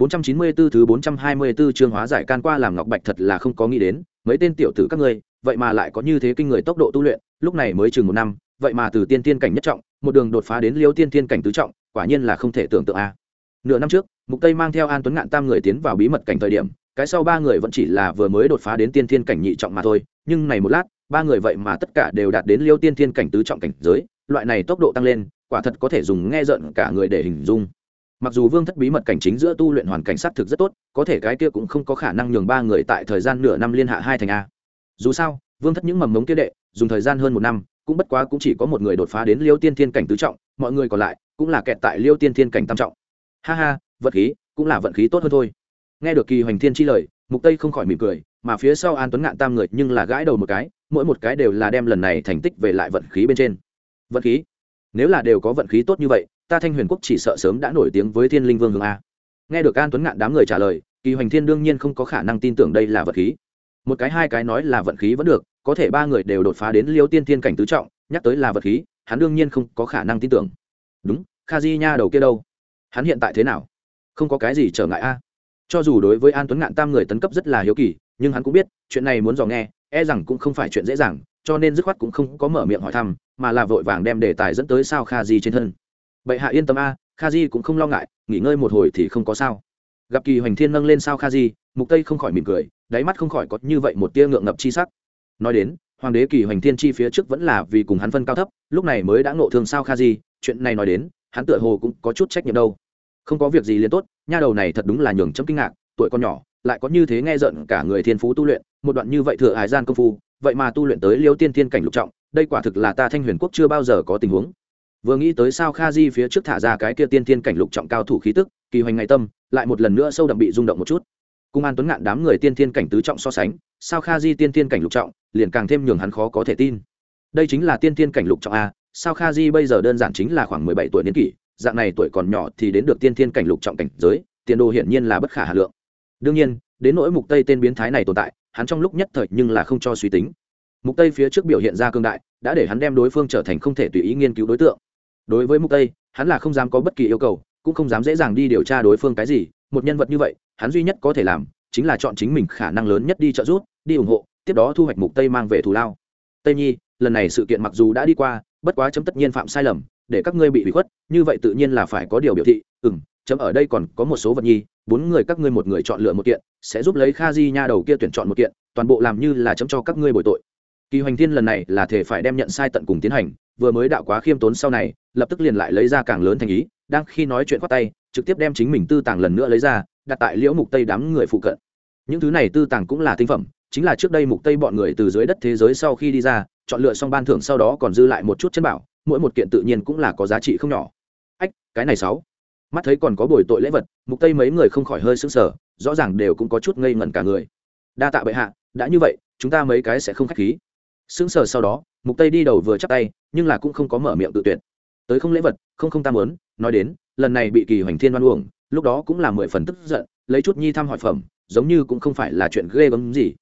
494 thứ 424 chương hóa giải can qua làm ngọc bạch thật là không có nghĩ đến, mấy tên tiểu tử các ngươi, vậy mà lại có như thế kinh người tốc độ tu luyện, lúc này mới chừng một năm, vậy mà từ tiên tiên cảnh nhất trọng, một đường đột phá đến liêu tiên tiên cảnh tứ trọng, quả nhiên là không thể tưởng tượng a. Nửa năm trước, Mục Tây mang theo An Tuấn Ngạn tam người tiến vào bí mật cảnh thời điểm, cái sau ba người vẫn chỉ là vừa mới đột phá đến tiên tiên cảnh nhị trọng mà thôi, nhưng này một lát, ba người vậy mà tất cả đều đạt đến liêu tiên tiên cảnh tứ trọng cảnh giới, loại này tốc độ tăng lên, quả thật có thể dùng nghe giận cả người để hình dung mặc dù vương thất bí mật cảnh chính giữa tu luyện hoàn cảnh s á t thực rất tốt, có thể cái kia cũng không có khả năng nhường ba người tại thời gian nửa năm liên hạ hai thành a. Dù sao, vương thất những mầm mống kia đệ, dùng thời gian hơn một năm, cũng bất quá cũng chỉ có một người đột phá đến liêu tiên thiên cảnh tứ trọng, mọi người còn lại cũng là kẹt tại liêu tiên thiên cảnh tam trọng. Ha ha, vật khí cũng là vận khí tốt hơn thôi. Nghe được kỳ hoành thiên chi lời, mục tây không khỏi mỉm cười, mà phía sau an tuấn ngạn tam người nhưng là gãi đầu một cái, mỗi một cái đều là đem lần này thành tích về lại vận khí bên trên. Vận khí? Nếu là đều có vận khí tốt như vậy ta thanh huyền quốc chỉ sợ sớm đã nổi tiếng với thiên linh vương hương a. Nghe được an tuấn ngạn đám người trả lời, kỳ hoành thiên đương nhiên không có khả năng tin tưởng đây là vật khí. Một cái hai cái nói là vận khí vẫn được, có thể ba người đều đột phá đến liêu tiên thiên cảnh tứ trọng, nhắc tới là vật khí, hắn đương nhiên không có khả năng tin tưởng. Đúng, kha di nha đầu kia đâu? Hắn hiện tại thế nào? Không có cái gì trở ngại a. Cho dù đối với an tuấn ngạn tam người tấn cấp rất là hiếu kỳ, nhưng hắn cũng biết, chuyện này muốn dò nghe e rằng cũng không phải chuyện dễ dàng, cho nên dứt khoát cũng không có mở miệng hỏi thăm, mà là vội vàng đem đề tài dẫn tới sao kha di trên thân bệ hạ yên tâm a kha di cũng không lo ngại, nghỉ ngơi một hồi thì không có sao. Gặp kỳ hoành thiên nâng lên sao kha di mục tây không khỏi mỉm cười, đáy mắt không khỏi có như vậy một tia ngượng ngập chi sắc. Nói đến, hoàng đế kỳ hoành thiên chi phía trước vẫn là vì cùng hắn phân cao thấp, lúc này mới đã ngộ thương sao kha di chuyện này nói đến, hắn tựa hồ cũng có chút trách nhiệm đâu. Không có việc gì liền tốt, nha đầu này thật đúng là nhường chấm kinh ngạc, tuổi con nhỏ, lại có như thế nghe giận cả người thiên phú tu luyện, một đoạn như vậy thừa hải gian công phu, vậy mà tu luyện tới liêu tiên thiên cảnh lục trọng, đây quả thực là ta thanh huyền quốc chưa bao giờ có tình huống vừa nghĩ tới sao kha di phía trước thả ra cái kia tiên thiên cảnh lục trọng cao thủ khí tức, kỳ hoành ngày tâm, lại một lần nữa sâu đậm bị rung động một chút. Cung an tuấn ngạn đám người tiên thiên cảnh tứ trọng so sánh, sao kha di tiên thiên cảnh lục trọng, liền càng thêm nhường hắn khó có thể tin. Đây chính là tiên thiên cảnh lục trọng a, sao kha di bây giờ đơn giản chính là khoảng mười bảy tuổi niên kỷ, dạng này tuổi còn nhỏ thì đến được tiên thiên cảnh lục trọng cảnh giới, tiền đồ hiển nhiên là bất khả hà lượng. Đương nhiên, đến nỗi mục tây tên biến thái này tồn tại, hắn trong lúc nhất thời nhưng là không cho suy tính. Mục tây phía trước biểu hiện ra cương đại, đã để hắn đem đối phương trở thành không thể tùy ý nghiên cứu đối tượng đối với mục tây, hắn là không dám có bất kỳ yêu cầu, cũng không dám dễ dàng đi điều tra đối phương cái gì. Một nhân vật như vậy, hắn duy nhất có thể làm chính là chọn chính mình khả năng lớn nhất đi trợ giúp, đi ủng hộ, tiếp đó thu hoạch mục tây mang về thù lao. Tây nhi, lần này sự kiện mặc dù đã đi qua, bất quá chấm tất nhiên phạm sai lầm, để các ngươi bị bị khuất, như vậy tự nhiên là phải có điều biểu thị. Ừ chấm ở đây còn có một số vật nhi, bốn người các ngươi một người chọn lựa một kiện, sẽ giúp lấy kha di nha đầu kia tuyển chọn một kiện, toàn bộ làm như là chấm cho các ngươi bồi tội. Kỳ hoành thiên lần này là thể phải đem nhận sai tận cùng tiến hành vừa mới đạo quá khiêm tốn sau này, lập tức liền lại lấy ra càng lớn thành ý, đang khi nói chuyện khoát tay, trực tiếp đem chính mình tư tàng lần nữa lấy ra, đặt tại liễu mục tây đám người phụ cận. Những thứ này tư tàng cũng là tinh phẩm, chính là trước đây mục tây bọn người từ dưới đất thế giới sau khi đi ra, chọn lựa xong ban thưởng sau đó còn dư lại một chút chân bảo, mỗi một kiện tự nhiên cũng là có giá trị không nhỏ. Ách, cái này sáu. Mắt thấy còn có bồi tội lễ vật, mục tây mấy người không khỏi hơi sững sờ, rõ ràng đều cũng có chút ngây ngẩn cả người. Đa tạ bệ hạ, đã như vậy, chúng ta mấy cái sẽ không khách khí. Sững sờ sau đó, mục tây đi đầu vừa chắp tay nhưng là cũng không có mở miệng tự tuyệt. Tới không lễ vật, không không tam muốn nói đến, lần này bị kỳ hoành thiên đoan uổng, lúc đó cũng là mười phần tức giận, lấy chút nhi thăm hỏi phẩm, giống như cũng không phải là chuyện ghê gớm gì.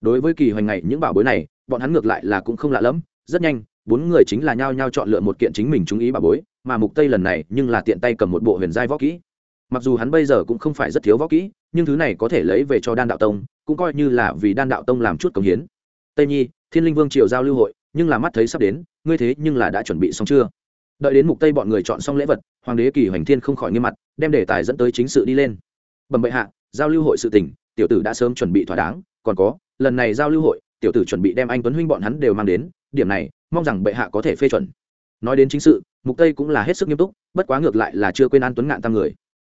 Đối với kỳ hoành ngày những bảo bối này, bọn hắn ngược lại là cũng không lạ lẫm, rất nhanh, bốn người chính là nhao nhao chọn lựa một kiện chính mình chú ý bảo bối, mà mục tây lần này nhưng là tiện tay cầm một bộ huyền giai võ kỹ. Mặc dù hắn bây giờ cũng không phải rất thiếu võ kỹ, nhưng thứ này có thể lấy về cho đan đạo tông, cũng coi như là vì đan đạo tông làm chút công hiến. Tây nhi, thiên linh vương triều giao lưu hội nhưng là mắt thấy sắp đến, ngươi thế nhưng là đã chuẩn bị xong chưa? Đợi đến mục tây bọn người chọn xong lễ vật, hoàng đế kỳ hoành thiên không khỏi nghiêm mặt, đem đề tài dẫn tới chính sự đi lên. Bẩm bệ hạ, giao lưu hội sự tình, tiểu tử đã sớm chuẩn bị thỏa đáng, còn có, lần này giao lưu hội, tiểu tử chuẩn bị đem anh tuấn huynh bọn hắn đều mang đến, điểm này, mong rằng bệ hạ có thể phê chuẩn. Nói đến chính sự, mục tây cũng là hết sức nghiêm túc, bất quá ngược lại là chưa quên an tuấn ngạn tam người.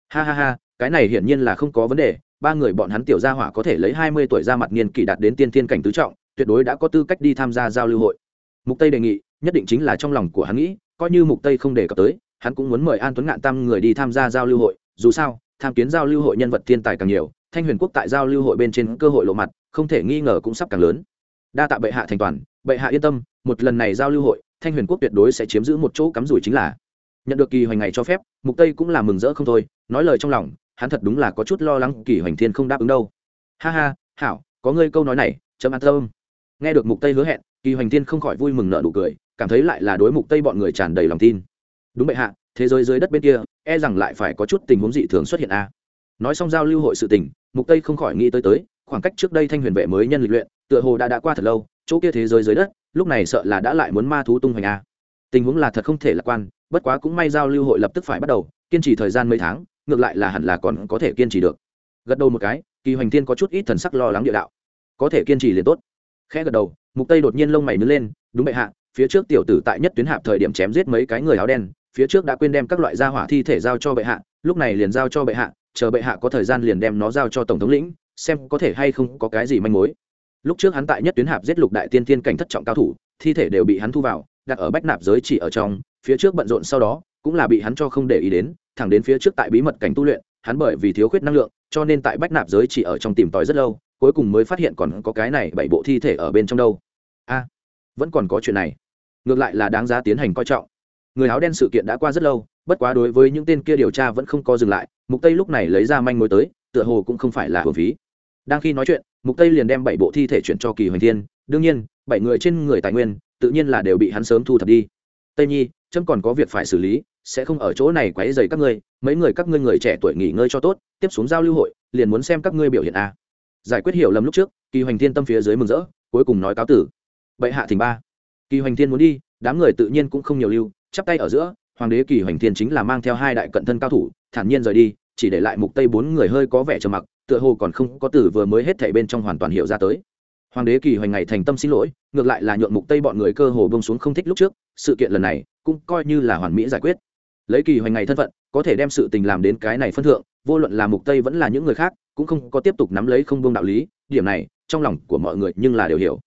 Ha ha ha, cái này hiển nhiên là không có vấn đề, ba người bọn hắn tiểu gia hỏa có thể lấy 20 tuổi ra mặt niên kỷ đạt đến tiên thiên cảnh tứ trọng, tuyệt đối đã có tư cách đi tham gia giao lưu hội mục tây đề nghị, nhất định chính là trong lòng của hắn nghĩ, coi như mục tây không đề cập tới, hắn cũng muốn mời an tuấn ngạn tam người đi tham gia giao lưu hội. Dù sao, tham kiến giao lưu hội nhân vật thiên tài càng nhiều, thanh huyền quốc tại giao lưu hội bên trên cơ hội lộ mặt, không thể nghi ngờ cũng sắp càng lớn. Đa tạ bệ hạ thành toàn, bệ hạ yên tâm, một lần này giao lưu hội, thanh huyền quốc tuyệt đối sẽ chiếm giữ một chỗ cắm rủi chính là. Nhận được kỳ hoành ngày cho phép, mục tây cũng là mừng rỡ không thôi, nói lời trong lòng, hắn thật đúng là có chút lo lắng kỳ hoành thiên không đáp ứng đâu. Ha ha, hảo, có ngươi câu nói này, chấm an tâm. Nghe được mục tây hứa hẹn kỳ hoành thiên không khỏi vui mừng nợ nụ cười, cảm thấy lại là đối mục tây bọn người tràn đầy lòng tin. Đúng vậy hạ, thế giới dưới đất bên kia e rằng lại phải có chút tình huống dị thường xuất hiện a. Nói xong giao lưu hội sự tình, mục tây không khỏi nghĩ tới tới, khoảng cách trước đây thanh huyền vệ mới nhân lịch luyện, tựa hồ đã đã qua thật lâu, chỗ kia thế giới dưới đất, lúc này sợ là đã lại muốn ma thú tung hoành a. Tình huống là thật không thể lạc quan, bất quá cũng may giao lưu hội lập tức phải bắt đầu, kiên trì thời gian mấy tháng, ngược lại là hẳn là còn có thể kiên trì được. Gật đầu một cái, kỳ hoành thiên có chút ít thần sắc lo lắng địa đạo. Có thể kiên trì liền tốt khẽ gật đầu, mục tây đột nhiên lông mày nứt lên, đúng bệ hạ, phía trước tiểu tử tại nhất tuyến hạp thời điểm chém giết mấy cái người áo đen, phía trước đã quên đem các loại gia hỏa thi thể giao cho bệ hạ, lúc này liền giao cho bệ hạ, chờ bệ hạ có thời gian liền đem nó giao cho tổng thống lĩnh, xem có thể hay không có cái gì manh mối. Lúc trước hắn tại nhất tuyến hạp giết lục đại tiên thiên cảnh thất trọng cao thủ, thi thể đều bị hắn thu vào, đặt ở bách nạp giới chỉ ở trong, phía trước bận rộn sau đó, cũng là bị hắn cho không để ý đến, thẳng đến phía trước tại bí mật cảnh tu luyện, hắn bởi vì thiếu khuyết năng lượng, cho nên tại bách nạp giới chỉ ở trong tìm tòi rất lâu cuối cùng mới phát hiện còn có cái này bảy bộ thi thể ở bên trong đâu. A, vẫn còn có chuyện này. Ngược lại là đáng giá tiến hành coi trọng. Người áo đen sự kiện đã qua rất lâu, bất quá đối với những tên kia điều tra vẫn không có dừng lại, mục tây lúc này lấy ra manh mối tới, tựa hồ cũng không phải là hưởng phí. Đang khi nói chuyện, mục tây liền đem bảy bộ thi thể chuyển cho kỳ hoành thiên. Đương nhiên, bảy người trên người tài nguyên, tự nhiên là đều bị hắn sớm thu thập đi. Tây nhi trâm còn có việc phải xử lý, sẽ không ở chỗ này quấy rầy các ngươi, mấy người các ngươi người trẻ tuổi nghỉ ngơi cho tốt, tiếp xuống giao lưu hội, liền muốn xem các ngươi biểu hiện a giải quyết hiểu lầm lúc trước, kỳ hoành thiên tâm phía dưới mừng rỡ, cuối cùng nói cáo tử. Bệ hạ thỉnh ba. Kỳ hoành thiên muốn đi, đám người tự nhiên cũng không nhiều lưu, chắp tay ở giữa, hoàng đế kỳ hoành thiên chính là mang theo hai đại cận thân cao thủ, thản nhiên rời đi, chỉ để lại mục tây bốn người hơi có vẻ trầm mặc, tựa hồ còn không có tử vừa mới hết thảy bên trong hoàn toàn hiểu ra tới. Hoàng đế kỳ hoành ngày thành tâm xin lỗi, ngược lại là nhượng mục tây bọn người cơ hồ bông xuống không thích lúc trước, sự kiện lần này cũng coi như là hoàn mỹ giải quyết. Lấy kỳ hoành ngày thân phận, có thể đem sự tình làm đến cái này phân thượng vô luận là mục tây vẫn là những người khác, cũng không có tiếp tục nắm lấy không buông đạo lý, điểm này, trong lòng của mọi người nhưng là đều hiểu.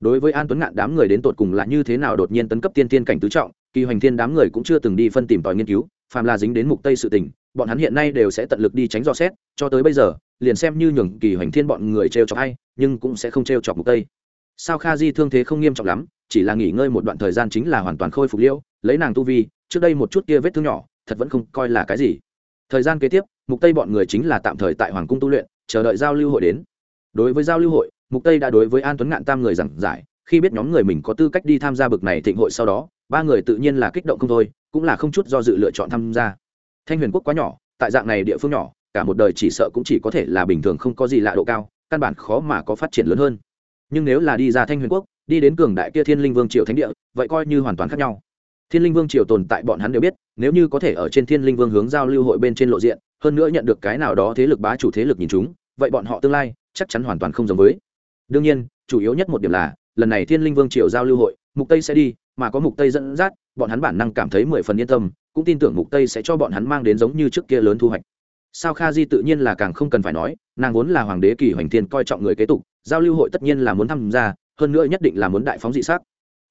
Đối với an tuấn ngạn đám người đến tột cùng là như thế nào đột nhiên tấn cấp tiên tiên cảnh tứ trọng, kỳ hoành thiên đám người cũng chưa từng đi phân tìm tòi nghiên cứu, phàm là dính đến mục tây sự tình, bọn hắn hiện nay đều sẽ tận lực đi tránh dò xét, cho tới bây giờ, liền xem như nhường kỳ hoành thiên bọn người trêu chọc hay nhưng cũng sẽ không trêu chọc mục tây. Sao kha di thương thế không nghiêm trọng lắm, chỉ là nghỉ ngơi một đoạn thời gian chính là hoàn toàn khôi phục liễu, lấy nàng tu vi, trước đây một chút kia vết thương nhỏ, thật vẫn không coi là cái gì thời gian kế tiếp, mục tây bọn người chính là tạm thời tại hoàng cung tu luyện, chờ đợi giao lưu hội đến. Đối với giao lưu hội, mục tây đã đối với an tuấn ngạn tam người giảng giải, khi biết nhóm người mình có tư cách đi tham gia bực này thịnh hội sau đó, ba người tự nhiên là kích động không thôi, cũng là không chút do dự lựa chọn tham gia. Thanh huyền quốc quá nhỏ, tại dạng này địa phương nhỏ, cả một đời chỉ sợ cũng chỉ có thể là bình thường không có gì lạ độ cao, căn bản khó mà có phát triển lớn hơn. Nhưng nếu là đi ra thanh huyền quốc, đi đến cường đại kia thiên linh vương triều thánh địa, vậy coi như hoàn toàn khác nhau thiên linh vương triều tồn tại bọn hắn đều biết, nếu như có thể ở trên thiên linh vương hướng giao lưu hội bên trên lộ diện, hơn nữa nhận được cái nào đó thế lực bá chủ thế lực nhìn chúng, vậy bọn họ tương lai chắc chắn hoàn toàn không giống với. Đương nhiên, chủ yếu nhất một điểm là, lần này thiên linh vương triều giao lưu hội, mục tây sẽ đi, mà có mục tây dẫn dắt, bọn hắn bản năng cảm thấy mười phần yên tâm, cũng tin tưởng mục tây sẽ cho bọn hắn mang đến giống như trước kia lớn thu hoạch. Sao kha di tự nhiên là càng không cần phải nói, nàng vốn là hoàng đế kỳ hoành thiên coi trọng người kế tục, giao lưu hội tất nhiên là muốn tham gia, hơn nữa nhất định là muốn đại phóng dị sắc.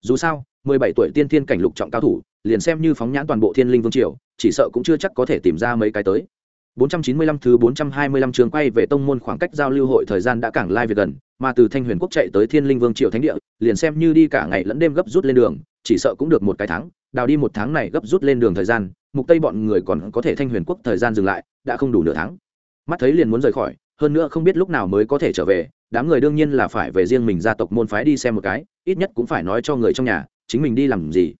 Dù sao 17 tuổi tiên thiên cảnh lục trọng cao thủ liền xem như phóng nhãn toàn bộ thiên linh vương triều chỉ sợ cũng chưa chắc có thể tìm ra mấy cái tới 495 thứ 425 trường quay về tông môn khoảng cách giao lưu hội thời gian đã càng lai việc gần, mà từ Thanh Huyền quốc chạy tới Thiên Linh Vương triều thánh địa, liền xem như đi cả ngày lẫn đêm gấp rút lên đường, chỉ sợ cũng được một cái tháng, đào đi một tháng này gấp rút lên đường thời gian, mục tây bọn người còn có thể Thanh Huyền quốc thời gian dừng lại, đã không đủ nửa tháng. Mắt thấy liền muốn rời khỏi, hơn nữa không biết lúc nào mới có thể trở về, đám người đương nhiên là phải về riêng mình gia tộc môn phái đi xem một cái, ít nhất cũng phải nói cho người trong nhà, chính mình đi làm gì.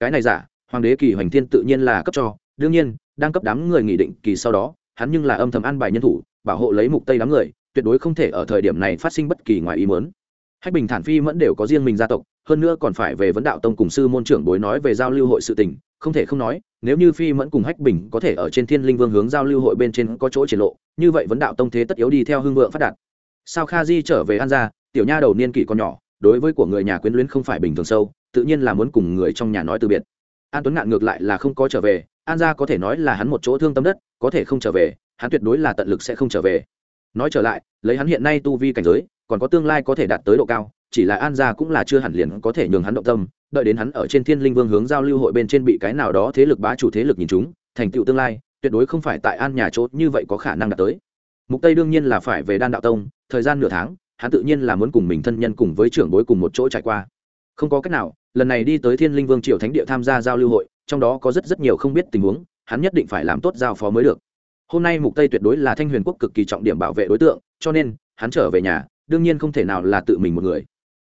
Cái này giả, Hoàng đế Kỳ Hoành Thiên tự nhiên là cấp cho, đương nhiên, đang cấp đám người nghị định kỳ sau đó, hắn nhưng là âm thầm an bài nhân thủ bảo hộ lấy mục tây đám người tuyệt đối không thể ở thời điểm này phát sinh bất kỳ ngoài ý muốn. Hách bình thản phi vẫn đều có riêng mình gia tộc hơn nữa còn phải về vấn đạo tông cùng sư môn trưởng bối nói về giao lưu hội sự tình không thể không nói nếu như phi mẫn cùng hách bình có thể ở trên thiên linh vương hướng giao lưu hội bên trên có chỗ triển lộ như vậy vấn đạo tông thế tất yếu đi theo hương vượng phát đạt. Sao kha di trở về an gia tiểu nha đầu niên kỷ còn nhỏ đối với của người nhà quyến luyến không phải bình thường sâu, tự nhiên là muốn cùng người trong nhà nói từ biệt. An tuấn ngạn ngược lại là không có trở về, an gia có thể nói là hắn một chỗ thương tâm đất, có thể không trở về, hắn tuyệt đối là tận lực sẽ không trở về. Nói trở lại, lấy hắn hiện nay tu vi cảnh giới, còn có tương lai có thể đạt tới độ cao, chỉ là an gia cũng là chưa hẳn liền có thể nhường hắn động tâm, đợi đến hắn ở trên thiên linh vương hướng giao lưu hội bên trên bị cái nào đó thế lực bá chủ thế lực nhìn chúng, thành tựu tương lai, tuyệt đối không phải tại an nhà chốt như vậy có khả năng đạt tới. Mục tây đương nhiên là phải về đan đạo tông, thời gian nửa tháng hắn tự nhiên là muốn cùng mình thân nhân cùng với trưởng bối cùng một chỗ trải qua. Không có cách nào, lần này đi tới thiên linh vương triều thánh địa tham gia giao lưu hội, trong đó có rất rất nhiều không biết tình huống, hắn nhất định phải làm tốt giao phó mới được. Hôm nay mục tây tuyệt đối là thanh huyền quốc cực kỳ trọng điểm bảo vệ đối tượng, cho nên, hắn trở về nhà, đương nhiên không thể nào là tự mình một người.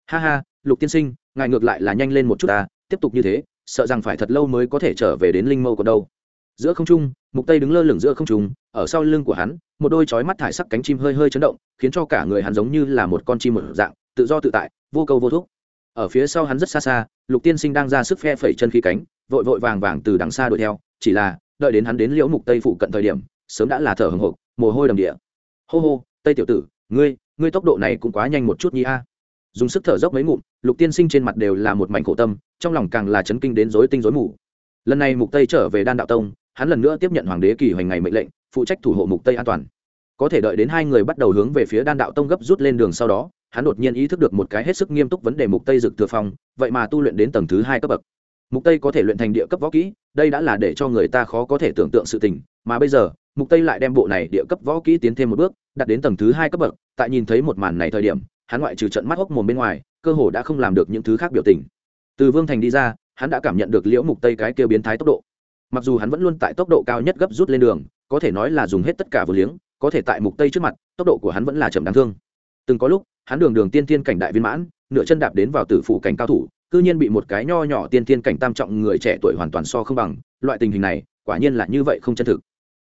Ha ha, lục tiên sinh, ngài ngược lại là nhanh lên một chút ta, tiếp tục như thế, sợ rằng phải thật lâu mới có thể trở về đến linh mâu còn đâu giữa không trung, mục tây đứng lơ lửng giữa không trung, ở sau lưng của hắn, một đôi chói mắt thải sắc cánh chim hơi hơi chấn động, khiến cho cả người hắn giống như là một con chim một dạng, tự do tự tại, vô câu vô thúc. Ở phía sau hắn rất xa xa, lục tiên sinh đang ra sức phe phẩy chân khí cánh, vội vội vàng vàng từ đằng xa đuổi theo, chỉ là, đợi đến hắn đến liễu mục tây phụ cận thời điểm, sớm đã là thở hồng hộc, mồ hôi đầm địa. Hô hô, tây tiểu tử, ngươi ngươi tốc độ này cũng quá nhanh một chút nhi a. Dùng sức thở dốc mấy ngụm, lục tiên sinh trên mặt đều là một mảnh khổ tâm, trong lòng càng là chấn kinh đến rối tinh rối mù. Lần này mục tây trở về đan đạo tông hắn lần nữa tiếp nhận hoàng đế kỳ hoành ngày mệnh lệnh, phụ trách thủ hộ mục tây an toàn. Có thể đợi đến hai người bắt đầu hướng về phía đan đạo tông gấp rút lên đường sau đó, hắn đột nhiên ý thức được một cái hết sức nghiêm túc vấn đề mục tây dực thừa phong, vậy mà tu luyện đến tầng thứ hai cấp bậc. Mục tây có thể luyện thành địa cấp võ kỹ, đây đã là để cho người ta khó có thể tưởng tượng sự tình, mà bây giờ, mục tây lại đem bộ này địa cấp võ kỹ tiến thêm một bước, đạt đến tầng thứ hai cấp bậc, tại nhìn thấy một màn này thời điểm, hắn ngoại trừ trận mắt hốc mồm bên ngoài, cơ hồ đã không làm được những thứ khác biểu tình. Từ vương thành đi ra, hắn đã cảm nhận được liễu mục tây cái kêu biến thái tốc độ mặc dù hắn vẫn luôn tại tốc độ cao nhất gấp rút lên đường, có thể nói là dùng hết tất cả vừa liếng, có thể tại mục tây trước mặt, tốc độ của hắn vẫn là chậm đáng thương. Từng có lúc, hắn đường đường tiên tiên cảnh đại viên mãn, nửa chân đạp đến vào tử phủ cảnh cao thủ, cư nhiên bị một cái nho nhỏ tiên tiên cảnh tam trọng người trẻ tuổi hoàn toàn so không bằng, loại tình hình này, quả nhiên là như vậy không chân thực.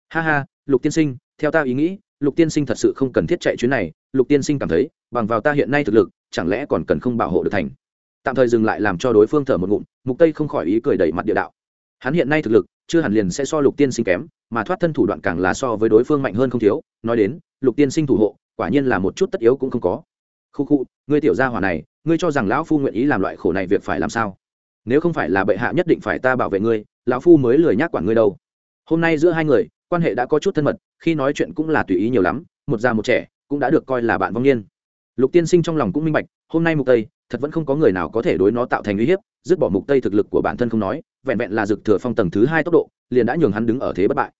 Ha ha, lục tiên sinh, theo ta ý nghĩ, lục tiên sinh thật sự không cần thiết chạy chuyến này, lục tiên sinh cảm thấy, bằng vào ta hiện nay thực lực, chẳng lẽ còn cần không bảo hộ được thành? Tạm thời dừng lại làm cho đối phương thở một ngụm, mục tây không khỏi ý cười đẩy mặt địa đạo. Hắn hiện nay thực lực chưa hẳn liền sẽ so lục tiên sinh kém, mà thoát thân thủ đoạn càng là so với đối phương mạnh hơn không thiếu. Nói đến, lục tiên sinh thủ hộ, quả nhiên là một chút tất yếu cũng không có. Khu khu, ngươi tiểu gia hỏa này, ngươi cho rằng lão phu nguyện ý làm loại khổ này việc phải làm sao? Nếu không phải là bệ hạ nhất định phải ta bảo vệ ngươi, lão phu mới lười nhác quản ngươi đâu. Hôm nay giữa hai người, quan hệ đã có chút thân mật, khi nói chuyện cũng là tùy ý nhiều lắm, một già một trẻ cũng đã được coi là bạn vong niên. Lục tiên sinh trong lòng cũng minh bạch, hôm nay mục tây, thật vẫn không có người nào có thể đối nó tạo thành uy hiếp, dứt bỏ mục tây thực lực của bản thân không nói vẹn vẹn là dực thừa phong tầng thứ hai tốc độ, liền đã nhường hắn đứng ở thế bất bại.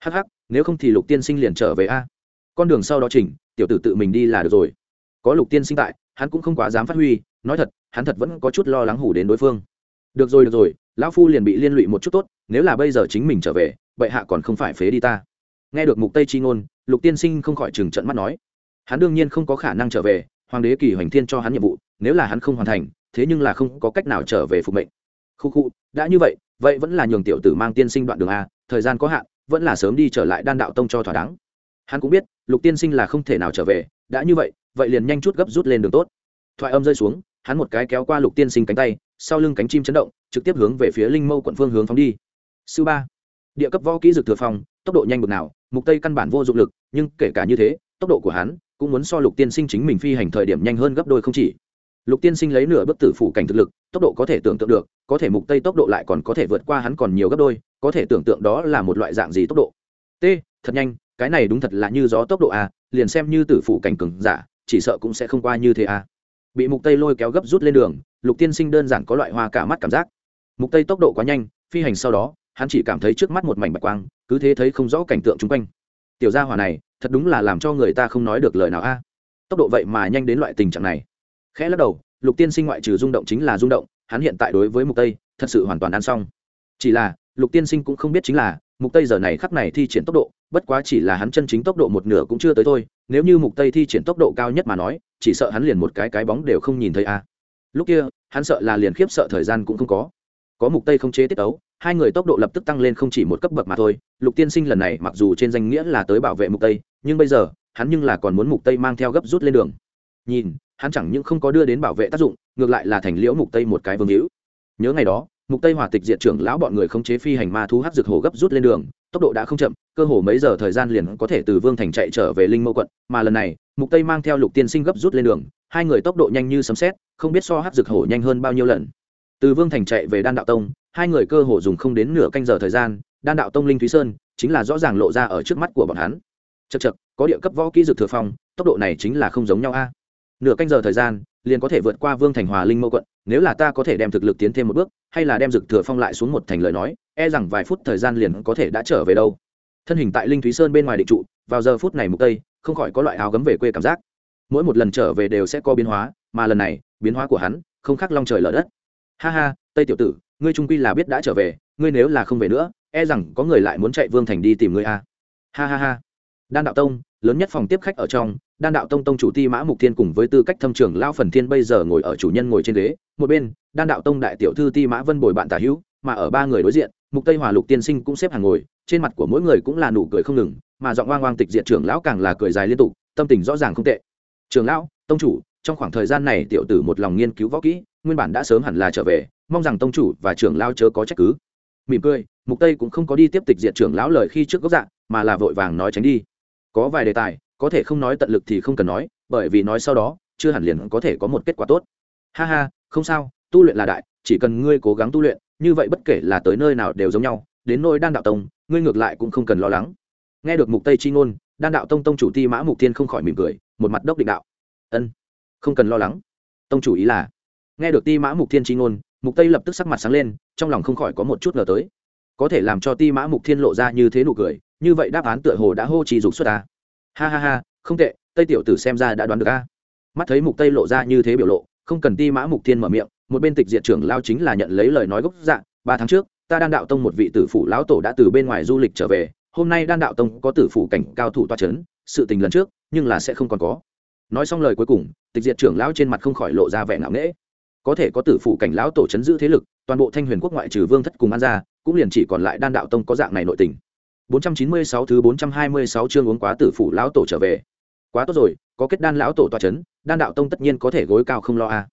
Hắc hắc, nếu không thì lục tiên sinh liền trở về a. Con đường sau đó chỉnh, tiểu tử tự mình đi là được rồi. Có lục tiên sinh tại, hắn cũng không quá dám phát huy, nói thật, hắn thật vẫn có chút lo lắng hủ đến đối phương. Được rồi được rồi, lão phu liền bị liên lụy một chút tốt, nếu là bây giờ chính mình trở về, bệ hạ còn không phải phế đi ta. Nghe được mục tây chi ngôn, lục tiên sinh không khỏi chừng trận mắt nói. Hắn đương nhiên không có khả năng trở về, hoàng đế kỳ hoành thiên cho hắn nhiệm vụ, nếu là hắn không hoàn thành, thế nhưng là không có cách nào trở về phục mệnh khu khu đã như vậy vậy vẫn là nhường tiểu tử mang tiên sinh đoạn đường a thời gian có hạn vẫn là sớm đi trở lại đan đạo tông cho thỏa đáng. Hắn cũng biết lục tiên sinh là không thể nào trở về đã như vậy vậy liền nhanh chút gấp rút lên đường tốt. Thoại âm rơi xuống hắn một cái kéo qua lục tiên sinh cánh tay sau lưng cánh chim chấn động trực tiếp hướng về phía linh mâu quận phương hướng phóng đi. Sư ba địa cấp võ kỹ dược thừa phòng, tốc độ nhanh bực nào mục tây căn bản vô dụng lực nhưng kể cả như thế tốc độ của hắn cũng muốn so lục tiên sinh chính mình phi hành thời điểm nhanh hơn gấp đôi không chỉ lục tiên sinh lấy nửa bức tử phủ cảnh thực lực, tốc độ có thể tưởng tượng được, có thể mục tây tốc độ lại còn có thể vượt qua hắn còn nhiều gấp đôi, có thể tưởng tượng đó là một loại dạng gì tốc độ. T, thật nhanh, cái này đúng thật là như gió tốc độ a liền xem như tử phủ cảnh cường giả, chỉ sợ cũng sẽ không qua như thế a bị mục tây lôi kéo gấp rút lên đường, lục tiên sinh đơn giản có loại hoa cả mắt cảm giác. Mục tây tốc độ quá nhanh, phi hành sau đó, hắn chỉ cảm thấy trước mắt một mảnh bạch quang, cứ thế thấy không rõ cảnh tượng chung quanh. Tiểu gia hỏa này, thật đúng là làm cho người ta không nói được lời nào a tốc độ vậy mà nhanh đến loại tình trạng này khẽ lắc đầu, lục tiên sinh ngoại trừ rung động chính là rung động, hắn hiện tại đối với mục tây, thật sự hoàn toàn ăn xong. Chỉ là, lục tiên sinh cũng không biết chính là, mục tây giờ này khắc này thi triển tốc độ, bất quá chỉ là hắn chân chính tốc độ một nửa cũng chưa tới thôi, nếu như mục tây thi triển tốc độ cao nhất mà nói, chỉ sợ hắn liền một cái cái bóng đều không nhìn thấy a lúc kia, hắn sợ là liền khiếp sợ thời gian cũng không có. Có mục tây không chế tiết tấu hai người tốc độ lập tức tăng lên không chỉ một cấp bậc mà thôi, lục tiên sinh lần này mặc dù trên danh nghĩa là tới bảo vệ mục tây, nhưng bây giờ, hắn nhưng là còn muốn mục tây mang theo gấp rút lên đường. Nhìn hắn chẳng những không có đưa đến bảo vệ tác dụng, ngược lại là thành liễu mục tây một cái vương hữu. Nhớ ngày đó, mục tây hòa tịch diệt trưởng lão bọn người không chế phi hành ma thú hắc dược hồ gấp rút lên đường, tốc độ đã không chậm, cơ hồ mấy giờ thời gian liền có thể từ vương thành chạy trở về linh mâu quận, mà lần này, mục tây mang theo lục tiên sinh gấp rút lên đường, hai người tốc độ nhanh như sấm sét, không biết so hắc dược hồ nhanh hơn bao nhiêu lần. Từ vương thành chạy về đan đạo tông, hai người cơ hồ dùng không đến nửa canh giờ thời gian, đan đạo tông linh thúy sơn, chính là rõ ràng lộ ra ở trước mắt của bọn hắn. Chật chật có địa cấp võ kỹ dược thừa phong, tốc độ này chính là không giống nhau a nửa canh giờ thời gian, liền có thể vượt qua vương thành hòa linh mâu quận, nếu là ta có thể đem thực lực tiến thêm một bước, hay là đem dực thừa phong lại xuống một thành lời nói e rằng vài phút thời gian liền có thể đã trở về đâu. Thân hình tại linh thúy sơn bên ngoài định trụ, vào giờ phút này mục tây, không khỏi có loại áo gấm về quê cảm giác. Mỗi một lần trở về đều sẽ có biến hóa, mà lần này, biến hóa của hắn không khác long trời lở đất. Ha ha, tây tiểu tử, ngươi trung quy là biết đã trở về, ngươi nếu là không về nữa e rằng có người lại muốn chạy vương thành đi tìm ngươi a ha ha ha. Đan đạo tông, lớn nhất phòng tiếp khách ở trong đan đạo tông tông chủ ti mã mục thiên cùng với tư cách thâm trưởng lao phần thiên bây giờ ngồi ở chủ nhân ngồi trên ghế, một bên, đan đạo tông đại tiểu thư ti mã vân bồi bạn tả hữu, mà ở ba người đối diện, mục tây hòa lục tiên sinh cũng xếp hàng ngồi, trên mặt của mỗi người cũng là nụ cười không ngừng, mà giọng oang oang tịch diệt trưởng lão càng là cười dài liên tục, tâm tình rõ ràng không tệ. Trưởng lão, tông chủ, trong khoảng thời gian này tiểu tử một lòng nghiên cứu võ kỹ, nguyên bản đã sớm hẳn là trở về, mong rằng tông chủ và trưởng lão chớ có trách cứ. Mỉm cười, mục tây cũng không có đi tiếp tịch diệt trưởng lão lời khi trước gốc dạng mà là vội vàng nói tránh đi. Có vài đề tài có thể không nói tận lực thì không cần nói, bởi vì nói sau đó, chưa hẳn liền có thể có một kết quả tốt. Ha ha, không sao, tu luyện là đại, chỉ cần ngươi cố gắng tu luyện, như vậy bất kể là tới nơi nào đều giống nhau, đến nơi đan đạo tông, ngươi ngược lại cũng không cần lo lắng. Nghe được mục tây chi ngôn, đan đạo tông tông chủ ti mã mục tiên không khỏi mỉm cười, một mặt đốc định đạo. Ân, không cần lo lắng. Tông chủ ý là. Nghe được ti mã mục thiên chi ngôn, mục tây lập tức sắc mặt sáng lên, trong lòng không khỏi có một chút ngờ tới. Có thể làm cho ti mã mục thiên lộ ra như thế nụ cười, như vậy đáp án tựa hồ đã hô trì dục xuất ta ha ha ha, không tệ, tây tiểu tử xem ra đã đoán được a. Mắt thấy mục tây lộ ra như thế biểu lộ, không cần ti mã mục thiên mở miệng, một bên tịch diệt trưởng lao chính là nhận lấy lời nói gốc dạng, ba tháng trước, ta đan đạo tông một vị tử phủ lão tổ đã từ bên ngoài du lịch trở về, hôm nay đan đạo tông có tử phủ cảnh cao thủ toa c h ấ n sự tình lần trước, nhưng là sẽ không còn có. Nói xong lời cuối cùng, tịch diệt trưởng lão trên mặt không khỏi lộ ra vẻ ngạo nghễ. Có thể có tử phủ cảnh lão tổ chấn giữ thế lực, toàn bộ thanh huyền quốc ngoại trừ vương thất cùng an gia, cũng liền chỉ còn lại đan đạo tông có dạng này nội tình. 496 thứ 426 chương uống quá tử phủ lão tổ trở về. Quá tốt rồi có kết đan lão tổ tọa chấn, đan đạo tông tất nhiên có thể gối cao không lo a.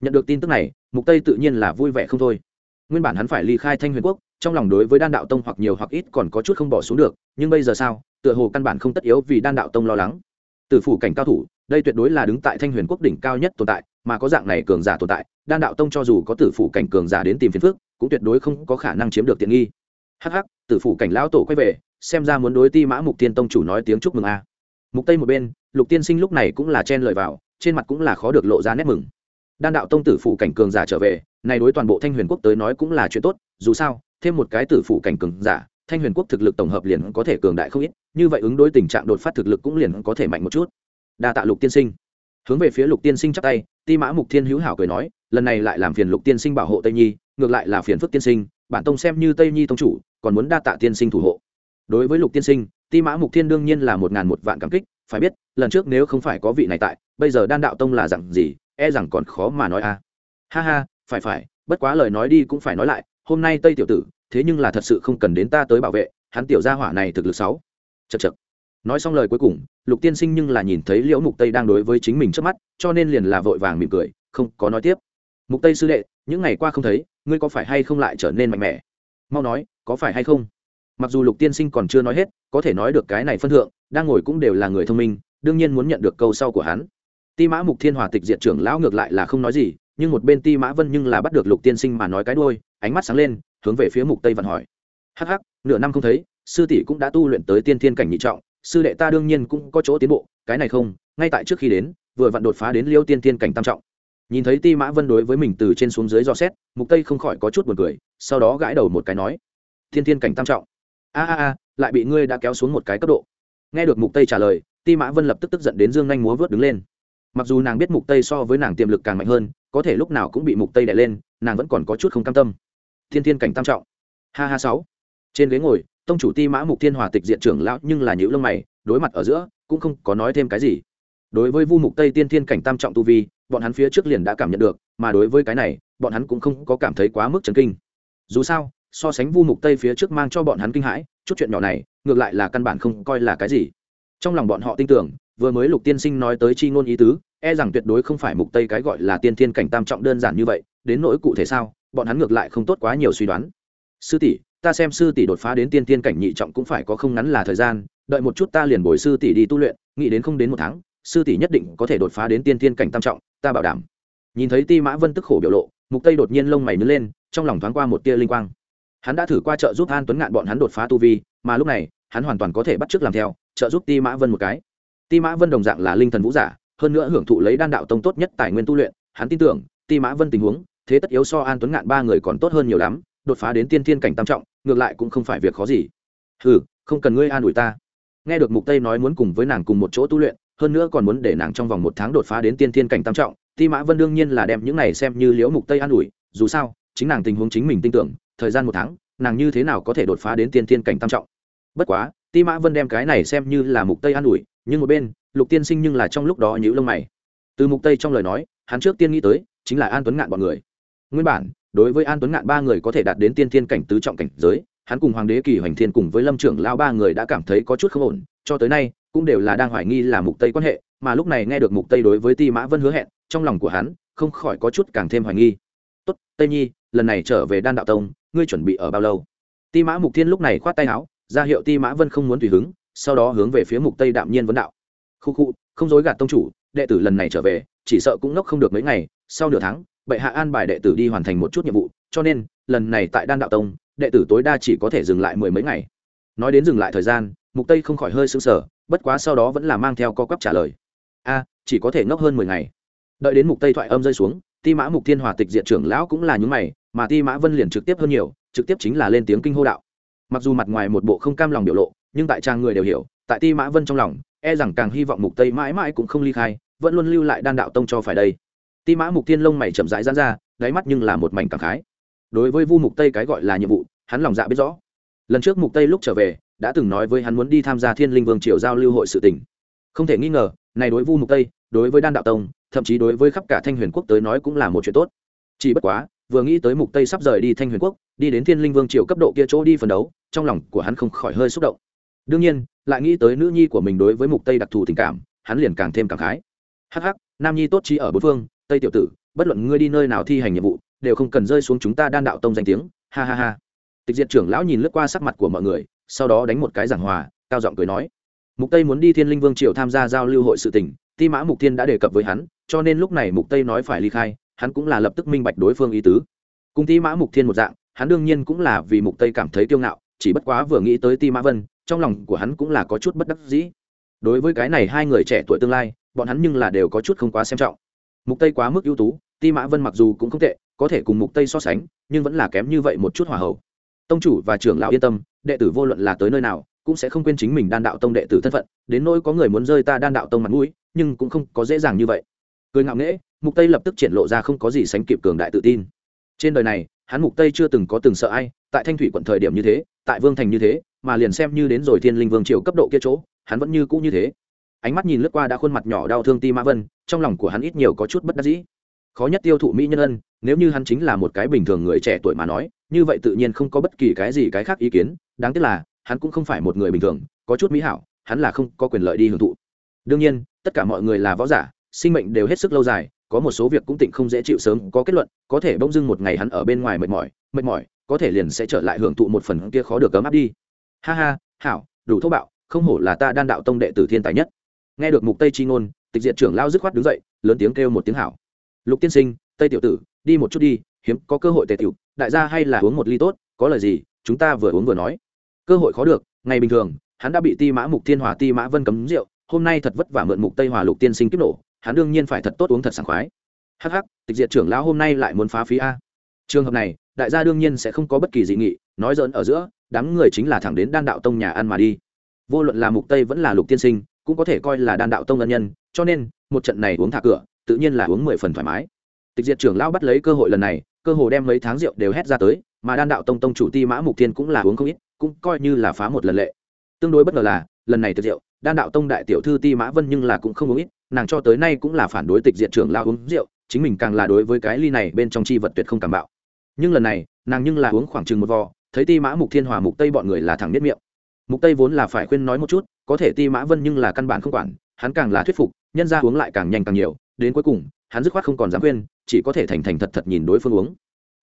Nhận được tin tức này mục tây tự nhiên là vui vẻ không thôi. Nguyên bản hắn phải ly khai thanh huyền quốc trong lòng đối với đan đạo tông hoặc nhiều hoặc ít còn có chút không bỏ xuống được nhưng bây giờ sao? Tựa hồ căn bản không tất yếu vì đan đạo tông lo lắng. Tử phủ cảnh cao thủ đây tuyệt đối là đứng tại thanh huyền quốc đỉnh cao nhất tồn tại mà có dạng này cường giả tồn tại đan đạo tông cho dù có tử phủ cảnh cường giả đến tìm phiền phước cũng tuyệt đối không có khả năng chiếm được tiện nghi. Hắc hắc tử phủ cảnh lão tổ quay về xem ra muốn đối ti mã mục tiên tông chủ nói tiếng chúc mừng a. Mục tây một bên, lục tiên sinh lúc này cũng là chen lời vào, trên mặt cũng là khó được lộ ra nét mừng. Đan đạo tông tử phụ cảnh cường giả trở về, này đối toàn bộ thanh huyền quốc tới nói cũng là chuyện tốt, dù sao, thêm một cái tử phụ cảnh cường giả, thanh huyền quốc thực lực tổng hợp liền có thể cường đại không ít, như vậy ứng đối tình trạng đột phát thực lực cũng liền có thể mạnh một chút. Đa tạ lục tiên sinh. Hướng về phía lục tiên sinh chắp tay, ti mã mục thiên hữu hảo cười nói, lần này lại làm phiền lục tiên sinh bảo hộ tây nhi, ngược lại là phiền phức tiên sinh, bản tông xem như tây nhi tông chủ, còn muốn đa tạ tiên sinh thủ hộ đối với lục tiên sinh, ti mã mục thiên đương nhiên là một ngàn một vạn cảm kích, phải biết, lần trước nếu không phải có vị này tại, bây giờ đan đạo tông là dặn gì e rằng còn khó mà nói a ha ha, phải phải, bất quá lời nói đi cũng phải nói lại, hôm nay tây tiểu tử, thế nhưng là thật sự không cần đến ta tới bảo vệ, hắn tiểu gia hỏa này thực lực sáu. Chật chật nói xong lời cuối cùng, lục tiên sinh nhưng là nhìn thấy liễu mục tây đang đối với chính mình trước mắt, cho nên liền là vội vàng mỉm cười, không có nói tiếp. Mục tây sư đệ, những ngày qua không thấy, ngươi có phải hay không lại trở nên mạnh mẽ? Mau nói, có phải hay không? Mặc dù lục tiên sinh còn chưa nói hết, có thể nói được cái này phân thượng, đang ngồi cũng đều là người thông minh, đương nhiên muốn nhận được câu sau của hắn. Ti mã mục thiên hòa tịch diệt trưởng lão ngược lại là không nói gì, nhưng một bên ti mã vân nhưng là bắt được lục tiên sinh mà nói cái đôi ánh mắt sáng lên, hướng về phía mục tây vạn hỏi. Hắc hắc, nửa năm không thấy, sư tỷ cũng đã tu luyện tới tiên thiên cảnh nhị trọng, sư đệ ta đương nhiên cũng có chỗ tiến bộ, cái này không, ngay tại trước khi đến, vừa vặn đột phá đến liêu tiên thiên cảnh tam trọng. Nhìn thấy ti mã vân đối với mình từ trên xuống dưới do xét, mục tây không khỏi có chút buồn cười, sau đó gãi đầu một cái nói thiên thiên cảnh tam trọng a a a, lại bị ngươi đã kéo xuống một cái cấp độ. Nghe được mục tây trả lời, ti mã vân lập tức tức giận đến dương nhanh múa vớt đứng lên. Mặc dù nàng biết mục tây so với nàng tiềm lực càng mạnh hơn, có thể lúc nào cũng bị mục tây đè lên, nàng vẫn còn có chút không cam tâm. Thiên thiên cảnh tam trọng. Ha ha sáu. Trên ghế ngồi, tông chủ ti mã mục thiên hòa tịch diện trưởng lão nhưng là nhữ lông mày, đối mặt ở giữa, cũng không có nói thêm cái gì. Đối với vu mục tây tiên thiên cảnh tam trọng tu vi, bọn hắn phía trước liền đã cảm nhận được, mà đối với cái này, bọn hắn cũng không có cảm thấy quá mức chấn kinh. Dù sao so sánh vu mục tây phía trước mang cho bọn hắn kinh hãi, chút chuyện nhỏ này, ngược lại là căn bản không coi là cái gì. Trong lòng bọn họ tin tưởng, vừa mới lục tiên sinh nói tới chi ngôn ý tứ e rằng tuyệt đối không phải mục tây cái gọi là tiên thiên cảnh tam trọng đơn giản như vậy, đến nỗi cụ thể sao, bọn hắn ngược lại không tốt quá nhiều suy đoán. Sư tỷ, ta xem sư tỷ đột phá đến tiên thiên cảnh nhị trọng cũng phải có không ngắn là thời gian, đợi một chút ta liền bồi sư tỷ đi tu luyện, nghĩ đến không đến một tháng, sư tỷ nhất định có thể đột phá đến tiên thiên cảnh tam trọng, ta bảo đảm. Nhìn thấy ti mã vân tức khổ biểu lộ, mục tây đột nhiên lông mày nứt lên, trong lòng thoáng qua một tia linh quang hắn đã thử qua trợ giúp an tuấn ngạn bọn hắn đột phá tu vi, mà lúc này, hắn hoàn toàn có thể bắt chước làm theo, trợ giúp ti mã vân một cái. Ti mã vân đồng dạng là linh thần vũ giả, hơn nữa hưởng thụ lấy đan đạo tông tốt nhất tài nguyên tu luyện, hắn tin tưởng, ti mã vân tình huống, thế tất yếu so an tuấn ngạn ba người còn tốt hơn nhiều lắm, đột phá đến tiên thiên cảnh tam trọng, ngược lại cũng không phải việc khó gì. Ừ không cần ngươi an ủi ta. Nghe được mục tây nói muốn cùng với nàng cùng một chỗ tu luyện, hơn nữa còn muốn để nàng trong vòng một tháng đột phá đến tiên thiên cảnh tam trọng, ti mã vân đương nhiên là đem những này xem như liễu mục tây an ủi, dù sao, chính nàng tình huống chính mình tin tưởng thời gian một tháng, nàng như thế nào có thể đột phá đến tiên thiên cảnh tam trọng? Bất quá, ti mã vân đem cái này xem như là mục tây an ủi, nhưng một bên, lục tiên sinh nhưng là trong lúc đó nhíu lông mày. Từ mục tây trong lời nói, hắn trước tiên nghĩ tới, chính là an tuấn ngạn bọn người. Nguyên bản, đối với an tuấn ngạn ba người có thể đạt đến tiên thiên cảnh tứ trọng cảnh giới, hắn cùng hoàng đế kỳ hoành thiên cùng với lâm trưởng lao ba người đã cảm thấy có chút không ổn, cho tới nay, cũng đều là đang hoài nghi là mục tây quan hệ, mà lúc này nghe được mục tây đối với ti mã vân hứa hẹn, trong lòng của hắn không khỏi có chút càng thêm hoài nghi. Tốt, tây nhi, lần này trở về đan đạo tông ngươi chuẩn bị ở bao lâu? Ti mã mục thiên lúc này khoát tay áo, ra hiệu ti mã vân không muốn tùy hứng, sau đó hướng về phía mục tây đạm nhiên vấn đạo. Khu khu, không dối gạt tông chủ, đệ tử lần này trở về, chỉ sợ cũng ngốc không được mấy ngày, sau nửa tháng, bệ hạ an bài đệ tử đi hoàn thành một chút nhiệm vụ, cho nên, lần này tại đan đạo tông, đệ tử tối đa chỉ có thể dừng lại mười mấy ngày. Nói đến dừng lại thời gian, mục tây không khỏi hơi sững sờ, bất quá sau đó vẫn là mang theo co quắp trả lời. A, chỉ có thể ngốc hơn mười ngày. Đợi đến mục tây thoại âm rơi xuống ti mã mục thiên hòa tịch diện trưởng lão cũng là những mày, mà ti mã vân liền trực tiếp hơn nhiều, trực tiếp chính là lên tiếng kinh hô đạo. Mặc dù mặt ngoài một bộ không cam lòng biểu lộ, nhưng tại trang người đều hiểu, tại ti mã vân trong lòng e rằng càng hy vọng mục tây mãi mãi cũng không ly khai, vẫn luôn lưu lại đan đạo tông cho phải đây. Ti mã mục thiên lông mày chậm rãi giãn ra, đáy mắt nhưng là một mảnh cảm khái. Đối với vu mục tây cái gọi là nhiệm vụ, hắn lòng dạ biết rõ. Lần trước mục tây lúc trở về, đã từng nói với hắn muốn đi tham gia thiên linh vương triều giao lưu hội sự tình. Không thể nghi ngờ, này đối vu mục tây, đối với đan đạo tông thậm chí đối với khắp cả thanh huyền quốc tới nói cũng là một chuyện tốt. Chỉ bất quá, vừa nghĩ tới mục tây sắp rời đi thanh huyền quốc, đi đến thiên linh vương triều cấp độ kia chỗ đi phần đấu, trong lòng của hắn không khỏi hơi xúc động. Đương nhiên, lại nghĩ tới nữ nhi của mình đối với mục tây đặc thù tình cảm, hắn liền càng thêm cảm khái. Hắc hắc, nam nhi tốt trí ở bốn phương, tây tiểu tử, bất luận ngươi đi nơi nào thi hành nhiệm vụ, đều không cần rơi xuống chúng ta đan đạo tông danh tiếng, ha ha ha. Tịch diệt trưởng lão nhìn lướt qua sắc mặt của mọi người, sau đó đánh một cái giảng hòa, cao giọng cười nói. Mục tây muốn đi thiên linh vương triều tham gia giao lưu hội sự tình, ti mã mục thiên đã đề cập với hắn cho nên lúc này mục tây nói phải ly khai, hắn cũng là lập tức minh bạch đối phương ý tứ. Cùng ti mã mục thiên một dạng, hắn đương nhiên cũng là vì mục tây cảm thấy kiêu ngạo, chỉ bất quá vừa nghĩ tới ti mã vân, trong lòng của hắn cũng là có chút bất đắc dĩ. Đối với cái này hai người trẻ tuổi tương lai, bọn hắn nhưng là đều có chút không quá xem trọng. Mục tây quá mức ưu tú, ti mã vân mặc dù cũng không tệ, có thể cùng mục tây so sánh, nhưng vẫn là kém như vậy một chút hòa hậu. Tông chủ và trưởng lão yên tâm, đệ tử vô luận là tới nơi nào, cũng sẽ không quên chính mình đan đạo tông đệ tử thân phận, đến nỗi có người muốn rơi ta đan đạo tông mặt mũi, nhưng cũng không có dễ dàng như vậy cười ngạo nghễ, mục tây lập tức triển lộ ra không có gì sánh kịp cường đại tự tin. Trên đời này, hắn mục tây chưa từng có từng sợ ai, tại thanh thủy quận thời điểm như thế, tại vương thành như thế, mà liền xem như đến rồi thiên linh vương triều cấp độ kia chỗ, hắn vẫn như cũ như thế. Ánh mắt nhìn lướt qua đã khuôn mặt nhỏ đau thương ti mã vân, trong lòng của hắn ít nhiều có chút bất đắc dĩ. Khó nhất tiêu thụ mỹ nhân ân, nếu như hắn chính là một cái bình thường người trẻ tuổi mà nói, như vậy tự nhiên không có bất kỳ cái gì cái khác ý kiến, đáng tiếc là, hắn cũng không phải một người bình thường, có chút mỹ hảo, hắn là không có quyền lợi đi hưởng thụ. Đương nhiên, tất cả mọi người là võ giả sinh mệnh đều hết sức lâu dài, có một số việc cũng tịnh không dễ chịu sớm, có kết luận, có thể bỗng dưng một ngày hắn ở bên ngoài mệt mỏi mệt mỏi, có thể liền sẽ trở lại hưởng thụ một phần kia khó được cấm áp đi. Ha ha, hảo, đủ thô bạo, không hổ là ta đan đạo tông đệ tử thiên tài nhất. Nghe được mục tây chi ngôn, tịch diện trưởng lao dứt khoát đứng dậy, lớn tiếng kêu một tiếng hảo. Lục tiên sinh, tây tiểu tử, đi một chút đi, hiếm có cơ hội tề tiểu, đại gia hay là uống một ly tốt, có lời gì, chúng ta vừa uống vừa nói. Cơ hội khó được, ngày bình thường, hắn đã bị ti mã mục thiên hòa ti mã vân cấm rượu, hôm nay thật vất vả mượn mục tây hòa lục tiên sinh kiếp nổ hắn đương nhiên phải thật tốt uống thật sảng khoái. Hắc hắc, tịch diệt trưởng lão hôm nay lại muốn phá phí a. Trường hợp này, đại gia đương nhiên sẽ không có bất kỳ dị nghị, nói dỡn ở giữa, đám người chính là thẳng đến đan đạo tông nhà ăn mà đi. Vô luận là mục tây vẫn là lục tiên sinh, cũng có thể coi là đan đạo tông ân nhân, cho nên, một trận này uống thả cửa, tự nhiên là uống mười phần thoải mái. Tịch diệt trưởng lão bắt lấy cơ hội lần này, cơ hồ đem mấy tháng rượu đều hét ra tới, mà đan đạo tông tông chủ ti mã mục tiên cũng là uống không ít, cũng coi như là phá một lần lệ. Tương đối bất ngờ là, lần này tiệc rượu, đan đạo tông đại tiểu thư ti mã vân nhưng là cũng không uống ít nàng cho tới nay cũng là phản đối tịch diện trưởng lao uống rượu, chính mình càng là đối với cái ly này bên trong chi vật tuyệt không cảm bạo. Nhưng lần này, nàng nhưng là uống khoảng chừng một vò, thấy ti mã mục thiên hòa mục tây bọn người là thẳng biết miệng. Mục tây vốn là phải khuyên nói một chút, có thể ti mã vân nhưng là căn bản không quản, hắn càng là thuyết phục, nhân ra uống lại càng nhanh càng nhiều, đến cuối cùng, hắn dứt khoát không còn dám khuyên, chỉ có thể thành thành thật thật nhìn đối phương uống.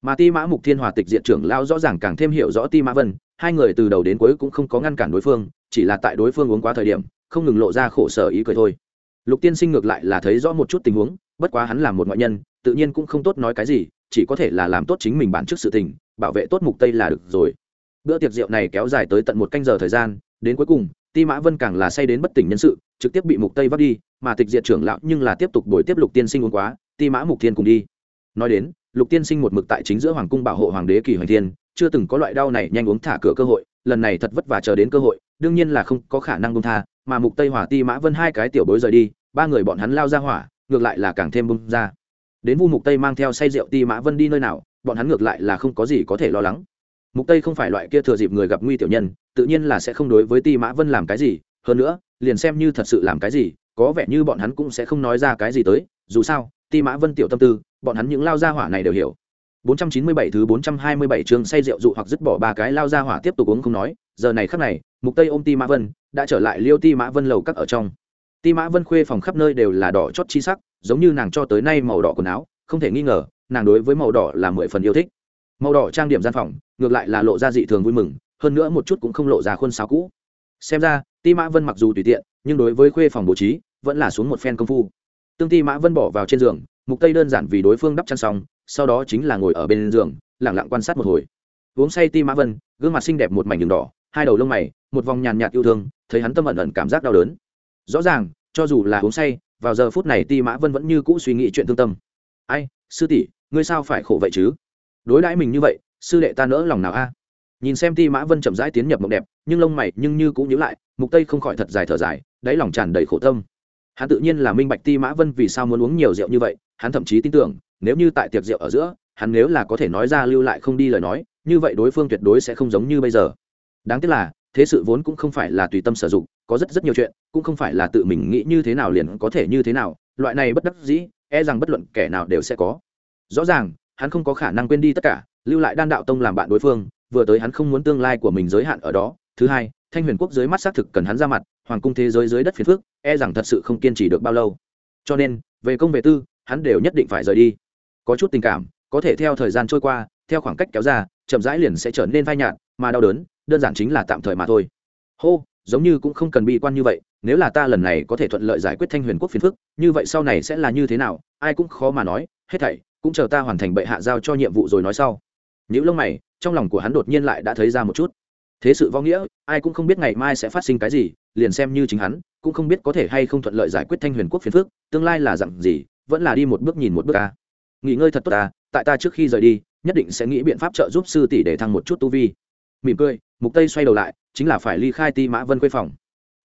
Mà ti mã mục thiên hòa tịch diện trưởng lao rõ ràng càng thêm hiểu rõ ti mã vân, hai người từ đầu đến cuối cũng không có ngăn cản đối phương, chỉ là tại đối phương uống quá thời điểm, không ngừng lộ ra khổ sở ý cười thôi lục tiên sinh ngược lại là thấy rõ một chút tình huống, bất quá hắn là một ngoại nhân, tự nhiên cũng không tốt nói cái gì, chỉ có thể là làm tốt chính mình bản trước sự tình, bảo vệ tốt mục tây là được rồi. Bữa tiệc rượu này kéo dài tới tận một canh giờ thời gian, đến cuối cùng, ti mã vân càng là say đến bất tỉnh nhân sự, trực tiếp bị mục tây vắt đi, mà tịch diệt trưởng lão nhưng là tiếp tục đổi tiếp lục tiên sinh uống quá, ti mã mục thiên cùng đi. Nói đến, lục tiên sinh một mực tại chính giữa hoàng cung bảo hộ hoàng đế kỳ hoành thiên, chưa từng có loại đau này nhanh uống thả cửa cơ hội lần này thật vất vả chờ đến cơ hội, đương nhiên là không có khả năng bông tha, mà mục tây hỏa ti mã vân hai cái tiểu bối rời đi, ba người bọn hắn lao ra hỏa, ngược lại là càng thêm bông ra. Đến vu mục tây mang theo say rượu ti mã vân đi nơi nào, bọn hắn ngược lại là không có gì có thể lo lắng. Mục tây không phải loại kia thừa dịp người gặp nguy tiểu nhân, tự nhiên là sẽ không đối với ti mã vân làm cái gì, hơn nữa, liền xem như thật sự làm cái gì, có vẻ như bọn hắn cũng sẽ không nói ra cái gì tới, dù sao, ti mã vân tiểu tâm tư, bọn hắn những lao ra hỏa này đều hiểu. 497 thứ 427 chương say rượu dụ hoặc dứt bỏ ba cái lao ra hỏa tiếp tục uống không nói, giờ này khắc này, Mục Tây ôm Ti Mã Vân, đã trở lại Liêu Ti Mã Vân lầu các ở trong. Ti Mã Vân khuê phòng khắp nơi đều là đỏ chót chi sắc, giống như nàng cho tới nay màu đỏ quần áo, không thể nghi ngờ, nàng đối với màu đỏ là mười phần yêu thích. Màu đỏ trang điểm gian phòng, ngược lại là lộ ra dị thường vui mừng, hơn nữa một chút cũng không lộ ra khuôn sáo cũ. Xem ra, Ti Mã Vân mặc dù tùy tiện, nhưng đối với khuê phòng bố trí, vẫn là xuống một phen công phu. Tương Ti Mã Vân bỏ vào trên giường, Mục Tây đơn giản vì đối phương đắp chăn xong, sau đó chính là ngồi ở bên giường lẳng lặng quan sát một hồi. Uống say ti mã vân, gương mặt xinh đẹp một mảnh đường đỏ, hai đầu lông mày, một vòng nhàn nhạt yêu thương, thấy hắn tâm ẩn ẩn cảm giác đau đớn. Rõ ràng, cho dù là uống say, vào giờ phút này ti mã vân vẫn như cũ suy nghĩ chuyện thương tâm. Ai, sư tỷ, ngươi sao phải khổ vậy chứ? Đối đãi mình như vậy, sư đệ ta nỡ lòng nào a? Nhìn xem ti mã vân chậm rãi tiến nhập mộng đẹp, nhưng lông mày nhưng như cũng nhíu lại, mục tây không khỏi thật dài thở dài, đáy lòng tràn đầy khổ tâm. Hắn tự nhiên là minh bạch ti mã vân vì sao muốn uống nhiều rượu như vậy, hắn thậm chí tin tưởng nếu như tại tiệc rượu ở giữa, hắn nếu là có thể nói ra lưu lại không đi lời nói, như vậy đối phương tuyệt đối sẽ không giống như bây giờ. Đáng tiếc là, thế sự vốn cũng không phải là tùy tâm sử dụng, có rất rất nhiều chuyện, cũng không phải là tự mình nghĩ như thế nào liền có thể như thế nào, loại này bất đắc dĩ e rằng bất luận kẻ nào đều sẽ có. Rõ ràng, hắn không có khả năng quên đi tất cả, lưu lại đan đạo tông làm bạn đối phương, vừa tới hắn không muốn tương lai của mình giới hạn ở đó. Thứ hai, thanh huyền quốc dưới mắt xác thực cần hắn ra mặt, hoàng cung thế giới dưới đất phiền phước e rằng thật sự không kiên trì được bao lâu. Cho nên, về công về tư, hắn đều nhất định phải rời đi có chút tình cảm, có thể theo thời gian trôi qua, theo khoảng cách kéo ra, chậm rãi liền sẽ trở nên phai nhạt, mà đau đớn, đơn giản chính là tạm thời mà thôi. Hô, giống như cũng không cần bi quan như vậy, nếu là ta lần này có thể thuận lợi giải quyết thanh huyền quốc phiền phức, như vậy sau này sẽ là như thế nào, ai cũng khó mà nói, hết thảy cũng chờ ta hoàn thành bệ hạ giao cho nhiệm vụ rồi nói sau. Những lông mày, trong lòng của hắn đột nhiên lại đã thấy ra một chút. Thế sự vô nghĩa, ai cũng không biết ngày mai sẽ phát sinh cái gì, liền xem như chính hắn, cũng không biết có thể hay không thuận lợi giải quyết thanh huyền quốc phiền phức, tương lai là dặn gì, vẫn là đi một bước nhìn một bước ca nghỉ ngơi thật tốt ta tại ta trước khi rời đi, nhất định sẽ nghĩ biện pháp trợ giúp sư tỷ để thăng một chút tu vi. Mỉm cười, mục tây xoay đầu lại, chính là phải ly khai ti mã vân quê phòng.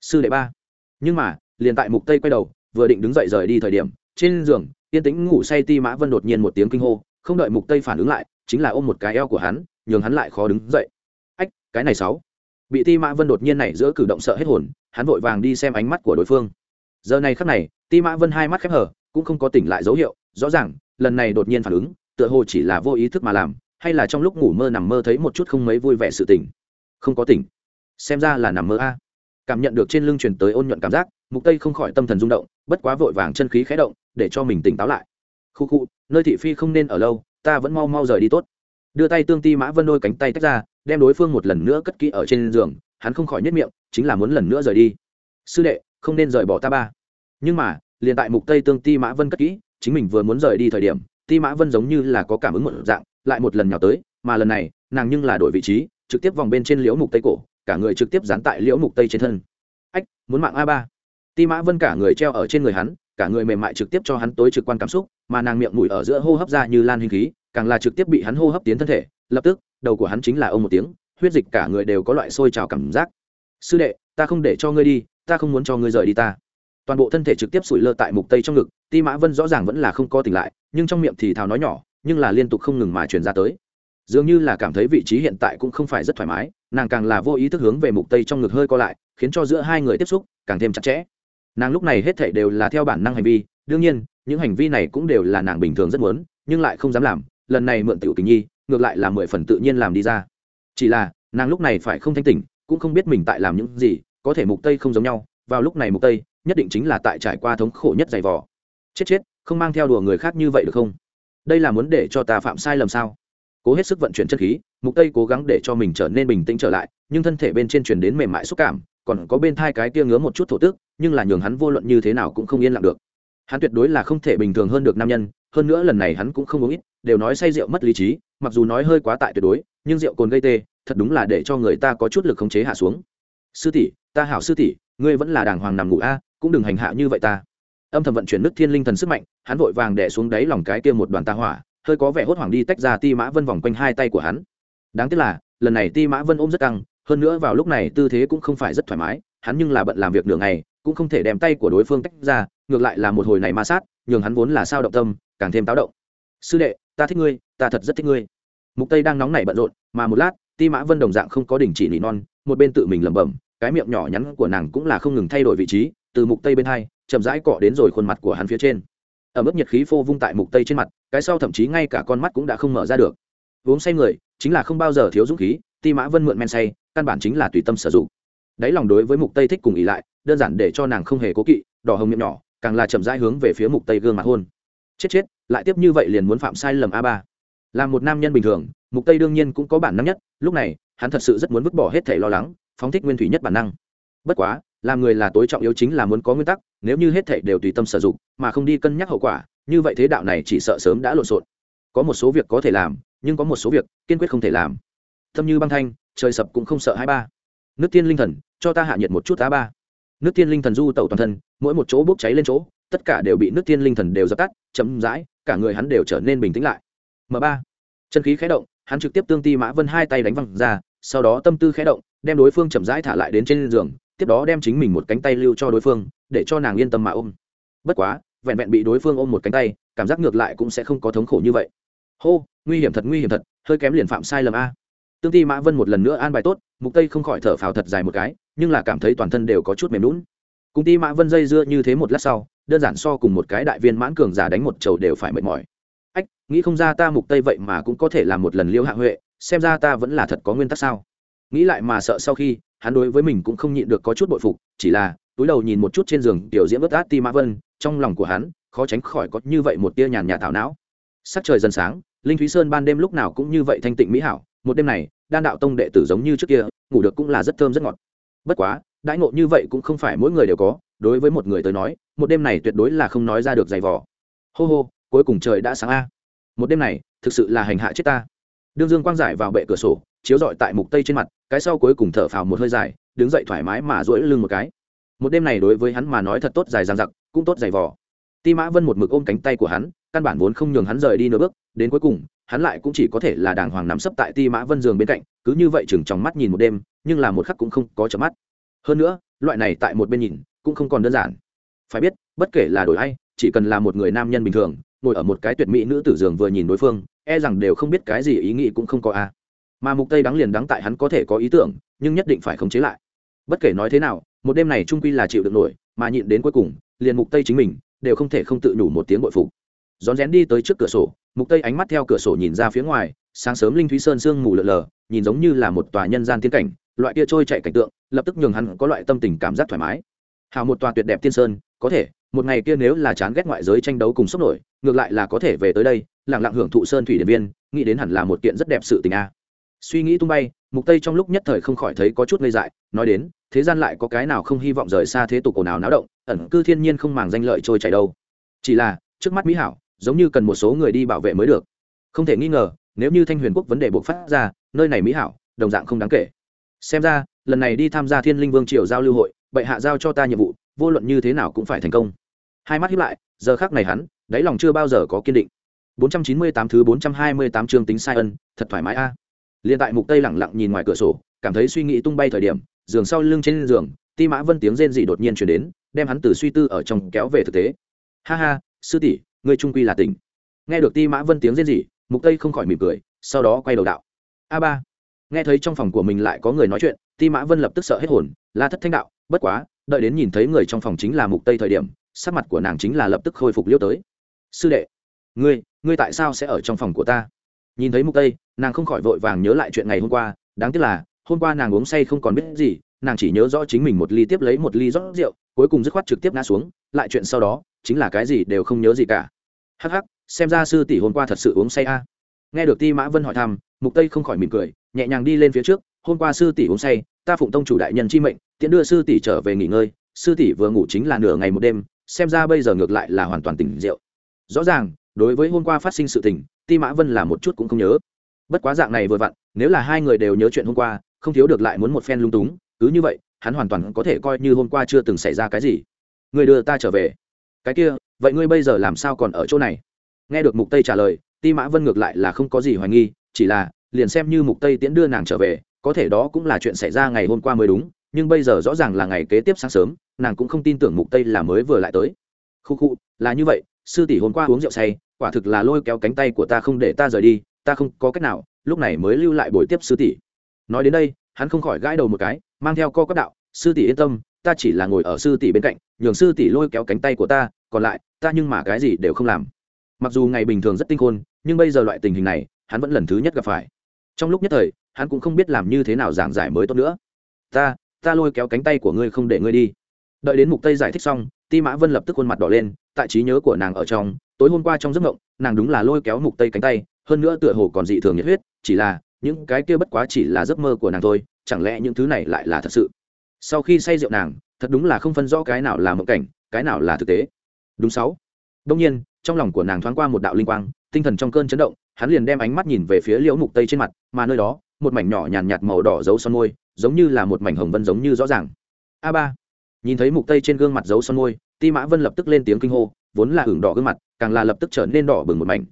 Sư đệ ba. Nhưng mà, liền tại mục tây quay đầu, vừa định đứng dậy rời đi thời điểm, trên giường, yên tĩnh ngủ say ti mã vân đột nhiên một tiếng kinh hô, không đợi mục tây phản ứng lại, chính là ôm một cái eo của hắn, nhường hắn lại khó đứng dậy. Ách, cái này sáu. Bị ti mã vân đột nhiên này giữa cử động sợ hết hồn, hắn vội vàng đi xem ánh mắt của đối phương. Giờ này khắc này, ti mã vân hai mắt khép hở cũng không có tỉnh lại dấu hiệu, rõ ràng lần này đột nhiên phản ứng, tựa hồ chỉ là vô ý thức mà làm, hay là trong lúc ngủ mơ nằm mơ thấy một chút không mấy vui vẻ sự tỉnh không có tỉnh. Xem ra là nằm mơ a. Cảm nhận được trên lưng truyền tới ôn nhuận cảm giác, mục tây không khỏi tâm thần rung động, bất quá vội vàng chân khí khẽ động, để cho mình tỉnh táo lại. Khu khu, nơi thị phi không nên ở lâu, ta vẫn mau mau rời đi tốt. Đưa tay tương ti mã vân đôi cánh tay tách ra, đem đối phương một lần nữa cất kỹ ở trên giường, hắn không khỏi nhất miệng, chính là muốn lần nữa rời đi. Sư đệ, không nên rời bỏ ta ba. Nhưng mà, liền tại mục tây tương ti mã vân cất kỹ chính mình vừa muốn rời đi thời điểm, ti mã vân giống như là có cảm ứng một dạng, lại một lần nhào tới, mà lần này, nàng nhưng là đổi vị trí, trực tiếp vòng bên trên liễu mục tây cổ, cả người trực tiếp dán tại liễu mục tây trên thân. Ách, muốn mạng a ba. Ti mã vân cả người treo ở trên người hắn, cả người mềm mại trực tiếp cho hắn tối trực quan cảm xúc, mà nàng miệng mũi ở giữa hô hấp ra như lan hình khí, càng là trực tiếp bị hắn hô hấp tiến thân thể, lập tức, đầu của hắn chính là ông một tiếng, huyết dịch cả người đều có loại sôi trào cảm giác. Sư đệ, ta không để cho ngươi đi, ta không muốn cho ngươi rời đi ta. Toàn bộ thân thể trực tiếp sủi lơ tại mục tây trong ngực ti mã vân rõ ràng vẫn là không có tỉnh lại, nhưng trong miệng thì thào nói nhỏ, nhưng là liên tục không ngừng mà truyền ra tới. Dường như là cảm thấy vị trí hiện tại cũng không phải rất thoải mái, nàng càng là vô ý thức hướng về mục tây trong ngực hơi co lại, khiến cho giữa hai người tiếp xúc càng thêm chặt chẽ. Nàng lúc này hết thảy đều là theo bản năng hành vi, đương nhiên, những hành vi này cũng đều là nàng bình thường rất muốn, nhưng lại không dám làm, lần này mượn tiểu tình nhi, ngược lại là mười phần tự nhiên làm đi ra. Chỉ là, nàng lúc này phải không thanh tỉnh, cũng không biết mình tại làm những gì, có thể mục tây không giống nhau, vào lúc này mục tây, nhất định chính là tại trải qua thống khổ nhất dày vò chết chết, không mang theo đùa người khác như vậy được không? Đây là muốn để cho ta phạm sai lầm sao? Cố hết sức vận chuyển chất khí, mục tây cố gắng để cho mình trở nên bình tĩnh trở lại, nhưng thân thể bên trên truyền đến mềm mại xúc cảm, còn có bên thai cái kia ngứa một chút thổ tức, nhưng là nhường hắn vô luận như thế nào cũng không yên lặng được. Hắn tuyệt đối là không thể bình thường hơn được nam nhân, hơn nữa lần này hắn cũng không uống ít, đều nói say rượu mất lý trí, mặc dù nói hơi quá tại tuyệt đối, nhưng rượu cồn gây tê, thật đúng là để cho người ta có chút lực khống chế hạ xuống. Sư tỷ, ta hảo sư tỷ, ngươi vẫn là đàng hoàng nằm ngủ a, cũng đừng hành hạ như vậy ta âm thầm vận chuyển nước thiên linh thần sức mạnh, hắn vội vàng đẻ xuống đáy lòng cái kia một đoàn ta hỏa, hơi có vẻ hốt hoảng đi tách ra ti mã vân vòng quanh hai tay của hắn. Đáng tiếc là, lần này ti mã vân ôm rất căng, hơn nữa vào lúc này tư thế cũng không phải rất thoải mái, hắn nhưng là bận làm việc nửa ngày, cũng không thể đem tay của đối phương tách ra, ngược lại là một hồi này ma sát, nhường hắn vốn là sao động tâm, càng thêm táo động. Sư đệ, ta thích ngươi, ta thật rất thích ngươi. Mục tây đang nóng nảy bận rộn, mà một lát, ti mã vân đồng dạng không có đình chỉ nỉ non, một bên tự mình lẩm bẩm, cái miệng nhỏ nhắn của nàng cũng là không ngừng thay đổi vị trí từ mục tây bên hai, chậm rãi cọ đến rồi khuôn mặt của hắn phía trên. Ở mức nhiệt khí phô vung tại mục tây trên mặt, cái sau thậm chí ngay cả con mắt cũng đã không mở ra được. Uống say người, chính là không bao giờ thiếu dũng khí, ti mã vân mượn men say, căn bản chính là tùy tâm sử dụng. Đáy lòng đối với mục tây thích cùng ý lại, đơn giản để cho nàng không hề cố kỵ, đỏ hồng miệng nhỏ, càng là chậm rãi hướng về phía mục tây gương mặt hôn. Chết chết, lại tiếp như vậy liền muốn phạm sai lầm a ba. Là một nam nhân bình thường, mục tây đương nhiên cũng có bản năng nhất, lúc này, hắn thật sự rất muốn vứt bỏ hết thể lo lắng, phóng thích nguyên thủy nhất bản năng. Bất quá làm người là tối trọng yếu chính là muốn có nguyên tắc, nếu như hết thể đều tùy tâm sử dụng, mà không đi cân nhắc hậu quả, như vậy thế đạo này chỉ sợ sớm đã lộn xộn. Có một số việc có thể làm, nhưng có một số việc kiên quyết không thể làm. Thâm như băng thanh, trời sập cũng không sợ hai ba. Nước tiên linh thần, cho ta hạ nhiệt một chút á ba. Nước tiên linh thần du tẩu toàn thân, mỗi một chỗ bốc cháy lên chỗ, tất cả đều bị nước tiên linh thần đều dập tắt chấm dãi cả người hắn đều trở nên bình tĩnh lại. M ba, chân khí khé động, hắn trực tiếp tương ti mã vân hai tay đánh văng ra, sau đó tâm tư khé động, đem đối phương chậm rãi thả lại đến trên giường tiếp đó đem chính mình một cánh tay lưu cho đối phương, để cho nàng yên tâm mà ôm. Bất quá, vẹn vẹn bị đối phương ôm một cánh tay, cảm giác ngược lại cũng sẽ không có thống khổ như vậy. Hô, nguy hiểm thật, nguy hiểm thật, hơi kém liền phạm sai lầm a. Tương ti mã vân một lần nữa an bài tốt, mục tây không khỏi thở phào thật dài một cái, nhưng là cảm thấy toàn thân đều có chút mềm lún cùng ti mã vân dây dưa như thế một lát sau, đơn giản so cùng một cái đại viên mãn cường giả đánh một chầu đều phải mệt mỏi. Ách, nghĩ không ra ta mục tây vậy mà cũng có thể làm một lần liêu hạ huệ, xem ra ta vẫn là thật có nguyên tắc sao? Nghĩ lại mà sợ sau khi, hắn đối với mình cũng không nhịn được có chút bội phục, chỉ là, túi đầu nhìn một chút trên giường tiểu diễm vớt át ti mã vân, trong lòng của hắn, khó tránh khỏi có như vậy một tia nhàn nhạt thảo não. Sắc trời dần sáng, linh thúy sơn ban đêm lúc nào cũng như vậy thanh tịnh mỹ hảo, một đêm này, đan đạo tông đệ tử giống như trước kia, ngủ được cũng là rất thơm rất ngọt. Bất quá, đãi ngộ như vậy cũng không phải mỗi người đều có, đối với một người tới nói, một đêm này tuyệt đối là không nói ra được giày vò. Hô hô, cuối cùng trời đã sáng a. Một đêm này, thực sự là hành hạ chết ta. Đương dương quang giải vào bệ cửa sổ chiếu rọi tại mục tây trên mặt, cái sau cuối cùng thở phào một hơi dài, đứng dậy thoải mái mà duỗi lưng một cái. Một đêm này đối với hắn mà nói thật tốt dài dang dặc, cũng tốt dày vò. Ti mã vân một mực ôm cánh tay của hắn, căn bản vốn không nhường hắn rời đi nửa bước, đến cuối cùng, hắn lại cũng chỉ có thể là đàng hoàng nắm sấp tại ti mã vân giường bên cạnh, cứ như vậy chừng trong mắt nhìn một đêm, nhưng là một khắc cũng không có chớp mắt. Hơn nữa, loại này tại một bên nhìn, cũng không còn đơn giản. Phải biết, bất kể là đổi ai, chỉ cần là một người nam nhân bình thường, ngồi ở một cái tuyệt mỹ nữ tử giường vừa nhìn đối phương e rằng đều không biết cái gì ý nghĩ cũng không có a mà mục tây đắng liền đắng tại hắn có thể có ý tưởng, nhưng nhất định phải khống chế lại. Bất kể nói thế nào, một đêm này trung quy là chịu được nổi, mà nhịn đến cuối cùng, liền mục tây chính mình, đều không thể không tự nhủ một tiếng bội phục. Rón rén đi tới trước cửa sổ, mục tây ánh mắt theo cửa sổ nhìn ra phía ngoài, sáng sớm linh thúy sơn sương mù lờ lờ, nhìn giống như là một tòa nhân gian tiên cảnh, loại kia trôi chạy cảnh tượng, lập tức nhường hắn có loại tâm tình cảm giác thoải mái. Hào một tòa tuyệt đẹp tiên sơn, có thể, một ngày kia nếu là chán ghét ngoại giới tranh đấu cùng sốc nổi, ngược lại là có thể về tới đây, lặng lặng hưởng thụ sơn thủy điện viên nghĩ đến hẳn là một kiện rất đẹp sự tình a suy nghĩ tung bay, mục tây trong lúc nhất thời không khỏi thấy có chút ngây dại, nói đến, thế gian lại có cái nào không hy vọng rời xa thế tục ồn ào náo động, ẩn cư thiên nhiên không màng danh lợi trôi chảy đâu. Chỉ là, trước mắt mỹ hảo, giống như cần một số người đi bảo vệ mới được. Không thể nghi ngờ, nếu như thanh huyền quốc vấn đề buộc phát ra, nơi này mỹ hảo, đồng dạng không đáng kể. Xem ra, lần này đi tham gia thiên linh vương triều giao lưu hội, bệ hạ giao cho ta nhiệm vụ, vô luận như thế nào cũng phải thành công. Hai mắt hiếp lại, giờ khác này hắn, đáy lòng chưa bao giờ có kiên định. 498 thứ 428 chương tính sai ân, thật thoải mái a. à liền tại mục tây lẳng lặng nhìn ngoài cửa sổ cảm thấy suy nghĩ tung bay thời điểm giường sau lưng trên giường ti mã vân tiếng rên dị đột nhiên chuyển đến đem hắn từ suy tư ở trong kéo về thực tế. Ha ha sư tỷ ngươi trung quy là tỉnh. Nghe được ti mã vân tiếng rên dị, mục tây không khỏi mỉm cười sau đó quay đầu đạo. A ba. Nghe thấy trong phòng của mình lại có người nói chuyện ti mã vân lập tức sợ hết hồn la thất thanh đạo bất quá đợi đến nhìn thấy người trong phòng chính là mục tây thời điểm sắc mặt của nàng chính là lập tức khôi phục liêu tới. Sư đệ ngươi ngươi tại sao sẽ ở trong phòng của ta? Nhìn thấy mục tây, nàng không khỏi vội vàng nhớ lại chuyện ngày hôm qua, đáng tiếc là, hôm qua nàng uống say không còn biết gì, nàng chỉ nhớ rõ chính mình một ly tiếp lấy một ly rót rượu, cuối cùng dứt khoát trực tiếp ngã xuống, lại chuyện sau đó, chính là cái gì đều không nhớ gì cả. Hắc hắc, xem ra sư tỷ hôm qua thật sự uống say a. Nghe được ti mã vân hỏi thăm, mục tây không khỏi mỉm cười, nhẹ nhàng đi lên phía trước, hôm qua sư tỷ uống say, ta phụng tông chủ đại nhân chi mệnh tiện đưa sư tỷ trở về nghỉ ngơi, sư tỷ vừa ngủ chính là nửa ngày một đêm, xem ra bây giờ ngược lại là hoàn toàn tỉnh rượu. Rõ ràng đối với hôm qua phát sinh sự tình, ti mã vân là một chút cũng không nhớ. Bất quá dạng này vừa vặn, nếu là hai người đều nhớ chuyện hôm qua, không thiếu được lại muốn một phen lung túng, cứ như vậy, hắn hoàn toàn có thể coi như hôm qua chưa từng xảy ra cái gì. Người đưa ta trở về. Cái kia, vậy ngươi bây giờ làm sao còn ở chỗ này? Nghe được mục tây trả lời, ti mã vân ngược lại là không có gì hoài nghi, chỉ là, liền xem như mục tây tiễn đưa nàng trở về, có thể đó cũng là chuyện xảy ra ngày hôm qua mới đúng, nhưng bây giờ rõ ràng là ngày kế tiếp sáng sớm, nàng cũng không tin tưởng mục tây là mới vừa lại tới. Khu khu, là như vậy, sư tỷ hôm qua uống rượu say quả thực là lôi kéo cánh tay của ta không để ta rời đi, ta không có cách nào, lúc này mới lưu lại buổi tiếp sư tỷ. Nói đến đây, hắn không khỏi gãi đầu một cái, mang theo co cấp đạo, sư tỷ yên tâm, ta chỉ là ngồi ở sư tỷ bên cạnh, nhường sư tỷ lôi kéo cánh tay của ta, còn lại, ta nhưng mà cái gì đều không làm. Mặc dù ngày bình thường rất tinh khôn, nhưng bây giờ loại tình hình này, hắn vẫn lần thứ nhất gặp phải. Trong lúc nhất thời, hắn cũng không biết làm như thế nào giảng giải mới tốt nữa. Ta ta lôi kéo cánh tay của ngươi không để ngươi đi. Đợi đến mục tây giải thích xong, ti mã vân lập tức khuôn mặt đỏ lên, tại trí nhớ của nàng ở trong tối hôm qua trong giấc mộng, nàng đúng là lôi kéo mục tây cánh tay, hơn nữa tựa hồ còn dị thường nhiệt huyết, chỉ là, những cái kia bất quá chỉ là giấc mơ của nàng thôi, chẳng lẽ những thứ này lại là thật sự? Sau khi say rượu nàng, thật đúng là không phân rõ cái nào là mộng cảnh, cái nào là thực tế. Đúng sáu. Đông nhiên, trong lòng của nàng thoáng qua một đạo linh quang, tinh thần trong cơn chấn động, hắn liền đem ánh mắt nhìn về phía liễu mục tây trên mặt, mà nơi đó, một mảnh nhỏ nhàn nhạt màu đỏ dấu son môi, giống như là một mảnh hồng vân giống như rõ ràng. A ba nhìn thấy mục tây trên gương mặt dấu son môi, ti mã vân lập tức lên tiếng kinh hô, vốn là hưởng đỏ gương mặt, càng là lập tức trở nên đỏ bừng một mảnh.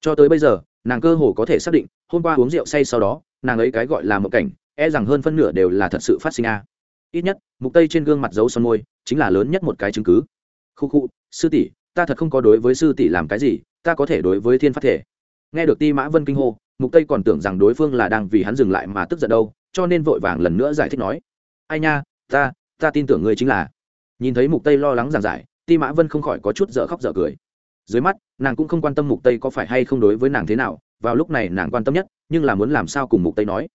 Cho tới bây giờ, nàng cơ hồ có thể xác định, hôm qua uống rượu say sau đó, nàng ấy cái gọi là một cảnh e rằng hơn phân nửa đều là thật sự phát sinh a. Ít nhất, mục tây trên gương mặt dấu son môi, chính là lớn nhất một cái chứng cứ. Khu khu, sư tỷ, ta thật không có đối với sư tỷ làm cái gì, ta có thể đối với thiên phát thể. Nghe được ti mã vân kinh hô, mục tây còn tưởng rằng đối phương là đang vì hắn dừng lại mà tức giận đâu, cho nên vội vàng lần nữa giải thích nói. Ai nha, ta ta tin tưởng ngươi chính là. Nhìn thấy mục tây lo lắng giảng giải, ti mã vân không khỏi có chút dở khóc dở cười. Dưới mắt, nàng cũng không quan tâm mục tây có phải hay không đối với nàng thế nào, vào lúc này nàng quan tâm nhất, nhưng là muốn làm sao cùng mục tây nói.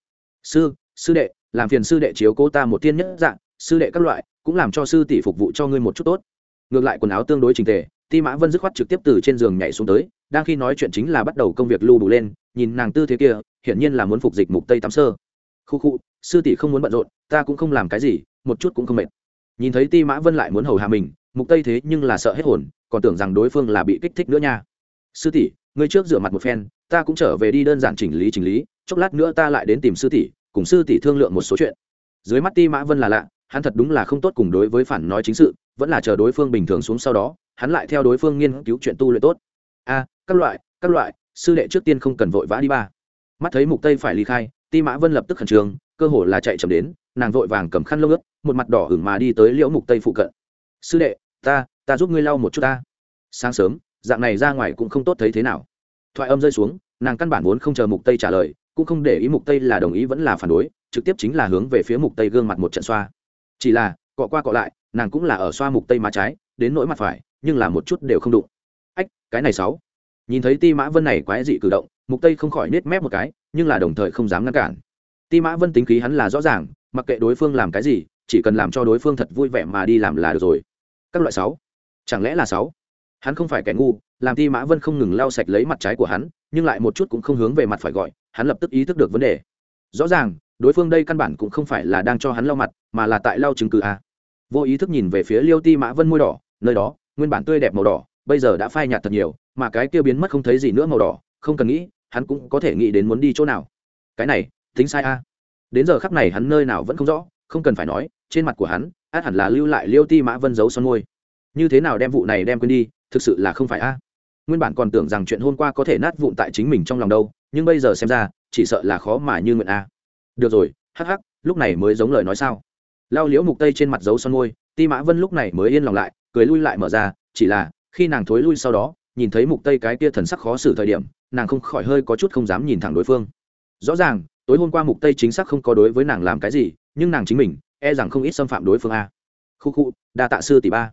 Sư sư đệ, làm phiền sư đệ chiếu cô ta một tiên nhất dạng, sư đệ các loại, cũng làm cho sư tỷ phục vụ cho ngươi một chút tốt. Ngược lại quần áo tương đối trình tề, ti mã vân dứt khoát trực tiếp từ trên giường nhảy xuống tới, đang khi nói chuyện chính là bắt đầu công việc lưu đủ lên, nhìn nàng tư thế kia, hiển nhiên là muốn phục dịch mục tây tắm sơ. Khu khu, sư tỷ không muốn bận rộn, ta cũng không làm cái gì một chút cũng không mệt. Nhìn thấy ti mã vân lại muốn hầu hạ mình, mục tây thế nhưng là sợ hết hồn, còn tưởng rằng đối phương là bị kích thích nữa nha. Sư tỷ, ngươi trước rửa mặt một phen, ta cũng trở về đi đơn giản chỉnh lý chỉnh lý, chốc lát nữa ta lại đến tìm sư tỷ, cùng sư tỷ thương lượng một số chuyện. Dưới mắt ti mã vân là lạ, hắn thật đúng là không tốt cùng đối với phản nói chính sự, vẫn là chờ đối phương bình thường xuống sau đó, hắn lại theo đối phương nghiên cứu chuyện tu luyện tốt. A, các loại các loại, sư đệ trước tiên không cần vội vã đi ba. Mắt thấy mục tây phải ly khai, ti mã vân lập tức khẩn trương, cơ hồ là chạy chậm đến, nàng vội vàng cầm khăn lông ướt một mặt đỏ hửng mà đi tới liễu mục tây phụ cận. Sư đệ, ta ta giúp ngươi lau một chút ta. Sáng sớm, dạng này ra ngoài cũng không tốt thấy thế nào. Thoại âm rơi xuống, nàng căn bản vốn không chờ mục tây trả lời, cũng không để ý mục tây là đồng ý vẫn là phản đối, trực tiếp chính là hướng về phía mục tây gương mặt một trận xoa. Chỉ là, cọ qua cọ lại, nàng cũng là ở xoa mục tây má trái, đến nỗi mặt phải, nhưng là một chút đều không đụng. Ách, cái này sáu nhìn thấy ti mã vân này quái dị cử động, mục tây không khỏi nết mép một cái, nhưng là đồng thời không dám ngăn cản. Ti mã vân tính khí hắn là rõ ràng, mặc kệ đối phương làm cái gì chỉ cần làm cho đối phương thật vui vẻ mà đi làm là được rồi. Các loại sáu. Chẳng lẽ là sáu? Hắn không phải kẻ ngu, làm ti mã vân không ngừng lau sạch lấy mặt trái của hắn, nhưng lại một chút cũng không hướng về mặt phải gọi, hắn lập tức ý thức được vấn đề. Rõ ràng, đối phương đây căn bản cũng không phải là đang cho hắn lau mặt, mà là tại lau chứng cứ a vô ý thức nhìn về phía liêu ti mã vân môi đỏ, nơi đó, nguyên bản tươi đẹp màu đỏ, bây giờ đã phai nhạt thật nhiều, mà cái kia biến mất không thấy gì nữa màu đỏ, không cần nghĩ, hắn cũng có thể nghĩ đến muốn đi chỗ nào. Cái này, tính sai a đến giờ khắc này hắn nơi nào vẫn không rõ, không cần phải nói trên mặt của hắn, át hẳn là lưu lại liêu ti mã vân giấu son môi. Như thế nào đem vụ này đem quên đi, thực sự là không phải a. Nguyên bản còn tưởng rằng chuyện hôm qua có thể nát vụn tại chính mình trong lòng đâu, nhưng bây giờ xem ra, chỉ sợ là khó mà như nguyện a. Được rồi, hắc hắc, lúc này mới giống lời nói sao. Lao liễu mục tây trên mặt dấu son môi, ti mã vân lúc này mới yên lòng lại, cười lui lại mở ra, chỉ là, khi nàng thối lui sau đó, nhìn thấy mục tây cái kia thần sắc khó xử thời điểm, nàng không khỏi hơi có chút không dám nhìn thẳng đối phương. Rõ ràng, tối hôm qua mục tây chính xác không có đối với nàng làm cái gì, nhưng nàng chính mình e rằng không ít xâm phạm đối phương a. Khu khu, đa tạ sư tỷ ba.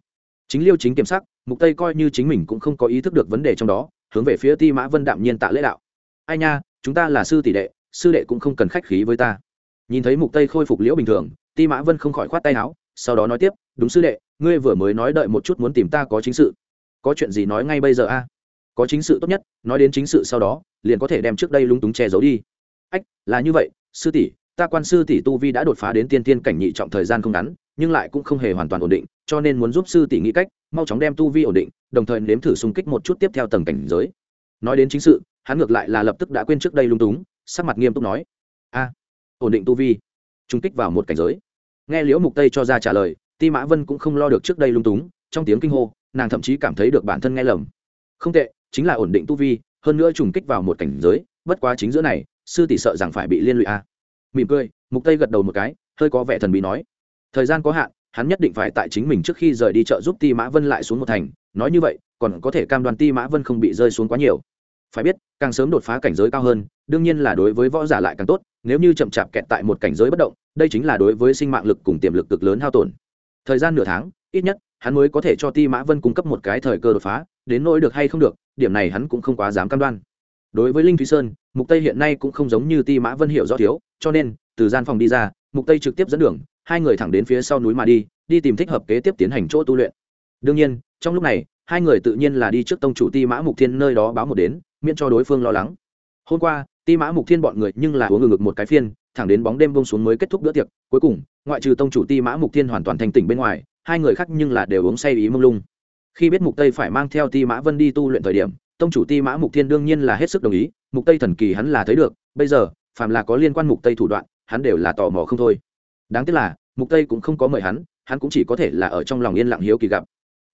Chính liêu chính kiểm sắc mục tây coi như chính mình cũng không có ý thức được vấn đề trong đó, hướng về phía ti mã vân đạm nhiên tạ lễ đạo. Ai nha, chúng ta là sư tỷ đệ, sư đệ cũng không cần khách khí với ta. Nhìn thấy mục tây khôi phục liễu bình thường, ti mã vân không khỏi khoát tay áo, sau đó nói tiếp, đúng sư đệ, ngươi vừa mới nói đợi một chút muốn tìm ta có chính sự. Có chuyện gì nói ngay bây giờ a? Có chính sự tốt nhất, nói đến chính sự sau đó, liền có thể đem trước đây lung túng che giấu đi. Ách, là như vậy, sư tỷ ta quan sư tỷ tu vi đã đột phá đến tiên tiên cảnh nhị trọng thời gian không ngắn, nhưng lại cũng không hề hoàn toàn ổn định, cho nên muốn giúp sư tỷ nghĩ cách, mau chóng đem tu vi ổn định, đồng thời nếm thử xung kích một chút tiếp theo tầng cảnh giới. Nói đến chính sự, hắn ngược lại là lập tức đã quên trước đây lung túng, sắc mặt nghiêm túc nói, a, ổn định tu vi. Trung kích vào một cảnh giới. Nghe liễu mục tây cho ra trả lời, ti mã vân cũng không lo được trước đây lung túng, trong tiếng kinh hô, nàng thậm chí cảm thấy được bản thân nghe lầm. Không tệ, chính là ổn định tu vi, hơn nữa trùng kích vào một cảnh giới, bất quá chính giữa này, sư tỷ sợ rằng phải bị liên lụy a mỉm cười, mục tây gật đầu một cái, hơi có vẻ thần bí nói. Thời gian có hạn, hắn nhất định phải tại chính mình trước khi rời đi chợ giúp ti mã vân lại xuống một thành. Nói như vậy, còn có thể cam đoan ti mã vân không bị rơi xuống quá nhiều. Phải biết, càng sớm đột phá cảnh giới cao hơn, đương nhiên là đối với võ giả lại càng tốt. Nếu như chậm chạp kẹt tại một cảnh giới bất động, đây chính là đối với sinh mạng lực cùng tiềm lực cực lớn hao tổn. Thời gian nửa tháng, ít nhất, hắn mới có thể cho ti mã vân cung cấp một cái thời cơ đột phá, đến nỗi được hay không được, điểm này hắn cũng không quá dám cam đoan đối với linh thúy sơn, mục tây hiện nay cũng không giống như ti mã vân hiểu rõ thiếu, cho nên, từ gian phòng đi ra, mục tây trực tiếp dẫn đường, hai người thẳng đến phía sau núi mà đi đi tìm thích hợp kế tiếp tiến hành chỗ tu luyện. Đương nhiên, trong lúc này, hai người tự nhiên là đi trước tông chủ ti mã mục thiên nơi đó báo một đến, miễn cho đối phương lo lắng. Hôm qua, ti mã mục thiên bọn người nhưng là uống ngực một cái phiên, thẳng đến bóng đêm bông xuống mới kết thúc bữa tiệc, cuối cùng, ngoại trừ tông chủ ti mã mục thiên hoàn toàn thành tỉnh bên ngoài, hai người khác nhưng là đều uống say ý mông lung. Khi biết mục tây phải mang theo ti mã vân đi tu luyện thời điểm tông chủ ti mã mục thiên đương nhiên là hết sức đồng ý, mục tây thần kỳ hắn là thấy được, bây giờ, phàm là có liên quan mục tây thủ đoạn, hắn đều là tò mò không thôi. Đáng tiếc là, mục tây cũng không có mời hắn hắn cũng chỉ có thể là ở trong lòng yên lặng hiếu kỳ gặp.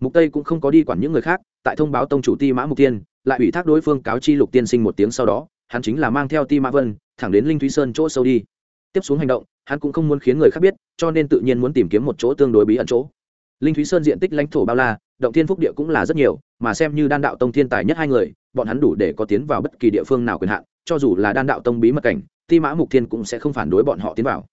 Mục tây cũng không có đi quản những người khác, tại thông báo tông chủ ti mã mục tiên lại ủy thác đối phương cáo chi lục tiên sinh một tiếng sau đó, hắn chính là mang theo ti mã vân, thẳng đến linh thúy sơn chỗ sâu đi. Tiếp xuống hành động, hắn cũng không muốn khiến người khác biết, cho nên tự nhiên muốn tìm kiếm một chỗ tương đối bí ẩn chỗ. Linh thúy sơn diện tích lãnh thổ bao la động thiên phúc địa cũng là rất nhiều, mà xem như đan đạo tông thiên tài nhất hai người, bọn hắn đủ để có tiến vào bất kỳ địa phương nào quyền hạn, cho dù là đan đạo tông bí mật cảnh, ti mã mục thiên cũng sẽ không phản đối bọn họ tiến vào.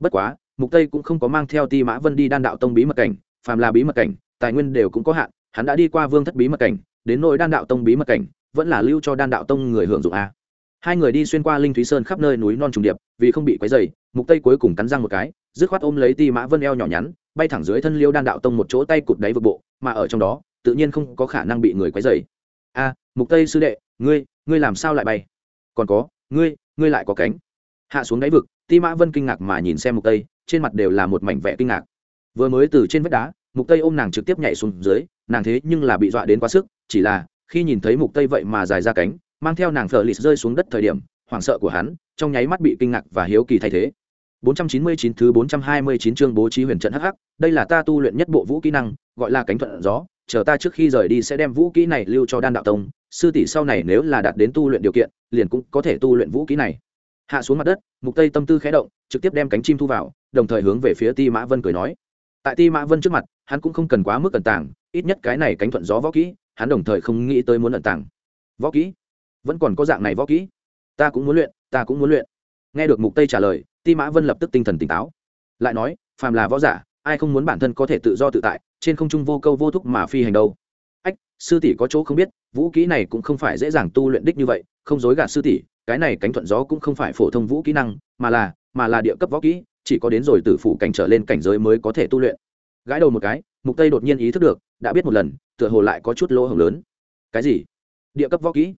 Bất quá, mục tây cũng không có mang theo ti mã vân đi đan đạo tông bí mật cảnh, phàm là bí mật cảnh, tài nguyên đều cũng có hạn, hắn đã đi qua vương thất bí mật cảnh, đến nỗi đan đạo tông bí mật cảnh, vẫn là lưu cho đan đạo tông người hưởng dụng a hai người đi xuyên qua linh thúy sơn khắp nơi núi non trùng điệp, vì không bị quấy dày mục tây cuối cùng cắn răng một cái, dứt khoát ôm lấy ti mã vân eo nhỏ nhắn, bay thẳng dưới thân liêu đan đạo tông một chỗ tay cụt đáy vực bộ, mà ở trong đó, tự nhiên không có khả năng bị người quấy dày a, mục tây sư đệ, ngươi ngươi làm sao lại bay? Còn có, ngươi ngươi lại có cánh. Hạ xuống đáy vực, ti mã vân kinh ngạc mà nhìn xem mục tây, trên mặt đều là một mảnh vẻ kinh ngạc. Vừa mới từ trên vách đá, mục tây ôm nàng trực tiếp nhảy xuống dưới, nàng thế nhưng là bị dọa đến quá sức, chỉ là, khi nhìn thấy mục tây vậy mà dài ra cánh mang theo nàng phở lịt rơi xuống đất thời điểm hoảng sợ của hắn trong nháy mắt bị kinh ngạc và hiếu kỳ thay thế. 499 thứ 429 chương bố trí huyền trận hắc hắc, đây là ta tu luyện nhất bộ vũ kỹ năng, gọi là cánh thuận gió, chờ ta trước khi rời đi sẽ đem vũ kỹ này lưu cho Đan đạo tông, sư tỷ sau này nếu là đạt đến tu luyện điều kiện, liền cũng có thể tu luyện vũ kỹ này. Hạ xuống mặt đất, Mục Tây tâm tư khẽ động, trực tiếp đem cánh chim thu vào, đồng thời hướng về phía Ti Mã Vân cười nói: tại ti mã vân trước mặt hắn cũng không cần quá mức ẩn tàng ít nhất cái này cánh thuận gió võ kỹ hắn đồng thời không nghĩ tới muốn ẩn tàng. Võ kỹ? Vẫn còn có dạng này võ kỹ. Ta cũng muốn luyện, ta cũng muốn luyện. Nghe được mục tây trả lời, ti mã vân lập tức tinh thần tỉnh táo. Lại nói, phàm là võ giả, ai không muốn bản thân có thể tự do tự tại, trên không trung vô câu vô thúc mà phi hành đâu. Ách, sư tỷ có chỗ không biết, vũ kỹ này cũng không phải dễ dàng tu luyện đích như vậy, không dối gạt sư tỷ, cái này cánh thuận gió cũng không phải phổ thông vũ kỹ năng, mà là mà là địa cấp võ kỹ, chỉ có đến rồi tử phủ cảnh trở lên cảnh giới mới có thể tu luyện. Gãi đầu một cái, mục tây đột nhiên ý thức được, đã biết một lần, tựa hồ lại có chút lỗ hổng lớn. Cái gì? Địa cấp võ kỹ?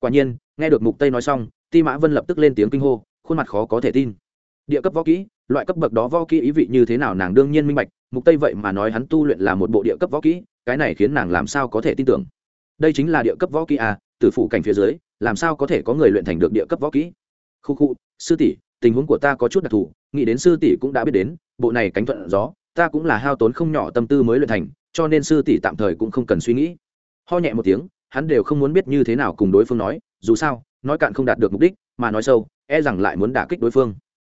Quả nhiên, nghe được mục tây nói xong, ti mã vân lập tức lên tiếng kinh hô, khuôn mặt khó có thể tin. Địa cấp võ kỹ, loại cấp bậc đó võ kỹ ý vị như thế nào nàng đương nhiên minh bạch, mục tây vậy mà nói hắn tu luyện là một bộ địa cấp võ kỹ, cái này khiến nàng làm sao có thể tin tưởng. Đây chính là địa cấp võ kỹ à tử phủ cảnh phía dưới, làm sao có thể có người luyện thành được địa cấp võ kỹ? Khu khu, sư tỷ, tình huống của ta có chút đặc thù, nghĩ đến sư tỷ cũng đã biết đến, bộ này cánh thuận gió, ta cũng là hao tốn không nhỏ tâm tư mới luyện thành, cho nên sư tỷ tạm thời cũng không cần suy nghĩ. Ho nhẹ một tiếng hắn đều không muốn biết như thế nào cùng đối phương nói, dù sao, nói cạn không đạt được mục đích, mà nói sâu e rằng lại muốn đả kích đối phương.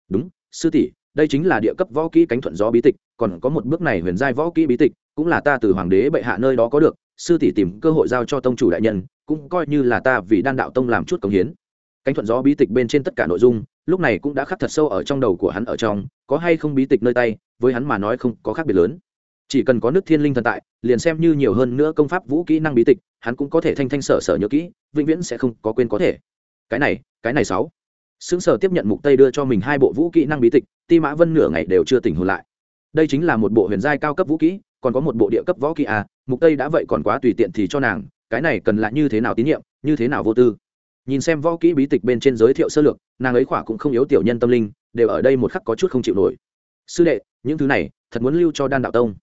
Đúng, sư tỷ, đây chính là địa cấp võ kỹ cánh thuận gió bí tịch, còn có một bước này huyền giai võ kỹ bí tịch, cũng là ta từ hoàng đế bệ hạ nơi đó có được, sư tỷ tìm cơ hội giao cho tông chủ đại nhân, cũng coi như là ta vì đan đạo tông làm chút công hiến. Cánh thuận gió bí tịch bên trên tất cả nội dung, lúc này cũng đã khắc thật sâu ở trong đầu của hắn ở trong, có hay không bí tịch nơi tay, với hắn mà nói không có khác biệt lớn. Chỉ cần có nước thiên linh thần tại, liền xem như nhiều hơn nữa công pháp vũ kỹ năng bí tịch hắn cũng có thể thanh thanh sở sở nhớ kỹ, vĩnh viễn sẽ không có quên có thể. Cái này cái này sáu. Xứng sở tiếp nhận mục tây đưa cho mình hai bộ vũ kỹ năng bí tịch, ti mã vân nửa ngày đều chưa tỉnh hồn lại. Đây chính là một bộ huyền giai cao cấp vũ kỹ, còn có một bộ địa cấp võ kỹ à mục tây đã vậy còn quá tùy tiện thì cho nàng, cái này cần là như thế nào tín nhiệm, như thế nào vô tư. Nhìn xem võ kỹ bí tịch bên trên giới thiệu sơ lược, nàng ấy khỏa cũng không yếu tiểu nhân tâm linh, đều ở đây một khắc có chút không chịu nổi. Sư đệ, những thứ này, thật muốn lưu cho đan đạo tông.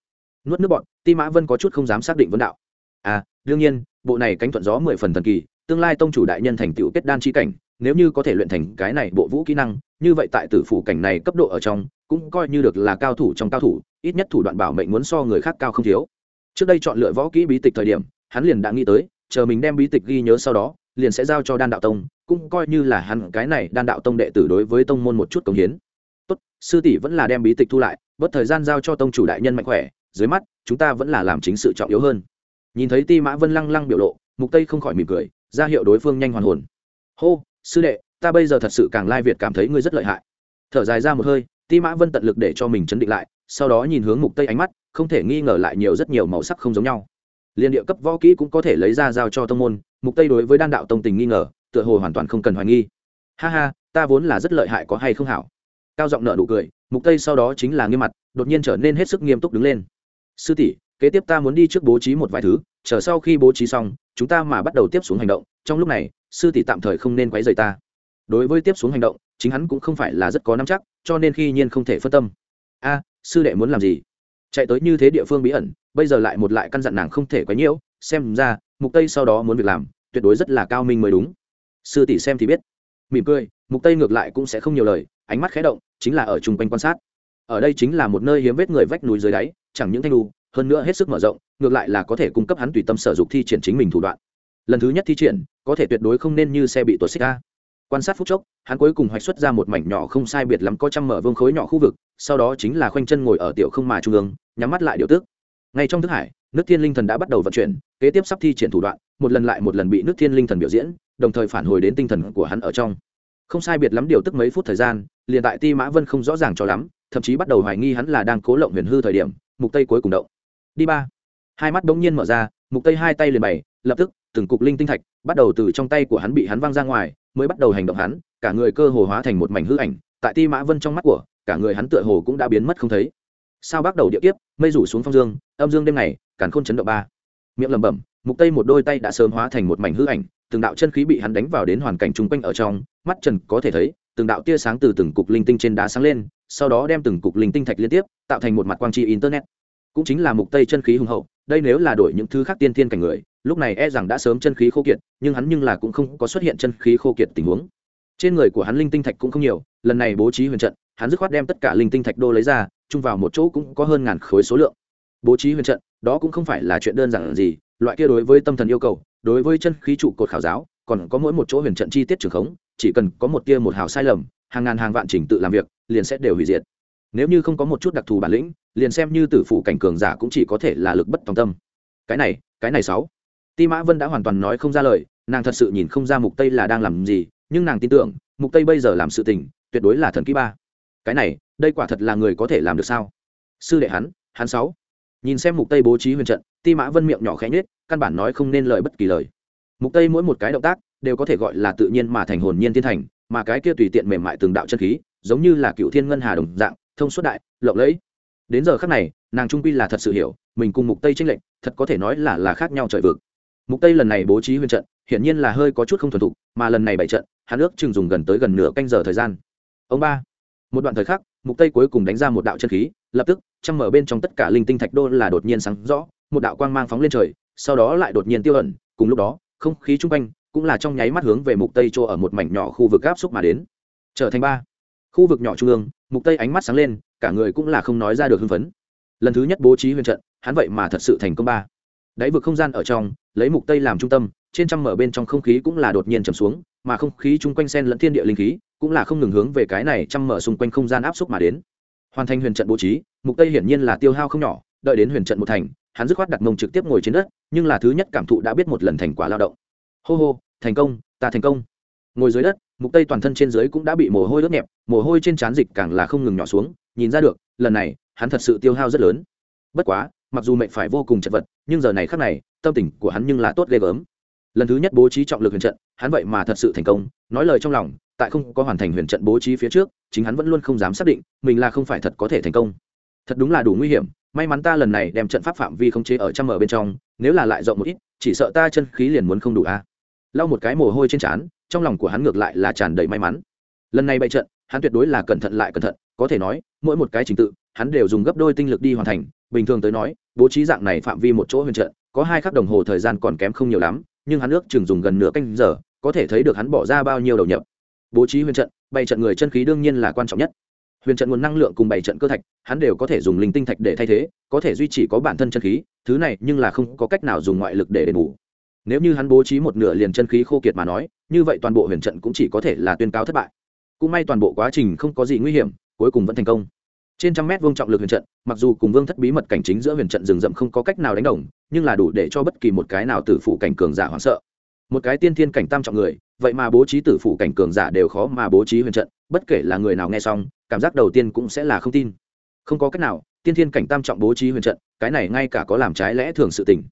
Nuốt nước bọn, ti mã vân có chút không dám xác định vấn đạo à đương nhiên, bộ này cánh thuận gió mười phần thần kỳ, tương lai tông chủ đại nhân thành tựu kết đan chi cảnh, nếu như có thể luyện thành cái này bộ vũ kỹ năng, như vậy tại tử phủ cảnh này cấp độ ở trong, cũng coi như được là cao thủ trong cao thủ, ít nhất thủ đoạn bảo mệnh muốn so người khác cao không thiếu. Trước đây chọn lựa võ kỹ bí tịch thời điểm, hắn liền đã nghĩ tới, chờ mình đem bí tịch ghi nhớ sau đó, liền sẽ giao cho đan đạo tông, cũng coi như là hắn cái này đan đạo tông đệ tử đối với tông môn một chút công hiến. Tốt, sư tỷ vẫn là đem bí tịch thu lại, bớt thời gian giao cho tông chủ đại nhân mạnh khỏe, dưới mắt, chúng ta vẫn là làm chính sự trọng yếu hơn nhìn thấy ti mã vân lăng lăng biểu lộ, mục tây không khỏi mỉm cười, ra hiệu đối phương nhanh hoàn hồn. Hô, sư đệ, ta bây giờ thật sự càng lai việt cảm thấy ngươi rất lợi hại. Thở dài ra một hơi, ti mã vân tận lực để cho mình chấn định lại, sau đó nhìn hướng mục tây ánh mắt, không thể nghi ngờ lại nhiều rất nhiều màu sắc không giống nhau. Liên địa cấp võ kỹ cũng có thể lấy ra giao cho tông môn, mục tây đối với đan đạo tông tình nghi ngờ, tựa hồ hoàn toàn không cần hoài nghi. Ha ha, ta vốn là rất lợi hại có hay không hảo? Cao giọng nợ nụ cười, mục tây sau đó chính là nghiêm mặt, đột nhiên trở nên hết sức nghiêm túc đứng lên. Sư tỷ kế tiếp ta muốn đi trước bố trí một vài thứ, chờ sau khi bố trí xong, chúng ta mà bắt đầu tiếp xuống hành động. Trong lúc này, sư tỷ tạm thời không nên quấy rầy ta. Đối với tiếp xuống hành động, chính hắn cũng không phải là rất có nắm chắc, cho nên khi nhiên không thể phân tâm. A, sư đệ muốn làm gì? Chạy tới như thế địa phương bí ẩn, bây giờ lại một lại căn dặn nàng không thể quấy nhiễu, xem ra, mục tây sau đó muốn việc làm, tuyệt đối rất là cao minh mới đúng. Sư tỷ xem thì biết. Mỉm cười, mục tây ngược lại cũng sẽ không nhiều lời, ánh mắt khẽ động, chính là ở chung quanh quan sát. Ở đây chính là một nơi hiếm vết người vách núi dưới đáy, chẳng những thanh đu hơn nữa hết sức mở rộng, ngược lại là có thể cung cấp hắn tùy tâm sở dục thi triển chính mình thủ đoạn. Lần thứ nhất thi triển, có thể tuyệt đối không nên như xe bị tuột xích a. quan sát phút chốc, hắn cuối cùng hoạch xuất ra một mảnh nhỏ không sai biệt lắm có trăm mở vương khối nhỏ khu vực, sau đó chính là khoanh chân ngồi ở tiểu không mà trung ương, nhắm mắt lại điều tức. Ngay trong thức hải, nước thiên linh thần đã bắt đầu vận chuyển, kế tiếp sắp thi triển thủ đoạn, một lần lại một lần bị nước thiên linh thần biểu diễn, đồng thời phản hồi đến tinh thần của hắn ở trong. Không sai biệt lắm điều tức mấy phút thời gian, liền tại ti mã vân không rõ ràng cho lắm, thậm chí bắt đầu hoài nghi hắn là đang cố lộng huyền hư thời điểm, mục tây cuối cùng động đi ba. Hai mắt bỗng nhiên mở ra, mục tây hai tay liền bày, lập tức, từng cục linh tinh thạch bắt đầu từ trong tay của hắn bị hắn văng ra ngoài, mới bắt đầu hành động hắn, cả người cơ hồ hóa thành một mảnh hư ảnh, tại ti mã vân trong mắt của, cả người hắn tựa hồ cũng đã biến mất không thấy. Sao bắt đầu địa kiếp, mây rủ xuống phong dương, âm dương đêm này càn khôn chấn động ba. Miệng lẩm bẩm, mục tây một đôi tay đã sớm hóa thành một mảnh hư ảnh, từng đạo chân khí bị hắn đánh vào đến hoàn cảnh chung quanh ở trong, mắt trần có thể thấy, từng đạo tia sáng từ từng cục linh tinh trên đá sáng lên, sau đó đem từng cục linh tinh thạch liên tiếp, tạo thành một mặt quang chi internet cũng chính là mục tây chân khí hùng hậu, đây nếu là đổi những thứ khác tiên thiên cảnh người, lúc này e rằng đã sớm chân khí khô kiệt, nhưng hắn nhưng là cũng không có xuất hiện chân khí khô kiệt tình huống. Trên người của hắn linh tinh thạch cũng không nhiều, lần này bố trí huyền trận, hắn dứt khoát đem tất cả linh tinh thạch đô lấy ra, chung vào một chỗ cũng có hơn ngàn khối số lượng. Bố trí huyền trận, đó cũng không phải là chuyện đơn giản gì, loại kia đối với tâm thần yêu cầu, đối với chân khí trụ cột khảo giáo, còn có mỗi một chỗ huyền trận chi tiết trường khống, chỉ cần có một kia một hào sai lầm, hàng ngàn hàng vạn trình tự làm việc, liền sẽ đều hủy diệt nếu như không có một chút đặc thù bản lĩnh, liền xem như tử phụ cảnh cường giả cũng chỉ có thể là lực bất tòng tâm. Cái này cái này sáu. Ti mã vân đã hoàn toàn nói không ra lời, nàng thật sự nhìn không ra mục tây là đang làm gì, nhưng nàng tin tưởng, mục tây bây giờ làm sự tình, tuyệt đối là thần kỹ ba. Cái này, đây quả thật là người có thể làm được sao? Sư đệ hắn hắn sáu. Nhìn xem mục tây bố trí huyền trận, ti mã vân miệng nhỏ khẽ nhết căn bản nói không nên lời bất kỳ lời. Mục tây mỗi một cái động tác, đều có thể gọi là tự nhiên mà thành hồn nhiên thiên thành, mà cái kia tùy tiện mềm mại từng đạo chân khí, giống như là cựu thiên ngân hà đồng dạng thông suốt đại, lộng lẫy. Đến giờ khắc này, nàng trung quy là thật sự hiểu, mình cùng mục tây tranh lệnh thật có thể nói là là khác nhau trời vực. Mục tây lần này bố trí huyền trận, hiển nhiên là hơi có chút không thuần thục, mà lần này bảy trận, hắn ước chừng dùng gần tới gần nửa canh giờ thời gian. Ông ba. Một đoạn thời khắc, mục tây cuối cùng đánh ra một đạo chân khí, lập tức, trăm mở bên trong tất cả linh tinh thạch đô là đột nhiên sáng rõ, một đạo quang mang phóng lên trời, sau đó lại đột nhiên tiêu ẩn, cùng lúc đó, không khí chung quanh cũng là trong nháy mắt hướng về mục tây chỗ ở một mảnh nhỏ khu vực áp xúc mà đến. Trở thành ba khu vực nhỏ trung ương, mục tây ánh mắt sáng lên, cả người cũng là không nói ra được hưng phấn. Lần thứ nhất bố trí huyền trận, hắn vậy mà thật sự thành công ba. Đáy vực không gian ở trong, lấy mục tây làm trung tâm, trên trăm mở bên trong không khí cũng là đột nhiên trầm xuống, mà không khí chung quanh sen lẫn thiên địa linh khí, cũng là không ngừng hướng về cái này trăm mở xung quanh không gian áp xúc mà đến. Hoàn thành huyền trận bố trí, mục tây hiển nhiên là tiêu hao không nhỏ, đợi đến huyền trận một thành, hắn dứt khoát đặt mông trực tiếp ngồi trên đất, nhưng là thứ nhất cảm thụ đã biết một lần thành quả lao động. Hô hô, thành công, ta thành công. Ngồi dưới đất mục tây toàn thân trên dưới cũng đã bị mồ hôi ướt nhẹp, mồ hôi trên trán dịch càng là không ngừng nhỏ xuống, nhìn ra được, lần này, hắn thật sự tiêu hao rất lớn. Bất quá, mặc dù mệnh phải vô cùng chật vật, nhưng giờ này khắc này, tâm tình của hắn nhưng là tốt ghê gớm. Lần thứ nhất bố trí trọng lực huyền trận, hắn vậy mà thật sự thành công, nói lời trong lòng, tại không có hoàn thành huyền trận bố trí phía trước, chính hắn vẫn luôn không dám xác định, mình là không phải thật có thể thành công. Thật đúng là đủ nguy hiểm, may mắn ta lần này đem trận pháp phạm vi không chế ở trăm ở bên trong, nếu là lại rộng một ít, chỉ sợ ta chân khí liền muốn không đủ a. Lau một cái mồ hôi trên trán trong lòng của hắn ngược lại là tràn đầy may mắn. Lần này bày trận, hắn tuyệt đối là cẩn thận lại cẩn thận, có thể nói, mỗi một cái trình tự, hắn đều dùng gấp đôi tinh lực đi hoàn thành. Bình thường tới nói, bố trí dạng này phạm vi một chỗ huyền trận, có hai khắc đồng hồ thời gian còn kém không nhiều lắm, nhưng hắn ước chừng dùng gần nửa canh giờ, có thể thấy được hắn bỏ ra bao nhiêu đầu nhập. Bố trí huyền trận, bày trận người chân khí đương nhiên là quan trọng nhất. Huyền trận nguồn năng lượng cùng bảy trận cơ thạch, hắn đều có thể dùng linh tinh thạch để thay thế, có thể duy trì có bản thân chân khí, thứ này nhưng là không có cách nào dùng ngoại lực để đền bù. Nếu như hắn bố trí một nửa liền chân khí khô kiệt mà nói như vậy toàn bộ huyền trận cũng chỉ có thể là tuyên cáo thất bại. Cũng may toàn bộ quá trình không có gì nguy hiểm, cuối cùng vẫn thành công. Trên trăm mét vuông trọng lực huyền trận, mặc dù cùng vương thất bí mật cảnh chính giữa huyền trận rừng rậm không có cách nào đánh đồng, nhưng là đủ để cho bất kỳ một cái nào tử phụ cảnh cường giả hoảng sợ. Một cái tiên thiên cảnh tam trọng người, vậy mà bố trí tử phụ cảnh cường giả đều khó mà bố trí huyền trận, bất kể là người nào nghe xong, cảm giác đầu tiên cũng sẽ là không tin. Không có cách nào, tiên thiên cảnh tam trọng bố trí huyền trận, cái này ngay cả có làm trái lẽ thường sự tình.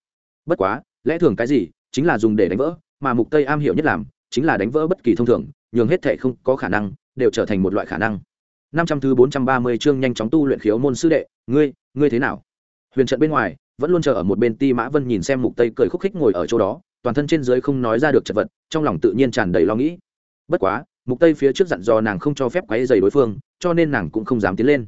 Bất quá, lẽ thường cái gì, chính là dùng để đánh vỡ, mà mục tây am hiểu nhất làm chính là đánh vỡ bất kỳ thông thường, nhường hết thể không có khả năng, đều trở thành một loại khả năng. Năm trăm thứ bốn trăm ba mươi chương nhanh chóng tu luyện khiếu môn sư đệ, ngươi ngươi thế nào? Huyền trận bên ngoài, vẫn luôn chờ ở một bên ti mã vân nhìn xem mục tây cười khúc khích ngồi ở chỗ đó, toàn thân trên dưới không nói ra được chật vật, trong lòng tự nhiên tràn đầy lo nghĩ. Bất quá, mục tây phía trước dặn dò nàng không cho phép quấy giày đối phương, cho nên nàng cũng không dám tiến lên.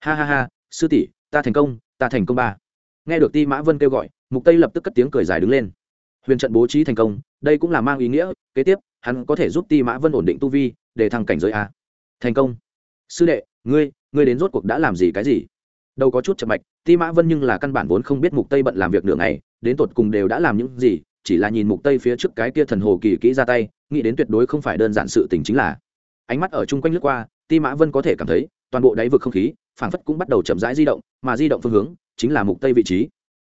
Ha ha ha, sư tỷ, ta thành công, ta thành công ba. Nghe được ti mã vân kêu gọi, mục tây lập tức cất tiếng cười dài đứng lên. Huyền trận bố trí thành công, đây cũng là mang ý nghĩa, kế tiếp hắn có thể giúp ti mã vân ổn định tu vi, để thăng cảnh giới a. Thành công. Sư đệ, ngươi ngươi đến rốt cuộc đã làm gì cái gì? Đâu có chút chậm mạch, ti mã vân nhưng là căn bản vốn không biết mục tây bận làm việc nửa ngày, đến tột cùng đều đã làm những gì, chỉ là nhìn mục tây phía trước cái kia thần hồ kỳ kỹ ra tay, nghĩ đến tuyệt đối không phải đơn giản sự tình chính là. Ánh mắt ở chung quanh lướt qua, ti mã vân có thể cảm thấy, toàn bộ đáy vực không khí, phảng phất cũng bắt đầu chậm rãi di động, mà di động phương hướng chính là mục tây vị trí.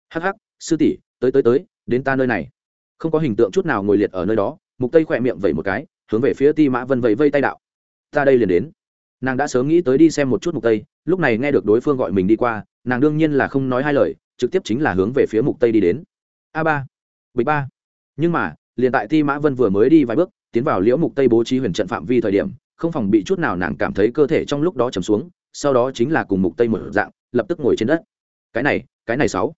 Hắc hắc, sư tỷ, tới tới tới, đến ta nơi này. Không có hình tượng chút nào ngồi liệt ở nơi đó mục tây khỏe miệng vẩy một cái, hướng về phía ti mã vân vẫy vây tay đạo. Ta đây liền đến. Nàng đã sớm nghĩ tới đi xem một chút mục tây, lúc này nghe được đối phương gọi mình đi qua, nàng đương nhiên là không nói hai lời, trực tiếp chính là hướng về phía mục tây đi đến. A ba, bịch ba. Nhưng mà, liền tại ti mã vân vừa mới đi vài bước, tiến vào liễu mục tây bố trí huyền trận phạm vi thời điểm, không phòng bị chút nào nàng cảm thấy cơ thể trong lúc đó trầm xuống, sau đó chính là cùng mục tây một dạng, lập tức ngồi trên đất. Cái này cái này sáu.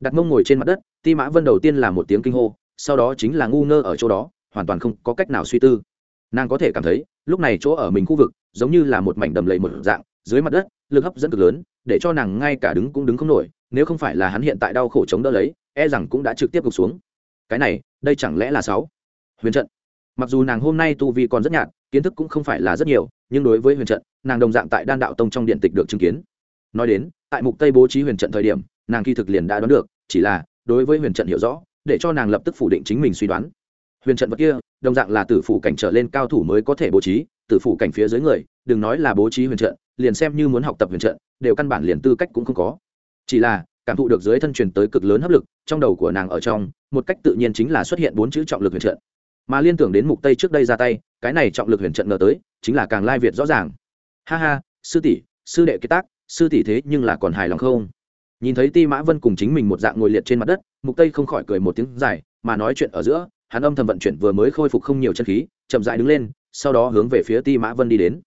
Đặt mông ngồi trên mặt đất, ti mã vân đầu tiên là một tiếng kinh hô, sau đó chính là ngu ngơ ở chỗ đó hoàn toàn không có cách nào suy tư. Nàng có thể cảm thấy, lúc này chỗ ở mình khu vực giống như là một mảnh đầm lầy một dạng, dưới mặt đất, lực hấp dẫn cực lớn, để cho nàng ngay cả đứng cũng đứng không nổi, nếu không phải là hắn hiện tại đau khổ chống đỡ lấy e rằng cũng đã trực tiếp gục xuống. Cái này, đây chẳng lẽ là sáu? Huyền trận. Mặc dù nàng hôm nay tu vi còn rất nhạt, kiến thức cũng không phải là rất nhiều, nhưng đối với huyền trận, nàng đồng dạng tại đan đạo tông trong điện tịch được chứng kiến. Nói đến, tại mục tây bố trí huyền trận thời điểm, nàng kỳ thực liền đã đoán được, chỉ là đối với huyền trận hiểu rõ, để cho nàng lập tức phủ định chính mình suy đoán huyền trận vật kia, đồng dạng là tử phủ cảnh trở lên cao thủ mới có thể bố trí, tử phủ cảnh phía dưới người, đừng nói là bố trí huyền trận, liền xem như muốn học tập huyền trận, đều căn bản liền tư cách cũng không có. Chỉ là, cảm thụ được dưới thân truyền tới cực lớn hấp lực, trong đầu của nàng ở trong, một cách tự nhiên chính là xuất hiện bốn chữ trọng lực huyền trận. Mà liên tưởng đến mục tây trước đây ra tay, cái này trọng lực huyền trận ngờ tới, chính là càng lai việt rõ ràng. Ha ha, sư tỷ, sư đệ kế tác, sư tỷ thế nhưng là còn hài lòng không? Nhìn thấy ti mã vân cùng chính mình một dạng ngồi liệt trên mặt đất, mục tây không khỏi cười một tiếng dài, mà nói chuyện ở giữa hắn âm thầm vận chuyển vừa mới khôi phục không nhiều chân khí, chậm dại đứng lên, sau đó hướng về phía ti mã vân đi đến.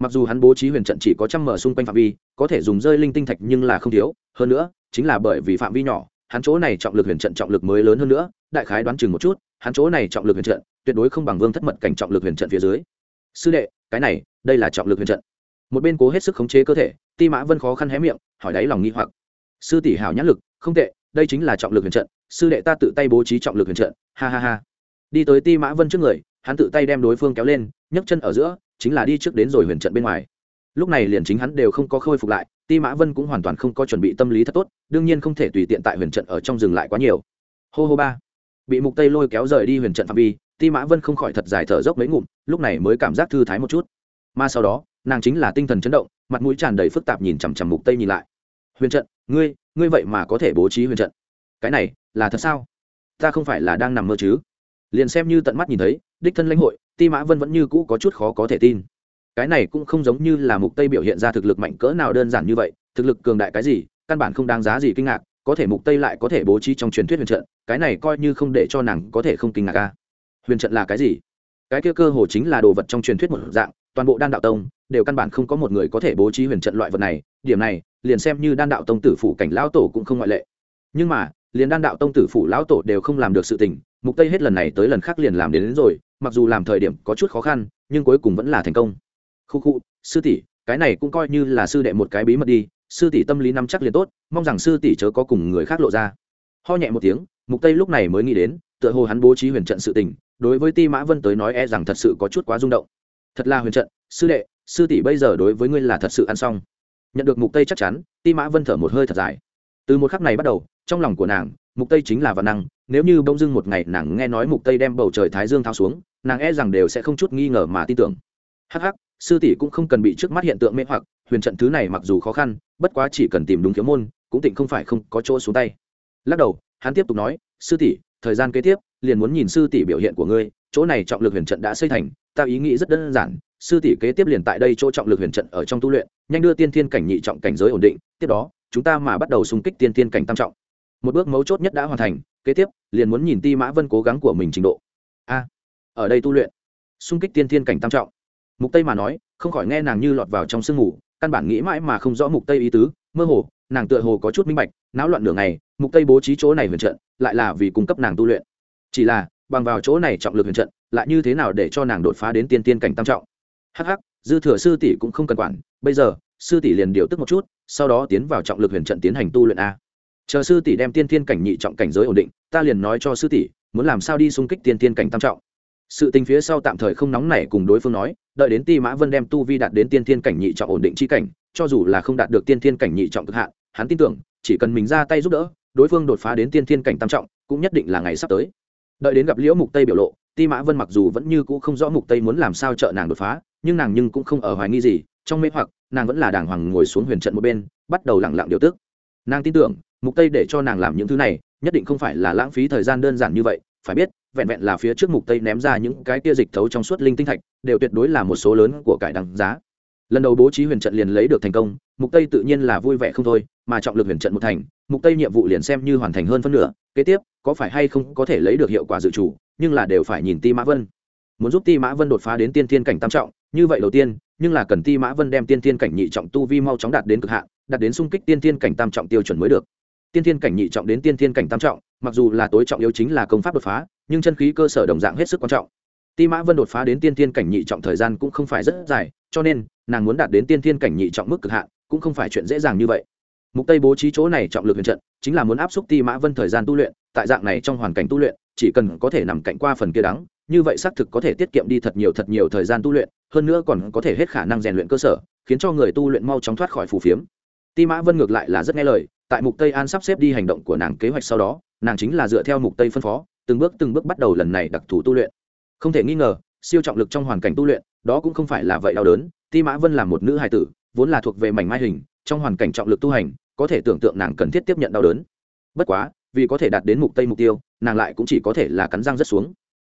Mặc dù hắn bố trí huyền trận chỉ có trăm mở xung quanh phạm vi, có thể dùng rơi linh tinh thạch nhưng là không thiếu, hơn nữa, chính là bởi vì phạm vi nhỏ, hắn chỗ này trọng lực huyền trận trọng lực mới lớn hơn nữa, đại khái đoán chừng một chút, hắn chỗ này trọng lực huyền trận tuyệt đối không bằng vương thất mật cảnh trọng lực huyền trận phía dưới. Sư đệ, cái này, đây là trọng lực huyền trận. Một bên cố hết sức khống chế cơ thể, ti mã vân khó khăn hé miệng, hỏi đáy lòng nghi hoặc. Sư tỷ hảo nhãn lực, không tệ, đây chính là trọng lực huyền trận, sư đệ ta tự tay bố trí trọng lực huyền trận, ha ha ha đi tới ti mã vân trước người, hắn tự tay đem đối phương kéo lên, nhấc chân ở giữa, chính là đi trước đến rồi huyền trận bên ngoài. Lúc này liền chính hắn đều không có khôi phục lại, ti mã vân cũng hoàn toàn không có chuẩn bị tâm lý thật tốt, đương nhiên không thể tùy tiện tại huyền trận ở trong dừng lại quá nhiều. Hô hô ba. Bị mục tây lôi kéo rời đi huyền trận phạm vi, ti mã vân không khỏi thật dài thở dốc mấy ngụm, lúc này mới cảm giác thư thái một chút. Mà sau đó, nàng chính là tinh thần chấn động, mặt mũi tràn đầy phức tạp nhìn chằm chằm mục tây nhìn lại. Huyền trận, ngươi ngươi vậy mà có thể bố trí huyền trận? Cái này là thật sao? Ta không phải là đang nằm mơ chứ? Liền xem như tận mắt nhìn thấy, đích thân lãnh hội, ti mã vân vẫn như cũ có chút khó có thể tin. Cái này cũng không giống như là mục tây biểu hiện ra thực lực mạnh cỡ nào đơn giản như vậy, thực lực cường đại cái gì, căn bản không đáng giá gì kinh ngạc, có thể mục tây lại có thể bố trí trong truyền thuyết huyền trận, cái này coi như không để cho nàng có thể không kinh ngạc ca huyền trận là cái gì? Cái kia cơ hồ chính là đồ vật trong truyền thuyết một dạng, toàn bộ đan đạo tông, đều căn bản không có một người có thể bố trí huyền trận loại vật này, điểm này, liền xem như đan đạo tông tử phủ cảnh lão tổ cũng không ngoại lệ. Nhưng mà liền đan đạo tông tử phủ lão tổ đều không làm được sự tình mục tây hết lần này tới lần khác liền làm đến, đến rồi mặc dù làm thời điểm có chút khó khăn nhưng cuối cùng vẫn là thành công. Khu khu sư tỷ cái này cũng coi như là sư đệ một cái bí mật đi sư tỷ tâm lý nắm chắc liền tốt mong rằng sư tỷ chớ có cùng người khác lộ ra. Ho nhẹ một tiếng mục tây lúc này mới nghĩ đến tựa hồ hắn bố trí huyền trận sự tình đối với ti mã vân tới nói e rằng thật sự có chút quá rung động. Thật là huyền trận sư đệ sư tỷ bây giờ đối với ngươi là thật sự ăn xong. Nhận được mục tây chắc chắn ti mã vân thở một hơi thật dài. Từ một khắc này bắt đầu trong lòng của nàng, mục tây chính là văn năng, nếu như bỗng dưng một ngày nàng nghe nói mục tây đem bầu trời thái dương thao xuống, nàng e rằng đều sẽ không chút nghi ngờ mà tin tưởng. Hắc hắc, sư tỷ cũng không cần bị trước mắt hiện tượng mê hoặc, huyền trận thứ này mặc dù khó khăn, bất quá chỉ cần tìm đúng kiếm môn, cũng tịnh không phải không có chỗ xuống tay. Lắc đầu, hắn tiếp tục nói, sư tỷ, thời gian kế tiếp, liền muốn nhìn sư tỷ biểu hiện của ngươi, chỗ này trọng lực huyền trận đã xây thành, ta ý nghĩ rất đơn giản, sư tỷ kế tiếp liền tại đây chỗ trọng lực huyền trận ở trong tu luyện, nhanh đưa tiên thiên cảnh nhị trọng cảnh giới ổn định, tiếp đó, chúng ta mà bắt đầu xung kích tiên thiên cảnh tam trọng một bước mấu chốt nhất đã hoàn thành, kế tiếp, liền muốn nhìn ti mã vân cố gắng của mình trình độ. A, ở đây tu luyện, xung kích tiên thiên cảnh tam trọng. Mục tây mà nói, không khỏi nghe nàng như lọt vào trong sương ngủ, căn bản nghĩ mãi mà không rõ mục tây ý tứ, mơ hồ, nàng tựa hồ có chút minh bạch, náo loạn nửa ngày, mục tây bố trí chỗ này huyền trận, lại là vì cung cấp nàng tu luyện. Chỉ là, bằng vào chỗ này trọng lực huyền trận, lại như thế nào để cho nàng đột phá đến tiên tiên cảnh tam trọng? Hắc hắc, dư thừa sư tỷ cũng không cần quản, bây giờ, sư tỷ liền điều tức một chút, sau đó tiến vào trọng lực huyền trận tiến hành tu luyện a chờ sư tỷ đem tiên thiên cảnh nhị trọng cảnh giới ổn định, ta liền nói cho sư tỷ, muốn làm sao đi xung kích tiên thiên cảnh tam trọng. Sự tình phía sau tạm thời không nóng nảy cùng đối phương nói, đợi đến ti mã vân đem tu vi đạt đến tiên thiên cảnh nhị trọng ổn định chi cảnh, cho dù là không đạt được tiên thiên cảnh nhị trọng cực hạn, hắn tin tưởng, chỉ cần mình ra tay giúp đỡ, đối phương đột phá đến tiên thiên cảnh tam trọng, cũng nhất định là ngày sắp tới. Đợi đến gặp liễu mục tây biểu lộ, ti mã vân mặc dù vẫn như cũ không rõ mục tây muốn làm sao trợ nàng đột phá, nhưng nàng nhưng cũng không ở hoài nghi gì, trong mê hoặc, nàng vẫn là đàng hoàng ngồi xuống huyền trận một bên, bắt đầu lặng lặng điều tức. Nàng tin tưởng mục tây để cho nàng làm những thứ này, nhất định không phải là lãng phí thời gian đơn giản như vậy, phải biết, vẹn vẹn là phía trước mục tây ném ra những cái kia dịch thấu trong suốt linh tinh thạch, đều tuyệt đối là một số lớn của cải đằng giá. Lần đầu bố trí huyền trận liền lấy được thành công, mục tây tự nhiên là vui vẻ không thôi, mà trọng lực huyền trận một thành, mục tây nhiệm vụ liền xem như hoàn thành hơn phân nửa, kế tiếp, có phải hay không có thể lấy được hiệu quả dự chủ nhưng là đều phải nhìn ti mã vân. Muốn giúp ti mã vân đột phá đến tiên thiên cảnh tam trọng, như vậy đầu tiên, nhưng là cần ti mã vân đem tiên thiên cảnh nhị trọng tu vi mau chóng đạt đến cực hạn, đạt đến xung kích tiên thiên cảnh tam trọng tiêu chuẩn mới được tiên thiên cảnh nhị trọng đến tiên thiên cảnh tam trọng, mặc dù là tối trọng yếu chính là công pháp đột phá, nhưng chân khí cơ sở đồng dạng hết sức quan trọng. Ti mã vân đột phá đến tiên thiên cảnh nhị trọng thời gian cũng không phải rất dài, cho nên, nàng muốn đạt đến tiên thiên cảnh nhị trọng mức cực hạn, cũng không phải chuyện dễ dàng như vậy. Mục tây bố trí chỗ này trọng lực huyền trận, chính là muốn áp xúc ti mã vân thời gian tu luyện, tại dạng này trong hoàn cảnh tu luyện, chỉ cần có thể nằm cạnh qua phần kia đắng, như vậy xác thực có thể tiết kiệm đi thật nhiều thật nhiều thời gian tu luyện, hơn nữa còn có thể hết khả năng rèn luyện cơ sở, khiến cho người tu luyện mau chóng thoát khỏi phù phiếm ti mã vân ngược lại là rất nghe lời, tại mục tây an sắp xếp đi hành động của nàng kế hoạch sau đó, nàng chính là dựa theo mục tây phân phó, từng bước từng bước bắt đầu lần này đặc thù tu luyện. Không thể nghi ngờ, siêu trọng lực trong hoàn cảnh tu luyện, đó cũng không phải là vậy đau đớn, ti mã vân là một nữ hài tử, vốn là thuộc về mảnh mai hình, trong hoàn cảnh trọng lực tu hành, có thể tưởng tượng nàng cần thiết tiếp nhận đau đớn. Bất quá, vì có thể đạt đến mục tây mục tiêu, nàng lại cũng chỉ có thể là cắn răng rất xuống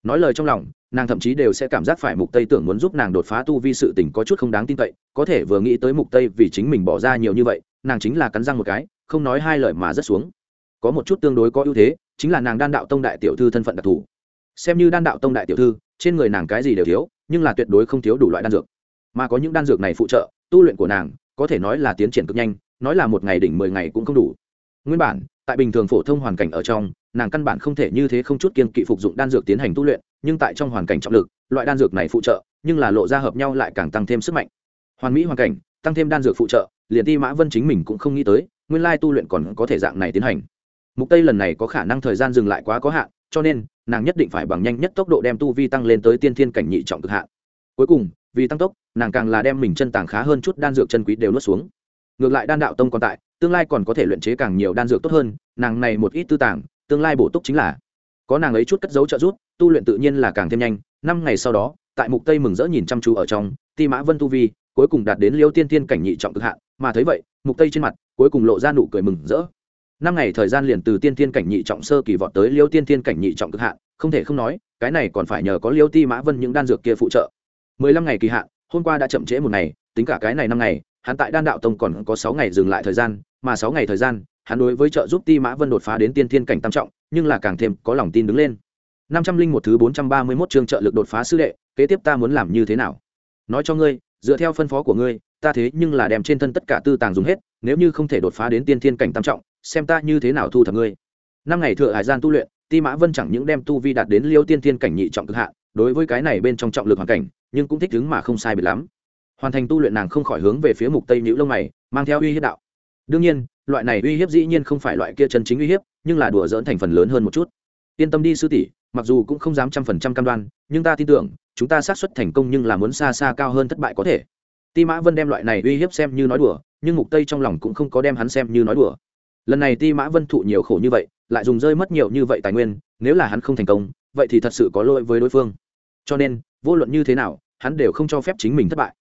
nói lời trong lòng, nàng thậm chí đều sẽ cảm giác phải mục tây tưởng muốn giúp nàng đột phá tu vi sự tình có chút không đáng tin cậy, có thể vừa nghĩ tới mục tây vì chính mình bỏ ra nhiều như vậy, nàng chính là cắn răng một cái, không nói hai lời mà rất xuống. Có một chút tương đối có ưu thế, chính là nàng đan đạo tông đại tiểu thư thân phận đặc thù. Xem như đan đạo tông đại tiểu thư, trên người nàng cái gì đều thiếu, nhưng là tuyệt đối không thiếu đủ loại đan dược. Mà có những đan dược này phụ trợ, tu luyện của nàng, có thể nói là tiến triển cực nhanh, nói là một ngày đỉnh mười ngày cũng không đủ nguyên bản, tại bình thường phổ thông hoàn cảnh ở trong, nàng căn bản không thể như thế không chút kiên kỵ phục dụng đan dược tiến hành tu luyện, nhưng tại trong hoàn cảnh trọng lực, loại đan dược này phụ trợ, nhưng là lộ ra hợp nhau lại càng tăng thêm sức mạnh. Hoàn mỹ hoàn cảnh, tăng thêm đan dược phụ trợ, liền ti mã vân chính mình cũng không nghĩ tới, nguyên lai tu luyện còn có thể dạng này tiến hành. Mục tây lần này có khả năng thời gian dừng lại quá có hạn, cho nên, nàng nhất định phải bằng nhanh nhất tốc độ đem tu vi tăng lên tới tiên thiên cảnh nhị trọng cực hạn. Cuối cùng, vì tăng tốc, nàng càng là đem mình chân tàng khá hơn chút đan dược chân quý đều nuốt xuống. Ngược lại đan đạo tông còn tại tương lai còn có thể luyện chế càng nhiều đan dược tốt hơn, nàng này một ít tư tàng, tương lai bổ túc chính là. Có nàng ấy chút cất dấu trợ giúp, tu luyện tự nhiên là càng thêm nhanh. Năm ngày sau đó, tại mục tây mừng rỡ nhìn chăm chú ở trong, ti mã vân tu vi, cuối cùng đạt đến liêu tiên tiên cảnh nhị trọng cực hạn. Mà thấy vậy, mục tây trên mặt, cuối cùng lộ ra nụ cười mừng rỡ. Năm ngày thời gian liền từ tiên tiên cảnh nhị trọng sơ kỳ vọt tới liêu tiên tiên cảnh nhị trọng cực hạn. Không thể không nói, cái này còn phải nhờ có liêu ti mã vân những đan dược kia phụ trợ. 15 ngày kỳ hạn, hôm qua đã chậm trễ một ngày, tính cả cái này năm ngày hắn tại đan đạo tông còn có 6 ngày dừng lại thời gian, mà 6 ngày thời gian, hắn đối với trợ giúp ti mã vân đột phá đến tiên thiên cảnh tam trọng, nhưng là càng thêm có lòng tin đứng lên. Năm trăm linh một thứ bốn trăm ba mươi mốt chương trợ lực đột phá sư đệ, kế tiếp ta muốn làm như thế nào? Nói cho ngươi, dựa theo phân phó của ngươi, ta thế nhưng là đem trên thân tất cả tư tàng dùng hết, nếu như không thể đột phá đến tiên thiên cảnh tam trọng, xem ta như thế nào thu thập ngươi. Năm ngày thừa hải gian tu luyện, ti mã vân chẳng những đem tu vi đạt đến liêu tiên thiên cảnh nhị trọng cực hạn, đối với cái này bên trong trọng lực hoàn cảnh, nhưng cũng thích ứng mà không sai biệt lắm hoàn thành tu luyện nàng không khỏi hướng về phía mục tây nhữ lông mày, mang theo uy hiếp đạo. Đương nhiên, loại này uy hiếp dĩ nhiên không phải loại kia chân chính uy hiếp, nhưng là đùa dỡn thành phần lớn hơn một chút. Yên tâm đi sư tỷ, mặc dù cũng không dám trăm phần trăm cam đoan, nhưng ta tin tưởng, chúng ta xác suất thành công nhưng là muốn xa xa cao hơn thất bại có thể. Ti mã vân đem loại này uy hiếp xem như nói đùa, nhưng mục tây trong lòng cũng không có đem hắn xem như nói đùa. Lần này ti mã vân thụ nhiều khổ như vậy, lại dùng rơi mất nhiều như vậy tài nguyên, nếu là hắn không thành công, vậy thì thật sự có lỗi với đối phương. Cho nên, vô luận như thế nào, hắn đều không cho phép chính mình thất bại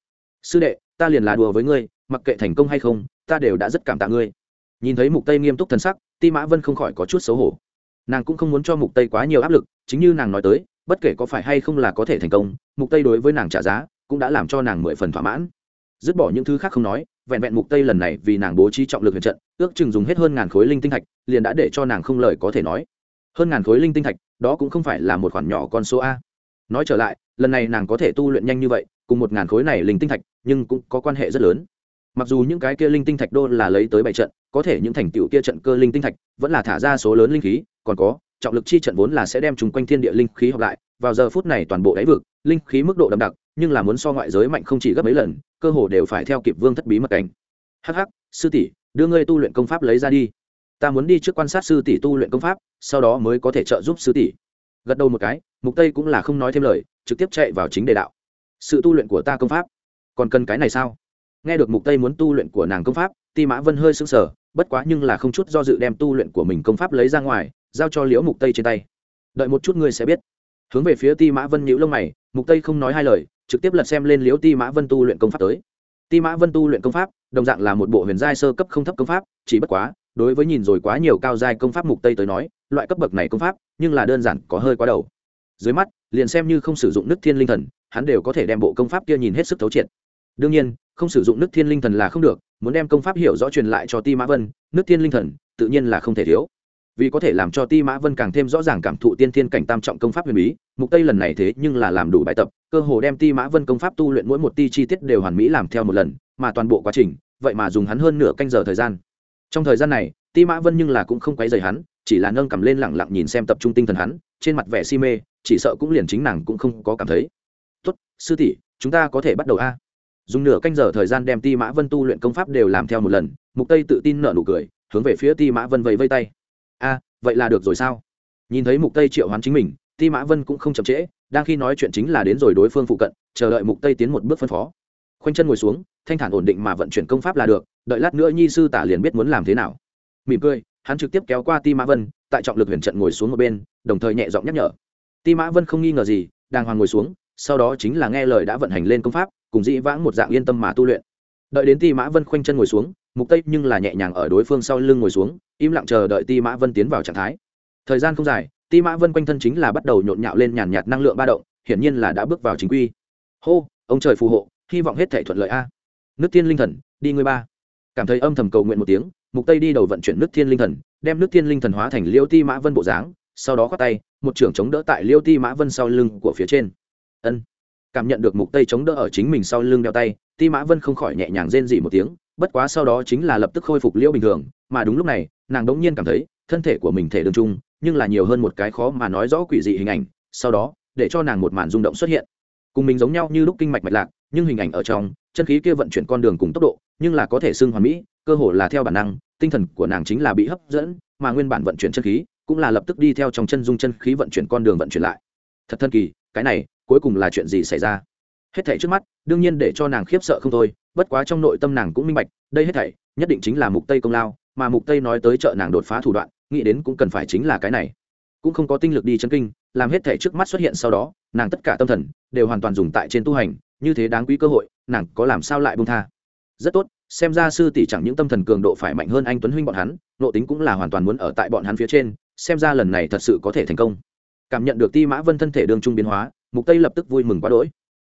sư đệ, ta liền là đùa với ngươi, mặc kệ thành công hay không, ta đều đã rất cảm tạ ngươi. Nhìn thấy mục tây nghiêm túc thần sắc, ti mã vân không khỏi có chút xấu hổ. Nàng cũng không muốn cho mục tây quá nhiều áp lực, chính như nàng nói tới, bất kể có phải hay không là có thể thành công, mục tây đối với nàng trả giá cũng đã làm cho nàng mười phần thỏa mãn. Dứt bỏ những thứ khác không nói, vẹn vẹn mục tây lần này vì nàng bố trí trọng lực huyền trận, ước chừng dùng hết hơn ngàn khối linh tinh thạch, liền đã để cho nàng không lời có thể nói. Hơn ngàn khối linh tinh thạch, đó cũng không phải là một khoản nhỏ con số a. Nói trở lại, lần này nàng có thể tu luyện nhanh như vậy, cùng một ngàn khối này linh tinh thạch nhưng cũng có quan hệ rất lớn. Mặc dù những cái kia linh tinh thạch đô là lấy tới bảy trận, có thể những thành tựu kia trận cơ linh tinh thạch vẫn là thả ra số lớn linh khí, còn có, trọng lực chi trận vốn là sẽ đem chúng quanh thiên địa linh khí hợp lại, vào giờ phút này toàn bộ đáy vực, linh khí mức độ đậm đặc, nhưng là muốn so ngoại giới mạnh không chỉ gấp mấy lần, cơ hồ đều phải theo kịp vương thất bí mật cảnh. Hắc hắc, sư tỷ, đưa ngươi tu luyện công pháp lấy ra đi. Ta muốn đi trước quan sát sư tỷ tu luyện công pháp, sau đó mới có thể trợ giúp sư tỷ. Gật đầu một cái, mục tây cũng là không nói thêm lời, trực tiếp chạy vào chính đề đạo. Sự tu luyện của ta công pháp còn cần cái này sao? Nghe được mục tây muốn tu luyện của nàng công pháp, ti mã vân hơi sững sờ, bất quá nhưng là không chút do dự đem tu luyện của mình công pháp lấy ra ngoài, giao cho liễu mục tây trên tay. Đợi một chút ngươi sẽ biết. Hướng về phía ti mã vân nhíu lông mày, mục tây không nói hai lời, trực tiếp lật xem lên liễu ti mã vân tu luyện công pháp tới. Ti mã vân tu luyện công pháp, đồng dạng là một bộ huyền giai sơ cấp không thấp công pháp, chỉ bất quá, đối với nhìn rồi quá nhiều cao giai công pháp mục tây tới nói, loại cấp bậc này công pháp, nhưng là đơn giản có hơi quá đầu. Dưới mắt, liền xem như không sử dụng nước thiên linh thần, hắn đều có thể đem bộ công pháp kia nhìn hết sức thấu triệt đương nhiên, không sử dụng nước thiên linh thần là không được, muốn đem công pháp hiểu rõ truyền lại cho ti mã vân, nước thiên linh thần, tự nhiên là không thể thiếu. Vì có thể làm cho ti mã vân càng thêm rõ ràng cảm thụ tiên thiên cảnh tam trọng công pháp huyền bí, mục tây lần này thế nhưng là làm đủ bài tập, cơ hồ đem ti mã vân công pháp tu luyện mỗi một ti chi tiết đều hoàn mỹ làm theo một lần, mà toàn bộ quá trình, vậy mà dùng hắn hơn nửa canh giờ thời gian. Trong thời gian này, ti mã vân nhưng là cũng không quấy rầy hắn, chỉ là nâng cầm lên lẳng lặng nhìn xem tập trung tinh thần hắn, trên mặt vẻ si mê, chỉ sợ cũng liền chính nàng cũng không có cảm thấy. Tốt, sư tỷ, chúng ta có thể bắt đầu a dùng nửa canh giờ thời gian đem ti mã vân tu luyện công pháp đều làm theo một lần, mục tây tự tin nở nụ cười, hướng về phía ti mã vân vẫy vây tay. A, vậy là được rồi sao? Nhìn thấy mục tây triệu hoán chính mình, ti mã vân cũng không chậm trễ, đang khi nói chuyện chính là đến rồi đối phương phụ cận, chờ đợi mục tây tiến một bước phân phó. Khoanh chân ngồi xuống, thanh thản ổn định mà vận chuyển công pháp là được, đợi lát nữa nhi sư tả liền biết muốn làm thế nào. Mỉm cười, hắn trực tiếp kéo qua ti mã vân, tại trọng lực huyền trận ngồi xuống một bên, đồng thời nhẹ giọng nhắc nhở. Ti mã vân không nghi ngờ gì đang hoàng ngồi xuống sau đó chính là nghe lời đã vận hành lên công pháp, cùng dĩ vãng một dạng yên tâm mà tu luyện. Đợi đến ti mã vân khoanh chân ngồi xuống, mục tây nhưng là nhẹ nhàng ở đối phương sau lưng ngồi xuống, im lặng chờ đợi ti mã vân tiến vào trạng thái. Thời gian không dài, ti mã vân quanh thân chính là bắt đầu nhộn nhạo lên nhàn nhạt năng lượng ba động, hiển nhiên là đã bước vào chính quy. Hô, ông trời phù hộ, hy vọng hết thể thuận lợi a. Nước thiên linh thần, đi người ba. Cảm thấy âm thầm cầu nguyện một tiếng, mục tây đi đầu vận chuyển nước thiên linh thần, đem nước thiên linh thần hóa thành liêu ti mã vân bộ dáng, sau đó khoát tay, một trưởng chống đỡ tại liêu ti mã vân sau lưng của phía trên ân. Cảm nhận được mục tây chống đỡ ở chính mình sau lưng đeo tay, ti mã vân không khỏi nhẹ nhàng rên dị một tiếng, bất quá sau đó chính là lập tức khôi phục liễu bình thường, mà đúng lúc này, nàng đống nhiên cảm thấy, thân thể của mình thể đường chung, nhưng là nhiều hơn một cái khó mà nói rõ quỷ dị hình ảnh, sau đó, để cho nàng một màn rung động xuất hiện. Cùng mình giống nhau như lúc kinh mạch mạch lạc, nhưng hình ảnh ở trong, chân khí kia vận chuyển con đường cùng tốc độ, nhưng là có thể xưng hoàn mỹ, cơ hồ là theo bản năng, tinh thần của nàng chính là bị hấp dẫn, mà nguyên bản vận chuyển chân khí, cũng là lập tức đi theo trong chân dung chân khí vận chuyển con đường vận chuyển lại. Thật thân kỳ, cái này cuối cùng là chuyện gì xảy ra? Hết thảy trước mắt, đương nhiên để cho nàng khiếp sợ không thôi, bất quá trong nội tâm nàng cũng minh bạch, đây hết thảy nhất định chính là mục tây công lao, mà mục tây nói tới trợ nàng đột phá thủ đoạn, nghĩ đến cũng cần phải chính là cái này. Cũng không có tinh lực đi chân kinh, làm hết thảy trước mắt xuất hiện sau đó, nàng tất cả tâm thần đều hoàn toàn dùng tại trên tu hành, như thế đáng quý cơ hội, nàng có làm sao lại buông tha? Rất tốt, xem ra sư tỷ chẳng những tâm thần cường độ phải mạnh hơn anh tuấn huynh bọn hắn nộ tính cũng là hoàn toàn muốn ở tại bọn hắn phía trên, xem ra lần này thật sự có thể thành công. Cảm nhận được ti mã vân thân thể đương trung biến hóa mục tây lập tức vui mừng quá đỗi.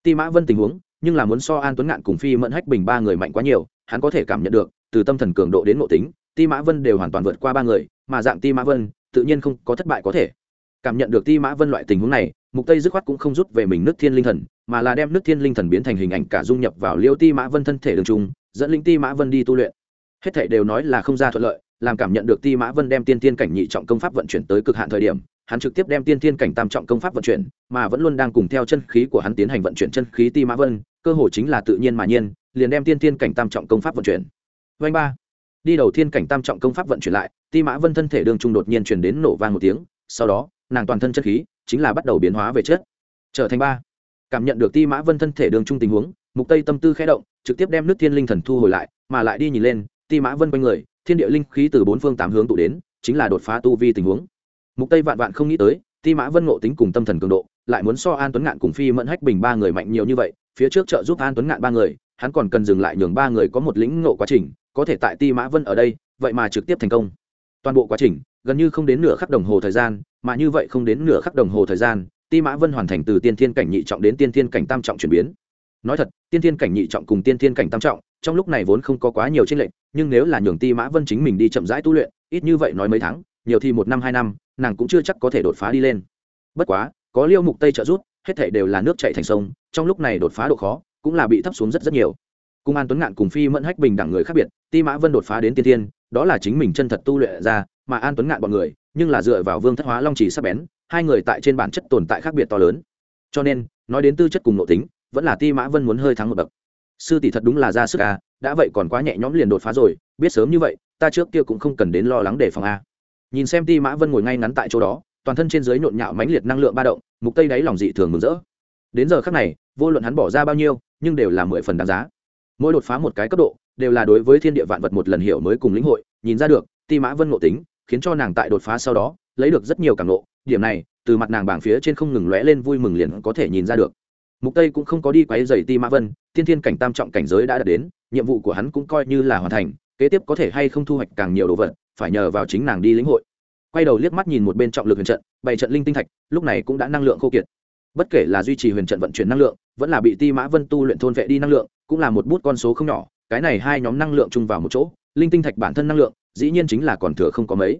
Ti mã vân tình huống, nhưng là muốn so an tuấn ngạn cùng phi mẫn hách bình ba người mạnh quá nhiều, hắn có thể cảm nhận được, từ tâm thần cường độ đến nội tính, ti mã vân đều hoàn toàn vượt qua ba người, mà dạng ti mã vân, tự nhiên không có thất bại có thể. Cảm nhận được ti mã vân loại tình huống này, mục tây dứt khoát cũng không rút về mình nước thiên linh thần, mà là đem nước thiên linh thần biến thành hình ảnh cả dung nhập vào liêu ti mã vân thân thể đường trung, dẫn linh ti mã vân đi tu luyện. Hết thể đều nói là không ra thuận lợi, làm cảm nhận được ti mã vân đem tiên tiên cảnh nhị trọng công pháp vận chuyển tới cực hạn thời điểm hắn trực tiếp đem tiên tiên cảnh tam trọng công pháp vận chuyển, mà vẫn luôn đang cùng theo chân khí của hắn tiến hành vận chuyển chân khí ti mã vân, cơ hội chính là tự nhiên mà nhiên, liền đem tiên tiên cảnh tam trọng công pháp vận chuyển. Vanh ba. Đi đầu tiên cảnh tam trọng công pháp vận chuyển lại, ti mã vân thân thể đường trung đột nhiên chuyển đến nổ vang một tiếng, sau đó, nàng toàn thân chân khí chính là bắt đầu biến hóa về chất. Trở thành ba. Cảm nhận được ti mã vân thân thể đường trung tình huống, mục tây tâm tư khẽ động, trực tiếp đem nước thiên linh thần thu hồi lại, mà lại đi nhìn lên, ti mã vân quanh người, thiên địa linh khí từ bốn phương tám hướng tụ đến, chính là đột phá tu vi tình huống mục tây vạn vạn không nghĩ tới, ti mã vân ngộ tính cùng tâm thần cường độ, lại muốn so an tuấn ngạn cùng phi mẫn hách bình ba người mạnh nhiều như vậy, phía trước trợ giúp an tuấn ngạn ba người, hắn còn cần dừng lại nhường ba người có một lĩnh ngộ quá trình, có thể tại ti mã vân ở đây, vậy mà trực tiếp thành công. Toàn bộ quá trình, gần như không đến nửa khắc đồng hồ thời gian, mà như vậy không đến nửa khắc đồng hồ thời gian, ti mã vân hoàn thành từ tiên thiên cảnh nhị trọng đến tiên thiên cảnh tam trọng chuyển biến. Nói thật, tiên thiên cảnh nhị trọng cùng tiên thiên cảnh tam trọng, trong lúc này vốn không có quá nhiều tranh lệch, nhưng nếu là nhường ti mã vân chính mình đi chậm rãi tu luyện, ít như vậy nói mấy tháng, nhiều thì một năm hai năm nàng cũng chưa chắc có thể đột phá đi lên. Bất quá, có liêu mục tây trợ giúp, hết thể đều là nước chạy thành sông, trong lúc này đột phá độ khó cũng là bị thấp xuống rất rất nhiều. Cung an tuấn ngạn cùng phi mẫn hách bình đẳng người khác biệt, ti mã vân đột phá đến tiên tiên đó là chính mình chân thật tu luyện ra, mà an tuấn ngạn bọn người, nhưng là dựa vào vương thất hóa long chỉ sắp bén, hai người tại trên bản chất tồn tại khác biệt to lớn. Cho nên, nói đến tư chất cùng nội tính, vẫn là ti mã vân muốn hơi thắng một bậc. Sư tỷ thật đúng là ra sức a, đã vậy còn quá nhẹ nhõm liền đột phá rồi, biết sớm như vậy, ta trước kia cũng không cần đến lo lắng để phòng a nhìn xem ti mã vân ngồi ngay ngắn tại chỗ đó, toàn thân trên dưới nhộn nhạo mãnh liệt năng lượng ba động, mục tây đáy lòng dị thường mừng rỡ. Đến giờ khắc này, vô luận hắn bỏ ra bao nhiêu, nhưng đều là mười phần đáng giá. Mỗi đột phá một cái cấp độ, đều là đối với thiên địa vạn vật một lần hiểu mới cùng lĩnh hội, nhìn ra được, ti mã vân ngộ tính, khiến cho nàng tại đột phá sau đó, lấy được rất nhiều cảm ngộ. Điểm này, từ mặt nàng bảng phía trên không ngừng lóe lên vui mừng liền có thể nhìn ra được. Mục tây cũng không có đi quấy rầy ti mã vân, tiên thiên cảnh tam trọng cảnh giới đã đạt đến, nhiệm vụ của hắn cũng coi như là hoàn thành kế tiếp có thể hay không thu hoạch càng nhiều đồ vật, phải nhờ vào chính nàng đi lĩnh hội. Quay đầu liếc mắt nhìn một bên trọng lực huyền trận, bày trận linh tinh thạch, lúc này cũng đã năng lượng khô kiệt. Bất kể là duy trì huyền trận vận chuyển năng lượng, vẫn là bị ti mã vân tu luyện thôn vệ đi năng lượng, cũng là một bút con số không nhỏ, cái này hai nhóm năng lượng chung vào một chỗ, linh tinh thạch bản thân năng lượng, dĩ nhiên chính là còn thừa không có mấy.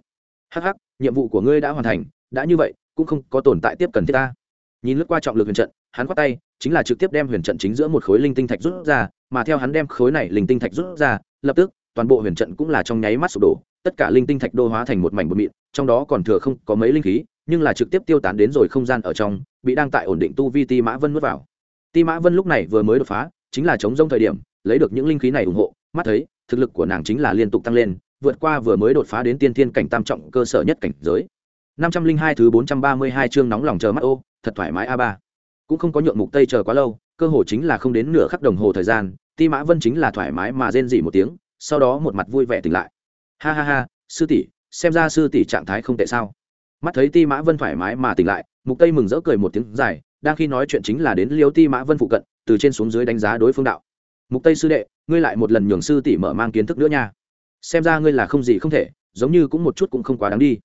Hh nhiệm vụ của ngươi đã hoàn thành, đã như vậy, cũng không có tồn tại tiếp cần thiết ta. Nhìn lướt qua trọng lực huyền trận, hắn khoát tay, chính là trực tiếp đem huyền trận chính giữa một khối linh tinh thạch rút ra, mà theo hắn đem khối này linh tinh thạch rút ra, lập tức toàn bộ huyền trận cũng là trong nháy mắt sụp đổ, tất cả linh tinh thạch đô hóa thành một mảnh bột mịn, trong đó còn thừa không có mấy linh khí, nhưng là trực tiếp tiêu tán đến rồi không gian ở trong, bị đang tại ổn định tu vi ti mã vân nuốt vào. Ti mã vân lúc này vừa mới đột phá, chính là chống rông thời điểm, lấy được những linh khí này ủng hộ, mắt thấy, thực lực của nàng chính là liên tục tăng lên, vượt qua vừa mới đột phá đến tiên thiên cảnh tam trọng cơ sở nhất cảnh giới. Năm trăm linh hai thứ bốn trăm ba mươi hai chương nóng lòng chờ mắt ô, thật thoải mái a ba. Cũng không có nhượng mục tây chờ quá lâu, cơ hồ chính là không đến nửa khắc đồng hồ thời gian, ti mã vân chính là thoải mái mà rên dỉ một tiếng sau đó một mặt vui vẻ tỉnh lại. Ha ha ha, sư tỷ, xem ra sư tỷ trạng thái không tệ sao? Mắt thấy ti mã vân thoải mái mà tỉnh lại, mục tây mừng rỡ cười một tiếng dài, đang khi nói chuyện chính là đến liêu ti mã vân phụ cận, từ trên xuống dưới đánh giá đối phương đạo. Mục tây sư đệ, ngươi lại một lần nhường sư tỷ mở mang kiến thức nữa nha. Xem ra ngươi là không gì không thể, giống như cũng một chút cũng không quá đáng đi.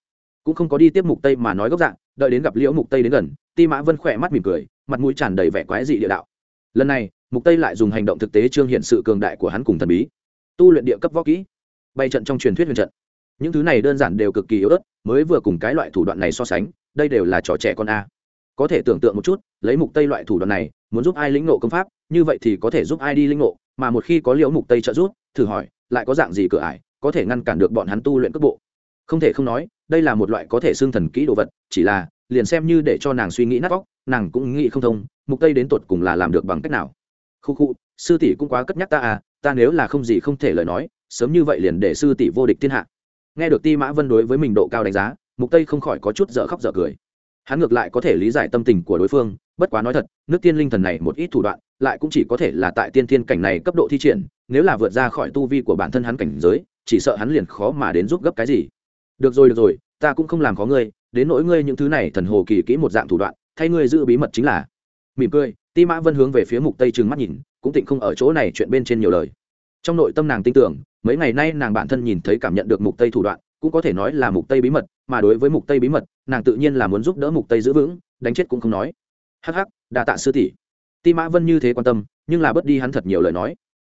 Cũng không có đi tiếp mục tây mà nói gốc dạng, đợi đến gặp liễu mục tây đến gần, ti mã vân khỏe mắt mỉm cười, mặt mũi tràn đầy vẻ quái dị địa đạo. Lần này, mục tây lại dùng hành động thực tế trương hiện sự cường đại của hắn cùng thần bí tu luyện địa cấp võ kỹ, bay trận trong truyền thuyết huyền trận. Những thứ này đơn giản đều cực kỳ yếu ớt, mới vừa cùng cái loại thủ đoạn này so sánh, đây đều là trò trẻ con a. Có thể tưởng tượng một chút, lấy mục tây loại thủ đoạn này, muốn giúp ai lĩnh ngộ công pháp, như vậy thì có thể giúp ai đi lĩnh ngộ, mà một khi có liễu mục tây trợ giúp, thử hỏi, lại có dạng gì cửa ải, có thể ngăn cản được bọn hắn tu luyện cấp bộ? Không thể không nói, đây là một loại có thể xương thần kỹ đồ vật, chỉ là, liền xem như để cho nàng suy nghĩ nát óc, nàng cũng nghĩ không thông, mục tây đến tột cùng là làm được bằng cách nào? Khu khu sư tỷ cũng quá cất nhắc ta à ta nếu là không gì không thể lời nói, sớm như vậy liền để sư tỷ vô địch thiên hạ. Nghe được ti mã vân đối với mình độ cao đánh giá, mục tây không khỏi có chút dở khóc dở cười. Hắn ngược lại có thể lý giải tâm tình của đối phương, bất quá nói thật, nước tiên linh thần này một ít thủ đoạn, lại cũng chỉ có thể là tại tiên thiên cảnh này cấp độ thi triển, nếu là vượt ra khỏi tu vi của bản thân hắn cảnh giới, chỉ sợ hắn liền khó mà đến giúp gấp cái gì. Được rồi được rồi, ta cũng không làm khó ngươi, đến nỗi ngươi những thứ này thần hồ kỳ kỹ một dạng thủ đoạn, thay ngươi giữ bí mật chính là. Mỉm cười, ti mã vân hướng về phía mục tây trừng mắt nhìn cũng tịnh không ở chỗ này chuyện bên trên nhiều lời. Trong nội tâm nàng tin tưởng, mấy ngày nay nàng bản thân nhìn thấy cảm nhận được mục tây thủ đoạn, cũng có thể nói là mục tây bí mật, mà đối với mục tây bí mật, nàng tự nhiên là muốn giúp đỡ mục tây giữ vững, đánh chết cũng không nói. Hắc hắc đà tạ sư tỷ. Ti mã vân như thế quan tâm, nhưng là bớt đi hắn thật nhiều lời nói.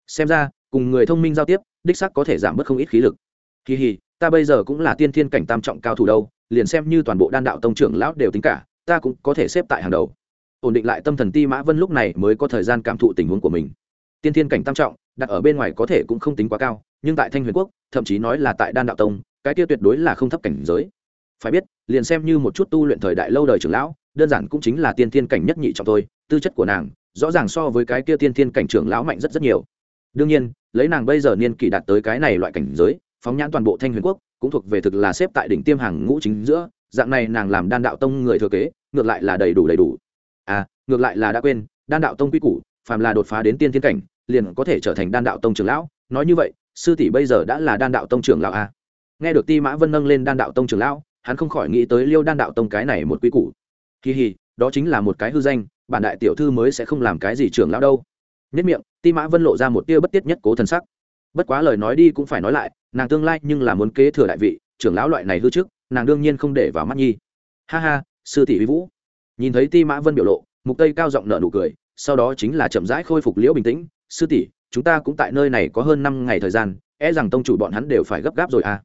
Xem ra, cùng người thông minh giao tiếp, đích sắc có thể giảm bớt không ít khí lực. Kỳ hì ta bây giờ cũng là tiên thiên cảnh tam trọng cao thủ đâu, liền xem như toàn bộ đan đạo tông trưởng lão đều tính cả, ta cũng có thể xếp tại hàng đầu ổn định lại tâm thần ti mã vân lúc này mới có thời gian cảm thụ tình huống của mình. Tiên thiên cảnh tam trọng, đặt ở bên ngoài có thể cũng không tính quá cao, nhưng tại thanh huyền quốc, thậm chí nói là tại đan đạo tông, cái kia tuyệt đối là không thấp cảnh giới. Phải biết, liền xem như một chút tu luyện thời đại lâu đời trưởng lão, đơn giản cũng chính là tiên thiên cảnh nhất nhị trọng thôi, tư chất của nàng, rõ ràng so với cái kia tiên thiên cảnh trưởng lão mạnh rất rất nhiều. Đương nhiên, lấy nàng bây giờ niên kỷ đạt tới cái này loại cảnh giới, phóng nhãn toàn bộ thanh huyền quốc, cũng thuộc về thực là xếp tại đỉnh tiêm hàng ngũ chính giữa, dạng này nàng làm đan đạo tông người thừa kế, ngược lại là đầy đủ đầy đủ à ngược lại là đã quên, đan đạo tông quy củ, phàm là đột phá đến tiên thiên cảnh, liền có thể trở thành đan đạo tông trưởng lão. Nói như vậy, sư tỷ bây giờ đã là đan đạo tông trưởng lão à. nghe được ti mã vân nâng lên đan đạo tông trưởng lão, hắn không khỏi nghĩ tới liêu đan đạo tông cái này một quy củ. Kỳ hì, đó chính là một cái hư danh, bản đại tiểu thư mới sẽ không làm cái gì trưởng lão đâu. Nhất miệng, ti mã vân lộ ra một tia bất tiết nhất cố thần sắc. Bất quá lời nói đi cũng phải nói lại, nàng tương lai nhưng là muốn kế thừa đại vị, trưởng lão loại này hư trước, nàng đương nhiên không để vào mắt nhi. Ha ha, sư tỷ vi vũ nhìn thấy ti mã vân biểu lộ, mục tây cao giọng nở nụ cười, sau đó chính là chậm rãi khôi phục liễu bình tĩnh. Sư tỷ, chúng ta cũng tại nơi này có hơn năm ngày thời gian e rằng tông chủ bọn hắn đều phải gấp gáp rồi à.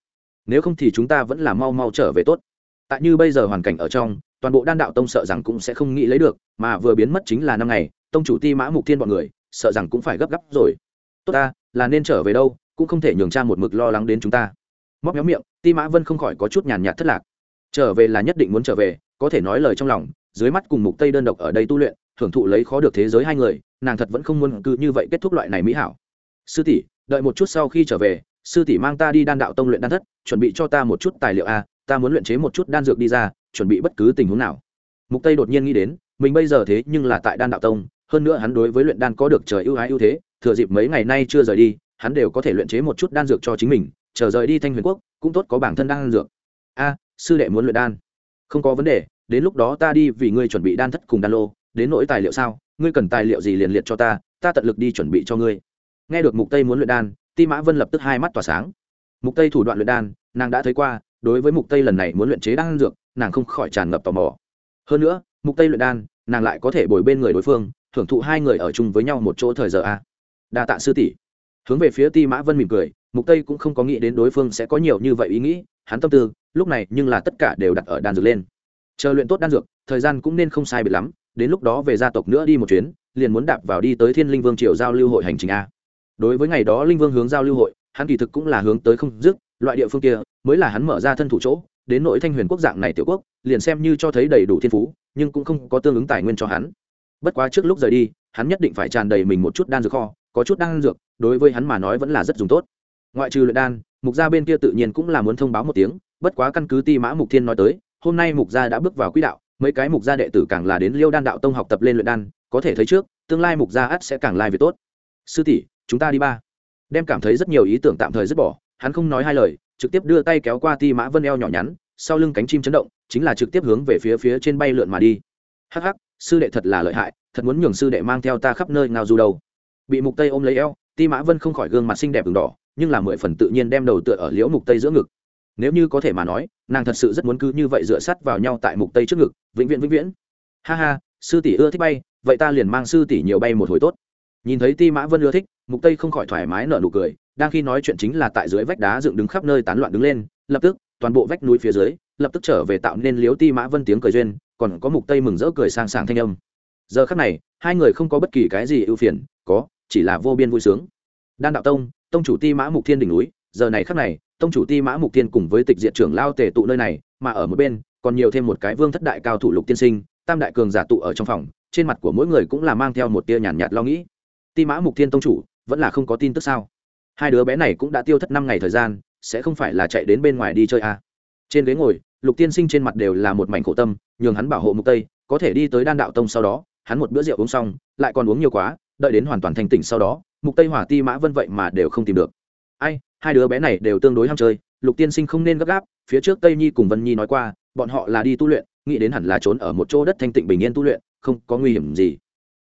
Nếu không thì chúng ta vẫn là mau mau trở về tốt. Tại như bây giờ hoàn cảnh ở trong, toàn bộ đan đạo tông sợ rằng cũng sẽ không nghĩ lấy được, mà vừa biến mất chính là năm ngày, tông chủ ti mã mục thiên bọn người, sợ rằng cũng phải gấp gáp rồi. Tốt ta, là nên trở về đâu, cũng không thể nhường cha một mực lo lắng đến chúng ta. Móc méo miệng, ti mã vân không khỏi có chút nhàn nhạt thất lạc trở về là nhất định muốn trở về, có thể nói lời trong lòng, dưới mắt cùng mục tây đơn độc ở đây tu luyện, thưởng thụ lấy khó được thế giới hai người, nàng thật vẫn không muốn cứ như vậy kết thúc loại này mỹ hảo. Sư tỷ, đợi một chút sau khi trở về, sư tỷ mang ta đi đan đạo tông luyện đan thất, chuẩn bị cho ta một chút tài liệu a, ta muốn luyện chế một chút đan dược đi ra, chuẩn bị bất cứ tình huống nào. Mục tây đột nhiên nghĩ đến, mình bây giờ thế nhưng là tại đan đạo tông, hơn nữa hắn đối với luyện đan có được trời ưu ái ưu thế, thừa dịp mấy ngày nay chưa rời đi, hắn đều có thể luyện chế một chút đan dược cho chính mình, chờ rời đi thanh huyền quốc, cũng tốt có bản thân đan dược. A sư đệ muốn luyện đan. Không có vấn đề, đến lúc đó ta đi vì ngươi chuẩn bị đan thất cùng đan lô, đến nỗi tài liệu sao, ngươi cần tài liệu gì liền liệt cho ta ta tận lực đi chuẩn bị cho ngươi. Nghe được mục tây muốn luyện đan, ti mã vân lập tức hai mắt tỏa sáng. Mục tây thủ đoạn luyện đan, nàng đã thấy qua, đối với mục tây lần này muốn luyện chế đan dược, nàng không khỏi tràn ngập tò mò. Hơn nữa, mục tây luyện đan, nàng lại có thể bồi bên người đối phương, thưởng thụ hai người ở chung với nhau một chỗ thời giờ a. Đa tạ sư tỷ. Hướng về phía ti mã vân mỉm cười mục tây cũng không có nghĩ đến đối phương sẽ có nhiều như vậy ý nghĩ, hắn tâm tư, lúc này nhưng là tất cả đều đặt ở đan dược lên. Chờ luyện tốt đan dược, thời gian cũng nên không sai biệt lắm, đến lúc đó về gia tộc nữa đi một chuyến, liền muốn đạp vào đi tới thiên linh vương triều giao lưu hội hành trình a. Đối với ngày đó linh vương hướng giao lưu hội, hắn kỳ thực cũng là hướng tới không dứt, loại địa phương kia mới là hắn mở ra thân thủ chỗ, đến nội thanh huyền quốc dạng này tiểu quốc, liền xem như cho thấy đầy đủ thiên phú, nhưng cũng không có tương ứng tài nguyên cho hắn. Bất quá trước lúc rời đi, hắn nhất định phải tràn đầy mình một chút đan dược kho, có chút đan dược, đối với hắn mà nói vẫn là rất dùng tốt ngoại trừ luyện đan, mục gia bên kia tự nhiên cũng là muốn thông báo một tiếng, bất quá căn cứ ti mã mục thiên nói tới, hôm nay mục gia đã bước vào quỹ đạo, mấy cái mục gia đệ tử càng là đến liêu đan đạo tông học tập lên luyện đan, có thể thấy trước, tương lai mục gia ắt sẽ càng lai việc tốt. Sư tỷ, chúng ta đi ba. Đem cảm thấy rất nhiều ý tưởng tạm thời dứt bỏ, hắn không nói hai lời, trực tiếp đưa tay kéo qua ti mã vân eo nhỏ nhắn, sau lưng cánh chim chấn động, chính là trực tiếp hướng về phía phía trên bay lượn mà đi. Hắc hắc, sư đệ thật là lợi hại, thật muốn nhường sư đệ mang theo ta khắp nơi ngao du đâu. Bị mục tây ôm lấy eo, ti mã vân không khỏi gương mặt xinh đẹp đường đỏ nhưng là mười phần tự nhiên đem đầu tựa ở liễu mục tây giữa ngực. Nếu như có thể mà nói, nàng thật sự rất muốn cứ như vậy dựa sắt vào nhau tại mục tây trước ngực, vĩnh viễn vĩnh viễn. Ha ha, sư tỷ ưa thích bay, vậy ta liền mang sư tỷ nhiều bay một hồi tốt. Nhìn thấy ti mã vân ưa thích, mục tây không khỏi thoải mái nở nụ cười, đang khi nói chuyện chính là tại dưới vách đá dựng đứng khắp nơi tán loạn đứng lên, lập tức, toàn bộ vách núi phía dưới, lập tức trở về tạo nên liếu ti mã vân tiếng cười duyên, còn có mục tây mừng rỡ cười sang sảng thanh âm. Giờ khắc này, hai người không có bất kỳ cái gì ưu phiền, có, chỉ là vô biên vui sướng. Đan đạo tông tông chủ ti mã mục thiên đỉnh núi giờ này khắc này tông chủ ti mã mục thiên cùng với tịch diệt trưởng lao tề tụ nơi này mà ở một bên còn nhiều thêm một cái vương thất đại cao thủ lục tiên sinh tam đại cường giả tụ ở trong phòng trên mặt của mỗi người cũng là mang theo một tia nhàn nhạt, nhạt lo nghĩ ti mã mục thiên tông chủ vẫn là không có tin tức sao hai đứa bé này cũng đã tiêu thất năm ngày thời gian sẽ không phải là chạy đến bên ngoài đi chơi à. trên ghế ngồi lục tiên sinh trên mặt đều là một mảnh khổ tâm nhường hắn bảo hộ mục tây có thể đi tới đan đạo tông sau đó hắn một bữa rượu uống xong, lại còn uống nhiều quá, đợi đến hoàn toàn thành tỉnh sau đó, mục tây hỏa ti mã vân vậy mà đều không tìm được. Ai, hai đứa bé này đều tương đối ham chơi, lục tiên sinh không nên gấp gáp, phía trước tây nhi cùng vân nhi nói qua, bọn họ là đi tu luyện, nghĩ đến hẳn là trốn ở một chỗ đất thanh tịnh bình yên tu luyện, không có nguy hiểm gì.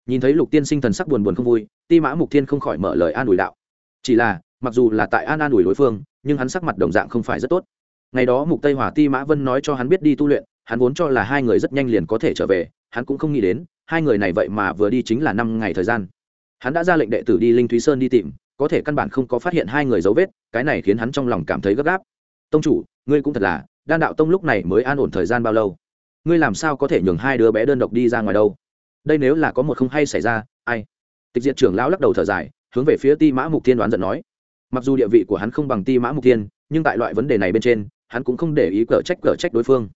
Nhìn thấy lục tiên sinh thần sắc buồn buồn không vui, ti mã mục thiên không khỏi mở lời an ủi đạo. Chỉ là, mặc dù là tại an an ủi đối phương, nhưng hắn sắc mặt đồng dạng không phải rất tốt. Ngày đó mục tây hỏa ti mã vân nói cho hắn biết đi tu luyện, hắn vốn cho là hai người rất nhanh liền có thể trở về, hắn cũng không nghĩ đến hai người này vậy mà vừa đi chính là năm ngày thời gian. Hắn đã ra lệnh đệ tử đi linh thúy sơn đi tìm, có thể căn bản không có phát hiện hai người dấu vết, cái này khiến hắn trong lòng cảm thấy gấp gáp. Tông chủ, ngươi cũng thật là, đan đạo tông lúc này mới an ổn thời gian bao lâu? Ngươi làm sao có thể nhường hai đứa bé đơn độc đi ra ngoài đâu? Đây nếu là có một không hay xảy ra, ai? Tịch diệt trưởng lão lắc đầu thở dài, hướng về phía ti mã mục tiên đoán giận nói. Mặc dù địa vị của hắn không bằng ti mã mục tiên nhưng tại loại vấn đề này bên trên, hắn cũng không để ý cở trách cở trách đối phương.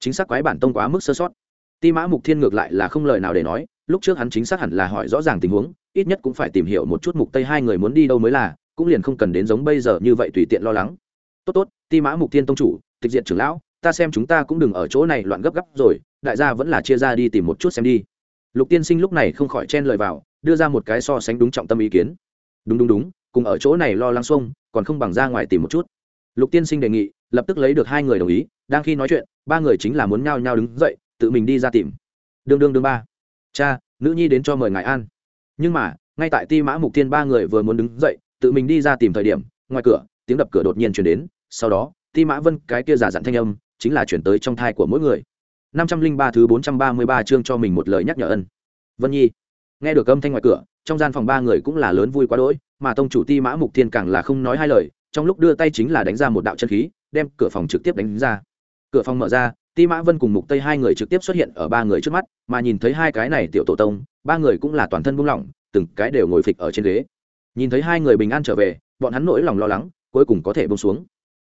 Chính xác quái bản tông quá mức sơ sót ti mã mục thiên ngược lại là không lời nào để nói, lúc trước hắn chính xác hẳn là hỏi rõ ràng tình huống, ít nhất cũng phải tìm hiểu một chút mục tây hai người muốn đi đâu mới là, cũng liền không cần đến giống bây giờ như vậy tùy tiện lo lắng. Tốt tốt, ti mã mục thiên tông chủ, tịch diện trưởng lão, ta xem chúng ta cũng đừng ở chỗ này loạn gấp gấp rồi, đại gia vẫn là chia ra đi tìm một chút xem đi. Lục tiên sinh lúc này không khỏi chen lời vào, đưa ra một cái so sánh đúng trọng tâm ý kiến. Đúng đúng đúng, cùng ở chỗ này lo lắng xuông, còn không bằng ra ngoài tìm một chút. Lục tiên sinh đề nghị, lập tức lấy được hai người đồng ý, đang khi nói chuyện, ba người chính là muốn nhao nhao đứng dậy tự mình đi ra tìm. Đương đương đương ba. Cha, nữ nhi đến cho mời ngài an nhưng mà, ngay tại ti mã mục tiên ba người vừa muốn đứng dậy, tự mình đi ra tìm thời điểm, ngoài cửa, tiếng đập cửa đột nhiên chuyển đến, sau đó, ti mã vân, cái kia giả dặn thanh âm, chính là chuyển tới trong thai của mỗi người. năm trăm linh ba thứ bốn trăm ba mươi ba chương cho mình một lời nhắc nhở ân. Vân nhi, nghe được âm thanh ngoài cửa, trong gian phòng ba người cũng là lớn vui quá đỗi, mà tông chủ ti mã mục thiên càng là không nói hai lời, trong lúc đưa tay chính là đánh ra một đạo chân khí, đem cửa phòng trực tiếp đánh ra cửa phòng mở ra, ti mã vân cùng mục tây hai người trực tiếp xuất hiện ở ba người trước mắt, mà nhìn thấy hai cái này tiểu tổ tông, ba người cũng là toàn thân buông lỏng, từng cái đều ngồi phịch ở trên ghế. Nhìn thấy hai người bình an trở về, bọn hắn nỗi lòng lo lắng cuối cùng có thể buông xuống.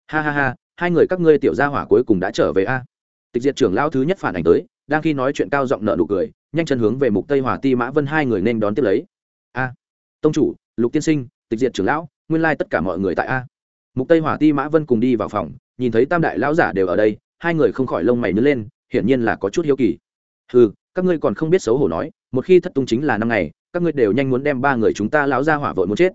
Ha ha ha, hai người các ngươi tiểu gia hỏa cuối cùng đã trở về a. Tịch diệt trưởng lao thứ nhất phản ảnh tới, đang khi nói chuyện cao giọng nợ nụ cười, nhanh chân hướng về mục tây hỏa ti mã vân hai người nên đón tiếp lấy. A. Tông chủ, lục tiên sinh, tịch diệt trưởng lão, nguyên lai tất cả mọi người tại a. Mục tây hỏa ti mã vân cùng đi vào phòng, nhìn thấy tam đại lão giả đều ở đây hai người không khỏi lông mày nhớ lên, hiển nhiên là có chút hiếu kỳ. Ừ các ngươi còn không biết xấu hổ nói, một khi thất tung chính là năm ngày, các ngươi đều nhanh muốn đem ba người chúng ta lão ra hỏa vội muốn chết.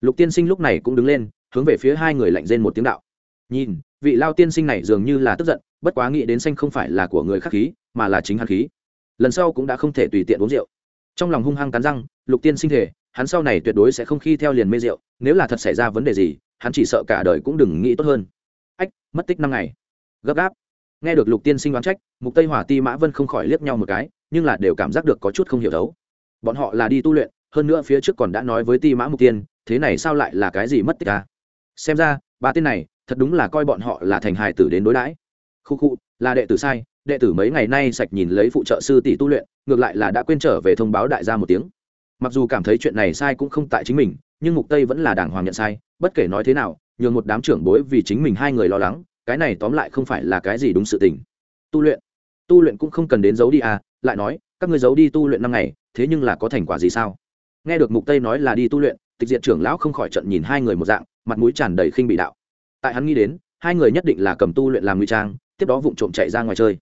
Lục tiên sinh lúc này cũng đứng lên, hướng về phía hai người lạnh rên một tiếng đạo. Nhìn, vị lao tiên sinh này dường như là tức giận, bất quá nghĩ đến xanh không phải là của người khác khí, mà là chính hắn khí. Lần sau cũng đã không thể tùy tiện uống rượu. Trong lòng hung hăng cắn răng, lục tiên sinh thể hắn sau này tuyệt đối sẽ không khi theo liền mê rượu, nếu là thật xảy ra vấn đề gì, hắn chỉ sợ cả đời cũng đừng nghĩ tốt hơn. Ách, mất tích năm ngày. Gấp gáp nghe được lục tiên sinh đoán trách, mục tây hỏa ti mã vân không khỏi liếc nhau một cái, nhưng là đều cảm giác được có chút không hiểu thấu bọn họ là đi tu luyện, hơn nữa phía trước còn đã nói với ti mã mục tiên, thế này sao lại là cái gì mất tích à? xem ra, ba tên này, thật đúng là coi bọn họ là thành hài tử đến đối đãi. Khu khu, là đệ tử sai, đệ tử mấy ngày nay sạch nhìn lấy phụ trợ sư tỷ tu luyện, ngược lại là đã quên trở về thông báo đại gia một tiếng. Mặc dù cảm thấy chuyện này sai cũng không tại chính mình, nhưng mục tây vẫn là đàng hoàng nhận sai, bất kể nói thế nào, nhường một đám trưởng bối vì chính mình hai người lo lắng cái này tóm lại không phải là cái gì đúng sự tình. Tu luyện. Tu luyện cũng không cần đến giấu đi à lại nói, các ngươi giấu đi tu luyện năm ngày, thế nhưng là có thành quả gì sao? Nghe được mục tây nói là đi tu luyện, tịch diệt trưởng lão không khỏi trận nhìn hai người một dạng, mặt mũi tràn đầy khinh bị đạo. Tại hắn nghĩ đến, hai người nhất định là cầm tu luyện làm nguy trang, tiếp đó vụng trộm chạy ra ngoài chơi.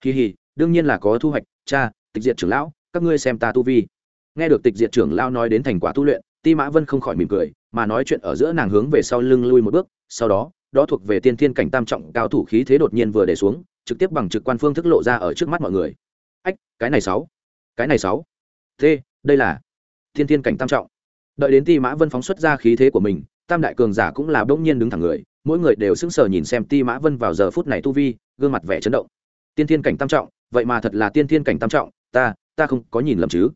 Kỳ hì, đương nhiên là có thu hoạch, cha, tịch diệt trưởng lão, các ngươi xem ta tu vi. Nghe được tịch diệt trưởng lão nói đến thành quả tu luyện, ti mã vân không khỏi mỉm cười, mà nói chuyện ở giữa nàng hướng về sau lưng lui một bước, sau đó đó thuộc về tiên thiên cảnh tam trọng cao thủ khí thế đột nhiên vừa để xuống, trực tiếp bằng trực quan phương thức lộ ra ở trước mắt mọi người. Ách, cái này sáu. Cái này sáu. T, đây là thiên thiên cảnh tam trọng. Đợi đến ti mã vân phóng xuất ra khí thế của mình, tam đại cường giả cũng là bỗng nhiên đứng thẳng người, mỗi người đều sững sờ nhìn xem ti mã vân vào giờ phút này tu vi, gương mặt vẻ chấn động. Tiên thiên cảnh tam trọng, vậy mà thật là tiên thiên cảnh tam trọng, ta ta không có nhìn lầm chứ.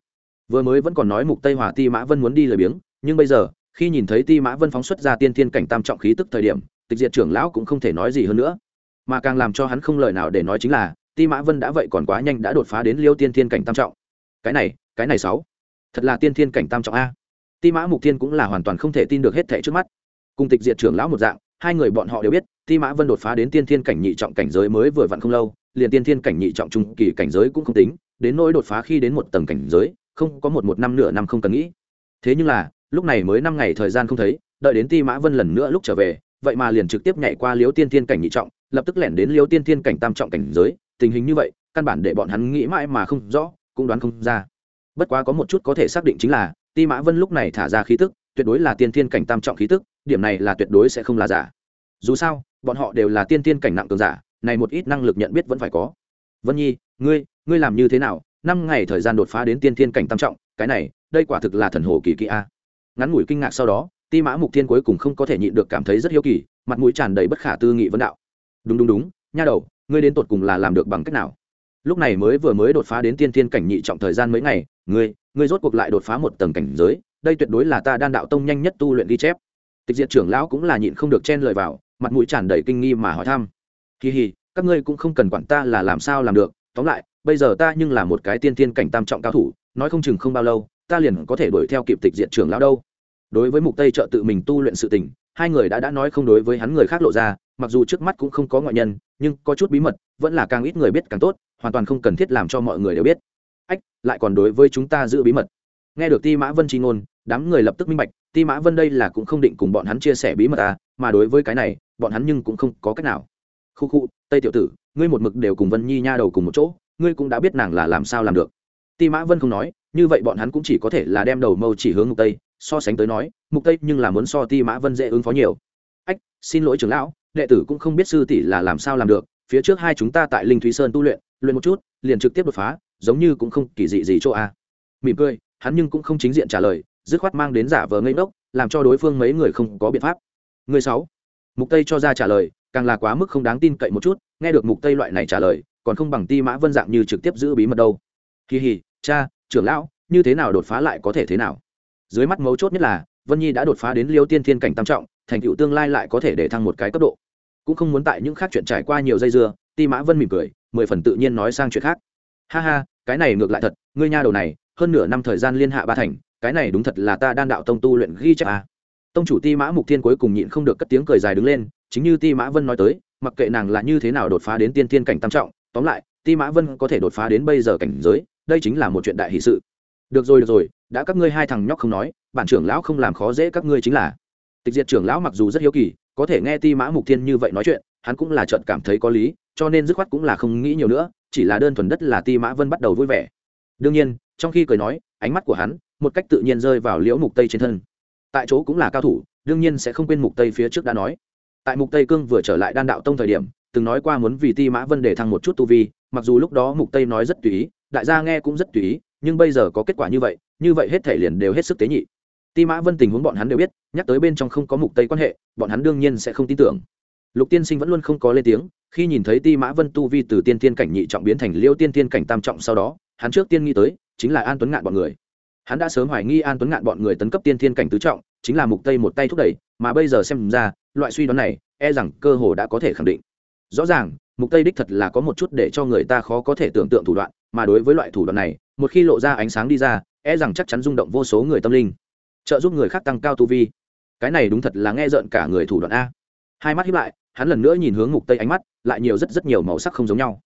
Vừa mới vẫn còn nói mục tây hòa ti mã vân muốn đi lời biếng, nhưng bây giờ, khi nhìn thấy ti mã vân phóng xuất ra tiên thiên cảnh tam trọng khí tức thời điểm tịch diệt trưởng lão cũng không thể nói gì hơn nữa. Mà càng làm cho hắn không lời nào để nói chính là, ti mã vân đã vậy còn quá nhanh đã đột phá đến liêu tiên thiên cảnh tam trọng. Cái này cái này sáu. Thật là tiên thiên cảnh tam trọng a. Ti mã mục thiên cũng là hoàn toàn không thể tin được hết thảy trước mắt. Cùng tịch diệt trưởng lão một dạng, hai người bọn họ đều biết, ti mã vân đột phá đến tiên thiên cảnh nhị trọng cảnh giới mới vừa vặn không lâu, liền tiên thiên cảnh nhị trọng trung kỳ cảnh giới cũng không tính, đến nỗi đột phá khi đến một tầng cảnh giới, không có một một năm nửa năm không cần nghĩ. Thế nhưng là, lúc này mới năm ngày thời gian không thấy, đợi đến ti mã vân lần nữa lúc trở về vậy mà liền trực tiếp nhảy qua liếu tiên thiên cảnh nhị trọng, lập tức lẻn đến liếu tiên thiên cảnh tam trọng cảnh giới, tình hình như vậy, căn bản để bọn hắn nghĩ mãi mà không rõ, cũng đoán không ra. Bất quá có một chút có thể xác định chính là, ti mã vân lúc này thả ra khí tức, tuyệt đối là tiên thiên cảnh tam trọng khí tức, điểm này là tuyệt đối sẽ không là giả. Dù sao, bọn họ đều là tiên thiên cảnh nặng cường giả, này một ít năng lực nhận biết vẫn phải có. Vân nhi, ngươi ngươi làm như thế nào? Năm ngày thời gian đột phá đến tiên thiên cảnh tam trọng, cái này, đây quả thực là thần hồ kỳ kỳ a. Ngắn ngủi kinh ngạc sau đó ti mã mục thiên cuối cùng không có thể nhịn được cảm thấy rất hiếu kỳ, mặt mũi tràn đầy bất khả tư nghị vấn đạo. Đúng đúng đúng, nha đầu, ngươi đến tột cùng là làm được bằng cách nào? Lúc này mới vừa mới đột phá đến tiên thiên cảnh nhị trọng thời gian mấy ngày, ngươi ngươi rốt cuộc lại đột phá một tầng cảnh giới, đây tuyệt đối là ta đan đạo tông nhanh nhất tu luyện ghi chép. Tịch diệt trưởng lão cũng là nhịn không được chen lời vào, mặt mũi tràn đầy kinh nghi mà hỏi thăm. Kỳ hì, các ngươi cũng không cần quản ta là làm sao làm được, tóm lại, bây giờ ta nhưng là một cái tiên thiên cảnh tam trọng cao thủ, nói không chừng không bao lâu, ta liền có thể đuổi theo kịp tịch diệt trưởng lão đâu đối với mục tây trợ tự mình tu luyện sự tình, hai người đã đã nói không đối với hắn người khác lộ ra, mặc dù trước mắt cũng không có ngoại nhân, nhưng có chút bí mật, vẫn là càng ít người biết càng tốt, hoàn toàn không cần thiết làm cho mọi người đều biết. Ách, lại còn đối với chúng ta giữ bí mật. Nghe được ti mã vân chi ngôn, đám người lập tức minh bạch, ti mã vân đây là cũng không định cùng bọn hắn chia sẻ bí mật à mà đối với cái này, bọn hắn nhưng cũng không có cách nào. Khu khu, tây tiểu tử, ngươi một mực đều cùng vân nhi nha đầu cùng một chỗ, ngươi cũng đã biết nàng là làm sao làm được. Ti mã vân không nói, như vậy bọn hắn cũng chỉ có thể là đem đầu mâu chỉ hướng ngục tây so sánh tới nói, mục tây nhưng là muốn so ti mã vân dễ ứng phó nhiều. Ách, xin lỗi trưởng lão, đệ tử cũng không biết sư tỷ là làm sao làm được, phía trước hai chúng ta tại linh thúy sơn tu luyện luyện một chút, liền trực tiếp đột phá, giống như cũng không kỳ dị gì chỗ a. À. mỉm cười, hắn nhưng cũng không chính diện trả lời, dứt khoát mang đến giả vờ ngây ngốc, làm cho đối phương mấy người không có biện pháp. Người sáu. Mục tây cho ra trả lời, càng là quá mức không đáng tin cậy một chút, nghe được mục tây loại này trả lời, còn không bằng ti mã vân dạng như trực tiếp giữ bí mật đâu. Kỳ hì, cha, trưởng lão, như thế nào đột phá lại có thể thế nào? Dưới mắt mấu chốt nhất là, vân nhi đã đột phá đến liêu tiên thiên cảnh tam trọng, thành tựu tương lai lại có thể để thăng một cái cấp độ. Cũng không muốn tại những khác chuyện trải qua nhiều dây dưa, ti mã vân mỉm cười, mười phần tự nhiên nói sang chuyện khác. Ha ha, cái này ngược lại thật, ngươi nha đầu này, hơn nửa năm thời gian liên hạ ba thành, cái này đúng thật là ta đan đạo tông tu luyện ghi chép à. tông chủ ti mã mục thiên cuối cùng nhịn không được cất tiếng cười dài đứng lên, chính như ti mã vân nói tới, mặc kệ nàng là như thế nào đột phá đến tiên thiên cảnh tam trọng, tóm lại, ti mã vân có thể đột phá đến bây giờ cảnh giới, đây chính là một chuyện đại hỷ sự. Được rồi được rồi đã các ngươi hai thằng nhóc không nói, bản trưởng lão không làm khó dễ các ngươi chính là. Tịch diệt trưởng lão mặc dù rất hiếu kỳ, có thể nghe ti mã mục thiên như vậy nói chuyện, hắn cũng là trợn cảm thấy có lý, cho nên dứt khoát cũng là không nghĩ nhiều nữa, chỉ là đơn thuần đất là ti mã vân bắt đầu vui vẻ. Đương nhiên, trong khi cười nói, ánh mắt của hắn, một cách tự nhiên rơi vào liễu mục tây trên thân. Tại chỗ cũng là cao thủ, đương nhiên sẽ không quên mục tây phía trước đã nói. Tại mục tây cương vừa trở lại đan đạo tông thời điểm, từng nói qua muốn vì ti mã vân để thăng một chút tu vi, mặc dù lúc đó mục tây nói rất tùy ý, đại gia nghe cũng rất tùy ý, nhưng bây giờ có kết quả như vậy như vậy hết thể liền đều hết sức tế nhị. Ti mã vân tình huống bọn hắn đều biết, nhắc tới bên trong không có mục tây quan hệ, bọn hắn đương nhiên sẽ không tin tưởng. Lục tiên sinh vẫn luôn không có lên tiếng, khi nhìn thấy ti mã vân tu vi từ tiên tiên cảnh nhị trọng biến thành liêu tiên tiên cảnh tam trọng sau đó, hắn trước tiên nghĩ tới, chính là an tuấn ngạn bọn người. Hắn đã sớm hoài nghi an tuấn ngạn bọn người tấn cấp tiên tiên cảnh tứ trọng, chính là mục tây một tay thúc đẩy, mà bây giờ xem ra, loại suy đoán này e rằng cơ hồ đã có thể khẳng định. Rõ ràng, mục tây đích thật là có một chút để cho người ta khó có thể tưởng tượng thủ đoạn, mà đối với loại thủ đoạn này, một khi lộ ra ánh sáng đi ra e rằng chắc chắn rung động vô số người tâm linh. Trợ giúp người khác tăng cao tu vi. Cái này đúng thật là nghe rợn cả người thủ đoạn a. Hai mắt hiếp lại, hắn lần nữa nhìn hướng mục tây ánh mắt, lại nhiều rất rất nhiều màu sắc không giống nhau.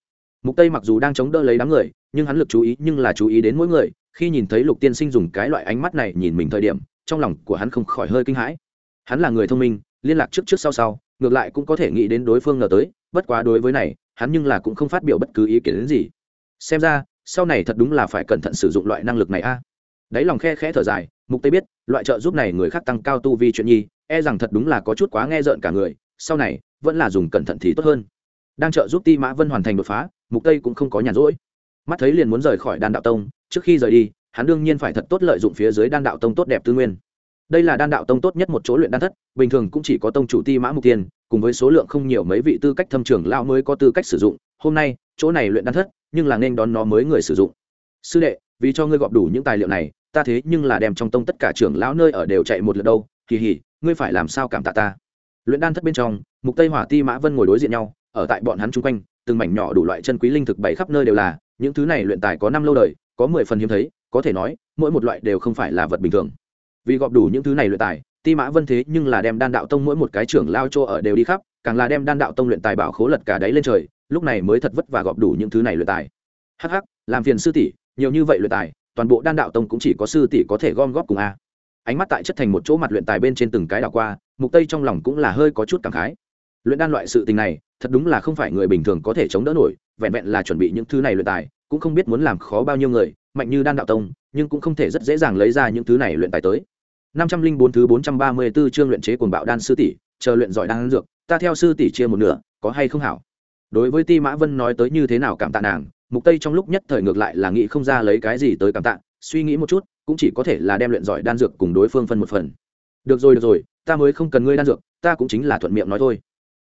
Mục tây mặc dù đang chống đỡ lấy đám người, nhưng hắn lực chú ý, nhưng là chú ý đến mỗi người, khi nhìn thấy lục tiên sinh dùng cái loại ánh mắt này nhìn mình thời điểm, trong lòng của hắn không khỏi hơi kinh hãi. Hắn là người thông minh, liên lạc trước trước sau sau, ngược lại cũng có thể nghĩ đến đối phương ngờ tới, bất quá đối với này, hắn nhưng là cũng không phát biểu bất cứ ý kiến đến gì. Xem ra sau này thật đúng là phải cẩn thận sử dụng loại năng lực này a. Đáy lòng khe khẽ thở dài, mục tây biết, loại trợ giúp này người khác tăng cao tu vi chuyện nhi e rằng thật đúng là có chút quá nghe rợn cả người, sau này, vẫn là dùng cẩn thận thì tốt hơn. Đang trợ giúp ti mã vân hoàn thành đột phá, mục tây cũng không có nhàn rỗi. Mắt thấy liền muốn rời khỏi đan đạo tông, trước khi rời đi, hắn đương nhiên phải thật tốt lợi dụng phía dưới đan đạo tông tốt đẹp tư nguyên. Đây là đan đạo tông tốt nhất một chỗ luyện đan thất, bình thường cũng chỉ có tông chủ ti mã mục tiên, cùng với số lượng không nhiều mấy vị tư cách thâm trưởng lao mới có tư cách sử dụng. Hôm nay, chỗ này luyện đan thất nhưng là nên đón nó mới người sử dụng. Sư đệ, vì cho ngươi gọp đủ những tài liệu này, ta thế nhưng là đem trong tông tất cả trưởng lão nơi ở đều chạy một lượt đâu, kỳ hỉ, ngươi phải làm sao cảm tạ ta? Luyện đan thất bên trong, mục tây hỏa ti mã vân ngồi đối diện nhau, ở tại bọn hắn chung quanh, từng mảnh nhỏ đủ loại chân quý linh thực bày khắp nơi đều là, những thứ này luyện tài có năm lâu đời, có mười phần hiếm thấy, có thể nói, mỗi một loại đều không phải là vật bình thường. Vì gọp đủ những thứ này luyện tài, ti mã vân thế nhưng là đem đan đạo tông mỗi một cái trưởng lao chỗ ở đều đi khắp, càng là đem đan đạo tông luyện tài bảo khố lật cả đáy lên trời lúc này mới thật vất và gọp đủ những thứ này luyện tài. Hắc hắc, làm phiền sư tỷ, nhiều như vậy luyện tài, toàn bộ đan đạo tông cũng chỉ có sư tỷ có thể gom góp cùng a. Ánh mắt tại chất thành một chỗ mặt luyện tài bên trên từng cái đảo qua, mục tây trong lòng cũng là hơi có chút cảm khái. Luyện đan loại sự tình này, thật đúng là không phải người bình thường có thể chống đỡ nổi, vẹn vẹn là chuẩn bị những thứ này luyện tài, cũng không biết muốn làm khó bao nhiêu người, mạnh như đan đạo tông, nhưng cũng không thể rất dễ dàng lấy ra những thứ này luyện tài tới. Năm trăm linh bốn thứ bốn trăm ba mươi 434 chương luyện chế cuồng bạo đan sư tỷ, chờ luyện giỏi đan dược, ta theo sư tỷ chia một nửa, có hay không hảo? Đối với ti mã vân nói tới như thế nào cảm tạ nàng, mục tây trong lúc nhất thời ngược lại là nghĩ không ra lấy cái gì tới cảm tạ, suy nghĩ một chút, cũng chỉ có thể là đem luyện giỏi đan dược cùng đối phương phân một phần. Được rồi được rồi, ta mới không cần ngươi đan dược, ta cũng chính là thuận miệng nói thôi.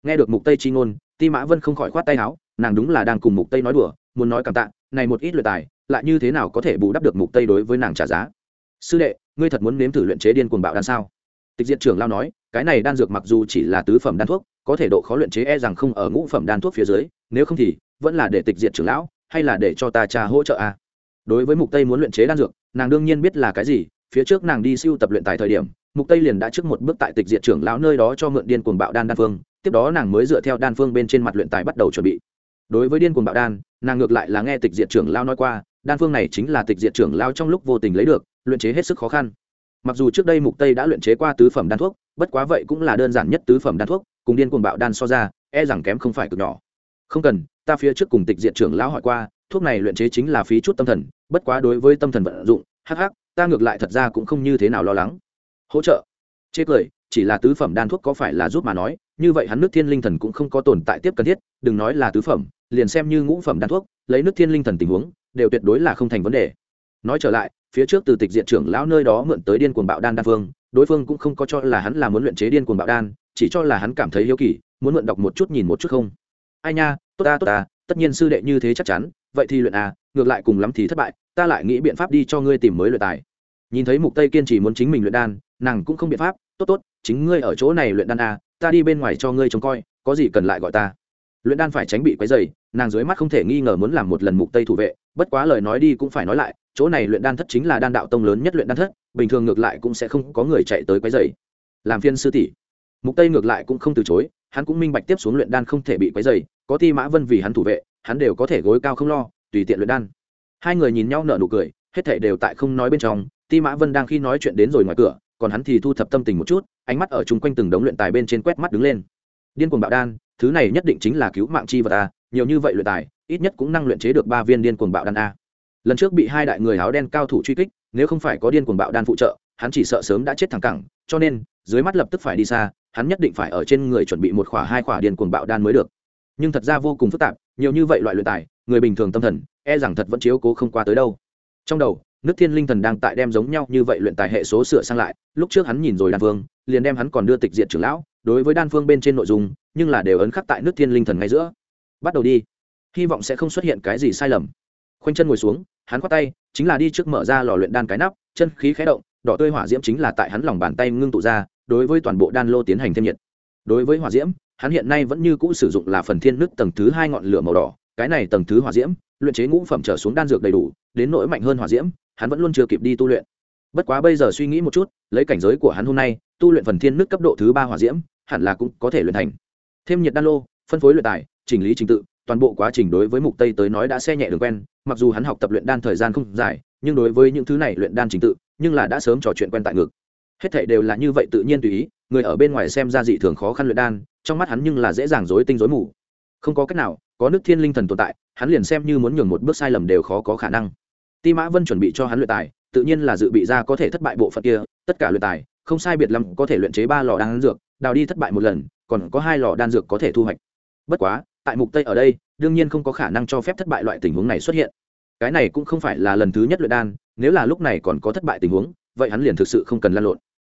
Nghe được mục tây chi ngôn, ti mã vân không khỏi khoát tay áo, nàng đúng là đang cùng mục tây nói đùa, muốn nói cảm tạ, này một ít luyện tài, lại như thế nào có thể bù đắp được mục tây đối với nàng trả giá? Sư đệ, ngươi thật muốn nếm thử luyện chế điên cuồng bạo đan sao? Tịch diệt trưởng lao nói, cái này đan dược mặc dù chỉ là tứ phẩm đan thuốc, có thể độ khó luyện chế e rằng không ở ngũ phẩm đan thuốc phía dưới, nếu không thì, vẫn là để tịch diệt trưởng lão, hay là để cho ta cha hỗ trợ a à? đối với mục tây muốn luyện chế đan dược, nàng đương nhiên biết là cái gì, phía trước nàng đi siêu tập luyện tại thời điểm, mục tây liền đã trước một bước tại tịch diệt trưởng lão nơi đó cho mượn điên cuồng bạo đan đan phương, tiếp đó nàng mới dựa theo đan phương bên trên mặt luyện tài bắt đầu chuẩn bị đối với điên cuồng bạo đan, nàng ngược lại là nghe tịch diệt trưởng lão nói qua, đan phương này chính là tịch diệt trưởng lão trong lúc vô tình lấy được, luyện chế hết sức khó khăn mặc dù trước đây mục tây đã luyện chế qua tứ phẩm đan thuốc, bất quá vậy cũng là đơn giản nhất tứ phẩm đan thuốc, cùng điên cuồng bạo đan so ra e rằng kém không phải cực nhỏ. Không cần, ta phía trước cùng tịch diện trưởng lão hỏi qua, thuốc này luyện chế chính là phí chút tâm thần, bất quá đối với tâm thần vận dụng, hắc hắc, ta ngược lại thật ra cũng không như thế nào lo lắng. Hỗ trợ. Chê cười, chỉ là tứ phẩm đan thuốc có phải là giúp mà nói, như vậy hắn nước thiên linh thần cũng không có tồn tại tiếp cần thiết, đừng nói là tứ phẩm, liền xem như ngũ phẩm đan thuốc, lấy nước thiên linh thần tình huống, đều tuyệt đối là không thành vấn đề nói trở lại, phía trước từ tịch diện trưởng lão nơi đó mượn tới điên cuồng bạo đan đan phương, đối phương cũng không có cho là hắn là muốn luyện chế điên cuồng bạo đan, chỉ cho là hắn cảm thấy hiếu kỳ, muốn mượn đọc một chút nhìn một chút không. Ai nha, tốt ta tốt ta, tất nhiên sư đệ như thế chắc chắn, vậy thì luyện à ngược lại cùng lắm thì thất bại, ta lại nghĩ biện pháp đi cho ngươi tìm mới luyện tài. Nhìn thấy mục tây kiên trì muốn chính mình luyện đan, nàng cũng không biện pháp, tốt tốt, chính ngươi ở chỗ này luyện đan à ta đi bên ngoài cho ngươi trông coi, có gì cần lại gọi ta. Luyện đan phải tránh bị quấy dày nàng dưới mắt không thể nghi ngờ muốn làm một lần mục tây thủ vệ, bất quá lời nói đi cũng phải nói lại chỗ này luyện đan thất chính là đan đạo tông lớn nhất luyện đan thất, bình thường ngược lại cũng sẽ không có người chạy tới quấy dày làm phiên sư tỷ. Mục tây ngược lại cũng không từ chối, hắn cũng minh bạch tiếp xuống luyện đan không thể bị quấy dày có ti mã vân vì hắn thủ vệ, hắn đều có thể gối cao không lo, tùy tiện luyện đan. Hai người nhìn nhau nở nụ cười, hết thảy đều tại không nói bên trong, ti mã vân đang khi nói chuyện đến rồi ngoài cửa, còn hắn thì thu thập tâm tình một chút, ánh mắt ở chung quanh từng đống luyện tài bên trên quét mắt đứng lên. Điên cuồng bạo đan, thứ này nhất định chính là cứu mạng chi vật a, nhiều như vậy luyện tài, ít nhất cũng năng luyện chế được ba viên điên cuồng bạo đan a lần trước bị hai đại người áo đen cao thủ truy kích, nếu không phải có điên cuồng bạo đan phụ trợ, hắn chỉ sợ sớm đã chết thẳng cẳng, cho nên, dưới mắt lập tức phải đi xa, hắn nhất định phải ở trên người chuẩn bị một khỏa hai khỏa điên cuồng bạo đan mới được. Nhưng thật ra vô cùng phức tạp, nhiều như vậy loại luyện tài, người bình thường tâm thần e rằng thật vẫn chiếu cố không qua tới đâu. Trong đầu, nước thiên linh thần đang tại đem giống nhau như vậy luyện tài hệ số sửa sang lại, lúc trước hắn nhìn rồi đan phương liền đem hắn còn đưa tịch diện trưởng lão, đối với đan phương bên trên nội dung, nhưng là đều ấn khắc tại nước thiên linh thần ngay giữa. Bắt đầu đi. Hy vọng sẽ không xuất hiện cái gì sai lầm khoanh chân ngồi xuống, hắn khoát tay, chính là đi trước mở ra lò luyện đan cái nắp, chân khí khé động, đỏ tươi hỏa diễm chính là tại hắn lòng bàn tay ngưng tụ ra, đối với toàn bộ đan lô tiến hành thêm nhiệt. Đối với hỏa diễm, hắn hiện nay vẫn như cũ sử dụng là phần thiên nước tầng thứ hai ngọn lửa màu đỏ, cái này tầng thứ hỏa diễm, luyện chế ngũ phẩm trở xuống đan dược đầy đủ, đến nỗi mạnh hơn hỏa diễm, hắn vẫn luôn chưa kịp đi tu luyện. Bất quá bây giờ suy nghĩ một chút, lấy cảnh giới của hắn hôm nay, tu luyện phần thiên nước cấp độ thứ ba hỏa diễm, hẳn là cũng có thể luyện thành. Thêm nhiệt đan lô, phân phối luyện tài, chỉnh lý trình tự, toàn bộ quá trình đối với mục tây tới nói đã xe nhẹ đường quen mặc dù hắn học tập luyện đan thời gian không dài, nhưng đối với những thứ này luyện đan trình tự, nhưng là đã sớm trò chuyện quen tại ngực. Hết thảy đều là như vậy tự nhiên tùy ý, người ở bên ngoài xem ra dị thường khó khăn luyện đan, trong mắt hắn nhưng là dễ dàng rối tinh rối mù. Không có cách nào, có nước thiên linh thần tồn tại, hắn liền xem như muốn nhường một bước sai lầm đều khó có khả năng. Ti mã vân chuẩn bị cho hắn luyện tài, tự nhiên là dự bị ra có thể thất bại bộ phận kia, tất cả luyện tài, không sai biệt lắm có thể luyện chế ba lò đan dược, đào đi thất bại một lần, còn có hai lò đan dược có thể thu hoạch. Bất quá tại mục tây ở đây, đương nhiên không có khả năng cho phép thất bại loại tình huống này xuất hiện. Cái này cũng không phải là lần thứ nhất luyện đan, nếu là lúc này còn có thất bại tình huống, vậy hắn liền thực sự không cần lăn lộn.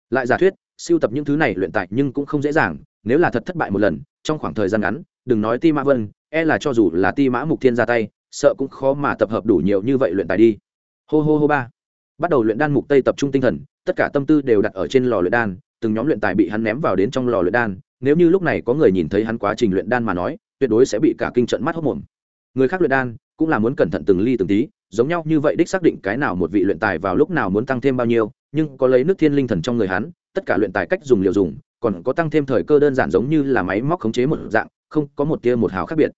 Lại giả thuyết, siêu tập những thứ này luyện tài nhưng cũng không dễ dàng, nếu là thật thất bại một lần, trong khoảng thời gian ngắn, đừng nói ti mã vân e là cho dù là ti mã mục thiên ra tay, sợ cũng khó mà tập hợp đủ nhiều như vậy luyện tài đi. Hô hô hô ba. Bắt đầu luyện đan mục tây tập trung tinh thần, tất cả tâm tư đều đặt ở trên lò luyện đan, từng nhóm luyện tài bị hắn ném vào đến trong lò luyện đan. Nếu như lúc này có người nhìn thấy hắn quá trình luyện đan mà nói tuyệt đối sẽ bị cả kinh trận mắt hốc mồm. Người khác luyện đan cũng là muốn cẩn thận từng ly từng tí, giống nhau như vậy đích xác định cái nào một vị luyện tài vào lúc nào muốn tăng thêm bao nhiêu, nhưng có lấy nước thiên linh thần trong người hắn, tất cả luyện tài cách dùng liều dùng, còn có tăng thêm thời cơ đơn giản giống như là máy móc khống chế một dạng, không có một tia một hào khác biệt.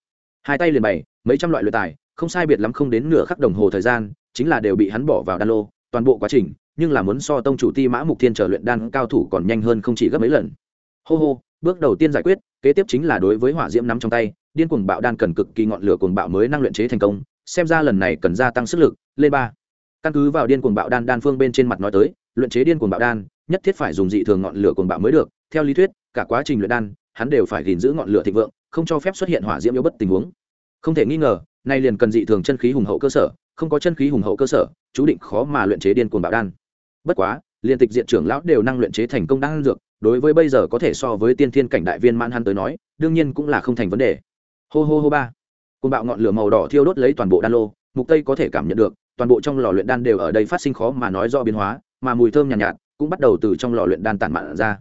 Hai tay liền bày, mấy trăm loại luyện tài, không sai biệt lắm không đến nửa khắc đồng hồ thời gian, chính là đều bị hắn bỏ vào đan lô, toàn bộ quá trình, nhưng là muốn so tông chủ ti mã mục thiên trở luyện đan cao thủ còn nhanh hơn không chỉ gấp mấy lần. Hô hô bước đầu tiên giải quyết, kế tiếp chính là đối với hỏa diễm nắm trong tay, điên cuồng bạo đan cần cực kỳ ngọn lửa cuồng bạo mới năng luyện chế thành công, xem ra lần này cần gia tăng sức lực, lên ba. Căn cứ vào điên cuồng bạo đan đan phương bên trên mặt nói tới, luyện chế điên cuồng bạo đan, nhất thiết phải dùng dị thường ngọn lửa cuồng bạo mới được, theo lý thuyết, cả quá trình luyện đan, hắn đều phải gìn giữ ngọn lửa thịnh vượng, không cho phép xuất hiện hỏa diễm yếu bất tình huống. Không thể nghi ngờ, nay liền cần dị thường chân khí hùng hậu cơ sở, không có chân khí hùng hậu cơ sở, chú định khó mà luyện chế điên cuồng bạo đan. Bất quá, liên tịch diện trưởng lão đều năng luyện chế thành công đan dược đối với bây giờ có thể so với tiên thiên cảnh đại viên mãn hắn tới nói đương nhiên cũng là không thành vấn đề. Hô hô hô ba. Côn bạo ngọn lửa màu đỏ thiêu đốt lấy toàn bộ đan lô mục tây có thể cảm nhận được toàn bộ trong lò luyện đan đều ở đây phát sinh khó mà nói do biến hóa mà mùi thơm nhàn nhạt, nhạt cũng bắt đầu từ trong lò luyện đan tản mạn ra.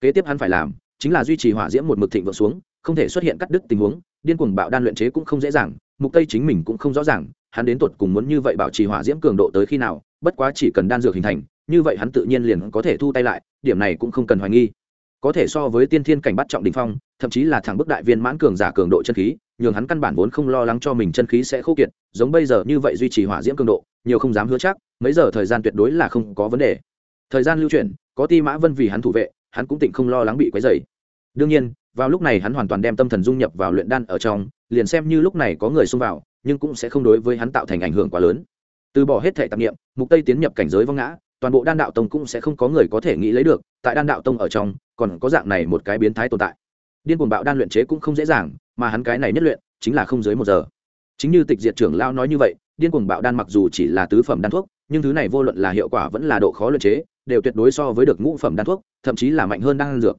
Kế tiếp hắn phải làm chính là duy trì hỏa diễm một mực thịnh vượng xuống không thể xuất hiện cắt đứt tình huống điên cuồng bạo đan luyện chế cũng không dễ dàng mục tây chính mình cũng không rõ ràng hắn đến tuột cùng muốn như vậy bảo trì hỏa diễm cường độ tới khi nào bất quá chỉ cần đan dược hình thành như vậy hắn tự nhiên liền có thể thu tay lại, điểm này cũng không cần hoài nghi. Có thể so với tiên thiên cảnh bắt trọng đỉnh phong, thậm chí là thẳng bức đại viên mãn cường giả cường độ chân khí, nhường hắn căn bản vốn không lo lắng cho mình chân khí sẽ khô kiệt, giống bây giờ như vậy duy trì hỏa diễm cường độ, nhiều không dám hứa chắc, mấy giờ thời gian tuyệt đối là không có vấn đề. Thời gian lưu chuyển, có ti mã vân vì hắn thủ vệ, hắn cũng tịnh không lo lắng bị quấy dày đương nhiên, vào lúc này hắn hoàn toàn đem tâm thần dung nhập vào luyện đan ở trong, liền xem như lúc này có người xông vào, nhưng cũng sẽ không đối với hắn tạo thành ảnh hưởng quá lớn. Từ bỏ hết thể tạp nghiệm mục tây tiến nhập cảnh giới vong ngã toàn bộ đan đạo tông cũng sẽ không có người có thể nghĩ lấy được, tại đan đạo tông ở trong, còn có dạng này một cái biến thái tồn tại. Điên cuồng bạo đan luyện chế cũng không dễ dàng, mà hắn cái này nhất luyện, chính là không dưới một giờ. Chính như tịch diệt trưởng lao nói như vậy, điên cuồng bạo đan mặc dù chỉ là tứ phẩm đan thuốc, nhưng thứ này vô luận là hiệu quả vẫn là độ khó luyện chế, đều tuyệt đối so với được ngũ phẩm đan thuốc, thậm chí là mạnh hơn đan dược.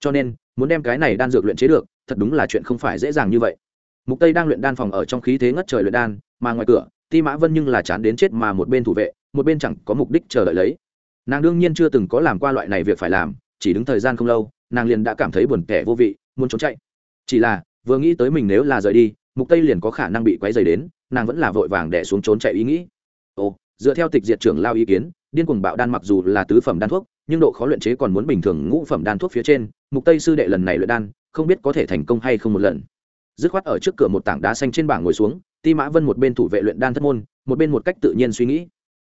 Cho nên, muốn đem cái này đan dược luyện chế được, thật đúng là chuyện không phải dễ dàng như vậy. Mục tây đang luyện đan phòng ở trong khí thế ngất trời luyện đan, mà ngoài cửa, ti mã vân nhưng là chán đến chết mà một bên thủ vệ một bên chẳng có mục đích chờ đợi lấy. Nàng đương nhiên chưa từng có làm qua loại này việc phải làm, chỉ đứng thời gian không lâu, nàng liền đã cảm thấy buồn tẻ vô vị, muốn trốn chạy. Chỉ là, vừa nghĩ tới mình nếu là rời đi, mục tây liền có khả năng bị quấy dày đến, nàng vẫn là vội vàng đẻ xuống trốn chạy ý nghĩ. Ồ, dựa theo tịch diệt trưởng lao ý kiến, điên cuồng bạo đan mặc dù là tứ phẩm đan thuốc, nhưng độ khó luyện chế còn muốn bình thường ngũ phẩm đan thuốc phía trên, mục tây sư đệ lần này luyện đan, không biết có thể thành công hay không một lần. Dứt khoát ở trước cửa một tảng đá xanh trên bảng ngồi xuống, ti mã vân một bên thủ vệ luyện đan thất môn, một bên một cách tự nhiên suy nghĩ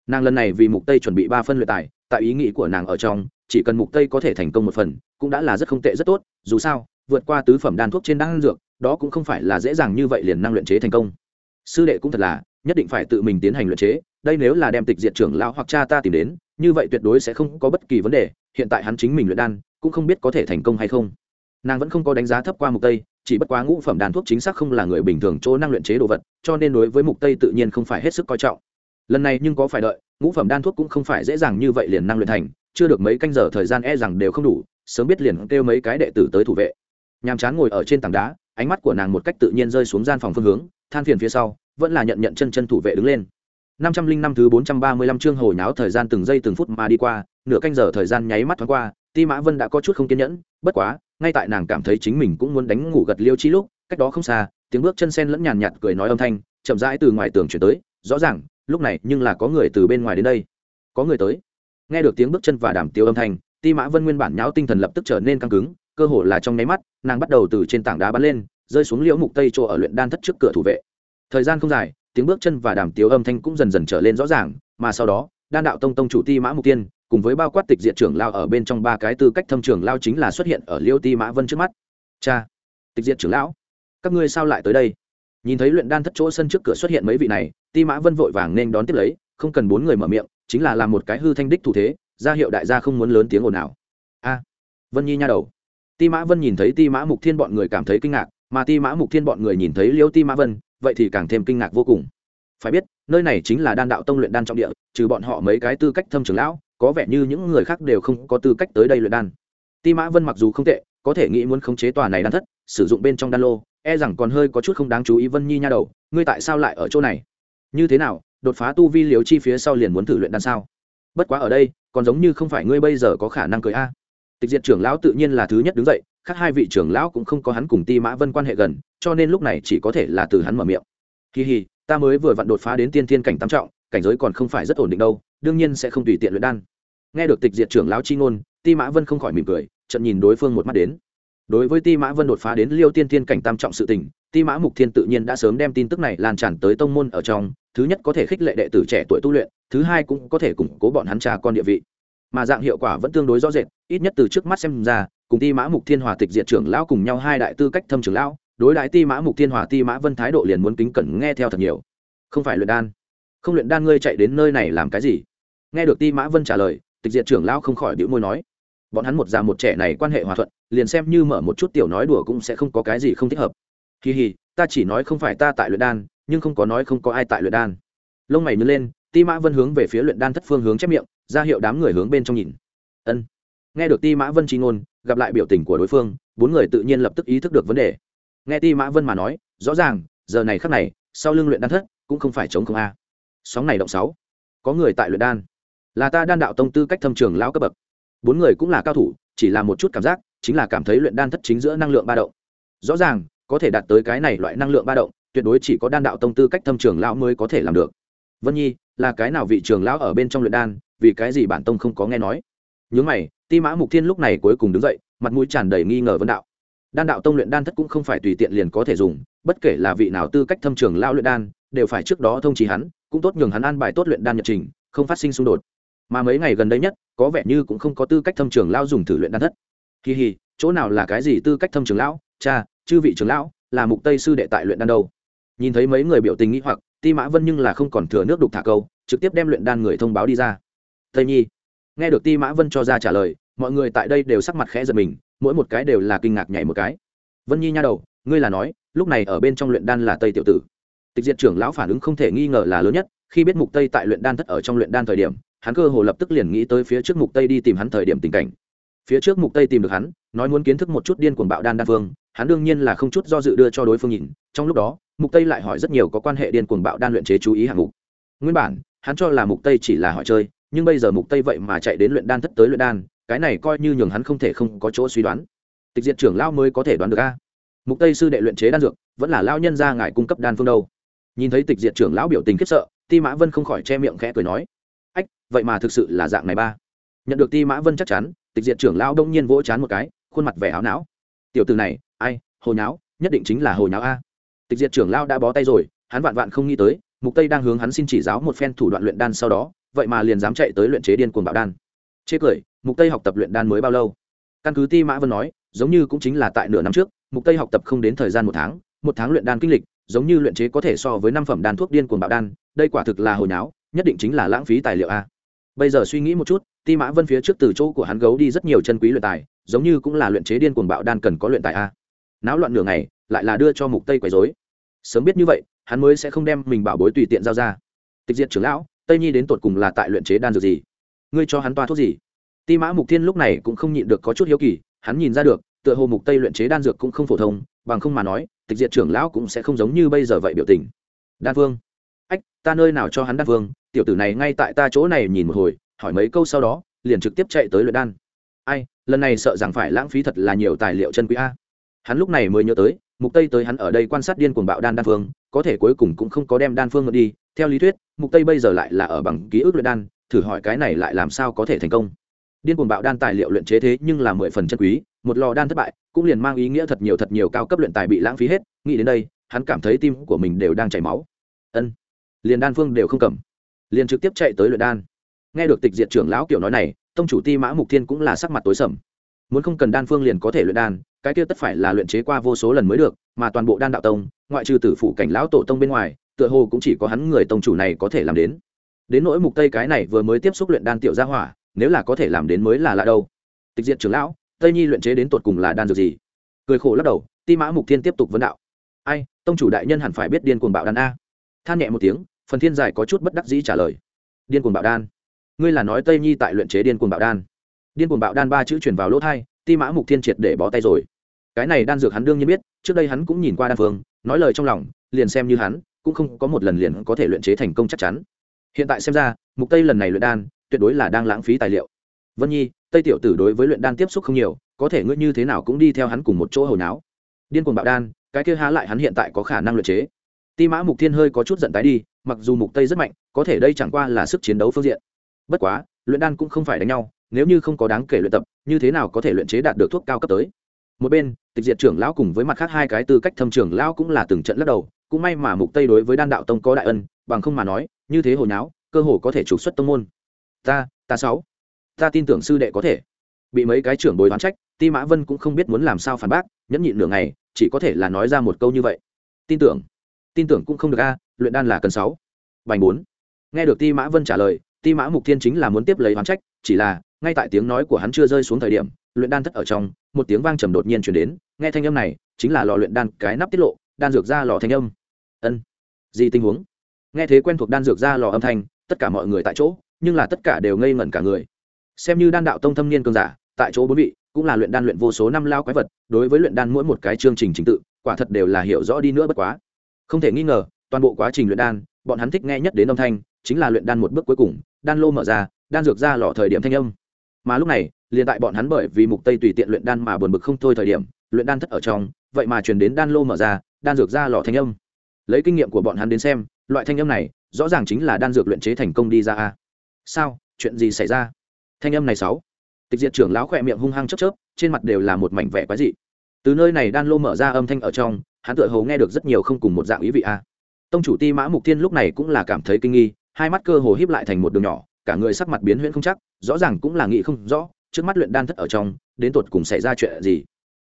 nàng lần này vì mục tây chuẩn bị ba phân luyện tài, tại ý nghĩ của nàng ở trong, chỉ cần mục tây có thể thành công một phần, cũng đã là rất không tệ, rất tốt. Dù sao, vượt qua tứ phẩm đan thuốc trên đan dược, đó cũng không phải là dễ dàng như vậy liền năng luyện chế thành công. Sư đệ cũng thật là, nhất định phải tự mình tiến hành luyện chế. Đây nếu là đem tịch diệt trưởng lão hoặc cha ta tìm đến, như vậy tuyệt đối sẽ không có bất kỳ vấn đề. Hiện tại hắn chính mình luyện đan, cũng không biết có thể thành công hay không. Nàng vẫn không có đánh giá thấp qua mục tây, chỉ bất quá ngũ phẩm đan thuốc chính xác không là người bình thường chỗ năng luyện chế đồ vật, cho nên đối với mục tây tự nhiên không phải hết sức coi trọng lần này nhưng có phải đợi, ngũ phẩm đan thuốc cũng không phải dễ dàng như vậy liền năng luyện thành, chưa được mấy canh giờ thời gian e rằng đều không đủ, sớm biết liền kêu mấy cái đệ tử tới thủ vệ. Nhàm chán ngồi ở trên tảng đá, ánh mắt của nàng một cách tự nhiên rơi xuống gian phòng phương hướng, than phiền phía sau, vẫn là nhận nhận chân chân thủ vệ đứng lên. Năm trăm linh năm thứ bốn trăm ba mươi lăm chương hồi náo thời gian từng giây từng phút mà đi qua, nửa canh giờ thời gian nháy mắt thoáng qua, ti mã vân đã có chút không kiên nhẫn, bất quá, ngay tại nàng cảm thấy chính mình cũng muốn đánh ngủ gật liêu chi lúc, cách đó không xa, tiếng bước chân sen lẫn nhàn nhạt cười nói âm thanh, chậm rãi từ ngoài tường chuyển tới, rõ ràng lúc này nhưng là có người từ bên ngoài đến đây. Có người tới. Nghe được tiếng bước chân và đảm tiêu âm thanh, ti mã vân nguyên bản nháo tinh thần lập tức trở nên căng cứng, cơ hồ là trong nháy mắt, nàng bắt đầu từ trên tảng đá bắn lên, rơi xuống liễu mục tây chỗ ở luyện đan thất trước cửa thủ vệ. Thời gian không dài, tiếng bước chân và đàm tiếu âm thanh cũng dần dần trở lên rõ ràng, mà sau đó, đan đạo tông tông chủ ti mã mục tiên cùng với bao quát tịch diện trưởng lao ở bên trong ba cái tư cách thâm trưởng lao chính là xuất hiện ở liêu ti mã vân trước mắt. Cha, tịch diện trưởng lão, các ngươi sao lại tới đây? Nhìn thấy luyện đan thất chỗ sân trước cửa xuất hiện mấy vị này, ti mã vân vội vàng nên đón tiếp lấy, không cần bốn người mở miệng, chính là làm một cái hư thanh đích thủ thế, ra hiệu đại gia không muốn lớn tiếng ồn nào a, vân nhi nha đầu. Ti mã vân nhìn thấy ti mã mục thiên bọn người cảm thấy kinh ngạc, mà ti mã mục thiên bọn người nhìn thấy liêu ti mã vân, vậy thì càng thêm kinh ngạc vô cùng. Phải biết, nơi này chính là đan đạo tông luyện đan trọng địa, trừ bọn họ mấy cái tư cách thâm trưởng lão, có vẻ như những người khác đều không có tư cách tới đây luyện đan. Ti mã vân mặc dù không tệ, có thể nghĩ muốn khống chế tòa này đan thất, sử dụng bên trong đan lô e rằng còn hơi có chút không đáng chú ý vân nhi nha đầu, ngươi tại sao lại ở chỗ này? Như thế nào, đột phá tu vi liều chi phía sau liền muốn thử luyện đan sao? Bất quá ở đây, còn giống như không phải ngươi bây giờ có khả năng cười a. Tịch diệt trưởng lão tự nhiên là thứ nhất đứng dậy, khác hai vị trưởng lão cũng không có hắn cùng ti mã vân quan hệ gần, cho nên lúc này chỉ có thể là từ hắn mở miệng. Kỳ hì, ta mới vừa vặn đột phá đến tiên thiên cảnh tam trọng, cảnh giới còn không phải rất ổn định đâu, đương nhiên sẽ không tùy tiện luyện đan. Nghe được tịch diệt trưởng lão chi ngôn, ti mã vân không khỏi mỉm cười trận nhìn đối phương một mắt đến đối với ti mã vân đột phá đến liêu tiên thiên cảnh tam trọng sự tình, ti mã mục thiên tự nhiên đã sớm đem tin tức này lan tràn tới tông môn ở trong, thứ nhất có thể khích lệ đệ tử trẻ tuổi tu luyện, thứ hai cũng có thể củng cố bọn hắn cha con địa vị. Mà dạng hiệu quả vẫn tương đối rõ rệt, ít nhất từ trước mắt xem ra, cùng ti mã mục thiên hòa tịch diệt trưởng lão cùng nhau hai đại tư cách thâm trưởng lão, đối đại ti mã mục thiên hòa ti mã vân thái độ liền muốn kính cẩn nghe theo thật nhiều. Không phải luyện đan. Không luyện đan ngươi chạy đến nơi này làm cái gì? Nghe được ti mã vân trả lời, tịch diệt trưởng lão không khỏi đĩu môi nói bọn hắn một già một trẻ này quan hệ hòa thuận, liền xem như mở một chút tiểu nói đùa cũng sẽ không có cái gì không thích hợp. Kỳ hì, ta chỉ nói không phải ta tại luyện đan, nhưng không có nói không có ai tại luyện đan. Lông mày nhớ lên, ti mã vân hướng về phía luyện đan thất phương hướng chép miệng, ra hiệu đám người hướng bên trong nhìn. Ân. Nghe được ti mã vân tri ngôn, gặp lại biểu tình của đối phương, bốn người tự nhiên lập tức ý thức được vấn đề. Nghe ti mã vân mà nói, rõ ràng, giờ này khắc này, sau lưng luyện đan thất cũng không phải chống không a. Sóng này động sáu. Có người tại luyện đan. Là ta đan đạo tông tư cách thâm trường lão cấp bậc bốn người cũng là cao thủ, chỉ là một chút cảm giác, chính là cảm thấy luyện đan thất chính giữa năng lượng ba động. Rõ ràng, có thể đạt tới cái này loại năng lượng ba động, tuyệt đối chỉ có đan đạo tông tư cách thâm trường lão mới có thể làm được. Vân nhi, là cái nào vị trường lão ở bên trong luyện đan, vì cái gì bản tông không có nghe nói? Nhớ mày, ti mã mục thiên lúc này cuối cùng đứng dậy, mặt mũi tràn đầy nghi ngờ vấn đạo. Đan đạo tông luyện đan thất cũng không phải tùy tiện liền có thể dùng, bất kể là vị nào tư cách thâm trường lao luyện đan, đều phải trước đó thông trí hắn, cũng tốt nhường hắn an bài tốt luyện đan nhật trình, không phát sinh xung đột. Mà mấy ngày gần đây nhất có vẻ như cũng không có tư cách thâm trường lao dùng thử luyện đan thất. Kỳ hì, chỗ nào là cái gì tư cách thâm trường lão? Cha, chư vị trường lão, là mục tây sư đệ tại luyện đan đâu? Nhìn thấy mấy người biểu tình nghĩ hoặc, ti mã vân nhưng là không còn thừa nước đục thả câu, trực tiếp đem luyện đan người thông báo đi ra. Tây nhi, nghe được ti mã vân cho ra trả lời, mọi người tại đây đều sắc mặt khẽ giật mình, mỗi một cái đều là kinh ngạc nhảy một cái. Vân nhi nha đầu, ngươi là nói, lúc này ở bên trong luyện đan là tây tiểu tử. Tịch diệt trưởng lão phản ứng không thể nghi ngờ là lớn nhất, khi biết mục tây tại luyện đan thất ở trong luyện đan thời điểm hắn cơ hồ lập tức liền nghĩ tới phía trước mục tây đi tìm hắn thời điểm tình cảnh. Phía trước mục tây tìm được hắn, nói muốn kiến thức một chút điên cuồng bạo đan đan phương hắn đương nhiên là không chút do dự đưa cho đối phương nhìn. Trong lúc đó, mục tây lại hỏi rất nhiều có quan hệ điên cuồng bạo đan luyện chế chú ý hạng mục. Nguyên bản, hắn cho là mục tây chỉ là hỏi chơi, nhưng bây giờ mục tây vậy mà chạy đến luyện đan thất tới luyện đan, cái này coi như nhường hắn không thể không có chỗ suy đoán. Tịch diệt trưởng lao mới có thể đoán được a. Mục tây sư đệ luyện chế đan dược, vẫn là lao nhân ra ngài cung cấp đan phương đâu. Nhìn thấy tịch diệt trưởng lão biểu tình khiếp sợ, ti mã vân không khỏi che miệng khẽ cười nói ách, vậy mà thực sự là dạng này ba. Nhận được ti mã vân chắc chắn, tịch diệt trưởng lão đông nhiên vỗ chán một cái, khuôn mặt vẻ áo não. Tiểu từ này, ai hồi nháo, nhất định chính là hồi nháo a. Tịch diệt trưởng lão đã bó tay rồi, hắn vạn vạn không nghĩ tới, mục tây đang hướng hắn xin chỉ giáo một phen thủ đoạn luyện đan sau đó, vậy mà liền dám chạy tới luyện chế điên cuồng bạo đan. Chê cười, mục tây học tập luyện đan mới bao lâu? Căn cứ ti mã vân nói, giống như cũng chính là tại nửa năm trước, mục tây học tập không đến thời gian một tháng một tháng luyện đan kinh lịch, giống như luyện chế có thể so với năm phẩm đan thuốc điên cuồng bạo đan, đây quả thực là hồi nháo nhất định chính là lãng phí tài liệu a. Bây giờ suy nghĩ một chút, ti mã vân phía trước từ chỗ của hắn gấu đi rất nhiều chân quý luyện tài, giống như cũng là luyện chế điên cuồng bạo đan cần có luyện tài a. Náo loạn nửa ngày, lại là đưa cho mục tây quấy rối. Sớm biết như vậy, hắn mới sẽ không đem mình bảo bối tùy tiện giao ra. Tịch diệt trưởng lão, tây nhi đến tột cùng là tại luyện chế đan dược gì? Ngươi cho hắn toa thuốc gì? Ti mã mục thiên lúc này cũng không nhịn được có chút hiếu kỳ, hắn nhìn ra được, tựa hồ mục tây luyện chế đan dược cũng không phổ thông, bằng không mà nói, tịch diệt trưởng lão cũng sẽ không giống như bây giờ vậy biểu tình. Đan vương. Ách, ta nơi nào cho hắn đan vương tiểu tử này ngay tại ta chỗ này nhìn một hồi, hỏi mấy câu sau đó, liền trực tiếp chạy tới luyện đan. Ai, lần này sợ rằng phải lãng phí thật là nhiều tài liệu chân quý a. Hắn lúc này mới nhớ tới, mục tây tới hắn ở đây quan sát điên cuồng bạo đan đan phương, có thể cuối cùng cũng không có đem đan phương ngược đi. Theo lý thuyết, mục tây bây giờ lại là ở bằng ký ức luyện đan, thử hỏi cái này lại làm sao có thể thành công. Điên cuồng bạo đan tài liệu luyện chế thế nhưng là mười phần chân quý, một lò đan thất bại, cũng liền mang ý nghĩa thật nhiều thật nhiều cao cấp luyện tài bị lãng phí hết. Nghĩ đến đây, hắn cảm thấy tim của mình đều đang chảy máu. Ân, liền đan phương đều không cầm liền trực tiếp chạy tới luyện đan. Nghe được tịch diệt trưởng lão kiểu nói này, tông chủ ti mã mục thiên cũng là sắc mặt tối sầm. Muốn không cần đan phương liền có thể luyện đan, cái kia tất phải là luyện chế qua vô số lần mới được, mà toàn bộ đan đạo tông, ngoại trừ tử phụ cảnh lão tổ tông bên ngoài, tựa hồ cũng chỉ có hắn người tông chủ này có thể làm đến. Đến nỗi mục tây cái này vừa mới tiếp xúc luyện đan tiểu gia hỏa, nếu là có thể làm đến mới là lạ đâu. Tịch diệt trưởng lão, tây nhi luyện chế đến tột cùng là đan dược gì? Cười khổ lắc đầu, ti mã mục thiên tiếp tục vấn đạo. Ai, tông chủ đại nhân hẳn phải biết điên cuồng bạo đan a. Than nhẹ một tiếng phần thiên giải có chút bất đắc dĩ trả lời. Điên cuồng bạo đan. Ngươi là nói tây nhi tại luyện chế điên cuồng bạo đan. Điên cuồng bạo đan ba chữ chuyển vào lỗ thai, ti mã mục thiên triệt để bó tay rồi. Cái này đan dược hắn đương nhiên biết, trước đây hắn cũng nhìn qua đan phương, nói lời trong lòng, liền xem như hắn, cũng không có một lần liền có thể luyện chế thành công chắc chắn. Hiện tại xem ra, mục tây lần này luyện đan, tuyệt đối là đang lãng phí tài liệu. Vân nhi, tây tiểu tử đối với luyện đan tiếp xúc không nhiều, có thể ngươi như thế nào cũng đi theo hắn cùng một chỗ hồi náo. Điên cuồng bạo đan, cái kia há lại hắn hiện tại có khả năng luyện chế? Ti mã mục thiên hơi có chút giận tái đi, mặc dù mục tây rất mạnh, có thể đây chẳng qua là sức chiến đấu phương diện. Bất quá, luyện đan cũng không phải đánh nhau, nếu như không có đáng kể luyện tập, như thế nào có thể luyện chế đạt được thuốc cao cấp tới? Một bên, tịch diệt trưởng lão cùng với mặt khác hai cái tư cách thâm trưởng lão cũng là từng trận lắc đầu, cũng may mà mục tây đối với đan đạo tông có đại ân, bằng không mà nói, như thế hồi nháo cơ hồ có thể trục xuất tông môn. Ta ta sáu. Ta tin tưởng sư đệ có thể. Bị mấy cái trưởng bồi đoán trách, ti mã vân cũng không biết muốn làm sao phản bác, nhẫn nhịn nửa ngày, chỉ có thể là nói ra một câu như vậy. Tin tưởng tin tưởng cũng không được a, luyện đan là cần sáu. Bành bốn. Nghe được ti mã vân trả lời, ti mã mục thiên chính là muốn tiếp lấy hoán trách, chỉ là, ngay tại tiếng nói của hắn chưa rơi xuống thời điểm, luyện đan thất ở trong, một tiếng vang trầm đột nhiên chuyển đến, nghe thanh âm này, chính là lò luyện đan cái nắp tiết lộ, đan dược ra lò thanh âm. Ân. Gì tình huống? Nghe thế quen thuộc đan dược ra lò âm thanh, tất cả mọi người tại chỗ, nhưng là tất cả đều ngây ngẩn cả người. Xem như đan đạo tông thâm niên cường giả, tại chỗ bốn vị, cũng là luyện đan luyện vô số năm lao quái vật, đối với luyện đan mỗi một cái chương trình trình tự, quả thật đều là hiểu rõ đi nữa bất quá không thể nghi ngờ, toàn bộ quá trình luyện đan, bọn hắn thích nghe nhất đến âm thanh, chính là luyện đan một bước cuối cùng, đan lô mở ra, đan dược ra lọ thời điểm thanh âm. Mà lúc này, liền tại bọn hắn bởi vì mục tây tùy tiện luyện đan mà buồn bực không thôi thời điểm, luyện đan thất ở trong, vậy mà truyền đến đan lô mở ra, đan dược ra lọ thanh âm. Lấy kinh nghiệm của bọn hắn đến xem, loại thanh âm này, rõ ràng chính là đan dược luyện chế thành công đi ra a. Sao? Chuyện gì xảy ra? Thanh âm này sáu. Tịch diệt trưởng lão khỏe miệng hung hăng chớp chớp, trên mặt đều là một mảnh vẻ quái dị. Từ nơi này đan lô mở ra âm thanh ở trong hắn tựa hồ nghe được rất nhiều không cùng một dạng ý vị a. Tông chủ ti mã mục thiên lúc này cũng là cảm thấy kinh nghi, hai mắt cơ hồ híp lại thành một đường nhỏ, cả người sắc mặt biến huyễn không chắc, rõ ràng cũng là nghĩ không rõ, trước mắt luyện đan thất ở trong, đến tột cùng xảy ra chuyện gì.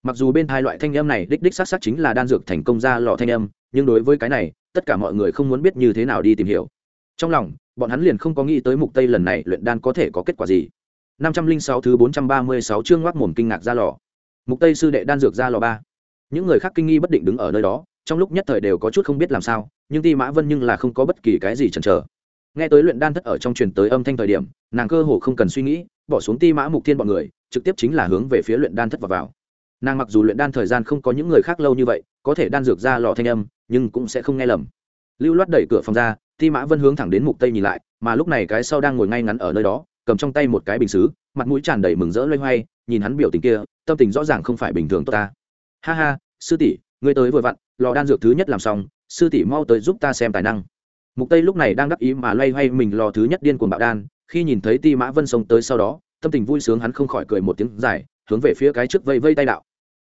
Mặc dù bên hai loại thanh âm này đích đích xác xác chính là đan dược thành công ra lò thanh âm, nhưng đối với cái này, tất cả mọi người không muốn biết như thế nào đi tìm hiểu. Trong lòng, bọn hắn liền không có nghĩ tới mục tây lần này luyện đan có thể có kết quả gì. 506 thứ 436 chương ngoác mồm kinh ngạc ra lò. Mục tây sư đệ đan dược ra lò ba những người khác kinh nghi bất định đứng ở nơi đó, trong lúc nhất thời đều có chút không biết làm sao, nhưng ti mã vân nhưng là không có bất kỳ cái gì chần chờ. Nghe tới luyện đan thất ở trong truyền tới âm thanh thời điểm, nàng cơ hồ không cần suy nghĩ, bỏ xuống ti mã mục thiên bọn người, trực tiếp chính là hướng về phía luyện đan thất và vào. Nàng mặc dù luyện đan thời gian không có những người khác lâu như vậy, có thể đan dược ra lò thanh âm, nhưng cũng sẽ không nghe lầm. Lưu loát đẩy cửa phòng ra, ti mã vân hướng thẳng đến mục tây nhìn lại, mà lúc này cái sau đang ngồi ngay ngắn ở nơi đó, cầm trong tay một cái bình xứ, mặt mũi tràn đầy mừng rỡ loay hoay, nhìn hắn biểu tình kia, tâm tình rõ ràng không phải bình thường tốt ta ha ha, sư tỷ, ngươi tới vừa vặn, lò đan dược thứ nhất làm xong, sư tỷ mau tới giúp ta xem tài năng. Mục tây lúc này đang đắc ý mà loay hoay mình lò thứ nhất điên cuồng bạo đan, khi nhìn thấy ti mã vân sống tới sau đó, tâm tình vui sướng hắn không khỏi cười một tiếng dài, hướng về phía cái trước vây vây tay đạo.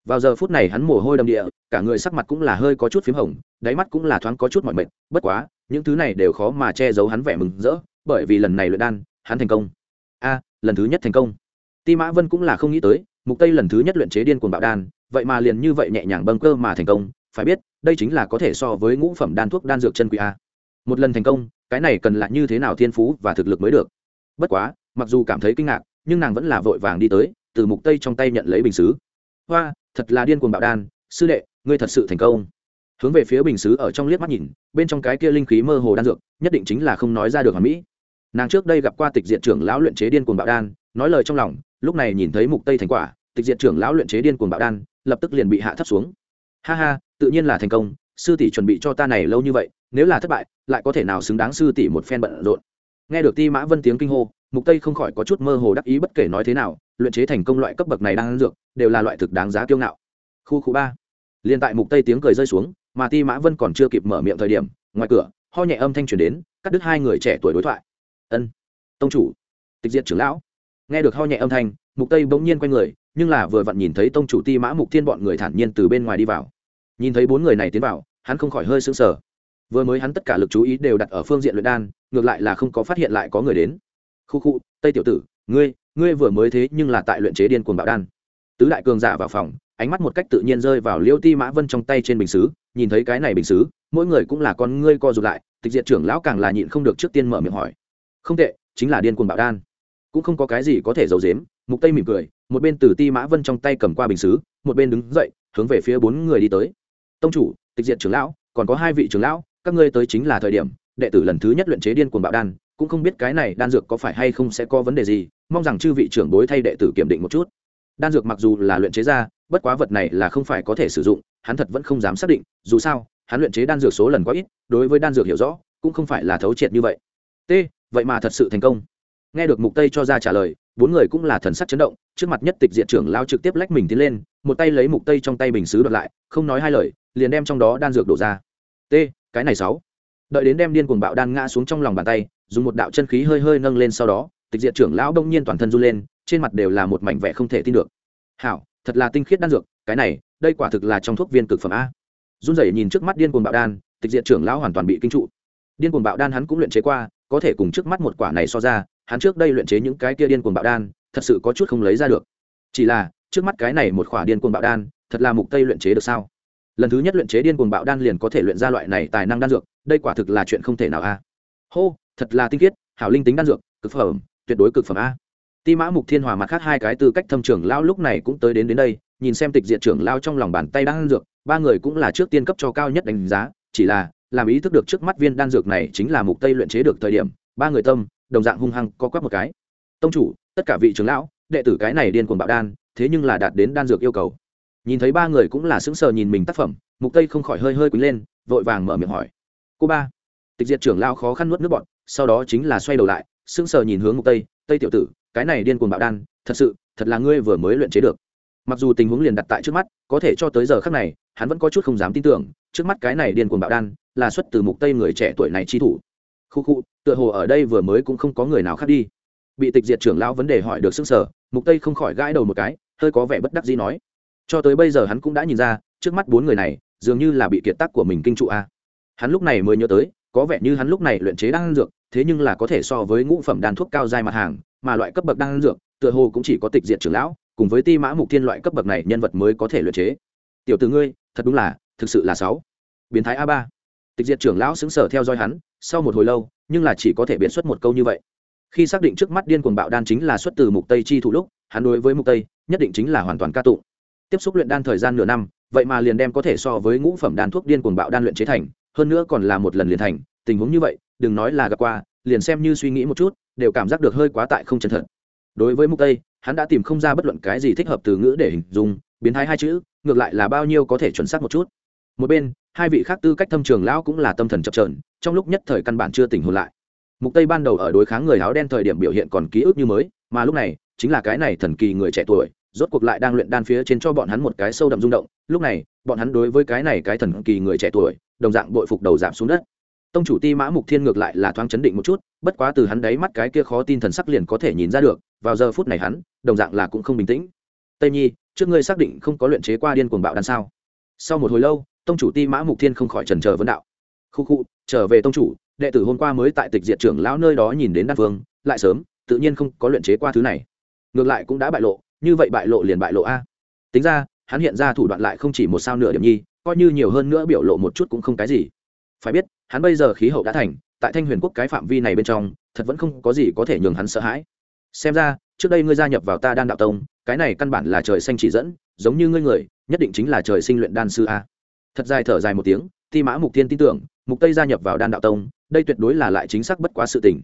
Vào giờ phút này hắn mồ hôi đầm địa, cả người sắc mặt cũng là hơi có chút p hồng, đáy mắt cũng là thoáng có chút mọi mệt, bất quá, những thứ này đều khó mà che giấu hắn vẻ mừng rỡ, bởi vì lần này luyện đan, hắn thành công. A, lần thứ nhất thành công. Ti mã vân cũng là không nghĩ tới, mục tây lần thứ nhất luyện chế điên cuồng bạo đan vậy mà liền như vậy nhẹ nhàng bâng cơ mà thành công, phải biết, đây chính là có thể so với ngũ phẩm đan thuốc đan dược chân quý a. Một lần thành công, cái này cần là như thế nào thiên phú và thực lực mới được? Bất quá, mặc dù cảm thấy kinh ngạc, nhưng nàng vẫn là vội vàng đi tới, từ mục tây trong tay nhận lấy bình xứ. Hoa, thật là điên cuồng bạo đan, sư đệ, ngươi thật sự thành công. Hướng về phía bình xứ ở trong liếc mắt nhìn, bên trong cái kia linh khí mơ hồ đan dược, nhất định chính là không nói ra được hoàn mỹ. Nàng trước đây gặp qua tịch diện trưởng lão luyện chế điên cuồng bạo đan, nói lời trong lòng, lúc này nhìn thấy mục tây thành quả tịch diện trưởng lão luyện chế điên cuồng bạo đan, lập tức liền bị hạ thấp xuống. Ha ha, tự nhiên là thành công, sư tỷ chuẩn bị cho ta này lâu như vậy, nếu là thất bại, lại có thể nào xứng đáng sư tỷ một phen bận rộn. Nghe được ti mã vân tiếng kinh hô, mục tây không khỏi có chút mơ hồ đắc ý bất kể nói thế nào, luyện chế thành công loại cấp bậc này đang ăn dược, đều là loại thực đáng giá kiêu ngạo. Khu khu ba. Liên tại mục tây tiếng cười rơi xuống, mà ti mã vân còn chưa kịp mở miệng thời điểm, ngoài cửa, ho nhẹ âm thanh truyền đến, cắt đứt hai người trẻ tuổi đối thoại. Ân, tông chủ. Tịch diệt trưởng lão. Nghe được ho nhẹ âm thanh, mục tây bỗng nhiên quay người nhưng là vừa vặn nhìn thấy tông chủ ti mã mục thiên bọn người thản nhiên từ bên ngoài đi vào. Nhìn thấy bốn người này tiến vào, hắn không khỏi hơi sững sờ. Vừa mới hắn tất cả lực chú ý đều đặt ở phương diện luyện đan, ngược lại là không có phát hiện lại có người đến. Khu khu, tây tiểu tử, ngươi ngươi vừa mới thế nhưng là tại luyện chế điên cuồng bạo đan. Tứ đại cường giả vào phòng, ánh mắt một cách tự nhiên rơi vào liêu ti mã vân trong tay trên bình xứ, nhìn thấy cái này bình xứ, mỗi người cũng là con ngươi co rụt lại, tịch diện trưởng lão càng là nhịn không được trước tiên mở miệng hỏi. Không tệ, chính là điên cuồng bạo đan. Cũng không có cái gì có thể giấu giếm, mục tây mỉm cười một bên từ ti mã vân trong tay cầm qua bình xứ, một bên đứng dậy, hướng về phía bốn người đi tới. Tông chủ, tịch diện trưởng lão, còn có hai vị trưởng lão, các ngươi tới chính là thời điểm, đệ tử lần thứ nhất luyện chế điên cuồng bạo đan, cũng không biết cái này đan dược có phải hay không sẽ có vấn đề gì, mong rằng chư vị trưởng bối thay đệ tử kiểm định một chút. Đan dược mặc dù là luyện chế ra, bất quá vật này là không phải có thể sử dụng, hắn thật vẫn không dám xác định, dù sao, hắn luyện chế đan dược số lần quá ít, đối với đan dược hiểu rõ, cũng không phải là thấu triệt như vậy. T, vậy mà thật sự thành công. Nghe được mục tây cho ra trả lời bốn người cũng là thần sắc chấn động, trước mặt nhất tịch diện trưởng lao trực tiếp lách mình tiến lên, một tay lấy mục tây trong tay bình xứ đoạt lại, không nói hai lời, liền đem trong đó đan dược đổ ra. T, cái này sáu. Đợi đến đem điên cuồng bạo đan ngã xuống trong lòng bàn tay, dùng một đạo chân khí hơi hơi nâng lên sau đó, tịch diện trưởng lão đông nhiên toàn thân run lên, trên mặt đều là một mảnh vẻ không thể tin được. Hảo, thật là tinh khiết đan dược, cái này, đây quả thực là trong thuốc viên cực phẩm a. Run rẩy nhìn trước mắt điên cuồng bạo đan, tịch diện trưởng lão hoàn toàn bị kinh trụ. Điên cuồng bạo đan hắn cũng luyện chế qua, có thể cùng trước mắt một quả này so ra hắn trước đây luyện chế những cái kia điên cuồng bạo đan, thật sự có chút không lấy ra được. Chỉ là, trước mắt cái này một quả điên cuồng bạo đan, thật là mục tây luyện chế được sao? Lần thứ nhất luyện chế điên cuồng bạo đan liền có thể luyện ra loại này tài năng đan dược, đây quả thực là chuyện không thể nào a. Hô, thật là tinh khiết, hảo linh tính đan dược, cực phẩm, tuyệt đối cực phẩm a. Ti mã mục thiên hòa mặt khác hai cái tư cách thâm trưởng lao lúc này cũng tới đến đến đây, nhìn xem tịch diện trưởng lao trong lòng bàn tay đan dược, ba người cũng là trước tiên cấp cho cao nhất đánh giá, chỉ là, làm ý thức được trước mắt viên đan dược này chính là mục tây luyện chế được thời điểm, ba người tâm đồng dạng hung hăng có quắp một cái. Tông chủ, tất cả vị trưởng lão, đệ tử cái này điên cuồng bạo đan, thế nhưng là đạt đến đan dược yêu cầu. Nhìn thấy ba người cũng là sững sờ nhìn mình tác phẩm, mục tây không khỏi hơi hơi quýnh lên, vội vàng mở miệng hỏi. Cô ba, tịch diệt trưởng lao khó khăn nuốt nước bọn sau đó chính là xoay đầu lại, sững sờ nhìn hướng mục tây tây tiểu tử, cái này điên cuồng bạo đan, thật sự, thật là ngươi vừa mới luyện chế được. Mặc dù tình huống liền đặt tại trước mắt, có thể cho tới giờ khắc này, hắn vẫn có chút không dám tin tưởng, trước mắt cái này điên cuồng bạo đan, là xuất từ mục tây người trẻ tuổi này chi thủ khu khu, tựa hồ ở đây vừa mới cũng không có người nào khác đi. Bị tịch diệt trưởng lão vấn đề hỏi được sững sờ, mục tây không khỏi gãi đầu một cái, hơi có vẻ bất đắc dĩ nói. Cho tới bây giờ hắn cũng đã nhìn ra, trước mắt bốn người này, dường như là bị kiệt tác của mình kinh trụ a. Hắn lúc này mới nhớ tới, có vẻ như hắn lúc này luyện chế đan dược, thế nhưng là có thể so với ngũ phẩm đan thuốc cao dài mặt hàng, mà loại cấp bậc đan dược, tựa hồ cũng chỉ có tịch diệt trưởng lão, cùng với ti mã mục thiên loại cấp bậc này nhân vật mới có thể luyện chế. Tiểu từ ngươi, thật đúng là, thực sự là sáu. Biến thái a ba tịch diệt trưởng lão xứng sở theo dõi hắn, sau một hồi lâu, nhưng là chỉ có thể biện xuất một câu như vậy. Khi xác định trước mắt điên cuồng bạo đan chính là xuất từ mục tây chi thủ lúc, hắn đối với mục tây, nhất định chính là hoàn toàn ca tụng. Tiếp xúc luyện đan thời gian nửa năm, vậy mà liền đem có thể so với ngũ phẩm đan thuốc điên cuồng bạo đan luyện chế thành, hơn nữa còn là một lần liền thành, tình huống như vậy, đừng nói là gặp qua, liền xem như suy nghĩ một chút, đều cảm giác được hơi quá tại không chân thật. Đối với mục tây, hắn đã tìm không ra bất luận cái gì thích hợp từ ngữ để hình dung, biến thái hai chữ, ngược lại là bao nhiêu có thể chuẩn xác một chút. Một bên hai vị khác tư cách thâm trường lão cũng là tâm thần chập trờn trong lúc nhất thời căn bản chưa tỉnh hồn lại. Mục tây ban đầu ở đối kháng người áo đen thời điểm biểu hiện còn ký ức như mới, mà lúc này, chính là cái này thần kỳ người trẻ tuổi, rốt cuộc lại đang luyện đan phía trên cho bọn hắn một cái sâu đậm rung động. Lúc này, bọn hắn đối với cái này cái thần kỳ người trẻ tuổi, đồng dạng bội phục đầu giảm xuống đất. Tông chủ ti mã mục thiên ngược lại là thoáng chấn định một chút, bất quá từ hắn đáy mắt cái kia khó tin thần sắc liền có thể nhìn ra được, vào giờ phút này hắn, đồng dạng là cũng không bình tĩnh. Tây nhi, trước ngươi xác định không có luyện chế qua điên cuồng bạo đan sao? Sau một hồi lâu tông chủ ti mã mục thiên không khỏi trần chờ vấn đạo. Khu khu, trở về tông chủ, đệ tử hôm qua mới tại tịch diệt trưởng lão nơi đó nhìn đến đan phương lại sớm, tự nhiên không có luyện chế qua thứ này. Ngược lại cũng đã bại lộ, như vậy bại lộ liền bại lộ a. Tính ra, hắn hiện ra thủ đoạn lại không chỉ một sao nửa điểm nhi, coi như nhiều hơn nữa biểu lộ một chút cũng không cái gì. Phải biết, hắn bây giờ khí hậu đã thành, tại thanh huyền quốc cái phạm vi này bên trong, thật vẫn không có gì có thể nhường hắn sợ hãi. Xem ra, trước đây ngươi gia nhập vào ta đan đạo tông, cái này căn bản là trời xanh chỉ dẫn, giống như ngươi người, nhất định chính là trời sinh luyện đan sư a thật dài thở dài một tiếng thi mã mục tiên tin tưởng, mục tây gia nhập vào đan đạo tông, đây tuyệt đối là lại chính xác bất quá sự tình.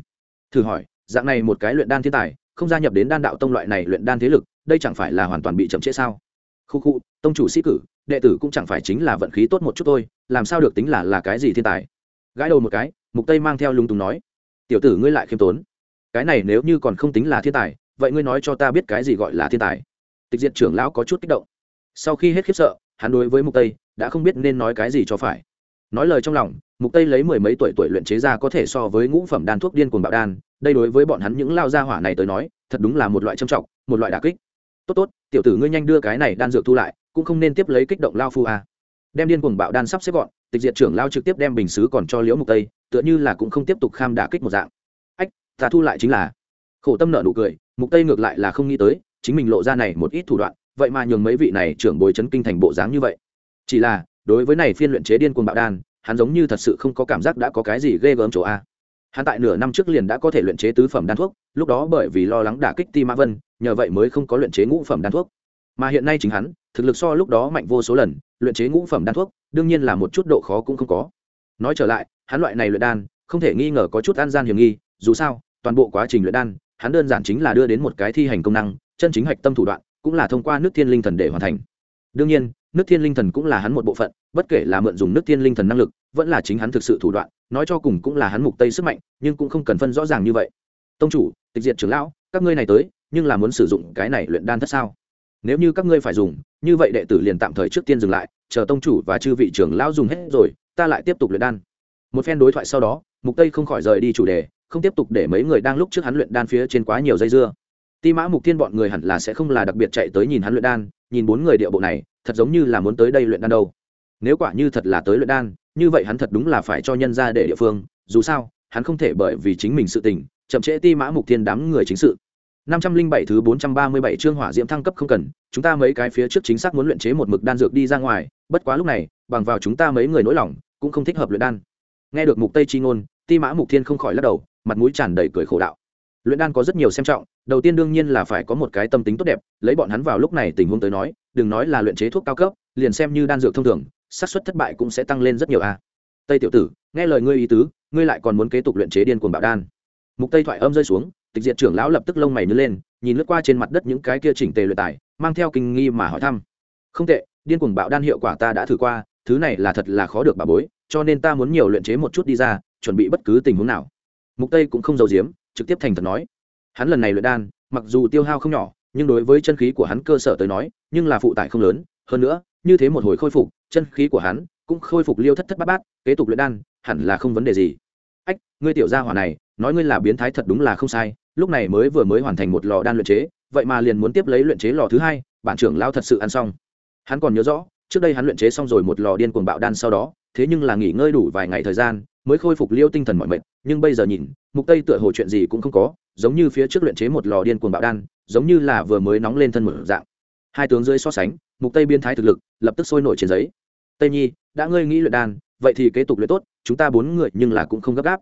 Thử hỏi, dạng này một cái luyện đan thiên tài, không gia nhập đến đan đạo tông loại này luyện đan thế lực, đây chẳng phải là hoàn toàn bị chậm trễ sao? Khu khu, tông chủ sĩ cử, đệ tử cũng chẳng phải chính là vận khí tốt một chút thôi, làm sao được tính là là cái gì thiên tài? Gãi đầu một cái, mục tây mang theo lung túng nói, tiểu tử ngươi lại khiêm tốn. Cái này nếu như còn không tính là thiên tài, vậy ngươi nói cho ta biết cái gì gọi là thiên tài? Tịch diệt trưởng lão có chút kích động. Sau khi hết khiếp sợ, hắn đối với mục tây đã không biết nên nói cái gì cho phải. Nói lời trong lòng, mục tây lấy mười mấy tuổi tuổi luyện chế ra có thể so với ngũ phẩm đan thuốc điên cuồng bạo đan, đây đối với bọn hắn những lao gia hỏa này tới nói, thật đúng là một loại trâm trọng, một loại đả kích. Tốt tốt, tiểu tử ngươi nhanh đưa cái này đan dược thu lại, cũng không nên tiếp lấy kích động lao phu à. đem điên cuồng bạo đan sắp xếp gọn, tịch diệt trưởng lao trực tiếp đem bình xứ còn cho liễu mục tây, tựa như là cũng không tiếp tục kham đả kích một dạng. Ách, ta thu lại chính là. Khổ tâm nợ nụ cười, mục tây ngược lại là không nghĩ tới, chính mình lộ ra này một ít thủ đoạn, vậy mà nhường mấy vị này trưởng bồi chấn kinh thành bộ dáng như vậy chỉ là, đối với này phiên luyện chế điên cuồng bạo đan, hắn giống như thật sự không có cảm giác đã có cái gì ghê gớm chỗ a. Hắn tại nửa năm trước liền đã có thể luyện chế tứ phẩm đan thuốc, lúc đó bởi vì lo lắng đả kích ti mã vân, nhờ vậy mới không có luyện chế ngũ phẩm đan thuốc. Mà hiện nay chính hắn, thực lực so lúc đó mạnh vô số lần, luyện chế ngũ phẩm đan thuốc, đương nhiên là một chút độ khó cũng không có. Nói trở lại, hắn loại này luyện đan, không thể nghi ngờ có chút an gian hiểm nghi, dù sao, toàn bộ quá trình luyện đan, hắn đơn giản chính là đưa đến một cái thi hành công năng, chân chính hạch tâm thủ đoạn, cũng là thông qua nước thiên linh thần để hoàn thành. Đương nhiên nước thiên linh thần cũng là hắn một bộ phận, bất kể là mượn dùng nước thiên linh thần năng lực, vẫn là chính hắn thực sự thủ đoạn, nói cho cùng cũng là hắn mục tây sức mạnh, nhưng cũng không cần phân rõ ràng như vậy. Tông chủ, tịch diệt trưởng lão, các ngươi này tới, nhưng là muốn sử dụng cái này luyện đan thất sao? Nếu như các ngươi phải dùng, như vậy đệ tử liền tạm thời trước tiên dừng lại, chờ tông chủ và chư vị trưởng lão dùng hết rồi, ta lại tiếp tục luyện đan. Một phen đối thoại sau đó, mục tây không khỏi rời đi chủ đề, không tiếp tục để mấy người đang lúc trước hắn luyện đan phía trên quá nhiều dây dưa. Ti mã mục thiên bọn người hẳn là sẽ không là đặc biệt chạy tới nhìn hắn luyện đan nhìn bốn người địa bộ này, thật giống như là muốn tới đây luyện đan đâu. Nếu quả như thật là tới luyện đan, như vậy hắn thật đúng là phải cho nhân ra để địa phương, dù sao, hắn không thể bởi vì chính mình sự tình, chậm trễ ti mã mục thiên đám người chính sự. Năm trăm linh bảy thứ bốn trăm ba mươi bảy chương hỏa diễm thăng cấp không cần, chúng ta mấy cái phía trước chính xác muốn luyện chế một mực đan dược đi ra ngoài, bất quá lúc này, bằng vào chúng ta mấy người nỗi lòng, cũng không thích hợp luyện đan. Nghe được mục tây chi ngôn, ti mã mục thiên không khỏi lắc đầu, mặt mũi tràn đầy cười khổ đạo luyện đan có rất nhiều xem trọng, đầu tiên đương nhiên là phải có một cái tâm tính tốt đẹp, lấy bọn hắn vào lúc này tình huống tới nói, đừng nói là luyện chế thuốc cao cấp, liền xem như đan dược thông thường, xác suất thất bại cũng sẽ tăng lên rất nhiều a. Tây tiểu tử, nghe lời ngươi ý tứ, ngươi lại còn muốn kế tục luyện chế điên cuồng bạo đan. Mục tây thoại âm rơi xuống, tịch diệt trưởng lão lập tức lông mày nhớ lên, nhìn lướt qua trên mặt đất những cái kia chỉnh tề luyện tài, mang theo kinh nghi mà hỏi thăm. Không tệ, điên cuồng bạo đan hiệu quả ta đã thử qua, thứ này là thật là khó được bà bối, cho nên ta muốn nhiều luyện chế một chút đi ra, chuẩn bị bất cứ tình huống nào. Mục tây cũng không giấu giếm trực tiếp thành thật nói. Hắn lần này luyện đan, mặc dù tiêu hao không nhỏ, nhưng đối với chân khí của hắn cơ sở tới nói, nhưng là phụ tải không lớn. Hơn nữa, như thế một hồi khôi phục, chân khí của hắn cũng khôi phục liêu thất thất bát bát, kế tục luyện đan, hẳn là không vấn đề gì. Ách, ngươi tiểu gia hỏa này, nói ngươi là biến thái thật đúng là không sai, lúc này mới vừa mới hoàn thành một lò đan luyện chế, vậy mà liền muốn tiếp lấy luyện chế lò thứ hai, bản trưởng lao thật sự ăn xong. Hắn còn nhớ rõ, trước đây hắn luyện chế xong rồi một lò điên cuồng bạo đan sau đó, thế nhưng là nghỉ ngơi đủ vài ngày thời gian mới khôi phục liêu tinh thần mọi mệt nhưng bây giờ nhìn, mục tây tựa hồ chuyện gì cũng không có, giống như phía trước luyện chế một lò điên cuồng bạo đan, giống như là vừa mới nóng lên thân một dạng. Hai tướng dưới so sánh, mục tây biên thái thực lực, lập tức sôi nổi trên giấy. Tây nhi, đã ngươi nghĩ luyện đan, vậy thì kế tục luyện tốt, chúng ta bốn người nhưng là cũng không gấp gáp.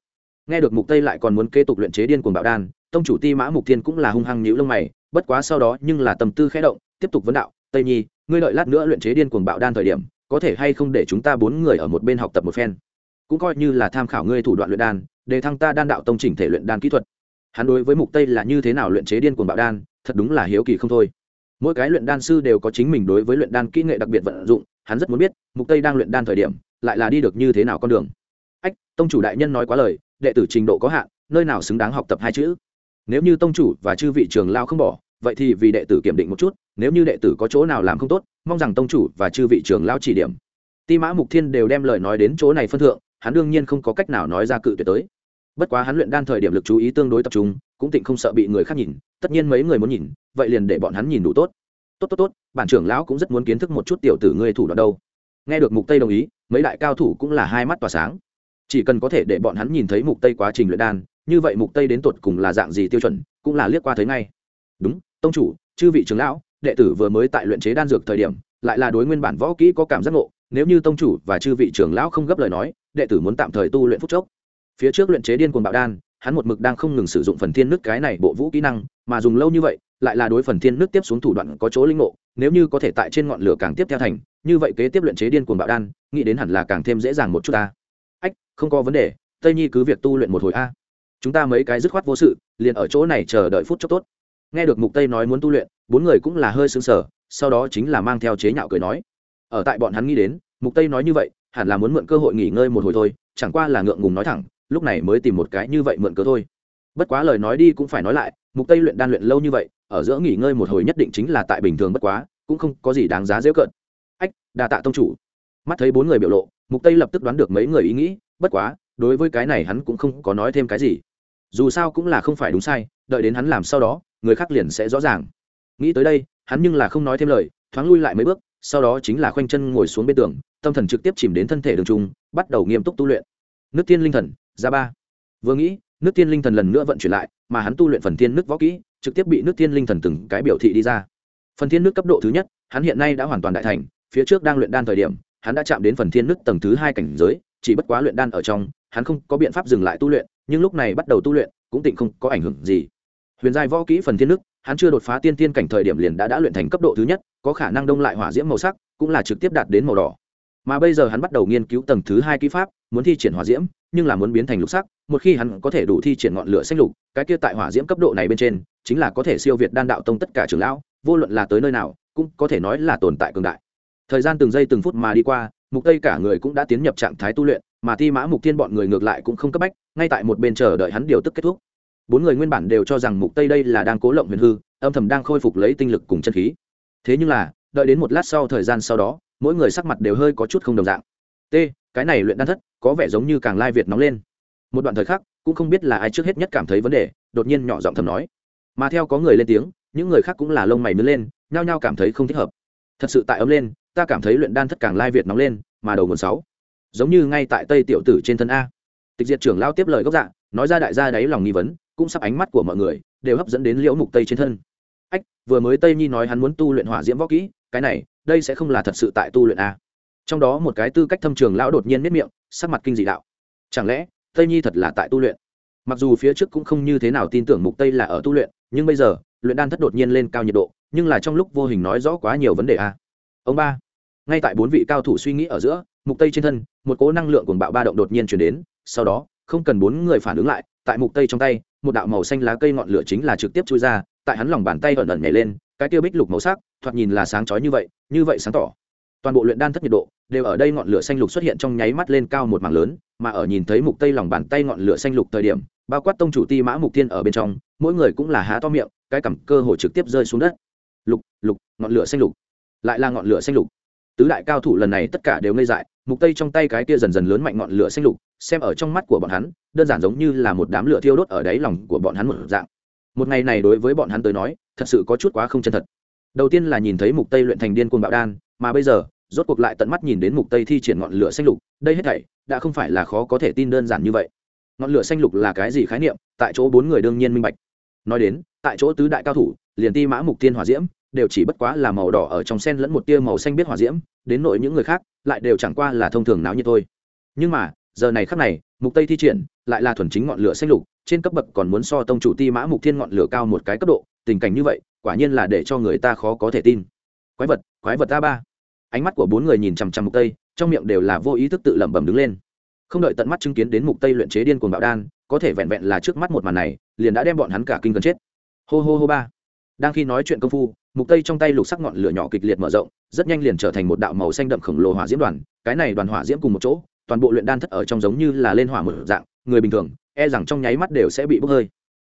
Nghe được mục tây lại còn muốn kế tục luyện chế điên cuồng bạo đan, tông chủ ti mã mục thiên cũng là hung hăng nhíu lông mày, bất quá sau đó nhưng là tầm tư khẽ động, tiếp tục vấn đạo, tây nhi, ngươi đợi lát nữa luyện chế điên cuồng bạo đan thời điểm, có thể hay không để chúng ta bốn người ở một bên học tập một phen? Cũng coi như là tham khảo ngươi thủ đoạn luyện đan để thăng ta đan đạo tông chỉnh thể luyện đan kỹ thuật. Hắn đối với mục tây là như thế nào luyện chế điên cuồng bạo đan, thật đúng là hiếu kỳ không thôi. Mỗi cái luyện đan sư đều có chính mình đối với luyện đan kỹ nghệ đặc biệt vận dụng, hắn rất muốn biết mục tây đang luyện đan thời điểm lại là đi được như thế nào con đường. Ách, tông chủ đại nhân nói quá lời, đệ tử trình độ có hạn, nơi nào xứng đáng học tập hai chữ? Nếu như tông chủ và chư vị trường lao không bỏ, vậy thì vì đệ tử kiểm định một chút, nếu như đệ tử có chỗ nào làm không tốt, mong rằng tông chủ và chư vị trường lao chỉ điểm. Ti mã mục thiên đều đem lời nói đến chỗ này phân thượng hắn đương nhiên không có cách nào nói ra cự tuyệt tới. Bất quá hắn luyện đan thời điểm lực chú ý tương đối tập trung, cũng tịnh không sợ bị người khác nhìn, tất nhiên mấy người muốn nhìn, vậy liền để bọn hắn nhìn đủ tốt. Tốt tốt tốt, bản trưởng lão cũng rất muốn kiến thức một chút tiểu tử ngươi thủ đoạn đâu. Nghe được mục tây đồng ý, mấy đại cao thủ cũng là hai mắt tỏa sáng. Chỉ cần có thể để bọn hắn nhìn thấy mục tây quá trình luyện đan, như vậy mục tây đến tột cùng là dạng gì tiêu chuẩn, cũng là liếc qua thấy ngay. Đúng, tông chủ, chư vị trưởng lão, đệ tử vừa mới tại luyện chế đan dược thời điểm, lại là đối nguyên bản võ kỹ có cảm giác ngộ, nếu như tông chủ và chư vị trưởng lão không gấp lời nói đệ tử muốn tạm thời tu luyện phúc chốc. Phía trước luyện chế điên cuồng bạo đan, hắn một mực đang không ngừng sử dụng phần thiên nước cái này bộ vũ kỹ năng, mà dùng lâu như vậy, lại là đối phần thiên nước tiếp xuống thủ đoạn có chỗ linh ngộ, nếu như có thể tại trên ngọn lửa càng tiếp theo thành, như vậy kế tiếp luyện chế điên cuồng bạo đan, nghĩ đến hẳn là càng thêm dễ dàng một chút ta. Ách, không có vấn đề, tây nhi cứ việc tu luyện một hồi a. Chúng ta mấy cái dứt khoát vô sự, liền ở chỗ này chờ đợi phút chốc tốt. Nghe được mục tây nói muốn tu luyện, bốn người cũng là hơi sững sờ, sau đó chính là mang theo chế nhạo cười nói. Ở tại bọn hắn nghĩ đến, mục tây nói như vậy hẳn là muốn mượn cơ hội nghỉ ngơi một hồi thôi, chẳng qua là ngượng ngùng nói thẳng, lúc này mới tìm một cái như vậy mượn cớ thôi. Bất quá lời nói đi cũng phải nói lại, mục tây luyện đan luyện lâu như vậy, ở giữa nghỉ ngơi một hồi nhất định chính là tại bình thường bất quá, cũng không có gì đáng giá dễ cận. Ách, đa tạ tông chủ. Mắt thấy bốn người biểu lộ, mục tây lập tức đoán được mấy người ý nghĩ, bất quá, đối với cái này hắn cũng không có nói thêm cái gì. Dù sao cũng là không phải đúng sai, đợi đến hắn làm sau đó, người khác liền sẽ rõ ràng. Nghĩ tới đây, hắn nhưng là không nói thêm lời, thoáng lui lại mấy bước sau đó chính là khoanh chân ngồi xuống bên tường, tâm thần trực tiếp chìm đến thân thể đường trung, bắt đầu nghiêm túc tu luyện. Nước tiên linh thần ra ba. Vừa nghĩ, nước tiên linh thần lần nữa vận chuyển lại, mà hắn tu luyện phần tiên nước võ kỹ, trực tiếp bị nước tiên linh thần từng cái biểu thị đi ra. Phần thiên nước cấp độ thứ nhất, hắn hiện nay đã hoàn toàn đại thành, phía trước đang luyện đan thời điểm, hắn đã chạm đến phần thiên nước tầng thứ hai cảnh giới, chỉ bất quá luyện đan ở trong, hắn không có biện pháp dừng lại tu luyện, nhưng lúc này bắt đầu tu luyện, cũng tịnh không có ảnh hưởng gì. Huyền giai võ kỹ phần thiên nước hắn chưa đột phá tiên tiên cảnh thời điểm liền đã đã luyện thành cấp độ thứ nhất, có khả năng đông lại hỏa diễm màu sắc, cũng là trực tiếp đạt đến màu đỏ. Mà bây giờ hắn bắt đầu nghiên cứu tầng thứ hai kỹ pháp, muốn thi triển hỏa diễm, nhưng là muốn biến thành lục sắc, một khi hắn có thể đủ thi triển ngọn lửa xanh lục, cái kia tại hỏa diễm cấp độ này bên trên, chính là có thể siêu việt đan đạo tông tất cả trường lão, vô luận là tới nơi nào, cũng có thể nói là tồn tại cường đại. Thời gian từng giây từng phút mà đi qua, mục tây cả người cũng đã tiến nhập trạng thái tu luyện, mà thi mã mục tiên bọn người ngược lại cũng không cấp bách, ngay tại một bên chờ đợi hắn điều tức kết thúc bốn người nguyên bản đều cho rằng mục tây đây là đang cố lộng huyền hư, âm thầm đang khôi phục lấy tinh lực cùng chân khí. Thế nhưng là, đợi đến một lát sau thời gian sau đó, mỗi người sắc mặt đều hơi có chút không đồng dạng. T, cái này luyện đan thất, có vẻ giống như càng lai việt nóng lên. Một đoạn thời khắc, cũng không biết là ai trước hết nhất cảm thấy vấn đề, đột nhiên nhỏ giọng thầm nói. Mà theo có người lên tiếng, những người khác cũng là lông mày mới lên, nhao nhao cảm thấy không thích hợp. Thật sự tại ấm lên, ta cảm thấy luyện đan thất càng lai việt nóng lên, mà đầu nguồn sáu. Giống như ngay tại tây tiểu tử trên thân a. Tịch diệt trưởng lao tiếp lời gốc dạ nói ra đại gia đáy lòng nghi vấn cũng sắp ánh mắt của mọi người đều hấp dẫn đến liễu mục tây trên thân. Ách, vừa mới tây nhi nói hắn muốn tu luyện hỏa diễm võ kỹ, cái này, đây sẽ không là thật sự tại tu luyện a trong đó một cái tư cách thâm trường lão đột nhiên nếp miệng, sắc mặt kinh dị đạo. Chẳng lẽ, tây nhi thật là tại tu luyện? Mặc dù phía trước cũng không như thế nào tin tưởng mục tây là ở tu luyện, nhưng bây giờ, luyện đan thất đột nhiên lên cao nhiệt độ, nhưng là trong lúc vô hình nói rõ quá nhiều vấn đề a ông ba, ngay tại bốn vị cao thủ suy nghĩ ở giữa, mục tây trên thân, một cỗ năng lượng cuồng bạo ba động đột nhiên chuyển đến, sau đó, không cần bốn người phản ứng lại, tại mục tây trong tay một đạo màu xanh lá cây ngọn lửa chính là trực tiếp chui ra, tại hắn lòng bàn tay ẩn ẩn nhảy lên, cái tiêu bích lục màu sắc, thoạt nhìn là sáng chói như vậy như vậy sáng tỏ. Toàn bộ luyện đan thất nhiệt độ đều ở đây ngọn lửa xanh lục xuất hiện trong nháy mắt lên cao một mảng lớn, mà ở nhìn thấy mục tây lòng bàn tay ngọn lửa xanh lục thời điểm, bao quát tông chủ ti mã mục tiên ở bên trong, mỗi người cũng là há to miệng, cái cầm cơ hồ trực tiếp rơi xuống đất. Lục lục, ngọn lửa xanh lục. Lại là ngọn lửa xanh lục. Tứ đại cao thủ lần này tất cả đều ngây dại, mục tây trong tay cái kia dần dần lớn mạnh ngọn lửa xanh lục xem ở trong mắt của bọn hắn, đơn giản giống như là một đám lửa thiêu đốt ở đáy lòng của bọn hắn một dạng. Một ngày này đối với bọn hắn tới nói, thật sự có chút quá không chân thật. Đầu tiên là nhìn thấy mục tây luyện thành điên cuồng bạo đan, mà bây giờ, rốt cuộc lại tận mắt nhìn đến mục tây thi triển ngọn lửa xanh lục, đây hết thảy, đã không phải là khó có thể tin đơn giản như vậy. Ngọn lửa xanh lục là cái gì khái niệm? Tại chỗ bốn người đương nhiên minh bạch. Nói đến, tại chỗ tứ đại cao thủ, liền ti mã mục tiên hỏa diễm, đều chỉ bất quá là màu đỏ ở trong sen lẫn một tia màu xanh biết hỏa diễm, đến nội những người khác, lại đều chẳng qua là thông thường náo như thôi. Nhưng mà giờ này khắc này, mục tây thi triển, lại là thuần chính ngọn lửa xanh lục, trên cấp bậc còn muốn so tông chủ ti mã mục thiên ngọn lửa cao một cái cấp độ, tình cảnh như vậy, quả nhiên là để cho người ta khó có thể tin. Quái vật quái vật ta ba. Ánh mắt của bốn người nhìn chằm chằm mục tây, trong miệng đều là vô ý thức tự lẩm bẩm đứng lên. Không đợi tận mắt chứng kiến đến mục tây luyện chế điên cuồng bạo đan, có thể vẹn vẹn là trước mắt một màn này, liền đã đem bọn hắn cả kinh gần chết. Hô hô hô ba. Đang khi nói chuyện công phu, mục tây trong tay lục sắc ngọn lửa nhỏ kịch liệt mở rộng, rất nhanh liền trở thành một đạo màu xanh đậm khổng lồ hỏa diễm đoàn, cái này đoàn hỏa diễm cùng một chỗ toàn bộ luyện đan thất ở trong giống như là lên hỏa một dạng, người bình thường e rằng trong nháy mắt đều sẽ bị bốc hơi.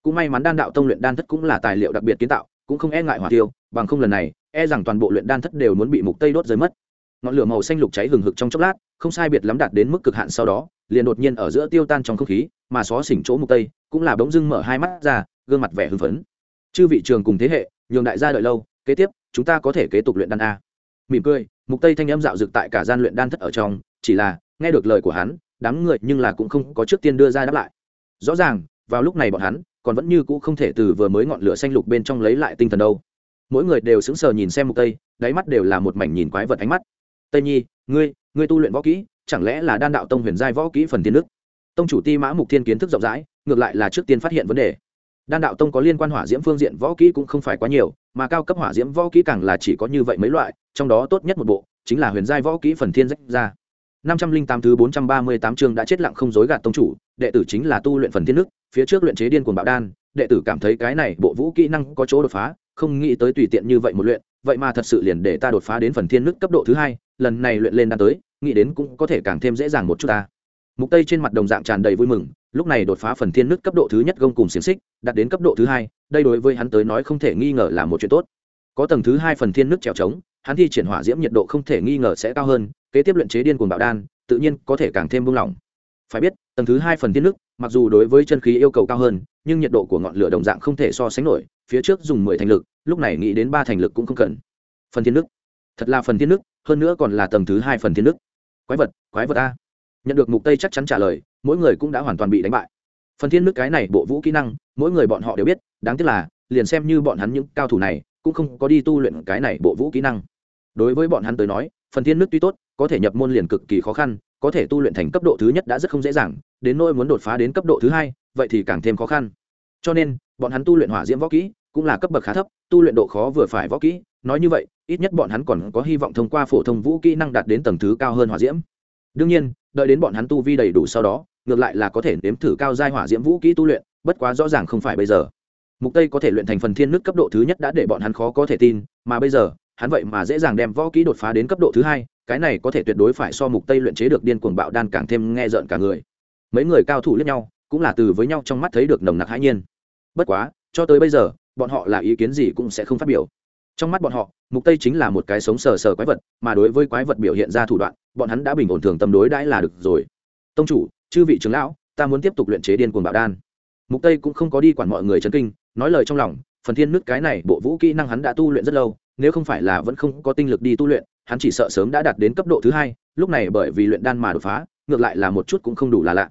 Cũng may mắn đan đạo tông luyện đan thất cũng là tài liệu đặc biệt kiến tạo, cũng không e ngại hỏa tiêu, bằng không lần này e rằng toàn bộ luyện đan thất đều muốn bị mục tây đốt rơi mất. Ngọn lửa màu xanh lục cháy hừng hực trong chốc lát, không sai biệt lắm đạt đến mức cực hạn sau đó, liền đột nhiên ở giữa tiêu tan trong không khí, mà xó xỉnh chỗ mục tây cũng là bỗng dưng mở hai mắt ra, gương mặt vẻ hưng phấn. Chư vị trường cùng thế hệ, nhường đại gia đợi lâu, kế tiếp, chúng ta có thể kế tục luyện đan a. Mỉm cười, mục tây thanh âm dạo dực tại cả gian luyện đan thất ở trong, chỉ là nghe được lời của hắn, đám người nhưng là cũng không có trước tiên đưa ra đáp lại. Rõ ràng, vào lúc này bọn hắn, còn vẫn như cũ không thể từ vừa mới ngọn lửa xanh lục bên trong lấy lại tinh thần đâu. Mỗi người đều sững sờ nhìn xem mục tây, đáy mắt đều là một mảnh nhìn quái vật ánh mắt. Tây nhi, ngươi ngươi tu luyện võ kỹ, chẳng lẽ là đan đạo tông huyền giai võ kỹ phần tiên đức? Tông chủ ti mã mục thiên kiến thức rộng rãi, ngược lại là trước tiên phát hiện vấn đề. Đan đạo tông có liên quan hỏa diễm phương diện võ kỹ cũng không phải quá nhiều, mà cao cấp hỏa diễm võ kỹ càng là chỉ có như vậy mấy loại, trong đó tốt nhất một bộ, chính là huyền giai võ kỹ phần thiên rách ra năm trăm linh tám thứ bốn trăm ba mươi tám chương đã chết lặng không dối gạt tông chủ, đệ tử chính là tu luyện phần thiên nước, phía trước luyện chế điên cuồng bạo đan, đệ tử cảm thấy cái này bộ vũ kỹ năng có chỗ đột phá, không nghĩ tới tùy tiện như vậy một luyện, vậy mà thật sự liền để ta đột phá đến phần thiên nước cấp độ thứ hai, lần này luyện lên đan tới, nghĩ đến cũng có thể càng thêm dễ dàng một chút ta. Mục tây trên mặt đồng dạng tràn đầy vui mừng, lúc này đột phá phần thiên nước cấp độ thứ nhất gông cùng xiềng xích, đạt đến cấp độ thứ hai, đây đối với hắn tới nói không thể nghi ngờ là một chuyện tốt có tầng thứ hai phần thiên nước trèo trống, hắn thi triển hỏa diễm nhiệt độ không thể nghi ngờ sẽ cao hơn, kế tiếp luyện chế điên cuồng bạo đan, tự nhiên có thể càng thêm buông lỏng. Phải biết, tầng thứ hai phần thiên nước, mặc dù đối với chân khí yêu cầu cao hơn, nhưng nhiệt độ của ngọn lửa đồng dạng không thể so sánh nổi, phía trước dùng mười thành lực, lúc này nghĩ đến ba thành lực cũng không cần. Phần thiên nước. Thật là phần thiên nước, hơn nữa còn là tầng thứ hai phần thiên nước. Quái vật quái vật a. Nhận được mục tây chắc chắn trả lời, mỗi người cũng đã hoàn toàn bị đánh bại. Phần thiên nước cái này bộ vũ kỹ năng, mỗi người bọn họ đều biết, đáng tiếc là, liền xem như bọn hắn những cao thủ này cũng không có đi tu luyện cái này bộ vũ kỹ năng. Đối với bọn hắn tới nói, phần thiên nước tuy tốt, có thể nhập môn liền cực kỳ khó khăn, có thể tu luyện thành cấp độ thứ nhất đã rất không dễ dàng, đến nỗi muốn đột phá đến cấp độ thứ hai, vậy thì càng thêm khó khăn. Cho nên, bọn hắn tu luyện hỏa diễm võ kỹ cũng là cấp bậc khá thấp, tu luyện độ khó vừa phải võ kỹ, nói như vậy, ít nhất bọn hắn còn có hy vọng thông qua phổ thông vũ kỹ năng đạt đến tầng thứ cao hơn hỏa diễm. Đương nhiên, đợi đến bọn hắn tu vi đầy đủ sau đó, ngược lại là có thể nếm thử cao giai hỏa diễm vũ kỹ tu luyện, bất quá rõ ràng không phải bây giờ mục tây có thể luyện thành phần thiên nước cấp độ thứ nhất đã để bọn hắn khó có thể tin, mà bây giờ, hắn vậy mà dễ dàng đem võ kỹ đột phá đến cấp độ thứ hai, cái này có thể tuyệt đối phải so mục tây luyện chế được điên cuồng bạo đan càng thêm nghe rợn cả người. Mấy người cao thủ lẫn nhau, cũng là từ với nhau trong mắt thấy được nồng nặc hãi nhiên. Bất quá, cho tới bây giờ, bọn họ là ý kiến gì cũng sẽ không phát biểu. Trong mắt bọn họ, mục tây chính là một cái sống sờ sờ quái vật, mà đối với quái vật biểu hiện ra thủ đoạn, bọn hắn đã bình ổn thường tâm đối đãi là được rồi. Tông chủ, chư vị trưởng lão, ta muốn tiếp tục luyện chế điên cuồng bạo đan. Mục tây cũng không có đi quản mọi người chấn kinh nói lời trong lòng, phần thiên nước cái này bộ vũ kỹ năng hắn đã tu luyện rất lâu, nếu không phải là vẫn không có tinh lực đi tu luyện, hắn chỉ sợ sớm đã đạt đến cấp độ thứ hai, lúc này bởi vì luyện đan mà đột phá, ngược lại là một chút cũng không đủ là lạ.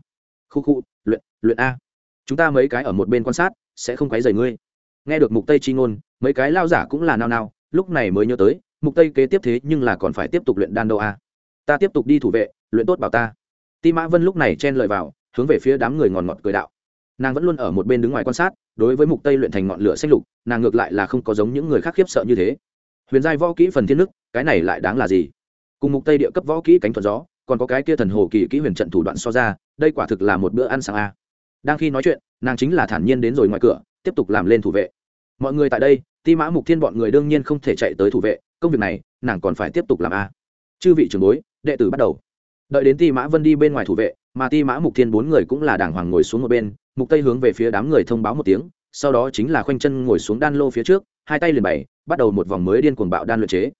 Khu khu, luyện luyện a. Chúng ta mấy cái ở một bên quan sát, sẽ không quấy rầy ngươi. Nghe được mục tây chi ngôn, mấy cái lao giả cũng là nao nao, lúc này mới nhớ tới, mục tây kế tiếp thế nhưng là còn phải tiếp tục luyện đan đâu a. Ta tiếp tục đi thủ vệ, luyện tốt bảo ta. Ti mã vân lúc này chen lời vào, hướng về phía đám người ngòn ngọt cười đạo. Nàng vẫn luôn ở một bên đứng ngoài quan sát đối với mục tây luyện thành ngọn lửa xanh lục, nàng ngược lại là không có giống những người khác khiếp sợ như thế. Huyền giai võ kỹ phần thiên nước, cái này lại đáng là gì? Cùng mục tây địa cấp võ kỹ cánh thuận gió, còn có cái kia thần hồ kỳ kỹ huyền trận thủ đoạn so ra, đây quả thực là một bữa ăn sáng a. Đang khi nói chuyện, nàng chính là thản nhiên đến rồi ngoài cửa, tiếp tục làm lên thủ vệ. Mọi người tại đây, ti mã mục thiên bọn người đương nhiên không thể chạy tới thủ vệ, công việc này, nàng còn phải tiếp tục làm a. Chư vị trưởng bối, đệ tử bắt đầu. Đợi đến ti mã vân đi bên ngoài thủ vệ, mà ti mã mục thiên bốn người cũng là đàng hoàng ngồi xuống một bên mục tây hướng về phía đám người thông báo một tiếng, sau đó chính là khoanh chân ngồi xuống đan lô phía trước, hai tay liền bày, bắt đầu một vòng mới điên cuồng bạo đan luyện chế.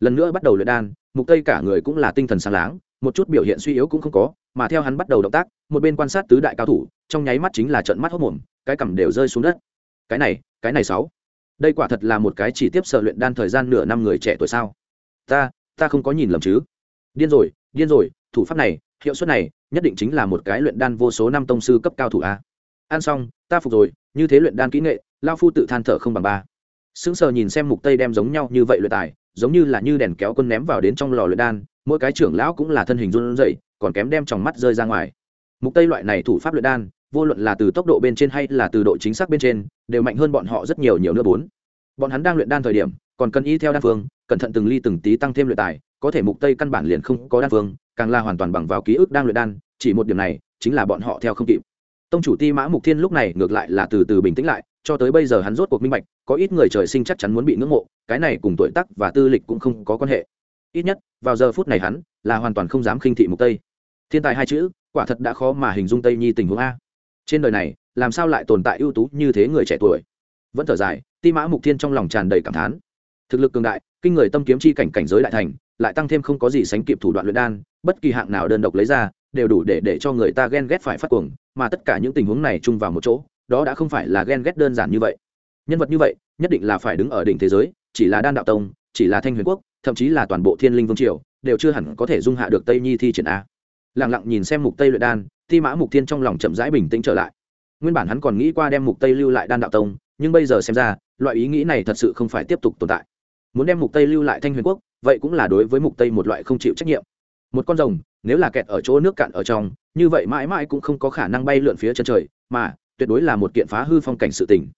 Lần nữa bắt đầu luyện đan, mục tây cả người cũng là tinh thần sáng láng, một chút biểu hiện suy yếu cũng không có, mà theo hắn bắt đầu động tác, một bên quan sát tứ đại cao thủ, trong nháy mắt chính là trận mắt hốc mồm cái cằm đều rơi xuống đất. Cái này cái này sáu. Đây quả thật là một cái chỉ tiếp sợ luyện đan thời gian nửa năm người trẻ tuổi sao? Ta ta không có nhìn lầm chứ. Điên rồi điên rồi, thủ pháp này, hiệu suất này, nhất định chính là một cái luyện đan vô số năm tông sư cấp cao thủ a ăn xong, ta phục rồi, như thế luyện đan kỹ nghệ lao phu tự than thở không bằng ba. Sững sờ nhìn xem mục tây đem giống nhau như vậy luyện tài, giống như là như đèn kéo quân ném vào đến trong lò luyện đan, mỗi cái trưởng lão cũng là thân hình run rẩy, còn kém đem tròng mắt rơi ra ngoài. Mục tây loại này thủ pháp luyện đan, vô luận là từ tốc độ bên trên hay là từ độ chính xác bên trên, đều mạnh hơn bọn họ rất nhiều nhiều nữa bốn. Bọn hắn đang luyện đan thời điểm, còn cần y theo đan phương, cẩn thận từng ly từng tí tăng thêm luyện tài, có thể mục tây căn bản liền không có đan phương, càng là hoàn toàn bằng vào ký ức đang luyện đan, chỉ một điểm này, chính là bọn họ theo không kịp tông chủ ti mã mục thiên lúc này ngược lại là từ từ bình tĩnh lại, cho tới bây giờ hắn rốt cuộc minh bạch, có ít người trời sinh chắc chắn muốn bị ngưỡng mộ, cái này cùng tuổi tác và tư lịch cũng không có quan hệ. Ít nhất, vào giờ phút này hắn là hoàn toàn không dám khinh thị mục tây. Thiên tài hai chữ, quả thật đã khó mà hình dung tây nhi tình huống a. Trên đời này, làm sao lại tồn tại ưu tú như thế người trẻ tuổi? Vẫn thở dài, ti mã mục thiên trong lòng tràn đầy cảm thán. Thực lực cường đại, kinh người tâm kiếm chi cảnh cảnh giới đại thành, lại tăng thêm không có gì sánh kịp thủ đoạn luyện đan, bất kỳ hạng nào đơn độc lấy ra đều đủ để để cho người ta ghen ghét phải phát cuồng, mà tất cả những tình huống này chung vào một chỗ, đó đã không phải là ghen ghét đơn giản như vậy. Nhân vật như vậy, nhất định là phải đứng ở đỉnh thế giới, chỉ là đan đạo tông, chỉ là thanh huyền quốc, thậm chí là toàn bộ thiên linh vương triều, đều chưa hẳn có thể dung hạ được tây nhi thi triển a. Lẳng lặng nhìn xem mục tây luyện đan, thi mã mục thiên trong lòng chậm rãi bình tĩnh trở lại. Nguyên bản hắn còn nghĩ qua đem mục tây lưu lại đan đạo tông, nhưng bây giờ xem ra, loại ý nghĩ này thật sự không phải tiếp tục tồn tại. Muốn đem mục tây lưu lại thanh huyền quốc, vậy cũng là đối với mục tây một loại không chịu trách nhiệm. Một con rồng nếu là kẹt ở chỗ nước cạn ở trong, như vậy mãi mãi cũng không có khả năng bay lượn phía chân trời, mà tuyệt đối là một kiện phá hư phong cảnh sự tình.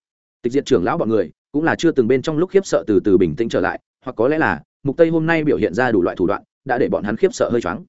Tịch diệt trưởng lão bọn người cũng là chưa từng bên trong lúc khiếp sợ từ từ bình tĩnh trở lại, hoặc có lẽ là mục tây hôm nay biểu hiện ra đủ loại thủ đoạn, đã để bọn hắn khiếp sợ hơi choáng.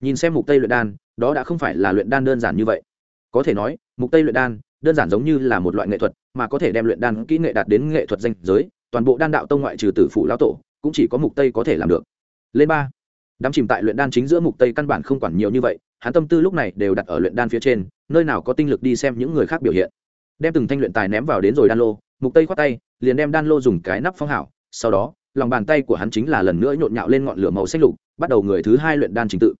Nhìn xem mục tây luyện đan, đó đã không phải là luyện đan đơn giản như vậy. Có thể nói, mục tây luyện đan đơn giản giống như là một loại nghệ thuật, mà có thể đem luyện đan kỹ nghệ đạt đến nghệ thuật danh giới, toàn bộ đan đạo tông ngoại trừ tử phụ lão tổ cũng chỉ có mục tây có thể làm được. Lên ba đám chìm tại luyện đan chính giữa mục tây căn bản không quản nhiều như vậy, hắn tâm tư lúc này đều đặt ở luyện đan phía trên, nơi nào có tinh lực đi xem những người khác biểu hiện. Đem từng thanh luyện tài ném vào đến rồi đan lô, mục tây khoát tay, liền đem đan lô dùng cái nắp phong hảo, sau đó, lòng bàn tay của hắn chính là lần nữa nhộn nhạo lên ngọn lửa màu xanh lục, bắt đầu người thứ hai luyện đan trình tự.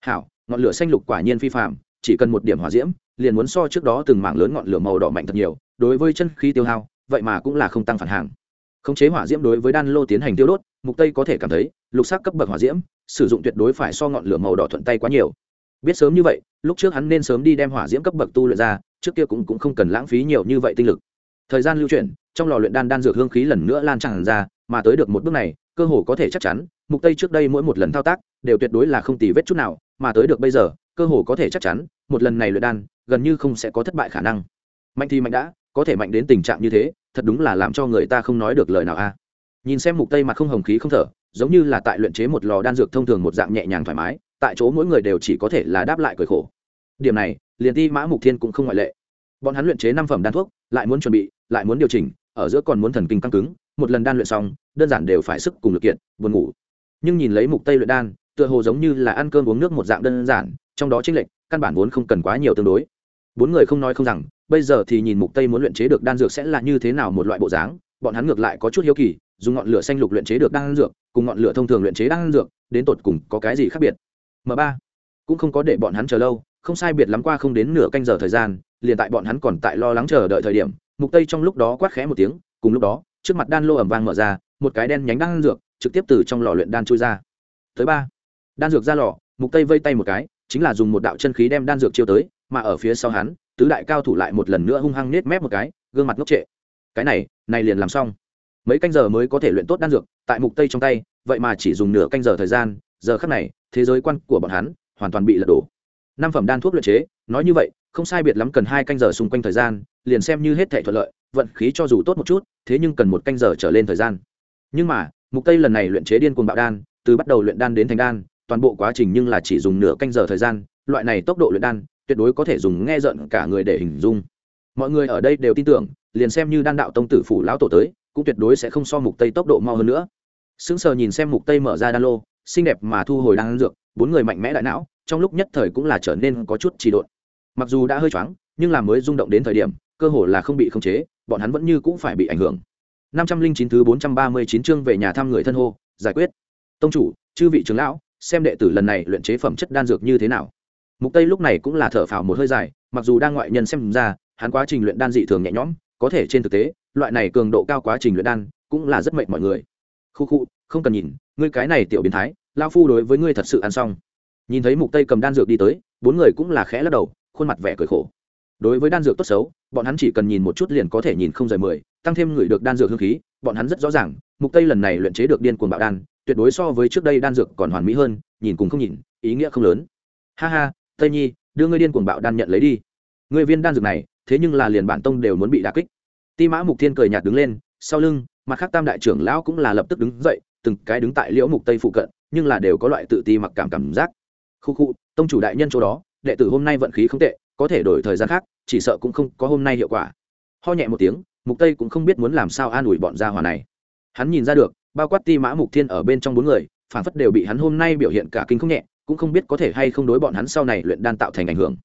Hảo, ngọn lửa xanh lục quả nhiên phi phạm chỉ cần một điểm hỏa diễm, liền muốn so trước đó từng mảng lớn ngọn lửa màu đỏ mạnh thật nhiều, đối với chân khí tiêu hao, vậy mà cũng là không tăng phản hàng khống chế hỏa diễm đối với đan lô tiến hành tiêu đốt, mục tây có thể cảm thấy, lục sắc cấp bậc hỏa diễm, sử dụng tuyệt đối phải so ngọn lửa màu đỏ thuận tay quá nhiều. Biết sớm như vậy, lúc trước hắn nên sớm đi đem hỏa diễm cấp bậc tu luyện ra, trước kia cũng cũng không cần lãng phí nhiều như vậy tinh lực. Thời gian lưu chuyển, trong lò luyện đan đan dược hương khí lần nữa lan tràn ra, mà tới được một bước này, cơ hồ có thể chắc chắn, mục tây trước đây mỗi một lần thao tác, đều tuyệt đối là không tì vết chút nào, mà tới được bây giờ, cơ hồ có thể chắc chắn, một lần này luyện đan, gần như không sẽ có thất bại khả năng. Mạnh thì mạnh đã có thể mạnh đến tình trạng như thế, thật đúng là làm cho người ta không nói được lời nào a. Nhìn xem mục tây mặt không hồng khí không thở, giống như là tại luyện chế một lò đan dược thông thường một dạng nhẹ nhàng thoải mái, tại chỗ mỗi người đều chỉ có thể là đáp lại cười khổ. Điểm này, liền ti mã mục thiên cũng không ngoại lệ. Bọn hắn luyện chế năm phẩm đan thuốc, lại muốn chuẩn bị, lại muốn điều chỉnh, ở giữa còn muốn thần kinh căng cứng, một lần đan luyện xong, đơn giản đều phải sức cùng lực kiện, buồn ngủ. Nhưng nhìn lấy mục tây luyện đan, tựa hồ giống như là ăn cơm uống nước một dạng đơn giản, trong đó chính lệnh căn bản vốn không cần quá nhiều tương đối. Bốn người không nói không rằng bây giờ thì nhìn mục tây muốn luyện chế được đan dược sẽ là như thế nào một loại bộ dáng, bọn hắn ngược lại có chút hiếu kỳ, dùng ngọn lửa xanh lục luyện chế được đan dược, cùng ngọn lửa thông thường luyện chế đan dược, đến tột cùng có cái gì khác biệt? M ba, cũng không có để bọn hắn chờ lâu, không sai biệt lắm qua không đến nửa canh giờ thời gian, liền tại bọn hắn còn tại lo lắng chờ đợi thời điểm, mục tây trong lúc đó quát khẽ một tiếng, cùng lúc đó, trước mặt đan lô ẩm vang mở ra, một cái đen nhánh đan dược trực tiếp từ trong lò luyện đan chui ra. Tới ba, đan dược ra lò, mục tây vây tay một cái, chính là dùng một đạo chân khí đem đan dược chiêu tới, mà ở phía sau hắn tứ đại cao thủ lại một lần nữa hung hăng nết mép một cái, gương mặt ngốc trệ. Cái này này liền làm xong. Mấy canh giờ mới có thể luyện tốt đan dược, tại mục tây trong tay, vậy mà chỉ dùng nửa canh giờ thời gian, giờ khắc này, thế giới quan của bọn hắn hoàn toàn bị lật đổ. Năm phẩm đan thuốc luyện chế, nói như vậy, không sai biệt lắm cần hai canh giờ xung quanh thời gian, liền xem như hết thể thuận lợi, vận khí cho dù tốt một chút, thế nhưng cần một canh giờ trở lên thời gian. Nhưng mà, mục tây lần này luyện chế điên cuồng bạo đan, từ bắt đầu luyện đan đến thành đan, toàn bộ quá trình nhưng là chỉ dùng nửa canh giờ thời gian, loại này tốc độ luyện đan tuyệt đối có thể dùng nghe giận cả người để hình dung. Mọi người ở đây đều tin tưởng, liền xem như đan đạo tông tử phủ lão tổ tới, cũng tuyệt đối sẽ không so mục tây tốc độ mau hơn nữa. Sững sờ nhìn xem mục tây mở ra đan lô, xinh đẹp mà thu hồi đan dược, bốn người mạnh mẽ đại não, trong lúc nhất thời cũng là trở nên có chút trì độn. Mặc dù đã hơi choáng, nhưng làm mới rung động đến thời điểm, cơ hồ là không bị khống chế, bọn hắn vẫn như cũng phải bị ảnh hưởng. Năm trăm linh chín thứ bốn trăm ba mươi chín chương về nhà thăm người thân hô, giải quyết. Tông chủ, chư vị trưởng lão, xem đệ tử lần này luyện chế phẩm chất đan dược như thế nào? Mục tây lúc này cũng là thở phào một hơi dài, mặc dù đang ngoại nhân xem ra, hắn quá trình luyện đan dị thường nhẹ nhõm, có thể trên thực tế, loại này cường độ cao quá trình luyện đan cũng là rất mệnh mọi người. Khu khu, không cần nhìn, ngươi cái này tiểu biến thái lao phu đối với ngươi thật sự ăn xong. Nhìn thấy mục tây cầm đan dược đi tới, bốn người cũng là khẽ lắc đầu, khuôn mặt vẻ cười khổ. Đối với đan dược tốt xấu, bọn hắn chỉ cần nhìn một chút liền có thể nhìn không rời mười, tăng thêm người được đan dược hương khí, bọn hắn rất rõ ràng, mục tây lần này luyện chế được điên cuồng bạo đan, tuyệt đối so với trước đây đan dược còn hoàn mỹ hơn, nhìn cùng không nhìn, ý nghĩa không lớn. Ha ha tây nhi, đưa ngươi điên cuồng bạo đan nhận lấy đi. Người viên đan dược này, thế nhưng là liền bản tông đều muốn bị đả kích. Ti mã mục thiên cười nhạt đứng lên, sau lưng, mặt khác tam đại trưởng lão cũng là lập tức đứng dậy, từng cái đứng tại liễu mục tây phụ cận, nhưng là đều có loại tự ti mặc cảm cảm giác. Khu khu, tông chủ đại nhân chỗ đó, đệ tử hôm nay vận khí không tệ, có thể đổi thời gian khác, chỉ sợ cũng không có hôm nay hiệu quả. Ho nhẹ một tiếng, mục tây cũng không biết muốn làm sao an ủi bọn gia hỏa này. Hắn nhìn ra được, bao quát ti mã mục thiên ở bên trong bốn người, phản phất đều bị hắn hôm nay biểu hiện cả kinh không nhẹ cũng không biết có thể hay không đối bọn hắn sau này luyện đan tạo thành ảnh hưởng.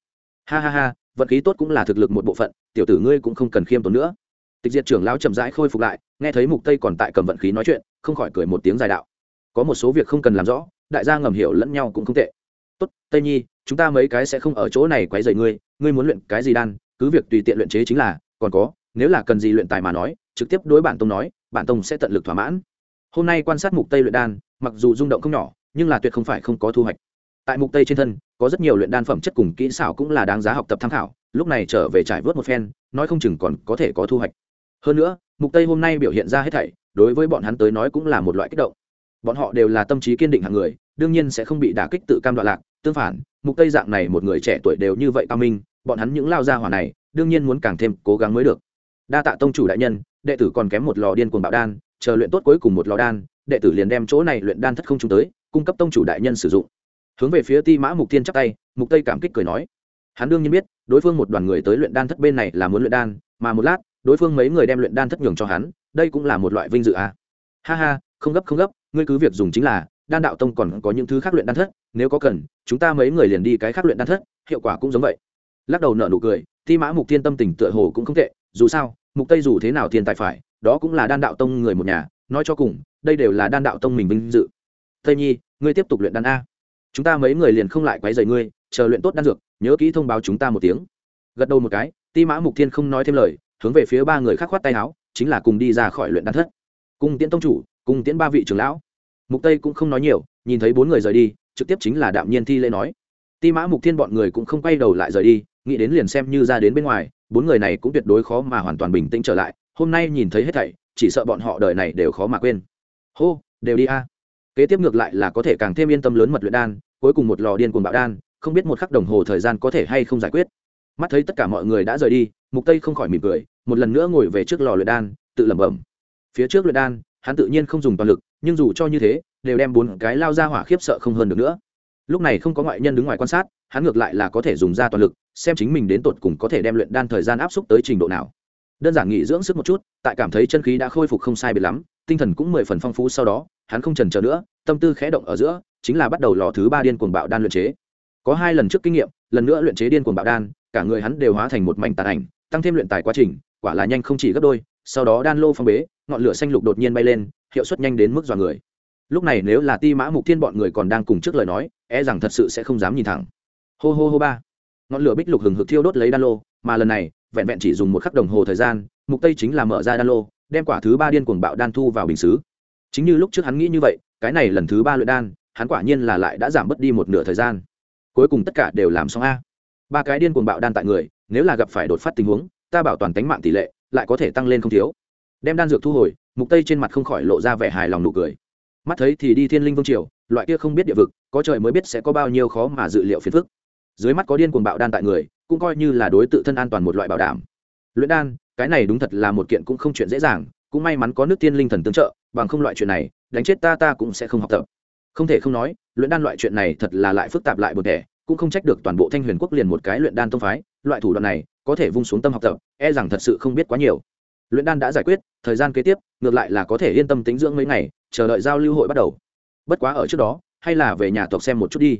Ha ha ha, vận khí tốt cũng là thực lực một bộ phận, tiểu tử ngươi cũng không cần khiêm tốn nữa. Tịch diệt trưởng lão chậm rãi khôi phục lại, nghe thấy mục tây còn tại cầm vận khí nói chuyện, không khỏi cười một tiếng dài đạo. Có một số việc không cần làm rõ, đại gia ngầm hiểu lẫn nhau cũng không tệ. Tốt, tây nhi, chúng ta mấy cái sẽ không ở chỗ này quấy rầy ngươi ngươi muốn luyện cái gì đan, cứ việc tùy tiện luyện chế chính là, còn có, nếu là cần gì luyện tài mà nói, trực tiếp đối bản tông nói, bản tông sẽ tận lực thỏa mãn. Hôm nay quan sát mục tây luyện đan, mặc dù rung động không nhỏ, nhưng là tuyệt không phải không có thu hoạch tại mục tây trên thân, có rất nhiều luyện đan phẩm chất cùng kỹ xảo cũng là đáng giá học tập tham khảo, lúc này trở về trải vớt một phen, nói không chừng còn có thể có thu hoạch. Hơn nữa, mục tây hôm nay biểu hiện ra hết thảy, đối với bọn hắn tới nói cũng là một loại kích động. Bọn họ đều là tâm trí kiên định hàng người, đương nhiên sẽ không bị đả kích tự cam đoạn lạc, tương phản, mục tây dạng này một người trẻ tuổi đều như vậy cao minh, bọn hắn những lao ra hỏa này, đương nhiên muốn càng thêm cố gắng mới được. Đa tạ tông chủ đại nhân, đệ tử còn kém một lò điên cuồng bạo đan, chờ luyện tốt cuối cùng một lò đan, đệ tử liền đem chỗ này luyện đan thất không chúng tới, cung cấp tông chủ đại nhân sử dụng hướng về phía ti mã mục tiên chắp tay, mục tây cảm kích cười nói. Hắn đương nhiên biết, đối phương một đoàn người tới luyện đan thất bên này là muốn luyện đan, mà một lát, đối phương mấy người đem luyện đan thất nhường cho hắn, đây cũng là một loại vinh dự à. ha ha, không gấp không gấp, ngươi cứ việc dùng chính là, đan đạo tông còn có những thứ khác luyện đan thất, nếu có cần, chúng ta mấy người liền đi cái khác luyện đan thất, hiệu quả cũng giống vậy. Lắc đầu nở nụ cười, ti mã mục tiên tâm tình tựa hồ cũng không tệ, dù sao, mục tây dù thế nào thiên tài phải, đó cũng là đan đạo tông người một nhà, nói cho cùng, đây đều là đan đạo tông mình vinh dự. Tây nhi, ngươi tiếp tục luyện đan a chúng ta mấy người liền không lại quấy rầy ngươi, chờ luyện tốt đan dược, nhớ kỹ thông báo chúng ta một tiếng. Gật đầu một cái, ti mã mục thiên không nói thêm lời, hướng về phía ba người khác khoát tay áo, chính là cùng đi ra khỏi luyện đan thất. Cung tiễn tông chủ, cung tiễn ba vị trưởng lão. Mục tây cũng không nói nhiều, nhìn thấy bốn người rời đi, trực tiếp chính là đạm nhiên thi lễ nói. Ti mã mục thiên bọn người cũng không quay đầu lại rời đi, nghĩ đến liền xem như ra đến bên ngoài, bốn người này cũng tuyệt đối khó mà hoàn toàn bình tĩnh trở lại, hôm nay nhìn thấy hết thảy, chỉ sợ bọn họ đời này đều khó mà quên. Hô, đều đi a kế tiếp ngược lại là có thể càng thêm yên tâm lớn mật luyện đan, cuối cùng một lò điên cuồng bạo đan, không biết một khắc đồng hồ thời gian có thể hay không giải quyết. Mắt thấy tất cả mọi người đã rời đi, mục tây không khỏi mỉm cười, một lần nữa ngồi về trước lò luyện đan, tự lẩm bẩm. Phía trước luyện đan, hắn tự nhiên không dùng toàn lực, nhưng dù cho như thế, đều đem bốn cái lao ra hỏa khiếp sợ không hơn được nữa. Lúc này không có ngoại nhân đứng ngoài quan sát, hắn ngược lại là có thể dùng ra toàn lực, xem chính mình đến tột cùng có thể đem luyện đan thời gian áp suất tới trình độ nào đơn giản nghỉ dưỡng sức một chút, tại cảm thấy chân khí đã khôi phục không sai biệt lắm, tinh thần cũng mười phần phong phú sau đó, hắn không trần chờ nữa, tâm tư khẽ động ở giữa, chính là bắt đầu lò thứ ba điên cuồng bạo đan luyện chế. Có hai lần trước kinh nghiệm, lần nữa luyện chế điên cuồng bạo đan, cả người hắn đều hóa thành một mảnh tàn ảnh, tăng thêm luyện tài quá trình, quả là nhanh không chỉ gấp đôi, sau đó đan lô phong bế, ngọn lửa xanh lục đột nhiên bay lên, hiệu suất nhanh đến mức dọa người. Lúc này nếu là ti mã mục thiên bọn người còn đang cùng trước lời nói e rằng thật sự sẽ không dám nhìn thẳng. Hô hô hô ba. Ngọn lửa bích lục hừng hực thiêu đốt lấy đan lô, mà lần này vẹn vẹn chỉ dùng một khắc đồng hồ thời gian, mục tây chính là mở ra đan lô, đem quả thứ ba điên cuồng bạo đan thu vào bình xứ. Chính như lúc trước hắn nghĩ như vậy, cái này lần thứ ba luyện đan, hắn quả nhiên là lại đã giảm bớt đi một nửa thời gian. Cuối cùng tất cả đều làm xong a. Ba cái điên cuồng bạo đan tại người, nếu là gặp phải đột phát tình huống, ta bảo toàn tính mạng tỷ lệ lại có thể tăng lên không thiếu. Đem đan dược thu hồi, mục tây trên mặt không khỏi lộ ra vẻ hài lòng nụ cười. Mắt thấy thì đi thiên linh vương triều, loại kia không biết địa vực, có trời mới biết sẽ có bao nhiêu khó mà dự liệu phiền phức. Dưới mắt có điên cuồng bạo đan tại người cũng coi như là đối tự thân an toàn một loại bảo đảm. Luyện đan, cái này đúng thật là một kiện cũng không chuyện dễ dàng, cũng may mắn có nước tiên linh thần tương trợ, bằng không loại chuyện này, đánh chết ta ta cũng sẽ không học tập. Không thể không nói, luyện đan loại chuyện này thật là lại phức tạp lại bột đẻ cũng không trách được toàn bộ thanh huyền quốc liền một cái luyện đan tông phái, loại thủ đoạn này, có thể vung xuống tâm học tập e rằng thật sự không biết quá nhiều. Luyện đan đã giải quyết, thời gian kế tiếp, ngược lại là có thể yên tâm tính dưỡng mấy ngày, chờ đợi giao lưu hội bắt đầu. Bất quá ở trước đó, hay là về nhà tộc xem một chút đi.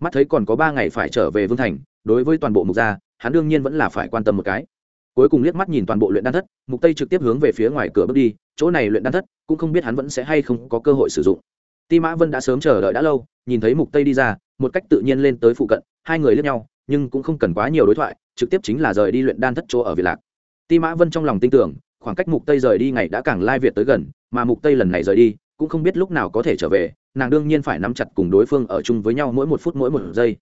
Mắt thấy còn có ba ngày phải trở về vương thành đối với toàn bộ mục gia, hắn đương nhiên vẫn là phải quan tâm một cái. Cuối cùng liếc mắt nhìn toàn bộ luyện đan thất, mục tây trực tiếp hướng về phía ngoài cửa bước đi, chỗ này luyện đan thất, cũng không biết hắn vẫn sẽ hay không có cơ hội sử dụng. Ti mã vân đã sớm chờ đợi đã lâu, nhìn thấy mục tây đi ra, một cách tự nhiên lên tới phụ cận, hai người liếc nhau, nhưng cũng không cần quá nhiều đối thoại, trực tiếp chính là rời đi luyện đan thất chỗ ở việt lạc. Ti mã vân trong lòng tin tưởng, khoảng cách mục tây rời đi ngày đã càng lai việt tới gần, mà mục tây lần này rời đi, cũng không biết lúc nào có thể trở về, nàng đương nhiên phải nắm chặt cùng đối phương ở chung với nhau mỗi một phút mỗi một giây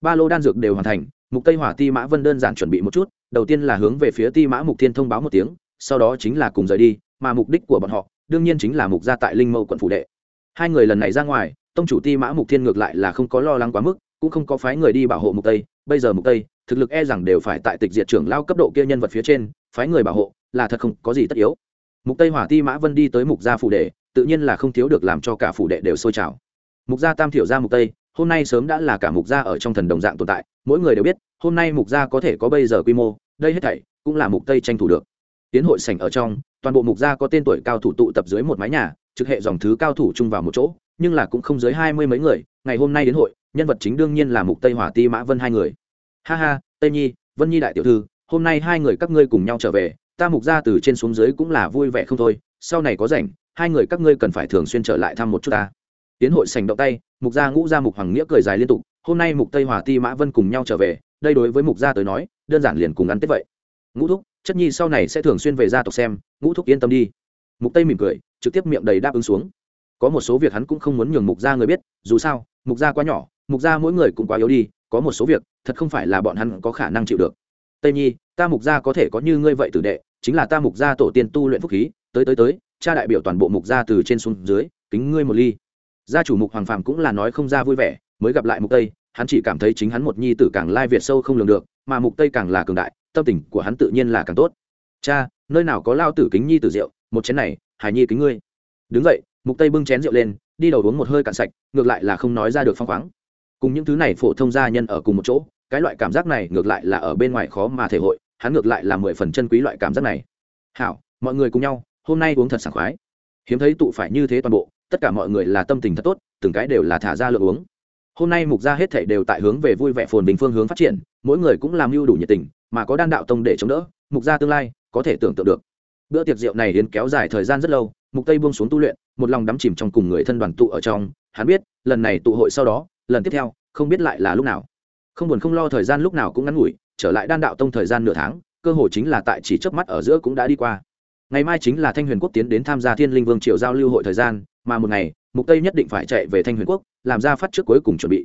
ba lô đan dược đều hoàn thành, mục tây hỏa ti mã vân đơn giản chuẩn bị một chút, đầu tiên là hướng về phía ti mã mục thiên thông báo một tiếng, sau đó chính là cùng rời đi, mà mục đích của bọn họ, đương nhiên chính là mục gia tại linh mâu quận phủ đệ. Hai người lần này ra ngoài, tông chủ ti mã mục thiên ngược lại là không có lo lắng quá mức, cũng không có phái người đi bảo hộ mục tây, bây giờ mục tây, thực lực e rằng đều phải tại tịch diệt trưởng lao cấp độ kia nhân vật phía trên, phái người bảo hộ là thật không có gì tất yếu. Mục tây hỏa ti mã vân đi tới mục gia phủ đệ, tự nhiên là không thiếu được làm cho cả phủ đệ đều sôi trào. Mục gia tam thiểu gia mục tây hôm nay sớm đã là cả mục gia ở trong thần đồng dạng tồn tại, mỗi người đều biết, hôm nay mục gia có thể có bây giờ quy mô, đây hết thảy cũng là mục tây tranh thủ được. Tiến hội sảnh ở trong, toàn bộ mục gia có tên tuổi cao thủ tụ tập dưới một mái nhà, trực hệ dòng thứ cao thủ chung vào một chỗ, nhưng là cũng không dưới hai mươi mấy người, ngày hôm nay đến hội, nhân vật chính đương nhiên là mục tây hỏa ti mã vân hai người. Ha ha, tây nhi, vân nhi đại tiểu thư, hôm nay hai người các ngươi cùng nhau trở về, ta mục gia từ trên xuống dưới cũng là vui vẻ không thôi, sau này có rảnh, hai người các ngươi cần phải thường xuyên trở lại thăm một chút ta tiến hội sành động tay, mục gia ngũ gia mục hoàng nghĩa cười dài liên tục, hôm nay mục tây hòa ti mã vân cùng nhau trở về, đây đối với mục gia tới nói, đơn giản liền cùng ăn tết vậy. Ngũ thúc, chất nhi sau này sẽ thường xuyên về gia tộc xem, ngũ thúc yên tâm đi. Mục tây mỉm cười, trực tiếp miệng đầy đáp ứng xuống. Có một số việc hắn cũng không muốn nhường mục gia người biết, dù sao, mục gia quá nhỏ, mục gia mỗi người cũng quá yếu đi, có một số việc, thật không phải là bọn hắn có khả năng chịu được. Tây nhi, ta mục gia có thể có như ngươi vậy tử đệ, chính là ta mục gia tổ tiên tu luyện phúc khí, tới tới tới, cha đại biểu toàn bộ mục gia từ trên xuống dưới, kính ngươi một ly gia chủ mục hoàng phàm cũng là nói không ra vui vẻ, mới gặp lại mục tây, hắn chỉ cảm thấy chính hắn một nhi tử càng lai việt sâu không lường được, mà mục tây càng là cường đại, tâm tình của hắn tự nhiên là càng tốt. Cha, nơi nào có lao tử kính nhi tử rượu, một chén này hải nhi kính ngươi. Đứng vậy mục tây bưng chén rượu lên, đi đầu uống một hơi cạn sạch, ngược lại là không nói ra được phong khoáng. Cùng những thứ này phổ thông gia nhân ở cùng một chỗ, cái loại cảm giác này ngược lại là ở bên ngoài khó mà thể hội, hắn ngược lại là mười phần chân quý loại cảm giác này. Hảo, mọi người cùng nhau, hôm nay uống thật sảng khoái. Hiếm thấy tụ phải như thế toàn bộ tất cả mọi người là tâm tình thật tốt, từng cái đều là thả ra lượng uống. Hôm nay mục gia hết thảy đều tại hướng về vui vẻ phồn bình phương hướng phát triển, mỗi người cũng làm mưu đủ nhiệt tình, mà có đan đạo tông để chống đỡ, mục gia tương lai có thể tưởng tượng được. Bữa tiệc rượu này đến kéo dài thời gian rất lâu, mục tây buông xuống tu luyện, một lòng đắm chìm trong cùng người thân đoàn tụ ở trong, hắn biết, lần này tụ hội sau đó, lần tiếp theo, không biết lại là lúc nào. Không buồn không lo thời gian lúc nào cũng ngắn ngủi, trở lại đan đạo tông thời gian nửa tháng, cơ hội chính là tại chỉ chớp mắt ở giữa cũng đã đi qua. Ngày mai chính là thanh huyền quốc tiến đến tham gia thiên linh vương triều giao lưu hội thời gian mà một ngày, mục tây nhất định phải chạy về thanh huyền quốc, làm ra phát trước cuối cùng chuẩn bị.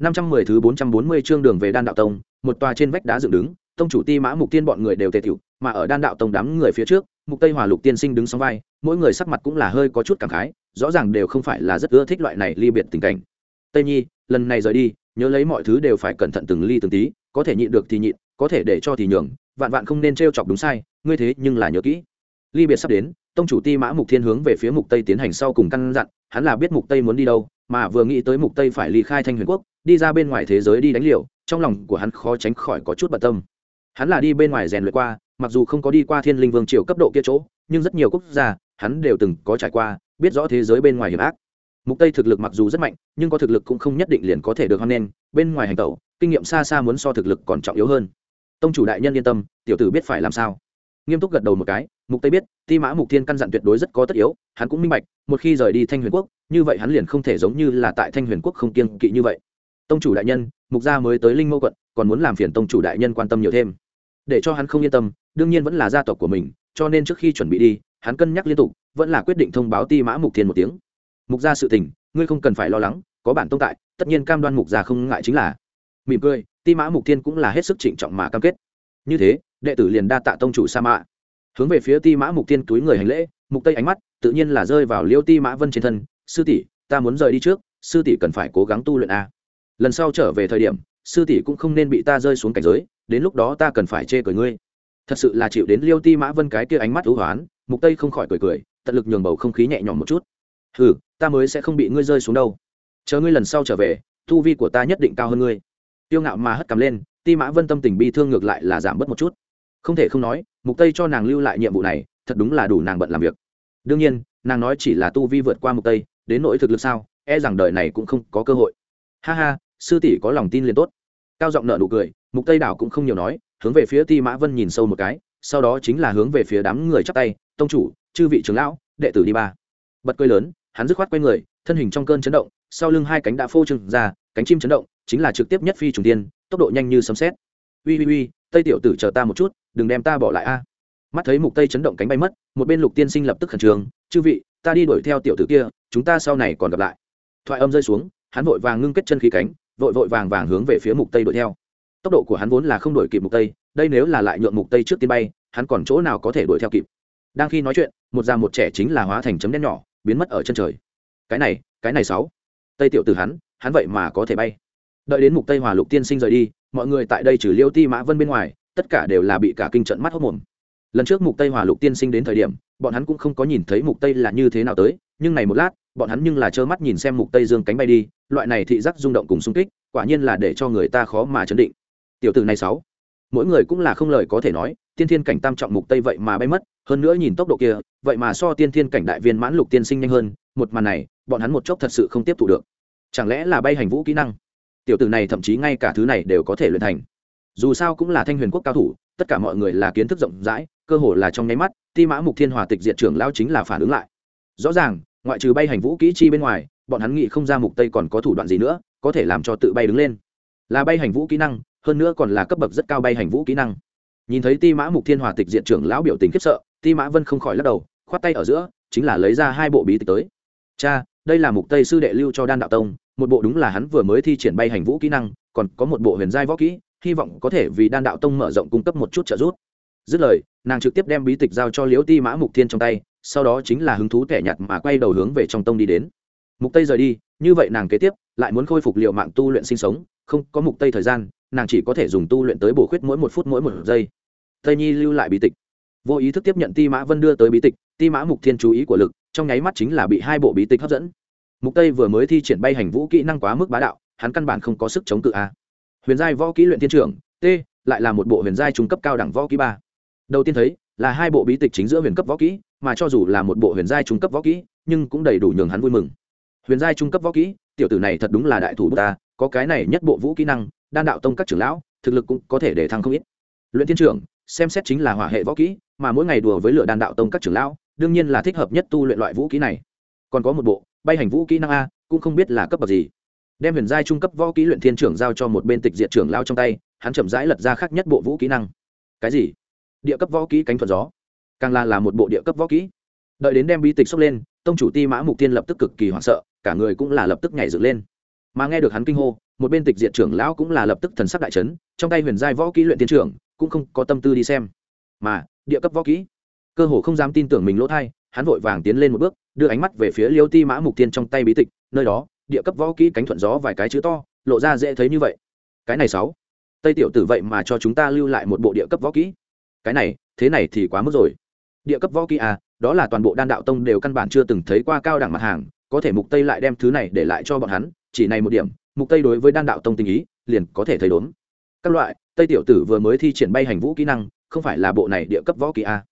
510 thứ 440 chương đường về đan đạo tông, một tòa trên vách đá dựng đứng, tông chủ ti mã mục tiên bọn người đều tề tiểu mà ở đan đạo tông đám người phía trước, mục tây hòa lục tiên sinh đứng song vai, mỗi người sắc mặt cũng là hơi có chút cảm khái, rõ ràng đều không phải là rất ưa thích loại này ly biệt tình cảnh. Tây nhi, lần này rời đi, nhớ lấy mọi thứ đều phải cẩn thận từng ly từng tí, có thể nhịn được thì nhịn, có thể để cho thì nhường, vạn vạn không nên trêu chọc đúng sai, ngươi thế nhưng là nhớ kỹ. Ly biệt sắp đến tông chủ ti mã mục thiên hướng về phía mục tây tiến hành sau cùng căn dặn, hắn là biết mục tây muốn đi đâu, mà vừa nghĩ tới mục tây phải ly khai thanh huyền quốc, đi ra bên ngoài thế giới đi đánh liều, trong lòng của hắn khó tránh khỏi có chút bận tâm. Hắn là đi bên ngoài rèn luyện qua, mặc dù không có đi qua thiên linh vương triều cấp độ kia chỗ, nhưng rất nhiều quốc gia, hắn đều từng có trải qua, biết rõ thế giới bên ngoài hiểm ác. Mục tây thực lực mặc dù rất mạnh, nhưng có thực lực cũng không nhất định liền có thể được hoan nghênh, bên ngoài hành tẩu, kinh nghiệm xa xa muốn so thực lực còn trọng yếu hơn. Tông chủ đại nhân yên tâm, tiểu tử biết phải làm sao nghiêm túc gật đầu một cái, mục tây biết, ti mã mục thiên căn dặn tuyệt đối rất có tất yếu, hắn cũng minh bạch, một khi rời đi thanh huyền quốc, như vậy hắn liền không thể giống như là tại thanh huyền quốc không kiêng kỵ như vậy. Tông chủ đại nhân, mục gia mới tới linh mâu quận, còn muốn làm phiền tông chủ đại nhân quan tâm nhiều thêm. Để cho hắn không yên tâm, đương nhiên vẫn là gia tộc của mình, cho nên trước khi chuẩn bị đi, hắn cân nhắc liên tục, vẫn là quyết định thông báo ti mã mục thiên một tiếng. Mục gia sự tình, ngươi không cần phải lo lắng, có bản tông tại, tất nhiên cam đoan mục gia không ngại chính là. Mỉm cười, ti mã mục thiên cũng là hết sức trịnh trọng mà cam kết. Như thế đệ tử liền đa tạ tông chủ sa mạ hướng về phía ti mã mục tiên túi người hành lễ, mục tây ánh mắt tự nhiên là rơi vào liêu ti mã vân trên thân. Sư tỷ, ta muốn rời đi trước, sư tỷ cần phải cố gắng tu luyện a. Lần sau trở về thời điểm, sư tỷ cũng không nên bị ta rơi xuống cảnh giới, đến lúc đó ta cần phải chê cười ngươi. Thật sự là chịu đến liêu ti mã vân cái kia ánh mắt thú hoán, mục tây không khỏi cười cười, tận lực nhường bầu không khí nhẹ nhõm một chút. Hừ, ta mới sẽ không bị ngươi rơi xuống đâu. Chờ ngươi lần sau trở về, tu vi của ta nhất định cao hơn ngươi. Tiêu ngạo mà hất cằm lên, ti mã vân tâm tình bi thương ngược lại là giảm bớt một chút không thể không nói, mục tây cho nàng lưu lại nhiệm vụ này, thật đúng là đủ nàng bận làm việc. Đương nhiên, nàng nói chỉ là tu vi vượt qua mục tây, đến nỗi thực lực sao e rằng đời này cũng không có cơ hội. Ha ha, sư tỷ có lòng tin liền tốt. Cao giọng nợ nụ cười, mục tây đảo cũng không nhiều nói, hướng về phía ti mã vân nhìn sâu một cái, sau đó chính là hướng về phía đám người chắp tay, tông chủ, chư vị trưởng lão, đệ tử đi ba. Bật cười lớn, hắn dứt khoát quay người, thân hình trong cơn chấn động, sau lưng hai cánh đã phô trừng ra, cánh chim chấn động, chính là trực tiếp nhất phi trùng tiên, tốc độ nhanh như sấm sét. Uy uy uy tây tiểu tử chờ ta một chút, đừng đem ta bỏ lại a. Mắt thấy mục tây chấn động cánh bay mất, một bên lục tiên sinh lập tức khẩn trương, chư vị, ta đi đuổi theo tiểu tử kia, chúng ta sau này còn gặp lại. Thoại âm rơi xuống, hắn vội vàng ngưng kết chân khí cánh, vội vội vàng vàng hướng về phía mục tây đuổi theo. Tốc độ của hắn vốn là không đuổi kịp mục tây, đây nếu là lại nhượng mục tây trước tiên bay, hắn còn chỗ nào có thể đuổi theo kịp. Đang khi nói chuyện, một già một trẻ chính là hóa thành chấm đen nhỏ, biến mất ở chân trời. Cái này cái này sáu. Tây tiểu tử hắn hắn vậy mà có thể bay. Đợi đến mục tây hòa lục tiên sinh rời đi mọi người tại đây trừ liêu ti mã vân bên ngoài, tất cả đều là bị cả kinh trận mắt hốc mồm. Lần trước mục tây hòa lục tiên sinh đến thời điểm, bọn hắn cũng không có nhìn thấy mục tây là như thế nào tới, nhưng này một lát, bọn hắn nhưng là trơ mắt nhìn xem mục tây dương cánh bay đi, loại này thị giác rung động cùng xung kích, quả nhiên là để cho người ta khó mà chấn định. Tiểu tử này sáu, mỗi người cũng là không lời có thể nói, tiên thiên cảnh tam trọng mục tây vậy mà bay mất, hơn nữa nhìn tốc độ kia, vậy mà so tiên thiên cảnh đại viên mãn lục tiên sinh nhanh hơn, một màn này, bọn hắn một chốc thật sự không tiếp thu được. Chẳng lẽ là bay hành vũ kỹ năng? Tiểu tử này thậm chí ngay cả thứ này đều có thể luyện thành. Dù sao cũng là thanh huyền quốc cao thủ, tất cả mọi người là kiến thức rộng rãi, cơ hồ là trong nháy mắt, ti mã mục thiên hòa tịch diện trưởng lao chính là phản ứng lại. Rõ ràng, ngoại trừ bay hành vũ kỹ chi bên ngoài, bọn hắn nghĩ không ra mục tây còn có thủ đoạn gì nữa, có thể làm cho tự bay đứng lên. Là bay hành vũ kỹ năng, hơn nữa còn là cấp bậc rất cao bay hành vũ kỹ năng. Nhìn thấy ti mã mục thiên hòa tịch diện trưởng lão biểu tình khiếp sợ, ti mã vân không khỏi lắc đầu, khoát tay ở giữa, chính là lấy ra hai bộ bí tịch tới. Cha, đây là mục tây sư đệ lưu cho đan đạo tông một bộ đúng là hắn vừa mới thi triển bay hành vũ kỹ năng, còn có một bộ huyền giai võ kỹ, hy vọng có thể vì đan đạo tông mở rộng cung cấp một chút trợ giúp. Dứt lời, nàng trực tiếp đem bí tịch giao cho liễu ti mã mục thiên trong tay, sau đó chính là hứng thú kẻ nhặt mà quay đầu hướng về trong tông đi đến. Mục tây rời đi, như vậy nàng kế tiếp lại muốn khôi phục liệu mạng tu luyện sinh sống, không có mục tây thời gian, nàng chỉ có thể dùng tu luyện tới bổ khuyết mỗi một phút mỗi một giây. Tây nhi lưu lại bí tịch. Vô ý thức tiếp nhận ti mã vân đưa tới bí tịch, ti mã mục thiên chú ý của lực, trong nháy mắt chính là bị hai bộ bí tịch hấp dẫn mục tây vừa mới thi triển bay hành vũ kỹ năng quá mức bá đạo, hắn căn bản không có sức chống cự a. Huyền giai võ kỹ luyện thiên trưởng, t, lại là một bộ huyền giai trung cấp cao đẳng võ kỹ ba. Đầu tiên thấy, là hai bộ bí tịch chính giữa huyền cấp võ kỹ, mà cho dù là một bộ huyền giai trung cấp võ kỹ, nhưng cũng đầy đủ nhường hắn vui mừng. Huyền giai trung cấp võ kỹ, tiểu tử này thật đúng là đại thủ ta, có cái này nhất bộ vũ kỹ năng, đan đạo tông các trưởng lão, thực lực cũng có thể để thăng không ít. Luyện thiên trưởng, xem xét chính là hỏa hệ võ kỹ, mà mỗi ngày đùa với lửa đan đạo tông các trưởng lão, đương nhiên là thích hợp nhất tu luyện loại vũ kỹ này. Còn có một bộ bay hành vũ kỹ năng a, cũng không biết là cấp bậc gì. Đem huyền giai trung cấp võ kỹ luyện thiên trưởng giao cho một bên tịch diệt trưởng lao trong tay, hắn chậm rãi lật ra khác nhất bộ vũ kỹ năng. Cái gì? Địa cấp võ kỹ cánh thuận gió. Càng là là một bộ địa cấp võ kỹ. Đợi đến đem bi tịch xốc lên, tông chủ ti mã mục tiên lập tức cực kỳ hoảng sợ, cả người cũng là lập tức nhảy dựng lên. Mà nghe được hắn kinh hô, một bên tịch diệt trưởng lão cũng là lập tức thần sắc đại chấn, trong tay huyền giai võ kỹ luyện thiên trưởng cũng không có tâm tư đi xem. Mà, địa cấp võ kỹ. Cơ hồ không dám tin tưởng mình lỗ thai hắn vội vàng tiến lên một bước, đưa ánh mắt về phía liêu ti mã mục tiên trong tay bí tịch, nơi đó, địa cấp võ kỹ cánh thuận gió vài cái chữ to, lộ ra dễ thấy như vậy. Cái này sáu. Tây tiểu tử vậy mà cho chúng ta lưu lại một bộ địa cấp võ kỹ. Cái này, thế này thì quá mức rồi. Địa cấp võ kỹ à đó là toàn bộ đan đạo tông đều căn bản chưa từng thấy qua cao đẳng mặt hàng, có thể mục tây lại đem thứ này để lại cho bọn hắn, chỉ này một điểm, mục tây đối với đan đạo tông tình ý, liền có thể thấy đốn. Các loại, tây tiểu tử vừa mới thi triển bay hành vũ kỹ năng, không phải là bộ này địa cấp võ kỹ à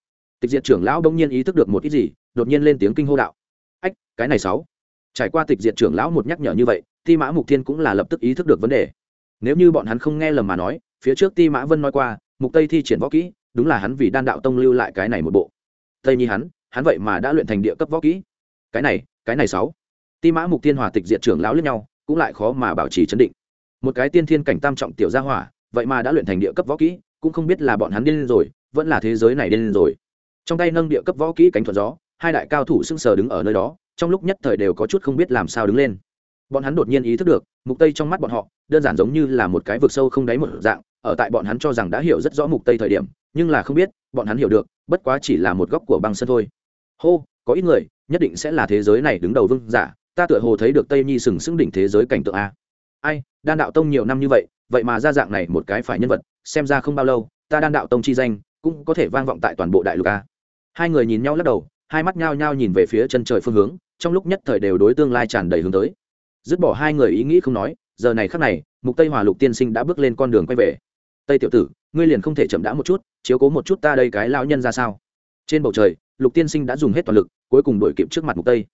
tịch diệt trưởng lão đông nhiên ý thức được một ít gì, đột nhiên lên tiếng kinh hô đạo. Ách, cái này sáu. Trải qua tịch diệt trưởng lão một nhắc nhở như vậy, ti mã mục thiên cũng là lập tức ý thức được vấn đề. Nếu như bọn hắn không nghe lầm mà nói, phía trước ti mã vân nói qua, mục tây thi triển võ kỹ, đúng là hắn vì đan đạo tông lưu lại cái này một bộ. Tây nhi hắn hắn vậy mà đã luyện thành địa cấp võ kỹ. Cái này cái này sáu. Ti mã mục thiên hòa tịch diệt trưởng lão lẫn nhau, cũng lại khó mà bảo trì chấn định. Một cái tiên thiên cảnh tam trọng tiểu gia hỏa, vậy mà đã luyện thành địa cấp võ kỹ, cũng không biết là bọn hắn điên lên rồi, vẫn là thế giới này điên lên rồi trong tay nâng địa cấp võ kỹ cánh thuận gió, hai đại cao thủ sưng sờ đứng ở nơi đó, trong lúc nhất thời đều có chút không biết làm sao đứng lên. Bọn hắn đột nhiên ý thức được, mục tây trong mắt bọn họ, đơn giản giống như là một cái vực sâu không đáy một dạng, ở tại bọn hắn cho rằng đã hiểu rất rõ mục tây thời điểm, nhưng là không biết, bọn hắn hiểu được, bất quá chỉ là một góc của băng sân thôi. Hô, có ít người, nhất định sẽ là thế giới này đứng đầu vương giả, ta tựa hồ thấy được tây nhi sừng sững đỉnh thế giới cảnh tượng a. Ai, đan đạo tông nhiều năm như vậy vậy mà ra dạng này một cái phải nhân vật, xem ra không bao lâu, ta đan đạo tông chi danh, cũng có thể vang vọng tại toàn bộ đại lục a hai người nhìn nhau lắc đầu, hai mắt nhao nhao nhìn về phía chân trời phương hướng, trong lúc nhất thời đều đối tương lai tràn đầy hướng tới. Dứt bỏ hai người ý nghĩ không nói, giờ này khắc này, mục tây hòa lục tiên sinh đã bước lên con đường quay về. Tây tiểu tử, ngươi liền không thể chậm đã một chút, chiếu cố một chút ta đây cái lão nhân ra sao? Trên bầu trời, lục tiên sinh đã dùng hết toàn lực, cuối cùng đuổi kịp trước mặt mục tây.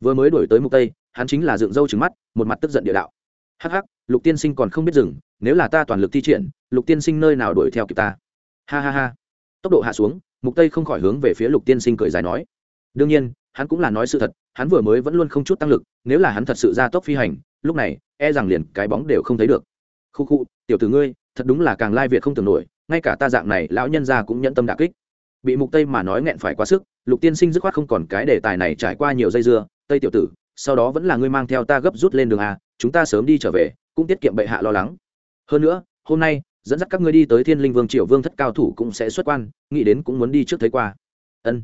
Vừa mới đuổi tới mục tây, hắn chính là dựng râu trừng mắt, một mặt tức giận địa đạo. Hắc hắc, lục tiên sinh còn không biết dừng, nếu là ta toàn lực thi triển, lục tiên sinh nơi nào đuổi theo kịp ta? Ha ha ha. Tốc độ hạ xuống mục tây không khỏi hướng về phía lục tiên sinh cười dài nói, đương nhiên, hắn cũng là nói sự thật, hắn vừa mới vẫn luôn không chút tăng lực, nếu là hắn thật sự ra tốc phi hành, lúc này e rằng liền cái bóng đều không thấy được. Khu khu, tiểu tử ngươi, thật đúng là càng lai việt không tưởng nổi, ngay cả ta dạng này, lão nhân gia cũng nhẫn tâm đả kích. Bị mục tây mà nói nghẹn phải quá sức, lục tiên sinh dứt khoát không còn cái đề tài này trải qua nhiều dây dưa, tây tiểu tử, sau đó vẫn là ngươi mang theo ta gấp rút lên đường a, chúng ta sớm đi trở về, cũng tiết kiệm bệ hạ lo lắng. Hơn nữa, hôm nay dẫn dắt các ngươi đi tới thiên linh vương triều vương thất cao thủ cũng sẽ xuất quan, nghĩ đến cũng muốn đi trước thấy qua. Ân.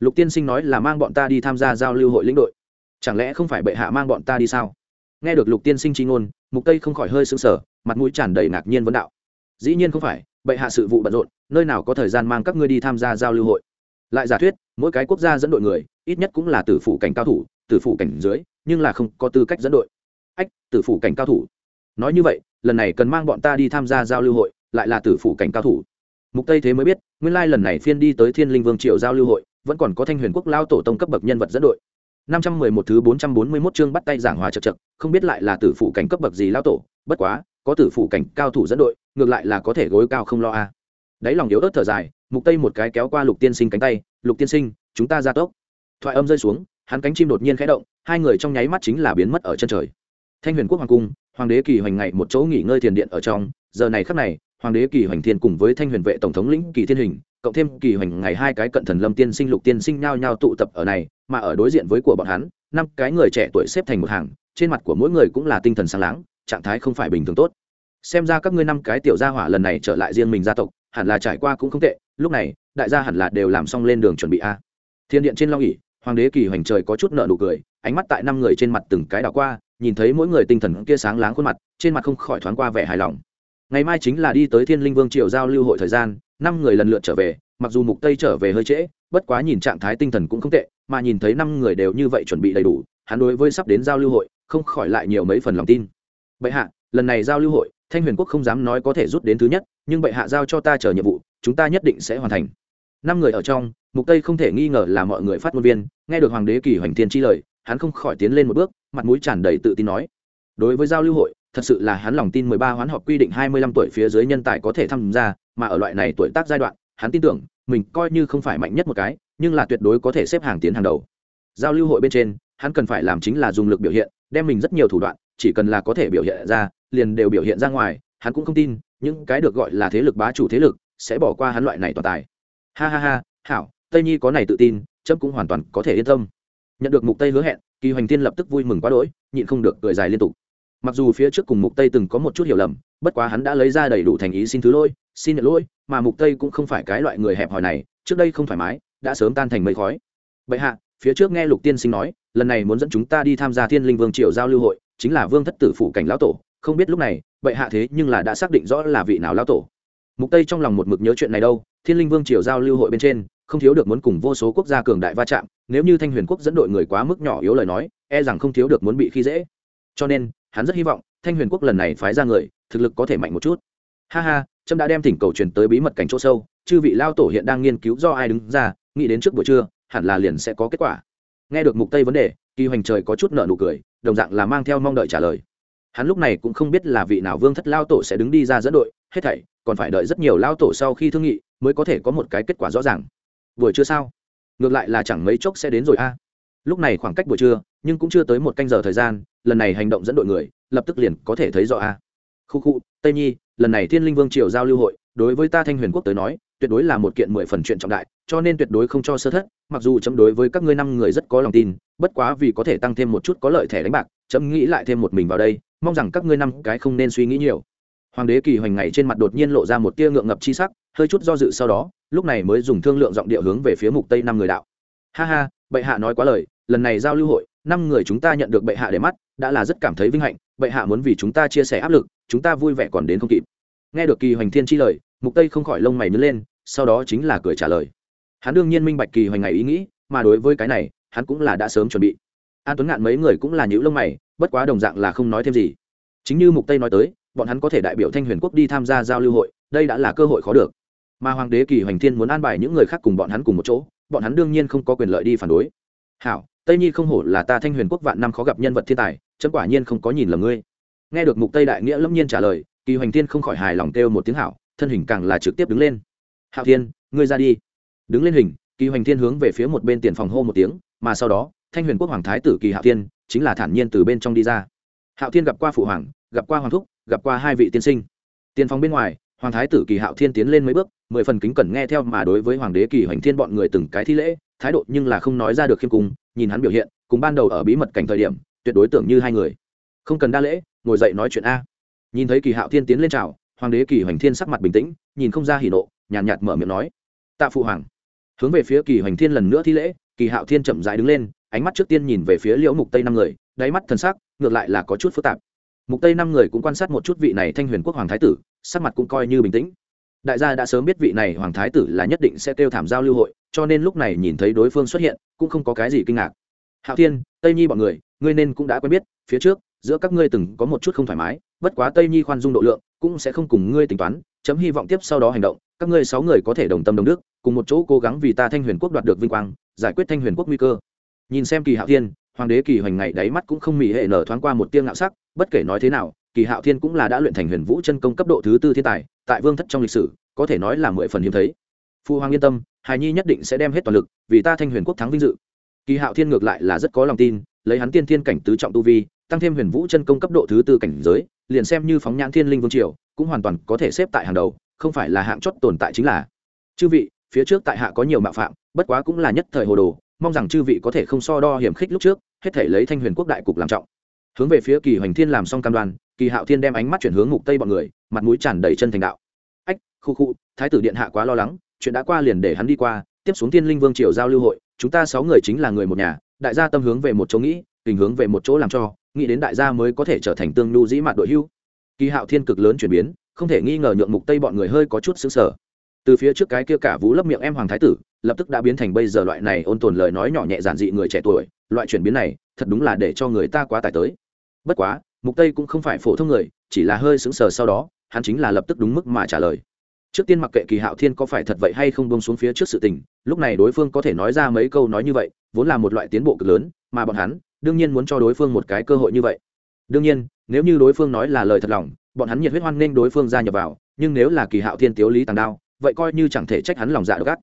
Lục tiên sinh nói là mang bọn ta đi tham gia giao lưu hội lĩnh đội. Chẳng lẽ không phải bệ hạ mang bọn ta đi sao? Nghe được lục tiên sinh chi ngôn, mục tây không khỏi hơi sững sờ, mặt mũi tràn đầy ngạc nhiên vấn đạo. Dĩ nhiên không phải, bệ hạ sự vụ bận rộn, nơi nào có thời gian mang các ngươi đi tham gia giao lưu hội. Lại giả thuyết, mỗi cái quốc gia dẫn đội người, ít nhất cũng là tử phủ cảnh cao thủ, tử phủ cảnh dưới, nhưng là không có tư cách dẫn đội. Ách, tử phủ cảnh cao thủ. Nói như vậy lần này cần mang bọn ta đi tham gia giao lưu hội, lại là tử phủ cảnh cao thủ. Mục tây thế mới biết, nguyên lai lần này phiên đi tới thiên linh vương triều giao lưu hội, vẫn còn có thanh huyền quốc lao tổ tông cấp bậc nhân vật dẫn đội. 511 thứ 441 chương bắt tay giảng hòa chật chật, không biết lại là tử phụ cảnh cấp bậc gì lao tổ, bất quá, có tử phụ cảnh cao thủ dẫn đội, ngược lại là có thể gối cao không lo a. À. đáy lòng yếu ớt thở dài, mục tây một cái kéo qua lục tiên sinh cánh tay, lục tiên sinh, chúng ta ra tốc. Thoại âm rơi xuống, hắn cánh chim đột nhiên khẽ động, hai người trong nháy mắt chính là biến mất ở chân trời. Thanh huyền quốc hoàng cung hoàng đế kỳ hoành ngày một chỗ nghỉ ngơi thiền điện ở trong, giờ này khắc này, hoàng đế kỳ hoành thiên cùng với thanh huyền vệ tổng thống lĩnh kỳ thiên hình, cộng thêm kỳ hoành ngày hai cái cận thần lâm tiên sinh, lục tiên sinh nhao nhao tụ tập ở này, mà ở đối diện với của bọn hắn, năm cái người trẻ tuổi xếp thành một hàng, trên mặt của mỗi người cũng là tinh thần sáng láng, trạng thái không phải bình thường tốt. Xem ra các ngươi năm cái tiểu gia hỏa lần này trở lại riêng mình gia tộc, hẳn là trải qua cũng không tệ, lúc này, đại gia hẳn là đều làm xong lên đường chuẩn bị a. Thiên điện trên long ỉ hoàng đế kỳ hoành trời có chút nợ nụ cười, ánh mắt tại năm người trên mặt từng cái đảo qua nhìn thấy mỗi người tinh thần kia sáng láng khuôn mặt, trên mặt không khỏi thoáng qua vẻ hài lòng. Ngày mai chính là đi tới thiên linh vương triều giao lưu hội thời gian, năm người lần lượt trở về, mặc dù mục tây trở về hơi trễ, bất quá nhìn trạng thái tinh thần cũng không tệ, mà nhìn thấy năm người đều như vậy chuẩn bị đầy đủ, hắn đối với sắp đến giao lưu hội, không khỏi lại nhiều mấy phần lòng tin. Bệ hạ, lần này giao lưu hội, thanh huyền quốc không dám nói có thể rút đến thứ nhất, nhưng bệ hạ giao cho ta chờ nhiệm vụ, chúng ta nhất định sẽ hoàn thành. Năm người ở trong, mục tây không thể nghi ngờ là mọi người phát ngôn viên, nghe được hoàng đế kỳ hoành thiên chi lời hắn không khỏi tiến lên một bước, mặt mũi tràn đầy tự tin nói, đối với giao lưu hội, thật sự là hắn lòng tin 13 hoán họp quy định 25 tuổi phía dưới nhân tài có thể tham gia, mà ở loại này tuổi tác giai đoạn, hắn tin tưởng, mình coi như không phải mạnh nhất một cái, nhưng là tuyệt đối có thể xếp hàng tiến hàng đầu. Giao lưu hội bên trên, hắn cần phải làm chính là dùng lực biểu hiện, đem mình rất nhiều thủ đoạn, chỉ cần là có thể biểu hiện ra, liền đều biểu hiện ra ngoài, hắn cũng không tin, những cái được gọi là thế lực bá chủ thế lực, sẽ bỏ qua hắn loại này toàn tài. Ha ha ha, hảo, tây nhi có này tự tin, trâm cũng hoàn toàn có thể yên tâm nhận được mục tây hứa hẹn, kỳ hoành thiên lập tức vui mừng quá đỗi, nhịn không được cười dài liên tục. Mặc dù phía trước cùng mục tây từng có một chút hiểu lầm, bất quá hắn đã lấy ra đầy đủ thành ý xin thứ lỗi, xin nhận lỗi, mà mục tây cũng không phải cái loại người hẹp hòi này, trước đây không thoải mái, đã sớm tan thành mây khói. Vậy hạ, phía trước nghe lục tiên sinh nói, lần này muốn dẫn chúng ta đi tham gia thiên linh vương triều giao lưu hội, chính là vương thất tử phụ cảnh lão tổ, không biết lúc này vậy hạ thế nhưng là đã xác định rõ là vị nào lão tổ. Mục tây trong lòng một mực nhớ chuyện này đâu, thiên linh vương triều giao lưu hội bên trên không thiếu được muốn cùng vô số quốc gia cường đại va chạm, nếu như thanh huyền quốc dẫn đội người quá mức nhỏ yếu lời nói e rằng không thiếu được muốn bị khi dễ. Cho nên, hắn rất hy vọng thanh huyền quốc lần này phái ra người, thực lực có thể mạnh một chút. Ha ha, trâm đã đem thỉnh cầu truyền tới bí mật cảnh chỗ sâu, chư vị lao tổ hiện đang nghiên cứu do ai đứng ra, nghĩ đến trước buổi trưa, hẳn là liền sẽ có kết quả. Nghe được mục tây vấn đề, kỳ hoành trời có chút nợ nụ cười, đồng dạng là mang theo mong đợi trả lời. Hắn lúc này cũng không biết là vị nào vương thất lao tổ sẽ đứng đi ra dẫn đội, hết thảy còn phải đợi rất nhiều lao tổ sau khi thương nghị mới có thể có một cái kết quả rõ ràng buổi trưa sao? Ngược lại là chẳng mấy chốc sẽ đến rồi a. Lúc này khoảng cách buổi trưa, nhưng cũng chưa tới một canh giờ thời gian, lần này hành động dẫn đội người, lập tức liền có thể thấy rõ a. Khu khu, tây nhi, lần này thiên linh vương triều giao lưu hội, đối với ta thanh huyền quốc tới nói, tuyệt đối là một kiện mười phần chuyện trọng đại, cho nên tuyệt đối không cho sơ thất, mặc dù chấm đối với các ngươi năm người rất có lòng tin, bất quá vì có thể tăng thêm một chút có lợi thẻ đánh bạc, chấm nghĩ lại thêm một mình vào đây, mong rằng các ngươi năm cái không nên suy nghĩ nhiều. Hoàng đế kỳ hoành ngày trên mặt đột nhiên lộ ra một tia ngượng ngập chi sắc hơi chút do dự sau đó, lúc này mới dùng thương lượng giọng điệu hướng về phía mục tây năm người đạo. Ha ha, bệ hạ nói quá lời, lần này giao lưu hội, năm người chúng ta nhận được bệ hạ để mắt, đã là rất cảm thấy vinh hạnh, bệ hạ muốn vì chúng ta chia sẻ áp lực, chúng ta vui vẻ còn đến không kịp. Nghe được kỳ hoành thiên chi lời, mục tây không khỏi lông mày nhớ lên, sau đó chính là cười trả lời. Hắn đương nhiên minh bạch kỳ hoành ngày ý nghĩ, mà đối với cái này, hắn cũng là đã sớm chuẩn bị. An tuấn ngạn mấy người cũng là những lông mày, bất quá đồng dạng là không nói thêm gì. Chính như mục tây nói tới, bọn hắn có thể đại biểu thanh huyền quốc đi tham gia giao lưu hội, đây đã là cơ hội khó được mà hoàng đế kỳ hoành thiên muốn an bài những người khác cùng bọn hắn cùng một chỗ, bọn hắn đương nhiên không có quyền lợi đi phản đối. Hảo, tây nhi không hổ là ta thanh huyền quốc vạn năm khó gặp nhân vật thiên tài, chấm quả nhiên không có nhìn lầm ngươi. Nghe được mục tây đại nghĩa lâm nhiên trả lời, kỳ hoành thiên không khỏi hài lòng kêu một tiếng hảo, thân hình càng là trực tiếp đứng lên. Hạo thiên, ngươi ra đi. Đứng lên hình, kỳ hoành thiên hướng về phía một bên tiền phòng hô một tiếng, mà sau đó, thanh huyền quốc hoàng thái tử kỳ hạo thiên chính là thản nhiên từ bên trong đi ra. Hạo thiên gặp qua phụ hoàng, gặp qua hoàng thúc, gặp qua hai vị tiên sinh. Tiền phòng bên ngoài, hoàng thái tử kỳ hạo thiên tiến lên mấy bước mười phần kính cẩn nghe theo mà đối với hoàng đế kỳ hoành thiên bọn người từng cái thi lễ thái độ nhưng là không nói ra được khiêm cung nhìn hắn biểu hiện cùng ban đầu ở bí mật cảnh thời điểm tuyệt đối tưởng như hai người. Không cần đa lễ ngồi dậy nói chuyện a. Nhìn thấy kỳ hạo thiên tiến lên chào hoàng đế kỳ hoành thiên sắc mặt bình tĩnh nhìn không ra hỉ nộ nhàn nhạt, nhạt mở miệng nói. Tạ phụ hoàng. Hướng về phía kỳ hoành thiên lần nữa thi lễ kỳ hạo thiên chậm dãi đứng lên ánh mắt trước tiên nhìn về phía liễu mục tây năm người đáy mắt thần sắc ngược lại là có chút phức tạp. Mục tây năm người cũng quan sát một chút vị này thanh huyền quốc hoàng thái tử sắc mặt cũng coi như bình tĩnh đại gia đã sớm biết vị này hoàng thái tử là nhất định sẽ kêu thảm giao lưu hội, cho nên lúc này nhìn thấy đối phương xuất hiện, cũng không có cái gì kinh ngạc. Hạo thiên, tây nhi bọn người, ngươi nên cũng đã quen biết, phía trước, giữa các ngươi từng có một chút không thoải mái, bất quá tây nhi khoan dung độ lượng, cũng sẽ không cùng ngươi tính toán, chấm hy vọng tiếp sau đó hành động, các ngươi sáu người có thể đồng tâm đồng đức, cùng một chỗ cố gắng vì ta thanh huyền quốc đoạt được vinh quang, giải quyết thanh huyền quốc nguy cơ. Nhìn xem kỳ hạo thiên, hoàng đế kỳ hoành ngày đáy mắt cũng không mỉ hệ nở thoáng qua một tiêng ngạo sắc, bất kể nói thế nào kỳ hạo thiên cũng là đã luyện thành huyền vũ chân công cấp độ thứ tư thiên tài, tại vương thất trong lịch sử, có thể nói là mười phần hiếm thấy. Phu hoàng yên tâm hài nhi nhất định sẽ đem hết toàn lực, vì ta thanh huyền quốc thắng vinh dự. Kỳ hạo thiên ngược lại là rất có lòng tin, lấy hắn tiên thiên cảnh tứ trọng tu vi, tăng thêm huyền vũ chân công cấp độ thứ tư cảnh giới, liền xem như phóng nhãn thiên linh vương triều, cũng hoàn toàn có thể xếp tại hàng đầu, không phải là hạng chót tồn tại chính là. Chư vị, phía trước tại hạ có nhiều mạo phạm, bất quá cũng là nhất thời hồ đồ, mong rằng chư vị có thể không so đo hiểm khích lúc trước, hết thể lấy thanh huyền quốc đại cục làm trọng. Hướng về phía kỳ hoành thiên làm xong cam đoan kỳ hạo thiên đem ánh mắt chuyển hướng mục tây bọn người, mặt mũi tràn đầy chân thành đạo. Ách, khu khu, thái tử điện hạ quá lo lắng, chuyện đã qua liền để hắn đi qua, tiếp xuống thiên linh vương triều giao lưu hội, chúng ta sáu người chính là người một nhà, đại gia tâm hướng về một chỗ nghĩ, tình hướng về một chỗ làm cho, nghĩ đến đại gia mới có thể trở thành tương lưu dĩ mặt đội hưu. Kỳ hạo thiên cực lớn chuyển biến, không thể nghi ngờ nhượng mục tây bọn người hơi có chút xứng sở từ phía trước cái kia cả vũ lấp miệng em hoàng thái tử, lập tức đã biến thành bây giờ loại này ôn tồn lời nói nhỏ nhẹ giản dị người trẻ tuổi, loại chuyển biến này thật đúng là để cho người ta quá tải tới. Bất quá mục tây cũng không phải phổ thông người, chỉ là hơi sững sờ sau đó, hắn chính là lập tức đúng mức mà trả lời. Trước tiên mặc kệ kỳ hạo thiên có phải thật vậy hay không bông xuống phía trước sự tình, lúc này đối phương có thể nói ra mấy câu nói như vậy, vốn là một loại tiến bộ cực lớn, mà bọn hắn, đương nhiên muốn cho đối phương một cái cơ hội như vậy. Đương nhiên, nếu như đối phương nói là lời thật lòng, bọn hắn nhiệt huyết hoan nghênh đối phương gia nhập vào, nhưng nếu là kỳ hạo thiên tiếu lý tàng đao, vậy coi như chẳng thể trách hắn lòng dạ độc ác.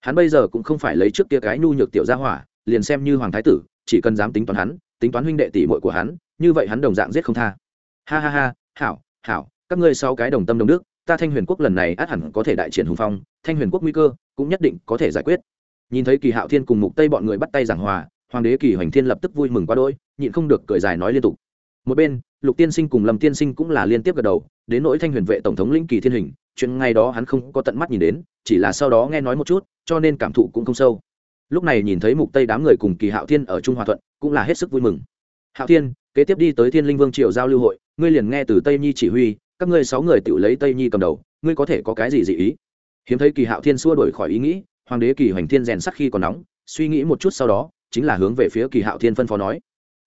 Hắn bây giờ cũng không phải lấy trước kia cái nhu nhược tiểu gia hỏa, liền xem như hoàng thái tử, chỉ cần dám tính toán hắn, tính toán huynh đệ tỷ muội của hắn như vậy hắn đồng dạng giết không tha. Ha ha ha, hảo hảo, các ngươi sáu cái đồng tâm đồng đức, ta thanh huyền quốc lần này át hẳn có thể đại triển hùng phong, thanh huyền quốc nguy cơ cũng nhất định có thể giải quyết. Nhìn thấy kỳ hạo thiên cùng mục tây bọn người bắt tay giảng hòa, hoàng đế kỳ hoành thiên lập tức vui mừng quá đỗi, nhịn không được cười dài nói liên tục. Một bên, lục tiên sinh cùng lâm tiên sinh cũng là liên tiếp gật đầu, đến nỗi thanh huyền vệ tổng thống lĩnh kỳ thiên hình, chuyện ngay đó hắn không có tận mắt nhìn đến, chỉ là sau đó nghe nói một chút, cho nên cảm thụ cũng không sâu. Lúc này nhìn thấy mục tây đám người cùng kỳ hạo thiên ở trung hòa thuận, cũng là hết sức vui mừng. Hạo thiên kế tiếp đi tới thiên linh vương triều giao lưu hội, ngươi liền nghe từ tây nhi chỉ huy, các ngươi sáu người tự lấy tây nhi cầm đầu, ngươi có thể có cái gì dị ý? Hiếm thấy kỳ hạo thiên xua đổi khỏi ý nghĩ, hoàng đế kỳ hoành thiên rèn sắc khi còn nóng, suy nghĩ một chút sau đó, chính là hướng về phía kỳ hạo thiên phân phó nói.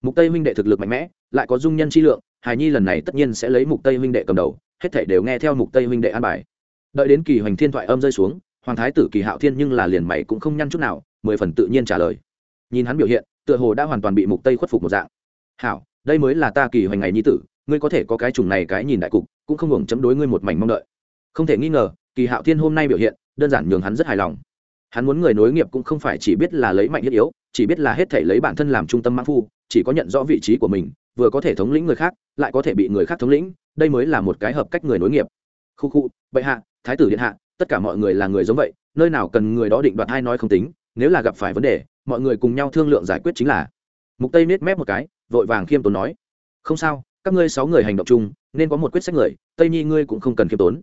Mục tây huynh đệ thực lực mạnh mẽ, lại có dung nhân chi lượng hài nhi lần này tất nhiên sẽ lấy mục tây huynh đệ cầm đầu, hết thảy đều nghe theo mục tây huynh đệ an bài. Đợi đến kỳ hoành thiên thoại âm rơi xuống, hoàng thái tử kỳ hạo thiên nhưng là liền mày cũng không nhăn chút nào, mười phần tự nhiên trả lời. Nhìn hắn biểu hiện, tựa hồ đã hoàn toàn bị mục tây khuất phục một dạng. Hảo đây mới là ta kỳ hoành ngày nhi tử, ngươi có thể có cái trùng này cái nhìn đại cục, cũng không hưởng chấm đối ngươi một mảnh mong đợi. Không thể nghi ngờ, kỳ hạo thiên hôm nay biểu hiện, đơn giản nhường hắn rất hài lòng. Hắn muốn người nối nghiệp cũng không phải chỉ biết là lấy mạnh thiết yếu, chỉ biết là hết thể lấy bản thân làm trung tâm mãn phu, chỉ có nhận rõ vị trí của mình, vừa có thể thống lĩnh người khác, lại có thể bị người khác thống lĩnh, đây mới là một cái hợp cách người nối nghiệp. Khu khu, bệ hạ, thái tử điện hạ, tất cả mọi người là người giống vậy, nơi nào cần người đó định đoạt ai nói không tính, nếu là gặp phải vấn đề, mọi người cùng nhau thương lượng giải quyết chính là mục tây nết mép một cái, vội vàng khiêm tốn nói, không sao, các ngươi sáu người hành động chung, nên có một quyết sách người, tây nhi ngươi cũng không cần khiêm tốn.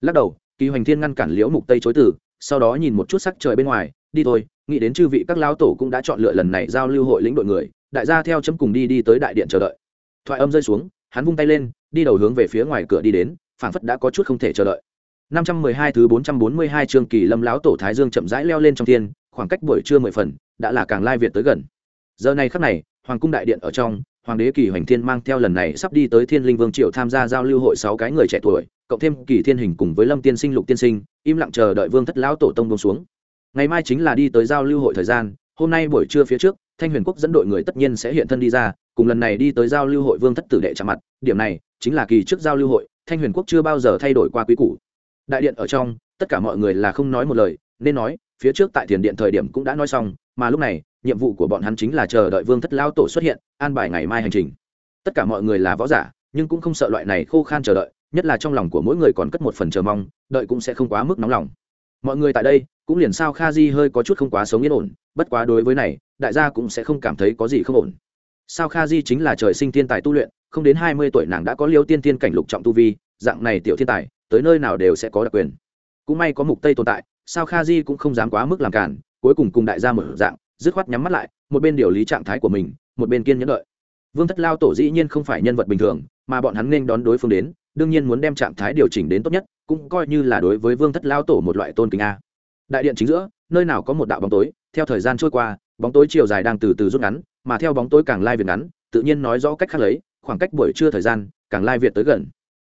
Lắc đầu, kỳ hoành thiên ngăn cản liễu mục tây chối từ, sau đó nhìn một chút sắc trời bên ngoài, đi thôi, nghĩ đến chư vị các lao tổ cũng đã chọn lựa lần này giao lưu hội lĩnh đội người, đại gia theo chấm cùng đi đi tới đại điện chờ đợi. Thoại âm rơi xuống, hắn vung tay lên, đi đầu hướng về phía ngoài cửa đi đến, phảng phất đã có chút không thể chờ đợi. 512 thứ 442 chương kỳ lâm lão tổ thái dương chậm rãi leo lên trong thiên, khoảng cách buổi trưa mười phần, đã là càng lai việt tới gần giờ này khắc này, hoàng cung đại điện ở trong, hoàng đế kỳ hoành thiên mang theo lần này sắp đi tới thiên linh vương triều tham gia giao lưu hội sáu cái người trẻ tuổi, cộng thêm kỳ thiên hình cùng với lâm tiên sinh, lục tiên sinh, im lặng chờ đợi vương thất lão tổ tông bông xuống. Ngày mai chính là đi tới giao lưu hội thời gian, hôm nay buổi trưa phía trước, thanh huyền quốc dẫn đội người tất nhiên sẽ hiện thân đi ra, cùng lần này đi tới giao lưu hội vương thất tử đệ chạm mặt, điểm này chính là kỳ trước giao lưu hội, thanh huyền quốc chưa bao giờ thay đổi qua quý củ. Đại điện ở trong, tất cả mọi người là không nói một lời, nên nói, phía trước tại thiền điện thời điểm cũng đã nói xong, mà lúc này nhiệm vụ của bọn hắn chính là chờ đợi vương thất lao tổ xuất hiện, an bài ngày mai hành trình. Tất cả mọi người là võ giả, nhưng cũng không sợ loại này khô khan chờ đợi, nhất là trong lòng của mỗi người còn cất một phần chờ mong, đợi cũng sẽ không quá mức nóng lòng. Mọi người tại đây, cũng liền sao kha di hơi có chút không quá sống yên ổn, bất quá đối với này, đại gia cũng sẽ không cảm thấy có gì không ổn. Sao kha di chính là trời sinh thiên tài tu luyện, không đến hai mươi tuổi nàng đã có liêu tiên tiên cảnh lục trọng tu vi, dạng này tiểu thiên tài, tới nơi nào đều sẽ có đặc quyền. Cũng may có mục tây tồn tại, sao kha di cũng không dám quá mức làm cản, cuối cùng cùng đại gia mở dạng dứt khoát nhắm mắt lại, một bên điều lý trạng thái của mình, một bên kiên nhẫn đợi. Vương thất lao tổ dĩ nhiên không phải nhân vật bình thường, mà bọn hắn nên đón đối phương đến, đương nhiên muốn đem trạng thái điều chỉnh đến tốt nhất, cũng coi như là đối với vương thất lao tổ một loại tôn kính a. Đại điện chính giữa, nơi nào có một đạo bóng tối, theo thời gian trôi qua, bóng tối chiều dài đang từ từ rút ngắn, mà theo bóng tối càng lai việt ngắn, tự nhiên nói rõ cách khác lấy, khoảng cách buổi trưa thời gian, càng lai việt tới gần.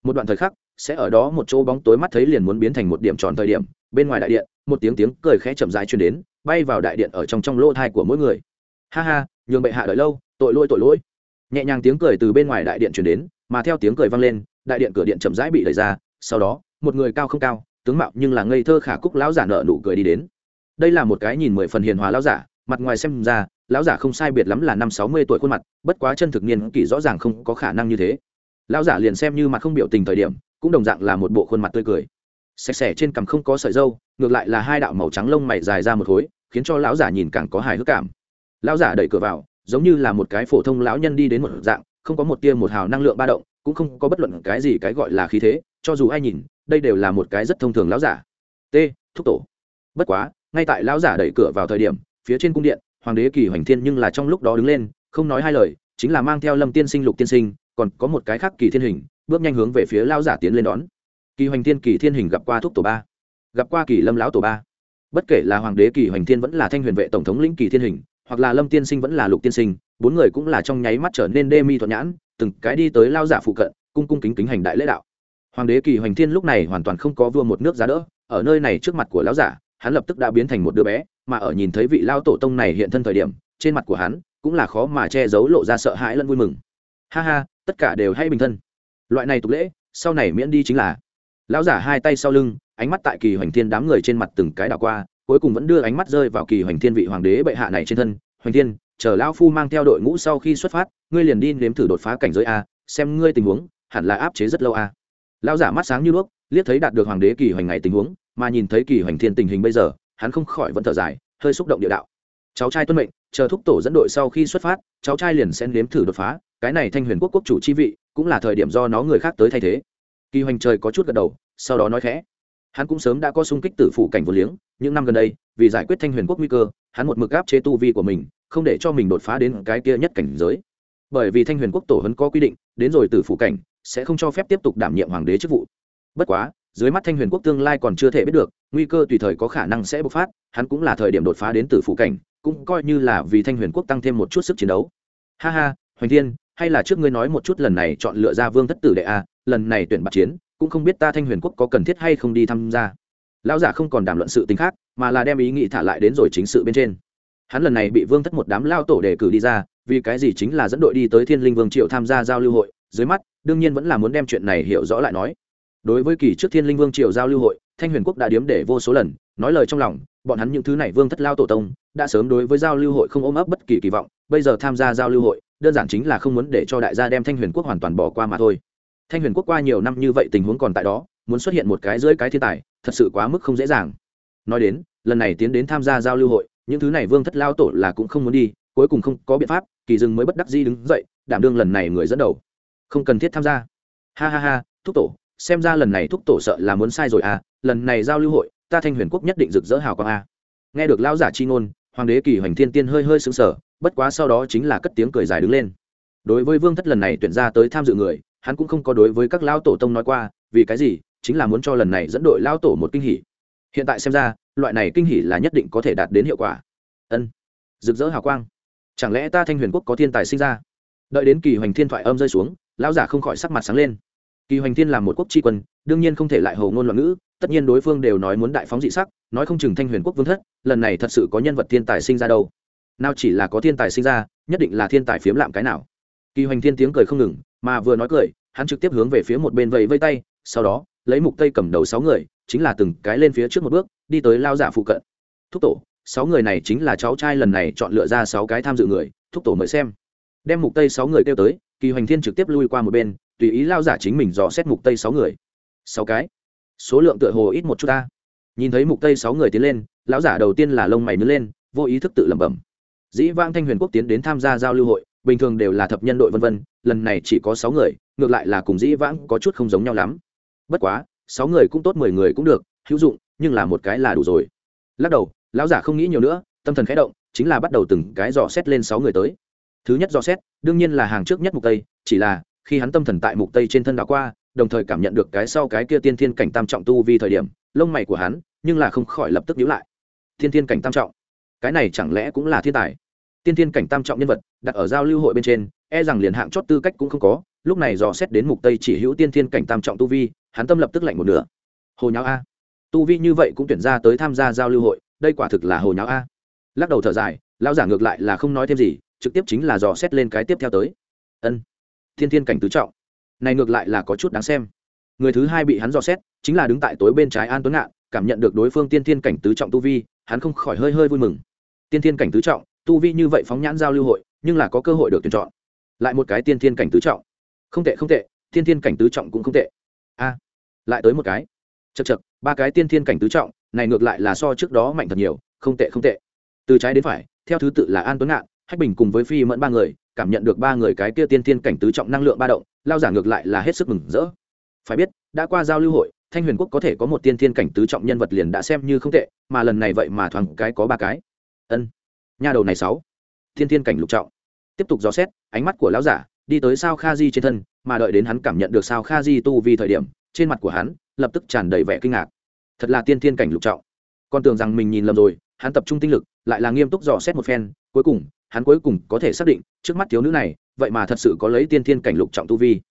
Một đoạn thời khắc sẽ ở đó một chỗ bóng tối mắt thấy liền muốn biến thành một điểm tròn thời điểm, bên ngoài đại điện, một tiếng tiếng cười khẽ chậm rãi truyền đến, bay vào đại điện ở trong trong lỗ thai của mỗi người. Ha ha, nhường bệ hạ đợi lâu, tội lỗi tội lỗi. Nhẹ nhàng tiếng cười từ bên ngoài đại điện truyền đến, mà theo tiếng cười vang lên, đại điện cửa điện chậm rãi bị đẩy ra, sau đó, một người cao không cao, tướng mạo nhưng là ngây thơ khả cúc lão giả nợ nụ cười đi đến. Đây là một cái nhìn mười phần hiền hòa lão giả, mặt ngoài xem ra, lão giả không sai biệt lắm là năm sáu mươi tuổi khuôn mặt, bất quá chân thực niên kỷ rõ ràng không có khả năng như thế. Lão giả liền xem như mặt không biểu tình thời điểm cũng đồng dạng là một bộ khuôn mặt tươi cười. Sạch sẽ trên cằm không có sợi dâu ngược lại là hai đạo màu trắng lông mày dài ra một khối, khiến cho lão giả nhìn càng có hài hước cảm. Lão giả đẩy cửa vào, giống như là một cái phổ thông lão nhân đi đến một dạng, không có một tia một hào năng lượng ba động, cũng không có bất luận cái gì cái gọi là khí thế, cho dù ai nhìn, đây đều là một cái rất thông thường lão giả. T, thúc tổ. Bất quá, ngay tại lão giả đẩy cửa vào thời điểm, phía trên cung điện, hoàng đế kỳ hoành thiên nhưng là trong lúc đó đứng lên, không nói hai lời, chính là mang theo lâm tiên sinh lục tiên sinh, còn có một cái khác kỳ thiên hình bước nhanh hướng về phía lão giả tiến lên đón. Kỳ hoành thiên, kỳ thiên hình gặp qua thúc tổ ba. Gặp qua kỳ lâm lão tổ ba. Bất kể là hoàng đế kỳ hoành thiên vẫn là thanh huyền vệ tổng thống lĩnh kỳ thiên hình, hoặc là lâm tiên sinh vẫn là lục tiên sinh, bốn người cũng là trong nháy mắt trở nên đê mi thuận nhãn, từng cái đi tới lao giả phụ cận, cung cung kính kính hành đại lễ đạo. Hoàng đế kỳ hoành thiên lúc này hoàn toàn không có vua một nước giá đỡ, ở nơi này trước mặt của lão giả, hắn lập tức đã biến thành một đứa bé, mà ở nhìn thấy vị lao tổ tông này hiện thân thời điểm, trên mặt của hắn cũng là khó mà che giấu lộ ra sợ hãi lẫn vui mừng. Ha ha, tất cả đều hay bình thân loại này tục lễ, sau này miễn đi chính là. Lão giả hai tay sau lưng, ánh mắt tại kỳ hoành thiên đám người trên mặt từng cái đảo qua, cuối cùng vẫn đưa ánh mắt rơi vào kỳ hoành thiên vị hoàng đế bệ hạ này trên thân. Hoành thiên, chờ lão phu mang theo đội ngũ sau khi xuất phát, ngươi liền đi nếm thử đột phá cảnh giới a, xem ngươi tình huống, hẳn là áp chế rất lâu a. Lão giả mắt sáng như đuốc, liếc thấy đạt được hoàng đế kỳ hoành ngày tình huống, mà nhìn thấy kỳ hoành thiên tình hình bây giờ, hắn không khỏi vẫn thở dài, hơi xúc động địa đạo. Cháu trai tuân mệnh, chờ thúc tổ dẫn đội sau khi xuất phát, cháu trai liền sẽ nếm thử đột phá, cái này thanh huyền quốc quốc chủ chi vị cũng là thời điểm do nó người khác tới thay thế. Kỳ hoành trời có chút gật đầu, sau đó nói khẽ. Hắn cũng sớm đã có sung kích tử phủ cảnh vô liếng, những năm gần đây, vì giải quyết thanh huyền quốc nguy cơ, hắn một mực áp chế tu vi của mình, không để cho mình đột phá đến cái kia nhất cảnh giới. Bởi vì thanh huyền quốc tổ hấn có quy định, đến rồi tử phủ cảnh, sẽ không cho phép tiếp tục đảm nhiệm hoàng đế chức vụ. Bất quá, dưới mắt thanh huyền quốc tương lai còn chưa thể biết được, nguy cơ tùy thời có khả năng sẽ bộc phát, hắn cũng là thời điểm đột phá đến tử phủ cảnh, cũng coi như là vì thanh huyền quốc tăng thêm một chút sức chiến đấu. Ha ha, hoành thiên hay là trước ngươi nói một chút lần này chọn lựa ra vương thất tử đệ a, lần này tuyển bạc chiến, cũng không biết ta thanh huyền quốc có cần thiết hay không đi tham gia. Lão giả không còn đàm luận sự tính khác, mà là đem ý nghĩ thả lại đến rồi chính sự bên trên. Hắn lần này bị vương thất một đám lao tổ đề cử đi ra, vì cái gì chính là dẫn đội đi tới thiên linh vương triệu tham gia giao lưu hội, dưới mắt, đương nhiên vẫn là muốn đem chuyện này hiểu rõ lại nói. Đối với kỳ trước thiên linh vương triều giao lưu hội, thanh huyền quốc đã điếm để vô số lần, nói lời trong lòng, bọn hắn những thứ này vương thất lao tổ tông, đã sớm đối với giao lưu hội không ôm ấp bất kỳ kỳ vọng, bây giờ tham gia giao lưu hội đơn giản chính là không muốn để cho đại gia đem thanh huyền quốc hoàn toàn bỏ qua mà thôi. Thanh huyền quốc qua nhiều năm như vậy tình huống còn tại đó, muốn xuất hiện một cái dưới cái thiên tài, thật sự quá mức không dễ dàng. Nói đến, lần này tiến đến tham gia giao lưu hội, những thứ này vương thất lao tổ là cũng không muốn đi, cuối cùng không có biện pháp, kỳ dừng mới bất đắc di đứng dậy, đảm đương lần này người dẫn đầu. Không cần thiết tham gia. Ha ha ha, thúc tổ, xem ra lần này thúc tổ sợ là muốn sai rồi à lần này giao lưu hội, ta thanh huyền quốc nhất định rực rỡ hào quang a nghe được lão giả chi ngôn, hoàng đế kỳ hoành thiên tiên hơi hơi sững sờ bất quá sau đó chính là cất tiếng cười dài đứng lên. Đối với vương thất lần này tuyển ra tới tham dự người, hắn cũng không có đối với các lão tổ tông nói qua, vì cái gì? Chính là muốn cho lần này dẫn đội lão tổ một kinh hỉ. Hiện tại xem ra, loại này kinh hỉ là nhất định có thể đạt đến hiệu quả. Ân. Rực rỡ hào quang. Chẳng lẽ ta thanh huyền quốc có thiên tài sinh ra? Đợi đến kỳ hoành thiên thoại âm rơi xuống, lão giả không khỏi sắc mặt sáng lên. Kỳ hoành thiên là một quốc tri quân, đương nhiên không thể lại hầu ngôn loạn ngữ, tất nhiên đối phương đều nói muốn đại phóng dị sắc, nói không chừng thanh huyền quốc vương thất, lần này thật sự có nhân vật thiên tài sinh ra đâu nào chỉ là có thiên tài sinh ra, nhất định là thiên tài phiếm lạm cái nào. Kỳ hoành thiên tiếng cười không ngừng, mà vừa nói cười, hắn trực tiếp hướng về phía một bên vẫy vây tay, sau đó, lấy mục tây cầm đầu sáu người, chính là từng cái lên phía trước một bước, đi tới lao giả phụ cận. Thúc tổ, sáu người này chính là cháu trai lần này chọn lựa ra sáu cái tham dự người, thúc tổ mời xem. Đem mục tây sáu người kêu tới, kỳ hoành thiên trực tiếp lui qua một bên, tùy ý lao giả chính mình dò xét mục tây sáu người. Sáu cái? Số lượng tựa hồ ít một chút ta. Nhìn thấy mục tây sáu người tiến lên, lão giả đầu tiên là lông mày nứt lên, vô ý thức tự lẩm bẩm dĩ vang thanh huyền quốc tiến đến tham gia giao lưu hội, bình thường đều là thập nhân đội vân vân, lần này chỉ có sáu người, ngược lại là cùng dĩ vãng có chút không giống nhau lắm. Bất quá, sáu người cũng tốt, mười người cũng được, hữu dụng, nhưng là một cái là đủ rồi. Lắc đầu, lão giả không nghĩ nhiều nữa, tâm thần khẽ động, chính là bắt đầu từng cái dò xét lên sáu người tới. Thứ nhất dò xét, đương nhiên là hàng trước nhất mục tây, chỉ là, khi hắn tâm thần tại mục tây trên thân đảo qua, đồng thời cảm nhận được cái sau cái kia tiên thiên cảnh tam trọng tu vi thời điểm, lông mày của hắn, nhưng là không khỏi lập tức nhíu lại. Tiên thiên cảnh tam trọng cái này chẳng lẽ cũng là thiên tài? Tiên thiên cảnh tam trọng nhân vật, đặt ở giao lưu hội bên trên e rằng liền hạng chót tư cách cũng không có, lúc này dò xét đến mục tây chỉ hữu tiên thiên cảnh tam trọng tu vi, hắn tâm lập tức lạnh một nửa. Hồ nháo a. Tu vi như vậy cũng tuyển ra tới tham gia giao lưu hội, đây quả thực là hồ nháo a. Lắc đầu thở dài, lão giả ngược lại là không nói thêm gì, trực tiếp chính là dò xét lên cái tiếp theo tới. Ân, thiên thiên cảnh tứ trọng. Này ngược lại là có chút đáng xem. Người thứ hai bị hắn dò xét, chính là đứng tại tối bên trái an tuấn ngạn, cảm nhận được đối phương tiên thiên cảnh tứ trọng tu vi, hắn không khỏi hơi hơi vui mừng tiên thiên cảnh tứ trọng, tu vi như vậy phóng nhãn giao lưu hội, nhưng là có cơ hội được tuyển chọn. Lại một cái tiên thiên cảnh tứ trọng. Không tệ không tệ, tiên thiên cảnh tứ trọng cũng không tệ. A, lại tới một cái. Chật chật ba cái tiên thiên cảnh tứ trọng, này ngược lại là so trước đó mạnh thật nhiều, không tệ không tệ. Từ trái đến phải, theo thứ tự là an tuấn ngạn, hách bình cùng với phi mẫn ba người, cảm nhận được ba người cái kia tiên thiên cảnh tứ trọng năng lượng ba động, lao giả ngược lại là hết sức mừng rỡ. Phải biết, đã qua giao lưu hội, thanh huyền quốc có thể có một tiên thiên cảnh tứ trọng nhân vật liền đã xem như không tệ, mà lần này vậy mà thoáng cái có ba cái ân nhà đầu này sáu thiên thiên cảnh lục trọng tiếp tục dò xét ánh mắt của lão giả đi tới sao kha di trên thân mà đợi đến hắn cảm nhận được sao kha di tu vì thời điểm trên mặt của hắn lập tức tràn đầy vẻ kinh ngạc thật là tiên thiên cảnh lục trọng con tưởng rằng mình nhìn lầm rồi hắn tập trung tinh lực lại là nghiêm túc dò xét một phen cuối cùng hắn cuối cùng có thể xác định trước mắt thiếu nữ này vậy mà thật sự có lấy tiên thiên cảnh lục trọng tu vi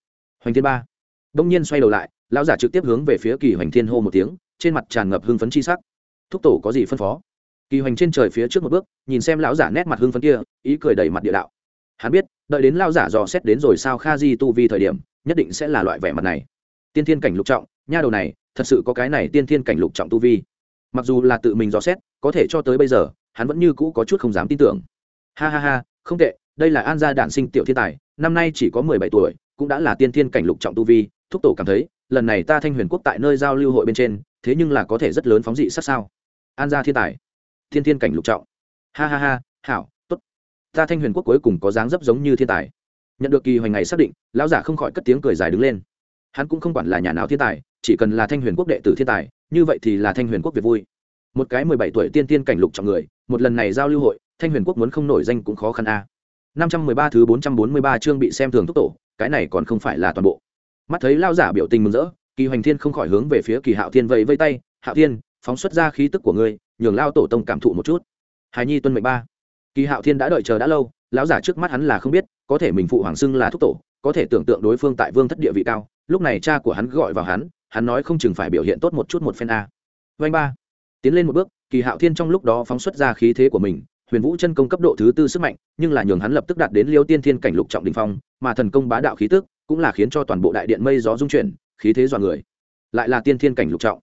hoành thiên ba đông nhiên xoay đầu lại lão giả trực tiếp hướng về phía kỳ hoành thiên hô một tiếng trên mặt tràn ngập hưng phấn chi sắc thúc tổ có gì phân phó kỳ hoành trên trời phía trước một bước, nhìn xem lão giả nét mặt hưng phấn kia, ý cười đầy mặt địa đạo. Hắn biết, đợi đến lão giả dò xét đến rồi sao kha di tu vi thời điểm, nhất định sẽ là loại vẻ mặt này. Tiên thiên cảnh lục trọng, nha đầu này, thật sự có cái này tiên thiên cảnh lục trọng tu vi. Mặc dù là tự mình dò xét, có thể cho tới bây giờ, hắn vẫn như cũ có chút không dám tin tưởng. Ha ha ha, không tệ, đây là an gia đản sinh tiểu thiên tài, năm nay chỉ có mười bảy tuổi, cũng đã là tiên thiên cảnh lục trọng tu vi, thúc tổ cảm thấy, lần này ta thanh huyền quốc tại nơi giao lưu hội bên trên, thế nhưng là có thể rất lớn phóng dị sát sao. An gia thiên tài thiên thiên cảnh lục trọng. Ha ha ha, hảo t ố t ta thanh huyền quốc cuối cùng có dáng dấp giống như thiên tài. Nhận được kỳ hoành ngày xác định, lão giả không khỏi cất tiếng cười dài đứng lên. Hắn cũng không quản là nhà nào thiên tài, chỉ cần là thanh huyền quốc đệ tử thiên tài, như vậy thì là thanh huyền quốc việt vui. Một cái mười bảy tuổi tiên tiên cảnh lục trọng người, một lần này giao lưu hội, thanh huyền quốc muốn không nổi danh cũng khó khăn a. Năm trăm mười ba thứ bốn trăm bốn mươi ba chương bị xem thường thúc tổ, cái này còn không phải là toàn bộ. Mắt thấy lao giả biểu tình mừng rỡ, kỳ hoành thiên không khỏi hướng về phía kỳ hạo thiên vẫy vây tay, hạo thiên phóng xuất ra khí tức của ngươi, nhường lao tổ tông cảm thụ một chút. Hài nhi tuân mệnh ba. Kỳ hạo thiên đã đợi chờ đã lâu, lão giả trước mắt hắn là không biết, có thể mình phụ hoàng xưng là thúc tổ, có thể tưởng tượng đối phương tại vương thất địa vị cao, lúc này cha của hắn gọi vào hắn hắn nói không chừng phải biểu hiện tốt một chút một phen a. Vanh ba. Tiến lên một bước, kỳ hạo thiên trong lúc đó phóng xuất ra khí thế của mình, huyền vũ chân công cấp độ thứ tư sức mạnh, nhưng là nhường hắn lập tức đạt đến liêu tiên thiên cảnh lục trọng đình phong, mà thần công bá đạo khí tức cũng là khiến cho toàn bộ đại điện mây gió dung chuyển, khí thế dọa người. Lại là tiên thiên cảnh lục trọng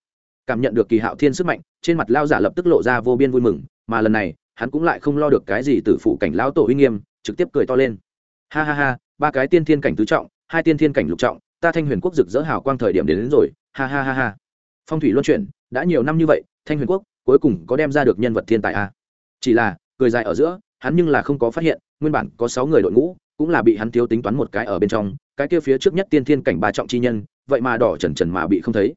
cảm nhận được kỳ hạo thiên sức mạnh trên mặt lao giả lập tức lộ ra vô biên vui mừng mà lần này hắn cũng lại không lo được cái gì từ phụ cảnh lao tổ uy nghiêm trực tiếp cười to lên. Ha ha ha ba cái tiên thiên cảnh tứ trọng hai tiên thiên cảnh lục trọng ta thanh huyền quốc rực rỡ hào quang thời điểm đến, đến rồi ha ha ha ha. Phong thủy luân chuyển đã nhiều năm như vậy thanh huyền quốc cuối cùng có đem ra được nhân vật thiên tài a à? chỉ là cười dài ở giữa hắn nhưng là không có phát hiện nguyên bản có sáu người đội ngũ cũng là bị hắn thiếu tính toán một cái ở bên trong cái kia phía trước nhất tiên thiên cảnh ba trọng chi nhân vậy mà đỏ trần trần mà bị không thấy.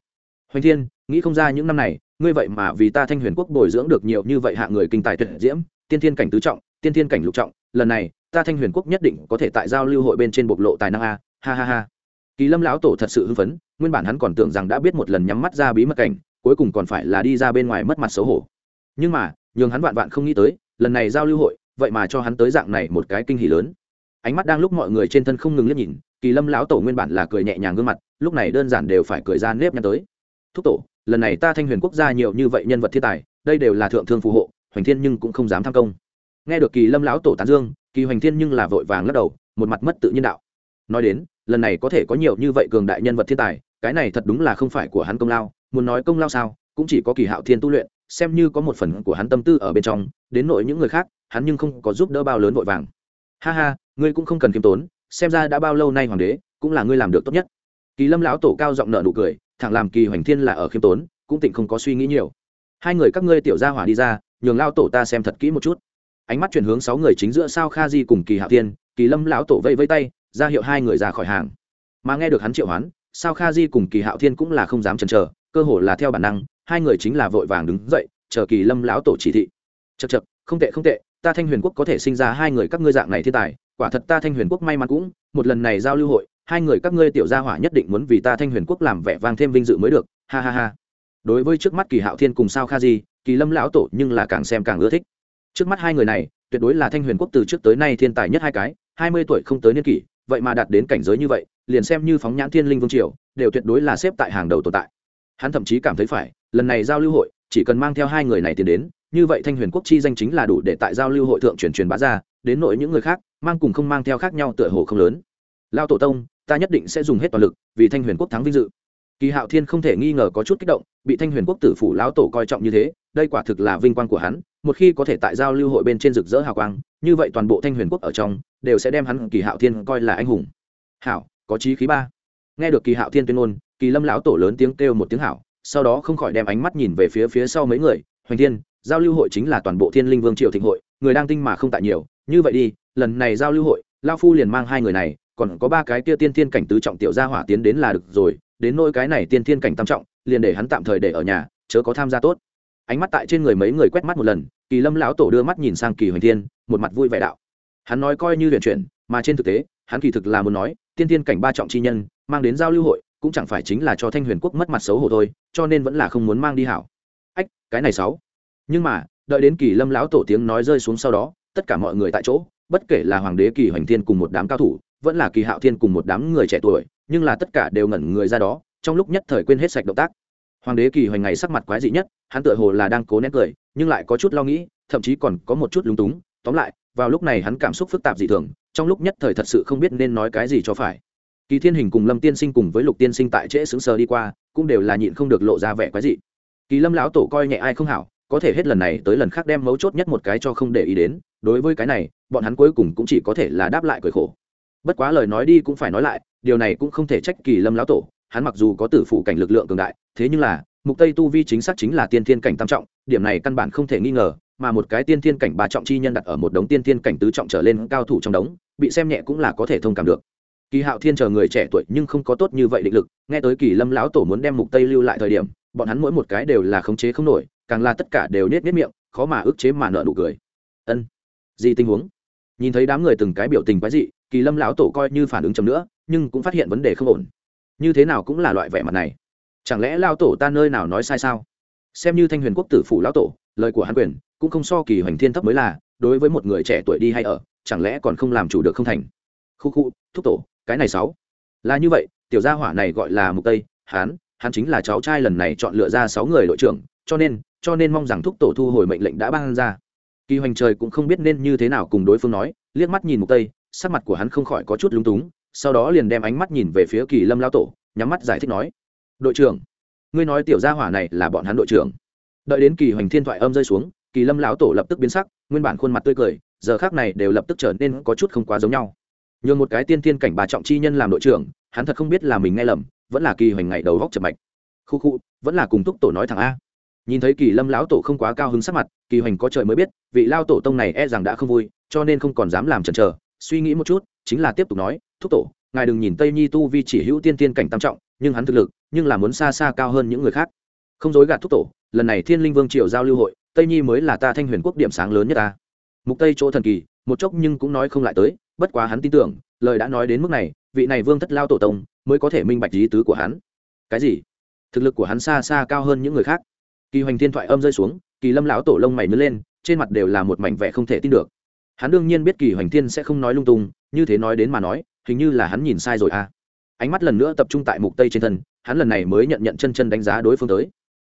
Hoành thiên nghĩ không ra những năm này, ngươi vậy mà vì ta thanh huyền quốc bồi dưỡng được nhiều như vậy hạ người kinh tài tuyệt diễm, tiên thiên cảnh tứ trọng, tiên thiên cảnh lục trọng, lần này, ta thanh huyền quốc nhất định có thể tại giao lưu hội bên trên bộc lộ tài năng a, ha ha ha. Kỳ lâm lão tổ thật sự hưng phấn, nguyên bản hắn còn tưởng rằng đã biết một lần nhắm mắt ra bí mật cảnh, cuối cùng còn phải là đi ra bên ngoài mất mặt xấu hổ. Nhưng mà, nhường hắn vạn vạn không nghĩ tới, lần này giao lưu hội, vậy mà cho hắn tới dạng này một cái kinh hỉ lớn. Ánh mắt đang lúc mọi người trên thân không ngừng liếc nhìn, kỳ lâm lão tổ nguyên bản là cười nhẹ nhàng gương mặt, lúc này đơn giản đều phải cười ra nếp nhăn tới. Thúc tổ lần này ta thanh huyền quốc gia nhiều như vậy nhân vật thiên tài, đây đều là thượng thương phù hộ, hoành thiên nhưng cũng không dám tham công. Nghe được kỳ lâm lão tổ tán dương, kỳ hoành thiên nhưng là vội vàng lắc đầu, một mặt mất tự nhiên đạo. Nói đến, lần này có thể có nhiều như vậy cường đại nhân vật thiên tài, cái này thật đúng là không phải của hắn công lao, muốn nói công lao sao, cũng chỉ có kỳ hạo thiên tu luyện, xem như có một phần của hắn tâm tư ở bên trong, đến nội những người khác, hắn nhưng không có giúp đỡ bao lớn vội vàng. Ha ha, ngươi cũng không cần kiêm tốn, xem ra đã bao lâu nay hoàng đế, cũng là ngươi làm được tốt nhất. Kỳ lâm lão tổ cao giọng nợ nụ cười thẳng làm kỳ hoành thiên là ở khiêm tốn, cũng tịnh không có suy nghĩ nhiều. Hai người các ngươi tiểu gia hỏa đi ra, nhường lao tổ ta xem thật kỹ một chút. Ánh mắt chuyển hướng sáu người chính giữa sao kha di cùng kỳ hạ tiên kỳ lâm lão tổ vây vây tay, ra hiệu hai người ra khỏi hàng. Mà nghe được hắn triệu hoán, sao kha di cùng kỳ hạo thiên cũng là không dám chần chờ, cơ hồ là theo bản năng, hai người chính là vội vàng đứng dậy, chờ kỳ lâm lão tổ chỉ thị. Chật chật không tệ không tệ, ta thanh huyền quốc có thể sinh ra hai người các ngươi dạng này thiên tài, quả thật ta thanh huyền quốc may mắn cũng, một lần này giao lưu hội hai người các ngươi tiểu gia hỏa nhất định muốn vì ta thanh huyền quốc làm vẻ vang thêm vinh dự mới được, ha ha ha. Đối với trước mắt kỳ hạo thiên cùng sao kha di, kỳ lâm lão tổ nhưng là càng xem càng ưa thích. Trước mắt hai người này, tuyệt đối là thanh huyền quốc từ trước tới nay thiên tài nhất hai cái, hai mươi tuổi không tới niên kỷ, vậy mà đạt đến cảnh giới như vậy, liền xem như phóng nhãn thiên linh vương triều, đều tuyệt đối là xếp tại hàng đầu tồn tại. Hắn thậm chí cảm thấy phải, lần này giao lưu hội, chỉ cần mang theo hai người này tiến đến, như vậy thanh huyền quốc chi danh chính là đủ để tại giao lưu hội thượng truyền truyền bá ra, đến nội những người khác, mang cùng không mang theo khác nhau tựa hồ không lớn. Lao tổ tông ta nhất định sẽ dùng hết toàn lực, vì thanh huyền quốc thắng vinh dự. Kỳ hạo thiên không thể nghi ngờ có chút kích động, bị thanh huyền quốc tử phủ lão tổ coi trọng như thế, đây quả thực là vinh quang của hắn, một khi có thể tại giao lưu hội bên trên rực rỡ hào quang, như vậy toàn bộ thanh huyền quốc ở trong, đều sẽ đem hắn kỳ hạo thiên coi là anh hùng. Hảo, có chí khí ba. Nghe được kỳ hạo thiên tuyên ngôn, kỳ lâm lão tổ lớn tiếng kêu một tiếng hảo, sau đó không khỏi đem ánh mắt nhìn về phía phía sau mấy người, hoành thiên, giao lưu hội chính là toàn bộ thiên linh vương triều thịnh hội, người đang tinh mà không tại nhiều, như vậy đi, lần này giao lưu hội lao phu liền mang hai người này còn có ba cái kia tiên thiên cảnh tứ trọng tiểu gia hỏa tiến đến là được rồi, đến nôi cái này tiên thiên cảnh tam trọng, liền để hắn tạm thời để ở nhà, chớ có tham gia tốt. Ánh mắt tại trên người mấy người quét mắt một lần, kỳ lâm lão tổ đưa mắt nhìn sang kỳ hoành thiên, một mặt vui vẻ đạo. Hắn nói coi như huyền chuyển, mà trên thực tế, hắn kỳ thực là muốn nói, tiên thiên cảnh ba trọng chi nhân, mang đến giao lưu hội, cũng chẳng phải chính là cho thanh huyền quốc mất mặt xấu hổ thôi, cho nên vẫn là không muốn mang đi hảo. Ách, cái này sáu. Nhưng mà, đợi đến kỳ lâm lão tổ tiếng nói rơi xuống sau đó, tất cả mọi người tại chỗ, bất kể là hoàng đế kỳ hoành thiên cùng một đám cao thủ vẫn là kỳ hạo thiên cùng một đám người trẻ tuổi, nhưng là tất cả đều ngẩn người ra đó, trong lúc nhất thời quên hết sạch động tác. Hoàng đế kỳ hoành ngày sắc mặt quái dị nhất, hắn tựa hồ là đang cố nén cười, nhưng lại có chút lo nghĩ, thậm chí còn có một chút lúng túng. Tóm lại, vào lúc này hắn cảm xúc phức tạp dị thường, trong lúc nhất thời thật sự không biết nên nói cái gì cho phải. Kỳ thiên hình cùng lâm tiên sinh cùng với lục tiên sinh tại trễ xứng sờ đi qua, cũng đều là nhịn không được lộ ra vẻ quái dị. Kỳ lâm lão tổ coi nhẹ ai không hảo, có thể hết lần này tới lần khác đem mấu chốt nhất một cái cho không để ý đến, đối với cái này, bọn hắn cuối cùng cũng chỉ có thể là đáp lại cười khổ bất quá lời nói đi cũng phải nói lại, điều này cũng không thể trách kỳ lâm lão tổ, hắn mặc dù có tử phụ cảnh lực lượng cường đại, thế nhưng là, mục tây tu vi chính xác chính là tiên thiên cảnh tam trọng, điểm này căn bản không thể nghi ngờ, mà một cái tiên thiên cảnh ba trọng chi nhân đặt ở một đống tiên thiên cảnh tứ trọng trở lên cao thủ trong đống, bị xem nhẹ cũng là có thể thông cảm được. Kỳ hạo thiên chờ người trẻ tuổi nhưng không có tốt như vậy định lực, nghe tới kỳ lâm lão tổ muốn đem mục tây lưu lại thời điểm, bọn hắn mỗi một cái đều là khống chế không nổi, càng là tất cả đều nết nết miệng, khó mà ức chế mà nợ nụ cười. Ân, gì tình huống? Nhìn thấy đám người từng cái biểu tình quái dị kỳ lâm lão tổ coi như phản ứng chậm nữa, nhưng cũng phát hiện vấn đề không ổn. Như thế nào cũng là loại vẻ mặt này. Chẳng lẽ lao tổ ta nơi nào nói sai sao? Xem như thanh huyền quốc tử phủ lão tổ, lời của hắn quyền cũng không so kỳ hoành thiên thấp mới là, đối với một người trẻ tuổi đi hay ở, chẳng lẽ còn không làm chủ được không thành? Khu khu, thúc tổ, cái này sáu. Là như vậy, tiểu gia hỏa này gọi là mục tây hán hắn chính là cháu trai lần này chọn lựa ra sáu người đội trưởng, cho nên cho nên mong rằng thúc tổ thu hồi mệnh lệnh đã ban ra. Kỳ hoành trời cũng không biết nên như thế nào cùng đối phương nói, liếc mắt nhìn mục tây sắc mặt của hắn không khỏi có chút lúng túng, sau đó liền đem ánh mắt nhìn về phía kỳ lâm lao tổ, nhắm mắt giải thích nói, đội trưởng, ngươi nói tiểu gia hỏa này là bọn hắn đội trưởng. Đợi đến kỳ hoành thiên thoại âm rơi xuống, kỳ lâm lão tổ lập tức biến sắc, nguyên bản khuôn mặt tươi cười, giờ khác này đều lập tức trở nên có chút không quá giống nhau. Nhường một cái tiên tiên cảnh bà trọng chi nhân làm đội trưởng, hắn thật không biết là mình nghe lầm, vẫn là kỳ hoành ngày đầu góc chập mạch. Khu khu, vẫn là cùng túc tổ nói thẳng a. Nhìn thấy kỳ lâm lão tổ không quá cao hứng sắc mặt, kỳ hoành có trời mới biết, vị lao tổ tông này e rằng đã không vui, cho nên không còn dám làm chần chờ suy nghĩ một chút, chính là tiếp tục nói, thúc tổ, ngài đừng nhìn tây nhi tu vi chỉ hữu tiên tiên cảnh tam trọng, nhưng hắn thực lực, nhưng là muốn xa xa cao hơn những người khác. Không dối gạt thúc tổ, lần này thiên linh vương triều giao lưu hội, tây nhi mới là ta thanh huyền quốc điểm sáng lớn nhất ta. Mục tây chỗ thần kỳ, một chốc nhưng cũng nói không lại tới, bất quá hắn tin tưởng, lời đã nói đến mức này, vị này vương thất lao tổ tông mới có thể minh bạch lý tứ của hắn. Cái gì? Thực lực của hắn xa xa cao hơn những người khác. Kỳ hoành thiên thoại âm rơi xuống, kỳ lâm lão tổ lông mày nứt lên, trên mặt đều là một mảnh vẻ không thể tin được hắn đương nhiên biết kỳ hoành thiên sẽ không nói lung tung, như thế nói đến mà nói, hình như là hắn nhìn sai rồi à. Ánh mắt lần nữa tập trung tại mục tây trên thân, hắn lần này mới nhận nhận chân chân đánh giá đối phương tới.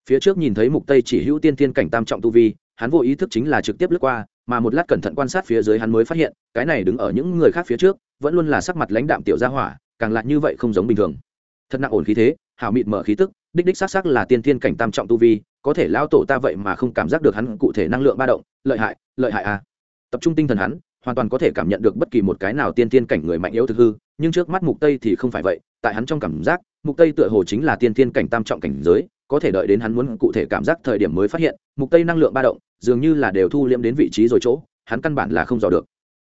Phía trước nhìn thấy mục tây chỉ hữu tiên tiên cảnh tam trọng tu vi, hắn vô ý thức chính là trực tiếp lướt qua, mà một lát cẩn thận quan sát phía dưới hắn mới phát hiện, cái này đứng ở những người khác phía trước, vẫn luôn là sắc mặt lãnh đạm tiểu gia hỏa, càng lại như vậy không giống bình thường. Thật nặng ổn khí thế hào mịt mở khí tức, đích đích xác xác là tiên tiên cảnh tam trọng tu vi, có thể lao tổ ta vậy mà không cảm giác được hắn cụ thể năng lượng ba động, lợi hại lợi hại à tập trung tinh thần hắn, hoàn toàn có thể cảm nhận được bất kỳ một cái nào tiên tiên cảnh người mạnh yếu thực hư, nhưng trước mắt mục tây thì không phải vậy, tại hắn trong cảm giác, mục tây tựa hồ chính là tiên tiên cảnh tam trọng cảnh giới, có thể đợi đến hắn muốn cụ thể cảm giác thời điểm mới phát hiện, mục tây năng lượng ba động, dường như là đều thu liễm đến vị trí rồi chỗ, hắn căn bản là không dò được.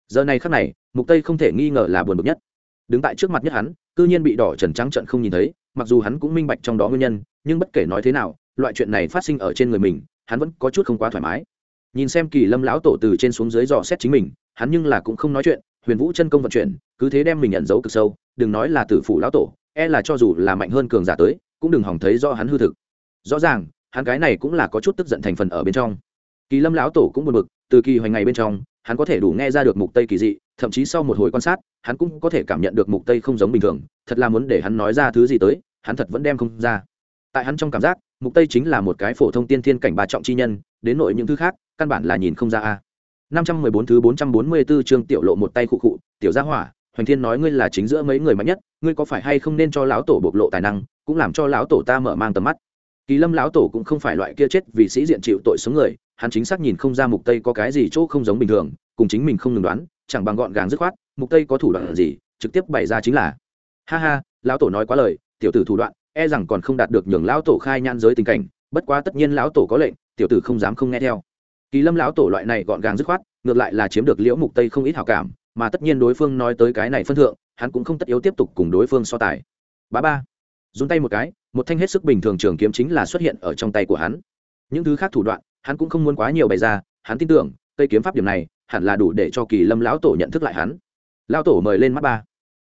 Giờ này khắc này, mục tây không thể nghi ngờ là buồn bực nhất. Đứng tại trước mặt nhất hắn, cư nhiên bị đỏ trần trắng trận không nhìn thấy, mặc dù hắn cũng minh bạch trong đó nguyên nhân, nhưng bất kể nói thế nào, loại chuyện này phát sinh ở trên người mình, hắn vẫn có chút không quá thoải mái nhìn xem kỳ lâm lão tổ từ trên xuống dưới dò xét chính mình, hắn nhưng là cũng không nói chuyện, huyền vũ chân công vận chuyển, cứ thế đem mình nhận dấu cực sâu, đừng nói là tử phủ lão tổ e là cho dù là mạnh hơn cường giả tới, cũng đừng hỏng thấy do hắn hư thực. Rõ ràng, hắn cái này cũng là có chút tức giận thành phần ở bên trong. Kỳ lâm lão tổ cũng buồn bực, từ kỳ hoành ngày bên trong, hắn có thể đủ nghe ra được mục tây kỳ dị, thậm chí sau một hồi quan sát, hắn cũng có thể cảm nhận được mục tây không giống bình thường, thật là muốn để hắn nói ra thứ gì tới, hắn thật vẫn đem không ra. Tại hắn trong cảm giác, mục tây chính là một cái phổ thông tiên thiên cảnh ba trọng chi nhân, đến nội những thứ khác căn bản là nhìn không ra a. 514 thứ 444 chương tiểu lộ một tay khụ khụ, tiểu gia hỏa, hoành thiên nói ngươi là chính giữa mấy người mạnh nhất, ngươi có phải hay không nên cho lão tổ bộc lộ tài năng, cũng làm cho lão tổ ta mở mang tầm mắt. Kỳ lâm lão tổ cũng không phải loại kia chết vì sĩ diện chịu tội sống người, hắn chính xác nhìn không ra mục tây có cái gì chỗ không giống bình thường, cùng chính mình không ngừng đoán, chẳng bằng gọn gàng dứt khoát, mục tây có thủ đoạn gì, trực tiếp bày ra chính là. Ha ha, lão tổ nói quá lời, tiểu tử thủ đoạn e rằng còn không đạt được nhường lão tổ khai nhan giới tình cảnh, bất quá tất nhiên lão tổ có lệnh, tiểu tử không dám không nghe theo kỳ lâm lão tổ loại này gọn gàng dứt khoát, ngược lại là chiếm được liễu mục tây không ít hảo cảm, mà tất nhiên đối phương nói tới cái này phân thượng, hắn cũng không tất yếu tiếp tục cùng đối phương so tài. Bá ba dùng tay một cái, một thanh hết sức bình thường trường kiếm chính là xuất hiện ở trong tay của hắn. Những thứ khác thủ đoạn, hắn cũng không muốn quá nhiều bày ra, hắn tin tưởng, cây kiếm pháp điểm này hẳn là đủ để cho kỳ lâm lão tổ nhận thức lại hắn. Lão tổ mời lên mắt ba.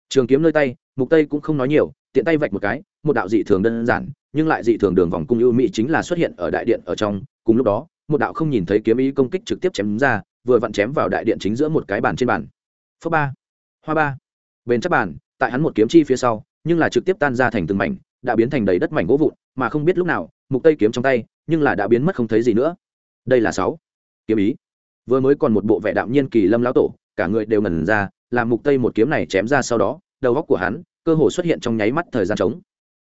Trường kiếm nơi tay, mục tây cũng không nói nhiều, tiện tay vạch một cái, một đạo dị thường đơn giản, nhưng lại dị thường đường vòng cung ưu mỹ chính là xuất hiện ở đại điện ở trong, cùng lúc đó một đạo không nhìn thấy kiếm ý công kích trực tiếp chém ra, vừa vặn chém vào đại điện chính giữa một cái bàn trên bàn. Phước ba, hoa ba. Bên chắc bàn, tại hắn một kiếm chi phía sau, nhưng là trực tiếp tan ra thành từng mảnh, đã biến thành đầy đất mảnh gỗ vụn, mà không biết lúc nào, mục tây kiếm trong tay, nhưng là đã biến mất không thấy gì nữa. Đây là sáu. Kiếm ý. Vừa mới còn một bộ vẻ đạm nhiên kỳ lâm lão tổ, cả người đều ngẩn ra, làm mục tây một kiếm này chém ra sau đó, đầu góc của hắn cơ hồ xuất hiện trong nháy mắt thời gian trống.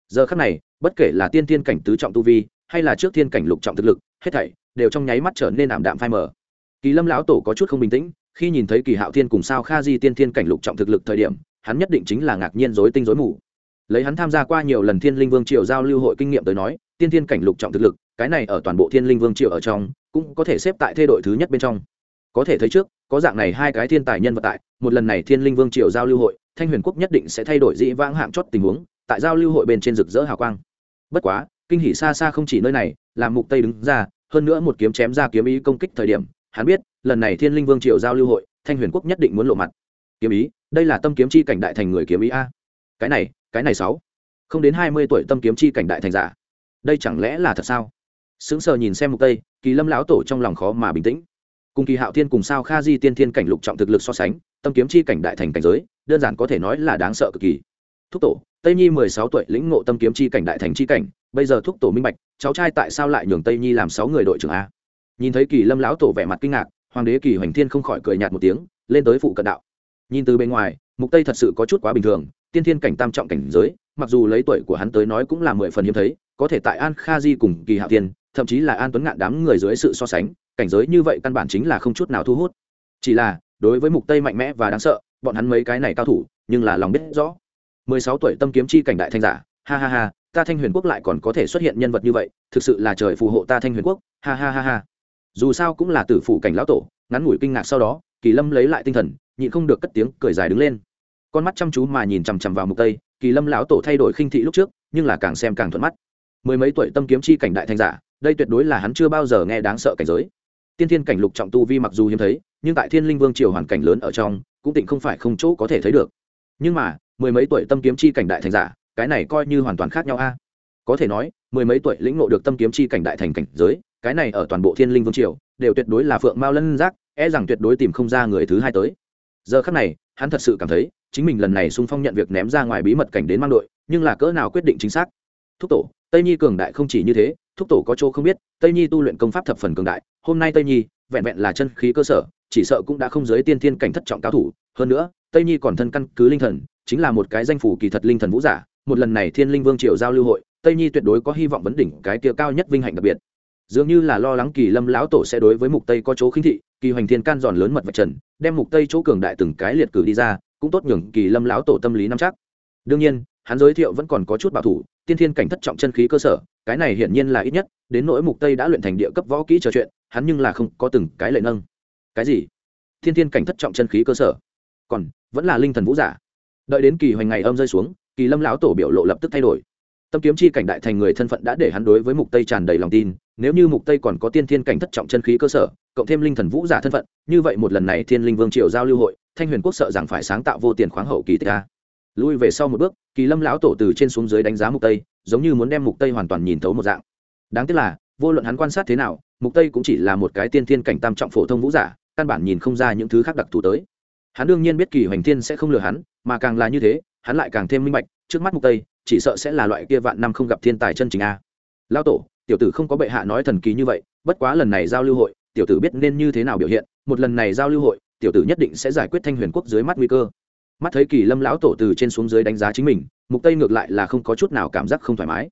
Giờ khắc này, bất kể là tiên tiên cảnh tứ trọng tu vi hay là trước tiên cảnh lục trọng thực lực, hết thảy đều trong nháy mắt trở nên ảm đạm phai mờ. Kỳ lâm lão tổ có chút không bình tĩnh, khi nhìn thấy kỳ hạo thiên cùng sao kha di tiên thiên cảnh lục trọng thực lực thời điểm, hắn nhất định chính là ngạc nhiên rối tinh rối mù. Lấy hắn tham gia qua nhiều lần thiên linh vương triều giao lưu hội kinh nghiệm tới nói, tiên thiên cảnh lục trọng thực lực, cái này ở toàn bộ thiên linh vương triều ở trong, cũng có thể xếp tại thê đội thứ nhất bên trong. Có thể thấy trước, có dạng này hai cái thiên tài nhân vật tại, một lần này thiên linh vương triều giao lưu hội, thanh huyền quốc nhất định sẽ thay đổi dĩ vãng hạng chót tình huống, tại giao lưu hội bên trên rực rỡ hào quang. Bất quá kinh hỉ xa xa không chỉ nơi này làm mục tây đứng ra, hơn nữa một kiếm chém ra kiếm ý công kích thời điểm, hắn biết, lần này thiên linh vương triều giao lưu hội, thanh huyền quốc nhất định muốn lộ mặt. Kiếm ý, đây là tâm kiếm chi cảnh đại thành người kiếm ý a. Cái này cái này sáu. Không đến hai mươi tuổi tâm kiếm chi cảnh đại thành giả. Đây chẳng lẽ là thật sao? Sững sờ nhìn xem mục tây, kỳ lâm lão tổ trong lòng khó mà bình tĩnh. Cùng kỳ hạo thiên cùng sao kha di tiên thiên cảnh lục trọng thực lực so sánh, tâm kiếm chi cảnh đại thành cảnh giới, đơn giản có thể nói là đáng sợ cực kỳ. Thúc tổ tây nhi mười sáu tuổi, lĩnh ngộ tâm kiếm chi cảnh, đại thành chi cảnh, bây giờ thúc tổ minh bạch, cháu trai tại sao lại nhường tây nhi làm sáu người đội trưởng a? Nhìn thấy kỳ lâm lão tổ vẻ mặt kinh ngạc, hoàng đế kỳ hoành thiên không khỏi cười nhạt một tiếng, lên tới phụ cận đạo. Nhìn từ bên ngoài, mục tây thật sự có chút quá bình thường, tiên thiên cảnh tam trọng cảnh giới, mặc dù lấy tuổi của hắn tới nói cũng là mười phần hiếm thấy, có thể tại an kha di cùng kỳ hạ tiên thậm chí là an tuấn ngạn đám người dưới sự so sánh, cảnh giới như vậy căn bản chính là không chút nào thu hút. Chỉ là, đối với mục tây mạnh mẽ và đáng sợ, bọn hắn mấy cái này cao thủ, nhưng là lòng biết rõ. 16 tuổi tâm kiếm chi cảnh đại thanh giả. Ha ha ha, ta thanh huyền quốc lại còn có thể xuất hiện nhân vật như vậy, thực sự là trời phù hộ ta thanh huyền quốc. Ha ha ha ha. Dù sao cũng là tử phủ cảnh lão tổ, ngắn ngủi kinh ngạc sau đó, kỳ lâm lấy lại tinh thần, nhịn không được cất tiếng cười dài đứng lên. Con mắt chăm chú mà nhìn chằm chằm vào mục tây, kỳ lâm lão tổ thay đổi khinh thị lúc trước, nhưng là càng xem càng thuận mắt. Mười mấy tuổi tâm kiếm chi cảnh đại thanh giả, đây tuyệt đối là hắn chưa bao giờ nghe đáng sợ cảnh giới. Tiên thiên cảnh lục trọng tu vi mặc dù hiếm thấy, nhưng tại thiên linh vương triều hoàn cảnh lớn ở trong, cũng tịnh không phải không chỗ có thể thấy được. Nhưng mà mười mấy tuổi tâm kiếm chi cảnh đại thành giả, cái này coi như hoàn toàn khác nhau a. Có thể nói, mười mấy tuổi lĩnh ngộ được tâm kiếm chi cảnh đại thành cảnh giới, cái này ở toàn bộ thiên linh vương triều, đều tuyệt đối là phượng mao lân giác e rằng tuyệt đối tìm không ra người thứ hai tới. Giờ khắc này, hắn thật sự cảm thấy, chính mình lần này xung phong nhận việc ném ra ngoài bí mật cảnh đến mang đội, nhưng là cỡ nào quyết định chính xác. Thúc tổ, tây nhi cường đại không chỉ như thế, thúc tổ có chỗ không biết, tây nhi tu luyện công pháp thập phần cường đại, hôm nay tây nhi, vẹn vẹn là chân khí cơ sở, chỉ sợ cũng đã không giới tiên thiên cảnh thất trọng cao thủ. Hơn nữa, tây nhi còn thân căn cứ linh thần chính là một cái danh phủ kỳ thật linh thần vũ giả, một lần này thiên linh vương triều giao lưu hội, tây nhi tuyệt đối có hy vọng vấn đỉnh cái kia cao nhất vinh hạnh đặc biệt. Dường như là lo lắng kỳ lâm lão tổ sẽ đối với mục tây có chỗ khinh thị, kỳ hoành thiên can giòn lớn mật vạch trần, đem mục tây chỗ cường đại từng cái liệt cử đi ra, cũng tốt nhường kỳ lâm lão tổ tâm lý nắm chắc. Đương nhiên, hắn giới thiệu vẫn còn có chút bảo thủ, tiên thiên cảnh thất trọng chân khí cơ sở, cái này hiển nhiên là ít nhất, đến nỗi mục tây đã luyện thành địa cấp võ kỹ trò chuyện, hắn nhưng là không có từng cái lệ nâng. Cái gì? Thiên thiên cảnh thất trọng chân khí cơ sở. Còn, vẫn là linh thần vũ giả đợi đến kỳ hoành ngày âm rơi xuống, kỳ lâm lão tổ biểu lộ lập tức thay đổi. Tâm kiếm chi cảnh đại thành người thân phận đã để hắn đối với mục tây tràn đầy lòng tin, nếu như mục tây còn có tiên thiên cảnh thất trọng chân khí cơ sở, cộng thêm linh thần vũ giả thân phận, như vậy một lần này thiên linh vương triều giao lưu hội, thanh huyền quốc sợ rằng phải sáng tạo vô tiền khoáng hậu kỳ tích a. Lui về sau một bước, kỳ lâm lão tổ từ trên xuống dưới đánh giá mục tây, giống như muốn đem mục tây hoàn toàn nhìn thấu một dạng. Đáng tiếc là, vô luận hắn quan sát thế nào, mục tây cũng chỉ là một cái tiên thiên cảnh tam trọng phổ thông vũ giả, căn bản nhìn không ra những thứ khác đặc thù tới. Hắn đương nhiên biết kỳ hoành thiên sẽ không lừa hắn mà càng là như thế, hắn lại càng thêm minh bạch, trước mắt mục tây, chỉ sợ sẽ là loại kia vạn năm không gặp thiên tài chân chính a. Lao tổ, tiểu tử không có bệ hạ nói thần kỳ như vậy, bất quá lần này giao lưu hội, tiểu tử biết nên như thế nào biểu hiện, một lần này giao lưu hội, tiểu tử nhất định sẽ giải quyết thanh huyền quốc dưới mắt nguy cơ. Mắt thấy kỳ lâm lão tổ từ trên xuống dưới đánh giá chính mình, mục tây ngược lại là không có chút nào cảm giác không thoải mái.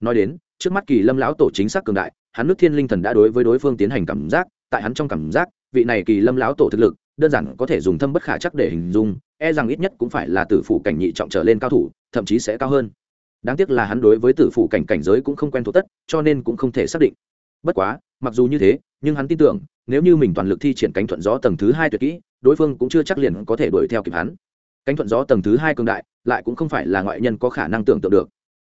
Nói đến, trước mắt kỳ lâm lão tổ chính xác cường đại, hắn nước thiên linh thần đã đối với đối phương tiến hành cảm giác, tại hắn trong cảm giác, vị này kỳ lâm lão tổ thực lực đơn giản có thể dùng thâm bất khả chắc để hình dung e rằng ít nhất cũng phải là tử phủ cảnh nhị trọng trở lên cao thủ, thậm chí sẽ cao hơn. Đáng tiếc là hắn đối với tử phủ cảnh cảnh giới cũng không quen thuộc tất, cho nên cũng không thể xác định. Bất quá, mặc dù như thế, nhưng hắn tin tưởng, nếu như mình toàn lực thi triển cánh thuận gió tầng thứ hai tuyệt kỹ, đối phương cũng chưa chắc liền có thể đuổi theo kịp hắn. Cánh thuận gió tầng thứ hai cường đại, lại cũng không phải là ngoại nhân có khả năng tưởng tượng được.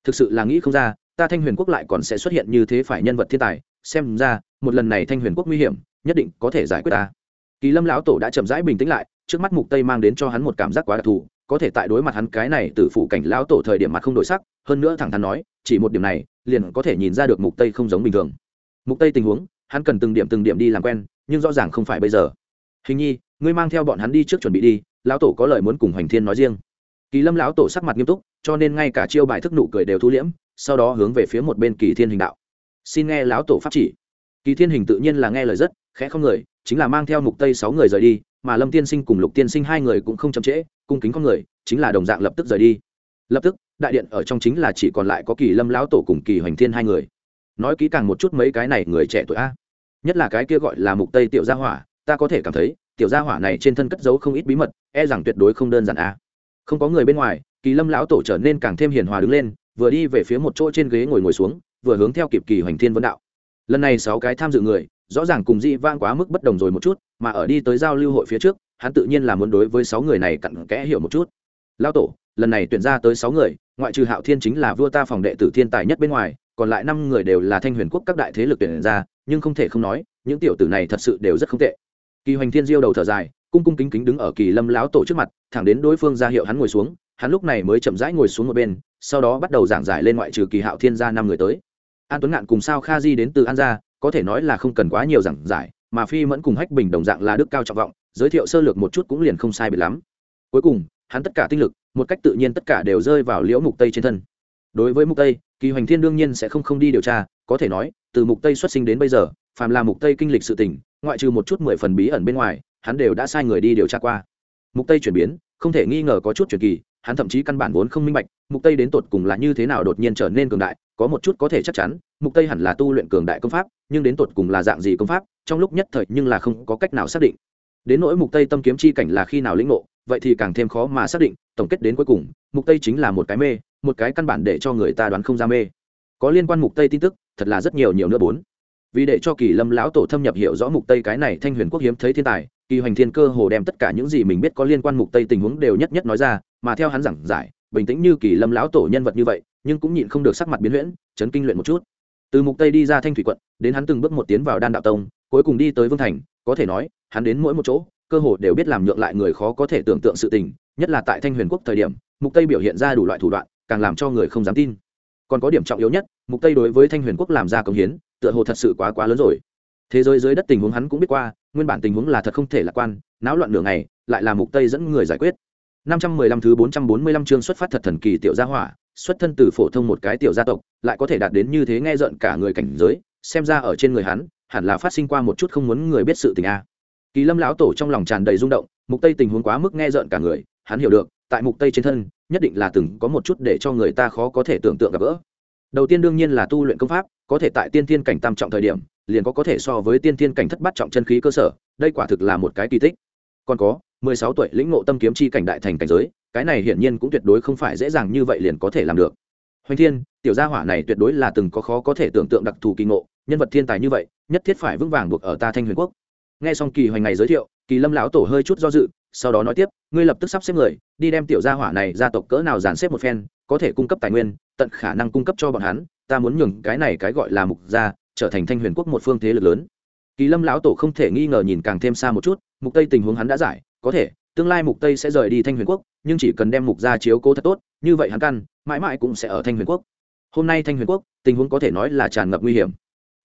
Thực sự là nghĩ không ra, ta thanh huyền quốc lại còn sẽ xuất hiện như thế phải nhân vật thiên tài, xem ra, một lần này thanh huyền quốc nguy hiểm, nhất định có thể giải quyết ta kỳ lâm lão tổ đã chậm rãi bình tĩnh lại, trước mắt mục tây mang đến cho hắn một cảm giác quá đặc thù, có thể tại đối mặt hắn cái này từ phụ cảnh lão tổ thời điểm mặt không đổi sắc, hơn nữa thẳng thắn nói, chỉ một điểm này, liền có thể nhìn ra được mục tây không giống bình thường. Mục tây tình huống, hắn cần từng điểm từng điểm đi làm quen, nhưng rõ ràng không phải bây giờ. Hình nhi, ngươi mang theo bọn hắn đi trước chuẩn bị đi, lão tổ có lời muốn cùng hoành thiên nói riêng. Kỳ lâm lão tổ sắc mặt nghiêm túc, cho nên ngay cả chiêu bài thức nụ cười đều thu liễm, sau đó hướng về phía một bên kỳ thiên hình đạo. Xin nghe lão tổ pháp chỉ. Kỳ thiên hình tự nhiên là nghe lời rất khẽ không người, chính là mang theo mục tây sáu người rời đi, mà lâm tiên sinh cùng lục tiên sinh hai người cũng không chậm trễ, cung kính con người, chính là đồng dạng lập tức rời đi. Lập tức, đại điện ở trong chính là chỉ còn lại có kỳ lâm lão tổ cùng kỳ hoành thiên hai người. Nói kỹ càng một chút mấy cái này người trẻ tuổi a. Nhất là cái kia gọi là mục tây tiểu gia hỏa, ta có thể cảm thấy, tiểu gia hỏa này trên thân cất giấu không ít bí mật e rằng tuyệt đối không đơn giản a. Không có người bên ngoài, kỳ lâm lão tổ trở nên càng thêm hiền hòa đứng lên, vừa đi về phía một chỗ trên ghế ngồi ngồi xuống, vừa hướng theo kịp kỳ hoành thiên vấn đạo. Lần này sáu cái tham dự người rõ ràng cùng dị vang quá mức bất đồng rồi một chút, mà ở đi tới giao lưu hội phía trước, hắn tự nhiên là muốn đối với sáu người này cặn kẽ hiểu một chút. Lao tổ, lần này tuyển ra tới sáu người, ngoại trừ hạo thiên chính là vua ta phòng đệ tử thiên tài nhất bên ngoài, còn lại năm người đều là thanh huyền quốc các đại thế lực tuyển ra, nhưng không thể không nói, những tiểu tử này thật sự đều rất không tệ. Kỳ hoành thiên diêu đầu thở dài, cung cung kính kính đứng ở kỳ lâm lão tổ trước mặt, thẳng đến đối phương ra hiệu hắn ngồi xuống, hắn lúc này mới chậm rãi ngồi xuống một bên, sau đó bắt đầu giảng giải lên ngoại trừ kỳ hạo thiên gia năm người tới. An tuấn ngạn cùng sao kha di đến từ an gia có thể nói là không cần quá nhiều giảng giải, mà phi mẫn cùng hách bình đồng dạng là đức cao trọng vọng, giới thiệu sơ lược một chút cũng liền không sai biệt lắm. Cuối cùng, hắn tất cả tinh lực, một cách tự nhiên tất cả đều rơi vào liễu mục tây trên thân. Đối với mục tây, kỳ hoành thiên đương nhiên sẽ không không đi điều tra, có thể nói, từ mục tây xuất sinh đến bây giờ, phàm là mục tây kinh lịch sự tình, ngoại trừ một chút mười phần bí ẩn bên ngoài, hắn đều đã sai người đi điều tra qua. Mục tây chuyển biến, không thể nghi ngờ có chút chuyển kỳ, hắn thậm chí căn bản vốn không minh bạch, mục tây đến tột cùng là như thế nào đột nhiên trở nên cường đại, có một chút có thể chắc chắn mục tây hẳn là tu luyện cường đại công pháp, nhưng đến tột cùng là dạng gì công pháp, trong lúc nhất thời nhưng là không có cách nào xác định. Đến nỗi mục tây tâm kiếm chi cảnh là khi nào lĩnh ngộ, vậy thì càng thêm khó mà xác định, tổng kết đến cuối cùng, mục tây chính là một cái mê, một cái căn bản để cho người ta đoán không ra mê. Có liên quan mục tây tin tức, thật là rất nhiều nhiều nữa bốn. Vì để cho kỳ lâm lão tổ thâm nhập hiểu rõ mục tây cái này thanh huyền quốc hiếm thấy thiên tài, kỳ hoành thiên cơ hồ đem tất cả những gì mình biết có liên quan mục tây tình huống đều nhất nhất nói ra, mà theo hắn giảng giải, bình tĩnh như kỳ lâm lão tổ nhân vật như vậy, nhưng cũng nhịn không được sắc mặt biến huyễn, chấn kinh luyện một chút từ mục tây đi ra thanh thủy quận, đến hắn từng bước một tiến vào đan đạo tông, cuối cùng đi tới vương thành, có thể nói, hắn đến mỗi một chỗ, cơ hồ đều biết làm nhượng lại người khó có thể tưởng tượng sự tình, nhất là tại thanh huyền quốc thời điểm, mục tây biểu hiện ra đủ loại thủ đoạn, càng làm cho người không dám tin. Còn có điểm trọng yếu nhất, mục tây đối với thanh huyền quốc làm ra công hiến, tựa hồ thật sự quá quá lớn rồi. Thế giới dưới đất tình huống hắn cũng biết qua, nguyên bản tình huống là thật không thể lạc quan, náo loạn nửa ngày, lại là mục tây dẫn người giải quyết. 515 thứ 445 chương xuất phát thật thần kỳ tiểu gia hỏa xuất thân từ phổ thông một cái tiểu gia tộc, lại có thể đạt đến như thế nghe rợn cả người cảnh giới, xem ra ở trên người hắn, hẳn là phát sinh qua một chút không muốn người biết sự tình a. Kỳ lâm lão tổ trong lòng tràn đầy rung động, mục tây tình huống quá mức nghe rợn cả người, hắn hiểu được, tại mục tây trên thân, nhất định là từng có một chút để cho người ta khó có thể tưởng tượng gặp gỡ. Đầu tiên đương nhiên là tu luyện công pháp, có thể tại tiên thiên cảnh tam trọng thời điểm, liền có có thể so với tiên thiên cảnh thất bát trọng chân khí cơ sở, đây quả thực là một cái kỳ tích. Còn có 16 tuổi lĩnh ngộ tâm kiếm chi cảnh đại thành cảnh giới cái này hiển nhiên cũng tuyệt đối không phải dễ dàng như vậy liền có thể làm được. Hoành thiên, tiểu gia hỏa này tuyệt đối là từng có khó có thể tưởng tượng đặc thù kỳ ngộ, nhân vật thiên tài như vậy, nhất thiết phải vững vàng buộc ở ta thanh huyền quốc. Nghe xong kỳ hoành ngày giới thiệu, kỳ lâm lão tổ hơi chút do dự, sau đó nói tiếp, ngươi lập tức sắp xếp người, đi đem tiểu gia hỏa này gia tộc cỡ nào dàn xếp một phen, có thể cung cấp tài nguyên, tận khả năng cung cấp cho bọn hắn, ta muốn nhường cái này cái gọi là mục gia, trở thành thanh huyền quốc một phương thế lực lớn. Kỳ lâm lão tổ không thể nghi ngờ nhìn càng thêm xa một chút, mục tây tình huống hắn đã giải, có thể tương lai mục tây sẽ rời đi thanh huyền quốc, nhưng chỉ cần đem mục gia chiếu cố thật tốt, như vậy hắn căn, mãi mãi cũng sẽ ở thanh huyền quốc. Hôm nay thanh huyền quốc, tình huống có thể nói là tràn ngập nguy hiểm.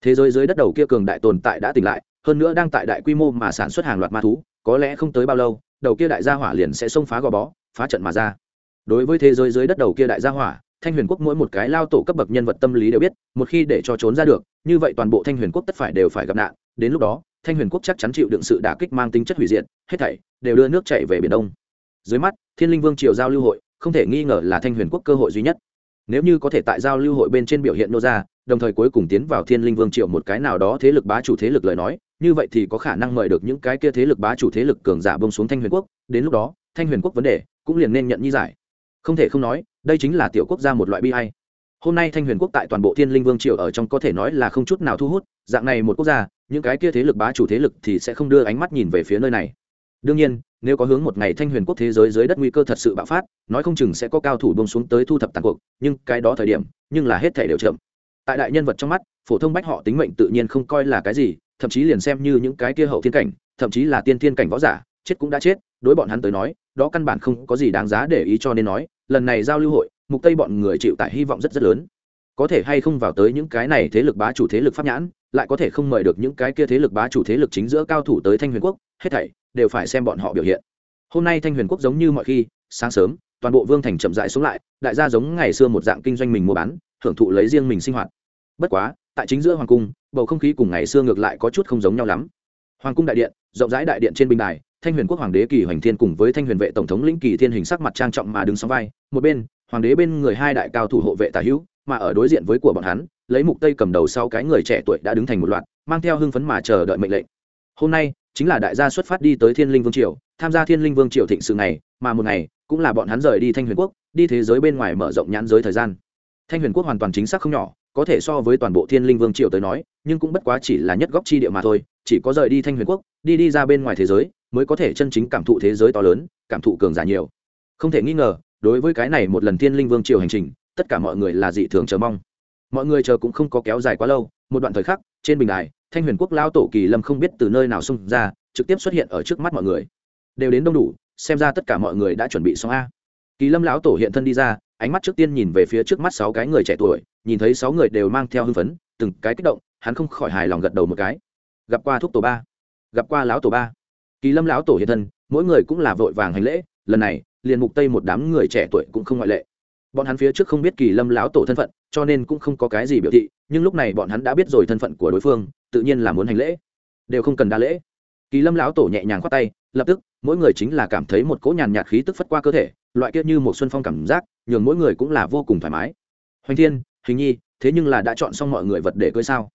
Thế giới dưới đất đầu kia cường đại tồn tại đã tỉnh lại, hơn nữa đang tại đại quy mô mà sản xuất hàng loạt ma thú, có lẽ không tới bao lâu, đầu kia đại gia hỏa liền sẽ xông phá gò bó, phá trận mà ra. Đối với thế giới dưới đất đầu kia đại gia hỏa, thanh huyền quốc mỗi một cái lao tổ cấp bậc nhân vật tâm lý đều biết, một khi để cho trốn ra được, như vậy toàn bộ thanh huyền quốc tất phải đều phải gặp nạn. Đến lúc đó, thanh huyền quốc chắc chắn chịu đựng sự đả kích mang tính chất hủy diệt, hết thảy đều đưa nước chảy về biển đông. Dưới mắt, thiên linh vương triều giao lưu hội không thể nghi ngờ là thanh huyền quốc cơ hội duy nhất. Nếu như có thể tại giao lưu hội bên trên biểu hiện nô ra, đồng thời cuối cùng tiến vào thiên linh vương triều một cái nào đó thế lực bá chủ thế lực lời nói, như vậy thì có khả năng mời được những cái kia thế lực bá chủ thế lực cường giả bông xuống thanh huyền quốc, đến lúc đó, thanh huyền quốc vấn đề cũng liền nên nhận nhi giải. Không thể không nói, đây chính là tiểu quốc gia một loại bi hay hôm nay thanh huyền quốc tại toàn bộ thiên linh vương triều ở trong có thể nói là không chút nào thu hút, dạng này một quốc gia, những cái kia thế lực bá chủ thế lực thì sẽ không đưa ánh mắt nhìn về phía nơi này đương nhiên, nếu có hướng một ngày thanh huyền quốc thế giới dưới đất nguy cơ thật sự bạo phát, nói không chừng sẽ có cao thủ bông xuống tới thu thập tàn cuộc, nhưng cái đó thời điểm, nhưng là hết thể đều chậm. Tại đại nhân vật trong mắt, phổ thông bách họ tính mệnh tự nhiên không coi là cái gì, thậm chí liền xem như những cái kia hậu thiên cảnh, thậm chí là tiên thiên cảnh võ giả, chết cũng đã chết, đối bọn hắn tới nói, đó căn bản không có gì đáng giá để ý cho nên nói, lần này giao lưu hội, mục tây bọn người chịu tại hy vọng rất rất lớn. Có thể hay không vào tới những cái này thế lực bá chủ thế lực pháp nhãn, lại có thể không mời được những cái kia thế lực bá chủ thế lực chính giữa cao thủ tới thanh huyền quốc, hết thảy đều phải xem bọn họ biểu hiện. Hôm nay thanh huyền quốc giống như mọi khi, sáng sớm, toàn bộ vương thành chậm dại xuống lại, đại gia giống ngày xưa một dạng kinh doanh mình mua bán, hưởng thụ lấy riêng mình sinh hoạt. Bất quá, tại chính giữa hoàng cung, bầu không khí cùng ngày xưa ngược lại có chút không giống nhau lắm. Hoàng cung đại điện, rộng rãi đại điện trên bình đài, thanh huyền quốc hoàng đế kỳ hoành thiên cùng với thanh huyền vệ tổng thống lĩnh kỳ thiên hình sắc mặt trang trọng mà đứng sóng vai, một bên, hoàng đế bên người hai đại cao thủ hộ vệ tả hữu, mà ở đối diện với của bọn hắn, lấy mục tây cầm đầu sau cái người trẻ tuổi đã đứng thành một loạt, mang theo hưng phấn mà chờ đợi mệnh lệnh. Hôm nay chính là đại gia xuất phát đi tới thiên linh vương triều tham gia thiên linh vương triều thịnh sự này, mà một ngày cũng là bọn hắn rời đi thanh huyền quốc đi thế giới bên ngoài mở rộng nhãn giới thời gian. Thanh huyền quốc hoàn toàn chính xác không nhỏ có thể so với toàn bộ thiên linh vương triều tới nói nhưng cũng bất quá chỉ là nhất góc chi địa mà thôi chỉ có rời đi thanh huyền quốc đi đi ra bên ngoài thế giới mới có thể chân chính cảm thụ thế giới to lớn cảm thụ cường giả nhiều. Không thể nghi ngờ đối với cái này một lần thiên linh vương triều hành trình tất cả mọi người là dị thường chờ mong. Mọi người chờ cũng không có kéo dài quá lâu một đoạn thời khắc trên bình đài, thanh huyền quốc lao tổ kỳ lâm không biết từ nơi nào xung ra, trực tiếp xuất hiện ở trước mắt mọi người. Đều đến đông đủ, xem ra tất cả mọi người đã chuẩn bị xong a. Kỳ lâm lão tổ hiện thân đi ra, ánh mắt trước tiên nhìn về phía trước mắt sáu cái người trẻ tuổi, nhìn thấy sáu người đều mang theo hưng phấn, từng cái kích động, hắn không khỏi hài lòng gật đầu một cái. Gặp qua thúc tổ ba, gặp qua lão tổ ba. Kỳ lâm lão tổ hiện thân, mỗi người cũng là vội vàng hành lễ, lần này, liền mục tây một đám người trẻ tuổi cũng không ngoại lệ bọn hắn phía trước không biết kỳ lâm lão tổ thân phận, cho nên cũng không có cái gì biểu thị, nhưng lúc này bọn hắn đã biết rồi thân phận của đối phương, tự nhiên là muốn hành lễ. Đều không cần đa lễ. Kỳ lâm lão tổ nhẹ nhàng khoát tay, lập tức, mỗi người chính là cảm thấy một cỗ nhàn nhạt khí tức phất qua cơ thể, loại kia như một xuân phong cảm giác, nhường mỗi người cũng là vô cùng thoải mái. Hoành thiên, hình nhi, thế nhưng là đã chọn xong mọi người vật để cưới sao?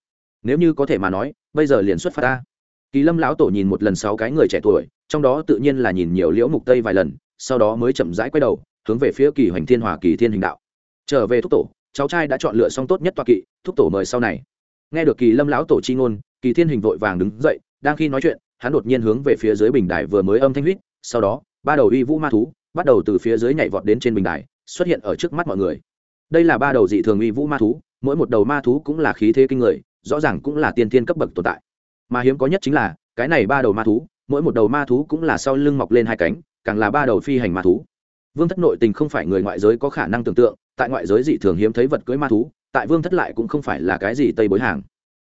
Nếu như có thể mà nói, bây giờ liền xuất phát ta. Kỳ lâm lão tổ nhìn một lần sáu cái người trẻ tuổi, trong đó tự nhiên là nhìn nhiều liễu mục tây vài lần, sau đó mới chậm rãi quay đầu hướng về phía kỳ hoành thiên hòa kỳ thiên hình đạo. Trở về thúc tổ, cháu trai đã chọn lựa xong tốt nhất toa kỵ, thúc tổ mời sau này. Nghe được kỳ lâm lão tổ chi ngôn, kỳ thiên hình vội vàng đứng dậy, đang khi nói chuyện, hắn đột nhiên hướng về phía dưới bình đài vừa mới âm thanh huýt sau đó, ba đầu uy vũ ma thú, bắt đầu từ phía dưới nhảy vọt đến trên bình đài, xuất hiện ở trước mắt mọi người. Đây là ba đầu dị thường uy vũ ma thú, mỗi một đầu ma thú cũng là khí thế kinh người, rõ ràng cũng là tiên thiên cấp bậc tồn tại. Mà hiếm có nhất chính là, cái này ba đầu ma thú, mỗi một đầu ma thú cũng là sau lưng mọc lên hai cánh, càng là ba đầu phi hành ma thú vương thất nội tình không phải người ngoại giới có khả năng tưởng tượng, tại ngoại giới dị thường hiếm thấy vật cưới ma thú, tại vương thất lại cũng không phải là cái gì tây bối hàng.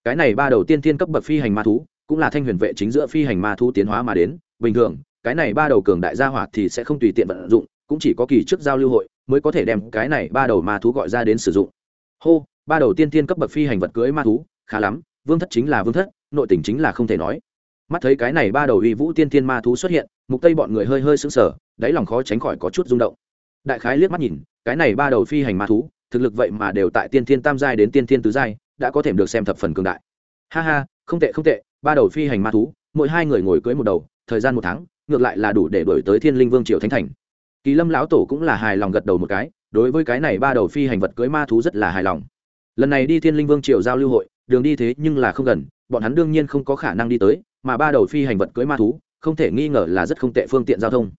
Cái này ba đầu tiên tiên cấp bậc phi hành ma thú, cũng là thanh huyền vệ chính giữa phi hành ma thú tiến hóa mà đến. Bình thường, cái này ba đầu cường đại gia hỏa thì sẽ không tùy tiện vận dụng, cũng chỉ có kỳ trước giao lưu hội mới có thể đem cái này ba đầu ma thú gọi ra đến sử dụng. Hô, ba đầu tiên tiên cấp bậc phi hành vật cưới ma thú, khá lắm, vương thất chính là vương thất, nội tình chính là không thể nói. Mắt thấy cái này ba đầu uy vũ tiên tiên ma thú xuất hiện, mục tây bọn người hơi hơi sững sờ đáy lòng khó tránh khỏi có chút rung động. Đại khái liếc mắt nhìn, cái này ba đầu phi hành ma thú, thực lực vậy mà đều tại tiên thiên tam giai đến tiên thiên tứ giai, đã có thể được xem thập phần cường đại. Ha ha, không tệ không tệ, ba đầu phi hành ma thú, mỗi hai người ngồi cưới một đầu, thời gian một tháng, ngược lại là đủ để đổi tới thiên linh vương triều thánh thành. Kỳ lâm lão tổ cũng là hài lòng gật đầu một cái, đối với cái này ba đầu phi hành vật cưới ma thú rất là hài lòng. Lần này đi thiên linh vương triều giao lưu hội, đường đi thế nhưng là không gần, bọn hắn đương nhiên không có khả năng đi tới, mà ba đầu phi hành vật cưới ma thú, không thể nghi ngờ là rất không tệ phương tiện giao thông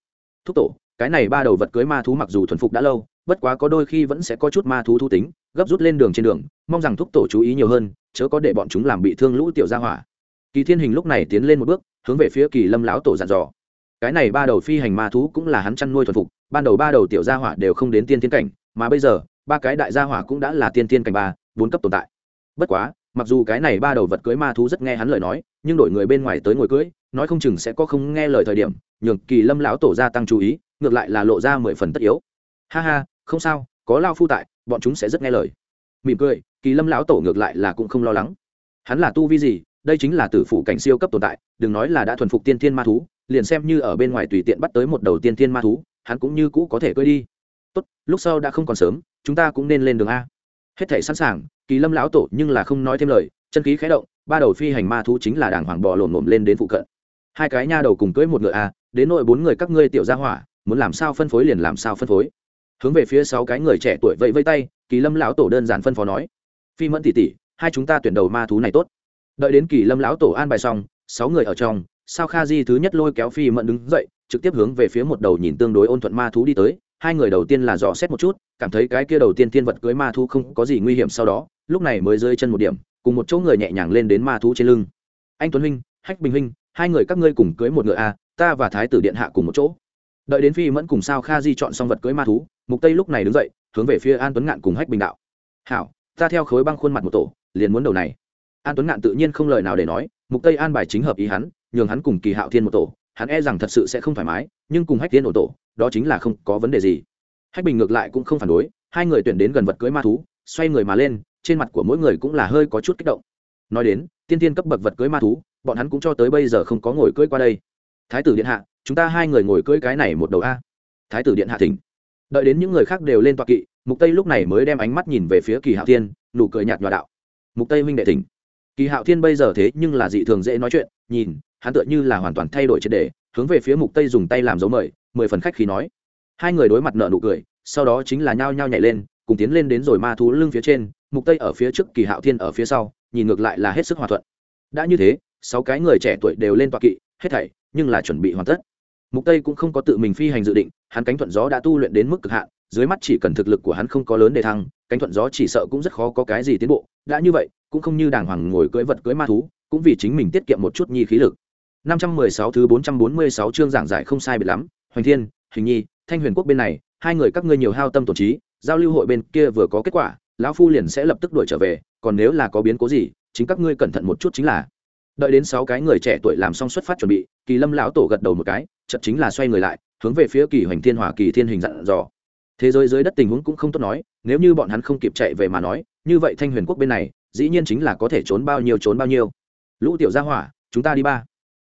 thúc tổ, cái này ba đầu vật cưới ma thú mặc dù thuần phục đã lâu, bất quá có đôi khi vẫn sẽ có chút ma thú thu tính, gấp rút lên đường trên đường, mong rằng thúc tổ chú ý nhiều hơn, chớ có để bọn chúng làm bị thương lũ tiểu gia hỏa. Kỳ thiên hình lúc này tiến lên một bước, hướng về phía kỳ lâm lão tổ dặn dò. Cái này ba đầu phi hành ma thú cũng là hắn chăn nuôi thuần phục, ban đầu ba đầu tiểu gia hỏa đều không đến tiên tiên cảnh, mà bây giờ, ba cái đại gia hỏa cũng đã là tiên tiên cảnh ba, bốn cấp tồn tại. Bất quá, mặc dù cái này ba đầu vật cưới ma thú rất nghe hắn lời nói, nhưng đổi người bên ngoài tới ngồi cưới nói không chừng sẽ có không nghe lời thời điểm, nhường kỳ lâm lão tổ gia tăng chú ý, ngược lại là lộ ra mười phần tất yếu. Ha ha, không sao, có lao phu tại, bọn chúng sẽ rất nghe lời. Mỉm cười, kỳ lâm lão tổ ngược lại là cũng không lo lắng. Hắn là tu vi gì, đây chính là tử phủ cảnh siêu cấp tồn tại, đừng nói là đã thuần phục tiên thiên ma thú, liền xem như ở bên ngoài tùy tiện bắt tới một đầu tiên thiên ma thú, hắn cũng như cũ có thể cưỡi đi. Tốt, lúc sau đã không còn sớm, chúng ta cũng nên lên đường a. Hết thể sẵn sàng, kỳ lâm lão tổ nhưng là không nói thêm lời, chân khí khé động, ba đầu phi hành ma thú chính là đàng hoàng bò lổm lổm lên đến phụ cận hai cái nha đầu cùng cưỡi một ngựa a đến nội bốn người các ngươi tiểu gia hỏa, muốn làm sao phân phối liền làm sao phân phối. Hướng về phía sáu cái người trẻ tuổi vẫy vây tay, kỳ lâm lão tổ đơn giản phân phó nói. Phi mẫn tỉ tỉ hai chúng ta tuyển đầu ma thú này tốt. Đợi đến kỳ lâm lão tổ an bài xong, sáu người ở trong, sao kha di thứ nhất lôi kéo phi mẫn đứng dậy, trực tiếp hướng về phía một đầu nhìn tương đối ôn thuận ma thú đi tới. Hai người đầu tiên là dò xét một chút, cảm thấy cái kia đầu tiên tiên vật cưới ma thú không có gì nguy hiểm sau đó, lúc này mới rơi chân một điểm, cùng một chỗ người nhẹ nhàng lên đến ma thú trên lưng. Anh tuấn huynh, hách bình huynh hai người các ngươi cùng cưới một ngựa a ta và thái tử điện hạ cùng một chỗ. Đợi đến phi mẫn cùng sao kha di chọn xong vật cưới ma thú, mục tây lúc này đứng dậy, hướng về phía an tuấn ngạn cùng hách bình đạo. Hảo, ta theo khối băng khuôn mặt một tổ, liền muốn đầu này. An tuấn ngạn tự nhiên không lời nào để nói, mục tây an bài chính hợp ý hắn, nhường hắn cùng kỳ hạo thiên một tổ, hắn e rằng thật sự sẽ không thoải mái, nhưng cùng hách thiên ổ tổ, đó chính là không có vấn đề gì. Hách bình ngược lại cũng không phản đối, hai người tuyển đến gần vật cưới ma thú, xoay người mà lên, trên mặt của mỗi người cũng là hơi có chút kích động. Nói đến, tiên tiên cấp bậc vật cưới ma thú bọn hắn cũng cho tới bây giờ không có ngồi cưỡi qua đây. Thái tử điện hạ, chúng ta hai người ngồi cưỡi cái này một đầu a. Thái tử điện hạ thỉnh. Đợi đến những người khác đều lên tọa kỵ, mục tây lúc này mới đem ánh mắt nhìn về phía kỳ hạo thiên, nụ cười nhạt nhòa đạo. Mục tây huynh đệ thỉnh. Kỳ hạo thiên bây giờ thế nhưng là dị thường dễ nói chuyện, nhìn, hắn tựa như là hoàn toàn thay đổi triệt đề hướng về phía mục tây dùng tay làm dấu mời, mười phần khách khí nói. Hai người đối mặt nợ nụ cười, sau đó chính là nhao nhao nhảy lên, cùng tiến lên đến rồi ma thú lưng phía trên, mục tây ở phía trước, kỳ hạo thiên ở phía sau, nhìn ngược lại là hết sức hòa thuận. Đã như thế sáu cái người trẻ tuổi đều lên toa kỵ, hết thảy, nhưng là chuẩn bị hoàn tất. Mục tây cũng không có tự mình phi hành dự định, hắn cánh thuận gió đã tu luyện đến mức cực hạn, dưới mắt chỉ cần thực lực của hắn không có lớn để thăng, cánh thuận gió chỉ sợ cũng rất khó có cái gì tiến bộ. Đã như vậy, cũng không như đàng hoàng ngồi cưỡi vật cưỡi ma thú, cũng vì chính mình tiết kiệm một chút nhi khí lực. 516 thứ 446 chương giảng giải không sai biệt lắm, hoành thiên, hình nhi, thanh huyền quốc bên này, hai người các ngươi nhiều hao tâm tổn trí, giao lưu hội bên kia vừa có kết quả, lão phu liền sẽ lập tức đuổi trở về, còn nếu là có biến cố gì, chính các ngươi cẩn thận một chút chính là đợi đến sáu cái người trẻ tuổi làm xong xuất phát chuẩn bị, kỳ lâm lão tổ gật đầu một cái chật chính là xoay người lại, hướng về phía kỳ hoành thiên hỏa kỳ thiên hình dặn dò. Thế giới dưới đất tình huống cũng không tốt nói, nếu như bọn hắn không kịp chạy về mà nói, như vậy thanh huyền quốc bên này, dĩ nhiên chính là có thể trốn bao nhiêu trốn bao nhiêu. Lũ tiểu gia hỏa, chúng ta đi ba.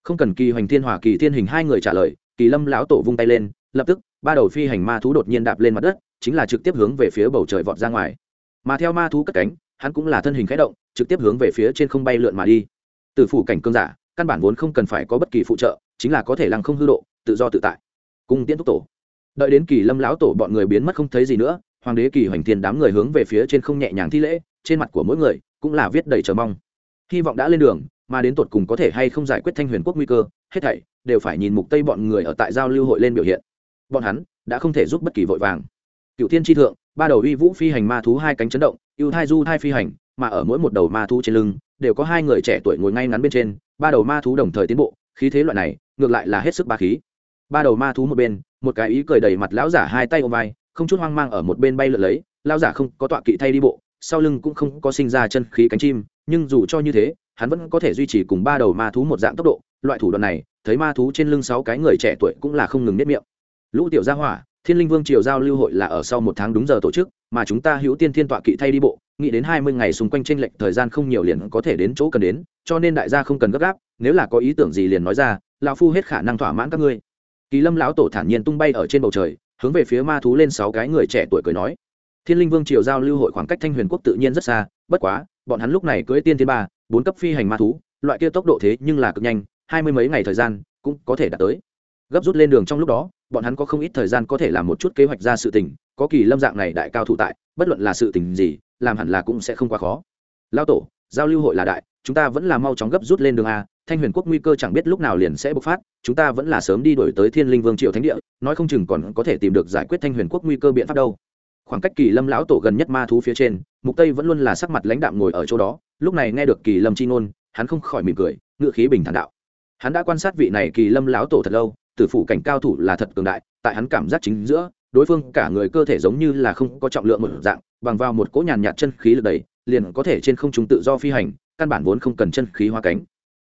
Không cần kỳ hoành thiên hỏa kỳ thiên hình hai người trả lời, kỳ lâm lão tổ vung tay lên, lập tức, ba đầu phi hành ma thú đột nhiên đạp lên mặt đất, chính là trực tiếp hướng về phía bầu trời vọt ra ngoài. Mà theo ma thú cất cánh, hắn cũng là thân hình khẽ động, trực tiếp hướng về phía trên không bay lượn mà đi từ phủ cảnh cương giả, căn bản vốn không cần phải có bất kỳ phụ trợ, chính là có thể lăng không hư độ, tự do tự tại. Cung tiễn thúc tổ. Đợi đến kỳ lâm lão tổ bọn người biến mất không thấy gì nữa, hoàng đế kỳ hoành thiên đám người hướng về phía trên không nhẹ nhàng thi lễ, trên mặt của mỗi người cũng là viết đầy chờ mong. Hy vọng đã lên đường, mà đến tột cùng có thể hay không giải quyết thanh huyền quốc nguy cơ, hết thảy đều phải nhìn mục tây bọn người ở tại giao lưu hội lên biểu hiện. Bọn hắn đã không thể giúp bất kỳ vội vàng. Cựu thiên tri thượng, ba đầu uy vũ phi hành ma thú hai cánh chấn động, ưu thai du thai phi hành, mà ở mỗi một đầu ma thú trên lưng đều có hai người trẻ tuổi ngồi ngay ngắn bên trên, ba đầu ma thú đồng thời tiến bộ, khí thế loại này, ngược lại là hết sức ba khí. Ba đầu ma thú một bên, một cái ý cười đầy mặt lão giả hai tay ôm vai, không chút hoang mang ở một bên bay lượn lấy, lão giả không có tọa kỵ thay đi bộ, sau lưng cũng không có sinh ra chân khí cánh chim, nhưng dù cho như thế, hắn vẫn có thể duy trì cùng ba đầu ma thú một dạng tốc độ, loại thủ đoạn này, thấy ma thú trên lưng sáu cái người trẻ tuổi cũng là không ngừng nếp miệng. Lũ tiểu gia hỏa, thiên linh vương triều giao lưu hội là ở sau một tháng đúng giờ tổ chức mà chúng ta hữu tiên thiên tọa kỵ thay đi bộ, nghĩ đến hai mươi ngày xung quanh tranh lệch thời gian không nhiều liền có thể đến chỗ cần đến, cho nên đại gia không cần gấp gáp, nếu là có ý tưởng gì liền nói ra, lão phu hết khả năng thỏa mãn các ngươi. Kỳ lâm lão tổ thản nhiên tung bay ở trên bầu trời, hướng về phía ma thú lên sáu cái người trẻ tuổi cười nói. Thiên linh vương triều giao lưu hội khoảng cách thanh huyền quốc tự nhiên rất xa, bất quá, bọn hắn lúc này cưỡi tiên thiên ba, bốn cấp phi hành ma thú, loại kia tốc độ thế nhưng là cực nhanh, hai mươi mấy ngày thời gian cũng có thể đạt tới. Gấp rút lên đường trong lúc đó, bọn hắn có không ít thời gian có thể làm một chút kế hoạch ra sự tình có kỳ lâm dạng này đại cao thủ tại, bất luận là sự tình gì, làm hẳn là cũng sẽ không quá khó. Lao tổ, giao lưu hội là đại, chúng ta vẫn là mau chóng gấp rút lên đường a, thanh huyền quốc nguy cơ chẳng biết lúc nào liền sẽ bộc phát, chúng ta vẫn là sớm đi đổi tới thiên linh vương triệu thánh địa, nói không chừng còn có thể tìm được giải quyết thanh huyền quốc nguy cơ biện pháp đâu. Khoảng cách kỳ lâm lão tổ gần nhất ma thú phía trên, mục tây vẫn luôn là sắc mặt lãnh đạm ngồi ở chỗ đó, lúc này nghe được kỳ lâm chi ngôn, hắn không khỏi mỉm cười ngựa khí bình thản đạo. Hắn đã quan sát vị này kỳ lâm lão tổ thật lâu, tử phủ cảnh cao thủ là thật cường đại, tại hắn cảm giác chính giữa đối phương cả người cơ thể giống như là không có trọng lượng một dạng, bằng vào một cỗ nhàn nhạt chân khí lực đầy, liền có thể trên không trung tự do phi hành, căn bản vốn không cần chân khí hoa cánh.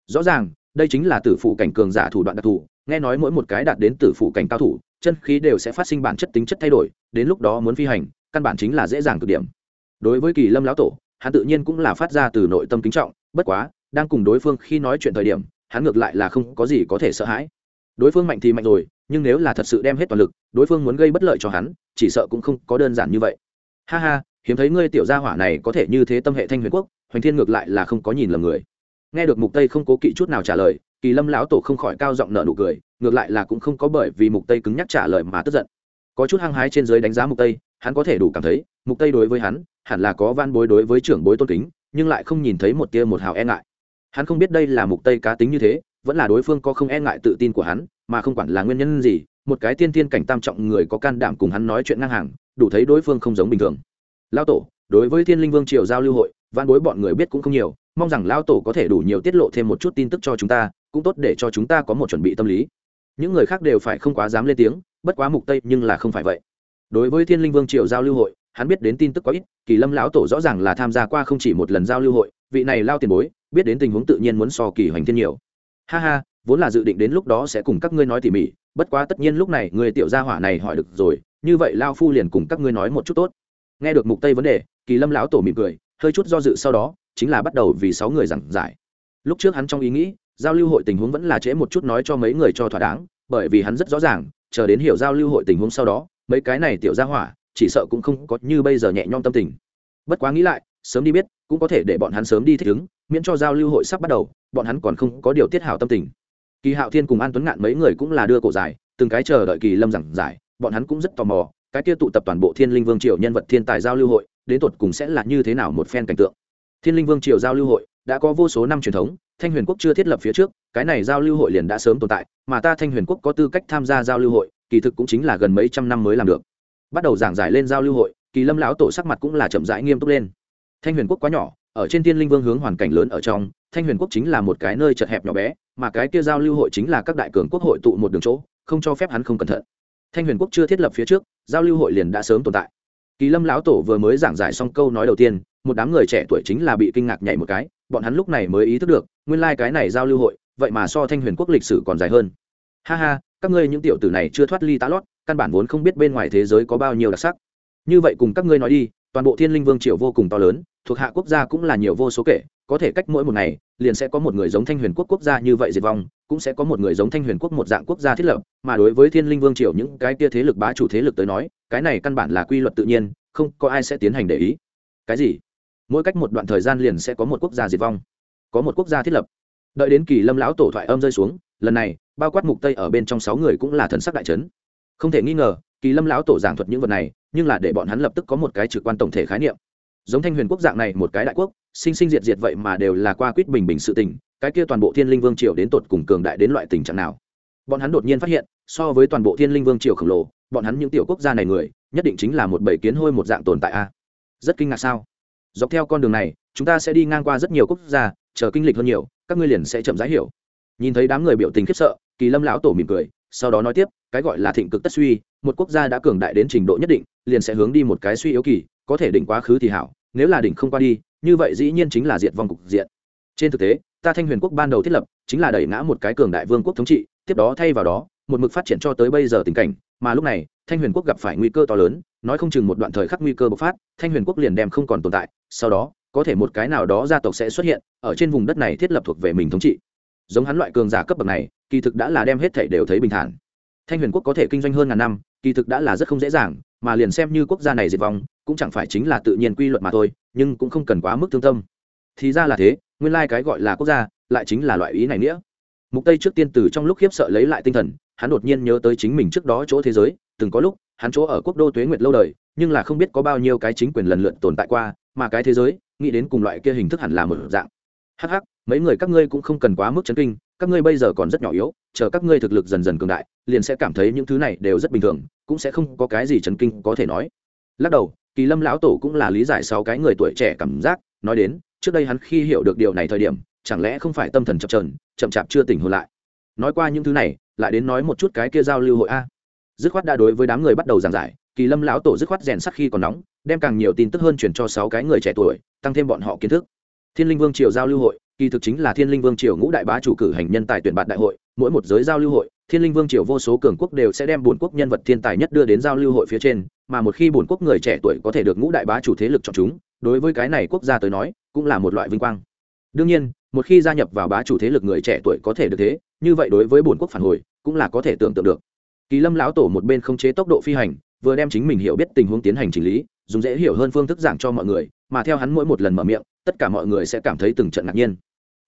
Rõ ràng, đây chính là tử phụ cảnh cường giả thủ đoạn đặc thù, nghe nói mỗi một cái đạt đến tử phụ cảnh cao thủ, chân khí đều sẽ phát sinh bản chất tính chất thay đổi, đến lúc đó muốn phi hành, căn bản chính là dễ dàng cực điểm. Đối với kỳ lâm lão tổ, hắn tự nhiên cũng là phát ra từ nội tâm kính trọng, bất quá, đang cùng đối phương khi nói chuyện thời điểm, hắn ngược lại là không có gì có thể sợ hãi đối phương mạnh thì mạnh rồi, nhưng nếu là thật sự đem hết toàn lực, đối phương muốn gây bất lợi cho hắn, chỉ sợ cũng không có đơn giản như vậy. Ha ha, hiếm thấy ngươi tiểu gia hỏa này có thể như thế tâm hệ thanh huyền quốc, hoành thiên ngược lại là không có nhìn lầm người. Nghe được mục tây không cố kỵ chút nào trả lời, kỳ lâm lão tổ không khỏi cao giọng nở nụ cười, ngược lại là cũng không có bởi vì mục tây cứng nhắc trả lời mà tức giận. Có chút hăng hái trên dưới đánh giá mục tây, hắn có thể đủ cảm thấy, mục tây đối với hắn, hẳn là có van bối đối với trưởng bối tôn kính, nhưng lại không nhìn thấy một tia một hào e ngại. Hắn không biết đây là mục tây cá tính như thế vẫn là đối phương có không e ngại tự tin của hắn, mà không quản là nguyên nhân gì, một cái tiên tiên cảnh tam trọng người có can đảm cùng hắn nói chuyện ngang hàng, đủ thấy đối phương không giống bình thường. Lao tổ, đối với thiên linh vương triều giao lưu hội văn bối bọn người biết cũng không nhiều, mong rằng lao tổ có thể đủ nhiều tiết lộ thêm một chút tin tức cho chúng ta, cũng tốt để cho chúng ta có một chuẩn bị tâm lý. Những người khác đều phải không quá dám lên tiếng, bất quá mục tây nhưng là không phải vậy. Đối với thiên linh vương triều giao lưu hội, hắn biết đến tin tức quá ít, kỳ lâm lão tổ rõ ràng là tham gia qua không chỉ một lần giao lưu hội, vị này lao tiền bối, biết đến tình huống tự nhiên muốn so kỳ hoành thiên nhiều ha ha, vốn là dự định đến lúc đó sẽ cùng các ngươi nói tỉ mỉ, bất quá tất nhiên lúc này người tiểu gia hỏa này hỏi được rồi, như vậy lao phu liền cùng các ngươi nói một chút tốt. Nghe được mục tây vấn đề, kỳ lâm lão tổ mỉm cười, hơi chút do dự sau đó, chính là bắt đầu vì sáu người giảng giải. Lúc trước hắn trong ý nghĩ, giao lưu hội tình huống vẫn là trễ một chút nói cho mấy người cho thỏa đáng, bởi vì hắn rất rõ ràng, chờ đến hiểu giao lưu hội tình huống sau đó, mấy cái này tiểu gia hỏa, chỉ sợ cũng không có như bây giờ nhẹ nhõm tâm tình. Bất quá nghĩ lại, sớm đi biết cũng có thể để bọn hắn sớm đi thích ứng, miễn cho giao lưu hội sắp bắt đầu, bọn hắn còn không có điều tiết hảo tâm tình. Kỳ hạo thiên cùng an tuấn ngạn mấy người cũng là đưa cổ dài, từng cái chờ đợi kỳ lâm giảng giải, bọn hắn cũng rất tò mò, cái kia tụ tập toàn bộ thiên linh vương triều nhân vật thiên tài giao lưu hội, đến tột cùng sẽ là như thế nào một phen cảnh tượng. Thiên linh vương triều giao lưu hội đã có vô số năm truyền thống, thanh huyền quốc chưa thiết lập phía trước, cái này giao lưu hội liền đã sớm tồn tại, mà ta thanh huyền quốc có tư cách tham gia giao lưu hội, kỳ thực cũng chính là gần mấy trăm năm mới làm được. Bắt đầu giảng giải lên giao lưu hội, kỳ lâm lão tổ sắc mặt cũng là chậm rãi nghiêm túc lên thanh huyền quốc quá nhỏ, ở trên thiên linh vương hướng hoàn cảnh lớn ở trong, thanh huyền quốc chính là một cái nơi chật hẹp nhỏ bé, mà cái kia giao lưu hội chính là các đại cường quốc hội tụ một đường chỗ, không cho phép hắn không cẩn thận. Thanh huyền quốc chưa thiết lập phía trước, giao lưu hội liền đã sớm tồn tại. Kỳ lâm lão tổ vừa mới giảng giải xong câu nói đầu tiên, một đám người trẻ tuổi chính là bị kinh ngạc nhảy một cái, bọn hắn lúc này mới ý thức được, nguyên lai、like、cái này giao lưu hội, vậy mà so thanh huyền quốc lịch sử còn dài hơn. Ha ha, các ngươi những tiểu tử này chưa thoát ly tá lót, căn bản vốn không biết bên ngoài thế giới có bao nhiêu đặc sắc. Như vậy cùng các ngươi nói đi toàn bộ thiên linh vương triều vô cùng to lớn, thuộc hạ quốc gia cũng là nhiều vô số kể, có thể cách mỗi một ngày, liền sẽ có một người giống thanh huyền quốc quốc gia như vậy diệt vong, cũng sẽ có một người giống thanh huyền quốc một dạng quốc gia thiết lập, mà đối với thiên linh vương triều những cái kia thế lực bá chủ thế lực tới nói, cái này căn bản là quy luật tự nhiên, không có ai sẽ tiến hành để ý. Cái gì? Mỗi cách một đoạn thời gian liền sẽ có một quốc gia diệt vong, có một quốc gia thiết lập. Đợi đến kỳ lâm lão tổ thoại âm rơi xuống, lần này, bao quát mục tây ở bên trong sáu người cũng là thần sắc đại trấn không thể nghi ngờ kỳ lâm lão tổ giảng thuật những vật này, nhưng là để bọn hắn lập tức có một cái trực quan tổng thể khái niệm. Giống thanh huyền quốc dạng này một cái đại quốc, sinh sinh diệt diệt vậy mà đều là qua quýt bình bình sự tình, cái kia toàn bộ thiên linh vương triều đến tột cùng cường đại đến loại tình trạng nào? Bọn hắn đột nhiên phát hiện, so với toàn bộ thiên linh vương triều khổng lồ, bọn hắn những tiểu quốc gia này người, nhất định chính là một bầy kiến hôi một dạng tồn tại a. Rất kinh ngạc sao? Dọc theo con đường này, chúng ta sẽ đi ngang qua rất nhiều quốc gia, chờ kinh lịch hơn nhiều, các ngươi liền sẽ chậm rãi hiểu. Nhìn thấy đám người biểu tình khiếp sợ, kỳ lâm lão tổ mỉm cười sau đó nói tiếp, cái gọi là thịnh cực tất suy, một quốc gia đã cường đại đến trình độ nhất định, liền sẽ hướng đi một cái suy yếu kỳ, có thể đỉnh quá khứ thì hảo, nếu là đỉnh không qua đi, như vậy dĩ nhiên chính là diệt vong cục diện. Trên thực tế, ta thanh huyền quốc ban đầu thiết lập, chính là đẩy ngã một cái cường đại vương quốc thống trị, tiếp đó thay vào đó, một mực phát triển cho tới bây giờ tình cảnh, mà lúc này, thanh huyền quốc gặp phải nguy cơ to lớn, nói không chừng một đoạn thời khắc nguy cơ bộc phát, thanh huyền quốc liền đem không còn tồn tại, sau đó, có thể một cái nào đó gia tộc sẽ xuất hiện, ở trên vùng đất này thiết lập thuộc về mình thống trị giống hắn loại cường giả cấp bậc này, kỳ thực đã là đem hết thảy đều thấy bình thản. Thanh huyền quốc có thể kinh doanh hơn ngàn năm, kỳ thực đã là rất không dễ dàng, mà liền xem như quốc gia này diệt vong, cũng chẳng phải chính là tự nhiên quy luật mà thôi, nhưng cũng không cần quá mức thương tâm. Thì ra là thế, nguyên lai cái gọi là quốc gia, lại chính là loại ý này nghĩa. Mục tây trước tiên từ trong lúc khiếp sợ lấy lại tinh thần, hắn đột nhiên nhớ tới chính mình trước đó chỗ thế giới, từng có lúc, hắn chỗ ở quốc đô tuế nguyệt lâu đời, nhưng là không biết có bao nhiêu cái chính quyền lần lượt tồn tại qua, mà cái thế giới, nghĩ đến cùng loại kia hình thức hẳn là một dạng. Hắc hắc mấy người các ngươi cũng không cần quá mức chấn kinh, các ngươi bây giờ còn rất nhỏ yếu, chờ các ngươi thực lực dần dần cường đại, liền sẽ cảm thấy những thứ này đều rất bình thường, cũng sẽ không có cái gì chấn kinh có thể nói. Lắc đầu, kỳ lâm lão tổ cũng là lý giải sáu cái người tuổi trẻ cảm giác, nói đến, trước đây hắn khi hiểu được điều này thời điểm, chẳng lẽ không phải tâm thần chập trờn chậm chạp chưa tỉnh hồn lại. Nói qua những thứ này, lại đến nói một chút cái kia giao lưu hội a. Dứt khoát đã đối với đám người bắt đầu giảng giải, kỳ lâm lão tổ dứt khoát rèn sắc khi còn nóng, đem càng nhiều tin tức hơn truyền cho sáu cái người trẻ tuổi, tăng thêm bọn họ kiến thức. Thiên linh vương triều giao lưu hội kỳ thực chính là thiên linh vương triều ngũ đại bá chủ cử hành nhân tài tuyển bạn đại hội, mỗi một giới giao lưu hội, thiên linh vương triều vô số cường quốc đều sẽ đem bốn quốc nhân vật thiên tài nhất đưa đến giao lưu hội phía trên, mà một khi bốn quốc người trẻ tuổi có thể được ngũ đại bá chủ thế lực chọn chúng, đối với cái này quốc gia tới nói, cũng là một loại vinh quang. Đương nhiên, một khi gia nhập vào bá chủ thế lực người trẻ tuổi có thể được thế, như vậy đối với bốn quốc phản hồi, cũng là có thể tưởng tượng được. Kỳ lâm lão tổ một bên không chế tốc độ phi hành, vừa đem chính mình hiểu biết tình huống tiến hành chỉnh lý, dùng dễ hiểu hơn phương thức giảng cho mọi người, mà theo hắn mỗi một lần mở miệng, tất cả mọi người sẽ cảm thấy từng trận ngạc nhiên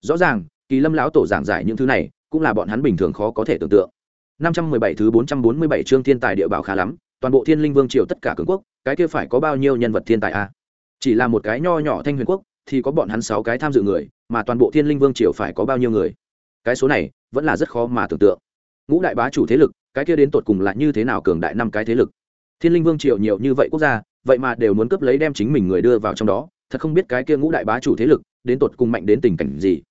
rõ ràng, kỳ lâm lão tổ giảng giải những thứ này, cũng là bọn hắn bình thường khó có thể tưởng tượng. 517 thứ 447 chương thiên tài địa bảo khá lắm, toàn bộ thiên linh vương triều tất cả cường quốc, cái kia phải có bao nhiêu nhân vật thiên tài a? Chỉ là một cái nho nhỏ thanh huyền quốc, thì có bọn hắn sáu cái tham dự người, mà toàn bộ thiên linh vương triều phải có bao nhiêu người? Cái số này, vẫn là rất khó mà tưởng tượng. Ngũ đại bá chủ thế lực, cái kia đến tột cùng là như thế nào cường đại năm cái thế lực? Thiên linh vương triều nhiều như vậy quốc gia, vậy mà đều muốn cướp lấy đem chính mình người đưa vào trong đó, thật không biết cái kia ngũ đại bá chủ thế lực, đến tột cùng mạnh đến tình cảnh gì?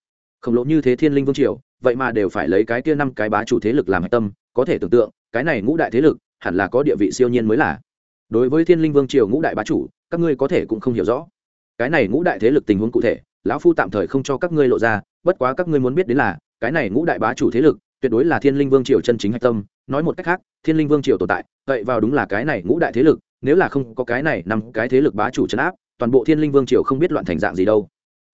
Khổng lồ như thế thiên linh vương triều, vậy mà đều phải lấy cái kia năm cái bá chủ thế lực làm hạch tâm, có thể tưởng tượng, cái này ngũ đại thế lực, hẳn là có địa vị siêu nhiên mới là. Đối với thiên linh vương triều ngũ đại bá chủ, các ngươi có thể cũng không hiểu rõ. Cái này ngũ đại thế lực tình huống cụ thể, lão phu tạm thời không cho các ngươi lộ ra, bất quá các ngươi muốn biết đến là, cái này ngũ đại bá chủ thế lực, tuyệt đối là thiên linh vương triều chân chính hạch tâm. Nói một cách khác, thiên linh vương triều tồn tại, vậy vào đúng là cái này ngũ đại thế lực, nếu là không có cái này nằm cái thế lực bá chủ chấn áp, toàn bộ thiên linh vương triều không biết loạn thành dạng gì đâu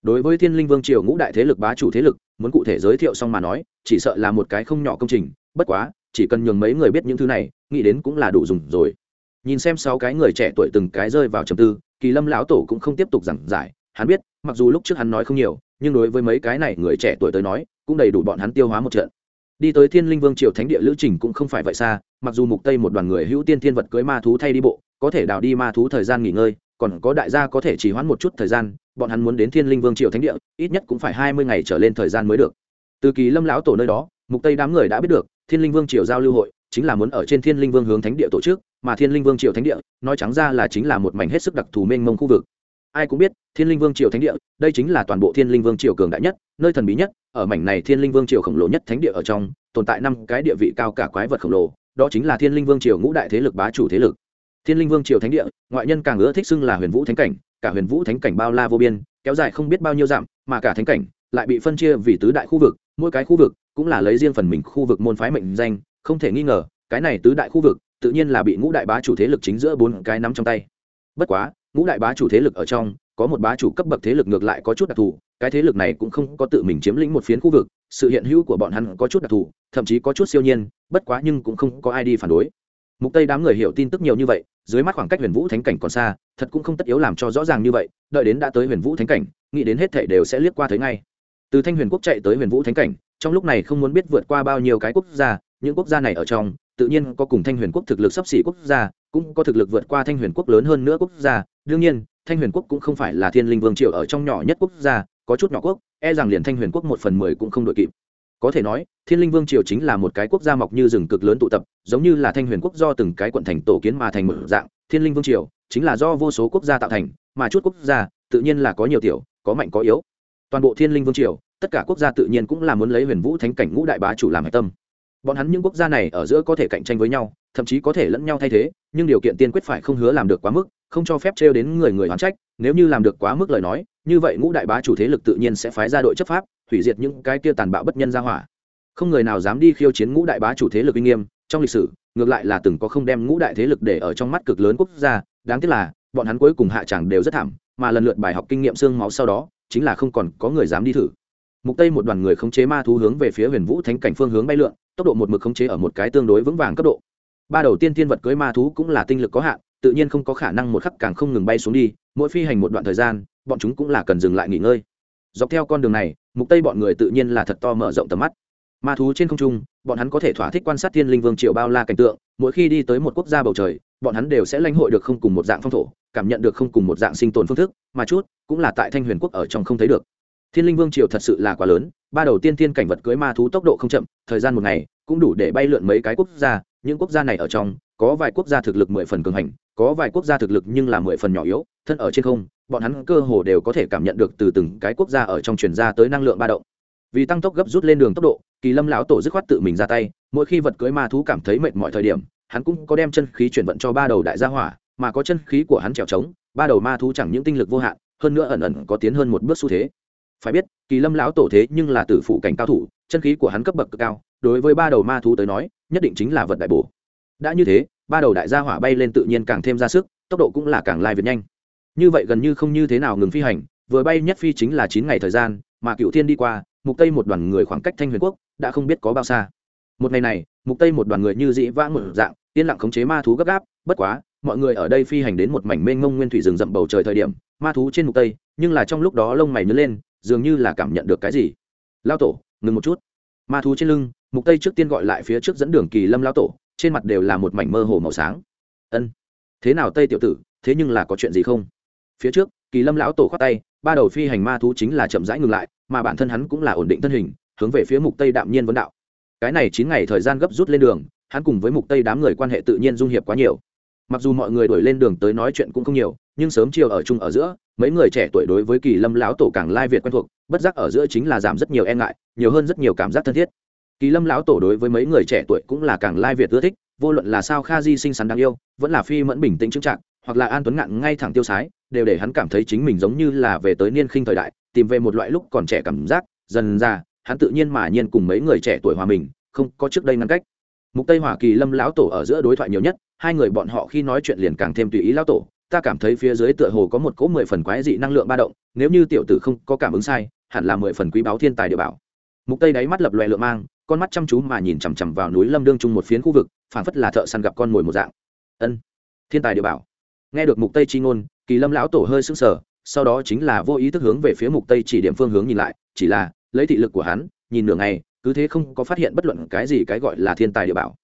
đối với thiên linh vương triều ngũ đại thế lực bá chủ thế lực, muốn cụ thể giới thiệu xong mà nói, chỉ sợ là một cái không nhỏ công trình, bất quá, chỉ cần nhường mấy người biết những thứ này, nghĩ đến cũng là đủ dùng rồi. Nhìn xem sáu cái người trẻ tuổi từng cái rơi vào trầm tư, kỳ lâm lão tổ cũng không tiếp tục giảng giải, hắn biết, mặc dù lúc trước hắn nói không nhiều, nhưng đối với mấy cái này người trẻ tuổi tới nói, cũng đầy đủ bọn hắn tiêu hóa một trận. Đi tới thiên linh vương triều thánh địa lữ trình cũng không phải vậy xa, mặc dù mục tây một đoàn người hữu tiên thiên vật cưới ma thú thay đi bộ, có thể đào đi ma thú thời gian nghỉ ngơi, còn có đại gia có thể chỉ hoãn một chút thời gian bọn hắn muốn đến thiên linh vương triều thánh địa, ít nhất cũng phải hai mươi ngày trở lên thời gian mới được. Từ kỳ lâm lão tổ nơi đó, mục tây đám người đã biết được, thiên linh vương triều giao lưu hội chính là muốn ở trên thiên linh vương hướng thánh địa tổ chức, mà thiên linh vương triều thánh địa, nói trắng ra là chính là một mảnh hết sức đặc thù mênh mông khu vực. Ai cũng biết, thiên linh vương triều thánh địa, đây chính là toàn bộ thiên linh vương triều cường đại nhất, nơi thần bí nhất, ở mảnh này thiên linh vương triều khổng lồ nhất thánh địa ở trong, tồn tại năm cái địa vị cao cả quái vật khổng lồ, đó chính là thiên linh vương triều ngũ đại thế lực bá chủ thế lực. Thiên linh vương triều thánh địa, ngoại nhân càng ưa thích xưng là huyền vũ thánh cảnh cả huyền vũ thánh cảnh bao la vô biên, kéo dài không biết bao nhiêu dặm, mà cả thánh cảnh lại bị phân chia vì tứ đại khu vực, mỗi cái khu vực cũng là lấy riêng phần mình khu vực môn phái mệnh danh, không thể nghi ngờ, cái này tứ đại khu vực tự nhiên là bị ngũ đại bá chủ thế lực chính giữa bốn cái nắm trong tay. Bất quá, ngũ đại bá chủ thế lực ở trong, có một bá chủ cấp bậc thế lực ngược lại có chút đặc thù, cái thế lực này cũng không có tự mình chiếm lĩnh một phiến khu vực, sự hiện hữu của bọn hắn có chút đặc thù, thậm chí có chút siêu nhiên, bất quá nhưng cũng không có ai đi phản đối. Mục tây đám người hiểu tin tức nhiều như vậy, dưới mắt khoảng cách huyền vũ thánh cảnh còn xa thật cũng không tất yếu làm cho rõ ràng như vậy, đợi đến đã tới huyền vũ thánh cảnh, nghĩ đến hết thể đều sẽ liếc qua thấy ngay. Từ thanh huyền quốc chạy tới huyền vũ thánh cảnh, trong lúc này không muốn biết vượt qua bao nhiêu cái quốc gia, những quốc gia này ở trong, tự nhiên có cùng thanh huyền quốc thực lực sắp xỉ quốc gia, cũng có thực lực vượt qua thanh huyền quốc lớn hơn nữa quốc gia. Đương nhiên, thanh huyền quốc cũng không phải là thiên linh vương triều ở trong nhỏ nhất quốc gia, có chút nhỏ quốc e rằng liền thanh huyền quốc một phần mười cũng không đội kịp. Có thể nói, thiên linh vương triều chính là một cái quốc gia mọc như rừng cực lớn tụ tập, giống như là thanh huyền quốc do từng cái quận thành tổ kiến mà thành một dạng thiên linh vương triều chính là do vô số quốc gia tạo thành, mà chút quốc gia tự nhiên là có nhiều tiểu, có mạnh có yếu. Toàn bộ thiên linh vương triều, tất cả quốc gia tự nhiên cũng là muốn lấy huyền vũ thánh cảnh ngũ đại bá chủ làm hạch tâm. Bọn hắn những quốc gia này ở giữa có thể cạnh tranh với nhau, thậm chí có thể lẫn nhau thay thế, nhưng điều kiện tiên quyết phải không hứa làm được quá mức, không cho phép trêu đến người người hoán trách, nếu như làm được quá mức lời nói, như vậy ngũ đại bá chủ thế lực tự nhiên sẽ phái ra đội chấp pháp, hủy diệt những cái kia tàn bạo bất nhân ra hỏa. Không người nào dám đi khiêu chiến ngũ đại bá chủ thế lực uy nghiêm, trong lịch sử ngược lại là từng có không đem ngũ đại thế lực để ở trong mắt cực lớn quốc gia, đáng tiếc là, bọn hắn cuối cùng hạ chẳng đều rất thảm, mà lần lượt bài học kinh nghiệm xương máu sau đó, chính là không còn có người dám đi thử. Mục tây một đoàn người khống chế ma thú hướng về phía huyền vũ thánh cảnh phương hướng bay lượn, tốc độ một mực khống chế ở một cái tương đối vững vàng cấp độ. Ba đầu tiên thiên vật cưới ma thú cũng là tinh lực có hạn, tự nhiên không có khả năng một khắc càng không ngừng bay xuống đi, mỗi phi hành một đoạn thời gian, bọn chúng cũng là cần dừng lại nghỉ ngơi. Dọc theo con đường này, mục tây bọn người tự nhiên là thật to mở rộng tầm mắt ma thú trên không trung, bọn hắn có thể thỏa thích quan sát thiên linh vương triều bao la cảnh tượng, mỗi khi đi tới một quốc gia bầu trời, bọn hắn đều sẽ lãnh hội được không cùng một dạng phong thổ, cảm nhận được không cùng một dạng sinh tồn phương thức, mà chút cũng là tại thanh huyền quốc ở trong không thấy được. Thiên linh vương triều thật sự là quá lớn, ba đầu tiên thiên cảnh vật cưới ma thú tốc độ không chậm, thời gian một ngày, cũng đủ để bay lượn mấy cái quốc gia, những quốc gia này ở trong, có vài quốc gia thực lực mười phần cường hành, có vài quốc gia thực lực nhưng là mười phần nhỏ yếu, thân ở trên không, bọn hắn cơ hồ đều có thể cảm nhận được từ từng cái quốc gia ở trong truyền ra tới năng lượng ba động vì tăng tốc gấp rút lên đường tốc độ, kỳ lâm lão tổ dứt khoát tự mình ra tay, mỗi khi vật cưới ma thú cảm thấy mệt mọi thời điểm, hắn cũng có đem chân khí chuyển vận cho ba đầu đại gia hỏa, mà có chân khí của hắn trèo trống, ba đầu ma thú chẳng những tinh lực vô hạn, hơn nữa ẩn ẩn có tiến hơn một bước xu thế. Phải biết, kỳ lâm lão tổ thế nhưng là tử phụ cảnh cao thủ, chân khí của hắn cấp bậc cực cao, đối với ba đầu ma thú tới nói, nhất định chính là vật đại bổ. Đã như thế, ba đầu đại gia hỏa bay lên tự nhiên càng thêm ra sức, tốc độ cũng là càng lai việt nhanh. Như vậy gần như không như thế nào ngừng phi hành, vừa bay nhất phi chính là chín ngày thời gian, mà cựu thiên đi qua mục tây một đoàn người khoảng cách thanh huyền quốc đã không biết có bao xa. Một ngày này, mục tây một đoàn người như dĩ vãng một dạng, yên lặng khống chế ma thú gấp gáp, bất quá, mọi người ở đây phi hành đến một mảnh mênh mông nguyên thủy rừng rậm bầu trời thời điểm, ma thú trên mục tây, nhưng là trong lúc đó lông mày nhớ lên, dường như là cảm nhận được cái gì. Lao tổ, ngừng một chút. Ma thú trên lưng, mục tây trước tiên gọi lại phía trước dẫn đường kỳ lâm lao tổ, trên mặt đều là một mảnh mơ hồ màu sáng. Ân, thế nào tây tiểu tử, thế nhưng là có chuyện gì không? Phía trước, kỳ lâm lão tổ khoát tay, ba đầu phi hành ma thú chính là chậm rãi ngừng lại mà bản thân hắn cũng là ổn định thân hình, hướng về phía mục tây đạm nhiên vấn đạo. Cái này chín ngày thời gian gấp rút lên đường, hắn cùng với mục tây đám người quan hệ tự nhiên dung hiệp quá nhiều. Mặc dù mọi người đuổi lên đường tới nói chuyện cũng không nhiều, nhưng sớm chiều ở chung ở giữa, mấy người trẻ tuổi đối với kỳ lâm lão tổ càng lai việt quen thuộc, bất giác ở giữa chính là giảm rất nhiều e ngại, nhiều hơn rất nhiều cảm giác thân thiết. Kỳ lâm lão tổ đối với mấy người trẻ tuổi cũng là càng lai việt ưa thích, vô luận là sao kha di xinh xắn đáng yêu, vẫn là phi mẫn bình tĩnh trưng trạng hoặc là an tuấn ngạn ngay thẳng tiêu sái, đều để hắn cảm thấy chính mình giống như là về tới niên khinh thời đại tìm về một loại lúc còn trẻ cảm giác, dần ra, hắn tự nhiên mà nhiên cùng mấy người trẻ tuổi hòa mình, không có trước đây ngăn cách. Mục tây hoa kỳ lâm lão tổ ở giữa đối thoại nhiều nhất, hai người bọn họ khi nói chuyện liền càng thêm tùy ý lão tổ, ta cảm thấy phía dưới tựa hồ có một cỗ mười phần quái dị năng lượng ba động, nếu như tiểu tử không có cảm ứng sai, hẳn là mười phần quý báo thiên tài địa bảo. Mục tây đáy mắt lập loè lượng mang, con mắt chăm chú mà nhìn chằm chằm vào núi lâm đương trung một phiến khu vực, phảng phất là thợ săn gặp con mồi một dạng. Ân, thiên tài địa bảo. Nghe được mục tây chi ngôn, kỳ lâm lão tổ hơi sững sờ sau đó chính là vô ý thức hướng về phía mục tây chỉ điểm phương hướng nhìn lại, chỉ là, lấy thị lực của hắn, nhìn nửa ngày, cứ thế không có phát hiện bất luận cái gì cái gọi là thiên tài địa bảo.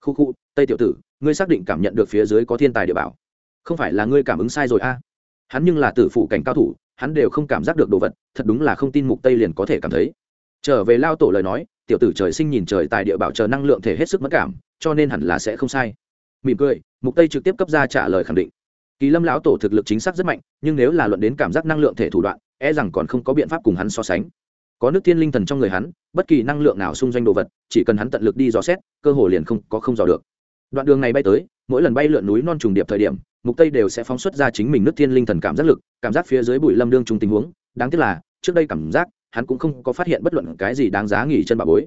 Khu khu, tây tiểu tử, ngươi xác định cảm nhận được phía dưới có thiên tài địa bảo. Không phải là ngươi cảm ứng sai rồi a? Hắn nhưng là tử phụ cảnh cao thủ, hắn đều không cảm giác được đồ vật, thật đúng là không tin mục tây liền có thể cảm thấy. Trở về lao tổ lời nói, tiểu tử trời sinh nhìn trời tài địa bảo chờ năng lượng thể hết sức mất cảm, cho nên hẳn là sẽ không sai. Mỉm cười, mục tây trực tiếp cấp ra trả lời khẳng định kỳ lâm lão tổ thực lực chính xác rất mạnh, nhưng nếu là luận đến cảm giác năng lượng thể thủ đoạn e rằng còn không có biện pháp cùng hắn so sánh. Có nước thiên linh thần trong người hắn, bất kỳ năng lượng nào xung doanh đồ vật, chỉ cần hắn tận lực đi dò xét, cơ hồ liền không có không dò được. Đoạn đường này bay tới, mỗi lần bay lượn núi non trùng điệp thời điểm, mục tây đều sẽ phóng xuất ra chính mình nước thiên linh thần cảm giác lực, cảm giác phía dưới bụi lâm đương trùng tình huống. Đáng tiếc là, trước đây cảm giác, hắn cũng không có phát hiện bất luận cái gì đáng giá nghỉ chân bà bối.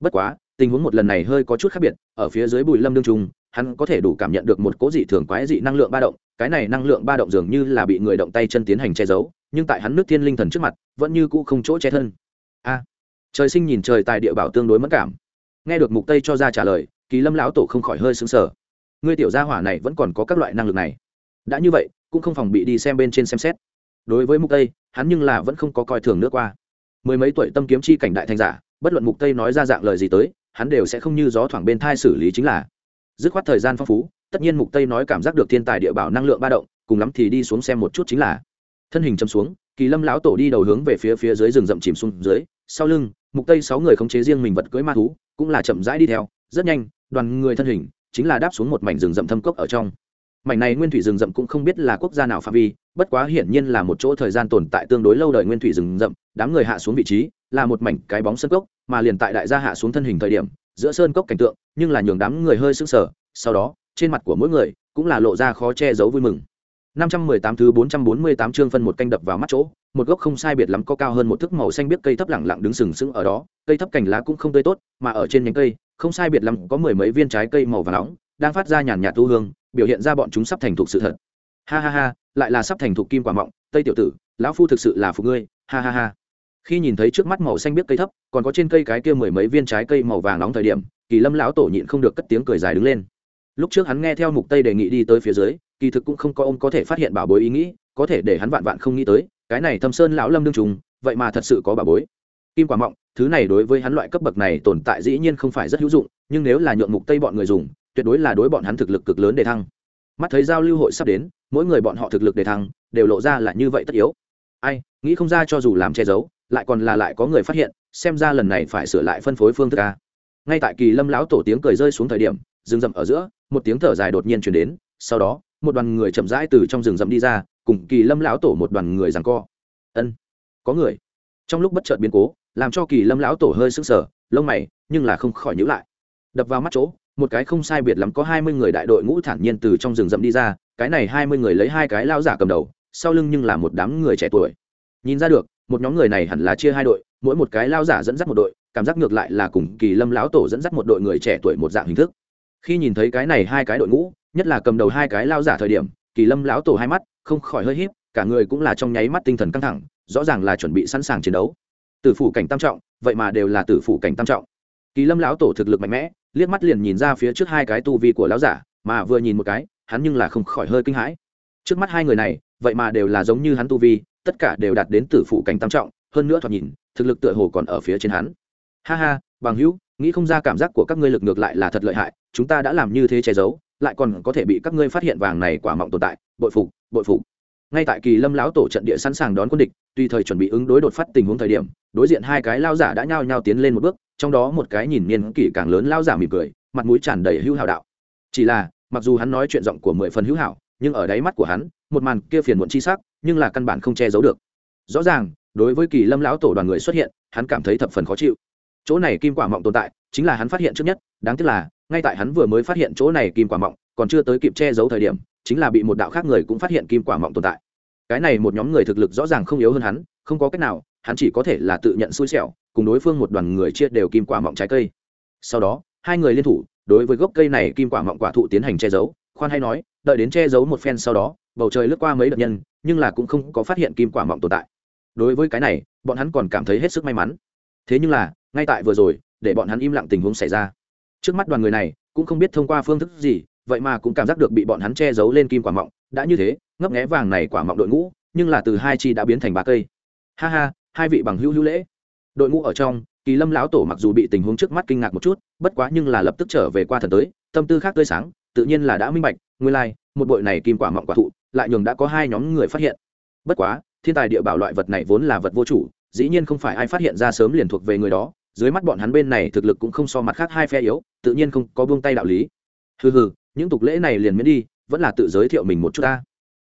Bất quá, tình huống một lần này hơi có chút khác biệt, ở phía dưới bụi lâm đương trùng hắn có thể đủ cảm nhận được một cố dị thường quái dị năng lượng ba động, cái này năng lượng ba động dường như là bị người động tay chân tiến hành che giấu, nhưng tại hắn nước thiên linh thần trước mặt, vẫn như cũ không chỗ che thân. A, trời sinh nhìn trời tài địa bảo tương đối mất cảm. Nghe được mục tây cho ra trả lời, kỳ lâm lão tổ không khỏi hơi sững sờ. Ngươi tiểu gia hỏa này vẫn còn có các loại năng lực này. Đã như vậy, cũng không phòng bị đi xem bên trên xem xét. Đối với mục tây, hắn nhưng là vẫn không có coi thường nước qua. Mười mấy tuổi tâm kiếm chi cảnh đại thành giả, bất luận mục tây nói ra dạng lời gì tới, hắn đều sẽ không như gió thoảng bên thai xử lý chính là dứt khoát thời gian phong phú, tất nhiên mục tây nói cảm giác được thiên tài địa bảo năng lượng ba động, cùng lắm thì đi xuống xem một chút chính là. Thân hình châm xuống, kỳ lâm lão tổ đi đầu hướng về phía phía dưới rừng rậm chìm xuống dưới, sau lưng, mục tây sáu người khống chế riêng mình vật cưới ma thú, cũng là chậm rãi đi theo, rất nhanh, đoàn người thân hình chính là đáp xuống một mảnh rừng rậm thâm cốc ở trong. Mảnh này nguyên thủy rừng rậm cũng không biết là quốc gia nào phạm vi, bất quá hiển nhiên là một chỗ thời gian tồn tại tương đối lâu đời nguyên thủy rừng rậm, đám người hạ xuống vị trí là một mảnh cái bóng sơn cốc, mà liền tại đại gia hạ xuống thân hình thời điểm giữa sơn cốc cảnh tượng nhưng là nhường đám người hơi sưng sờ sau đó trên mặt của mỗi người cũng là lộ ra khó che giấu vui mừng 518 thứ 448 chương phân một canh đập vào mắt chỗ, một gốc không sai biệt lắm có cao hơn một thước màu xanh biết cây thấp lẳng lặng đứng sừng sững ở đó, cây thấp cành lá cũng không tươi tốt, mà ở trên nhánh cây, không sai biệt lắm có mười mấy viên trái cây màu vàng nóng, đang phát ra nhàn nhạt tu hương, biểu hiện ra bọn chúng sắp thành thục sự thật. Ha ha ha, lại là sắp thành thục kim quả mọng, Tây tiểu tử, lão phu thực sự là phục ngươi, ha ha ha. Khi nhìn thấy trước mắt màu xanh biết cây thấp, còn có trên cây cái kia mười mấy viên trái cây màu vàng nóng thời điểm, Kỳ Lâm lão tổ nhịn không được cất tiếng cười dài đứng lên. Lúc trước hắn nghe theo Mục Tây đề nghị đi tới phía dưới, kỳ thực cũng không có ông có thể phát hiện bảo bối ý nghĩ có thể để hắn vạn vạn không nghĩ tới cái này thâm sơn lão lâm đương trùng vậy mà thật sự có bảo bối. Kim quả mọng thứ này đối với hắn loại cấp bậc này tồn tại dĩ nhiên không phải rất hữu dụng nhưng nếu là nhượng mục tây bọn người dùng tuyệt đối là đối bọn hắn thực lực cực lớn để thăng. Mắt thấy giao lưu hội sắp đến mỗi người bọn họ thực lực để thăng đều lộ ra là như vậy tất yếu. Ai nghĩ không ra cho dù làm che giấu lại còn là lại có người phát hiện, xem ra lần này phải sửa lại phân phối phương thức a. Ngay tại kỳ lâm lão tổ tiếng cười rơi xuống thời điểm, rừng rậm ở giữa, một tiếng thở dài đột nhiên chuyển đến, sau đó, một đoàn người chậm rãi từ trong rừng rậm đi ra, cùng kỳ lâm lão tổ một đoàn người rằng co. Ân, có người. Trong lúc bất chợt biến cố, làm cho kỳ lâm lão tổ hơi sững sờ, lông mày, nhưng là không khỏi nhữ lại. Đập vào mắt chỗ, một cái không sai biệt lắm có hai mươi người đại đội ngũ thản nhiên từ trong rừng rậm đi ra, cái này hai mươi người lấy hai cái lao giả cầm đầu, sau lưng nhưng là một đám người trẻ tuổi. Nhìn ra được một nhóm người này hẳn là chia hai đội, mỗi một cái lao giả dẫn dắt một đội, cảm giác ngược lại là cùng kỳ lâm lão tổ dẫn dắt một đội người trẻ tuổi một dạng hình thức. Khi nhìn thấy cái này hai cái đội ngũ, nhất là cầm đầu hai cái lao giả thời điểm, kỳ lâm lão tổ hai mắt không khỏi hơi híp, cả người cũng là trong nháy mắt tinh thần căng thẳng, rõ ràng là chuẩn bị sẵn sàng chiến đấu. Tử phủ cảnh tam trọng, vậy mà đều là tử phủ cảnh tam trọng. Kỳ lâm lão tổ thực lực mạnh mẽ, liếc mắt liền nhìn ra phía trước hai cái tu vi của lão giả, mà vừa nhìn một cái, hắn nhưng là không khỏi hơi kinh hãi. Trước mắt hai người này, vậy mà đều là giống như hắn tu vi tất cả đều đạt đến tử phụ cảnh tam trọng, hơn nữa thoạt nhìn, thực lực tựa hồ còn ở phía trên hắn. Ha ha, bằng hữu, nghĩ không ra cảm giác của các ngươi lực ngược lại là thật lợi hại, chúng ta đã làm như thế che giấu, lại còn có thể bị các ngươi phát hiện vàng này quả mọng tồn tại, bội phục bội phục. Ngay tại kỳ lâm lão tổ trận địa sẵn sàng đón quân địch tùy thời chuẩn bị ứng đối đột phát tình huống thời điểm, đối diện hai cái lao giả đã nhao nhao tiến lên một bước, trong đó một cái nhìn niên kỷ càng lớn lao giả mỉm cười, mặt mũi tràn đầy hữu hảo đạo. Chỉ là, mặc dù hắn nói chuyện giọng của mười phần hữu hảo, nhưng ở đáy mắt của hắn, một màn kia phiền muộn chi sắc nhưng là căn bản không che giấu được. Rõ ràng, đối với kỳ lâm lão tổ đoàn người xuất hiện, hắn cảm thấy thập phần khó chịu. Chỗ này kim quả mọng tồn tại, chính là hắn phát hiện trước nhất, đáng tiếc là, ngay tại hắn vừa mới phát hiện chỗ này kim quả mọng, còn chưa tới kịp che giấu thời điểm, chính là bị một đạo khác người cũng phát hiện kim quả mọng tồn tại. Cái này một nhóm người thực lực rõ ràng không yếu hơn hắn, không có cách nào, hắn chỉ có thể là tự nhận xui xẻo, cùng đối phương một đoàn người chia đều kim quả mọng trái cây. Sau đó, hai người liên thủ, đối với gốc cây này kim quả mọng quả thụ tiến hành che giấu, khoan hay nói, đợi đến che giấu một phen sau đó bầu trời lướt qua mấy đợt nhân, nhưng là cũng không có phát hiện kim quả mọng tồn tại. Đối với cái này, bọn hắn còn cảm thấy hết sức may mắn. Thế nhưng là, ngay tại vừa rồi, để bọn hắn im lặng tình huống xảy ra. Trước mắt đoàn người này, cũng không biết thông qua phương thức gì, vậy mà cũng cảm giác được bị bọn hắn che giấu lên kim quả mọng, đã như thế, ngấp nghé vàng này quả mọng đội ngũ, nhưng là từ hai chi đã biến thành ba cây. Ha ha, hai vị bằng hữu hữu lễ. Đội ngũ ở trong, kỳ lâm lão tổ mặc dù bị tình huống trước mắt kinh ngạc một chút, bất quá nhưng là lập tức trở về qua thần tới, tâm tư khác tươi sáng, tự nhiên là đã minh bạch, nguyên lai, một bội này kim quả mọng quả thụ lại nhường đã có hai nhóm người phát hiện. Bất quá, thiên tài địa bảo loại vật này vốn là vật vô chủ, dĩ nhiên không phải ai phát hiện ra sớm liền thuộc về người đó, dưới mắt bọn hắn bên này thực lực cũng không so mặt khác hai phe yếu, tự nhiên không có buông tay đạo lý. Hừ hừ, những tục lễ này liền miễn đi, vẫn là tự giới thiệu mình một chút ta.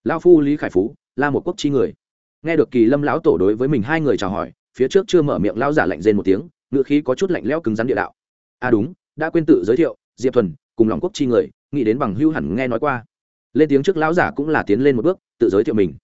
Lao phu lý khải phú là một quốc chi người. Nghe được kỳ lâm lão tổ đối với mình hai người chào hỏi, phía trước chưa mở miệng lao giả lạnh rên một tiếng, ngựa khí có chút lạnh lẽo cứng rắn địa đạo. À đúng, đã quên tự giới thiệu, diệp thuần, cùng lòng quốc chi người, nghĩ đến bằng hưu hẳn nghe nói qua lên tiếng trước lão giả cũng là tiến lên một bước, tự giới thiệu mình.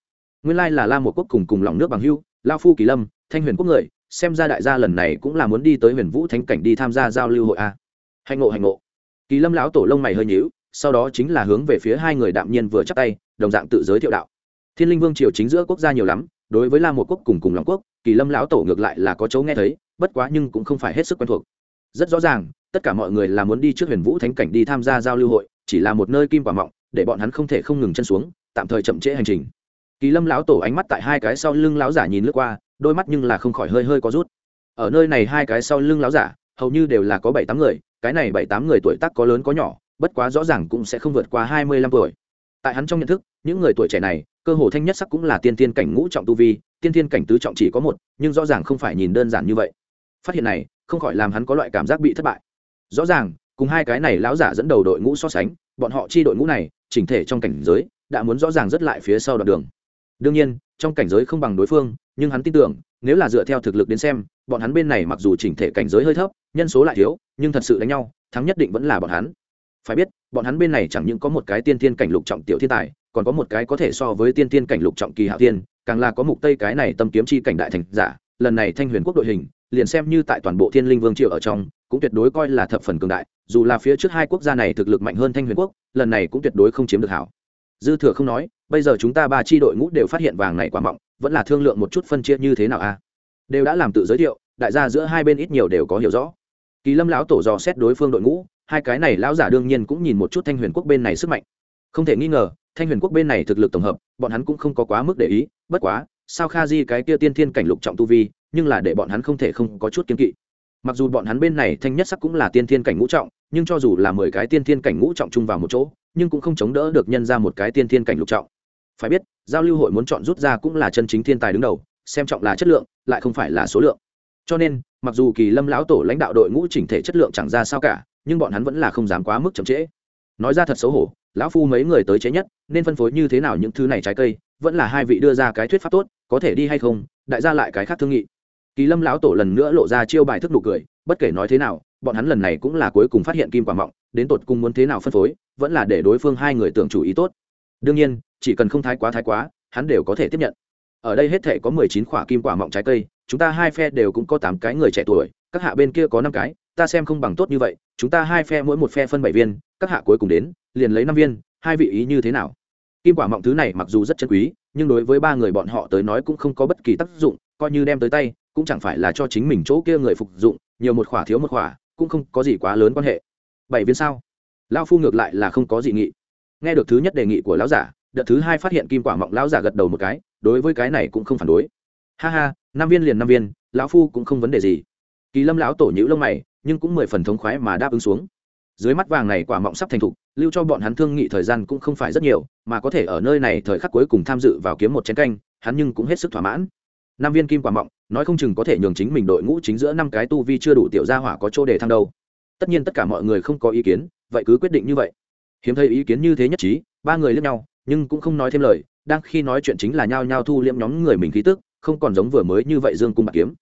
Nguyên lai là la một quốc cùng cùng lòng nước bằng hưu, lao phu kỳ lâm, thanh huyền quốc người, xem ra đại gia lần này cũng là muốn đi tới huyền vũ thánh cảnh đi tham gia giao lưu hội a. Hạnh ngộ hạnh ngộ. Kỳ lâm lão tổ lông mày hơi nhíu, sau đó chính là hướng về phía hai người đạm nhiên vừa chắc tay, đồng dạng tự giới thiệu đạo. Thiên linh vương triều chính giữa quốc gia nhiều lắm, đối với la một quốc cùng cùng lòng quốc, kỳ lâm lão tổ ngược lại là có chỗ nghe thấy, bất quá nhưng cũng không phải hết sức quen thuộc. Rất rõ ràng, tất cả mọi người là muốn đi trước huyền vũ thánh cảnh đi tham gia giao lưu hội, chỉ là một nơi kim quả mọng để bọn hắn không thể không ngừng chân xuống, tạm thời chậm trễ hành trình. Kỳ lâm lão tổ ánh mắt tại hai cái sau lưng lão giả nhìn lướt qua, đôi mắt nhưng là không khỏi hơi hơi có rút. Ở nơi này hai cái sau lưng lão giả, hầu như đều là có bảy tám người, cái này bảy tám người tuổi tác có lớn có nhỏ, bất quá rõ ràng cũng sẽ không vượt qua hai mươi lăm tuổi. Tại hắn trong nhận thức, những người tuổi trẻ này, cơ hồ thanh nhất sắc cũng là tiên tiên cảnh ngũ trọng tu vi, tiên tiên cảnh tứ trọng chỉ có một, nhưng rõ ràng không phải nhìn đơn giản như vậy. Phát hiện này, không khỏi làm hắn có loại cảm giác bị thất bại. Rõ ràng, cùng hai cái này lão giả dẫn đầu đội ngũ so sánh bọn họ chi đội ngũ này, chỉnh thể trong cảnh giới, đã muốn rõ ràng rất lại phía sau đoạn đường. Đương nhiên, trong cảnh giới không bằng đối phương, nhưng hắn tin tưởng, nếu là dựa theo thực lực đến xem, bọn hắn bên này mặc dù chỉnh thể cảnh giới hơi thấp, nhân số lại thiếu, nhưng thật sự đánh nhau, thắng nhất định vẫn là bọn hắn. Phải biết, bọn hắn bên này chẳng những có một cái tiên tiên cảnh lục trọng tiểu thiên tài, còn có một cái có thể so với tiên tiên cảnh lục trọng kỳ hạo tiên càng là có mục tây cái này tâm kiếm chi cảnh đại thành giả, lần này thanh huyền quốc đội hình, liền xem như tại toàn bộ thiên linh vương triều ở trong, cũng tuyệt đối coi là thập phần cường đại dù là phía trước hai quốc gia này thực lực mạnh hơn thanh huyền quốc, lần này cũng tuyệt đối không chiếm được hảo. Dư thừa không nói, bây giờ chúng ta ba chi đội ngũ đều phát hiện vàng này quả mọng, vẫn là thương lượng một chút phân chia như thế nào a đều đã làm tự giới thiệu, đại gia giữa hai bên ít nhiều đều có hiểu rõ. Kỳ lâm lão tổ dò xét đối phương đội ngũ, hai cái này lão giả đương nhiên cũng nhìn một chút thanh huyền quốc bên này sức mạnh. Không thể nghi ngờ, thanh huyền quốc bên này thực lực tổng hợp, bọn hắn cũng không có quá mức để ý, bất quá, sao kha di cái kia tiên thiên cảnh lục trọng tu vi, nhưng là để bọn hắn không thể không có chút kiên kỵ. Mặc dù bọn hắn bên này thanh nhất sắc cũng là tiên thiên cảnh ngũ trọng nhưng cho dù là mười cái tiên thiên cảnh ngũ trọng chung vào một chỗ, nhưng cũng không chống đỡ được nhân ra một cái tiên thiên cảnh lục trọng. Phải biết, giao lưu hội muốn chọn rút ra cũng là chân chính thiên tài đứng đầu, xem trọng là chất lượng, lại không phải là số lượng. Cho nên, mặc dù kỳ lâm lão tổ lãnh đạo đội ngũ chỉnh thể chất lượng chẳng ra sao cả, nhưng bọn hắn vẫn là không dám quá mức chậm trễ. Nói ra thật xấu hổ, lão phu mấy người tới chế nhất, nên phân phối như thế nào những thứ này trái cây, vẫn là hai vị đưa ra cái thuyết pháp tốt, có thể đi hay không, đại gia lại cái khác thương nghị. Kỳ lâm lão tổ lần nữa lộ ra chiêu bài thức nụ cười, bất kể nói thế nào bọn hắn lần này cũng là cuối cùng phát hiện kim quả mọng, đến tột cùng muốn thế nào phân phối, vẫn là để đối phương hai người tưởng chủ ý tốt. Đương nhiên, chỉ cần không thái quá thái quá, hắn đều có thể tiếp nhận. Ở đây hết thể có mười chín quả kim quả mọng trái cây, chúng ta hai phe đều cũng có tám cái người trẻ tuổi, các hạ bên kia có năm cái, ta xem không bằng tốt như vậy, chúng ta hai phe mỗi một phe phân bảy viên, các hạ cuối cùng đến, liền lấy năm viên, hai vị ý như thế nào? Kim quả mọng thứ này mặc dù rất chân quý, nhưng đối với ba người bọn họ tới nói cũng không có bất kỳ tác dụng, coi như đem tới tay, cũng chẳng phải là cho chính mình chỗ kia người phục dụng, nhiều một khỏa thiếu một khỏa cũng không có gì quá lớn quan hệ. Bảy viên sao? Lao phu ngược lại là không có gì nghị. Nghe được thứ nhất đề nghị của lão giả, đợt thứ hai phát hiện kim quả mọng lão giả gật đầu một cái, đối với cái này cũng không phản đối. Ha ha, năm viên liền năm viên, lão phu cũng không vấn đề gì. Kỳ lâm lão tổ nhữ lông mày, nhưng cũng mười phần thống khoái mà đáp ứng xuống. Dưới mắt vàng này quả mọng sắp thành thục, lưu cho bọn hắn thương nghị thời gian cũng không phải rất nhiều, mà có thể ở nơi này thời khắc cuối cùng tham dự vào kiếm một chén canh, hắn nhưng cũng hết sức thỏa mãn năm viên kim quả mọng, nói không chừng có thể nhường chính mình đội ngũ chính giữa năm cái tu vi chưa đủ tiểu gia hỏa có chỗ để thăng đâu. Tất nhiên tất cả mọi người không có ý kiến, vậy cứ quyết định như vậy. Hiếm thấy ý kiến như thế nhất trí, ba người lướt nhau, nhưng cũng không nói thêm lời, đang khi nói chuyện chính là nhao nhao thu liễm nhóm người mình khí tức, không còn giống vừa mới như vậy dương cung bạc kiếm.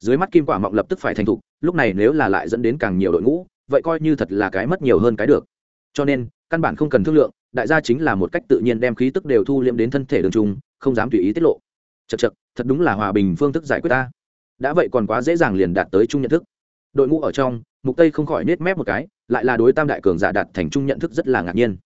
Dưới mắt kim quả mọng lập tức phải thành thục, lúc này nếu là lại dẫn đến càng nhiều đội ngũ, vậy coi như thật là cái mất nhiều hơn cái được. Cho nên, căn bản không cần thương lượng, đại gia chính là một cách tự nhiên đem khí tức đều thu liễm đến thân thể đường trung, không dám tùy ý tiết lộ. Chật chật thật đúng là hòa bình phương thức giải quyết ta. Đã vậy còn quá dễ dàng liền đạt tới chung nhận thức. Đội ngũ ở trong, mục tây không khỏi nết mép một cái, lại là đối tam đại cường giả đạt thành chung nhận thức rất là ngạc nhiên.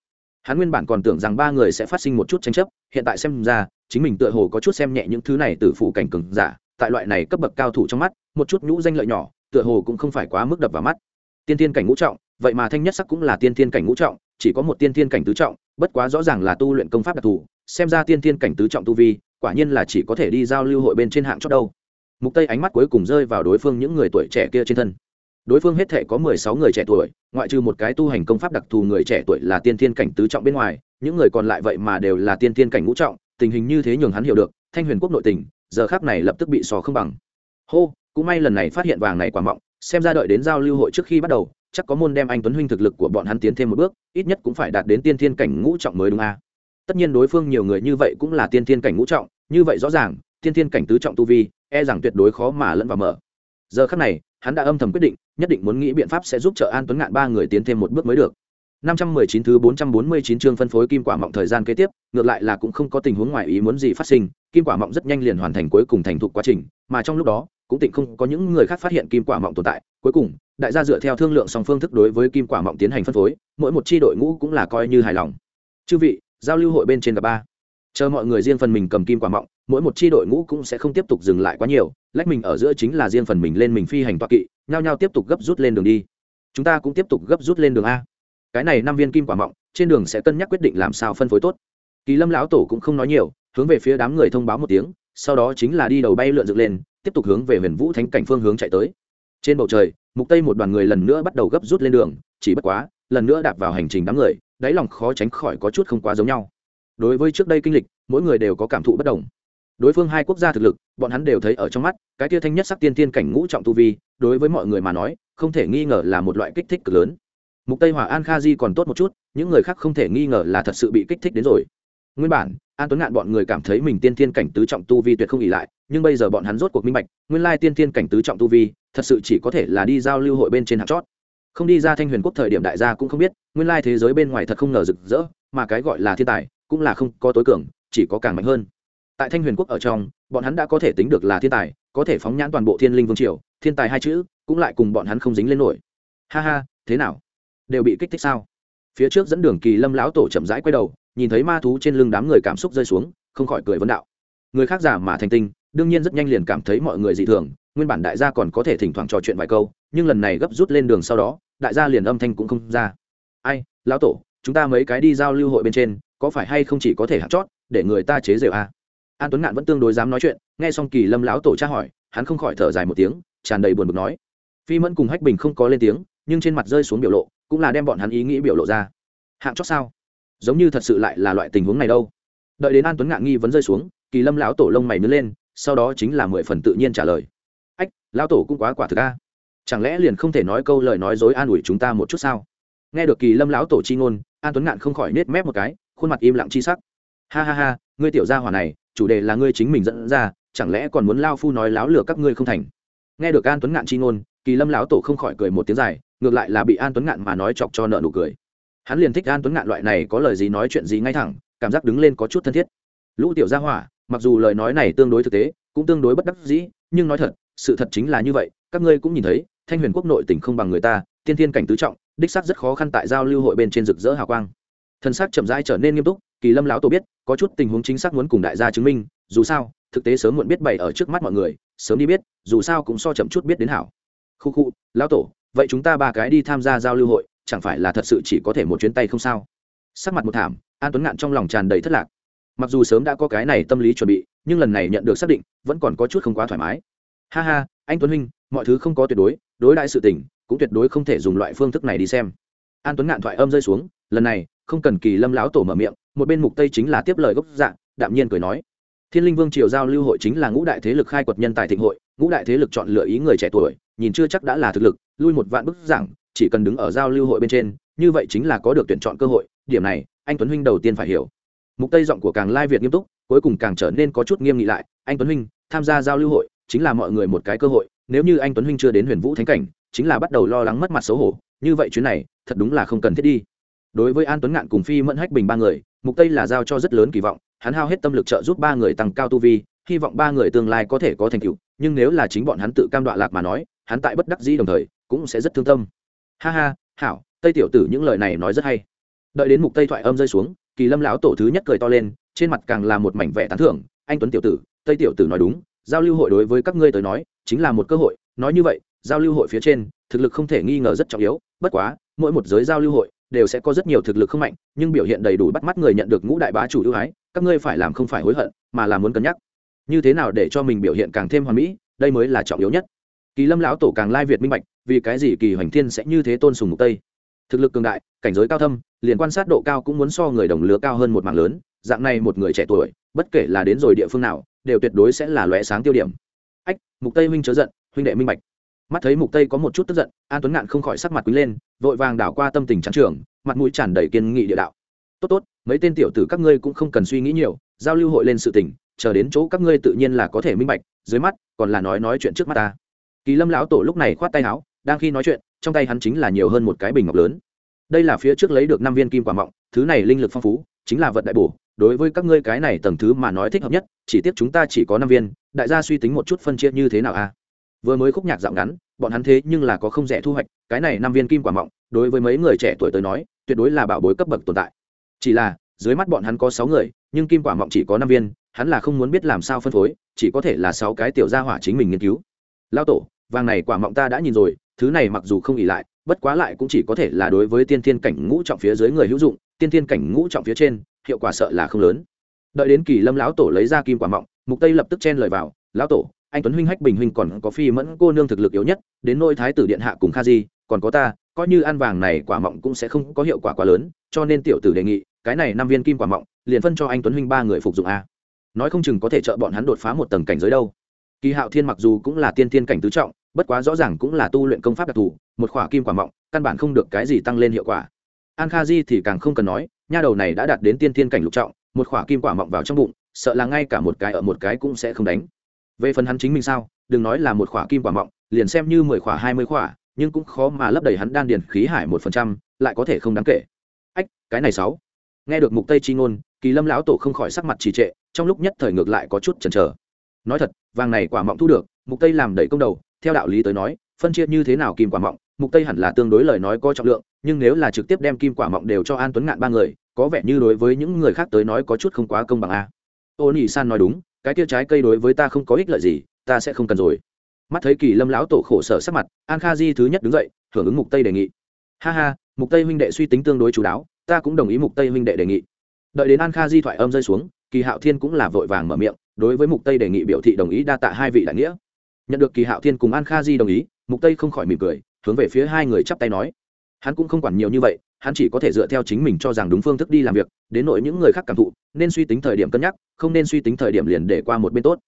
Hắn nguyên bản còn tưởng rằng ba người sẽ phát sinh một chút tranh chấp, hiện tại xem ra, chính mình tựa hồ có chút xem nhẹ những thứ này từ phụ cảnh cường giả, tại loại này cấp bậc cao thủ trong mắt, một chút nhũ danh lợi nhỏ, tựa hồ cũng không phải quá mức đập vào mắt. Tiên tiên cảnh ngũ trọng, vậy mà thanh nhất sắc cũng là tiên tiên cảnh ngũ trọng, chỉ có một tiên tiên cảnh tứ trọng, bất quá rõ ràng là tu luyện công pháp đặc thù, xem ra tiên tiên cảnh tứ trọng tu vi quả nhiên là chỉ có thể đi giao lưu hội bên trên hạng chót đâu. Mục tây ánh mắt cuối cùng rơi vào đối phương những người tuổi trẻ kia trên thân. Đối phương hết thể có 16 người trẻ tuổi, ngoại trừ một cái tu hành công pháp đặc thù người trẻ tuổi là tiên thiên cảnh tứ trọng bên ngoài, những người còn lại vậy mà đều là tiên thiên cảnh ngũ trọng, tình hình như thế nhường hắn hiểu được, thanh huyền quốc nội tình, giờ khác này lập tức bị sò không bằng. Hô, cũng may lần này phát hiện vàng này quả mọng, xem ra đợi đến giao lưu hội trước khi bắt đầu, chắc có môn đem anh tuấn huynh thực lực của bọn hắn tiến thêm một bước, ít nhất cũng phải đạt đến tiên thiên cảnh ngũ trọng mới đúng a. à tất nhiên đối phương nhiều người như vậy cũng là tiên thiên cảnh ngũ trọng như vậy rõ ràng tiên thiên cảnh tứ trọng tu vi e rằng tuyệt đối khó mà lẫn vào mở. Giờ khắc này hắn đã âm thầm quyết định nhất định muốn nghĩ biện pháp sẽ giúp trợ an tuấn ngạn ba người tiến thêm một bước mới được. 519 thứ 449 chương phân phối kim quả mọng thời gian kế tiếp, ngược lại là cũng không có tình huống ngoài ý muốn gì phát sinh, kim quả mọng rất nhanh liền hoàn thành cuối cùng thành thục quá trình, mà trong lúc đó, cũng tịnh không có những người khác phát hiện kim quả mọng tồn tại, cuối cùng, đại gia dựa theo thương lượng song phương thức đối với kim quả mọng tiến hành phân phối, mỗi một chi đội ngũ cũng là coi như hài lòng. Chư vị, giao lưu hội bên trên gặp ba. Chờ mọi người riêng phần mình cầm kim quả mọng, mỗi một chi đội ngũ cũng sẽ không tiếp tục dừng lại quá nhiều, lách mình ở giữa chính là riêng phần mình lên mình phi hành toa kỵ, nhao nhao tiếp tục gấp rút lên đường đi. Chúng ta cũng tiếp tục gấp rút lên đường a cái này năm viên kim quả mọng trên đường sẽ cân nhắc quyết định làm sao phân phối tốt kỳ lâm lão tổ cũng không nói nhiều hướng về phía đám người thông báo một tiếng sau đó chính là đi đầu bay lượn dựng lên tiếp tục hướng về huyền vũ thánh cảnh phương hướng chạy tới trên bầu trời mục tây một đoàn người lần nữa bắt đầu gấp rút lên đường chỉ bất quá lần nữa đạp vào hành trình đám người đáy lòng khó tránh khỏi có chút không quá giống nhau. Đối với trước đây kinh lịch, mỗi người đều có cảm thụ bất đồng. Đối phương hai quốc gia thực lực, bọn hắn đều thấy ở trong mắt, cái tia thanh nhất sắc tiên tiên cảnh ngũ trọng tu vi, đối với mọi người mà nói, không thể nghi ngờ là một loại kích thích cực lớn. Mục tây hòa an kha di còn tốt một chút, những người khác không thể nghi ngờ là thật sự bị kích thích đến rồi. Nguyên bản, an tuấn ngạn bọn người cảm thấy mình tiên tiên cảnh tứ trọng tu vi tuyệt không ỉ lại, nhưng bây giờ bọn hắn rốt cuộc minh bạch, nguyên lai tiên tiên cảnh tứ trọng tu vi, thật sự chỉ có thể là đi giao lưu hội bên trên hạt chót. Không đi ra thanh huyền quốc thời điểm đại gia cũng không biết nguyên lai thế giới bên ngoài thật không ngờ rực rỡ, mà cái gọi là thiên tài cũng là không có tối cường, chỉ có càng mạnh hơn. Tại thanh huyền quốc ở trong, bọn hắn đã có thể tính được là thiên tài, có thể phóng nhãn toàn bộ thiên linh vương triều, thiên tài hai chữ cũng lại cùng bọn hắn không dính lên nổi. Ha ha, thế nào? Đều bị kích thích sao? Phía trước dẫn đường kỳ lâm lão tổ chậm rãi quay đầu, nhìn thấy ma thú trên lưng đám người cảm xúc rơi xuống, không khỏi cười vấn đạo. Người khác giả mà thành tinh, đương nhiên rất nhanh liền cảm thấy mọi người dị thường, nguyên bản đại gia còn có thể thỉnh thoảng trò chuyện vài câu, nhưng lần này gấp rút lên đường sau đó, đại gia liền âm thanh cũng không ra ai, lão tổ, chúng ta mấy cái đi giao lưu hội bên trên, có phải hay không chỉ có thể hạt chót, để người ta chế rượu à? an tuấn ngạn vẫn tương đối dám nói chuyện, nghe xong kỳ lâm lão tổ tra hỏi, hắn không khỏi thở dài một tiếng, tràn đầy buồn bực nói. Phi mẫn cùng hách bình không có lên tiếng, nhưng trên mặt rơi xuống biểu lộ, cũng là đem bọn hắn ý nghĩ biểu lộ ra. Hạng chót sao? Giống như thật sự lại là loại tình huống này đâu. Đợi đến an tuấn ngạn nghi vấn rơi xuống, kỳ lâm lão tổ lông mày nứt lên, sau đó chính là mười phần tự nhiên trả lời. Ách, lão tổ cũng quá quả thực a. Chẳng lẽ liền không thể nói câu lời nói dối an ủi chúng ta một chút sao? Nghe được kỳ lâm lão tổ chi ngôn, an tuấn ngạn không khỏi nết mép một cái, khuôn mặt im lặng chi sắc. Ha ha ha, ngươi tiểu gia hỏa này, chủ đề là ngươi chính mình dẫn ra, chẳng lẽ còn muốn lao phu nói láo lừa các ngươi không thành? Nghe được an tuấn ngạn chi ngôn, kỳ lâm lão tổ không khỏi cười một tiếng dài, ngược lại là bị an tuấn ngạn mà nói chọc cho nợ nụ cười. Hắn liền thích an tuấn ngạn loại này có lời gì nói chuyện gì ngay thẳng, cảm giác đứng lên có chút thân thiết. Lũ tiểu gia hỏa, mặc dù lời nói này tương đối thực tế, cũng tương đối bất đắc dĩ, nhưng nói thật, sự thật chính là như vậy, các ngươi cũng nhìn thấy, thanh huyền quốc nội tỉnh không bằng người ta tiên thiên cảnh tứ trọng, đích xác rất khó khăn tại giao lưu hội bên trên rực rỡ hào quang. Thân xác chậm rãi trở nên nghiêm túc, kỳ lâm lão tổ biết, có chút tình huống chính xác muốn cùng đại gia chứng minh, dù sao, thực tế sớm muộn biết bày ở trước mắt mọi người, sớm đi biết, dù sao cũng so chậm chút biết đến hảo. Khu khu, lão tổ, vậy chúng ta ba cái đi tham gia giao lưu hội, chẳng phải là thật sự chỉ có thể một chuyến tay không sao? Sắc mặt một thảm, an tuấn ngạn trong lòng tràn đầy thất lạc. Mặc dù sớm đã có cái này tâm lý chuẩn bị, nhưng lần này nhận được xác định, vẫn còn có chút không quá thoải mái. Ha ha, anh tuấn huynh, mọi thứ không có tuyệt đối đối đại sự tình cũng tuyệt đối không thể dùng loại phương thức này đi xem. An tuấn ngạn thoại âm rơi xuống, lần này, không cần kỳ lâm lão tổ mở miệng, một bên mục tây chính là tiếp lời gốc dạng, đạm nhiên cười nói. Thiên linh vương triều giao lưu hội chính là ngũ đại thế lực khai quật nhân tài thịnh hội, ngũ đại thế lực chọn lựa ý người trẻ tuổi, nhìn chưa chắc đã là thực lực, lui một vạn bức giảng chỉ cần đứng ở giao lưu hội bên trên, như vậy chính là có được tuyển chọn cơ hội, điểm này, anh tuấn huynh đầu tiên phải hiểu. Mục tây giọng của càng lai việt nghiêm túc, cuối cùng càng trở nên có chút nghiêm nghị lại, anh tuấn huynh, tham gia giao lưu hội chính là mọi người một cái cơ hội, nếu như anh tuấn huynh chưa đến huyền vũ thánh cảnh chính là bắt đầu lo lắng mất mặt xấu hổ, như vậy chuyến này, thật đúng là không cần thiết đi. Đối với an tuấn ngạn cùng phi mẫn hách bình ba người, mục tây là giao cho rất lớn kỳ vọng, hắn hao hết tâm lực trợ giúp ba người tăng cao tu vi, hy vọng ba người tương lai có thể có thành tựu, nhưng nếu là chính bọn hắn tự cam đoạ lạc mà nói, hắn tại bất đắc dĩ đồng thời, cũng sẽ rất thương tâm. Ha ha, hảo, tây tiểu tử những lời này nói rất hay. Đợi đến mục tây thoại âm rơi xuống, kỳ lâm lão tổ thứ nhất cười to lên, trên mặt càng là một mảnh vẻ tán thưởng, anh tuấn tiểu tử, tây tiểu tử nói đúng, giao lưu hội đối với các ngươi tới nói, chính là một cơ hội, nói như vậy giao lưu hội phía trên, thực lực không thể nghi ngờ rất trọng yếu, bất quá, mỗi một giới giao lưu hội đều sẽ có rất nhiều thực lực không mạnh, nhưng biểu hiện đầy đủ bắt mắt người nhận được ngũ đại bá chủ ưu ái, các ngươi phải làm không phải hối hận, mà là muốn cân nhắc. Như thế nào để cho mình biểu hiện càng thêm hoàn mỹ, đây mới là trọng yếu nhất. Kỳ lâm lão tổ càng lai việt minh bạch, vì cái gì kỳ hoành thiên sẽ như thế tôn sùng mục tây? Thực lực cường đại, cảnh giới cao thâm, liền quan sát độ cao cũng muốn so người đồng lứa cao hơn một mạng lớn, dạng này một người trẻ tuổi, bất kể là đến rồi địa phương nào, đều tuyệt đối sẽ là lóe sáng tiêu điểm. Ách, mục tây huynh chớ giận, huynh đệ minh bạch mắt thấy mục tây có một chút tức giận, an tuấn ngạn không khỏi sắc mặt quý lên, vội vàng đảo qua tâm tình trắng trường, mặt mũi tràn đầy kiên nghị địa đạo. Tốt tốt, mấy tên tiểu tử các ngươi cũng không cần suy nghĩ nhiều, giao lưu hội lên sự tình, chờ đến chỗ các ngươi tự nhiên là có thể minh bạch, dưới mắt, còn là nói nói chuyện trước mắt ta. Kỳ lâm lão tổ lúc này khoát tay áo, đang khi nói chuyện, trong tay hắn chính là nhiều hơn một cái bình ngọc lớn. Đây là phía trước lấy được năm viên kim quả mọng, thứ này linh lực phong phú, chính là vật đại bổ, đối với các ngươi cái này tầng thứ mà nói thích hợp nhất, chỉ tiếc chúng ta chỉ có năm viên, đại gia suy tính một chút phân chia như thế nào a? Vừa mới khúc nhạc dạo ngắn, bọn hắn thế nhưng là có không rẻ thu hoạch, cái này năm viên kim quả mọng, đối với mấy người trẻ tuổi tới nói, tuyệt đối là bảo bối cấp bậc tồn tại. Chỉ là, dưới mắt bọn hắn có sáu người, nhưng kim quả mọng chỉ có năm viên, hắn là không muốn biết làm sao phân phối, chỉ có thể là sáu cái tiểu gia hỏa chính mình nghiên cứu. Lao tổ, vàng này quả mọng ta đã nhìn rồi, thứ này mặc dù không ỉ lại, bất quá lại cũng chỉ có thể là đối với tiên thiên cảnh ngũ trọng phía dưới người hữu dụng, tiên thiên cảnh ngũ trọng phía trên, hiệu quả sợ là không lớn. Đợi đến kỳ lâm lão tổ lấy ra kim quả mọng, mục tây lập tức chen lời vào, lão tổ anh tuấn huynh hách bình huynh còn có phi mẫn cô nương thực lực yếu nhất, đến nôi thái tử điện hạ cùng kha di, còn có ta, coi như ăn vàng này quả mọng cũng sẽ không có hiệu quả quá lớn, cho nên tiểu tử đề nghị, cái này năm viên kim quả mọng, liền phân cho anh tuấn huynh ba người phục dụng a. Nói không chừng có thể trợ bọn hắn đột phá một tầng cảnh giới đâu. Kỳ hạo thiên mặc dù cũng là tiên thiên cảnh tứ trọng, bất quá rõ ràng cũng là tu luyện công pháp đặc thù, một khỏa kim quả mọng, căn bản không được cái gì tăng lên hiệu quả. An kha di thì càng không cần nói, nha đầu này đã đạt đến tiên thiên cảnh lục trọng, một khỏa kim quả mọng vào trong bụng, sợ là ngay cả một cái ở một cái cũng sẽ không đánh về phần hắn chính mình sao, đừng nói là một khỏa kim quả mọng, liền xem như mười khỏa, hai mươi khỏa, nhưng cũng khó mà lấp đầy hắn đan điền khí hải một phần trăm, lại có thể không đáng kể. Ách, cái này sáu. Nghe được mục tây chi ngôn, kỳ lâm lão tổ không khỏi sắc mặt trì trệ, trong lúc nhất thời ngược lại có chút chần chờ. Nói thật, vàng này quả mọng thu được, mục tây làm đẩy công đầu, theo đạo lý tới nói, phân chia như thế nào kim quả mọng, mục tây hẳn là tương đối lời nói có trọng lượng, nhưng nếu là trực tiếp đem kim quả mọng đều cho an tuấn ngạn ba người, có vẻ như đối với những người khác tới nói có chút không quá công bằng a. Ô nỉ san nói đúng cái kia trái cây đối với ta không có ích lợi gì, ta sẽ không cần rồi. Mắt thấy kỳ lâm lão tổ khổ sở sắc mặt, an kha di thứ nhất đứng dậy, hưởng ứng mục tây đề nghị. Ha ha, mục tây huynh đệ suy tính tương đối chú đáo, ta cũng đồng ý mục tây huynh đệ đề nghị. Đợi đến an kha di thoại âm rơi xuống, kỳ hạo thiên cũng là vội vàng mở miệng, đối với mục tây đề nghị biểu thị đồng ý đa tạ hai vị đại nghĩa. Nhận được kỳ hạo thiên cùng an kha di đồng ý, mục tây không khỏi mỉm cười, hướng về phía hai người chắp tay nói. Hắn cũng không quản nhiều như vậy hắn chỉ có thể dựa theo chính mình cho rằng đúng phương thức đi làm việc, đến nội những người khác cảm thụ, nên suy tính thời điểm cân nhắc, không nên suy tính thời điểm liền để qua một bên tốt.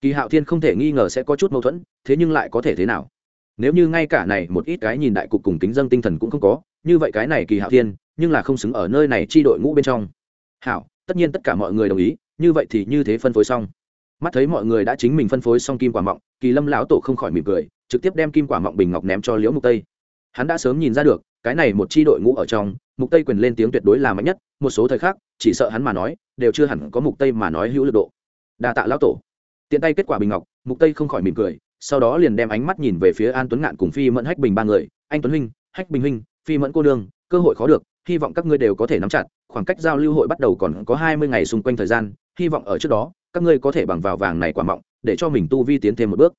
Kỳ hạo thiên không thể nghi ngờ sẽ có chút mâu thuẫn, thế nhưng lại có thể thế nào? Nếu như ngay cả này một ít cái nhìn đại cục cùng kính dân tinh thần cũng không có, như vậy cái này kỳ hạo thiên, nhưng là không xứng ở nơi này chi đội ngũ bên trong. Hảo, tất nhiên tất cả mọi người đồng ý, như vậy thì như thế phân phối xong. Mắt thấy mọi người đã chính mình phân phối xong kim quả mọng, kỳ lâm lão tổ không khỏi mỉm cười, trực tiếp đem kim quả mọng bình ngọc ném cho liễu mục tây. Hắn đã sớm nhìn ra được cái này một chi đội ngũ ở trong, mục tây quyền lên tiếng tuyệt đối là mạnh nhất, một số thời khác chỉ sợ hắn mà nói, đều chưa hẳn có mục tây mà nói hữu lực độ. Đa tạ lão tổ. Tiện tay kết quả bình ngọc, mục tây không khỏi mỉm cười, sau đó liền đem ánh mắt nhìn về phía an tuấn ngạn cùng phi mẫn hách bình ba người. Anh tuấn huynh, hách bình huynh, phi mẫn cô đương cơ hội khó được, hy vọng các ngươi đều có thể nắm chặt, khoảng cách giao lưu hội bắt đầu còn có hai mươi ngày xung quanh thời gian, hy vọng ở trước đó, các ngươi có thể bằng vào vàng này quả mọng, để cho mình tu vi tiến thêm một bước.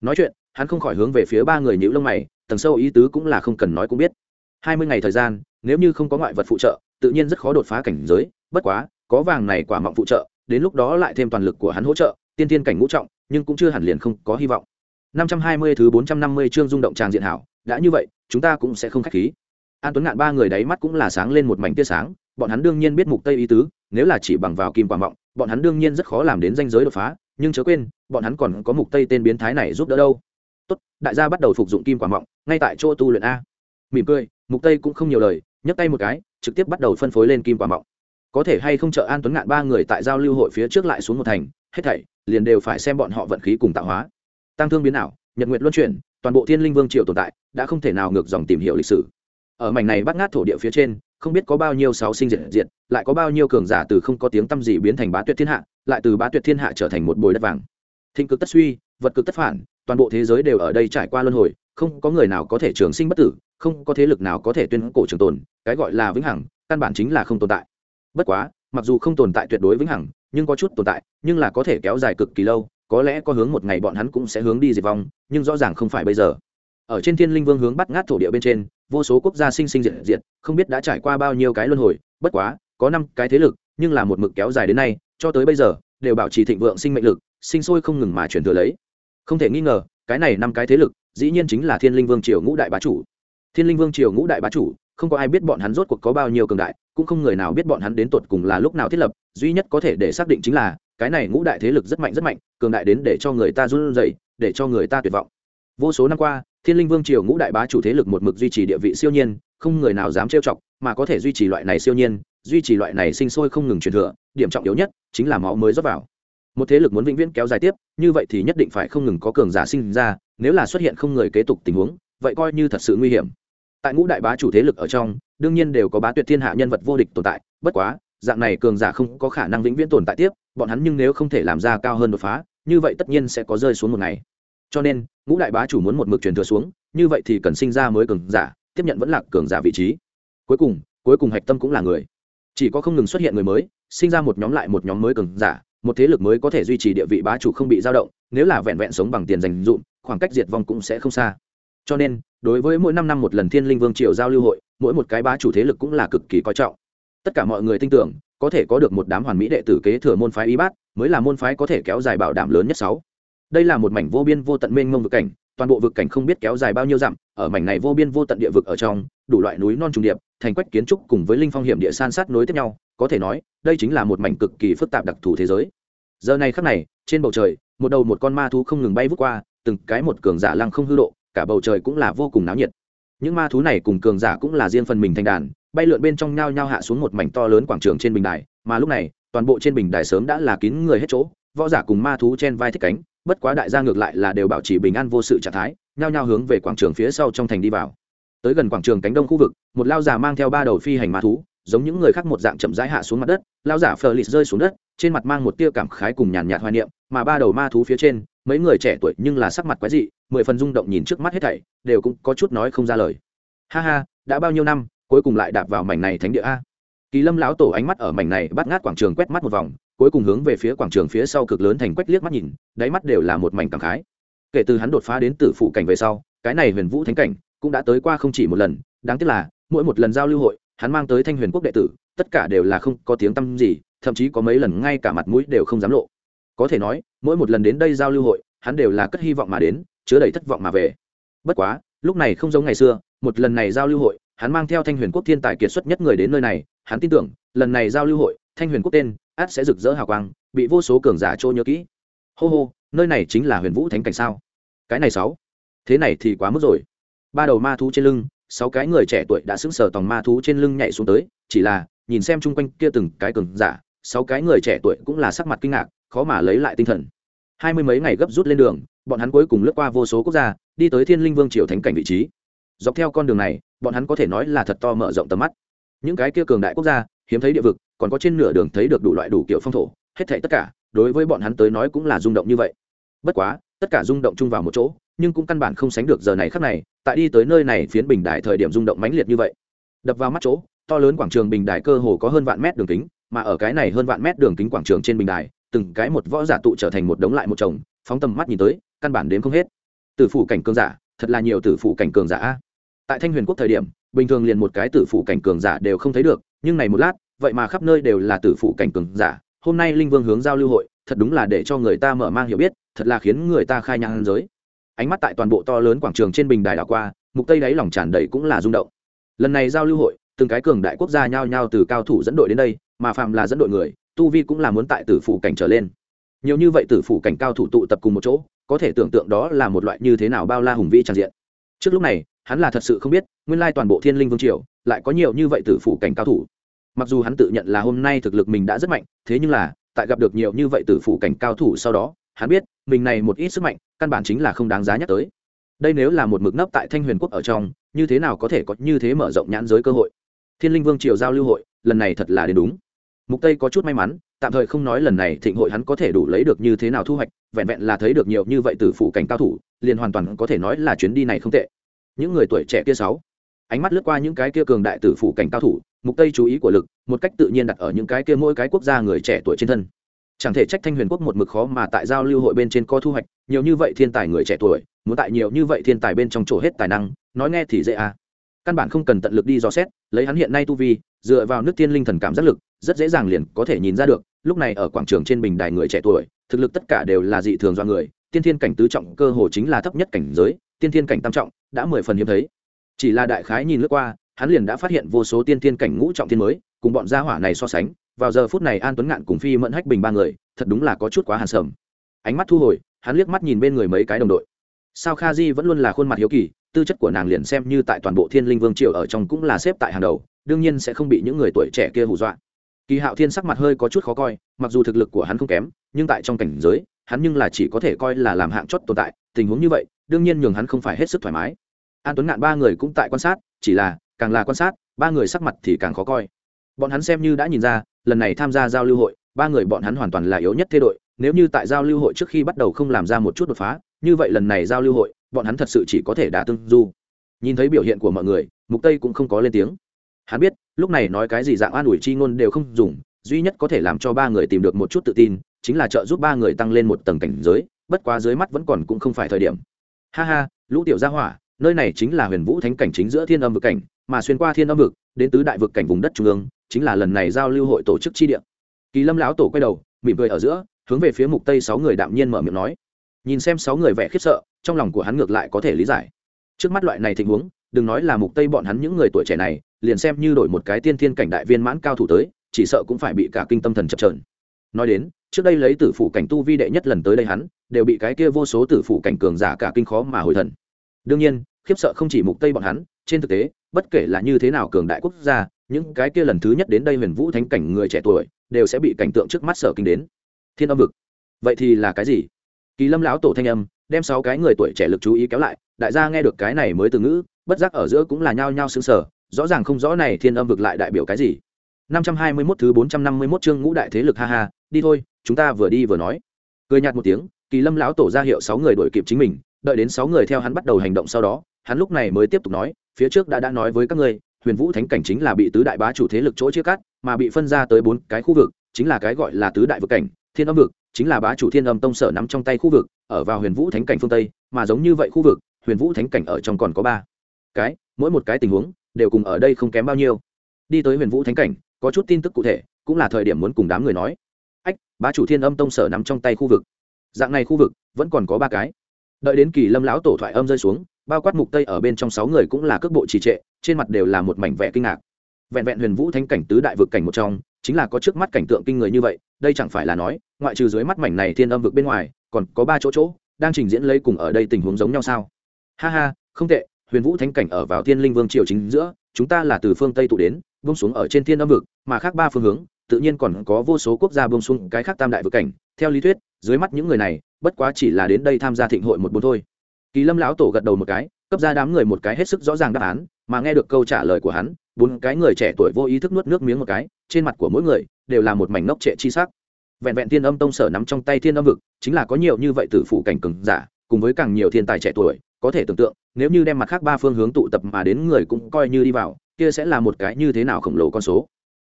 Nói chuyện, hắn không khỏi hướng về phía ba người nhữ lông mày, tầng sâu ý tứ cũng là không cần nói cũng biết hai mươi ngày thời gian, nếu như không có ngoại vật phụ trợ, tự nhiên rất khó đột phá cảnh giới. Bất quá, có vàng này quả mọng phụ trợ, đến lúc đó lại thêm toàn lực của hắn hỗ trợ, tiên tiên cảnh ngũ trọng, nhưng cũng chưa hẳn liền không có hy vọng. 520 thứ 450 chương rung động tràng diện hảo, đã như vậy, chúng ta cũng sẽ không khách khí. An tuấn ngạn ba người đáy mắt cũng là sáng lên một mảnh tia sáng, bọn hắn đương nhiên biết mục tây ý tứ, nếu là chỉ bằng vào kim quả mọng, bọn hắn đương nhiên rất khó làm đến danh giới đột phá, nhưng chớ quên, bọn hắn còn có mục tây tên biến thái này giúp đỡ đâu. Tốt, đại gia bắt đầu phục dụng kim quả mọng, ngay tại chỗ tu luyện a mỉm cười, mục tây cũng không nhiều lời, nhấc tay một cái, trực tiếp bắt đầu phân phối lên kim quả mọng. Có thể hay không trợ an tuấn ngạn ba người tại giao lưu hội phía trước lại xuống một thành, hết thảy, liền đều phải xem bọn họ vận khí cùng tạo hóa. Tăng thương biến ảo, nhật nguyện luân chuyển, toàn bộ thiên linh vương triều tồn tại, đã không thể nào ngược dòng tìm hiểu lịch sử. Ở mảnh này bắt ngát thổ địa phía trên, không biết có bao nhiêu sáu sinh diệt diệt, lại có bao nhiêu cường giả từ không có tiếng tăm gì biến thành bá tuyệt thiên hạ, lại từ bá tuyệt thiên hạ trở thành một bồi đất vàng. Thịnh cực tất suy, vật cực tất phản, toàn bộ thế giới đều ở đây trải qua luân hồi không có người nào có thể trường sinh bất tử, không có thế lực nào có thể tuyên cổ trường tồn, cái gọi là vĩnh hằng, căn bản chính là không tồn tại. Bất quá, mặc dù không tồn tại tuyệt đối vĩnh hằng, nhưng có chút tồn tại, nhưng là có thể kéo dài cực kỳ lâu, có lẽ có hướng một ngày bọn hắn cũng sẽ hướng đi diệt vong, nhưng rõ ràng không phải bây giờ. Ở trên thiên linh vương hướng bắt ngát thổ địa bên trên, vô số quốc gia sinh sinh diệt diệt, không biết đã trải qua bao nhiêu cái luân hồi, bất quá, có năm cái thế lực, nhưng là một mực kéo dài đến nay, cho tới bây giờ, đều bảo trì thịnh vượng sinh mệnh lực, sinh sôi không ngừng mà chuyển thừa lấy. Không thể nghi ngờ, cái này năm cái thế lực dĩ nhiên chính là thiên linh vương triều ngũ đại bá chủ. Thiên linh vương triều ngũ đại bá chủ, không có ai biết bọn hắn rốt cuộc có bao nhiêu cường đại, cũng không người nào biết bọn hắn đến tột cùng là lúc nào thiết lập, duy nhất có thể để xác định chính là, cái này ngũ đại thế lực rất mạnh rất mạnh, cường đại đến để cho người ta run rẩy, để cho người ta tuyệt vọng. Vô số năm qua, thiên linh vương triều ngũ đại bá chủ thế lực một mực duy trì địa vị siêu nhiên, không người nào dám trêu chọc, mà có thể duy trì loại này siêu nhiên, duy trì loại này sinh sôi không ngừng truyền thừa, điểm trọng yếu nhất chính là máu mới rót vào một thế lực muốn vĩnh viễn kéo dài tiếp, như vậy thì nhất định phải không ngừng có cường giả sinh ra, nếu là xuất hiện không người kế tục tình huống, vậy coi như thật sự nguy hiểm. Tại ngũ đại bá chủ thế lực ở trong, đương nhiên đều có bá tuyệt thiên hạ nhân vật vô địch tồn tại, bất quá, dạng này cường giả không có khả năng vĩnh viễn tồn tại tiếp, bọn hắn nhưng nếu không thể làm ra cao hơn đột phá, như vậy tất nhiên sẽ có rơi xuống một ngày. Cho nên, ngũ đại bá chủ muốn một mực truyền thừa xuống, như vậy thì cần sinh ra mới cường giả, tiếp nhận vẫn là cường giả vị trí. Cuối cùng cuối cùng hạch tâm cũng là người. Chỉ có không ngừng xuất hiện người mới, sinh ra một nhóm lại một nhóm mới cường giả một thế lực mới có thể duy trì địa vị bá chủ không bị dao động, nếu là vẹn vẹn sống bằng tiền dành dụm khoảng cách diệt vong cũng sẽ không xa. Cho nên, đối với mỗi năm năm một lần thiên linh vương triều giao lưu hội, mỗi một cái bá chủ thế lực cũng là cực kỳ coi trọng. Tất cả mọi người tin tưởng, có thể có được một đám hoàn mỹ đệ tử kế thừa môn phái y bát, mới là môn phái có thể kéo dài bảo đảm lớn nhất sáu. Đây là một mảnh vô biên vô tận mênh mông vực cảnh, toàn bộ vực cảnh không biết kéo dài bao nhiêu dặm, ở mảnh này vô biên vô tận địa vực ở trong, đủ loại núi non trùng điệp, thành quách kiến trúc cùng với linh phong hiểm địa san sát nối tiếp nhau, có thể nói đây chính là một mảnh cực kỳ phức tạp đặc thù thế giới. Giờ này khắc này, trên bầu trời, một đầu một con ma thú không ngừng bay vút qua, từng cái một cường giả lăng không hư độ, cả bầu trời cũng là vô cùng náo nhiệt. Những ma thú này cùng cường giả cũng là riêng phần mình thành đàn, bay lượn bên trong nhao nhao hạ xuống một mảnh to lớn quảng trường trên bình đài, mà lúc này, toàn bộ trên bình đài sớm đã là kín người hết chỗ, võ giả cùng ma thú trên vai thích cánh, bất quá đại gia ngược lại là đều bảo trì bình an vô sự trạng thái, nhao nhao hướng về quảng trường phía sau trong thành đi vào. Tới gần quảng trường cánh đông khu vực, một lao già mang theo ba đầu phi hành ma thú giống những người khác một dạng chậm rãi hạ xuống mặt đất lao giả phờ lịt rơi xuống đất, trên mặt mang một tia cảm khái cùng nhàn nhạt hoài niệm, mà ba đầu ma thú phía trên, mấy người trẻ tuổi nhưng là sắc mặt quái dị, mười phần rung động nhìn trước mắt hết thảy, đều cũng có chút nói không ra lời. Ha ha, đã bao nhiêu năm, cuối cùng lại đạp vào mảnh này thánh địa a? Kỳ lâm lão tổ ánh mắt ở mảnh này bắt ngát quảng trường quét mắt một vòng, cuối cùng hướng về phía quảng trường phía sau cực lớn thành quách liếc mắt nhìn, đáy mắt đều là một mảnh cảm khái. Kể từ hắn đột phá đến tử phụ cảnh về sau, cái này huyền vũ thánh cảnh cũng đã tới qua không chỉ một lần, đáng tiếc là, mỗi một lần giao lưu hội hắn mang tới thanh huyền quốc đệ tử, tất cả đều là không có tiếng tăm gì, thậm chí có mấy lần ngay cả mặt mũi đều không dám lộ. Có thể nói, mỗi một lần đến đây giao lưu hội, hắn đều là cất hy vọng mà đến, chứa đầy thất vọng mà về. Bất quá, lúc này không giống ngày xưa, một lần này giao lưu hội, hắn mang theo thanh huyền quốc thiên tài kiệt xuất nhất người đến nơi này, hắn tin tưởng, lần này giao lưu hội, thanh huyền quốc tên, át sẽ rực rỡ hào quang, bị vô số cường giả trôi nhớ kỹ. Hô hô, nơi này chính là huyền vũ thánh cảnh sao? Cái này sáu. Thế này thì quá mức rồi. Ba đầu ma thú trên lưng sáu cái người trẻ tuổi đã sững sờ tòng ma thú trên lưng nhảy xuống tới, chỉ là, nhìn xem chung quanh kia từng cái cường giả, sáu cái người trẻ tuổi cũng là sắc mặt kinh ngạc, khó mà lấy lại tinh thần. Hai mươi mấy ngày gấp rút lên đường, bọn hắn cuối cùng lướt qua vô số quốc gia, đi tới thiên linh vương triều thánh cảnh vị trí. Dọc theo con đường này, bọn hắn có thể nói là thật to mở rộng tầm mắt. Những cái kia cường đại quốc gia, hiếm thấy địa vực, còn có trên nửa đường thấy được đủ loại đủ kiểu phong thổ, hết thảy tất cả, đối với bọn hắn tới nói cũng là rung động như vậy bất quá, tất cả rung động chung vào một chỗ, nhưng cũng căn bản không sánh được giờ này khắc này, tại đi tới nơi này phiến bình đài thời điểm rung động mãnh liệt như vậy. Đập vào mắt chỗ, to lớn quảng trường bình đài cơ hồ có hơn vạn mét đường kính, mà ở cái này hơn vạn mét đường kính quảng trường trên bình đài, từng cái một võ giả tụ trở thành một đống lại một chồng, phóng tầm mắt nhìn tới, căn bản đến không hết. Tử phủ cảnh cường giả, thật là nhiều tử phủ cảnh cường giả tại thanh huyền quốc thời điểm, bình thường liền một cái tử phủ cảnh cường giả đều không thấy được, nhưng này một lát, vậy mà khắp nơi đều là tử phủ cảnh cường giả hôm nay linh vương hướng giao lưu hội, thật đúng là để cho người ta mở mang hiểu biết, thật là khiến người ta khai nhang giới. Ánh mắt tại toàn bộ to lớn quảng trường trên bình đài đảo qua, mục tây đáy lòng tràn đầy cũng là rung động. Lần này giao lưu hội, từng cái cường đại quốc gia nhao nhao từ cao thủ dẫn đội đến đây, mà phạm là dẫn đội người, tu vi cũng là muốn tại tử phủ cảnh trở lên. Nhiều như vậy tử phủ cảnh cao thủ tụ tập cùng một chỗ, có thể tưởng tượng đó là một loại như thế nào bao la hùng vĩ tràn diện. Trước lúc này, hắn là thật sự không biết, nguyên lai toàn bộ thiên linh vương triều, lại có nhiều như vậy tử phủ cảnh cao thủ mặc dù hắn tự nhận là hôm nay thực lực mình đã rất mạnh, thế nhưng là, tại gặp được nhiều như vậy tử phủ cảnh cao thủ sau đó, hắn biết, mình này một ít sức mạnh, căn bản chính là không đáng giá nhắc tới. Đây nếu là một mực nấp tại thanh huyền quốc ở trong, như thế nào có thể có như thế mở rộng nhãn giới cơ hội? Thiên linh vương triều giao lưu hội, lần này thật là đến đúng. Mục tây có chút may mắn, tạm thời không nói lần này thịnh hội hắn có thể đủ lấy được như thế nào thu hoạch, vẹn vẹn là thấy được nhiều như vậy từ phủ cảnh cao thủ, liền hoàn toàn có thể nói là chuyến đi này không tệ. Những người tuổi trẻ kia sáu, ánh mắt lướt qua những cái kia cường đại tử phủ cảnh cao thủ mục tây chú ý của lực, một cách tự nhiên đặt ở những cái kia mỗi cái quốc gia người trẻ tuổi trên thân. Chẳng thể trách thanh huyền quốc một mực khó mà tại giao lưu hội bên trên có thu hoạch, nhiều như vậy thiên tài người trẻ tuổi, muốn tại nhiều như vậy thiên tài bên trong chỗ hết tài năng, nói nghe thì dễ à. Căn bản không cần tận lực đi dò xét, lấy hắn hiện nay tu vi, dựa vào nước tiên linh thần cảm giác lực, rất dễ dàng liền có thể nhìn ra được, lúc này ở quảng trường trên bình đài người trẻ tuổi, thực lực tất cả đều là dị thường do người, tiên thiên cảnh tứ trọng cơ hồ chính là thấp nhất cảnh giới, tiên thiên cảnh tam trọng, đã mười phần hiếm thấy. Chỉ là đại khái nhìn lướt qua hắn liền đã phát hiện vô số tiên thiên cảnh ngũ trọng thiên mới, cùng bọn gia hỏa này so sánh, vào giờ phút này an tuấn ngạn cùng phi mẫn hách bình ba người, thật đúng là có chút quá hàn sầm. Ánh mắt thu hồi, hắn liếc mắt nhìn bên người mấy cái đồng đội. Sao kha di vẫn luôn là khuôn mặt hiếu kỳ, tư chất của nàng liền xem như tại toàn bộ thiên linh vương triều ở trong cũng là xếp tại hàng đầu, đương nhiên sẽ không bị những người tuổi trẻ kia hù dọa. Kỳ hạo thiên sắc mặt hơi có chút khó coi, mặc dù thực lực của hắn không kém, nhưng tại trong cảnh giới, hắn nhưng là chỉ có thể coi là làm hạng chót tồn tại, tình huống như vậy, đương nhiên nhường hắn không phải hết sức thoải mái. An tuấn ngạn ba người cũng tại quan sát, chỉ là càng là quan sát, ba người sắc mặt thì càng khó coi. Bọn hắn xem như đã nhìn ra, lần này tham gia giao lưu hội, ba người bọn hắn hoàn toàn là yếu nhất thế đội, nếu như tại giao lưu hội trước khi bắt đầu không làm ra một chút đột phá, như vậy lần này giao lưu hội, bọn hắn thật sự chỉ có thể đả tương du. Nhìn thấy biểu hiện của mọi người, mục tây cũng không có lên tiếng. Hắn biết, lúc này nói cái gì dạng an ủi chi ngôn đều không dùng, duy nhất có thể làm cho ba người tìm được một chút tự tin, chính là trợ giúp ba người tăng lên một tầng cảnh giới, bất quá dưới mắt vẫn còn cũng không phải thời điểm. Ha ha, lũ tiểu gia hỏa, nơi này chính là huyền vũ thánh cảnh chính giữa thiên âm vực cảnh mà xuyên qua thiên âm vực, đến tứ đại vực cảnh vùng đất trung ương, chính là lần này giao lưu hội tổ chức chi địa. Kỳ lâm lão tổ quay đầu, mỉm cười ở giữa, hướng về phía mục tây sáu người đạm nhiên mở miệng nói. Nhìn xem sáu người vẻ khiếp sợ, trong lòng của hắn ngược lại có thể lý giải. Trước mắt loại này tình huống, đừng nói là mục tây bọn hắn những người tuổi trẻ này, liền xem như đổi một cái tiên thiên cảnh đại viên mãn cao thủ tới, chỉ sợ cũng phải bị cả kinh tâm thần chập trờn nói đến, trước đây lấy tử phủ cảnh tu vi đệ nhất lần tới đây hắn, đều bị cái kia vô số tử phủ cảnh cường giả cả kinh khó mà hồi thần. Đương nhiên, khiếp sợ không chỉ mục tây bọn hắn, trên thực tế bất kể là như thế nào cường đại quốc gia, những cái kia lần thứ nhất đến đây huyền vũ thánh cảnh người trẻ tuổi đều sẽ bị cảnh tượng trước mắt sở kinh đến. Thiên âm vực. Vậy thì là cái gì? Kỳ lâm lão tổ thanh âm, đem sáu cái người tuổi trẻ lực chú ý kéo lại, đại gia nghe được cái này mới từ ngữ, bất giác ở giữa cũng là nhao nhao xứng sở rõ ràng không rõ này thiên âm vực lại đại biểu cái gì. 521 thứ 451 chương ngũ đại thế lực ha ha, đi thôi, chúng ta vừa đi vừa nói. Cười nhạt một tiếng, kỳ lâm lão tổ ra hiệu sáu người đuổi kịp chính mình, đợi đến sáu người theo hắn bắt đầu hành động sau đó, hắn lúc này mới tiếp tục nói phía trước đã đã nói với các ngươi, huyền vũ thánh cảnh chính là bị tứ đại bá chủ thế lực chỗ chia cắt, mà bị phân ra tới bốn cái khu vực, chính là cái gọi là tứ đại vực cảnh, thiên âm vực, chính là bá chủ thiên âm tông sở nắm trong tay khu vực, ở vào huyền vũ thánh cảnh phương tây, mà giống như vậy khu vực, huyền vũ thánh cảnh ở trong còn có ba cái, mỗi một cái tình huống đều cùng ở đây không kém bao nhiêu. Đi tới huyền vũ thánh cảnh, có chút tin tức cụ thể, cũng là thời điểm muốn cùng đám người nói. Ách, bá chủ thiên âm tông sở nắm trong tay khu vực. Dạng này khu vực vẫn còn có ba cái. Đợi đến kỳ lâm lão tổ thoại âm rơi xuống bao quát mục tây ở bên trong sáu người cũng là cước bộ trì trệ, trên mặt đều là một mảnh vẻ kinh ngạc. Vẹn vẹn huyền vũ thánh cảnh tứ đại vực cảnh một trong, chính là có trước mắt cảnh tượng kinh người như vậy, đây chẳng phải là nói, ngoại trừ dưới mắt mảnh này thiên âm vực bên ngoài, còn có ba chỗ chỗ, đang trình diễn lấy cùng ở đây tình huống giống nhau sao? Ha ha, không tệ, huyền vũ thánh cảnh ở vào thiên linh vương triều chính giữa, chúng ta là từ phương tây tụ đến bông xuống ở trên thiên âm vực, mà khác ba phương hướng, tự nhiên còn có vô số quốc gia bông xuống cái khác tam đại vực cảnh. Theo lý thuyết, dưới mắt những người này, bất quá chỉ là đến đây tham gia thịnh hội một bốn thôi kỳ lâm lão tổ gật đầu một cái, cấp ra đám người một cái hết sức rõ ràng đáp án, mà nghe được câu trả lời của hắn, bốn cái người trẻ tuổi vô ý thức nuốt nước miếng một cái, trên mặt của mỗi người đều là một mảnh ngốc trệ chi sắc. Vẹn vẹn thiên âm tông sở nắm trong tay thiên âm vực, chính là có nhiều như vậy tử phụ cảnh cường giả, cùng với càng nhiều thiên tài trẻ tuổi, có thể tưởng tượng, nếu như đem mặt khác ba phương hướng tụ tập mà đến người cũng coi như đi vào, kia sẽ là một cái như thế nào khổng lồ con số.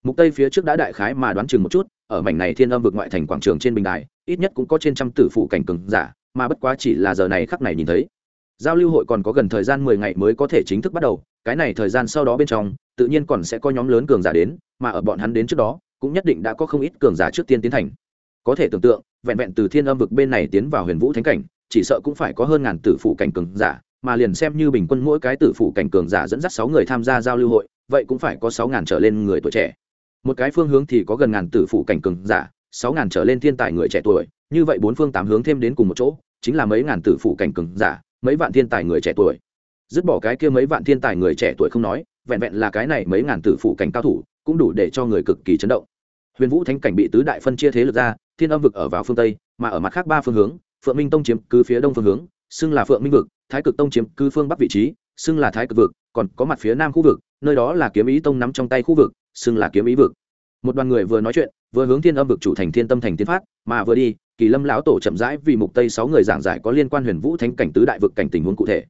Mục tây phía trước đã đại khái mà đoán chừng một chút, ở mảnh này thiên âm vực ngoại thành quảng trường trên bình đài, ít nhất cũng có trên trăm tử phụ cảnh cường giả mà bất quá chỉ là giờ này khắc này nhìn thấy. Giao lưu hội còn có gần thời gian 10 ngày mới có thể chính thức bắt đầu, cái này thời gian sau đó bên trong, tự nhiên còn sẽ có nhóm lớn cường giả đến, mà ở bọn hắn đến trước đó, cũng nhất định đã có không ít cường giả trước tiên tiến thành. Có thể tưởng tượng, vẹn vẹn từ thiên âm vực bên này tiến vào huyền vũ thánh cảnh, chỉ sợ cũng phải có hơn ngàn tử phụ cảnh cường giả, mà liền xem như bình quân mỗi cái tử phụ cảnh cường giả dẫn dắt sáu người tham gia giao lưu hội, vậy cũng phải có sáu ngàn trở lên người tuổi trẻ. Một cái phương hướng thì có gần ngàn tử phụ cảnh cường giả sáu ngàn trở lên thiên tài người trẻ tuổi, như vậy bốn phương tám hướng thêm đến cùng một chỗ, chính là mấy ngàn tử phụ cảnh cường giả, mấy vạn thiên tài người trẻ tuổi. Dứt bỏ cái kia mấy vạn thiên tài người trẻ tuổi không nói, vẹn vẹn là cái này mấy ngàn tử phụ cảnh cao thủ, cũng đủ để cho người cực kỳ chấn động. Huyền vũ thánh cảnh bị tứ đại phân chia thế lực ra, thiên âm vực ở vào phương tây, mà ở mặt khác ba phương hướng, phượng minh tông chiếm cứ phía đông phương hướng, xưng là phượng minh vực, thái cực tông chiếm cứ phương bắc vị trí, xưng là thái cực vực, còn có mặt phía nam khu vực, nơi đó là kiếm ý tông nắm trong tay khu vực, xưng là kiếm ý vực một đoàn người vừa nói chuyện, vừa hướng thiên âm vực chủ thành thiên tâm thành tiến phát, mà vừa đi, kỳ lâm lão tổ chậm rãi vì mục tây sáu người giảng giải có liên quan huyền vũ thánh cảnh tứ đại vực cảnh tình huống cụ thể.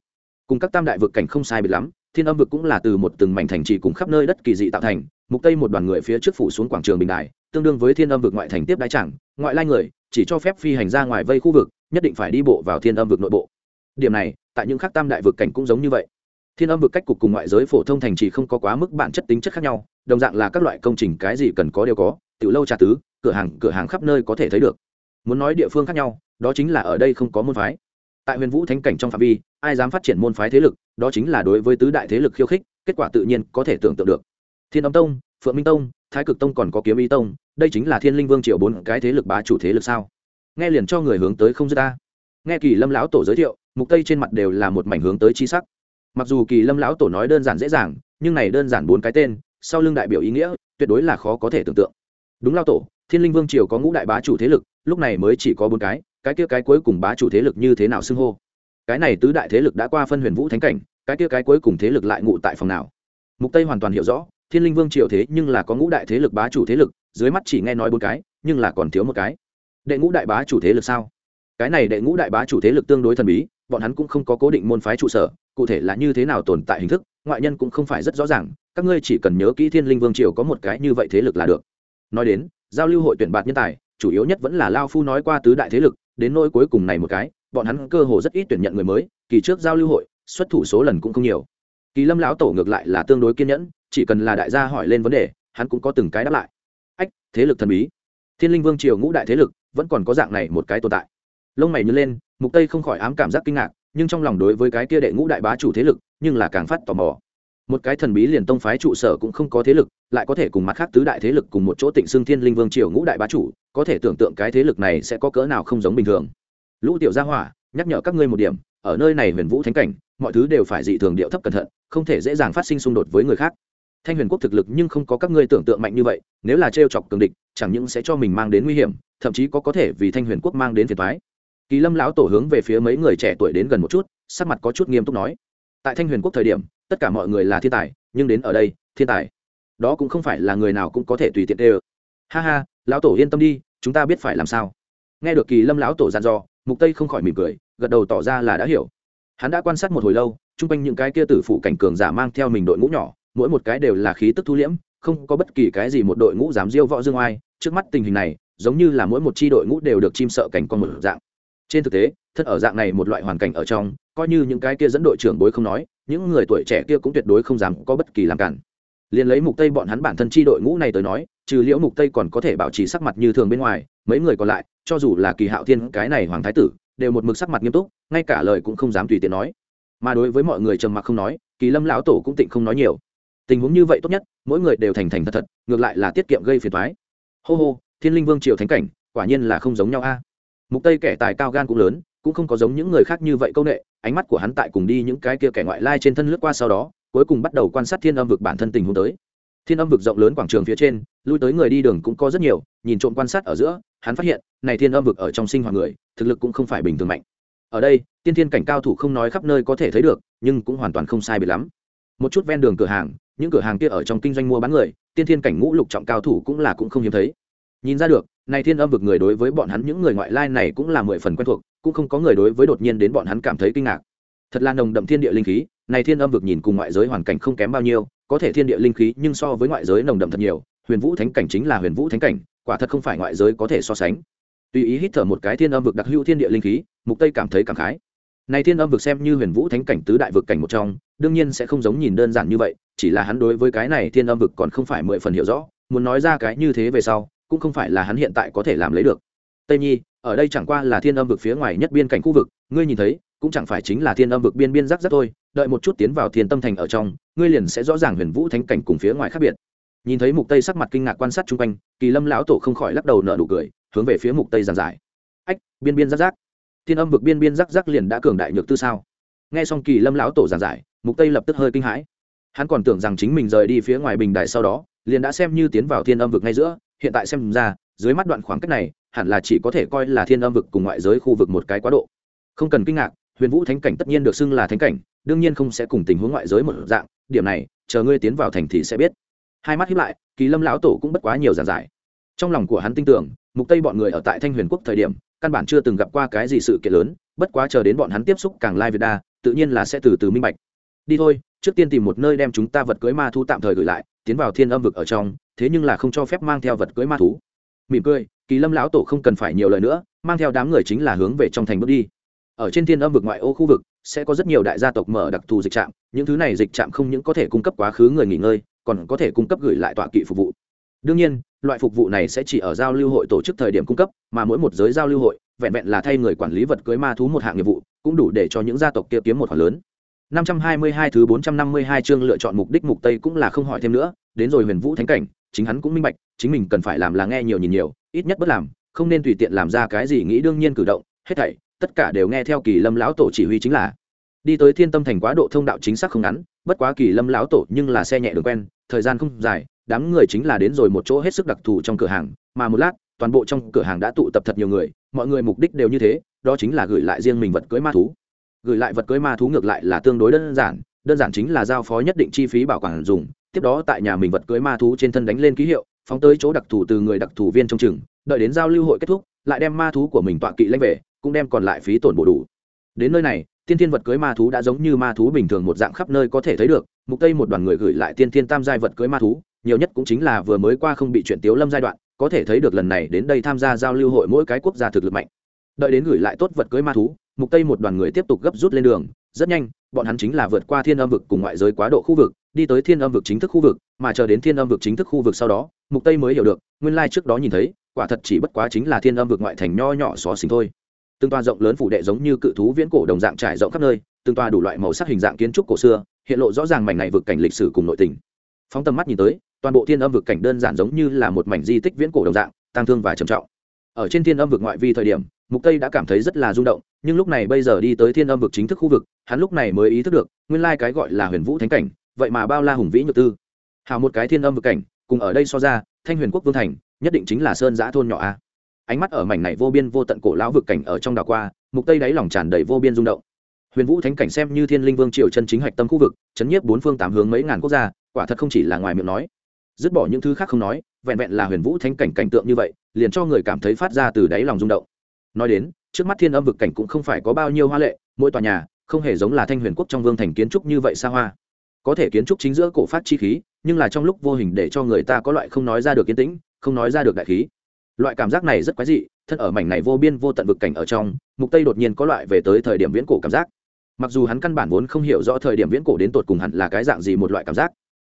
Cùng các tam đại vực cảnh không sai biệt lắm, thiên âm vực cũng là từ một từng mảnh thành trì cùng khắp nơi đất kỳ dị tạo thành, mục tây một đoàn người phía trước phủ xuống quảng trường bình đài tương đương với thiên âm vực ngoại thành tiếp đái chẳng, ngoại lai người, chỉ cho phép phi hành ra ngoài vây khu vực, nhất định phải đi bộ vào thiên âm vực nội bộ. Điểm này, tại những khác tam đại vực cảnh cũng giống như vậy. Thiên âm vực cách cục cùng ngoại giới phổ thông thành trì không có quá mức bản chất tính chất khác nhau đồng dạng là các loại công trình cái gì cần có đều có, tiểu lâu trà tứ, cửa hàng cửa hàng khắp nơi có thể thấy được. Muốn nói địa phương khác nhau, đó chính là ở đây không có môn phái. Tại huyền vũ thánh cảnh trong phạm vi, ai dám phát triển môn phái thế lực, đó chính là đối với tứ đại thế lực khiêu khích, kết quả tự nhiên có thể tưởng tượng được. Thiên âm tông, phượng minh tông, thái cực tông còn có kiếm y tông, đây chính là thiên linh vương triều bốn cái thế lực bá chủ thế lực sao? Nghe liền cho người hướng tới không dứt ta. Nghe kỳ lâm lão tổ giới thiệu, mục tây trên mặt đều là một mảnh hướng tới chi sắc. Mặc dù kỳ lâm lão tổ nói đơn giản dễ dàng, nhưng này đơn giản bốn cái tên sau lưng đại biểu ý nghĩa, tuyệt đối là khó có thể tưởng tượng. Đúng lao tổ, thiên linh vương triều có ngũ đại bá chủ thế lực, lúc này mới chỉ có bốn cái cái kia cái cuối cùng bá chủ thế lực như thế nào xưng hô? Cái này tứ đại thế lực đã qua phân huyền vũ thánh cảnh, cái kia cái cuối cùng thế lực lại ngụ tại phòng nào? Mục tây hoàn toàn hiểu rõ, thiên linh vương triều thế nhưng là có ngũ đại thế lực bá chủ thế lực, dưới mắt chỉ nghe nói bốn cái, nhưng là còn thiếu một cái. Đệ ngũ đại bá chủ thế lực sao? Cái này đệ ngũ đại bá chủ thế lực tương đối thần bí, bọn hắn cũng không có cố định môn phái trụ sở, cụ thể là như thế nào tồn tại hình thức ngoại nhân cũng không phải rất rõ ràng, các ngươi chỉ cần nhớ kỹ thiên linh vương triều có một cái như vậy thế lực là được. Nói đến, giao lưu hội tuyển bạt nhân tài, chủ yếu nhất vẫn là lao phu nói qua tứ đại thế lực, đến nỗi cuối cùng này một cái, bọn hắn cơ hồ rất ít tuyển nhận người mới, kỳ trước giao lưu hội, xuất thủ số lần cũng không nhiều. Kỳ lâm lão tổ ngược lại là tương đối kiên nhẫn, chỉ cần là đại gia hỏi lên vấn đề, hắn cũng có từng cái đáp lại. Ách, thế lực thần bí. Thiên linh vương triều ngũ đại thế lực, vẫn còn có dạng này một cái tồn tại. Lông mày nhớ lên, mục tây không khỏi ám cảm giác kinh ngạc, nhưng trong lòng đối với cái kia đệ ngũ đại bá chủ thế lực nhưng là càng phát tò mò. Một cái thần bí liền tông phái trụ sở cũng không có thế lực, lại có thể cùng mặt khác tứ đại thế lực cùng một chỗ tịnh xương thiên linh vương triều ngũ đại bá chủ, có thể tưởng tượng cái thế lực này sẽ có cỡ nào không giống bình thường. Lũ tiểu gia hỏa, nhắc nhở các ngươi một điểm, ở nơi này huyền vũ thánh cảnh, mọi thứ đều phải dị thường điệu thấp cẩn thận, không thể dễ dàng phát sinh xung đột với người khác. Thanh huyền quốc thực lực nhưng không có các ngươi tưởng tượng mạnh như vậy, nếu là trêu chọc cường địch, chẳng những sẽ cho mình mang đến nguy hiểm, thậm chí có có thể vì thanh huyền quốc mang đến phiền thoái kỳ lâm lão tổ hướng về phía mấy người trẻ tuổi đến gần một chút, sắc mặt có chút nghiêm túc nói tại thanh huyền quốc thời điểm, tất cả mọi người là thiên tài, nhưng đến ở đây, thiên tài. Đó cũng không phải là người nào cũng có thể tùy tiện đê ơ ha ha, lão tổ yên tâm đi, chúng ta biết phải làm sao. Nghe được kỳ lâm lão tổ dặn dò, mục tây không khỏi mỉm cười, gật đầu tỏ ra là đã hiểu. Hắn đã quan sát một hồi lâu, chung quanh những cái kia tử phụ cảnh cường giả mang theo mình đội ngũ nhỏ, mỗi một cái đều là khí tức thu liễm, không có bất kỳ cái gì một đội ngũ dám diêu võ dương oai. Trước mắt tình hình này, giống như là mỗi một chi đội ngũ đều được chim sợ cảnh con một dạng trên thực tế thật ở dạng này một loại hoàn cảnh ở trong, coi như những cái kia dẫn đội trưởng bối không nói, những người tuổi trẻ kia cũng tuyệt đối không dám có bất kỳ làm cản. Liền lấy mục tây bọn hắn bản thân chi đội ngũ này tới nói, trừ liễu mục tây còn có thể bảo trì sắc mặt như thường bên ngoài, mấy người còn lại, cho dù là kỳ hạo thiên cái này hoàng thái tử, đều một mực sắc mặt nghiêm túc, ngay cả lời cũng không dám tùy tiện nói. Mà đối với mọi người trầm mặc không nói, kỳ lâm lão tổ cũng tịnh không nói nhiều. Tình huống như vậy tốt nhất, mỗi người đều thành thành thật thật, ngược lại là tiết kiệm gây phiền thoái hô hô, thiên linh vương triều thánh cảnh, quả nhiên là không giống nhau a mục tây kẻ tài cao gan cũng lớn, cũng không có giống những người khác như vậy câu nệ. ánh mắt của hắn tại cùng đi những cái kia kẻ ngoại lai trên thân lướt qua sau đó, cuối cùng bắt đầu quan sát thiên âm vực bản thân tình huống tới. Thiên âm vực rộng lớn quảng trường phía trên, lui tới người đi đường cũng có rất nhiều, nhìn trộm quan sát ở giữa, hắn phát hiện, này thiên âm vực ở trong sinh hoạt người, thực lực cũng không phải bình thường mạnh. Ở đây, tiên thiên cảnh cao thủ không nói khắp nơi có thể thấy được, nhưng cũng hoàn toàn không sai biệt lắm. Một chút ven đường cửa hàng, những cửa hàng kia ở trong kinh doanh mua bán người, tiên thiên cảnh ngũ lục trọng cao thủ cũng là cũng không hiếm thấy. Nhìn ra được này thiên âm vực người đối với bọn hắn những người ngoại lai này cũng là mười phần quen thuộc, cũng không có người đối với đột nhiên đến bọn hắn cảm thấy kinh ngạc. Thật là nồng đậm thiên địa linh khí, này thiên âm vực nhìn cùng ngoại giới hoàn cảnh không kém bao nhiêu, có thể thiên địa linh khí nhưng so với ngoại giới nồng đậm thật nhiều, huyền vũ thánh cảnh chính là huyền vũ thánh cảnh, quả thật không phải ngoại giới có thể so sánh. Tùy ý hít thở một cái thiên âm vực đặc hữu thiên địa linh khí, mục tây cảm thấy cảm khái. Này thiên âm vực xem như huyền vũ thánh cảnh tứ đại vực cảnh một trong, đương nhiên sẽ không giống nhìn đơn giản như vậy, chỉ là hắn đối với cái này thiên âm vực còn không phải mười phần hiểu rõ, muốn nói ra cái như thế về sau cũng không phải là hắn hiện tại có thể làm lấy được. Tây nhi, ở đây chẳng qua là thiên âm vực phía ngoài nhất biên cảnh khu vực, ngươi nhìn thấy, cũng chẳng phải chính là thiên âm vực biên biên rắc rắc thôi, đợi một chút tiến vào thiên tâm thành ở trong, ngươi liền sẽ rõ ràng huyền vũ thánh cảnh cùng phía ngoài khác biệt. Nhìn thấy mục tây sắc mặt kinh ngạc quan sát chung quanh, kỳ lâm lão tổ không khỏi lắc đầu nở nụ cười, hướng về phía mục tây giàn giải. Ách, biên biên rắc rắc. Thiên âm vực biên biên rắc rắc liền đã cường đại nhược tư sao? Nghe xong kỳ lâm lão tổ giàn giải, mục tây lập tức hơi kinh hãi. Hắn còn tưởng rằng chính mình rời đi phía ngoài bình đài sau đó, liền đã xem như tiến vào thiên âm vực ngay giữa hiện tại xem ra, dưới mắt đoạn khoảng cách này, hẳn là chỉ có thể coi là thiên âm vực cùng ngoại giới khu vực một cái quá độ. Không cần kinh ngạc, huyền vũ thánh cảnh tất nhiên được xưng là thánh cảnh, đương nhiên không sẽ cùng tình huống ngoại giới một dạng, điểm này, chờ ngươi tiến vào thành thì sẽ biết. Hai mắt hiếp lại, kỳ lâm lão tổ cũng bất quá nhiều giản giải. Trong lòng của hắn tin tưởng, mục tây bọn người ở tại thanh huyền quốc thời điểm, căn bản chưa từng gặp qua cái gì sự kiện lớn, bất quá chờ đến bọn hắn tiếp xúc càng lai việt đa, tự nhiên là sẽ từ từ minh bạch. Đi thôi, trước tiên tìm một nơi đem chúng ta vật cưới ma thu tạm thời gửi lại, tiến vào thiên âm vực ở trong thế nhưng là không cho phép mang theo vật cưới ma thú. Mỉm cười, kỳ lâm lão tổ không cần phải nhiều lời nữa, mang theo đám người chính là hướng về trong thành bước đi. Ở trên thiên âm vực ngoại ô khu vực, sẽ có rất nhiều đại gia tộc mở đặc thù dịch trạm, những thứ này dịch trạm không những có thể cung cấp quá khứ người nghỉ ngơi, còn có thể cung cấp gửi lại tọa kỵ phục vụ. Đương nhiên, loại phục vụ này sẽ chỉ ở giao lưu hội tổ chức thời điểm cung cấp, mà mỗi một giới giao lưu hội, vẹn vẹn là thay người quản lý vật cưới ma thú một hạng nghiệp vụ, cũng đủ để cho những gia tộc kia kiếm một khoản lớn. 522 thứ 452 chương lựa chọn mục đích mục tây cũng là không hỏi thêm nữa, đến rồi huyền vũ thánh cảnh, chính hắn cũng minh bạch, chính mình cần phải làm là nghe nhiều nhìn nhiều, ít nhất bất làm, không nên tùy tiện làm ra cái gì nghĩ đương nhiên cử động, hết thảy, tất cả đều nghe theo kỳ lâm lão tổ chỉ huy chính là. Đi tới thiên tâm thành quá độ thông đạo chính xác không ngắn, bất quá kỳ lâm lão tổ nhưng là xe nhẹ đường quen, thời gian không dài, đám người chính là đến rồi một chỗ hết sức đặc thù trong cửa hàng, mà một lát, toàn bộ trong cửa hàng đã tụ tập thật nhiều người, mọi người mục đích đều như thế, đó chính là gửi lại riêng mình vật cưới ma thú gửi lại vật cưới ma thú ngược lại là tương đối đơn giản đơn giản chính là giao phó nhất định chi phí bảo quản dùng, tiếp đó tại nhà mình vật cưới ma thú trên thân đánh lên ký hiệu, phóng tới chỗ đặc thù từ người đặc thù viên trong chừng, đợi đến giao lưu hội kết thúc, lại đem ma thú của mình tọa kỵ lấy về, cũng đem còn lại phí tổn bổ đủ. Đến nơi này, tiên thiên vật cưới ma thú đã giống như ma thú bình thường một dạng khắp nơi có thể thấy được, mục tây một đoàn người gửi lại tiên thiên tam giai vật cưới ma thú, nhiều nhất cũng chính là vừa mới qua không bị chuyện tiếu lâm giai đoạn, có thể thấy được lần này đến đây tham gia giao lưu hội mỗi cái quốc gia thực lực mạnh. Đợi đến gửi lại tốt vật cưới ma thú mục tây một đoàn người tiếp tục gấp rút lên đường. Rất nhanh, bọn hắn chính là vượt qua thiên âm vực cùng ngoại giới quá độ khu vực, đi tới thiên âm vực chính thức khu vực, mà chờ đến thiên âm vực chính thức khu vực sau đó, mục tây mới hiểu được, nguyên lai trước đó nhìn thấy, quả thật chỉ bất quá chính là thiên âm vực ngoại thành nho nhỏ xó xỉnh thôi. Từng toa rộng lớn phủ đệ giống như cự thú viễn cổ đồng dạng trải rộng khắp nơi, từng toa đủ loại màu sắc hình dạng kiến trúc cổ xưa, hiện lộ rõ ràng mảnh này vực cảnh lịch sử cùng nội tình. Phóng tầm mắt nhìn tới, toàn bộ thiên âm vực cảnh đơn giản giống như là một mảnh di tích viễn cổ đồng dạng tăng thương và trầm trọng. Ở trên thiên âm vực ngoại vi thời điểm mục tây đã cảm thấy rất là rung động, nhưng lúc này bây giờ đi tới thiên âm vực chính thức khu vực, hắn lúc này mới ý thức được, nguyên lai cái gọi là huyền vũ thánh cảnh, vậy mà bao la hùng vĩ nhược tư. Hào một cái thiên âm vực cảnh, cùng ở đây so ra, thanh huyền quốc vương thành, nhất định chính là sơn giã thôn nhỏ a. Ánh mắt ở mảnh này vô biên vô tận cổ lão vực cảnh ở trong đảo qua, mục tây đáy lòng tràn đầy vô biên rung động. Huyền vũ thánh cảnh xem như thiên linh vương triều chân chính hạch tâm khu vực, chấn nhiếp bốn phương tám hướng mấy ngàn quốc gia, quả thật không chỉ là ngoài miệng nói. Dứt bỏ những thứ khác không nói, vẹn vẹn là huyền vũ thánh cảnh cảnh tượng như vậy, liền cho người cảm thấy phát ra từ đáy lòng rung động nói đến, trước mắt thiên âm vực cảnh cũng không phải có bao nhiêu hoa lệ, mỗi tòa nhà, không hề giống là thanh huyền quốc trong vương thành kiến trúc như vậy xa hoa. Có thể kiến trúc chính giữa cổ phát chi khí, nhưng là trong lúc vô hình để cho người ta có loại không nói ra được kiến tĩnh, không nói ra được đại khí. Loại cảm giác này rất quái dị, thân ở mảnh này vô biên vô tận vực cảnh ở trong, mục tây đột nhiên có loại về tới thời điểm viễn cổ cảm giác. Mặc dù hắn căn bản vốn không hiểu rõ thời điểm viễn cổ đến tột cùng hẳn là cái dạng gì một loại cảm giác.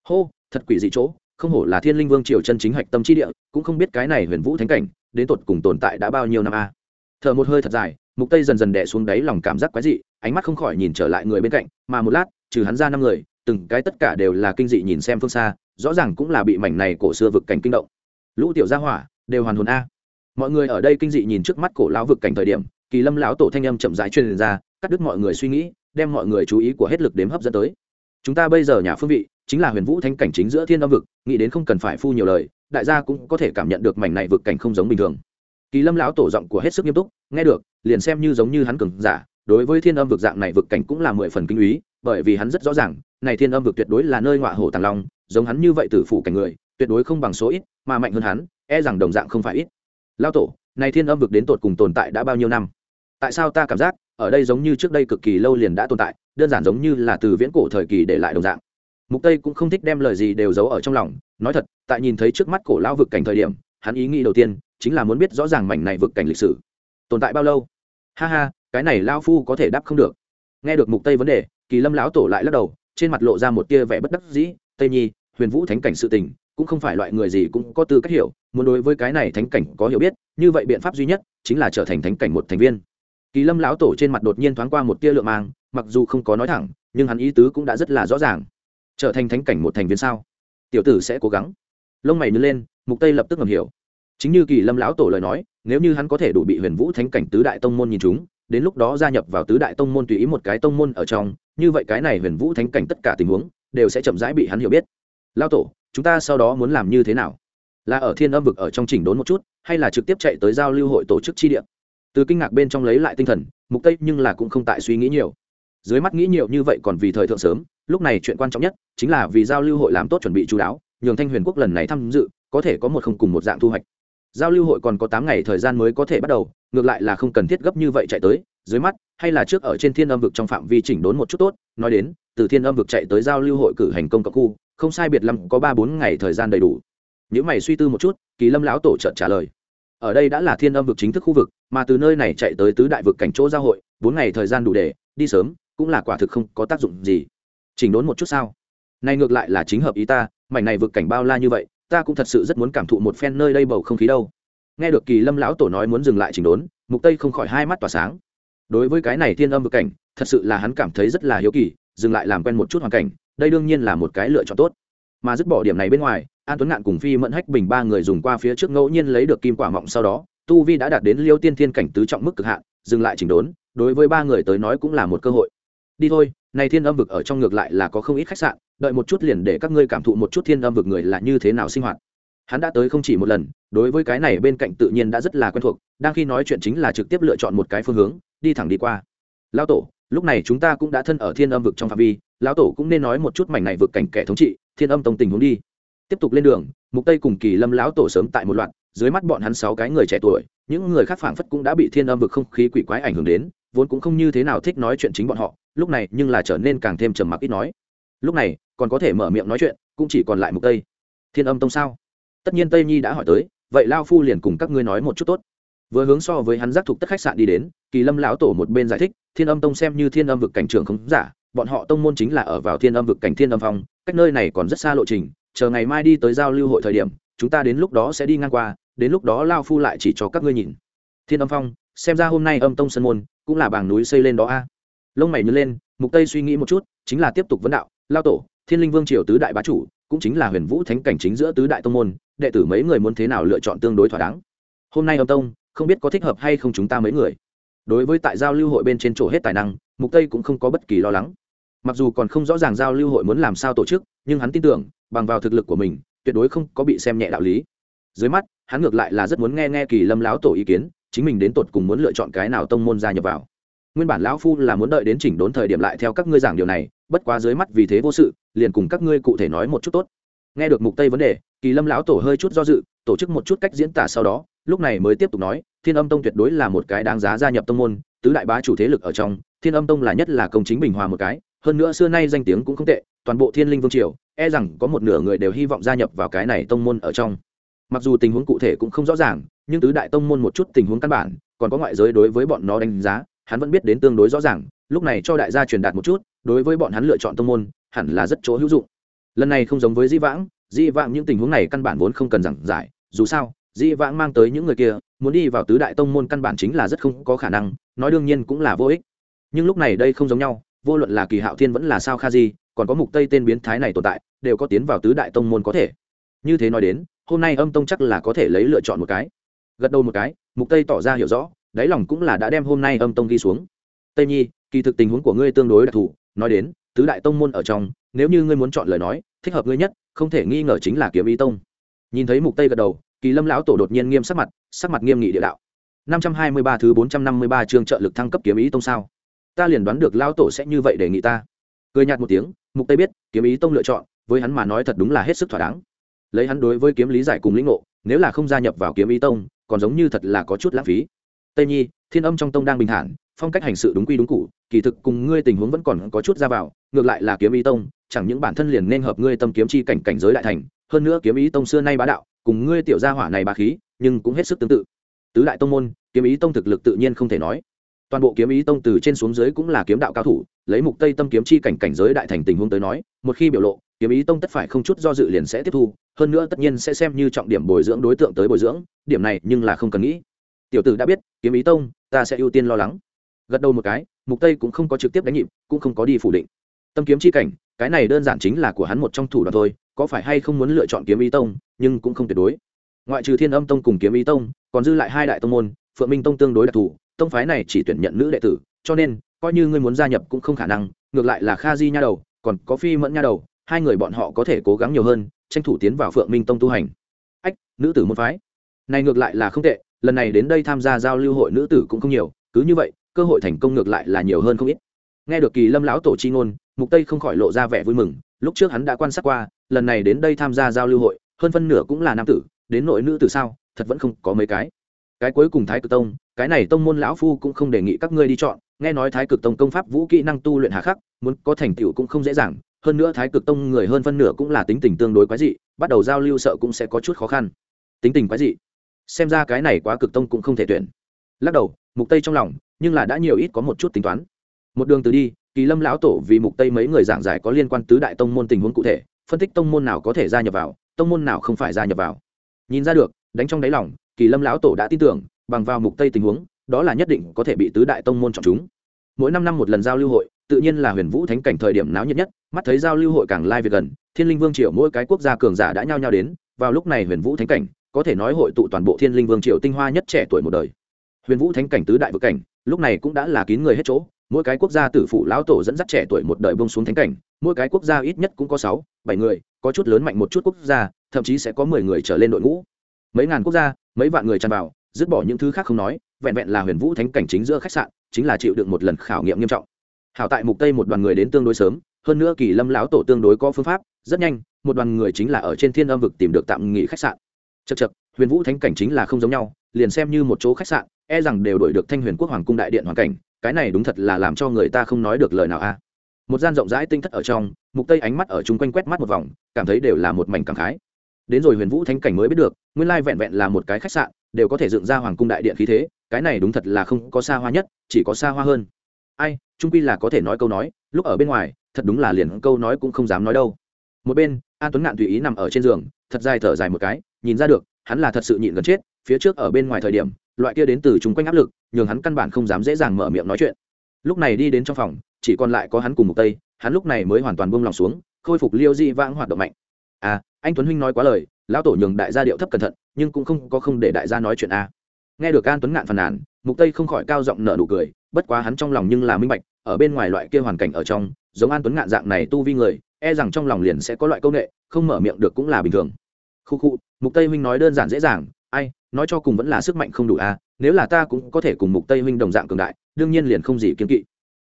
Hô, thật quỷ dị chỗ, không hổ là thiên linh vương triều chân chính hạch tâm chi địa, cũng không biết cái này huyền vũ thánh cảnh, đến tột cùng tồn tại đã bao nhiêu năm a. à thở một hơi thật dài, mục tây dần dần đè xuống đáy lòng cảm giác quái dị, ánh mắt không khỏi nhìn trở lại người bên cạnh, mà một lát, trừ hắn ra năm người, từng cái tất cả đều là kinh dị nhìn xem phương xa, rõ ràng cũng là bị mảnh này cổ xưa vực cảnh kinh động. Lũ tiểu gia hỏa, đều hoàn hồn a. Mọi người ở đây kinh dị nhìn trước mắt cổ lão vực cảnh thời điểm, kỳ lâm lão tổ thanh âm chậm rãi truyền ra, cắt đứt mọi người suy nghĩ, đem mọi người chú ý của hết lực đếm hấp dẫn tới. Chúng ta bây giờ nhà phương vị, chính là huyền vũ thánh cảnh chính giữa thiên âm vực, nghĩ đến không cần phải phu nhiều lời, đại gia cũng có thể cảm nhận được mảnh này vực cảnh không giống bình thường kỳ lâm lão tổ giọng của hết sức nghiêm túc, nghe được, liền xem như giống như hắn cường giả, đối với thiên âm vực dạng này vực cảnh cũng là mười phần kinh úy bởi vì hắn rất rõ ràng, này thiên âm vực tuyệt đối là nơi ngọa hổ tàng long, giống hắn như vậy tử phủ cảnh người, tuyệt đối không bằng số ít, mà mạnh hơn hắn e rằng đồng dạng không phải ít. Lao tổ, này thiên âm vực đến tột cùng tồn tại đã bao nhiêu năm? Tại sao ta cảm giác, ở đây giống như trước đây cực kỳ lâu liền đã tồn tại, đơn giản giống như là từ viễn cổ thời kỳ để lại đồng dạng? Mục tây cũng không thích đem lời gì đều giấu ở trong lòng, nói thật, tại nhìn thấy trước mắt cổ lao vực cảnh thời điểm, hắn ý nghĩ đầu tiên chính là muốn biết rõ ràng mảnh này vực cảnh lịch sử. Tồn tại bao lâu? Ha ha, cái này lao phu có thể đáp không được. Nghe được mục tây vấn đề, kỳ lâm lão tổ lại lắc đầu, trên mặt lộ ra một tia vẻ bất đắc dĩ. Tây nhi, huyền vũ thánh cảnh sự tình, cũng không phải loại người gì cũng có tư cách hiểu, muốn đối với cái này thánh cảnh có hiểu biết, như vậy biện pháp duy nhất chính là trở thành thánh cảnh một thành viên. Kỳ lâm lão tổ trên mặt đột nhiên thoáng qua một tia lượng mang, mặc dù không có nói thẳng, nhưng hắn ý tứ cũng đã rất là rõ ràng. Trở thành thánh cảnh một thành viên sao? Tiểu tử sẽ cố gắng. Lông mày nhớ lên, mục tây lập tức ngầm hiểu chính như kỳ lâm lão tổ lời nói, nếu như hắn có thể đủ bị huyền vũ thánh cảnh tứ đại tông môn nhìn chúng, đến lúc đó gia nhập vào tứ đại tông môn tùy ý một cái tông môn ở trong, như vậy cái này huyền vũ thánh cảnh tất cả tình huống đều sẽ chậm rãi bị hắn hiểu biết. Lao tổ, chúng ta sau đó muốn làm như thế nào? Là ở thiên âm vực ở trong chỉnh đốn một chút, hay là trực tiếp chạy tới giao lưu hội tổ chức chi địa? Từ kinh ngạc bên trong lấy lại tinh thần, mục tây nhưng là cũng không tại suy nghĩ nhiều. Dưới mắt nghĩ nhiều như vậy còn vì thời thượng sớm, lúc này chuyện quan trọng nhất chính là vì giao lưu hội làm tốt chuẩn bị chú đáo, nhường thanh huyền quốc lần này tham dự, có thể có một không cùng một dạng thu hoạch giao lưu hội còn có tám ngày thời gian mới có thể bắt đầu, ngược lại là không cần thiết gấp như vậy chạy tới, dưới mắt, hay là trước ở trên thiên âm vực trong phạm vi chỉnh đốn một chút tốt, nói đến, từ thiên âm vực chạy tới giao lưu hội cử hành công cộng khu, không sai biệt lắm có ba bốn ngày thời gian đầy đủ. Những mày suy tư một chút, kỳ lâm lão tổ trợt trả lời. Ở đây đã là thiên âm vực chính thức khu vực, mà từ nơi này chạy tới tứ đại vực cảnh chỗ giao hội, bốn ngày thời gian đủ để, đi sớm, cũng là quả thực không có tác dụng gì. Chỉnh đốn một chút sao? Này ngược lại là chính hợp ý ta, mảnh này vực cảnh bao la như vậy ta cũng thật sự rất muốn cảm thụ một phen nơi đây bầu không khí đâu. Nghe được kỳ lâm lão tổ nói muốn dừng lại chỉnh đốn, mục tây không khỏi hai mắt tỏa sáng. Đối với cái này thiên âm vực cảnh, thật sự là hắn cảm thấy rất là hiếu kỳ, dừng lại làm quen một chút hoàn cảnh, đây đương nhiên là một cái lựa chọn tốt. Mà dứt bỏ điểm này bên ngoài, an tuấn ngạn cùng phi mẫn hách bình ba người dùng qua phía trước ngẫu nhiên lấy được kim quả mọng sau đó, tu vi đã đạt đến liêu tiên thiên cảnh tứ trọng mức cực hạn, dừng lại chỉnh đốn, đối với ba người tới nói cũng là một cơ hội. Đi thôi, này thiên âm vực ở trong ngược lại là có không ít khách sạn đợi một chút liền để các ngươi cảm thụ một chút thiên âm vực người là như thế nào sinh hoạt. Hắn đã tới không chỉ một lần, đối với cái này bên cạnh tự nhiên đã rất là quen thuộc, đang khi nói chuyện chính là trực tiếp lựa chọn một cái phương hướng, đi thẳng đi qua. Lão tổ, lúc này chúng ta cũng đã thân ở thiên âm vực trong phạm vi, lão tổ cũng nên nói một chút mảnh này vực cảnh kẻ thống trị, thiên âm tông tình huống đi. Tiếp tục lên đường, mục tây cùng kỳ lâm lão tổ sớm tại một loạt, dưới mắt bọn hắn sáu cái người trẻ tuổi, những người khác phảng phất cũng đã bị thiên âm vực không khí quỷ quái ảnh hưởng đến, vốn cũng không như thế nào thích nói chuyện chính bọn họ, lúc này nhưng là trở nên càng thêm trầm mặc ít nói. Lúc này còn có thể mở miệng nói chuyện, cũng chỉ còn lại mục tây. Thiên âm tông sao? Tất nhiên tây nhi đã hỏi tới, vậy lao phu liền cùng các ngươi nói một chút tốt. Vừa hướng so với hắn giác thục tất khách sạn đi đến, kỳ lâm lão tổ một bên giải thích, thiên âm tông xem như thiên âm vực cảnh trường không giả, bọn họ tông môn chính là ở vào thiên âm vực cảnh thiên âm phong, cách nơi này còn rất xa lộ trình, chờ ngày mai đi tới giao lưu hội thời điểm, chúng ta đến lúc đó sẽ đi ngang qua, đến lúc đó lao phu lại chỉ cho các ngươi nhìn. Thiên âm phong, xem ra hôm nay âm tông sân môn, cũng là bảng núi xây lên đó a. Lông mày nhớ lên, mục tây suy nghĩ một chút, chính là tiếp tục vấn đạo, lao tổ thiên linh vương triều tứ đại bá chủ, cũng chính là huyền vũ thánh cảnh chính giữa tứ đại tông môn, đệ tử mấy người muốn thế nào lựa chọn tương đối thỏa đáng. Hôm nay âm tông, không biết có thích hợp hay không chúng ta mấy người. Đối với tại giao lưu hội bên trên chỗ hết tài năng, mục tây cũng không có bất kỳ lo lắng. Mặc dù còn không rõ ràng giao lưu hội muốn làm sao tổ chức, nhưng hắn tin tưởng, bằng vào thực lực của mình, tuyệt đối không có bị xem nhẹ đạo lý. Dưới mắt, hắn ngược lại là rất muốn nghe nghe kỳ lâm lão tổ ý kiến, chính mình đến tột cùng muốn lựa chọn cái nào tông môn gia nhập vào. Nguyên bản lão phu là muốn đợi đến chỉnh đốn thời điểm lại theo các ngươi giảng điều này, bất quá dưới mắt vì thế vô sự liền cùng các ngươi cụ thể nói một chút tốt. Nghe được mục tây vấn đề, kỳ lâm lão tổ hơi chút do dự, tổ chức một chút cách diễn tả sau đó, lúc này mới tiếp tục nói, thiên âm tông tuyệt đối là một cái đáng giá gia nhập tông môn, tứ đại bá chủ thế lực ở trong, thiên âm tông là nhất là công chính bình hòa một cái, hơn nữa xưa nay danh tiếng cũng không tệ, toàn bộ thiên linh vương triều e rằng có một nửa người đều hy vọng gia nhập vào cái này tông môn ở trong. Mặc dù tình huống cụ thể cũng không rõ ràng, nhưng tứ đại tông môn một chút tình huống căn bản, còn có ngoại giới đối với bọn nó đánh giá, hắn vẫn biết đến tương đối rõ ràng, lúc này cho đại gia truyền đạt một chút, đối với bọn hắn lựa chọn tông môn hẳn là rất chỗ hữu dụng. Lần này không giống với di vãng di vãng những tình huống này căn bản vốn không cần giảng giải, dù sao, di vãng mang tới những người kia, muốn đi vào tứ đại tông môn căn bản chính là rất không có khả năng, nói đương nhiên cũng là vô ích. Nhưng lúc này đây không giống nhau, vô luận là kỳ hạo thiên vẫn là sao kha di, còn có mục tây tên biến thái này tồn tại, đều có tiến vào tứ đại tông môn có thể. Như thế nói đến, hôm nay âm tông chắc là có thể lấy lựa chọn một cái. Gật đầu một cái, mục tây tỏ ra hiểu rõ, đáy lòng cũng là đã đem hôm nay âm tông ghi xuống. Tây nhi, kỳ thực tình huống của ngươi tương đối đặc thù, nói đến tứ đại tông môn ở trong, nếu như ngươi muốn chọn lời nói, thích hợp ngươi nhất, không thể nghi ngờ chính là kiếm ý tông. Nhìn thấy mục tây gật đầu, kỳ lâm lão tổ đột nhiên nghiêm sắc mặt sắc mặt nghiêm nghị địa đạo. 523 thứ 453 chương trợ lực thăng cấp kiếm ý tông sao? Ta liền đoán được lão tổ sẽ như vậy đề nghị ta. Cười nhạt một tiếng, mục tây biết, kiếm ý tông lựa chọn, với hắn mà nói thật đúng là hết sức thỏa đáng. Lấy hắn đối với kiếm lý giải cùng lĩnh ngộ, nếu là không gia nhập vào kiếm ý tông, còn giống như thật là có chút lãng phí. Tây nhi, thiên âm trong tông đang bình thản, phong cách hành sự đúng quy đúng cụ kỳ thực cùng ngươi tình huống vẫn còn có chút ra vào, ngược lại là kiếm ý tông, chẳng những bản thân liền nên hợp ngươi tâm kiếm chi cảnh cảnh giới đại thành, hơn nữa kiếm ý tông xưa nay bá đạo, cùng ngươi tiểu gia hỏa này bá khí, nhưng cũng hết sức tương tự. Tứ đại tông môn, kiếm ý tông thực lực tự nhiên không thể nói. Toàn bộ kiếm ý tông từ trên xuống dưới cũng là kiếm đạo cao thủ, lấy mục tây tâm kiếm chi cảnh cảnh giới đại thành tình huống tới nói, một khi biểu lộ, kiếm ý tông tất phải không chút do dự liền sẽ tiếp thu, hơn nữa tất nhiên sẽ xem như trọng điểm bồi dưỡng đối tượng tới bồi dưỡng, điểm này nhưng là không cần nghĩ. Tiểu tử đã biết, kiếm ý tông, ta sẽ ưu tiên lo lắng. Gật đầu một cái mục tây cũng không có trực tiếp đánh nhịp, cũng không có đi phủ định. Tâm kiếm chi cảnh, cái này đơn giản chính là của hắn một trong thủ đoạn thôi, có phải hay không muốn lựa chọn kiếm ý tông, nhưng cũng không tuyệt đối. Ngoại trừ thiên âm tông cùng kiếm ý tông, còn dư lại hai đại tông môn, phượng minh tông tương đối đặc thù, tông phái này chỉ tuyển nhận nữ đệ tử, cho nên, coi như ngươi muốn gia nhập cũng không khả năng, ngược lại là kha di nha đầu, còn có phi mẫn nha đầu, hai người bọn họ có thể cố gắng nhiều hơn, tranh thủ tiến vào phượng minh tông tu hành. Ách, nữ tử môn phái. Này ngược lại là không tệ, lần này đến đây tham gia giao lưu hội nữ tử cũng không nhiều, cứ như vậy cơ hội thành công ngược lại là nhiều hơn không ít. Nghe được kỳ lâm lão tổ chi ngôn, mục tây không khỏi lộ ra vẻ vui mừng, lúc trước hắn đã quan sát qua, lần này đến đây tham gia giao lưu hội, hơn phân nửa cũng là nam tử, đến nội nữ tử sao, thật vẫn không có mấy cái. Cái cuối cùng thái cực tông, cái này tông môn lão phu cũng không đề nghị các ngươi đi chọn, nghe nói thái cực tông công pháp vũ kỹ năng tu luyện hà khắc, muốn có thành tựu cũng không dễ dàng, hơn nữa thái cực tông người hơn phân nửa cũng là tính tình tương đối quái dị, bắt đầu giao lưu sợ cũng sẽ có chút khó khăn. Tính tình quái dị. Xem ra cái này quá cực tông cũng không thể tuyển. Lắc đầu, mục tây trong lòng nhưng là đã nhiều ít có một chút tính toán. Một đường từ đi, kỳ lâm lão tổ vì mục tây mấy người giảng giải có liên quan tứ đại tông môn tình huống cụ thể, phân tích tông môn nào có thể gia nhập vào, tông môn nào không phải gia nhập vào. Nhìn ra được, đánh trong đáy lòng, kỳ lâm lão tổ đã tin tưởng, bằng vào mục tây tình huống, đó là nhất định có thể bị tứ đại tông môn chọn chúng. Mỗi năm năm một lần giao lưu hội, tự nhiên là huyền vũ thánh cảnh thời điểm náo nhiệt nhất, mắt thấy giao lưu hội càng lai việc gần, thiên linh vương triều mỗi cái quốc gia cường giả đã nhao nhao đến, vào lúc này huyền vũ thánh cảnh, có thể nói hội tụ toàn bộ thiên linh vương triều tinh hoa nhất trẻ tuổi một đời. Huyền vũ thánh cảnh tứ đại vực cảnh lúc này cũng đã là kín người hết chỗ, mỗi cái quốc gia tử phụ lão tổ dẫn dắt trẻ tuổi một đời bông xuống thánh cảnh, mỗi cái quốc gia ít nhất cũng có sáu, bảy người, có chút lớn mạnh một chút quốc gia, thậm chí sẽ có mười người trở lên đội ngũ. Mấy ngàn quốc gia, mấy vạn người tràn vào, dứt bỏ những thứ khác không nói, vẹn vẹn là huyền vũ thánh cảnh chính giữa khách sạn, chính là chịu được một lần khảo nghiệm nghiêm trọng. Hảo tại mục tây một đoàn người đến tương đối sớm, hơn nữa kỳ lâm lão tổ tương đối có phương pháp, rất nhanh, một đoàn người chính là ở trên thiên âm vực tìm được tạm nghỉ khách sạn. Chật chật huyền vũ thánh cảnh chính là không giống nhau liền xem như một chỗ khách sạn e rằng đều đổi được thanh huyền quốc hoàng cung đại điện hoàn cảnh, cái này đúng thật là làm cho người ta không nói được lời nào a. Một gian rộng rãi tinh thất ở trong, mục tây ánh mắt ở chung quanh quét mắt một vòng, cảm thấy đều là một mảnh cảm khái. Đến rồi huyền vũ thánh cảnh mới biết được, nguyên lai vẹn vẹn là một cái khách sạn, đều có thể dựng ra hoàng cung đại điện khí thế, cái này đúng thật là không có xa hoa nhất, chỉ có xa hoa hơn. Ai, trung quy là có thể nói câu nói, lúc ở bên ngoài, thật đúng là liền câu nói cũng không dám nói đâu. Một bên, an tuấn ngạn tùy ý nằm ở trên giường, thật dài thở dài một cái, nhìn ra được, hắn là thật sự nhịn gần chết phía trước ở bên ngoài thời điểm, loại kia đến từ chung quanh áp lực, nhường hắn căn bản không dám dễ dàng mở miệng nói chuyện. Lúc này đi đến trong phòng, chỉ còn lại có hắn cùng một tây, hắn lúc này mới hoàn toàn buông lòng xuống, khôi phục liêu di vãng hoạt động mạnh. À anh tuấn huynh nói quá lời, lão tổ nhường đại gia điệu thấp cẩn thận, nhưng cũng không có không để đại gia nói chuyện a à. nghe được an tuấn ngạn phàn nàn, mục tây không khỏi cao giọng nở nụ cười, bất quá hắn trong lòng nhưng là minh bạch, ở bên ngoài loại kia hoàn cảnh ở trong, giống an tuấn ngạn dạng này tu vi người e rằng trong lòng liền sẽ có loại công nghệ, không mở miệng được cũng là bình thường. Khu khu, mục tây huynh nói đơn giản dễ dàng nói cho cùng vẫn là sức mạnh không đủ à nếu là ta cũng có thể cùng mục tây huynh đồng dạng cường đại, đương nhiên liền không gì kiên kỵ.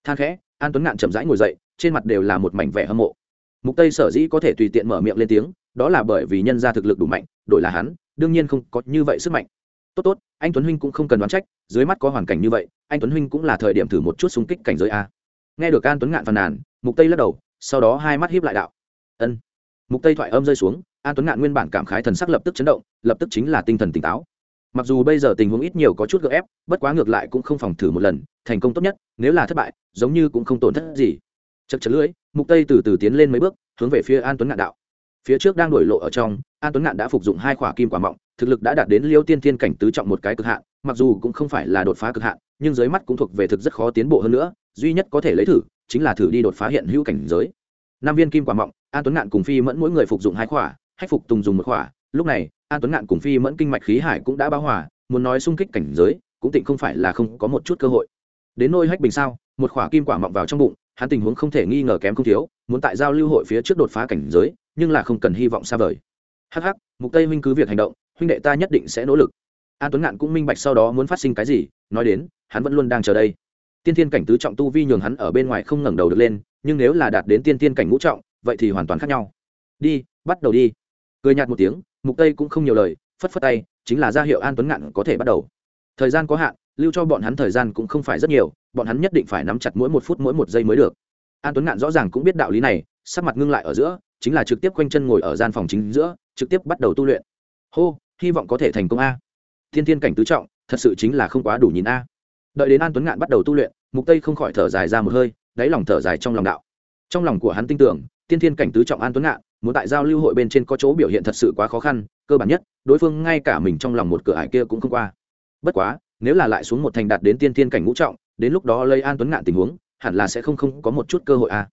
Than khẽ, an tuấn ngạn chậm rãi ngồi dậy, trên mặt đều là một mảnh vẻ hâm mộ. Mục tây sở dĩ có thể tùy tiện mở miệng lên tiếng, đó là bởi vì nhân gia thực lực đủ mạnh, đổi là hắn, đương nhiên không có như vậy sức mạnh. Tốt tốt, anh tuấn huynh cũng không cần đoán trách, dưới mắt có hoàn cảnh như vậy, anh tuấn huynh cũng là thời điểm thử một chút xung kích cảnh giới a. Nghe được an tuấn ngạn phàn nàn, mục tây lắc đầu, sau đó hai mắt hiếp lại đạo. Ân. Mục tây thoại âm rơi xuống, an tuấn ngạn nguyên bản cảm khái thần sắc lập tức chấn động, lập tức chính là tinh thần tỉnh táo mặc dù bây giờ tình huống ít nhiều có chút gượng ép, bất quá ngược lại cũng không phòng thử một lần, thành công tốt nhất, nếu là thất bại, giống như cũng không tổn thất gì. Chật chật lưỡi, mục tây từ từ tiến lên mấy bước, hướng về phía an tuấn ngạn đạo. Phía trước đang đổi lộ ở trong, an tuấn ngạn đã phục dụng hai khỏa kim quả mọng, thực lực đã đạt đến liêu tiên thiên cảnh tứ trọng một cái cực hạn, mặc dù cũng không phải là đột phá cực hạn, nhưng dưới mắt cũng thuộc về thực rất khó tiến bộ hơn nữa, duy nhất có thể lấy thử, chính là thử đi đột phá hiện hữu cảnh giới. Năm viên kim quả mọng, an tuấn ngạn cùng phi mẫn mỗi người phục dụng hai khỏa, hách phục tùng dùng một khỏa, lúc này an tuấn ngạn cùng phi mẫn kinh mạch khí hải cũng đã báo hòa, muốn nói sung kích cảnh giới, cũng tịnh không phải là không có một chút cơ hội. Đến nôi hách bình sao, một khỏa kim quả mọng vào trong bụng, hắn tình huống không thể nghi ngờ kém không thiếu, muốn tại giao lưu hội phía trước đột phá cảnh giới, nhưng là không cần hy vọng xa vời. Hh mục tây huynh cứ việc hành động, huynh đệ ta nhất định sẽ nỗ lực. An tuấn ngạn cũng minh bạch sau đó muốn phát sinh cái gì, nói đến, hắn vẫn luôn đang chờ đây. Tiên thiên cảnh tứ trọng tu vi nhường hắn ở bên ngoài không ngẩng đầu được lên, nhưng nếu là đạt đến tiên thiên cảnh ngũ trọng, vậy thì hoàn toàn khác nhau. Đi, bắt đầu đi. Cười nhạt một tiếng mục tây cũng không nhiều lời, phất phất tay, chính là ra hiệu an tuấn ngạn có thể bắt đầu. Thời gian có hạn, lưu cho bọn hắn thời gian cũng không phải rất nhiều, bọn hắn nhất định phải nắm chặt mỗi một phút mỗi một giây mới được. An tuấn ngạn rõ ràng cũng biết đạo lý này, sắc mặt ngưng lại ở giữa, chính là trực tiếp quanh chân ngồi ở gian phòng chính giữa, trực tiếp bắt đầu tu luyện. Hô, hy vọng có thể thành công a. Thiên thiên cảnh tứ trọng, thật sự chính là không quá đủ nhìn a. Đợi đến an tuấn ngạn bắt đầu tu luyện, mục tây không khỏi thở dài ra một hơi, đáy lòng thở dài trong lòng đạo. Trong lòng của hắn tin tưởng tiên thiên cảnh tứ trọng an tuấn ngạn muốn tại giao lưu hội bên trên có chỗ biểu hiện thật sự quá khó khăn, cơ bản nhất, đối phương ngay cả mình trong lòng một cửa ải kia cũng không qua bất quá, nếu là lại xuống một thành đạt đến tiên tiên cảnh ngũ trọng, đến lúc đó lây an tuấn ngạn tình huống, hẳn là sẽ không không có một chút cơ hội à?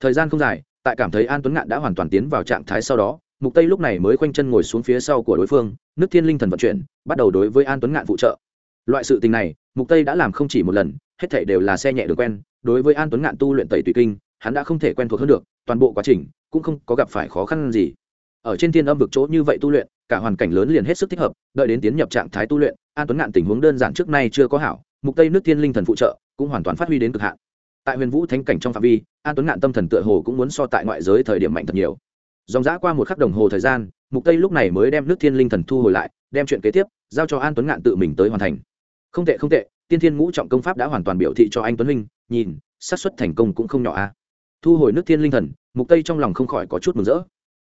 thời gian không dài, tại cảm thấy an tuấn ngạn đã hoàn toàn tiến vào trạng thái sau đó, mục tây lúc này mới khoanh chân ngồi xuống phía sau của đối phương, nước thiên linh thần vận chuyển, bắt đầu đối với an tuấn ngạn phụ trợ loại sự tình này, mục tây đã làm không chỉ một lần, hết thảy đều là xe nhẹ được quen, đối với an tuấn ngạn tu luyện tẩy tùy kinh, hắn đã không thể quen thuộc hơn được, toàn bộ quá trình cũng không có gặp phải khó khăn gì. Ở trên thiên âm vực chỗ như vậy tu luyện, cả hoàn cảnh lớn liền hết sức thích hợp, đợi đến tiến nhập trạng thái tu luyện, an tuấn ngạn tình huống đơn giản trước nay chưa có hảo, mục tây nước thiên linh thần phụ trợ, cũng hoàn toàn phát huy đến cực hạn. Tại huyền vũ thánh cảnh trong phạm vi, an tuấn ngạn tâm thần tựa hồ cũng muốn so tại ngoại giới thời điểm mạnh thật nhiều. Dòng dã qua một khắc đồng hồ thời gian, mục tây lúc này mới đem nước thiên linh thần thu hồi lại, đem chuyện kế tiếp giao cho an tuấn ngạn tự mình tới hoàn thành. Không tệ không tệ, tiên thiên ngũ trọng công pháp đã hoàn toàn biểu thị cho anh tuấn huynh, nhìn, xác suất thành công cũng không nhỏ a. Thu hồi nước thiên linh thần mục tây trong lòng không khỏi có chút mừng rỡ.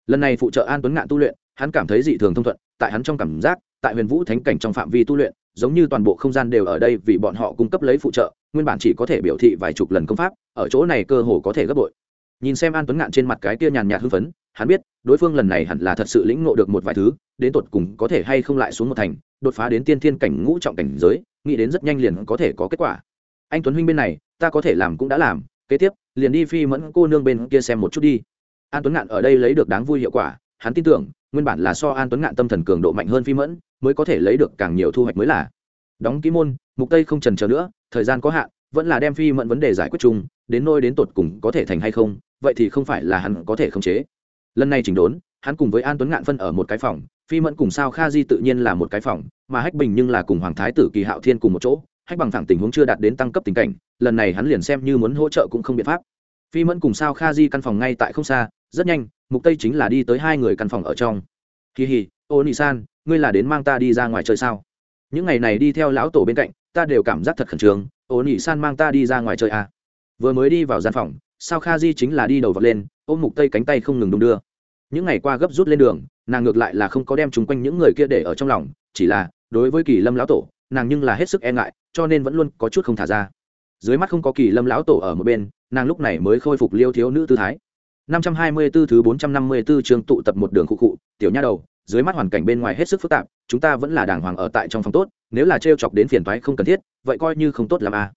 Lần này phụ trợ an tuấn ngạn tu luyện, hắn cảm thấy dị thường thông thuận, tại hắn trong cảm giác, tại huyền vũ thánh cảnh trong phạm vi tu luyện, giống như toàn bộ không gian đều ở đây vì bọn họ cung cấp lấy phụ trợ, nguyên bản chỉ có thể biểu thị vài chục lần công pháp, ở chỗ này cơ hồ có thể gấp bội. Nhìn xem an tuấn ngạn trên mặt cái kia nhàn nhạt hưng phấn, hắn biết, đối phương lần này hẳn là thật sự lĩnh ngộ được một vài thứ, đến tột cùng có thể hay không lại xuống một thành, đột phá đến tiên thiên cảnh ngũ trọng cảnh giới, nghĩ đến rất nhanh liền có thể có kết quả. Anh tuấn huynh bên này, ta có thể làm cũng đã làm kế tiếp, liền đi phi mẫn cô nương bên kia xem một chút đi. An tuấn ngạn ở đây lấy được đáng vui hiệu quả, hắn tin tưởng, nguyên bản là so an tuấn ngạn tâm thần cường độ mạnh hơn phi mẫn, mới có thể lấy được càng nhiều thu hoạch mới là. Đóng ký môn, mục tây không trần chờ nữa, thời gian có hạn, vẫn là đem phi mẫn vấn đề giải quyết chung, đến nôi đến tột cùng có thể thành hay không, vậy thì không phải là hắn có thể khống chế. Lần này chỉnh đốn, hắn cùng với an tuấn ngạn phân ở một cái phòng, phi mẫn cùng sao kha di tự nhiên là một cái phòng, mà hách bình nhưng là cùng hoàng thái tử kỳ hạo thiên cùng một chỗ hách bằng thẳng tình huống chưa đạt đến tăng cấp tình cảnh, lần này hắn liền xem như muốn hỗ trợ cũng không biện pháp. Phi mẫn cùng sao kha di căn phòng ngay tại không xa, rất nhanh, mục tây chính là đi tới hai người căn phòng ở trong. Kỳ hì ô nị san ngươi là đến mang ta đi ra ngoài chơi sao? Những ngày này đi theo lão tổ bên cạnh, ta đều cảm giác thật khẩn trương ô nị san mang ta đi ra ngoài chơi à. vừa mới đi vào gian phòng, sao kha di chính là đi đầu vật lên, ôm mục tây cánh tay không ngừng đung đưa. Những ngày qua gấp rút lên đường, nàng ngược lại là không có đem chúng quanh những người kia để ở trong lòng, chỉ là, đối với kỳ lâm lão tổ nàng nhưng là hết sức e ngại cho nên vẫn luôn có chút không thả ra. Dưới mắt không có kỳ lâm lão tổ ở một bên nàng lúc này mới khôi phục liêu thiếu nữ tư thái. 524 thứ 454 chương tụ tập một đường khu cụ, tiểu nha đầu, dưới mắt hoàn cảnh bên ngoài hết sức phức tạp, chúng ta vẫn là đàng hoàng ở tại trong phòng tốt, nếu là trêu chọc đến phiền toái không cần thiết, vậy coi như không tốt làm à.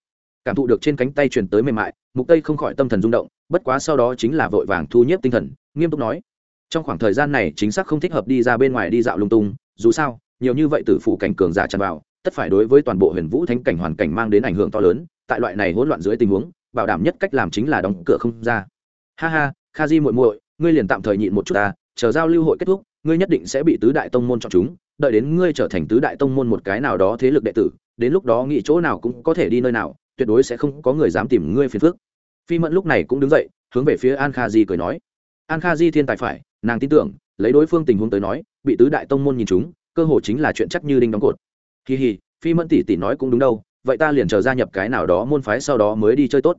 Cảm thụ được trên cánh tay truyền tới mềm mại, Mục Tây không khỏi tâm thần rung động, bất quá sau đó chính là vội vàng thu nhếp tinh thần, nghiêm túc nói: "Trong khoảng thời gian này chính xác không thích hợp đi ra bên ngoài đi dạo lung tung, dù sao, nhiều như vậy tử phụ cảnh cường giả tràn vào, tất phải đối với toàn bộ Huyền Vũ Thánh cảnh hoàn cảnh mang đến ảnh hưởng to lớn, tại loại này hỗn loạn dưới tình huống, bảo đảm nhất cách làm chính là đóng cửa không ra." Ha ha, kha di muội muội ngươi liền tạm thời nhịn một chút ta chờ giao lưu hội kết thúc ngươi nhất định sẽ bị tứ đại tông môn chọn chúng đợi đến ngươi trở thành tứ đại tông môn một cái nào đó thế lực đệ tử đến lúc đó nghĩ chỗ nào cũng có thể đi nơi nào tuyệt đối sẽ không có người dám tìm ngươi phiền phức. Phi mẫn lúc này cũng đứng dậy hướng về phía an kha di cười nói. An kha di thiên tài phải nàng tin tưởng lấy đối phương tình huống tới nói bị tứ đại tông môn nhìn chúng cơ hội chính là chuyện chắc như đinh đóng cột kỳ hì, phi mẫn tỷ tỷ nói cũng đúng đâu, vậy ta liền chờ gia nhập cái nào đó môn phái sau đó mới đi chơi tốt.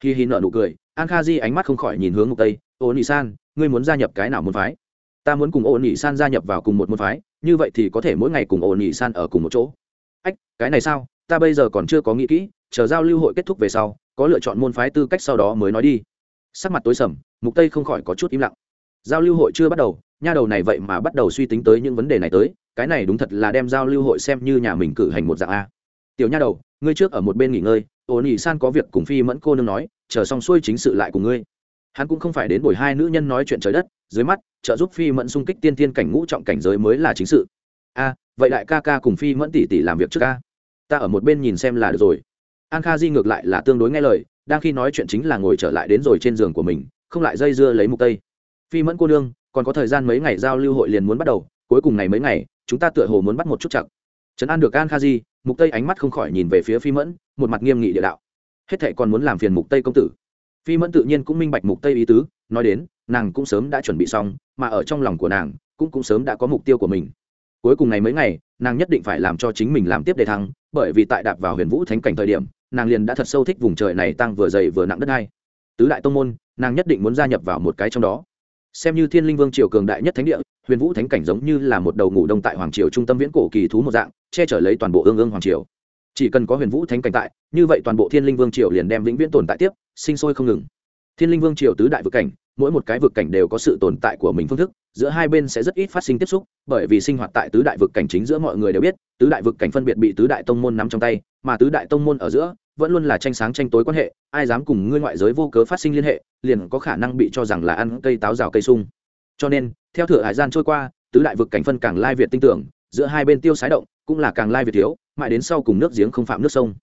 Kỳ hì nợ nụ cười, an kha di ánh mắt không khỏi nhìn hướng ngục tây, ô nị san, ngươi muốn gia nhập cái nào môn phái? Ta muốn cùng ô nị san gia nhập vào cùng một môn phái, như vậy thì có thể mỗi ngày cùng ô nị san ở cùng một chỗ. Ách, cái này sao? Ta bây giờ còn chưa có nghĩ kỹ, chờ giao lưu hội kết thúc về sau, có lựa chọn môn phái tư cách sau đó mới nói đi. Sắc mặt tối sầm, mục tây không khỏi có chút im lặng. Giao lưu hội chưa bắt đầu, nha đầu này vậy mà bắt đầu suy tính tới những vấn đề này tới cái này đúng thật là đem giao lưu hội xem như nhà mình cử hành một dạng a. Tiểu nha đầu, ngươi trước ở một bên nghỉ ngơi ổn ỉ san có việc cùng phi mẫn cô nương nói, chờ xong xuôi chính sự lại cùng ngươi. Hắn cũng không phải đến buổi hai nữ nhân nói chuyện trời đất, dưới mắt, trợ giúp phi mẫn xung kích tiên tiên cảnh ngũ trọng cảnh giới mới là chính sự. A, vậy đại ca ca cùng phi mẫn tỷ tỷ làm việc trước ca ta ở một bên nhìn xem là được rồi. An kha di ngược lại là tương đối nghe lời, đang khi nói chuyện chính là ngồi trở lại đến rồi trên giường của mình, không lại dây dưa lấy mục tây. Phi mẫn cô nương, còn có thời gian mấy ngày giao lưu hội liền muốn bắt đầu, cuối cùng này mấy ngày chúng ta tựa hồ muốn bắt một chút chặt. Trấn an được an kha di mục tây ánh mắt không khỏi nhìn về phía phi mẫn, một mặt nghiêm nghị địa đạo. Hết thệ còn muốn làm phiền mục tây công tử. Phi mẫn tự nhiên cũng minh bạch mục tây ý tứ, nói đến, nàng cũng sớm đã chuẩn bị xong, mà ở trong lòng của nàng, cũng cũng sớm đã có mục tiêu của mình. Cuối cùng này mấy ngày, nàng nhất định phải làm cho chính mình làm tiếp đề thăng, bởi vì tại đạp vào huyền vũ thánh cảnh thời điểm, nàng liền đã thật sâu thích vùng trời này tăng vừa dày vừa nặng đất hai tứ đại tông môn, nàng nhất định muốn gia nhập vào một cái trong đó xem như thiên linh vương triều cường đại nhất thánh địa, huyền vũ thánh cảnh giống như là một đầu ngủ đông tại hoàng triều trung tâm viễn cổ kỳ thú một dạng, che chở lấy toàn bộ ương ương hoàng triều. Chỉ cần có huyền vũ thánh cảnh tại, như vậy toàn bộ thiên linh vương triều liền đem vĩnh viễn tồn tại tiếp, sinh sôi không ngừng. Thiên linh vương triều tứ đại vực cảnh, mỗi một cái vực cảnh đều có sự tồn tại của mình phương thức, giữa hai bên sẽ rất ít phát sinh tiếp xúc, bởi vì sinh hoạt tại tứ đại vực cảnh chính giữa mọi người đều biết, tứ đại vực cảnh phân biệt bị tứ đại tông môn nắm trong tay, mà tứ đại tông môn ở giữa vẫn luôn là tranh sáng tranh tối quan hệ, ai dám cùng ngươi ngoại giới vô cớ phát sinh liên hệ, liền có khả năng bị cho rằng là ăn cây táo rào cây sung. Cho nên, theo thửa hải gian trôi qua, tứ đại vực cảnh phân càng lai việt tinh tưởng, giữa hai bên tiêu sái động, cũng là càng lai việt thiếu, mãi đến sau cùng nước giếng không phạm nước sông.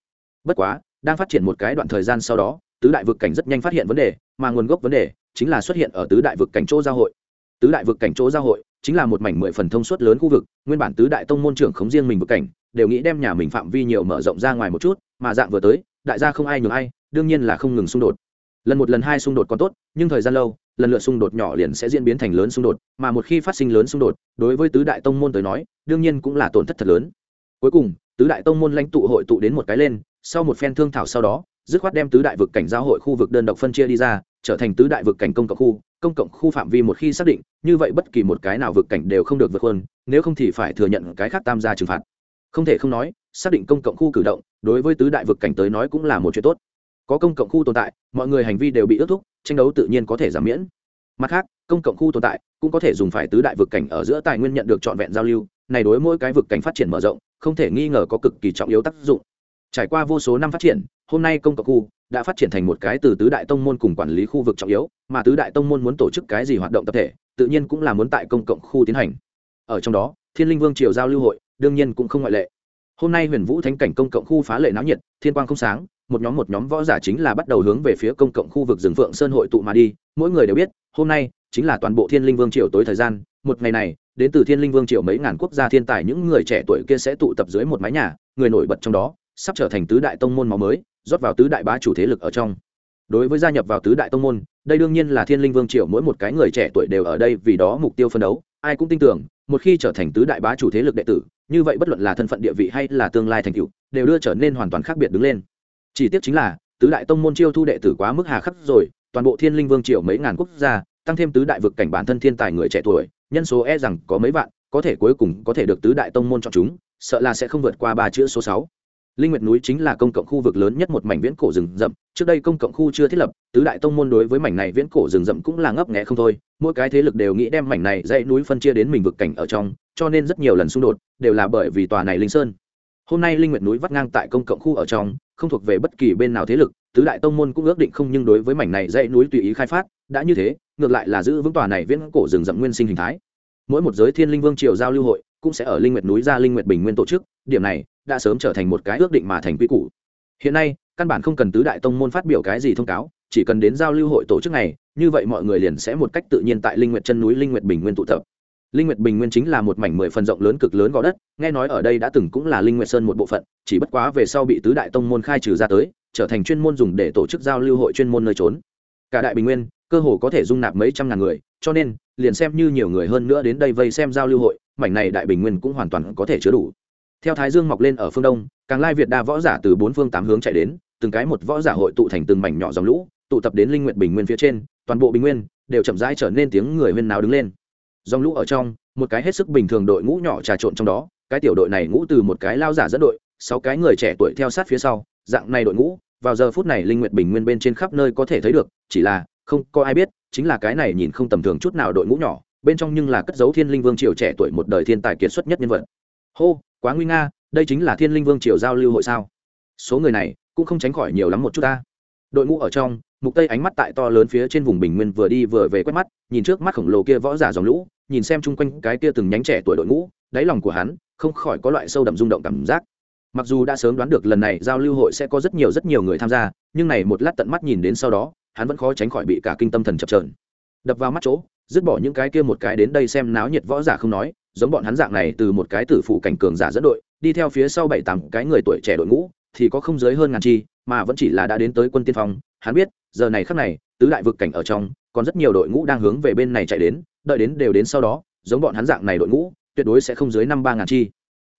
Bất quá, đang phát triển một cái đoạn thời gian sau đó, tứ đại vực cảnh rất nhanh phát hiện vấn đề, mà nguồn gốc vấn đề chính là xuất hiện ở tứ đại vực cảnh chỗ giao hội. Tứ đại vực cảnh chỗ giao hội chính là một mảnh mười phần thông suốt lớn khu vực, nguyên bản tứ đại tông môn trưởng khống riêng mình vực cảnh, đều nghĩ đem nhà mình phạm vi nhiều mở rộng ra ngoài một chút mà dạng vừa tới, đại gia không ai nhường ai, đương nhiên là không ngừng xung đột. Lần một lần hai xung đột còn tốt, nhưng thời gian lâu, lần lượt xung đột nhỏ liền sẽ diễn biến thành lớn xung đột, mà một khi phát sinh lớn xung đột, đối với tứ đại tông môn tới nói, đương nhiên cũng là tổn thất thật lớn. Cuối cùng, tứ đại tông môn lãnh tụ hội tụ đến một cái lên, sau một phen thương thảo sau đó, dứt khoát đem tứ đại vực cảnh giao hội khu vực đơn độc phân chia đi ra, trở thành tứ đại vực cảnh công cộng khu, công cộng khu phạm vi một khi xác định, như vậy bất kỳ một cái nào vực cảnh đều không được vượt hơn nếu không thì phải thừa nhận cái khác tam gia trừng phạt. Không thể không nói xác định công cộng khu cử động, đối với tứ đại vực cảnh tới nói cũng là một chuyện tốt. Có công cộng khu tồn tại, mọi người hành vi đều bị ước thúc, tranh đấu tự nhiên có thể giảm miễn. Mặt khác, công cộng khu tồn tại cũng có thể dùng phải tứ đại vực cảnh ở giữa tài nguyên nhận được trọn vẹn giao lưu, này đối mỗi cái vực cảnh phát triển mở rộng, không thể nghi ngờ có cực kỳ trọng yếu tác dụng. Trải qua vô số năm phát triển, hôm nay công cộng khu đã phát triển thành một cái từ tứ đại tông môn cùng quản lý khu vực trọng yếu, mà tứ đại tông môn muốn tổ chức cái gì hoạt động tập thể, tự nhiên cũng là muốn tại công cộng khu tiến hành. Ở trong đó, thiên linh vương triều giao lưu hội đương nhiên cũng không ngoại lệ hôm nay huyền vũ thánh cảnh công cộng khu phá lệ náo nhiệt, thiên quang không sáng, một nhóm một nhóm võ giả chính là bắt đầu hướng về phía công cộng khu vực rừng phượng sơn hội tụ mà đi. Mỗi người đều biết, hôm nay chính là toàn bộ thiên linh vương triều tối thời gian. Một ngày này, đến từ thiên linh vương triều mấy ngàn quốc gia thiên tài, những người trẻ tuổi kia sẽ tụ tập dưới một mái nhà, người nổi bật trong đó sắp trở thành tứ đại tông môn máu mới, rót vào tứ đại bá chủ thế lực ở trong. Đối với gia nhập vào tứ đại tông môn, đây đương nhiên là thiên linh vương triều mỗi một cái người trẻ tuổi đều ở đây vì đó mục tiêu phân đấu ai cũng tin tưởng, một khi trở thành tứ đại bá chủ thế lực đệ tử, như vậy bất luận là thân phận địa vị hay là tương lai thành tựu, đều đưa trở nên hoàn toàn khác biệt đứng lên. Chỉ tiếc chính là, tứ đại tông môn chiêu thu đệ tử quá mức hà khắc rồi, toàn bộ thiên linh vương triều mấy ngàn quốc gia, tăng thêm tứ đại vực cảnh bản thân thiên tài người trẻ tuổi, nhân số e rằng có mấy vạn, có thể cuối cùng có thể được tứ đại tông môn chọn chúng, sợ là sẽ không vượt qua ba chữ số sáu linh nguyệt núi chính là công cộng khu vực lớn nhất một mảnh viễn cổ rừng rậm, trước đây công cộng khu chưa thiết lập, tứ đại tông môn đối với mảnh này viễn cổ rừng rậm cũng là ngấp nghé không thôi, mỗi cái thế lực đều nghĩ đem mảnh này dãy núi phân chia đến mình vực cảnh ở trong, cho nên rất nhiều lần xung đột đều là bởi vì tòa này linh sơn. Hôm nay linh nguyệt núi vắt ngang tại công cộng khu ở trong, không thuộc về bất kỳ bên nào thế lực, tứ đại tông môn cũng ước định không nhưng đối với mảnh này dãy núi tùy ý khai phát, đã như thế, ngược lại là giữ vững tòa này viễn cổ rừng rậm nguyên sinh hình thái. Mỗi một giới thiên linh vương triều giao lưu hội cũng sẽ ở linh nguyệt núi ra linh nguyệt bình nguyên tổ chức, điểm này đã sớm trở thành một cái ước định mà thành quy củ. Hiện nay, căn bản không cần tứ đại tông môn phát biểu cái gì thông cáo, chỉ cần đến giao lưu hội tổ chức này, như vậy mọi người liền sẽ một cách tự nhiên tại linh nguyệt chân núi linh nguyệt bình nguyên tụ tập. Linh nguyệt bình nguyên chính là một mảnh mười phần rộng lớn cực lớn gò đất, nghe nói ở đây đã từng cũng là linh nguyệt sơn một bộ phận, chỉ bất quá về sau bị tứ đại tông môn khai trừ ra tới, trở thành chuyên môn dùng để tổ chức giao lưu hội chuyên môn nơi trốn. Cả đại bình nguyên cơ hồ có thể dung nạp mấy trăm ngàn người, cho nên, liền xem như nhiều người hơn nữa đến đây vây xem giao lưu hội, mảnh này đại bình nguyên cũng hoàn toàn có thể chứa đủ. Theo thái dương mọc lên ở phương đông, càng lai việt đa võ giả từ bốn phương tám hướng chạy đến, từng cái một võ giả hội tụ thành từng mảnh nhỏ dòng lũ, tụ tập đến linh nguyện bình nguyên phía trên, toàn bộ bình nguyên đều chậm rãi trở nên tiếng người huyên nào đứng lên. Dòng lũ ở trong, một cái hết sức bình thường đội ngũ nhỏ trà trộn trong đó, cái tiểu đội này ngũ từ một cái lao giả dẫn đội, sáu cái người trẻ tuổi theo sát phía sau, dạng này đội ngũ, vào giờ phút này linh nguyện bình nguyên bên trên khắp nơi có thể thấy được, chỉ là không có ai biết, chính là cái này nhìn không tầm thường chút nào đội ngũ nhỏ, bên trong nhưng là cất dấu thiên linh vương triều trẻ tuổi một đời thiên tài kiệt xuất nhất nhân vật. Hô, quá nguy nga, đây chính là thiên linh vương triều giao lưu hội sao? Số người này cũng không tránh khỏi nhiều lắm một chút ta. Đội ngũ ở trong, mục tây ánh mắt tại to lớn phía trên vùng bình nguyên vừa đi vừa về quét mắt, nhìn trước mắt khổng lồ kia võ giả dòng lũ, nhìn xem chung quanh cái kia từng nhánh trẻ tuổi đội ngũ, đáy lòng của hắn không khỏi có loại sâu đậm rung động cảm giác. Mặc dù đã sớm đoán được lần này giao lưu hội sẽ có rất nhiều rất nhiều người tham gia, nhưng này một lát tận mắt nhìn đến sau đó hắn vẫn khó tránh khỏi bị cả kinh tâm thần chập trờn. Đập vào mắt chỗ, dứt bỏ những cái kia một cái đến đây xem náo nhiệt võ giả không nói, giống bọn hắn dạng này từ một cái tử phụ cảnh cường giả dẫn đội, đi theo phía sau bảy tám cái người tuổi trẻ đội ngũ, thì có không dưới hơn ngàn chi, mà vẫn chỉ là đã đến tới quân tiên phong. Hắn biết, giờ này khắc này, tứ đại vực cảnh ở trong, còn rất nhiều đội ngũ đang hướng về bên này chạy đến, đợi đến đều đến sau đó, giống bọn hắn dạng này đội ngũ, tuyệt đối sẽ không dưới năm ba ngàn chi.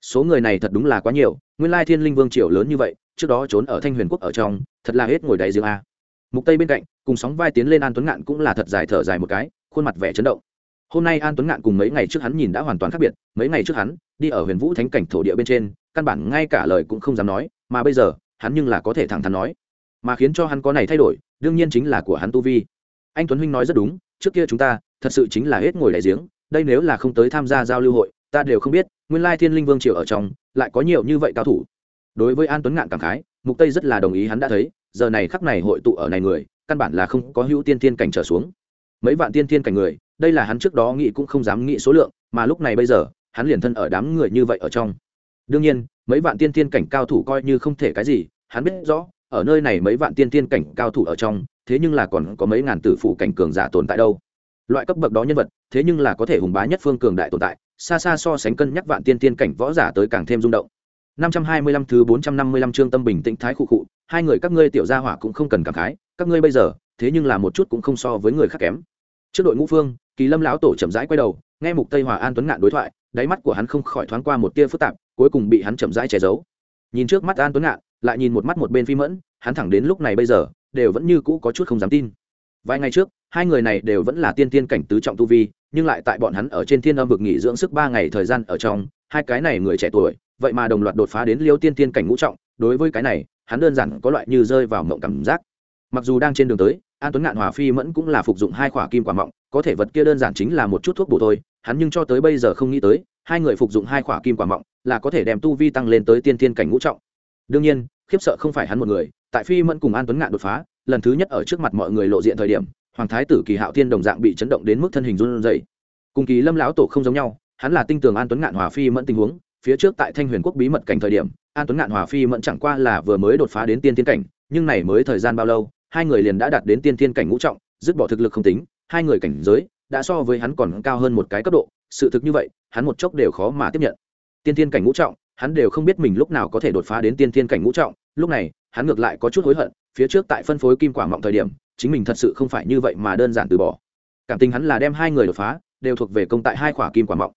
Số người này thật đúng là quá nhiều, nguyên lai thiên linh vương triều lớn như vậy, trước đó trốn ở thanh huyền quốc ở trong, thật là hết ngồi đáy giếng a mục tây bên cạnh, cùng sóng vai tiến lên an tuấn ngạn cũng là thật dài thở dài một cái, khuôn mặt vẻ chấn động. Hôm nay an tuấn ngạn cùng mấy ngày trước hắn nhìn đã hoàn toàn khác biệt, mấy ngày trước hắn, đi ở huyền vũ thánh cảnh thổ địa bên trên, căn bản ngay cả lời cũng không dám nói, mà bây giờ, hắn nhưng là có thể thẳng thắn nói. Mà khiến cho hắn có này thay đổi, đương nhiên chính là của hắn tu vi. Anh tuấn huynh nói rất đúng, trước kia chúng ta, thật sự chính là hết ngồi đại giếng, đây nếu là không tới tham gia giao lưu hội, ta đều không biết, nguyên lai thiên linh vương triều ở trong, lại có nhiều như vậy cao thủ. Đối với an tuấn ngạn cảm khái mục tây rất là đồng ý hắn đã thấy, giờ này khắc này hội tụ ở này người, căn bản là không có hữu tiên thiên cảnh trở xuống. Mấy vạn tiên thiên cảnh người, đây là hắn trước đó nghĩ cũng không dám nghĩ số lượng, mà lúc này bây giờ, hắn liền thân ở đám người như vậy ở trong. Đương nhiên, mấy vạn tiên thiên cảnh cao thủ coi như không thể cái gì, hắn biết rõ, ở nơi này mấy vạn tiên thiên cảnh cao thủ ở trong, thế nhưng là còn có mấy ngàn tử phụ cảnh cường giả tồn tại đâu. Loại cấp bậc đó nhân vật, thế nhưng là có thể hùng bá nhất phương cường đại tồn tại, xa xa so sánh cân nhắc vạn tiên tiên cảnh võ giả tới càng thêm rung động. 525 thứ 455 chương tâm bình tĩnh thái khu cụ, hai người các ngươi tiểu gia hỏa cũng không cần cảm khái, các ngươi bây giờ, thế nhưng là một chút cũng không so với người khác kém. Trước đội ngũ phương, Kỳ Lâm lão tổ chậm rãi quay đầu, nghe Mục Tây Hòa An Tuấn ngạn đối thoại, đáy mắt của hắn không khỏi thoáng qua một tia phức tạp, cuối cùng bị hắn chậm rãi che giấu. Nhìn trước mắt An Tuấn ngạn, lại nhìn một mắt một bên Phi Mẫn, hắn thẳng đến lúc này bây giờ, đều vẫn như cũ có chút không dám tin. Vài ngày trước, hai người này đều vẫn là tiên tiên cảnh tứ trọng tu vi, nhưng lại tại bọn hắn ở trên thiên âm vực nghỉ dưỡng sức ba ngày thời gian ở trong, hai cái này người trẻ tuổi, vậy mà đồng loạt đột phá đến liêu tiên tiên cảnh ngũ trọng đối với cái này hắn đơn giản có loại như rơi vào mộng cảm giác. Mặc dù đang trên đường tới an tuấn ngạn hòa phi mẫn cũng là phục dụng hai khỏa kim quả mọng có thể vật kia đơn giản chính là một chút thuốc bổ thôi hắn nhưng cho tới bây giờ không nghĩ tới hai người phục dụng hai khỏa kim quả mọng là có thể đem tu vi tăng lên tới tiên tiên cảnh ngũ trọng. Đương nhiên khiếp sợ không phải hắn một người tại phi mẫn cùng an tuấn ngạn đột phá lần thứ nhất ở trước mặt mọi người lộ diện thời điểm, hoàng thái tử kỳ hạo thiên đồng dạng bị chấn động đến mức thân hình run rẩy. Cùng kỳ lâm lão tổ không giống nhau, hắn là tinh tường an tuấn ngạn hòa phi mẫn tình huống, phía trước tại thanh huyền quốc bí mật cảnh thời điểm, an tuấn ngạn hòa phi mẫn chẳng qua là vừa mới đột phá đến tiên tiên cảnh, nhưng này mới thời gian bao lâu, hai người liền đã đạt đến tiên tiên cảnh ngũ trọng, dứt bỏ thực lực không tính, hai người cảnh giới đã so với hắn còn cao hơn một cái cấp độ, sự thực như vậy, hắn một chốc đều khó mà tiếp nhận. Tiên tiên cảnh ngũ trọng, hắn đều không biết mình lúc nào có thể đột phá đến tiên tiên cảnh ngũ trọng lúc này, hắn ngược lại có chút hối hận, phía trước tại phân phối kim quả mọng thời điểm, chính mình thật sự không phải như vậy mà đơn giản từ bỏ. Cảm tình hắn là đem hai người đột phá, đều thuộc về công tại hai quả kim quả mọng.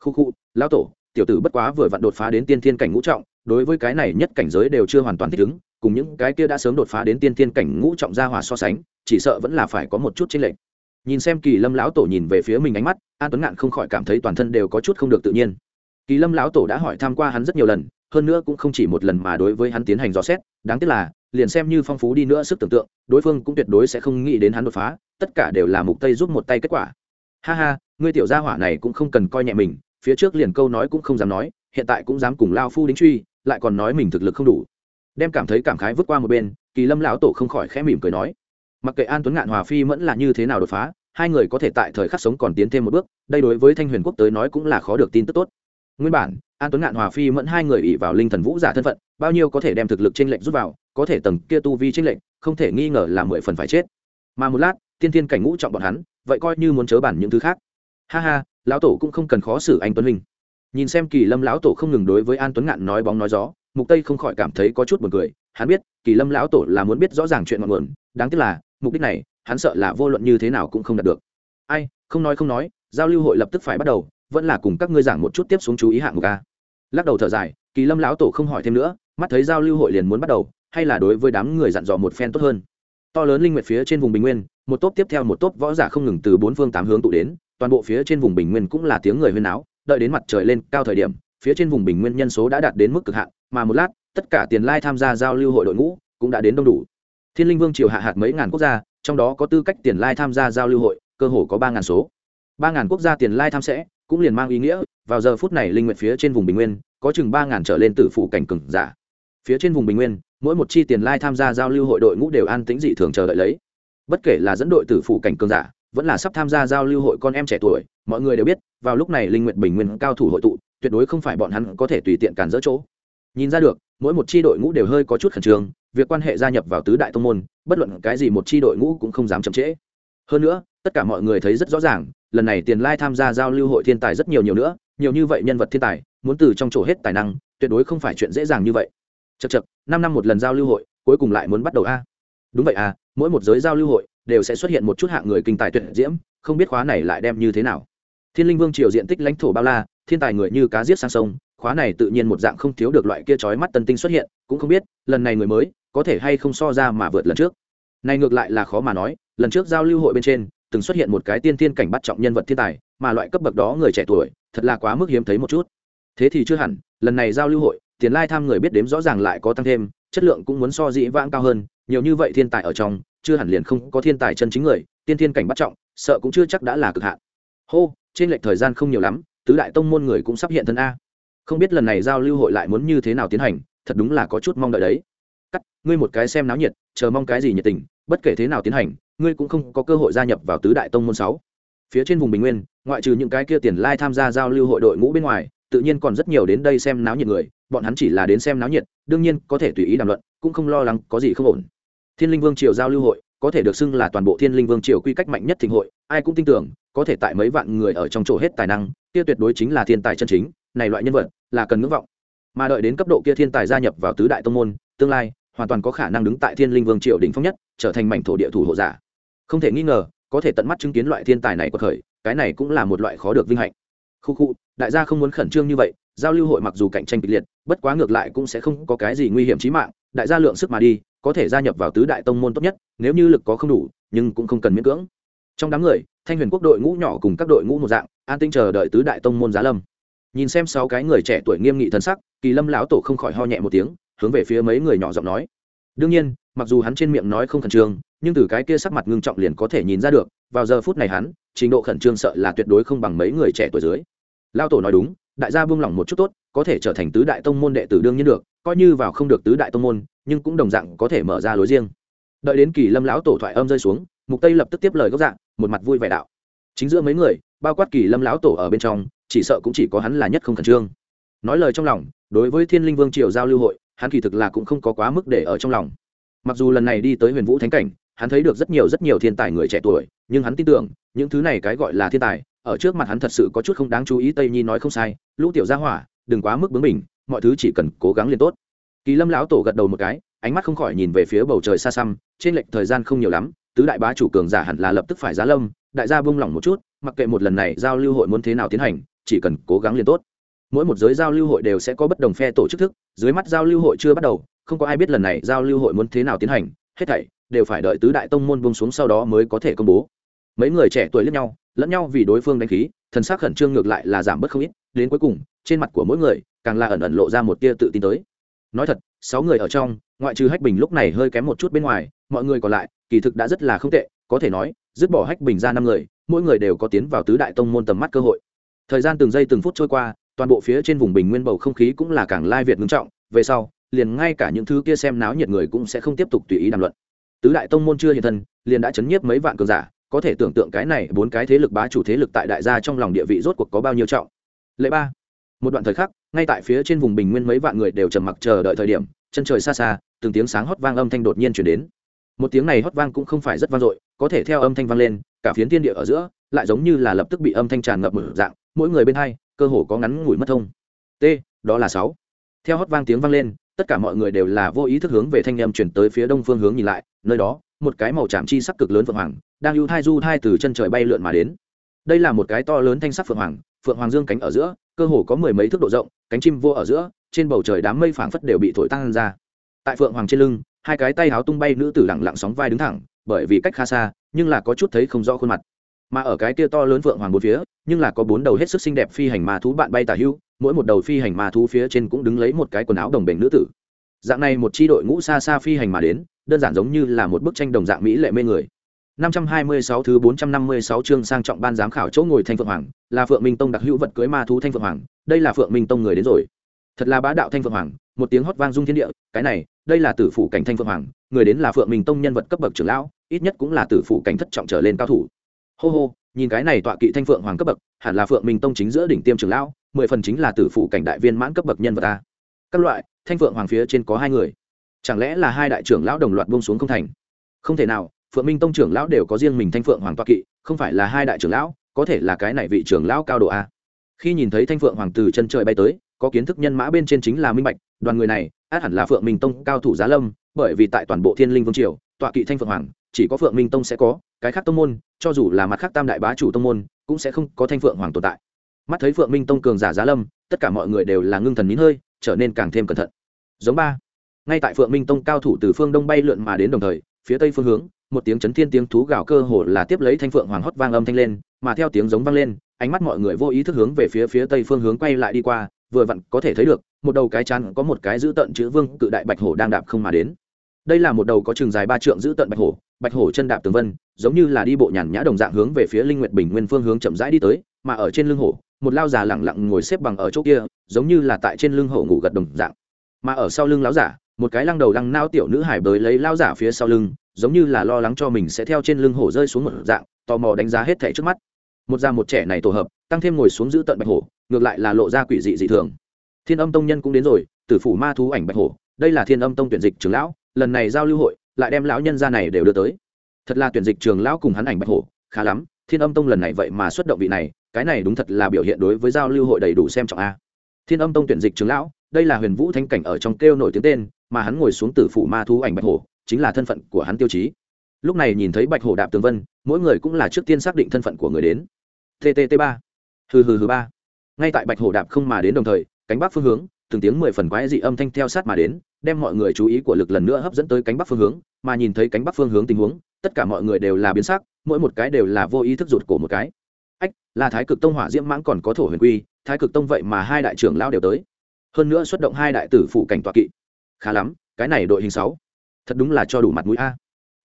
Khu khu, lão tổ, tiểu tử bất quá vừa vặn đột phá đến tiên thiên cảnh ngũ trọng, đối với cái này nhất cảnh giới đều chưa hoàn toàn thích ứng, cùng những cái kia đã sớm đột phá đến tiên thiên cảnh ngũ trọng gia hòa so sánh, chỉ sợ vẫn là phải có một chút chênh lệch. Nhìn xem kỳ lâm lão tổ nhìn về phía mình ánh mắt, an tuấn ngạn không khỏi cảm thấy toàn thân đều có chút không được tự nhiên. Kỳ lâm lão tổ đã hỏi tham q u a hắn rất nhiều lần hơn nữa cũng không chỉ một lần mà đối với hắn tiến hành dò xét, đáng tiếc là, liền xem như phong phú đi nữa sức tưởng tượng, đối phương cũng tuyệt đối sẽ không nghĩ đến hắn đột phá, tất cả đều là mục tây giúp một tay kết quả. Ha ha, ngươi tiểu gia hỏa này cũng không cần coi nhẹ mình, phía trước liền câu nói cũng không dám nói, hiện tại cũng dám cùng lao phu đính truy, lại còn nói mình thực lực không đủ. Đem cảm thấy cảm khái vứt qua một bên, kỳ lâm lão tổ không khỏi khẽ mỉm cười nói, mặc kệ an tuấn ngạn, hòa phi vẫn là như thế nào đột phá, hai người có thể tại thời khắc sống còn tiến thêm một bước, đây đối với thanh huyền quốc tới nói cũng là khó được tin tức tốt. Nguyên bản an tuấn ngạn, hòa phi mẫn, hai người ỉ vào linh thần vũ giả thân phận, bao nhiêu có thể đem thực lực t r ê n lệnh rút vào, có thể tầng kia tu vi t r ê n lệnh không thể nghi ngờ là mười phần phải chết. Mà một lát, tiên thiên cảnh ngũ trọng bọn hắn, vậy coi như muốn chớ bản những thứ khác. Ha ha, lão tổ cũng không cần khó xử anh tuấn huynh. Nhìn xem kỳ lâm lão tổ không ngừng đối với an tuấn ngạn nói bóng nói gió, mục tây không khỏi cảm thấy có chút buồn cười. Hắn biết, kỳ lâm lão tổ là muốn biết rõ ràng chuyện ngọn nguồn, đáng tiếc là, mục đích này, hắn sợ là vô luận như thế nào cũng không đạt được. Ai, không nói không nói, giao lưu hội lập tức phải bắt đầu vẫn là cùng các ngươi giảng một chút tiếp xuống chú ý hạng mục a. Lắc đầu thở dài, kỳ lâm lão tổ không hỏi thêm nữa, mắt thấy giao lưu hội liền muốn bắt đầu, hay là đối với đám người dặn dò một phen tốt hơn. To lớn linh nguyệt phía trên vùng bình nguyên, một tốp tiếp theo một tốp võ giả không ngừng từ bốn phương tám hướng tụ đến, toàn bộ phía trên vùng bình nguyên cũng là tiếng người huyên áo đợi đến mặt trời lên cao thời điểm, phía trên vùng bình nguyên nhân số đã đạt đến mức cực hạn, mà một lát, tất cả tiền lai tham gia giao lưu hội đội ngũ cũng đã đến đông đủ. Thiên linh vương triều hạ hạt mấy ngàn quốc gia, trong đó có tư cách tiền lai tham gia giao lưu hội, cơ hồ có ba ngàn số. Ba ngàn quốc gia tiền lai tham sẽ cũng liền mang ý nghĩa, vào giờ phút này linh nguyện phía trên vùng bình nguyên, có chừng ba ngàn trở lên tử phủ cảnh cừng giả. Phía trên vùng bình nguyên, mỗi một chi tiền lai tham gia giao lưu hội đội ngũ đều an tĩnh dị thường chờ đợi lấy. Bất kể là dẫn đội tử phủ cảnh cường giả, vẫn là sắp tham gia giao lưu hội con em trẻ tuổi, mọi người đều biết, vào lúc này linh nguyện bình nguyên cao thủ hội tụ, tuyệt đối không phải bọn hắn có thể tùy tiện cản dỡ chỗ. Nhìn ra được, mỗi một chi đội ngũ đều hơi có chút khẩn trương, việc quan hệ gia nhập vào tứ đại tông môn, bất luận cái gì một chi đội ngũ cũng không dám chậm trễ. Hơn nữa, tất cả mọi người thấy rất rõ ràng lần này tiền lai tham gia giao lưu hội thiên tài rất nhiều nhiều nữa, nhiều như vậy nhân vật thiên tài, muốn từ trong chỗ hết tài năng, tuyệt đối không phải chuyện dễ dàng như vậy. Chật chật năm năm một lần giao lưu hội, cuối cùng lại muốn bắt đầu a. Đúng vậy à mỗi một giới giao lưu hội đều sẽ xuất hiện một chút hạng người kinh tài tuyệt diễm, không biết khóa này lại đem như thế nào. Thiên linh vương triều diện tích lãnh thổ bao la, thiên tài người như cá giết sang sông, khóa này tự nhiên một dạng không thiếu được loại kia chói mắt tân tinh xuất hiện, cũng không biết, lần này người mới có thể hay không so ra mà vượt lần trước. Này ngược lại là khó mà nói, lần trước giao lưu hội bên trên từng xuất hiện một cái tiên thiên cảnh bắt trọng nhân vật thiên tài, mà loại cấp bậc đó người trẻ tuổi, thật là quá mức hiếm thấy một chút. Thế thì chưa hẳn, lần này giao lưu hội, tiền lai tham người biết đếm rõ ràng lại có tăng thêm, chất lượng cũng muốn so dĩ vãng cao hơn, nhiều như vậy thiên tài ở trong, chưa hẳn liền không có thiên tài chân chính người, tiên thiên cảnh bắt trọng, sợ cũng chưa chắc đã là cực hạn. Hô, trên lệch thời gian không nhiều lắm, tứ đại tông môn người cũng sắp hiện thân a. Không biết lần này giao lưu hội lại muốn như thế nào tiến hành, thật đúng là có chút mong đợi đấy. Cắt, ngươi một cái xem náo nhiệt, chờ mong cái gì nhiệt tình, bất kể thế nào tiến hành ngươi cũng không có cơ hội gia nhập vào tứ đại tông môn sáu. Phía trên vùng bình nguyên, ngoại trừ những cái kia tiền lai tham gia giao lưu hội đội ngũ bên ngoài, tự nhiên còn rất nhiều đến đây xem náo nhiệt người, bọn hắn chỉ là đến xem náo nhiệt, đương nhiên có thể tùy ý đàm luận, cũng không lo lắng có gì không ổn. Thiên linh vương triều giao lưu hội, có thể được xưng là toàn bộ thiên linh vương triều quy cách mạnh nhất thịnh hội, ai cũng tin tưởng, có thể tại mấy vạn người ở trong chỗ hết tài năng, kia tuyệt đối chính là thiên tài chân chính, này loại nhân vật, là cần ngưỡng vọng. Mà đợi đến cấp độ kia thiên tài gia nhập vào tứ đại tông môn, tương lai, hoàn toàn có khả năng đứng tại thiên linh vương triều đỉnh phong nhất, trở thành mảnh thổ địa thủ hộ giả không thể nghi ngờ, có thể tận mắt chứng kiến loại thiên tài này của khởi cái này cũng là một loại khó được vinh hạnh. Khu khu, đại gia không muốn khẩn trương như vậy, giao lưu hội mặc dù cạnh tranh kịch liệt, bất quá ngược lại cũng sẽ không có cái gì nguy hiểm chí mạng, đại gia lượng sức mà đi, có thể gia nhập vào tứ đại tông môn tốt nhất, nếu như lực có không đủ, nhưng cũng không cần miễn cưỡng. Trong đám người, thanh huyền quốc đội ngũ nhỏ cùng các đội ngũ một dạng, an tinh chờ đợi tứ đại tông môn giá lâm. Nhìn xem sáu cái người trẻ tuổi nghiêm nghị thân sắc, kỳ lâm lão tổ không khỏi ho nhẹ một tiếng, hướng về phía mấy người nhỏ giọng nói. Đương nhiên, mặc dù hắn trên miệng nói không khẩn trương nhưng từ cái kia sắc mặt ngưng trọng liền có thể nhìn ra được, vào giờ phút này hắn, trình độ khẩn trương sợ là tuyệt đối không bằng mấy người trẻ tuổi dưới. Lao tổ nói đúng, đại gia buông lỏng một chút tốt, có thể trở thành tứ đại tông môn đệ tử đương nhiên được, coi như vào không được tứ đại tông môn, nhưng cũng đồng dạng có thể mở ra lối riêng. Đợi đến kỳ lâm lão tổ thoại âm rơi xuống, mục tây lập tức tiếp lời gốc dạng, một mặt vui vẻ đạo. Chính giữa mấy người, bao quát kỳ lâm lão tổ ở bên trong, chỉ sợ cũng chỉ có hắn là nhất không khẩn trương. Nói lời trong lòng, đối với thiên linh vương triều giao lưu hội, hắn kỳ thực là cũng không có quá mức để ở trong lòng. Mặc dù lần này đi tới huyền vũ thánh cảnh hắn thấy được rất nhiều rất nhiều thiên tài người trẻ tuổi, nhưng hắn tin tưởng, những thứ này cái gọi là thiên tài, ở trước mặt hắn thật sự có chút không đáng chú ý, tây nhi nói không sai, lũ tiểu gia hỏa, đừng quá mức bướng mình mọi thứ chỉ cần cố gắng liền tốt. Kỳ lâm lão tổ gật đầu một cái, ánh mắt không khỏi nhìn về phía bầu trời xa xăm, trên lệch thời gian không nhiều lắm, tứ đại bá chủ cường giả hẳn là lập tức phải giá lâm, đại gia buông lỏng một chút, mặc kệ một lần này giao lưu hội muốn thế nào tiến hành, chỉ cần cố gắng liền tốt. Mỗi một giới giao lưu hội đều sẽ có bất đồng phe tổ chức thức, dưới mắt giao lưu hội chưa bắt đầu, không có ai biết lần này giao lưu hội muốn thế nào tiến hành, hết thảy đều phải đợi tứ đại tông môn buông xuống sau đó mới có thể công bố. Mấy người trẻ tuổi lẫn nhau lẫn nhau vì đối phương đánh khí, thần sắc khẩn trương ngược lại là giảm bớt không ít, đến cuối cùng, trên mặt của mỗi người, càng là ẩn ẩn lộ ra một tia tự tin tới. Nói thật, sáu người ở trong, ngoại trừ hách bình lúc này hơi kém một chút bên ngoài, mọi người còn lại, kỳ thực đã rất là không tệ, có thể nói, dứt bỏ hách bình ra năm người, mỗi người đều có tiến vào tứ đại tông môn tầm mắt cơ hội. Thời gian từng giây từng phút trôi qua, toàn bộ phía trên vùng bình nguyên bầu không khí cũng là càng lai việt ngưng trọng, về sau, liền ngay cả những thứ kia xem náo nhiệt người cũng sẽ không tiếp tục tùy ý đàm luận tứ đại tông môn chưa hiện thân, liền đã chấn nhiếp mấy vạn cường giả, có thể tưởng tượng cái này bốn cái thế lực bá chủ thế lực tại đại gia trong lòng địa vị rốt cuộc có bao nhiêu trọng. Lệ ba. Một đoạn thời khắc, ngay tại phía trên vùng bình nguyên mấy vạn người đều trầm mặc chờ đợi thời điểm, chân trời xa xa, từng tiếng sáng hót vang âm thanh đột nhiên chuyển đến. Một tiếng này hót vang cũng không phải rất vang dội, có thể theo âm thanh vang lên, cả phiến thiên địa ở giữa, lại giống như là lập tức bị âm thanh tràn ngập mở dạng, mỗi người bên hai, cơ hồ có ngắn ngủi mất thông. T, đó là sáu. Theo hót vang tiếng vang lên tất cả mọi người đều là vô ý thức hướng về thanh âm chuyển tới phía đông phương hướng nhìn lại, nơi đó, một cái màu chạm chi sắc cực lớn phượng hoàng, đang ưu thai du thai từ chân trời bay lượn mà đến. Đây là một cái to lớn thanh sắc phượng hoàng phượng hoàng dương cánh ở giữa, cơ hồ có mười mấy thước độ rộng, cánh chim vô ở giữa, trên bầu trời đám mây phảng phất đều bị thổi tăng ra. Tại phượng hoàng trên lưng, hai cái tay háo tung bay nữ tử lặng lặng sóng vai đứng thẳng, bởi vì cách khá xa, nhưng là có chút thấy không rõ khuôn mặt mà ở cái kia to lớn vượng hoàng bốn phía nhưng là có bốn đầu hết sức xinh đẹp phi hành ma thú bạn bay tả hưu mỗi một đầu phi hành ma thú phía trên cũng đứng lấy một cái quần áo đồng bền nữ tử dạng này một chi đội ngũ xa xa phi hành mà đến đơn giản giống như là một bức tranh đồng dạng mỹ lệ mê người 526 thứ 456 chương sang trọng ban giám khảo chỗ ngồi Thanh Phượng Hoàng, là Phượng Minh Tông đặc hữu vật cưới ma thú Thanh Phượng Hoàng, đây là Phượng Minh Tông người đến rồi. Thật là bá đạo Thanh Phượng Hoàng, một tiếng hót vang dung thiên địa, cái này, đây là tử phụ cảnh Thanh Phượng Hoàng, người đến là Phượng Minh Tông nhân vật cấp bậc trưởng lão, ít nhất cũng là tử phụ cảnh thất trọng trở lên cao thủ. Hô hô, nhìn cái này tọa kỵ Thanh Phượng Hoàng cấp bậc, hẳn là Phượng Minh Tông chính giữa đỉnh tiêm trưởng lão, mười phần chính là tử phụ cảnh đại viên mãn cấp bậc nhân vật ta. Các loại, Thanh Phượng Hoàng phía trên có hai người. Chẳng lẽ là hai đại trưởng lão đồng loạt buông xuống không thành? Không thể nào, phượng minh tông trưởng lão đều có riêng mình thanh phượng hoàng toa kỵ không phải là hai đại trưởng lão có thể là cái này vị trưởng lão cao độ a khi nhìn thấy thanh phượng hoàng từ chân trời bay tới có kiến thức nhân mã bên trên chính là minh bạch đoàn người này át hẳn là phượng minh tông cao thủ giá lâm bởi vì tại toàn bộ thiên linh vương triều tọa kỵ thanh phượng hoàng chỉ có phượng minh tông sẽ có cái khác tông môn cho dù là mặt khác tam đại bá chủ tông môn, cũng sẽ không có thanh phượng hoàng tồn tại. Mắt thấy phượng minh tông cường giả giá lâm, tất cả mọi người đều là ngưng thần nín hơi, trở nên càng thêm cẩn thận. Giống ba. Ngay tại phượng minh tông cao thủ từ phương đông bay lượn mà đến đồng thời, phía tây phương hướng, một tiếng chấn thiên tiếng thú gào cơ hồ là tiếp lấy thanh phượng hoàng hót vang âm thanh lên, mà theo tiếng giống vang lên, ánh mắt mọi người vô ý thức hướng về phía phía tây phương hướng quay lại đi qua, vừa vặn có thể thấy được, một đầu cái chắn có một cái giữ tận chữ vương cự đại bạch hổ đang đạp không mà đến đây là một đầu có trường dài ba trượng giữ tận bạch hổ bạch hổ chân đạp tường vân, giống như là đi bộ nhàn nhã đồng dạng hướng về phía linh nguyệt bình nguyên phương hướng chậm rãi đi tới, mà ở trên lưng hổ, một lao già lẳng lặng ngồi xếp bằng ở chỗ kia, giống như là tại trên lưng hổ ngủ gật đồng dạng. Mà ở sau lưng lão giả, một cái lăng đầu lăng nao tiểu nữ hải bới lấy lao giả phía sau lưng, giống như là lo lắng cho mình sẽ theo trên lưng hổ rơi xuống một dạng, tò mò đánh giá hết thảy trước mắt. Một già một trẻ này tổ hợp, tăng thêm ngồi xuống giữ tận bạch hổ, ngược lại là lộ ra quỷ dị dị thường. Thiên âm tông nhân cũng đến rồi, tử phủ ma thú ảnh bạch hổ, đây là thiên âm tông tuyển dịch trưởng lão lần này giao lưu hội lại đem lão nhân gia này đều đưa tới. Thật là tuyển dịch trường lão cùng hắn ảnh bạch hổ, khá lắm, thiên âm tông lần này vậy mà xuất động vị này, cái này đúng thật là biểu hiện đối với giao lưu hội đầy đủ xem trọng a. Thiên âm tông tuyển dịch trường lão, đây là huyền vũ thanh cảnh ở trong kêu nổi tiếng tên, mà hắn ngồi xuống tử phủ ma thú ảnh bạch hổ, chính là thân phận của hắn tiêu chí. Lúc này nhìn thấy bạch hổ đạp tường vân, mỗi người cũng là trước tiên xác định thân phận của người đến. Ttt ba. Hừ hừ hừ ba. Ngay tại bạch hổ đạp không mà đến đồng thời, cánh bắc phương hướng, từng tiếng mười phần quái dị âm thanh theo sát mà đến đem mọi người chú ý của lực lần nữa hấp dẫn tới cánh bắc phương hướng, mà nhìn thấy cánh bắc phương hướng tình huống, tất cả mọi người đều là biến sắc, mỗi một cái đều là vô ý thức rụt cổ một cái. Ách, là thái cực tông hỏa diễm mãng còn có thổ huyền quy, thái cực tông vậy mà hai đại trưởng lao đều tới. Hơn nữa xuất động hai đại tử phụ cảnh tọa kỵ. Khá lắm, cái này đội hình sáu. Thật đúng là cho đủ mặt mũi a.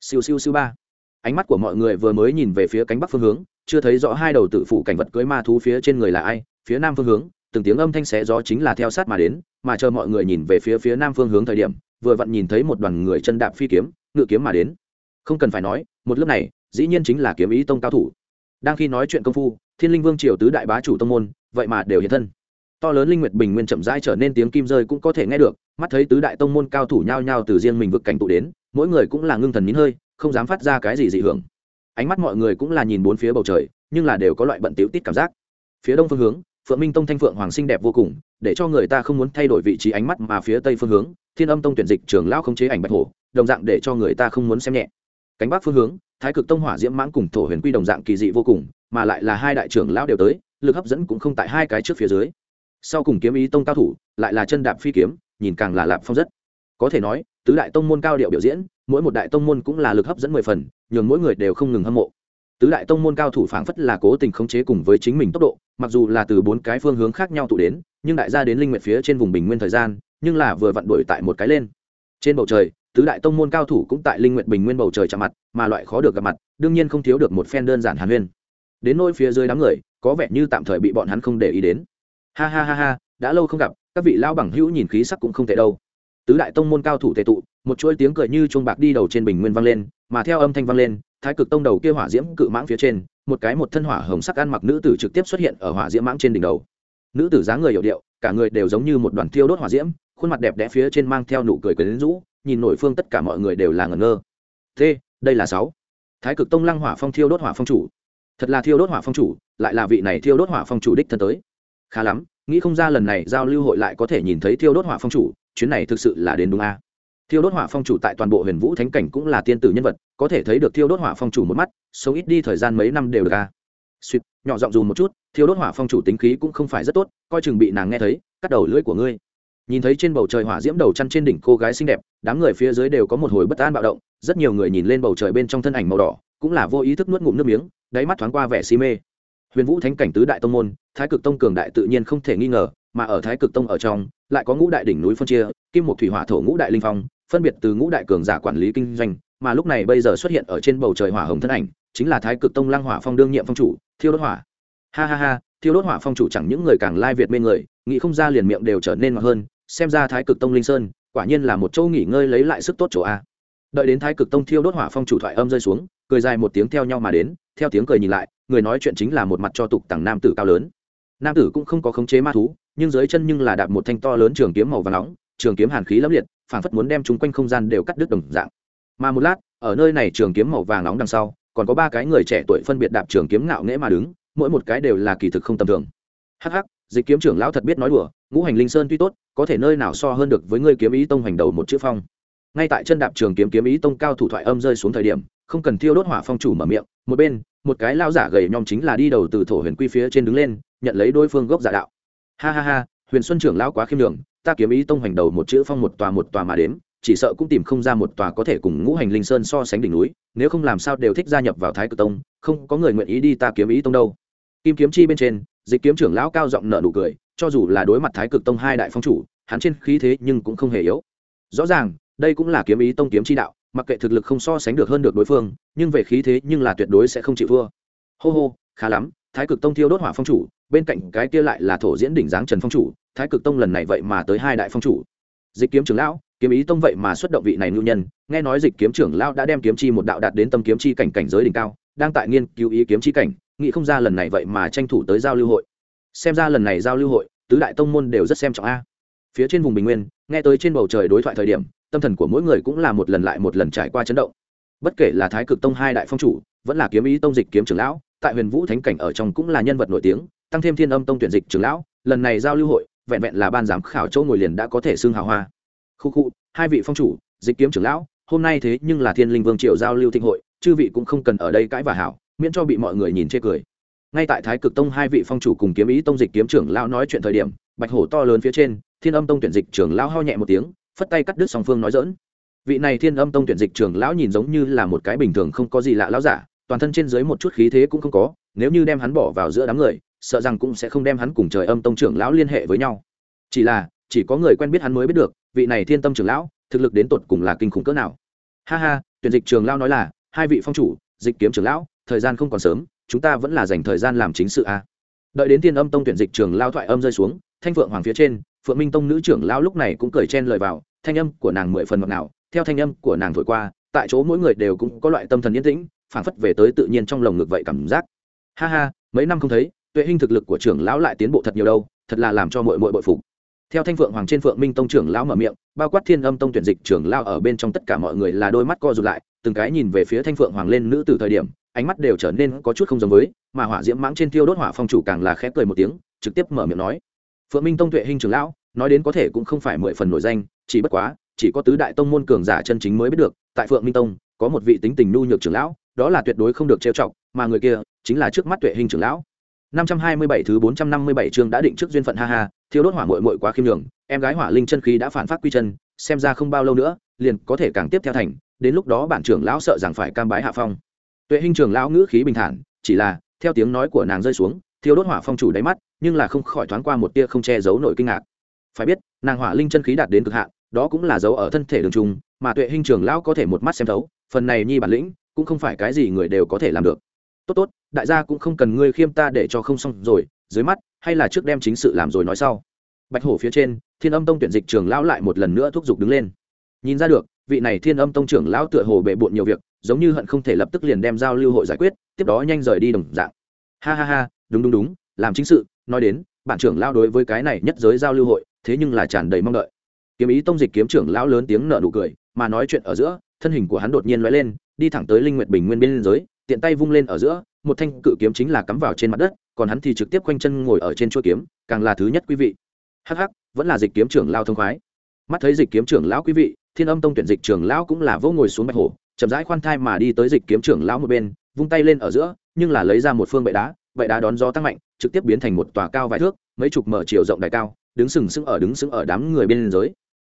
Siêu siêu siêu ba. Ánh mắt của mọi người vừa mới nhìn về phía cánh bắc phương hướng, chưa thấy rõ hai đầu tử phụ cảnh vật cưới ma thú phía trên người là ai, phía nam phương hướng, từng tiếng âm thanh xé gió chính là theo sát mà đến mà chờ mọi người nhìn về phía phía nam phương hướng thời điểm, vừa vặn nhìn thấy một đoàn người chân đạp phi kiếm, ngự kiếm mà đến. Không cần phải nói, một lớp này, dĩ nhiên chính là kiếm ý tông cao thủ. Đang khi nói chuyện công phu, thiên linh vương triều tứ đại bá chủ tông môn, vậy mà đều hiện thân. To lớn linh nguyệt bình nguyên chậm rãi trở nên tiếng kim rơi cũng có thể nghe được, mắt thấy tứ đại tông môn cao thủ nhao nhao từ riêng mình vực cảnh tụ đến, mỗi người cũng là ngưng thần nín hơi, không dám phát ra cái gì dị hưởng. Ánh mắt mọi người cũng là nhìn bốn phía bầu trời, nhưng là đều có loại bận tiểu tít cảm giác. Phía đông phương hướng phượng minh tông thanh phượng hoàng xinh đẹp vô cùng, để cho người ta không muốn thay đổi vị trí ánh mắt mà phía tây phương hướng, thiên âm tông tuyển dịch trường lão không chế ảnh bạch hổ, đồng dạng để cho người ta không muốn xem nhẹ. Cánh bắc phương hướng, thái cực tông hỏa diễm mãng cùng thổ huyền quy đồng dạng kỳ dị vô cùng, mà lại là hai đại trưởng lão đều tới, lực hấp dẫn cũng không tại hai cái trước phía dưới. Sau cùng kiếm ý tông cao thủ, lại là chân đạp phi kiếm, nhìn càng là lạp phong rất. Có thể nói, tứ đại tông môn cao điệu biểu diễn, mỗi một đại tông môn cũng là lực hấp dẫn mười phần, nhường mỗi người đều không ngừng hâm mộ tứ đại tông môn cao thủ phảng phất là cố tình khống chế cùng với chính mình tốc độ, mặc dù là từ bốn cái phương hướng khác nhau tụ đến, nhưng đại gia đến linh nguyệt phía trên vùng bình nguyên thời gian, nhưng là vừa vặn đổi tại một cái lên. Trên bầu trời, tứ đại tông môn cao thủ cũng tại linh nguyệt bình nguyên bầu trời chạm mặt, mà loại khó được gặp mặt, đương nhiên không thiếu được một phen đơn giản hàn huyên. Đến nôi phía dưới đám người, có vẻ như tạm thời bị bọn hắn không để ý đến. Ha ha ha ha, đã lâu không gặp, các vị lao bằng hữu nhìn khí sắc cũng không tệ đâu. Tứ đại tông môn cao thủ tệ tụ, một chuỗi tiếng cười như chuông bạc đi đầu trên bình nguyên vang lên, mà theo âm thanh vang lên thái cực tông đầu kia hỏa diễm cự mãng phía trên, một cái một thân hỏa hồng sắc ăn mặc nữ tử trực tiếp xuất hiện ở hỏa diễm mãng trên đỉnh đầu. Nữ tử dáng người hiệu điệu, cả người đều giống như một đoàn thiêu đốt hỏa diễm, khuôn mặt đẹp đẽ phía trên mang theo nụ cười quyến rũ, nhìn nổi phương tất cả mọi người đều là ngẩn ngơ. Thế, đây là sáu. Thái cực tông lăng hỏa phong thiêu đốt hỏa phong chủ. Thật là thiêu đốt hỏa phong chủ, lại là vị này thiêu đốt hỏa phong chủ đích thân tới. Khá lắm, nghĩ không ra lần này giao lưu hội lại có thể nhìn thấy thiêu đốt hỏa phong chủ, chuyến này thực sự là đến đúng a thiêu đốt hỏa phong chủ tại toàn bộ huyền vũ thánh cảnh cũng là tiên tử nhân vật, có thể thấy được thiêu đốt hỏa phong chủ một mắt, sống ít đi thời gian mấy năm đều được ca suýt nhỏ giọng dù một chút, thiêu đốt hỏa phong chủ tính khí cũng không phải rất tốt, coi chừng bị nàng nghe thấy, cắt đầu lưỡi của ngươi. Nhìn thấy trên bầu trời hỏa diễm đầu chăn trên đỉnh cô gái xinh đẹp, đám người phía dưới đều có một hồi bất an bạo động, rất nhiều người nhìn lên bầu trời bên trong thân ảnh màu đỏ, cũng là vô ý thức nuốt ngụm nước miếng, đáy mắt thoáng qua vẻ si mê. Huyền vũ thánh cảnh tứ đại tông môn, thái cực tông cường đại tự nhiên không thể nghi ngờ, mà ở thái cực tông ở trong, lại có ngũ đại đỉnh núi phân chia, kim một thủy hỏa thổ ngũ đại linh phong phân biệt từ ngũ đại cường giả quản lý kinh doanh, mà lúc này bây giờ xuất hiện ở trên bầu trời hỏa hồng thân ảnh, chính là thái cực tông lăng hỏa phong đương nhiệm phong chủ, thiêu đốt hỏa. Ha ha ha, thiêu đốt hỏa phong chủ chẳng những người càng lai việt bên người, nghĩ không ra liền miệng đều trở nên ngọt hơn, xem ra thái cực tông linh sơn, quả nhiên là một chỗ nghỉ ngơi lấy lại sức tốt chỗ a. Đợi đến thái cực tông thiêu đốt hỏa phong chủ thoại âm rơi xuống, cười dài một tiếng theo nhau mà đến, theo tiếng cười nhìn lại, người nói chuyện chính là một mặt cho tục tằng nam tử cao lớn. Nam tử cũng không có khống chế ma thú, nhưng dưới chân nhưng là đạp một thanh to lớn trường kiếm màu và nóng, trường kiếm hàn khí lẫm liệt phảng phất muốn đem chúng quanh không gian đều cắt đứt đồng dạng. Mà một lát, ở nơi này trường kiếm màu vàng nóng đằng sau, còn có ba cái người trẻ tuổi phân biệt đạp trường kiếm ngạo nghễ mà đứng, mỗi một cái đều là kỳ thực không tầm thường. Hắc hắc, dịch kiếm trưởng lão thật biết nói đùa, ngũ hành linh sơn tuy tốt, có thể nơi nào so hơn được với ngươi kiếm ý tông hành đầu một chữ phong. Ngay tại chân đạp trường kiếm kiếm ý tông cao thủ thoại âm rơi xuống thời điểm, không cần thiêu đốt hỏa phong chủ mở miệng, một bên, một cái lao giả gầy nhom chính là đi đầu từ thổ huyền quy phía trên đứng lên, nhận lấy đối phương gốc giả đạo. Ha ha ha, huyền xuân trưởng lão quá khiêm đường ta kiếm ý tông hoành đầu một chữ phong một tòa một tòa mà đến, chỉ sợ cũng tìm không ra một tòa có thể cùng ngũ hành linh sơn so sánh đỉnh núi nếu không làm sao đều thích gia nhập vào thái cực tông không có người nguyện ý đi ta kiếm ý tông đâu. Kim kiếm chi bên trên dịch kiếm trưởng lão cao giọng nợ nụ cười cho dù là đối mặt thái cực tông hai đại phong chủ hắn trên khí thế nhưng cũng không hề yếu. Rõ ràng đây cũng là kiếm ý tông kiếm chi đạo mặc kệ thực lực không so sánh được hơn được đối phương nhưng về khí thế nhưng là tuyệt đối sẽ không chịu thua. Hô hô khá lắm thái cực tông thiêu đốt hỏa phong chủ bên cạnh cái kia lại là thổ diễn đỉnh dáng trần phong chủ thái cực tông lần này vậy mà tới hai đại phong chủ. Dịch kiếm trưởng lão, kiếm ý tông vậy mà xuất động vị này ngưu nhân, nghe nói dịch kiếm trưởng lão đã đem kiếm chi một đạo đạt đến tâm kiếm chi cảnh cảnh giới đỉnh cao, đang tại nghiên cứu ý kiếm chi cảnh, nghĩ không ra lần này vậy mà tranh thủ tới giao lưu hội. Xem ra lần này giao lưu hội, tứ đại tông môn đều rất xem trọng a. Phía trên vùng bình nguyên, nghe tới trên bầu trời đối thoại thời điểm, tâm thần của mỗi người cũng là một lần lại một lần trải qua chấn động. Bất kể là thái cực tông hai đại phong chủ, vẫn là kiếm ý tông dịch kiếm trưởng lão, tại huyền vũ thánh cảnh ở trong cũng là nhân vật nổi tiếng, tăng thêm thiên âm tông tuyển dịch trưởng lão, lần này giao lưu hội vẹn vẹn là ban giám khảo châu ngồi liền đã có thể xưng hào hoa. Khu khu, hai vị phong chủ, dịch kiếm trưởng lão, hôm nay thế nhưng là thiên linh vương triều giao lưu thịnh hội, chư vị cũng không cần ở đây cãi và hảo, miễn cho bị mọi người nhìn chê cười. Ngay tại thái cực tông hai vị phong chủ cùng kiếm ý tông dịch kiếm trưởng lão nói chuyện thời điểm, bạch hổ to lớn phía trên, thiên âm tông tuyển dịch trưởng lão ho nhẹ một tiếng, phất tay cắt đứt song phương nói dỡn vị này thiên âm tông tuyển dịch trưởng lão nhìn giống như là một cái bình thường không có gì lạ lão giả, toàn thân trên dưới một chút khí thế cũng không có, nếu như đem hắn bỏ vào giữa đám người sợ rằng cũng sẽ không đem hắn cùng trời âm tông trưởng lão liên hệ với nhau. Chỉ là, chỉ có người quen biết hắn mới biết được, vị này thiên tâm trưởng lão, thực lực đến tột cùng là kinh khủng cỡ nào. Ha ha, tuyển dịch trường lão nói là, hai vị phong chủ, dịch kiếm trưởng lão, thời gian không còn sớm, chúng ta vẫn là dành thời gian làm chính sự a đợi đến thiên âm tông tuyển dịch trường lao thoại âm rơi xuống, thanh phượng hoàng phía trên, phượng minh tông nữ trưởng lão lúc này cũng cười chen lời vào, thanh âm của nàng mười phần ngọt nào theo thanh âm của nàng thổi qua, tại chỗ mỗi người đều cũng có loại tâm thần yên tĩnh, phảng phất về tới tự nhiên trong lồng ngực vậy cảm giác. Ha ha, mấy năm không thấy tuệ hình thực lực của trưởng lão lại tiến bộ thật nhiều đâu, thật là làm cho mọi mọi bội phục. Theo thanh phượng hoàng trên phượng minh tông trưởng lão mở miệng, bao quát thiên âm tông tuyển dịch trưởng lão ở bên trong tất cả mọi người là đôi mắt co rụt lại, từng cái nhìn về phía thanh phượng hoàng lên nữ từ thời điểm, ánh mắt đều trở nên có chút không giống với, mà hỏa diễm mãng trên thiêu đốt hỏa phong chủ càng là khép cười một tiếng, trực tiếp mở miệng nói. Phượng minh tông tuệ hình trưởng lão, nói đến có thể cũng không phải mười phần nổi danh, chỉ bất quá, chỉ có tứ đại tông môn cường giả chân chính mới biết được, tại phượng minh tông, có một vị tính tình nhu nhược trưởng lão, đó là tuyệt đối không được trêu chọc, mà người kia chính là trước mắt tuệ hình trưởng lão. 527 thứ 457 chương đã định trước duyên phận ha ha, thiếu đốt hỏa muội muội quá khiêm nhường, em gái hỏa linh chân khí đã phản phát quy chân, xem ra không bao lâu nữa, liền có thể càng tiếp theo thành, đến lúc đó bản trưởng lão sợ rằng phải cam bái hạ phong. Tuệ hình trưởng lão ngữ khí bình thản, chỉ là, theo tiếng nói của nàng rơi xuống, thiếu đốt hỏa phong chủ đáy mắt, nhưng là không khỏi thoáng qua một tia không che giấu nổi kinh ngạc. Phải biết, nàng hỏa linh chân khí đạt đến cực hạn, đó cũng là dấu ở thân thể đường trùng, mà Tuệ hình trưởng lão có thể một mắt xem thấu, phần này nhi bản lĩnh, cũng không phải cái gì người đều có thể làm được tốt tốt, đại gia cũng không cần ngươi khiêm ta để cho không xong rồi, dưới mắt, hay là trước đem chính sự làm rồi nói sau. Bạch hổ phía trên, thiên âm tông tuyển dịch trường lão lại một lần nữa thúc giục đứng lên. Nhìn ra được, vị này thiên âm tông trưởng lão tựa hồ bệ bộn nhiều việc, giống như hận không thể lập tức liền đem giao lưu hội giải quyết, tiếp đó nhanh rời đi đồng dạng. Ha ha ha, đúng đúng đúng, làm chính sự, nói đến, bản trưởng lão đối với cái này nhất giới giao lưu hội, thế nhưng là tràn đầy mong đợi. Kiếm ý tông dịch kiếm trưởng lão lớn tiếng nở nụ cười, mà nói chuyện ở giữa, thân hình của hắn đột nhiên lóe lên, đi thẳng tới linh nguyệt bình nguyên biên giới tiện tay vung lên ở giữa, một thanh cự kiếm chính là cắm vào trên mặt đất, còn hắn thì trực tiếp quanh chân ngồi ở trên chuôi kiếm, càng là thứ nhất quý vị. Hắc hắc, vẫn là dịch kiếm trưởng lao thông khoái. Mắt thấy dịch kiếm trưởng lão quý vị, thiên âm tông tuyển dịch trưởng lão cũng là vô ngồi xuống bạch hổ, chậm rãi khoan thai mà đi tới dịch kiếm trưởng lão một bên, vung tay lên ở giữa, nhưng là lấy ra một phương bệ đá bệ đá đón gió tăng mạnh, trực tiếp biến thành một tòa cao vài thước, mấy chục mở chiều rộng đài cao, đứng sừng sững ở đứng sững ở đám người bên giới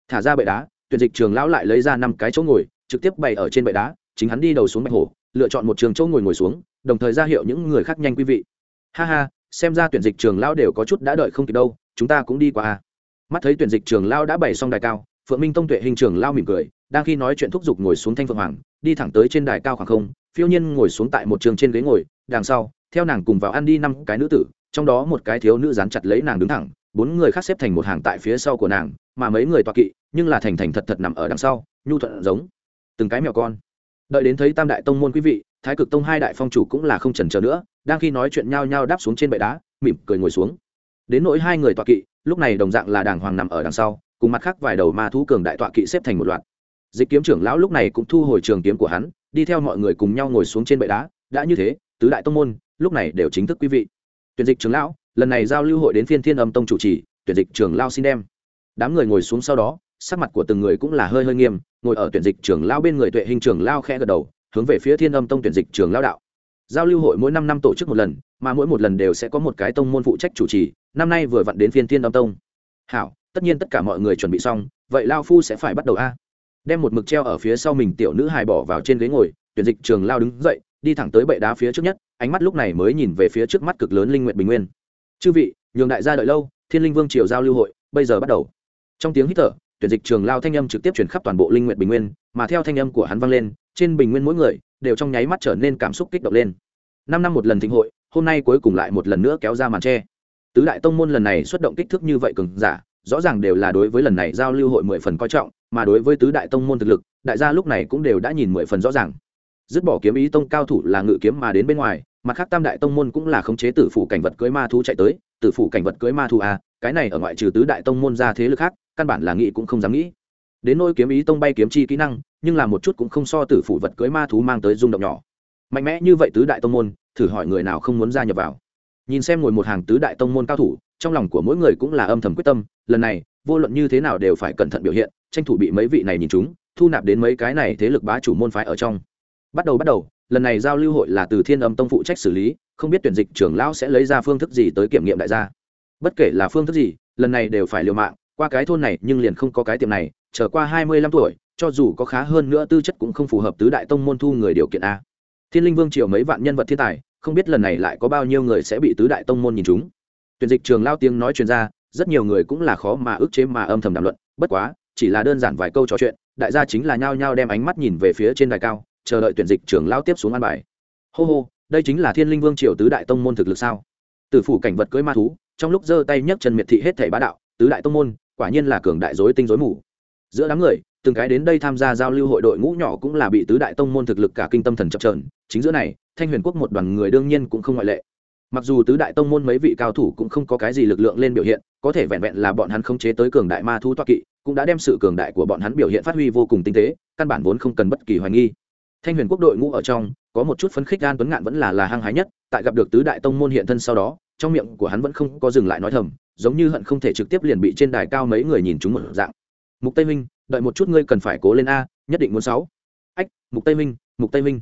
thả ra bệ đá, tuyển dịch trưởng lão lại lấy ra năm cái chỗ ngồi, trực tiếp bày ở trên bệ đá, chính hắn đi đầu xuống bạch hổ lựa chọn một trường chỗ ngồi ngồi xuống, đồng thời ra hiệu những người khác nhanh quý vị. Ha ha, xem ra tuyển dịch trường lao đều có chút đã đợi không kịp đâu, chúng ta cũng đi qua mắt thấy tuyển dịch trường lao đã bày xong đài cao, phượng minh tông tuệ hình trường lao mỉm cười, đang khi nói chuyện thúc giục ngồi xuống thanh phượng hoàng, đi thẳng tới trên đài cao khoảng không, phiêu nhiên ngồi xuống tại một trường trên ghế ngồi, đằng sau, theo nàng cùng vào ăn đi năm cái nữ tử, trong đó một cái thiếu nữ dán chặt lấy nàng đứng thẳng, bốn người khác xếp thành một hàng tại phía sau của nàng, mà mấy người toa kỵ, nhưng là thành thành thật thật nằm ở đằng sau, nhu thuận giống, từng cái mèo con đợi đến thấy tam đại tông môn quý vị, thái cực tông hai đại phong chủ cũng là không trần chờ nữa, đang khi nói chuyện nhao nhao đáp xuống trên bệ đá, mỉm cười ngồi xuống. Đến nỗi hai người tọa kỵ, lúc này đồng dạng là đàng hoàng nằm ở đằng sau, cùng mặt khác vài đầu ma thú cường đại tọa kỵ xếp thành một loạt. Dịch kiếm trưởng lão lúc này cũng thu hồi trường kiếm của hắn, đi theo mọi người cùng nhau ngồi xuống trên bệ đá, đã như thế, tứ đại tông môn, lúc này đều chính thức quý vị. Tuyển dịch trưởng lão, lần này giao lưu hội đến phiên thiên âm tông chủ trì, tuyển dịch trưởng lão xin đem. Đám người ngồi xuống sau đó sắc mặt của từng người cũng là hơi hơi nghiêm, ngồi ở tuyển dịch trưởng lao bên người tuệ hình trưởng lao khẽ gật đầu, hướng về phía thiên âm tông tuyển dịch trưởng lao đạo. Giao lưu hội mỗi năm năm tổ chức một lần, mà mỗi một lần đều sẽ có một cái tông môn phụ trách chủ trì, năm nay vừa vặn đến phiên thiên âm tông. Hảo, tất nhiên tất cả mọi người chuẩn bị xong, vậy lao phu sẽ phải bắt đầu a. Đem một mực treo ở phía sau mình tiểu nữ hài bỏ vào trên ghế ngồi, tuyển dịch trường lao đứng dậy, đi thẳng tới bệ đá phía trước nhất, ánh mắt lúc này mới nhìn về phía trước mắt cực lớn linh nguyện bình nguyên. Chư vị, nhường đại gia đợi lâu, thiên linh vương triều giao lưu hội, bây giờ bắt đầu. Trong tiếng hít thở tuyển dịch trường lao thanh âm trực tiếp chuyển khắp toàn bộ linh nguyện bình nguyên, mà theo thanh âm của hắn vang lên, trên bình nguyên mỗi người đều trong nháy mắt trở nên cảm xúc kích động lên. Năm năm một lần thịnh hội, hôm nay cuối cùng lại một lần nữa kéo ra màn tre. Tứ đại tông môn lần này xuất động kích thước như vậy cường giả, rõ ràng đều là đối với lần này giao lưu hội mười phần coi trọng, mà đối với tứ đại tông môn thực lực, đại gia lúc này cũng đều đã nhìn mười phần rõ ràng. Dứt bỏ kiếm ý tông cao thủ là ngự kiếm mà đến bên ngoài, mặt khác tam đại tông môn cũng là khống chế tử phủ cảnh vật cưới ma thú chạy tới, tử phủ cảnh vật cưới ma thú a cái này ở ngoại trừ tứ đại tông môn ra thế lực khác căn bản là nghĩ cũng không dám nghĩ. Đến nôi kiếm ý tông bay kiếm chi kỹ năng, nhưng là một chút cũng không so tử phủ vật cưới ma thú mang tới rung động nhỏ. Mạnh mẽ như vậy tứ đại tông môn, thử hỏi người nào không muốn gia nhập vào. Nhìn xem ngồi một hàng tứ đại tông môn cao thủ, trong lòng của mỗi người cũng là âm thầm quyết tâm, lần này, vô luận như thế nào đều phải cẩn thận biểu hiện, tranh thủ bị mấy vị này nhìn chúng, thu nạp đến mấy cái này thế lực bá chủ môn phái ở trong. Bắt đầu bắt đầu, lần này giao lưu hội là từ thiên âm tông phụ trách xử lý, không biết tuyển dịch trưởng lão sẽ lấy ra phương thức gì tới kiểm nghiệm đại gia. Bất kể là phương thức gì, lần này đều phải liều mạng qua cái thôn này nhưng liền không có cái tiệm này trở qua hai mươi lăm tuổi, cho dù có khá hơn nữa tư chất cũng không phù hợp tứ đại tông môn thu người điều kiện a. Thiên linh vương triều mấy vạn nhân vật thiên tài, không biết lần này lại có bao nhiêu người sẽ bị tứ đại tông môn nhìn chúng. Tuyển dịch trường lao tiếng nói chuyên gia rất nhiều người cũng là khó mà ức chế mà âm thầm đàm luận, bất quá, chỉ là đơn giản vài câu trò chuyện, đại gia chính là nhao nhao đem ánh mắt nhìn về phía trên đài cao, chờ đợi tuyển dịch trường lao tiếp xuống an bài. Hô hô, đây chính là thiên linh vương triều tứ đại tông môn thực lực sao? Từ phủ cảnh vật cưới ma thú, trong lúc giơ tay nhấc chân miệt thị hết thảy bá đạo, tứ đại tông môn quả nhiên là cường đại dối tinh dối mù. Giữa đám người, từng cái đến đây tham gia giao lưu hội đội ngũ nhỏ cũng là bị tứ đại tông môn thực lực cả kinh tâm thần chập trờn chính giữa này, thanh huyền quốc một đoàn người đương nhiên cũng không ngoại lệ. Mặc dù tứ đại tông môn mấy vị cao thủ cũng không có cái gì lực lượng lên biểu hiện, có thể vẹn vẹn là bọn hắn không chế tới cường đại ma thu toa kỵ, cũng đã đem sự cường đại của bọn hắn biểu hiện phát huy vô cùng tinh tế, căn bản vốn không cần bất kỳ hoài nghi thanh huyền quốc đội ngũ ở trong, có một chút phấn khích an tuấn ngạn vẫn là là hăng hái nhất, tại gặp được tứ đại tông môn hiện thân sau đó, trong miệng của hắn vẫn không có dừng lại nói thầm, giống như hận không thể trực tiếp liền bị trên đài cao mấy người nhìn chúng một dạng. Mục tây minh, đợi một chút ngươi cần phải cố lên a, nhất định muốn sáu. Ách, mục tây minh, mục tây minh.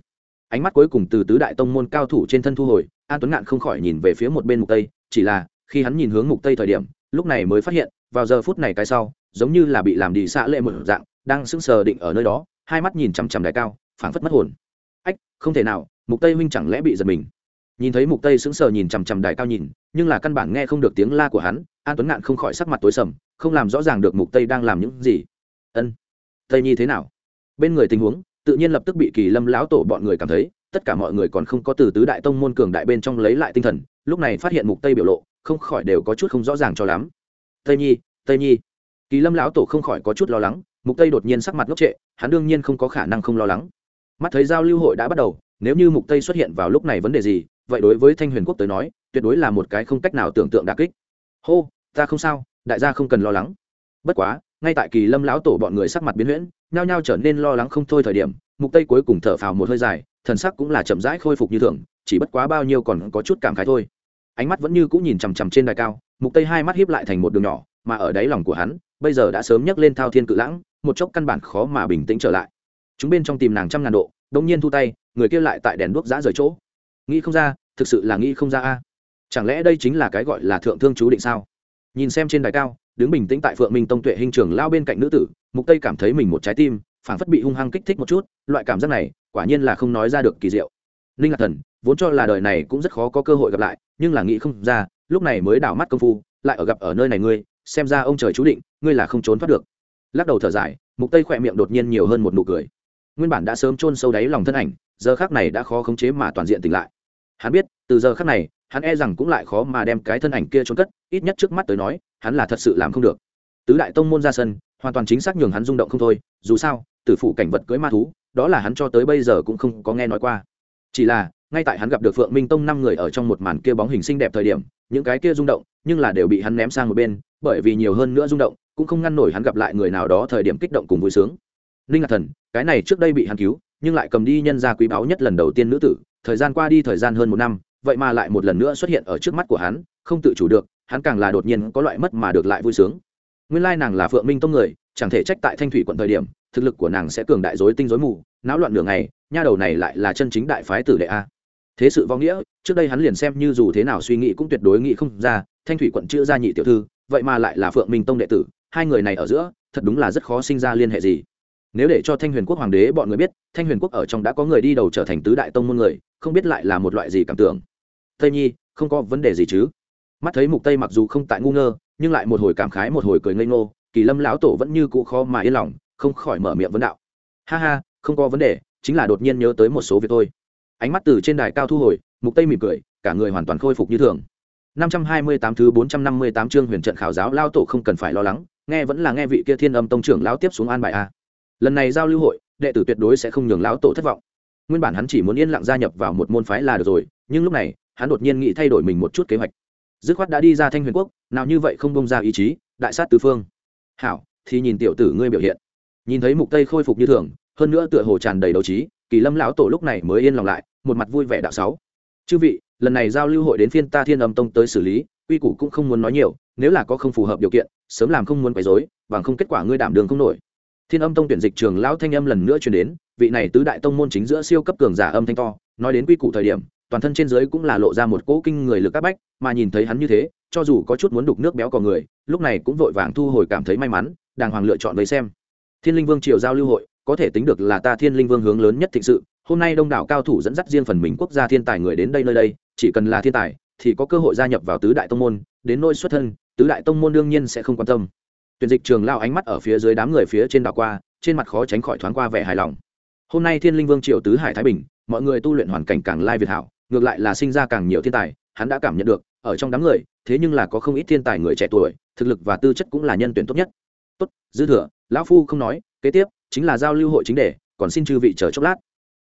Ánh mắt cuối cùng từ tứ đại tông môn cao thủ trên thân thu hồi, an tuấn ngạn không khỏi nhìn về phía một bên mục tây, chỉ là, khi hắn nhìn hướng mục tây thời điểm, lúc này mới phát hiện, vào giờ phút này cái sau, giống như là bị làm đi xạ lệ một dạng, đang sững sờ định ở nơi đó, hai mắt nhìn chằm chằm đài cao phảng phất mất hồn. Ách, không thể nào, mục tây huynh chẳng lẽ bị giật mình? Nhìn thấy mục tây sững sờ nhìn chằm chằm đài cao nhìn, nhưng là căn bản nghe không được tiếng la của hắn, an tuấn ngạn không khỏi sắc mặt tối sầm, không làm rõ ràng được mục tây đang làm những gì. Ân, tây nhi thế nào? Bên người tình huống, tự nhiên lập tức bị kỳ lâm lão tổ bọn người cảm thấy, tất cả mọi người còn không có từ tứ đại tông môn cường đại bên trong lấy lại tinh thần, lúc này phát hiện mục tây biểu lộ, không khỏi đều có chút không rõ ràng cho lắm. Tây nhi tây nhi. Kỳ lâm lão tổ không khỏi có chút lo lắng, mục tây đột nhiên sắc mặt ngốc trệ, hắn đương nhiên không có khả năng không lo lắng mắt thấy giao lưu hội đã bắt đầu, nếu như mục tây xuất hiện vào lúc này vấn đề gì, vậy đối với thanh huyền quốc tới nói, tuyệt đối là một cái không cách nào tưởng tượng đà kích. Hô, ta không sao, đại gia không cần lo lắng. Bất quá, ngay tại kỳ lâm lão tổ bọn người sắc mặt biến huyễn, nhao nhao trở nên lo lắng không thôi thời điểm, mục tây cuối cùng thở phào một hơi dài, thần sắc cũng là chậm rãi khôi phục như thường, chỉ bất quá bao nhiêu còn có chút cảm khái thôi. Ánh mắt vẫn như cũng nhìn chằm chằm trên đài cao, mục tây hai mắt hiếp lại thành một đường nhỏ, mà ở đáy lòng của hắn, bây giờ đã sớm nhấc lên thao thiên cự lãng, một chốc căn bản khó mà bình tĩnh trở lại chúng bên trong tìm nàng trăm ngàn độ đông nhiên thu tay, người kia lại tại đèn đuốc giã rời chỗ. Nghĩ không ra, thực sự là nghĩ không ra a. Chẳng lẽ đây chính là cái gọi là thượng thương chú định sao? Nhìn xem trên đài cao, đứng bình tĩnh tại phượng minh tông tuệ hình trường lao bên cạnh nữ tử, mục tây cảm thấy mình một trái tim, phảng phất bị hung hăng kích thích một chút, loại cảm giác này, quả nhiên là không nói ra được kỳ diệu. Ninh lạc thần, vốn cho là đời này cũng rất khó có cơ hội gặp lại, nhưng là nghĩ không ra, lúc này mới đảo mắt công phu, lại ở gặp ở nơi này ngươi, xem ra ông trời chú định, ngươi là không trốn thoát được. Lắc đầu thở dài, mục tây khỏe miệng đột nhiên nhiều hơn một nụ cười nguyên bản đã sớm chôn sâu đáy lòng thân ảnh, giờ khác này đã khó khống chế mà toàn diện tỉnh lại. Hắn biết, từ giờ khác này, hắn e rằng cũng lại khó mà đem cái thân ảnh kia trốn cất, ít nhất trước mắt tới nói, hắn là thật sự làm không được. Tứ đại tông môn ra sân, hoàn toàn chính xác nhường hắn rung động không thôi, dù sao, tử phụ cảnh vật cưới ma thú, đó là hắn cho tới bây giờ cũng không có nghe nói qua. Chỉ là, ngay tại hắn gặp được phượng minh tông năm người ở trong một màn kia bóng hình xinh đẹp thời điểm, những cái kia rung động, nhưng là đều bị hắn ném sang một bên, bởi vì nhiều hơn nữa rung động, cũng không ngăn nổi hắn gặp lại người nào đó thời điểm kích động cùng vui sướng ninh ngạc thần, cái này trước đây bị hắn cứu, nhưng lại cầm đi nhân gia quý báu nhất lần đầu tiên nữ tử, thời gian qua đi thời gian hơn một năm, vậy mà lại một lần nữa xuất hiện ở trước mắt của hắn, không tự chủ được, hắn càng là đột nhiên có loại mất mà được lại vui sướng. Nguyên lai nàng là phượng minh tông người, chẳng thể trách tại thanh thủy quận thời điểm, thực lực của nàng sẽ cường đại dối tinh dối mù, náo loạn đường này nha đầu này lại là chân chính đại phái tử đệ a. Thế sự vong nghĩa, trước đây hắn liền xem như dù thế nào suy nghĩ cũng tuyệt đối nghĩ không ra, thanh thủy quận chữ gia nhị tiểu thư, vậy mà lại là phượng minh tông đệ tử, hai người này ở giữa, thật đúng là rất khó sinh ra liên hệ gì nếu để cho thanh huyền quốc hoàng đế bọn người biết, thanh huyền quốc ở trong đã có người đi đầu trở thành tứ đại tông môn người, không biết lại là một loại gì cảm tưởng. Tây nhi, không có vấn đề gì chứ? Mắt thấy mục tây mặc dù không tại ngu ngơ, nhưng lại một hồi cảm khái một hồi cười ngây ngô, kỳ lâm lão tổ vẫn như cũ khó mà yên lòng, không khỏi mở miệng vấn đạo. Ha ha, không có vấn đề, chính là đột nhiên nhớ tới một số việc thôi. Ánh mắt từ trên đài cao thu hồi, mục tây mỉm cười, cả người hoàn toàn khôi phục như thường. 528 thứ 458 chương huyền trận khảo giáo lao tổ không cần phải lo lắng, nghe vẫn là nghe vị kia thiên âm tông trưởng lão tiếp xuống an bài a lần này giao lưu hội, đệ tử tuyệt đối sẽ không nhường lão tổ thất vọng. Nguyên bản hắn chỉ muốn yên lặng gia nhập vào một môn phái là được rồi, nhưng lúc này, hắn đột nhiên nghĩ thay đổi mình một chút kế hoạch. Dứt khoát đã đi ra thanh huyền quốc, nào như vậy không bông ra ý chí, đại sát tứ phương. Hảo, thì nhìn tiểu tử ngươi biểu hiện. Nhìn thấy mục tây khôi phục như thường, hơn nữa tựa hồ tràn đầy đấu trí, kỳ lâm lão tổ lúc này mới yên lòng lại, một mặt vui vẻ đạo sáu. Chư vị, lần này giao lưu hội đến phiên ta thiên âm tông tới xử lý uy củ cũng không muốn nói nhiều, nếu là có không phù hợp điều kiện, sớm làm không muốn quấy rối, bằng không kết quả ngươi đảm đường không nổi thiên âm tông tuyển dịch trường lão thanh âm lần nữa truyền đến, vị này tứ đại tông môn chính giữa siêu cấp cường giả âm thanh to, nói đến quy củ thời điểm, toàn thân trên dưới cũng là lộ ra một cỗ kinh người lực các bách, mà nhìn thấy hắn như thế, cho dù có chút muốn đục nước béo cò người, lúc này cũng vội vàng thu hồi cảm thấy may mắn, đàng hoàng lựa chọn với xem. Thiên linh vương triều giao lưu hội, có thể tính được là ta thiên linh vương hướng lớn nhất thịnh sự, hôm nay đông đảo cao thủ dẫn dắt riêng phần mình quốc gia thiên tài người đến đây nơi đây, chỉ cần là thiên tài, thì có cơ hội gia nhập vào tứ đại tông môn, đến nôi xuất thân, tứ đại tông môn đương nhiên sẽ không quan tâm tuyển dịch trường lao ánh mắt ở phía dưới đám người phía trên đảo qua, trên mặt khó tránh khỏi thoáng qua vẻ hài lòng. Hôm nay thiên linh vương triều tứ hải thái bình, mọi người tu luyện hoàn cảnh càng lai việt hảo, ngược lại là sinh ra càng nhiều thiên tài, hắn đã cảm nhận được, ở trong đám người, thế nhưng là có không ít thiên tài người trẻ tuổi, thực lực và tư chất cũng là nhân tuyển tốt nhất. Tốt, dư thừa, lão phu không nói, kế tiếp, chính là giao lưu hội chính đề, còn xin chư vị chờ chốc lát.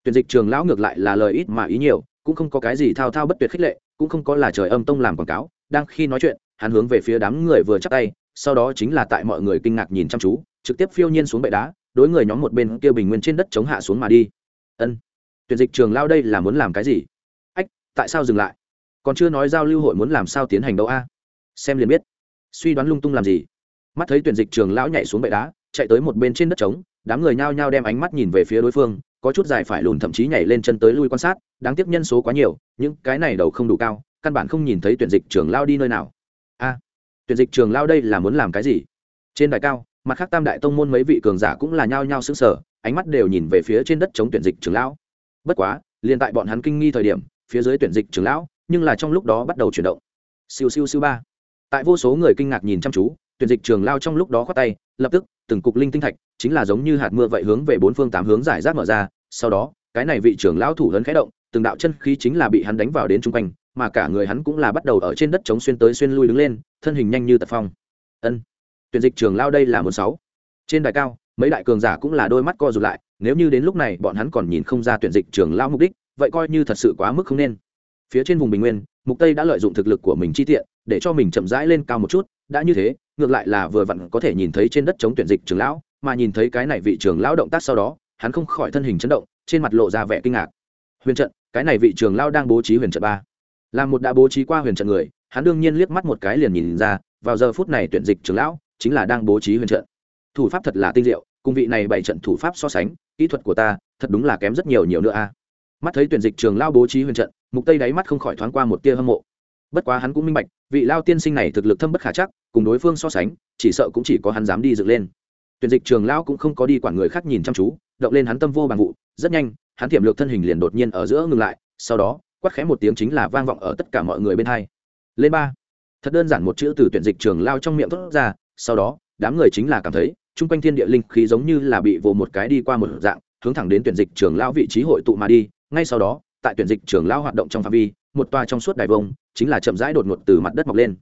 Tuyển dịch trường lão ngược lại là lời ít mà ý nhiều, cũng không có cái gì thao thao bất tuyệt khích lệ, cũng không có là trời âm tông làm quảng cáo, đang khi nói chuyện, hắn hướng về phía đám người vừa chắc tay sau đó chính là tại mọi người kinh ngạc nhìn chăm chú, trực tiếp phiêu nhiên xuống bệ đá, đối người nhóm một bên kia bình nguyên trên đất chống hạ xuống mà đi. Ân, tuyển dịch trường lao đây là muốn làm cái gì? Ách, tại sao dừng lại? Còn chưa nói giao lưu hội muốn làm sao tiến hành đâu a? Xem liền biết. Suy đoán lung tung làm gì? Mắt thấy tuyển dịch trường lão nhảy xuống bệ đá, chạy tới một bên trên đất trống, đám người nhao nhao đem ánh mắt nhìn về phía đối phương, có chút dài phải lùn thậm chí nhảy lên chân tới lui quan sát, đáng tiếc nhân số quá nhiều, những cái này đầu không đủ cao, căn bản không nhìn thấy tuyển dịch trường lao đi nơi nào tuyển dịch trường lao đây là muốn làm cái gì? Trên đài cao, mặt khác tam đại tông môn mấy vị cường giả cũng là nhao nhao sững sở ánh mắt đều nhìn về phía trên đất chống tuyển dịch trường lão. Bất quá, liền tại bọn hắn kinh nghi thời điểm, phía dưới tuyển dịch trường lão, nhưng là trong lúc đó bắt đầu chuyển động. Siêu siêu siêu ba. Tại vô số người kinh ngạc nhìn chăm chú, tuyển dịch trường lao trong lúc đó khoát tay, lập tức, từng cục linh tinh thạch, chính là giống như hạt mưa vậy hướng về bốn phương tám hướng giải rác mở ra, sau đó, cái này vị trưởng lão thủ lớn khẽ động, từng đạo chân khí chính là bị hắn đánh vào đến chung quanh mà cả người hắn cũng là bắt đầu ở trên đất chống xuyên tới xuyên lui đứng lên, thân hình nhanh như tật phong. Ân, tuyển dịch trường lao đây là một sáu. Trên đài cao, mấy đại cường giả cũng là đôi mắt co rụt lại, nếu như đến lúc này bọn hắn còn nhìn không ra tuyển dịch trường lao mục đích, vậy coi như thật sự quá mức không nên. Phía trên vùng bình nguyên, mục tây đã lợi dụng thực lực của mình chi tiện, để cho mình chậm rãi lên cao một chút, đã như thế, ngược lại là vừa vặn có thể nhìn thấy trên đất chống tuyển dịch trường lão, mà nhìn thấy cái này vị trường lão động tác sau đó, hắn không khỏi thân hình chấn động, trên mặt lộ ra vẻ kinh ngạc. Huyền trận, cái này vị trường lão đang bố trí huyền trận ba là một đã bố trí qua huyền trận người, hắn đương nhiên liếc mắt một cái liền nhìn ra, vào giờ phút này tuyển dịch trường lão chính là đang bố trí huyền trận. Thủ pháp thật là tinh diệu, cùng vị này bảy trận thủ pháp so sánh, kỹ thuật của ta thật đúng là kém rất nhiều nhiều nữa a. Mắt thấy tuyển dịch trường lao bố trí huyền trận, mục tây đáy mắt không khỏi thoáng qua một tia hâm mộ. Bất quá hắn cũng minh bạch, vị lao tiên sinh này thực lực thâm bất khả chắc, cùng đối phương so sánh, chỉ sợ cũng chỉ có hắn dám đi dựng lên. Tuyển dịch trường lao cũng không có đi quản người khác nhìn chăm chú, động lên hắn tâm vô bằng vụ, rất nhanh, hắn tiềm lược thân hình liền đột nhiên ở giữa ngừng lại, sau đó quát khẽ một tiếng chính là vang vọng ở tất cả mọi người bên hai. Lên ba. Thật đơn giản một chữ từ tuyển dịch trường lao trong miệng thốt ra, sau đó, đám người chính là cảm thấy, chung quanh thiên địa linh khí giống như là bị vồ một cái đi qua một dạng, hướng thẳng đến tuyển dịch trường lao vị trí hội tụ mà đi. Ngay sau đó, tại tuyển dịch trường lao hoạt động trong phạm vi, một tòa trong suốt đài vông, chính là chậm rãi đột ngột từ mặt đất mọc lên.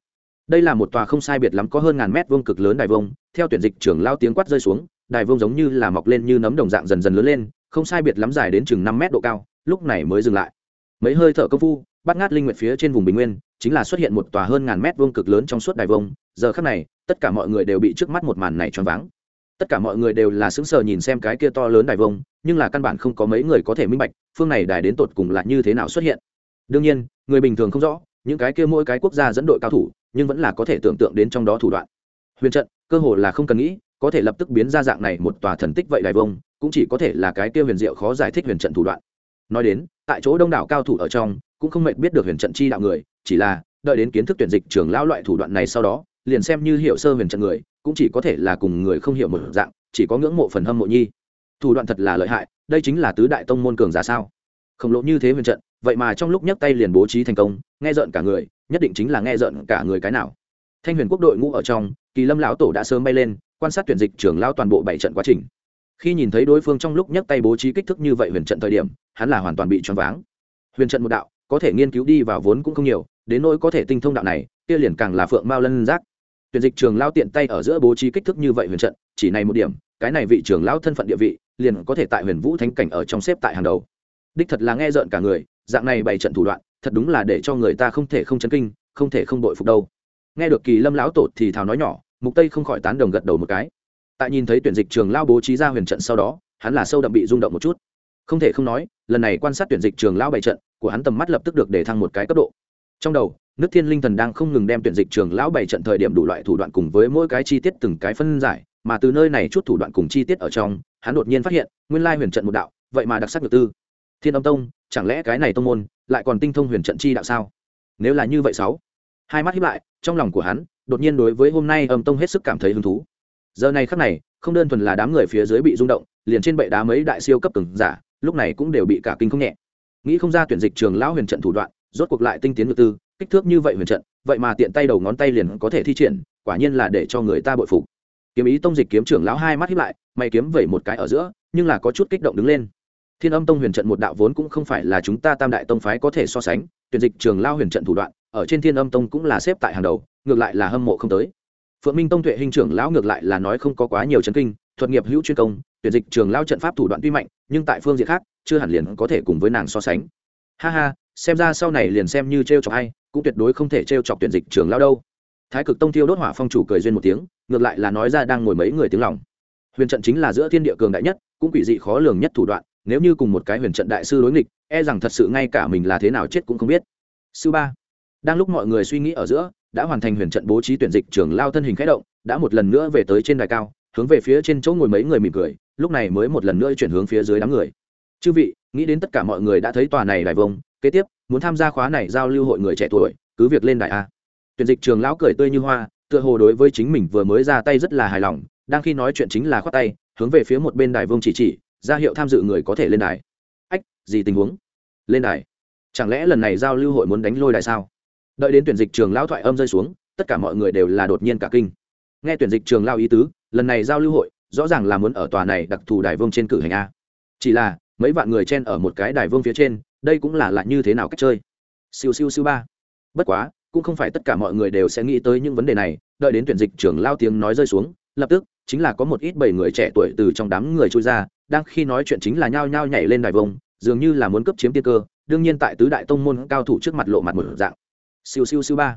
Đây là một tòa không sai biệt lắm có hơn ngàn mét vuông cực lớn đài vông, theo tuyển dịch trường lao tiếng quát rơi xuống, đài vông giống như là mọc lên như nấm đồng dạng dần dần lớn lên, không sai biệt lắm dài đến chừng năm mét độ cao, lúc này mới dừng lại mấy hơi thở công phu, bắt ngát linh nguyệt phía trên vùng bình nguyên, chính là xuất hiện một tòa hơn ngàn mét vuông cực lớn trong suốt đài vông. Giờ khắc này, tất cả mọi người đều bị trước mắt một màn này choáng váng. Tất cả mọi người đều là sững sờ nhìn xem cái kia to lớn đài vông, nhưng là căn bản không có mấy người có thể minh bạch, phương này đài đến tột cùng là như thế nào xuất hiện. Đương nhiên, người bình thường không rõ, những cái kia mỗi cái quốc gia dẫn đội cao thủ, nhưng vẫn là có thể tưởng tượng đến trong đó thủ đoạn. Huyền trận, cơ hồ là không cần nghĩ, có thể lập tức biến ra dạng này một tòa thần tích vậy đài vông, cũng chỉ có thể là cái kia huyền diệu khó giải thích huyền trận thủ đoạn nói đến, tại chỗ đông đảo cao thủ ở trong, cũng không mệt biết được huyền trận chi đạo người, chỉ là, đợi đến kiến thức tuyển dịch trường lão loại thủ đoạn này sau đó, liền xem như hiểu sơ huyền trận người, cũng chỉ có thể là cùng người không hiểu một dạng, chỉ có ngưỡng mộ phần hâm mộ nhi. Thủ đoạn thật là lợi hại, đây chính là tứ đại tông môn cường giả sao? Khổng lộ như thế huyền trận, vậy mà trong lúc nhấc tay liền bố trí thành công, nghe rợn cả người, nhất định chính là nghe rợn cả người cái nào. Thanh huyền quốc đội ngũ ở trong, kỳ lâm lão tổ đã sớm bay lên, quan sát tuyển dịch trưởng lao toàn bộ bảy trận quá trình khi nhìn thấy đối phương trong lúc nhấc tay bố trí kích thước như vậy huyền trận thời điểm, hắn là hoàn toàn bị choáng váng. Huyền trận một đạo, có thể nghiên cứu đi vào vốn cũng không nhiều, đến nỗi có thể tinh thông đạo này, kia liền càng là phượng mao lân giác. Tuyển dịch trường lao tiện tay ở giữa bố trí kích thước như vậy huyền trận, chỉ này một điểm, cái này vị trường lao thân phận địa vị, liền có thể tại huyền vũ thánh cảnh ở trong xếp tại hàng đầu. Đích thật là nghe rợn cả người, dạng này bảy trận thủ đoạn, thật đúng là để cho người ta không thể không chấn kinh, không thể không đội phục đâu. Nghe được kỳ lâm lão tổ thì thào nói nhỏ, mục tây không khỏi tán đồng gật đầu một cái tại nhìn thấy tuyển dịch trường lao bố trí ra huyền trận sau đó, hắn là sâu đậm bị rung động một chút. Không thể không nói, lần này quan sát tuyển dịch trường lao bày trận của hắn tầm mắt lập tức được để thăng một cái cấp độ. Trong đầu, nước thiên linh thần đang không ngừng đem tuyển dịch trường lão bày trận thời điểm đủ loại thủ đoạn cùng với mỗi cái chi tiết từng cái phân giải, mà từ nơi này chút thủ đoạn cùng chi tiết ở trong, hắn đột nhiên phát hiện, nguyên lai huyền trận một đạo, vậy mà đặc sắc được tư. Thiên âm tông, chẳng lẽ cái này tông môn lại còn tinh thông huyền trận chi đạo sao? Nếu là như vậy sáu, hai mắt hiếp lại, trong lòng của hắn, đột nhiên đối với hôm nay âm tông hết sức cảm thấy hứng thú giờ này khắc này, không đơn thuần là đám người phía dưới bị rung động, liền trên bệ đá mấy đại siêu cấp từng giả, lúc này cũng đều bị cả kinh không nhẹ. Nghĩ không ra tuyển dịch trường lão huyền trận thủ đoạn, rốt cuộc lại tinh tiến ngự tư, kích thước như vậy huyền trận, vậy mà tiện tay đầu ngón tay liền có thể thi triển, quả nhiên là để cho người ta bội phục. Kiếm ý tông dịch kiếm trưởng lão hai mắt hiếp lại, mày kiếm vẩy một cái ở giữa, nhưng là có chút kích động đứng lên. Thiên âm tông huyền trận một đạo vốn cũng không phải là chúng ta tam đại tông phái có thể so sánh, tuyển dịch trường lao huyền trận thủ đoạn, ở trên thiên âm tông cũng là xếp tại hàng đầu, ngược lại là hâm mộ không tới phượng minh tông tuệ hình trưởng lão ngược lại là nói không có quá nhiều chấn kinh, thuật nghiệp hữu chuyên công, tuyển dịch trường lao trận pháp thủ đoạn tuy mạnh, nhưng tại phương diện khác, chưa hẳn liền có thể cùng với nàng so sánh. Ha ha, xem ra sau này liền xem như t r e o chọc hay cũng tuyệt đối không thể t r e o chọc tuyển dịch trường lao đâu. Thái cực tông thiêu đốt hỏa phong chủ cười duyên một tiếng, ngược lại là nói ra đang ngồi mấy người tiếng lòng. Huyền trận chính là giữa thiên địa cường đại nhất, cũng quỷ dị khó lường nhất thủ đoạn, nếu như cùng một cái huyền trận đại sư đối nghịch e rằng thật sự ngay cả mình là thế nào chết cũng không biết. Sư ba đang lúc mọi người suy nghĩ ở giữa, đã hoàn thành huyền trận bố trí tuyển dịch trưởng lao thân hình khẽ động, đã một lần nữa về tới trên đài cao, hướng về phía trên chỗ ngồi mấy người mỉm cười, lúc này mới một lần nữa chuyển hướng phía dưới đám người. Chư vị, nghĩ đến tất cả mọi người đã thấy tòa này đài vông, kế tiếp, muốn tham gia khóa này giao lưu hội người trẻ tuổi, cứ việc lên đài a. Tuyển dịch trường lão cười tươi như hoa, tựa hồ đối với chính mình vừa mới ra tay rất là hài lòng, đang khi nói chuyện chính là khoát tay, hướng về phía một bên đài vông chỉ chỉ, ra hiệu tham dự người có thể lên đài. Ách, gì tình huống? Lên đài? Chẳng lẽ lần này giao lưu hội muốn đánh lôi đài sao? Đợi đến tuyển dịch trường lão thoại âm rơi xuống, tất cả mọi người đều là đột nhiên cả kinh. Nghe tuyển dịch trường lao ý tứ, lần này giao lưu hội, rõ ràng là muốn ở tòa này đặc thù đài vương trên cử hành a. Chỉ là, mấy vạn người chen ở một cái đài vương phía trên, đây cũng là lại như thế nào cách chơi? Siêu siêu siêu ba. Bất quá, cũng không phải tất cả mọi người đều sẽ nghĩ tới những vấn đề này, đợi đến tuyển dịch trường lao tiếng nói rơi xuống, lập tức, chính là có một ít bảy người trẻ tuổi từ trong đám người trôi ra, đang khi nói chuyện chính là nhao nhao nhảy lên đài vông dường như là muốn cấp chiếm tiên cơ, đương nhiên tại tứ đại tông môn cao thủ trước mặt lộ mặt một dạng siêu siêu siêu ba.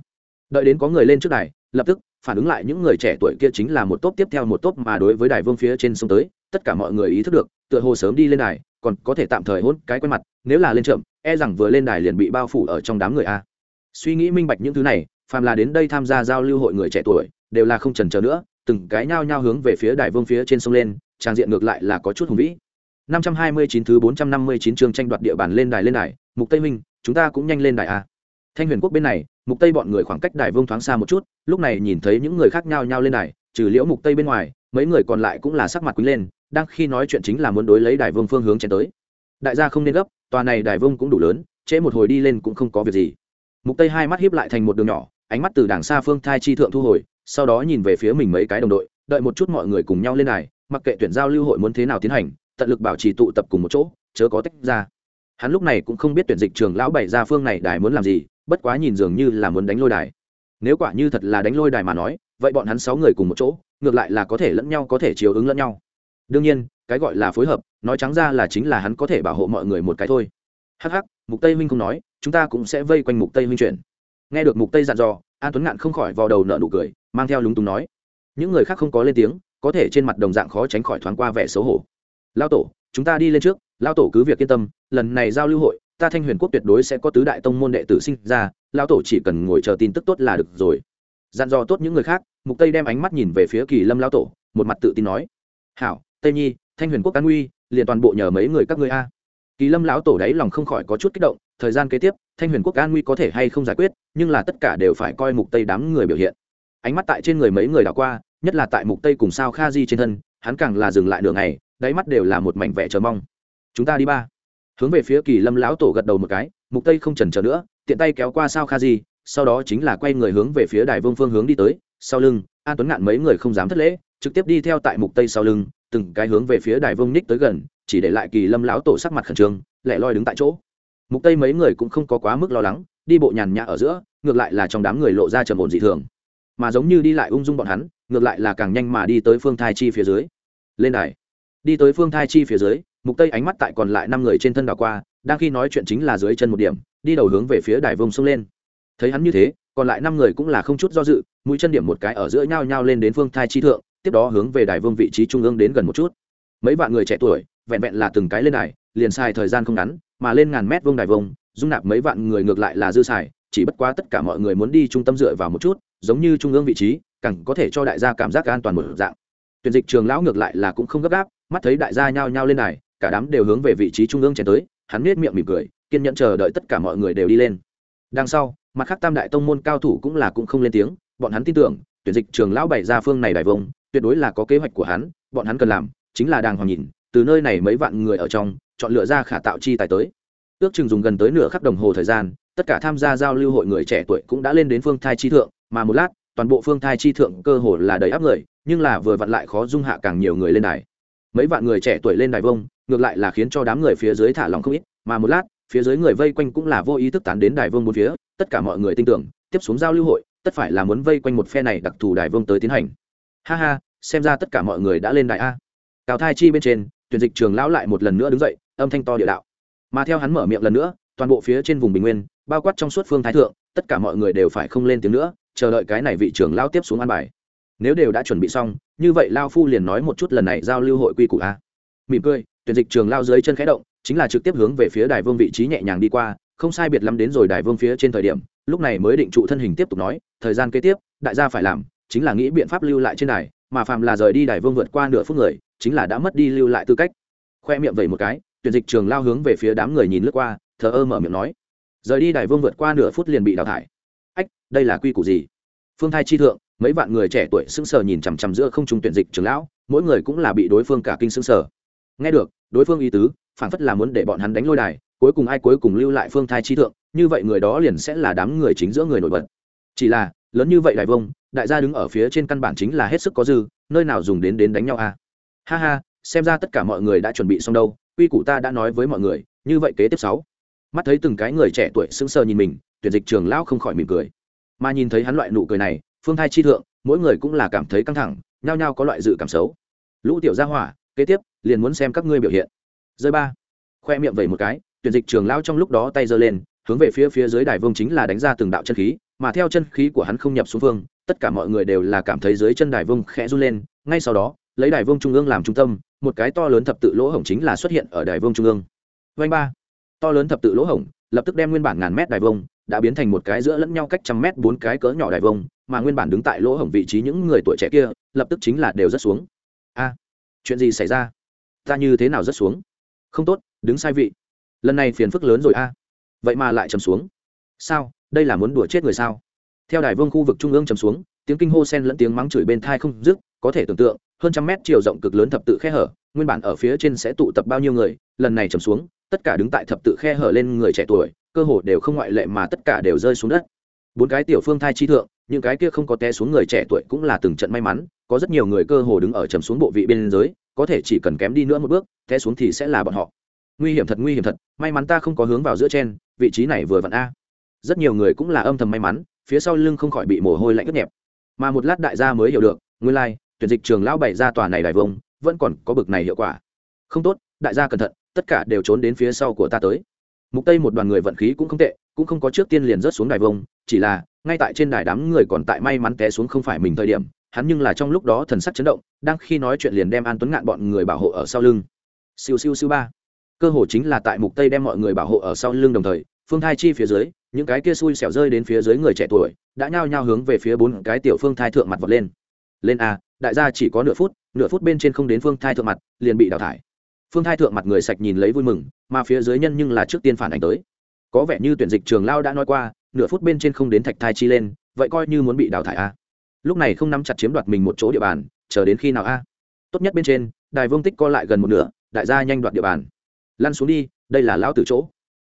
Đợi đến có người lên trước đài, lập tức phản ứng lại những người trẻ tuổi kia chính là một tốp tiếp theo một tốp mà đối với đài vương phía trên sông tới. Tất cả mọi người ý thức được, tựa hồ sớm đi lên đài, còn có thể tạm thời hôn cái quen mặt, nếu là lên chậm e rằng vừa lên đài liền bị bao phủ ở trong đám người a. Suy nghĩ minh bạch những thứ này, phàm là đến đây tham gia giao lưu hội người trẻ tuổi, đều là không trần chờ nữa, từng cái nhao nhao hướng về phía đài vương phía trên sông lên, trang diện ngược lại là có chút hùng vĩ. 529 thứ 459 chương tranh đoạt địa bàn lên đài lên đài. Mục tây minh, chúng ta cũng nhanh lên đài a thanh huyền quốc bên này, mục tây bọn người khoảng cách đài vương thoáng xa một chút, lúc này nhìn thấy những người khác nhau nhau lên đài, trừ liễu mục tây bên ngoài, mấy người còn lại cũng là sắc mặt quý lên, đang khi nói chuyện chính là muốn đối lấy đài vương phương hướng chen tới. Đại gia không nên gấp, tòa này đài vương cũng đủ lớn, trễ một hồi đi lên cũng không có việc gì. Mục tây hai mắt hiếp lại thành một đường nhỏ, ánh mắt từ đàng xa phương thai chi thượng thu hồi, sau đó nhìn về phía mình mấy cái đồng đội, đợi một chút mọi người cùng nhau lên đài, mặc kệ tuyển giao lưu hội muốn thế nào tiến hành, tận lực bảo trì tụ tập cùng một chỗ, chớ có tách ra. Hắn lúc này cũng không biết tuyển dịch trường lão bảy gia phương này đài muốn làm gì bất quá nhìn dường như là muốn đánh lôi đài. Nếu quả như thật là đánh lôi đài mà nói, vậy bọn hắn sáu người cùng một chỗ, ngược lại là có thể lẫn nhau, có thể chiếu ứng lẫn nhau. Đương nhiên, cái gọi là phối hợp, nói trắng ra là chính là hắn có thể bảo hộ mọi người một cái thôi. Hh mục tây minh không nói, chúng ta cũng sẽ vây quanh mục tây minh chuyển nghe được mục tây dặn dò, an tuấn ngạn không khỏi vào đầu nợ nụ cười, mang theo lúng túng nói. Những người khác không có lên tiếng, có thể trên mặt đồng dạng khó tránh khỏi thoáng qua vẻ xấu hổ. Lao tổ, chúng ta đi lên trước, lao tổ cứ việc yên tâm, lần này giao lưu hội ta thanh huyền quốc tuyệt đối sẽ có tứ đại tông môn đệ tử sinh ra lao tổ chỉ cần ngồi chờ tin tức tốt là được rồi. Dặn dò tốt những người khác mục tây đem ánh mắt nhìn về phía kỳ lâm lao tổ một mặt tự tin nói hảo tây nhi thanh huyền quốc an nguy, liền toàn bộ nhờ mấy người các ngươi a. Kỳ lâm lão tổ đáy lòng không khỏi có chút kích động thời gian kế tiếp thanh huyền quốc an nguy có thể hay không giải quyết nhưng là tất cả đều phải coi mục tây đám người biểu hiện. Ánh mắt tại trên người mấy người đảo qua nhất là tại mục tây cùng sao kha di trên thân hắn càng là dừng lại đường này đáy mắt đều là một mảnh vẻ chờ mong. Chúng ta đi ba hướng về phía kỳ lâm lão tổ gật đầu một cái, mục tây không chần chờ nữa, tiện tay kéo qua sao kha di, sau đó chính là quay người hướng về phía đài vương phương hướng đi tới, sau lưng, an tuấn ngạn mấy người không dám thất lễ, trực tiếp đi theo tại mục tây sau lưng, từng cái hướng về phía đài vương ních tới gần, chỉ để lại kỳ lâm lão tổ sắc mặt khẩn trương, lẻ loi đứng tại chỗ. Mục tây mấy người cũng không có quá mức lo lắng, đi bộ nhàn nhã ở giữa, ngược lại là trong đám người lộ ra trầm ổn dị thường. Mà giống như đi lại ung dung bọn hắn, ngược lại là càng nhanh mà đi tới phương thai chi phía dưới. Lên đài. Đi tới phương thai chi phía dưới mục tây ánh mắt tại còn lại năm người trên thân đảo qua, đang khi nói chuyện chính là dưới chân một điểm, đi đầu hướng về phía đài vông sông lên. Thấy hắn như thế, còn lại năm người cũng là không chút do dự, mũi chân điểm một cái ở giữa nhau nhau lên đến phương thai chi thượng, tiếp đó hướng về đài vương vị trí trung ương đến gần một chút. Mấy vạn người trẻ tuổi, vẹn vẹn là từng cái lên đài, liền xài thời gian không ngắn, mà lên ngàn mét vương đài vông, dung nạp mấy vạn người ngược lại là dư xài, chỉ bất quá tất cả mọi người muốn đi trung tâm dựa vào một chút, giống như trung ương vị trí, càng có thể cho đại gia cảm giác an toàn một dạng. Tuyển dịch trường lão ngược lại là cũng không gấp gáp, mắt thấy đại gia nhao nhao lên đài cả đám đều hướng về vị trí trung ương chạy tới, hắn nết miệng mỉm cười, kiên nhẫn chờ đợi tất cả mọi người đều đi lên. Đằng sau, mặt khác tam đại tông môn cao thủ cũng là cũng không lên tiếng, bọn hắn tin tưởng, tuyển dịch trường lão bày ra phương này đại vông, tuyệt đối là có kế hoạch của hắn, bọn hắn cần làm chính là đàng hoàng nhìn, từ nơi này mấy vạn người ở trong, chọn lựa ra khả tạo chi tài tới. Ước chừng dùng gần tới nửa khắc đồng hồ thời gian, tất cả tham gia giao lưu hội người trẻ tuổi cũng đã lên đến phương thai chi thượng, mà một lát, toàn bộ phương thai chi thượng cơ hồ là đầy áp người, nhưng là vừa vặn lại khó dung hạ càng nhiều người lên đài. Mấy vạn người trẻ tuổi lên đài vông ngược lại là khiến cho đám người phía dưới thả lòng không ít, mà một lát, phía dưới người vây quanh cũng là vô ý thức tán đến đài vương bốn phía, tất cả mọi người tin tưởng, tiếp xuống giao lưu hội, tất phải là muốn vây quanh một phe này đặc thù đài vương tới tiến hành. Ha ha, xem ra tất cả mọi người đã lên đài a. Cao thai chi bên trên, tuyển dịch trường lão lại một lần nữa đứng dậy, âm thanh to địa đạo. Mà theo hắn mở miệng lần nữa, toàn bộ phía trên vùng bình nguyên, bao quát trong suốt phương thái thượng, tất cả mọi người đều phải không lên tiếng nữa, chờ đợi cái này vị trưởng lao tiếp xuống an bài. Nếu đều đã chuẩn bị xong, như vậy lao phu liền nói một chút lần này giao lưu hội quy củ a. Mỉm cười tuyển dịch trường lao dưới chân khẽ động, chính là trực tiếp hướng về phía đài vương vị trí nhẹ nhàng đi qua, không sai biệt lắm đến rồi đài vương phía trên thời điểm, lúc này mới định trụ thân hình tiếp tục nói, thời gian kế tiếp, đại gia phải làm, chính là nghĩ biện pháp lưu lại trên đài, mà phàm là rời đi đài vương vượt qua nửa phút người, chính là đã mất đi lưu lại tư cách. Khoe miệng vẩy một cái, tuyển dịch trường lao hướng về phía đám người nhìn lướt qua, thờ ơ mở miệng nói, rời đi đài vương vượt qua nửa phút liền bị đào thải. Ách, đây là quy củ gì? Phương thai chi thượng, mấy vạn người trẻ tuổi sững sờ nhìn chằm chằm giữa không trung tuyển dịch trường lão, mỗi người cũng là bị đối phương cả kinh sững sờ nghe được, đối phương ý tứ phản phất là muốn để bọn hắn đánh lôi đài, cuối cùng ai cuối cùng lưu lại phương thai chi thượng, như vậy người đó liền sẽ là đám người chính giữa người nổi bật. Chỉ là, lớn như vậy đại vông, đại gia đứng ở phía trên căn bản chính là hết sức có dư, nơi nào dùng đến đến đánh nhau à? Ha ha, xem ra tất cả mọi người đã chuẩn bị xong đâu, quy củ ta đã nói với mọi người, như vậy kế tiếp sáu. Mắt thấy từng cái người trẻ tuổi sững sờ nhìn mình, tuyển dịch trường lão không khỏi mỉm cười. Mà nhìn thấy hắn loại nụ cười này, phương thai chi thượng, mỗi người cũng là cảm thấy căng thẳng, nhao nhao có loại dự cảm xấu. Lũ tiểu gia hỏa kế tiếp, liền muốn xem các ngươi biểu hiện. Rơi ba. Khoe miệng vẩy một cái, tuyển dịch trường lao trong lúc đó tay giơ lên, hướng về phía phía dưới đài vương chính là đánh ra từng đạo chân khí, mà theo chân khí của hắn không nhập xuống phương tất cả mọi người đều là cảm thấy dưới chân đài vương khẽ run lên, ngay sau đó, lấy đài vương trung ương làm trung tâm, một cái to lớn thập tự lỗ hổng chính là xuất hiện ở đài vương trung ương. Vanh ba. To lớn thập tự lỗ hổng, lập tức đem nguyên bản ngàn mét đài vương, đã biến thành một cái giữa lẫn nhau cách trăm mét bốn cái cỡ nhỏ đài vương, mà nguyên bản đứng tại lỗ hổng vị trí những người tuổi trẻ kia, lập tức chính là đều rất xuống. A chuyện gì xảy ra? Ta như thế nào rất xuống? Không tốt, đứng sai vị. Lần này phiền phức lớn rồi a. Vậy mà lại chầm xuống. Sao? Đây là muốn đùa chết người sao? Theo đài vương khu vực trung ương chầm xuống, tiếng kinh hô sen lẫn tiếng mắng chửi bên thai không dứt, có thể tưởng tượng, hơn trăm mét chiều rộng cực lớn thập tự khe hở, nguyên bản ở phía trên sẽ tụ tập bao nhiêu người, lần này chầm xuống, tất cả đứng tại thập tự khe hở lên người trẻ tuổi, cơ hồ đều không ngoại lệ mà tất cả đều rơi xuống đất bốn cái tiểu phương thai chi thượng những cái kia không có té xuống người trẻ tuổi cũng là từng trận may mắn có rất nhiều người cơ hồ đứng ở trầm xuống bộ vị bên dưới, có thể chỉ cần kém đi nữa một bước té xuống thì sẽ là bọn họ. Nguy hiểm thật nguy hiểm thật may mắn ta không có hướng vào giữa trên vị trí này vừa vặn a. Rất nhiều người cũng là âm thầm may mắn phía sau lưng không khỏi bị mồ hôi lạnh ướt nhẹp. Mà một lát đại gia mới hiểu được nguyên lai、like, tuyển dịch trường lão bảy ra tòa này đài vông vẫn còn có bực này hiệu quả. Không tốt đại gia cẩn thận tất cả đều trốn đến phía sau của ta tới. Mục tây một đoàn người vận khí cũng không tệ cũng không có trước tiên liền rớt xuống đài vông, chỉ là, ngay tại trên đài đám người còn tại may mắn té xuống không phải mình thời điểm, hắn nhưng là trong lúc đó thần sắc chấn động, đang khi nói chuyện liền đem an tuấn ngạn bọn người bảo hộ ở sau lưng. Siêu siêu siêu ba. Cơ hồ chính là tại mục tây đem mọi người bảo hộ ở sau lưng đồng thời, phương thai chi phía dưới, những cái kia xui xẻo rơi đến phía dưới người trẻ tuổi, đã nhao nhao hướng về phía bốn cái tiểu phương thai thượng mặt vọt lên. Lên a, đại gia chỉ có nửa phút nửa phút bên trên không đến phương thai thượng mặt, liền bị đào thải. Phương thai thượng mặt người sạch nhìn lấy vui mừng, mà phía dưới nhân nhưng là trước tiên phản ảnh tới có vẻ như tuyển dịch trường lao đã nói qua, nửa phút bên trên không đến thạch thai chi lên, vậy coi như muốn bị đào thải a. Lúc này không nắm chặt chiếm đoạt mình một chỗ địa bàn, chờ đến khi nào a? Tốt nhất bên trên, đài vương tích co lại gần một nửa, đại gia nhanh đoạt địa bàn. Lăn xuống đi, đây là lão tử chỗ.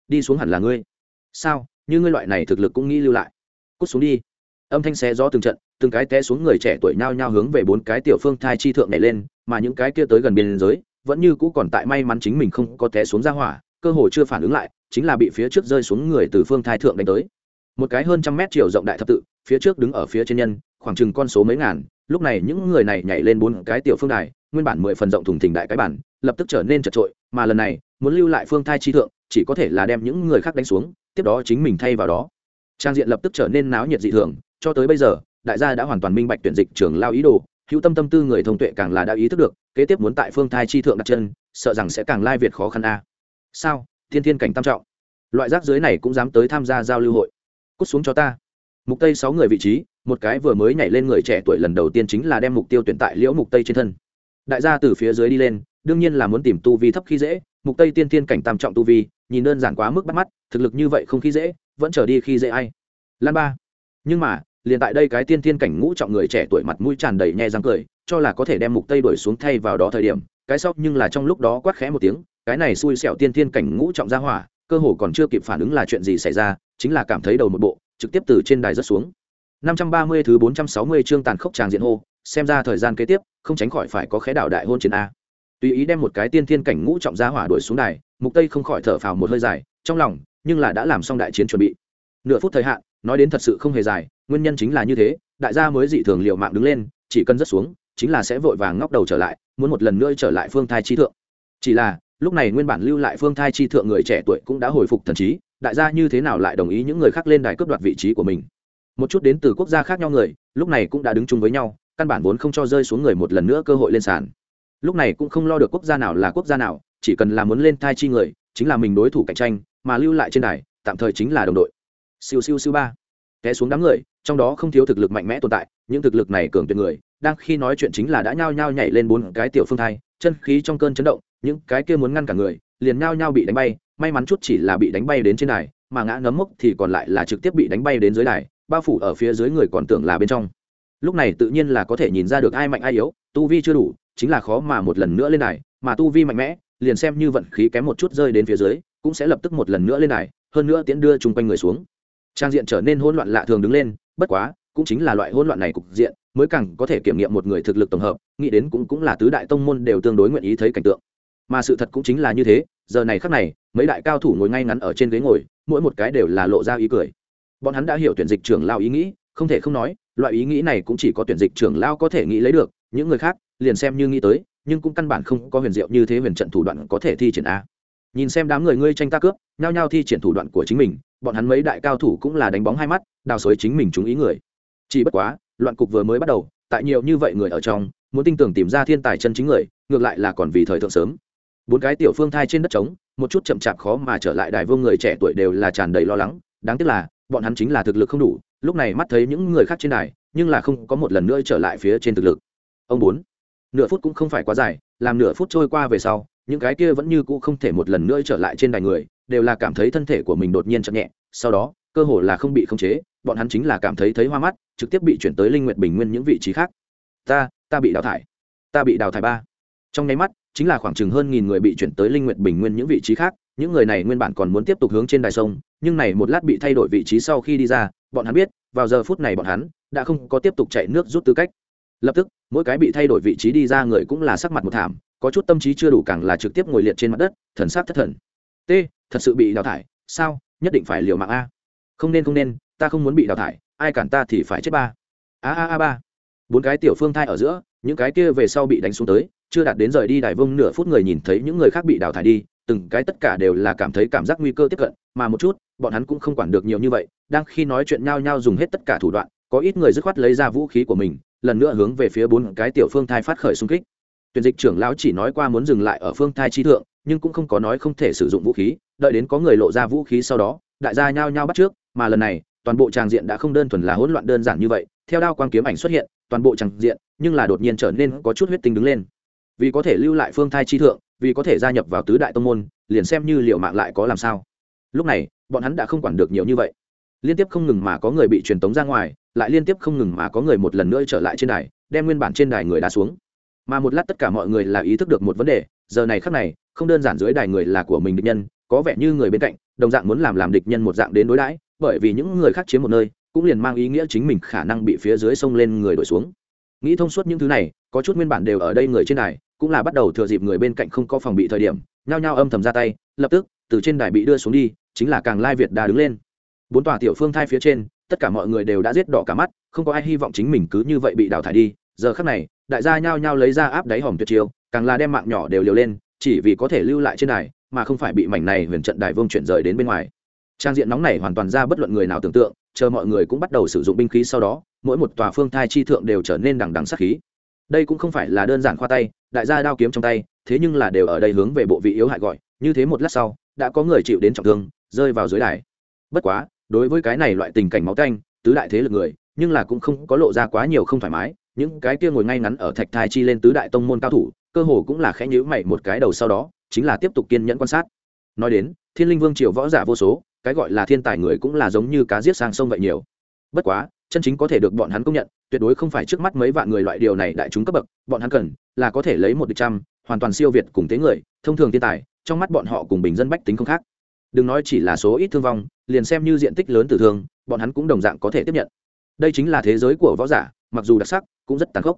Đi xuống hẳn là ngươi. Sao? Như ngươi loại này thực lực cũng nghĩ lưu lại. Cút xuống đi. Âm thanh xé gió từng trận, từng cái té xuống người trẻ tuổi nhao nhao hướng về bốn cái tiểu phương thai chi thượng nhảy lên, mà những cái kia tới gần biên giới, vẫn như cũ còn tại may mắn chính mình không có té xuống ra hỏa cơ hồ chưa phản ứng lại, chính là bị phía trước rơi xuống người từ phương thai thượng đánh tới. Một cái hơn trăm mét chiều rộng đại thập tự, phía trước đứng ở phía trên nhân, khoảng chừng con số mấy ngàn, lúc này những người này nhảy lên bốn cái tiểu phương đài, nguyên bản mười phần rộng thùng thình đại cái bản, lập tức trở nên chật trội, mà lần này, muốn lưu lại phương thai chi thượng, chỉ có thể là đem những người khác đánh xuống, tiếp đó chính mình thay vào đó. Trang diện lập tức trở nên náo nhiệt dị thường, cho tới bây giờ, đại gia đã hoàn toàn minh bạch tuyển dịch trường lao ý đồ, hữu tâm tâm tư người thông tuệ càng là đã ý thức được, kế tiếp muốn tại phương thai chi thượng đặt chân, sợ rằng sẽ càng lai việt khó khăn a sao? Thiên thiên cảnh tam trọng. Loại rác dưới này cũng dám tới tham gia giao lưu hội. Cút xuống cho ta. Mục tây sáu người vị trí, một cái vừa mới nhảy lên người trẻ tuổi lần đầu tiên chính là đem mục tiêu tuyển tại liễu mục tây trên thân. Đại gia từ phía dưới đi lên, đương nhiên là muốn tìm tu vi thấp khi dễ, mục tây tiên thiên cảnh tam trọng tu vi, nhìn đơn giản quá mức bắt mắt, thực lực như vậy không khi dễ, vẫn trở đi khi dễ ai? Lan ba. Nhưng mà, liền tại đây cái tiên thiên cảnh ngũ trọng người trẻ tuổi mặt mũi tràn đầy nhe răng cười, cho là có thể đem mục tây đuổi xuống thay vào đó thời điểm, cái sau nhưng là trong lúc đó quát khẽ một tiếng cái này xui xẻo tiên thiên cảnh ngũ trọng ra hỏa, cơ hồ còn chưa kịp phản ứng là chuyện gì xảy ra, chính là cảm thấy đầu một bộ, trực tiếp từ trên đài rất xuống. 530 thứ 460 chương tàn khốc tràng diện hô, xem ra thời gian kế tiếp, không tránh khỏi phải có khẽ đảo đại hôn chiến a. Tùy ý đem một cái tiên thiên cảnh ngũ trọng gia hỏa đuổi xuống đài, mục tây không khỏi thở phào một hơi dài, trong lòng, nhưng là đã làm xong đại chiến chuẩn bị. Nửa phút thời hạn, nói đến thật sự không hề dài, nguyên nhân chính là như thế, đại gia mới dị thường liệu mạng đứng lên, chỉ cần rất xuống, chính là sẽ vội vàng ngóc đầu trở lại, muốn một lần nữa trở lại phương thai chi thượng. Chỉ là lúc này nguyên bản lưu lại phương thai chi thượng người trẻ tuổi cũng đã hồi phục thần trí, đại gia như thế nào lại đồng ý những người khác lên đài cướp đoạt vị trí của mình? Một chút đến từ quốc gia khác nhau người, lúc này cũng đã đứng chung với nhau, căn bản vốn không cho rơi xuống người một lần nữa cơ hội lên sàn. Lúc này cũng không lo được quốc gia nào là quốc gia nào, chỉ cần là muốn lên thai chi người, chính là mình đối thủ cạnh tranh, mà lưu lại trên đài, tạm thời chính là đồng đội. Siêu siêu siêu ba. Té xuống đám người, trong đó không thiếu thực lực mạnh mẽ tồn tại, những thực lực này cường tuyệt người đang khi nói chuyện chính là đã nhao nhao nhảy lên bốn cái tiểu phương thai, chân khí trong cơn chấn động, những cái kia muốn ngăn cả người, liền nhao nhao bị đánh bay, may mắn chút chỉ là bị đánh bay đến trên đài, mà ngã nấm mốc thì còn lại là trực tiếp bị đánh bay đến dưới đài, bao phủ ở phía dưới người còn tưởng là bên trong. Lúc này tự nhiên là có thể nhìn ra được ai mạnh ai yếu, tu vi chưa đủ, chính là khó mà một lần nữa lên đài, mà tu vi mạnh mẽ, liền xem như vận khí kém một chút rơi đến phía dưới, cũng sẽ lập tức một lần nữa lên đài, hơn nữa tiến đưa chung quanh người xuống. Trang diện trở nên hỗn loạn lạ thường đứng lên, bất quá cũng chính là loại hỗn loạn này cục diện, mới càng có thể kiểm nghiệm một người thực lực tổng hợp, nghĩ đến cũng cũng là tứ đại tông môn đều tương đối nguyện ý thấy cảnh tượng. Mà sự thật cũng chính là như thế, giờ này khắc này, mấy đại cao thủ ngồi ngay ngắn ở trên ghế ngồi, mỗi một cái đều là lộ ra ý cười. Bọn hắn đã hiểu tuyển dịch trưởng lao ý nghĩ, không thể không nói, loại ý nghĩ này cũng chỉ có tuyển dịch trưởng lao có thể nghĩ lấy được, những người khác, liền xem như nghĩ tới, nhưng cũng căn bản không có huyền diệu như thế huyền trận thủ đoạn có thể thi triển a. Nhìn xem đám người ngươi tranh ta cướp, nhao nhao thi triển thủ đoạn của chính mình, bọn hắn mấy đại cao thủ cũng là đánh bóng hai mắt, đào xới chính mình chúng ý người chỉ bất quá, loạn cục vừa mới bắt đầu, tại nhiều như vậy người ở trong, muốn tin tưởng tìm ra thiên tài chân chính người, ngược lại là còn vì thời thượng sớm. Bốn cái tiểu phương thai trên đất trống, một chút chậm chạp khó mà trở lại đài vương người trẻ tuổi đều là tràn đầy lo lắng, đáng tiếc là, bọn hắn chính là thực lực không đủ, lúc này mắt thấy những người khác trên đài, nhưng là không có một lần nữa trở lại phía trên thực lực. Ông bốn, nửa phút cũng không phải quá dài, làm nửa phút trôi qua về sau, những cái kia vẫn như cũ không thể một lần nữa trở lại trên đài người, đều là cảm thấy thân thể của mình đột nhiên chậm nhẹ, sau đó cơ hồ là không bị khống chế, bọn hắn chính là cảm thấy thấy hoa mắt, trực tiếp bị chuyển tới linh nguyệt bình nguyên những vị trí khác. Ta ta bị đào thải. Ta bị đào thải ba. Trong nháy mắt, chính là khoảng chừng hơn nghìn người bị chuyển tới linh nguyệt bình nguyên những vị trí khác, những người này nguyên bản còn muốn tiếp tục hướng trên đài sông, nhưng này một lát bị thay đổi vị trí sau khi đi ra, bọn hắn biết, vào giờ phút này bọn hắn đã không có tiếp tục chạy nước rút tư cách. Lập tức, mỗi cái bị thay đổi vị trí đi ra người cũng là sắc mặt một thảm, có chút tâm trí chưa đủ càng là trực tiếp ngồi liệt trên mặt đất, thần sắc thất thần. T, thật sự bị đào thải, sao, nhất định phải liều mạng a không nên không nên, ta không muốn bị đào thải, ai cản ta thì phải chết ba. A a a ba. Bốn cái tiểu phương thai ở giữa, những cái kia về sau bị đánh xuống tới, chưa đạt đến rời đi đài vông nửa phút người nhìn thấy những người khác bị đào thải đi, từng cái tất cả đều là cảm thấy cảm giác nguy cơ tiếp cận, mà một chút, bọn hắn cũng không quản được nhiều như vậy, đang khi nói chuyện nhau nhau dùng hết tất cả thủ đoạn, có ít người dứt khoát lấy ra vũ khí của mình, lần nữa hướng về phía bốn cái tiểu phương thai phát khởi xung kích. Tuyển dịch trưởng lão chỉ nói qua muốn dừng lại ở phương thai chi thượng, nhưng cũng không có nói không thể sử dụng vũ khí, đợi đến có người lộ ra vũ khí sau đó, đại gia nhao nhao bắt trước mà lần này, toàn bộ tràng diện đã không đơn thuần là hỗn loạn đơn giản như vậy, theo đao quang kiếm ảnh xuất hiện, toàn bộ tràng diện, nhưng là đột nhiên trở nên có chút huyết tinh đứng lên. Vì có thể lưu lại phương thai chi thượng, vì có thể gia nhập vào tứ đại tông môn, liền xem như liệu mạng lại có làm sao. Lúc này, bọn hắn đã không quản được nhiều như vậy. Liên tiếp không ngừng mà có người bị truyền tống ra ngoài, lại liên tiếp không ngừng mà có người một lần nữa trở lại trên đài, đem nguyên bản trên đài người đá xuống. Mà một lát tất cả mọi người là ý thức được một vấn đề, giờ này khắc này, không đơn giản dưới đài người là của mình địch nhân, có vẻ như người bên cạnh, đồng dạng muốn làm làm địch nhân một dạng đến đối đãi bởi vì những người khác chiếm một nơi, cũng liền mang ý nghĩa chính mình khả năng bị phía dưới sông lên người đổi xuống. Nghĩ thông suốt những thứ này, có chút nguyên bản đều ở đây người trên đài, cũng là bắt đầu thừa dịp người bên cạnh không có phòng bị thời điểm, nhao nhao âm thầm ra tay, lập tức, từ trên đài bị đưa xuống đi, chính là càng lai việt đà đứng lên. Bốn tòa tiểu phương thai phía trên, tất cả mọi người đều đã giết đỏ cả mắt, không có ai hy vọng chính mình cứ như vậy bị đào thải đi. Giờ khắc này, đại gia nhao nhao lấy ra áp đáy hòm tuyệt chiêu, càng là đem mạng nhỏ đều liều lên, chỉ vì có thể lưu lại trên đài, mà không phải bị mảnh này huyền trận đài vương chuyển rời đến bên ngoài trang diện nóng này hoàn toàn ra bất luận người nào tưởng tượng, chờ mọi người cũng bắt đầu sử dụng binh khí sau đó, mỗi một tòa phương thai chi thượng đều trở nên đằng đằng sắc khí. Đây cũng không phải là đơn giản khoa tay, đại gia đao kiếm trong tay, thế nhưng là đều ở đây hướng về bộ vị yếu hại gọi, như thế một lát sau, đã có người chịu đến trọng thương, rơi vào dưới đài. Bất quá, đối với cái này loại tình cảnh máu canh tứ đại thế lực người, nhưng là cũng không có lộ ra quá nhiều không thoải mái, những cái kia ngồi ngay ngắn ở thạch thai chi lên tứ đại tông môn cao thủ, cơ hồ cũng là khẽ nhữ mày một cái đầu sau đó, chính là tiếp tục kiên nhẫn quan sát. Nói đến, thiên linh vương triều võ giả vô số cái gọi là thiên tài người cũng là giống như cá giết sang sông vậy nhiều. Bất quá, chân chính có thể được bọn hắn công nhận, tuyệt đối không phải trước mắt mấy vạn người loại điều này đại chúng cấp bậc, bọn hắn cần là có thể lấy một địch trăm, hoàn toàn siêu việt cùng tế người, thông thường thiên tài, trong mắt bọn họ cùng bình dân bách tính không khác. Đừng nói chỉ là số ít thương vong, liền xem như diện tích lớn tử thương, bọn hắn cũng đồng dạng có thể tiếp nhận. Đây chính là thế giới của võ giả, mặc dù đặc sắc, cũng rất tàn khốc.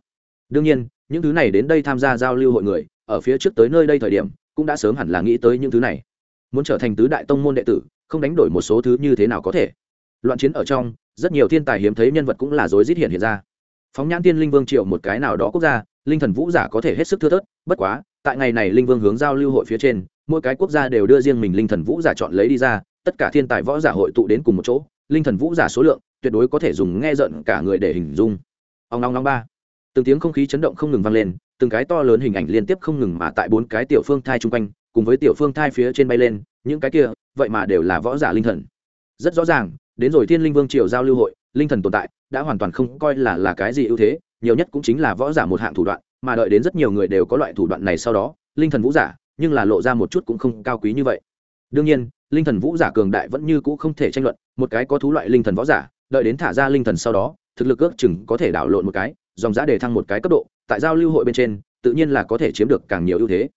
Đương nhiên, những thứ này đến đây tham gia giao lưu hội người, ở phía trước tới nơi đây thời điểm, cũng đã sớm hẳn là nghĩ tới những thứ này. Muốn trở thành tứ đại tông môn đệ tử không đánh đổi một số thứ như thế nào có thể. Loạn chiến ở trong, rất nhiều thiên tài hiếm thấy nhân vật cũng là dối dít hiện hiện ra. Phóng nhãn tiên linh vương triệu một cái nào đó quốc gia, linh thần vũ giả có thể hết sức thưa thớt, bất quá, tại ngày này linh vương hướng giao lưu hội phía trên, mỗi cái quốc gia đều đưa riêng mình linh thần vũ giả chọn lấy đi ra, tất cả thiên tài võ giả hội tụ đến cùng một chỗ, linh thần vũ giả số lượng tuyệt đối có thể dùng nghe giận cả người để hình dung. Ông long long ba. Từng tiếng không khí chấn động không ngừng vang lên, từng cái to lớn hình ảnh liên tiếp không ngừng mà tại bốn cái tiểu phương thai chung quanh, cùng với tiểu phương thai phía trên bay lên, những cái kia vậy mà đều là võ giả linh thần. Rất rõ ràng, đến rồi thiên linh vương triều giao lưu hội, linh thần tồn tại đã hoàn toàn không coi là là cái gì ưu thế, nhiều nhất cũng chính là võ giả một hạng thủ đoạn, mà đợi đến rất nhiều người đều có loại thủ đoạn này sau đó, linh thần vũ giả, nhưng là lộ ra một chút cũng không cao quý như vậy. Đương nhiên, linh thần vũ giả cường đại vẫn như cũ không thể tranh luận, một cái có thú loại linh thần võ giả, đợi đến thả ra linh thần sau đó, thực lực ước chừng có thể đảo lộn một cái, dòng giã để thăng một cái cấp độ, tại giao lưu hội bên trên, tự nhiên là có thể chiếm được càng nhiều ưu thế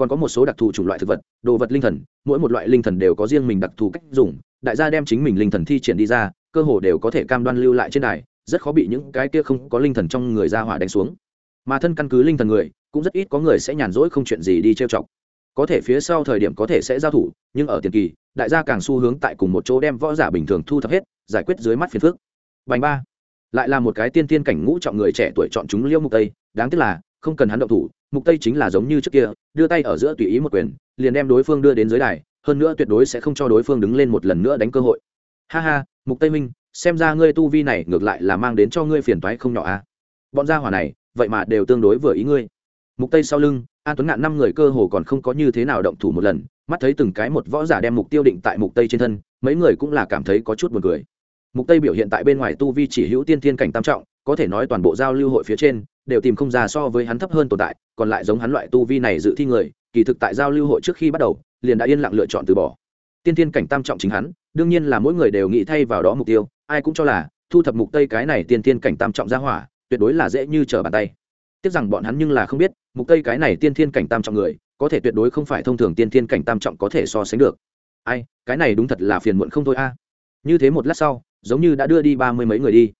còn có một số đặc thù chủng loại thực vật, đồ vật linh thần, mỗi một loại linh thần đều có riêng mình đặc thù cách dùng, đại gia đem chính mình linh thần thi triển đi ra, cơ hồ đều có thể cam đoan lưu lại trên đài, rất khó bị những cái kia không có linh thần trong người ra hỏa đánh xuống. Mà thân căn cứ linh thần người, cũng rất ít có người sẽ nhàn rỗi không chuyện gì đi trêu chọc. Có thể phía sau thời điểm có thể sẽ giao thủ, nhưng ở tiền kỳ, đại gia càng xu hướng tại cùng một chỗ đem võ giả bình thường thu thập hết, giải quyết dưới mắt phiền phước bành ba. Lại là một cái tiên tiên cảnh ngũ trọng người trẻ tuổi chọn chúng liêu mục tây, đáng tiếc là không cần hắn động thủ, mục tây chính là giống như trước kia, đưa tay ở giữa tùy ý một quyền, liền đem đối phương đưa đến dưới đài, hơn nữa tuyệt đối sẽ không cho đối phương đứng lên một lần nữa đánh cơ hội. Ha ha, mục tây minh, xem ra ngươi tu vi này ngược lại là mang đến cho ngươi phiền toái không nhỏ à. Bọn gia hỏa này, vậy mà đều tương đối vừa ý ngươi. Mục tây sau lưng, an tuấn ngạn năm người cơ hồ còn không có như thế nào động thủ một lần, mắt thấy từng cái một võ giả đem mục tiêu định tại mục tây trên thân, mấy người cũng là cảm thấy có chút buồn cười. Mục tây biểu hiện tại bên ngoài tu vi chỉ hữu tiên thiên cảnh tam trọng, có thể nói toàn bộ giao lưu hội phía trên đều tìm không ra so với hắn thấp hơn tồn tại, còn lại giống hắn loại tu vi này dự thi người, kỳ thực tại giao lưu hội trước khi bắt đầu, liền đã yên lặng lựa chọn từ bỏ. Tiên thiên cảnh tam trọng chính hắn, đương nhiên là mỗi người đều nghĩ thay vào đó mục tiêu, ai cũng cho là, thu thập mục tây cái này tiên thiên cảnh tam trọng ra hỏa, tuyệt đối là dễ như trở bàn tay. Tiếc rằng bọn hắn nhưng là không biết, mục tây cái này tiên thiên cảnh tam trọng người, có thể tuyệt đối không phải thông thường tiên thiên cảnh tam trọng có thể so sánh được. Ai, cái này đúng thật là phiền muộn không thôi a. Như thế một lát sau, giống như đã đưa đi ba mươi mấy người đi.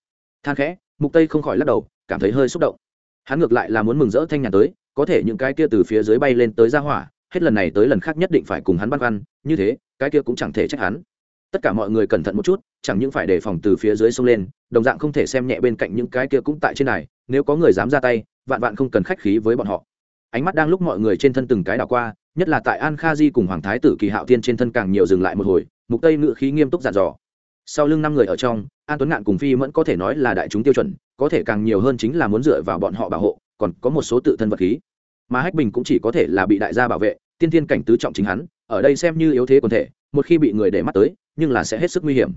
Than khẽ, mục tây không khỏi lắc đầu, cảm thấy hơi xúc động hắn ngược lại là muốn mừng rỡ thanh nhàn tới, có thể những cái kia từ phía dưới bay lên tới ra hỏa, hết lần này tới lần khác nhất định phải cùng hắn băn khoăn như thế, cái kia cũng chẳng thể trách hắn. Tất cả mọi người cẩn thận một chút, chẳng những phải đề phòng từ phía dưới sông lên, đồng dạng không thể xem nhẹ bên cạnh những cái kia cũng tại trên này, nếu có người dám ra tay, vạn vạn không cần khách khí với bọn họ. Ánh mắt đang lúc mọi người trên thân từng cái đảo qua, nhất là tại an kha di cùng hoàng thái tử kỳ hạo thiên trên thân càng nhiều dừng lại một hồi, mục tây ngự khí nghiêm túc dặn dò. Sau lưng năm người ở trong, an tuấn ngạn cùng phi Mẫn có thể nói là đại chúng tiêu chuẩn có thể càng nhiều hơn chính là muốn dựa vào bọn họ bảo hộ, còn có một số tự thân vật khí. Mà hách bình cũng chỉ có thể là bị đại gia bảo vệ, tiên thiên cảnh tứ trọng chính hắn, ở đây xem như yếu thế quần thể, một khi bị người để mắt tới, nhưng là sẽ hết sức nguy hiểm.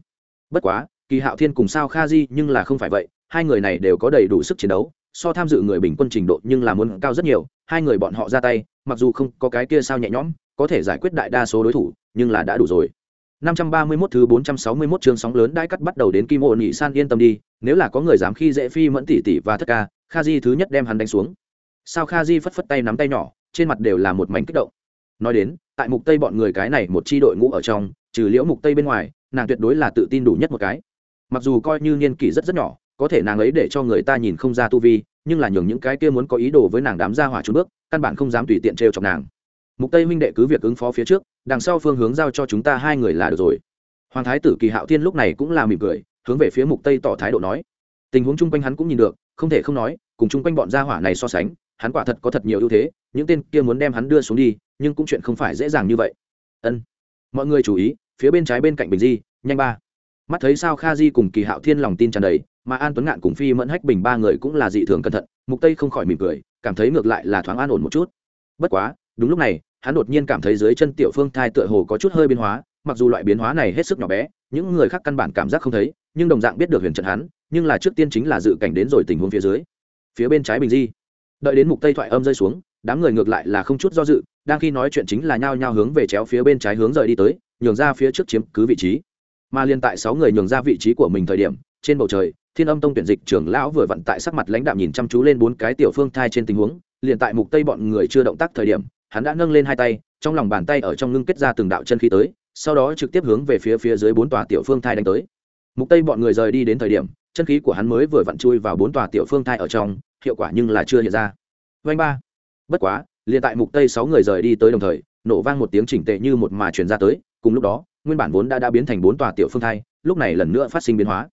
Bất quá, kỳ hạo thiên cùng sao kha di nhưng là không phải vậy, hai người này đều có đầy đủ sức chiến đấu, so tham dự người bình quân trình độ nhưng là muốn cao rất nhiều, hai người bọn họ ra tay, mặc dù không có cái kia sao nhẹ nhõm, có thể giải quyết đại đa số đối thủ, nhưng là đã đủ rồi. 531 thứ 461 chương sóng lớn đãi cắt bắt đầu đến Kim Ôn Nhị San yên tâm đi, nếu là có người dám khi dễ phi mẫn tỷ tỷ và thất ca, Kha Di thứ nhất đem hắn đánh xuống. Sao Kha Di phất phất tay nắm tay nhỏ, trên mặt đều là một mảnh kích động. Nói đến, tại Mục Tây bọn người cái này một chi đội ngũ ở trong, trừ Liễu Mục Tây bên ngoài, nàng tuyệt đối là tự tin đủ nhất một cái. Mặc dù coi như niên kỷ rất rất nhỏ, có thể nàng ấy để cho người ta nhìn không ra tu vi, nhưng là nhường những cái kia muốn có ý đồ với nàng đám ra hỏa chút bước, căn bản không dám tùy tiện trêu chọc nàng mục tây Minh đệ cứ việc ứng phó phía trước, đằng sau phương hướng giao cho chúng ta hai người là được rồi. Hoàng thái tử kỳ hạo thiên lúc này cũng là mỉm cười, hướng về phía mục tây tỏ thái độ nói. Tình huống chung quanh hắn cũng nhìn được, không thể không nói, cùng chung quanh bọn gia hỏa này so sánh, hắn quả thật có thật nhiều ưu thế, những tên kia muốn đem hắn đưa xuống đi, nhưng cũng chuyện không phải dễ dàng như vậy. Ân. Mọi người chú ý, phía bên trái bên cạnh bình di, nhanh ba. Mắt thấy sao kha di cùng kỳ hạo thiên lòng tin tràn đầy, mà an tuấn ngạn cùng phi mẫn hách bình ba người cũng là dị thường cẩn thận, mục tây không khỏi mỉm cười, cảm thấy ngược lại là thoáng an ổn một chút. Bất quá đúng lúc này, hắn đột nhiên cảm thấy dưới chân tiểu phương thai tựa hồ có chút hơi biến hóa, mặc dù loại biến hóa này hết sức nhỏ bé, những người khác căn bản cảm giác không thấy, nhưng đồng dạng biết được huyền trận hắn, nhưng là trước tiên chính là dự cảnh đến rồi tình huống phía dưới. Phía bên trái bình di. Đợi đến mục tây thoại âm rơi xuống, đám người ngược lại là không chút do dự, đang khi nói chuyện chính là nhao nhao hướng về chéo phía bên trái hướng rời đi tới, nhường ra phía trước chiếm cứ vị trí. Mà liên tại sáu người nhường ra vị trí của mình thời điểm, trên bầu trời, thiên âm tông tuyển dịch trưởng lão vừa vận tại sắc mặt lãnh đạm nhìn chăm chú lên bốn cái tiểu phương thai trên tình huống, liền tại mục tây bọn người chưa động tác thời điểm hắn đã nâng lên hai tay, trong lòng bàn tay ở trong ngưng kết ra từng đạo chân khí tới, sau đó trực tiếp hướng về phía phía dưới bốn tòa tiểu phương thai đánh tới. Mục tây bọn người rời đi đến thời điểm, chân khí của hắn mới vừa vặn chui vào bốn tòa tiểu phương thai ở trong, hiệu quả nhưng là chưa hiện ra. Vanh ba. Bất quá, liền tại mục tây sáu người rời đi tới đồng thời, nổ vang một tiếng chỉnh tệ như một mà truyền ra tới, cùng lúc đó, nguyên bản vốn đã đã biến thành bốn tòa tiểu phương thai, lúc này lần nữa phát sinh biến hóa.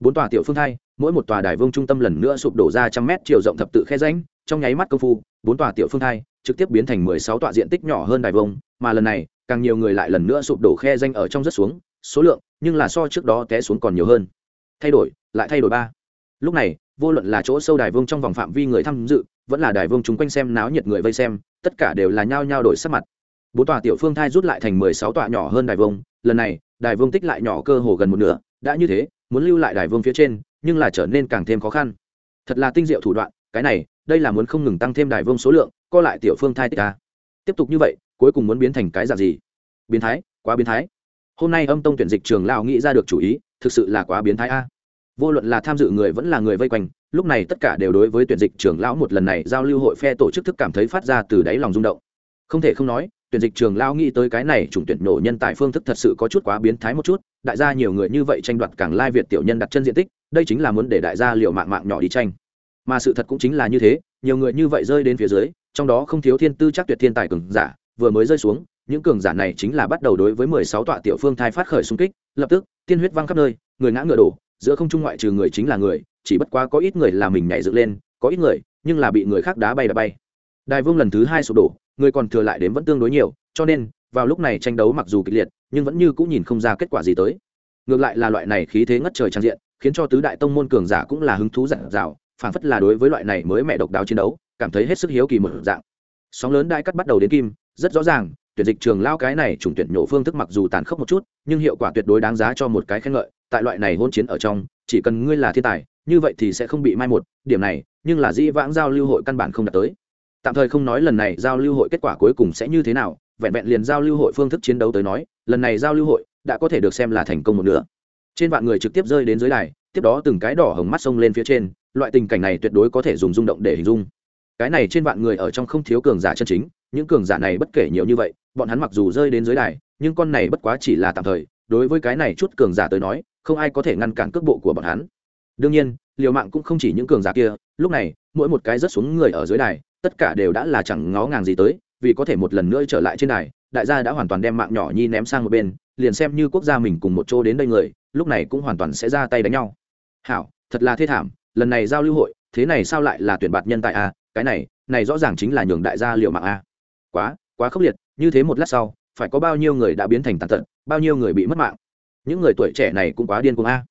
Bốn tòa tiểu phương thai, mỗi một tòa đài vương trung tâm lần nữa sụp đổ ra trăm mét chiều rộng thập tự khe rãnh, trong nháy mắt công phu, bốn tòa tiểu phương thai trực tiếp biến thành mười sáu tọa diện tích nhỏ hơn đài vông, mà lần này, càng nhiều người lại lần nữa sụp đổ khe danh ở trong rất xuống, số lượng, nhưng là so trước đó té xuống còn nhiều hơn. Thay đổi, lại thay đổi ba. Lúc này, vô luận là chỗ sâu đài vông trong vòng phạm vi người tham dự, vẫn là đài vông chúng quanh xem náo nhiệt người vây xem, tất cả đều là nhao nhao đổi sắc mặt. Bốn tòa tiểu phương thai rút lại thành mười sáu tọa nhỏ hơn đài vông, lần này, đài vông tích lại nhỏ cơ hồ gần một nửa, đã như thế, muốn lưu lại đài vông phía trên, nhưng là trở nên càng thêm khó khăn. Thật là tinh diệu thủ đoạn, cái này đây là muốn không ngừng tăng thêm đài vông số lượng, co lại tiểu phương thai tích ta tiếp tục như vậy, cuối cùng muốn biến thành cái dạng gì? Biến thái, quá biến thái. Hôm nay âm tông tuyển dịch trường lao nghĩ ra được chủ ý, thực sự là quá biến thái a. Vô luận là tham dự người vẫn là người vây quanh, lúc này tất cả đều đối với tuyển dịch trường lão một lần này giao lưu hội phe tổ chức thức cảm thấy phát ra từ đáy lòng rung động. Không thể không nói, tuyển dịch trường lão nghĩ tới cái này chủng tuyển nổ nhân tài phương thức thật sự có chút quá biến thái một chút, đại gia nhiều người như vậy tranh đoạt càng lai việt tiểu nhân đặt chân diện tích, đây chính là muốn để đại gia liệu mạng mạng nhỏ đi tranh mà sự thật cũng chính là như thế, nhiều người như vậy rơi đến phía dưới, trong đó không thiếu thiên tư chắc tuyệt thiên tài cường giả, vừa mới rơi xuống, những cường giả này chính là bắt đầu đối với mười sáu tọa tiểu phương thai phát khởi xung kích, lập tức, tiên huyết văng khắp nơi, người ngã ngựa đổ, giữa không trung ngoại trừ người chính là người, chỉ bất quá có ít người là mình nhảy dựng lên, có ít người, nhưng là bị người khác đá bay đá bay. Đại vương lần thứ hai sụp đổ, người còn thừa lại đến vẫn tương đối nhiều, cho nên, vào lúc này tranh đấu mặc dù kịch liệt, nhưng vẫn như cũng nhìn không ra kết quả gì tới. Ngược lại là loại này khí thế ngất trời trang diện, khiến cho tứ đại tông môn cường giả cũng là hứng thú giản dào phản phất là đối với loại này mới mẹ độc đáo chiến đấu, cảm thấy hết sức hiếu kỳ một dạng. Sóng lớn đại cắt bắt đầu đến kim, rất rõ ràng, tuyển dịch trường lao cái này trùng tuyển nhổ phương thức mặc dù tàn khốc một chút, nhưng hiệu quả tuyệt đối đáng giá cho một cái khen ngợi, tại loại này hôn chiến ở trong, chỉ cần ngươi là thiên tài, như vậy thì sẽ không bị mai một, điểm này, nhưng là dĩ vãng giao lưu hội căn bản không đạt tới. Tạm thời không nói lần này giao lưu hội kết quả cuối cùng sẽ như thế nào, vẹn vẹn liền giao lưu hội phương thức chiến đấu tới nói, lần này giao lưu hội đã có thể được xem là thành công một nửa. Trên vạn người trực tiếp rơi đến dưới đài, tiếp đó từng cái đỏ hồng mắt sông lên phía trên loại tình cảnh này tuyệt đối có thể dùng rung động để hình dung. Cái này trên vạn người ở trong không thiếu cường giả chân chính, những cường giả này bất kể nhiều như vậy, bọn hắn mặc dù rơi đến dưới đài, nhưng con này bất quá chỉ là tạm thời, đối với cái này chút cường giả tới nói, không ai có thể ngăn cản cước bộ của bọn hắn. Đương nhiên, liều mạng cũng không chỉ những cường giả kia, lúc này, mỗi một cái rớt xuống người ở dưới đài, tất cả đều đã là chẳng ngó ngàng gì tới, vì có thể một lần nữa trở lại trên đài, đại gia đã hoàn toàn đem mạng nhỏ nhi ném sang một bên, liền xem như quốc gia mình cùng một chỗ đến đây người, lúc này cũng hoàn toàn sẽ ra tay đánh nhau. Hảo, thật là thê thảm lần này giao lưu hội, thế này sao lại là tuyển bạt nhân tại a? Cái này này rõ ràng chính là nhường đại gia liệu mạng a. Quá quá khốc liệt, như thế một lát sau, phải có bao nhiêu người đã biến thành tàn tật, bao nhiêu người bị mất mạng. Những người tuổi trẻ này cũng quá điên cuồng a.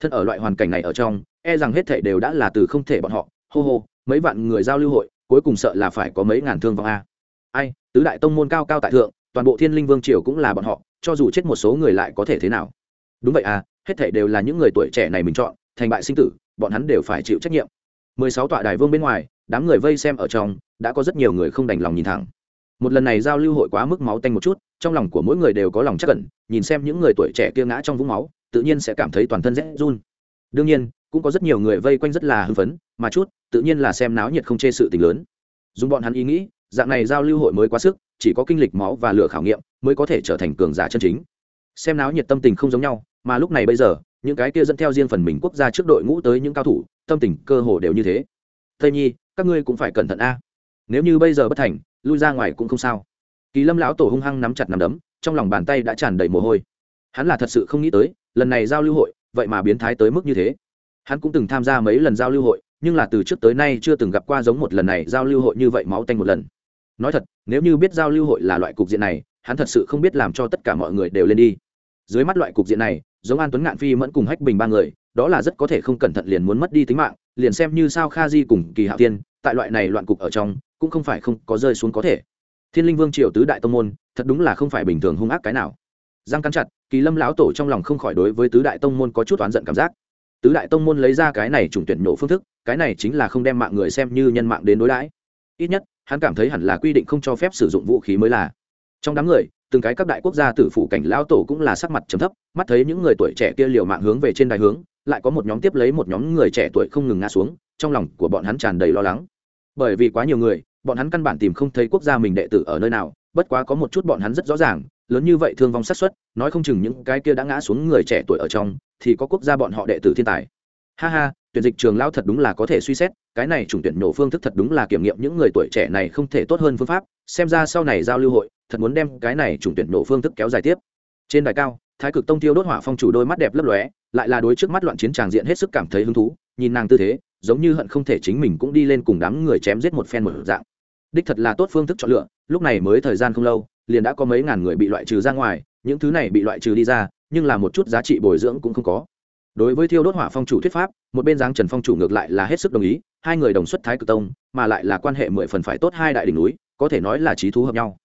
Thân ở loại hoàn cảnh này ở trong e rằng hết thảy đều đã là từ không thể bọn họ. Hô hô, mấy vạn người giao lưu hội, cuối cùng sợ là phải có mấy ngàn thương vong a. Ai, tứ đại tông môn cao cao tại thượng, toàn bộ thiên linh vương triều cũng là bọn họ, cho dù chết một số người lại có thể thế nào? Đúng vậy à hết thảy đều là những người tuổi trẻ này mình chọn, thành bại sinh tử bọn hắn đều phải chịu trách nhiệm. Mười sáu tọa đài vương bên ngoài, đám người vây xem ở trong, đã có rất nhiều người không đành lòng nhìn thẳng. Một lần này giao lưu hội quá mức máu tanh một chút, trong lòng của mỗi người đều có lòng chắc cẩn nhìn xem những người tuổi trẻ kia ngã trong vũng máu, tự nhiên sẽ cảm thấy toàn thân rét run. Đương nhiên, cũng có rất nhiều người vây quanh rất là hưng phấn, mà chút, tự nhiên là xem náo nhiệt không chê sự tình lớn. Dùng bọn hắn ý nghĩ, dạng này giao lưu hội mới quá sức, chỉ có kinh lịch máu và lửa khảo nghiệm, mới có thể trở thành cường giả chân chính. Xem náo nhiệt tâm tình không giống nhau, mà lúc này bây giờ những cái kia dẫn theo riêng phần mình quốc gia trước đội ngũ tới những cao thủ, tâm tình cơ hồ đều như thế. Tây nhi, các ngươi cũng phải cẩn thận a. Nếu như bây giờ bất thành, lui ra ngoài cũng không sao. Kỳ lâm lão tổ hung hăng nắm chặt nắm đấm, trong lòng bàn tay đã tràn đầy mồ hôi. Hắn là thật sự không nghĩ tới, lần này giao lưu hội, vậy mà biến thái tới mức như thế. Hắn cũng từng tham gia mấy lần giao lưu hội, nhưng là từ trước tới nay chưa từng gặp qua giống một lần này giao lưu hội như vậy máu tanh một lần. Nói thật, nếu như biết giao lưu hội là loại cục diện này, hắn thật sự không biết làm cho tất cả mọi người đều lên đi. Dưới mắt loại cục diện này giống an tuấn ngạn phi mẫn cùng hách bình ba người, đó là rất có thể không cẩn thận liền muốn mất đi tính mạng, liền xem như sao kha di cùng kỳ hạo tiên tại loại này loạn cục ở trong, cũng không phải không có rơi xuống có thể. Thiên linh vương triều tứ đại tông môn, thật đúng là không phải bình thường hung ác cái nào. Giang cắn chặt, kỳ lâm lão tổ trong lòng không khỏi đối với tứ đại tông môn có chút oán giận cảm giác. Tứ đại tông môn lấy ra cái này trùng tuyển nổ phương thức, cái này chính là không đem mạng người xem như nhân mạng đến đối đãi. Ít nhất, hắn cảm thấy hẳn là quy định không cho phép sử dụng vũ khí mới là. Trong đám người từng cái các đại quốc gia tử phủ cảnh lão tổ cũng là sắc mặt trầm thấp, mắt thấy những người tuổi trẻ kia liều mạng hướng về trên đài hướng, lại có một nhóm tiếp lấy một nhóm người trẻ tuổi không ngừng ngã xuống, trong lòng của bọn hắn tràn đầy lo lắng. Bởi vì quá nhiều người, bọn hắn căn bản tìm không thấy quốc gia mình đệ tử ở nơi nào, bất quá có một chút bọn hắn rất rõ ràng, lớn như vậy thương vong sát xuất nói không chừng những cái kia đã ngã xuống người trẻ tuổi ở trong, thì có quốc gia bọn họ đệ tử thiên tài. Ha ha tuyển dịch trường lao thật đúng là có thể suy xét, cái này chủng tuyển nổ phương thức thật đúng là kiểm nghiệm những người tuổi trẻ này không thể tốt hơn phương pháp, xem ra sau này giao lưu hội, thật muốn đem cái này chủng tuyển nổ phương thức kéo dài tiếp. Trên đài cao, thái cực tông tiêu đốt hỏa phong chủ đôi mắt đẹp lấp lóe, lại là đối trước mắt loạn chiến tràng diện hết sức cảm thấy hứng thú, nhìn nàng tư thế, giống như hận không thể chính mình cũng đi lên cùng đám người chém giết một phen một dạng. Đích thật là tốt phương thức chọn lựa, lúc này mới thời gian không lâu, liền đã có mấy ngàn người bị loại trừ ra ngoài, những thứ này bị loại trừ đi ra, nhưng là một chút giá trị bồi dưỡng cũng không có đối với thiêu đốt hỏa phong chủ thuyết pháp, một bên giáng trần phong chủ ngược lại là hết sức đồng ý, hai người đồng xuất thái cực tông, mà lại là quan hệ mười phần phải tốt hai đại đỉnh núi, có thể nói là trí thú hợp nhau.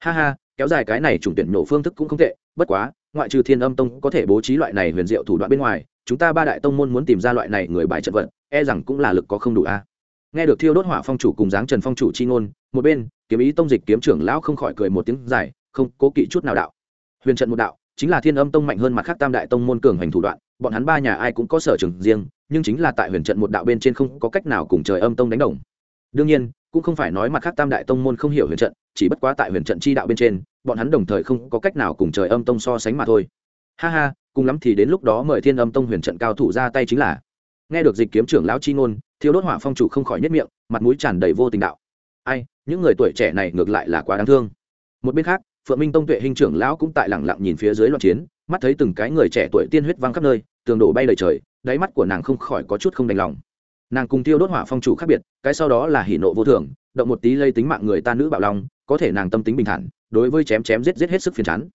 Ha ha, kéo dài cái này chủng tuyển nổ phương thức cũng không tệ, bất quá, ngoại trừ thiên âm tông có thể bố trí loại này huyền diệu thủ đoạn bên ngoài, chúng ta ba đại tông môn muốn tìm ra loại này người bài trận vận e rằng cũng là lực có không đủ a. Nghe được thiêu đốt hỏa phong chủ cùng giáng trần phong chủ chi ngôn, một bên, kiếm ý tông dịch kiếm trưởng lão không khỏi cười một tiếng dài, không cố kỵ chút nào đạo. Huyền trận một đạo, chính là thiên âm tông mạnh hơn mặt khác tam đại tông môn cường hành thủ đoạn bọn hắn ba nhà ai cũng có sở trường riêng, nhưng chính là tại huyền trận một đạo bên trên không có cách nào cùng trời âm tông đánh đồng. Đương nhiên, cũng không phải nói mặt khác tam đại tông môn không hiểu huyền trận, chỉ bất quá tại huyền trận chi đạo bên trên, bọn hắn đồng thời không có cách nào cùng trời âm tông so sánh mà thôi. Ha ha, cùng lắm thì đến lúc đó mời thiên âm tông huyền trận cao thủ ra tay chính là. Nghe được dịch kiếm trưởng lão chi ngôn thiếu đốt hỏa phong chủ không khỏi nhất miệng, mặt mũi tràn đầy vô tình đạo. Ai, những người tuổi trẻ này ngược lại là quá đáng thương. Một bên khác, phượng minh tông tuệ hình trưởng lão cũng tại lẳng lặng nhìn phía dưới loạn chiến mắt thấy từng cái người trẻ tuổi tiên huyết văng khắp nơi, tường đổ bay lời trời, đáy mắt của nàng không khỏi có chút không đành lòng. Nàng cùng tiêu đốt hỏa phong chủ khác biệt, cái sau đó là hỉ nộ vô thường, động một tí lây tính mạng người ta nữ bạo long, có thể nàng tâm tính bình thản, đối với chém chém giết giết hết sức phiền chán.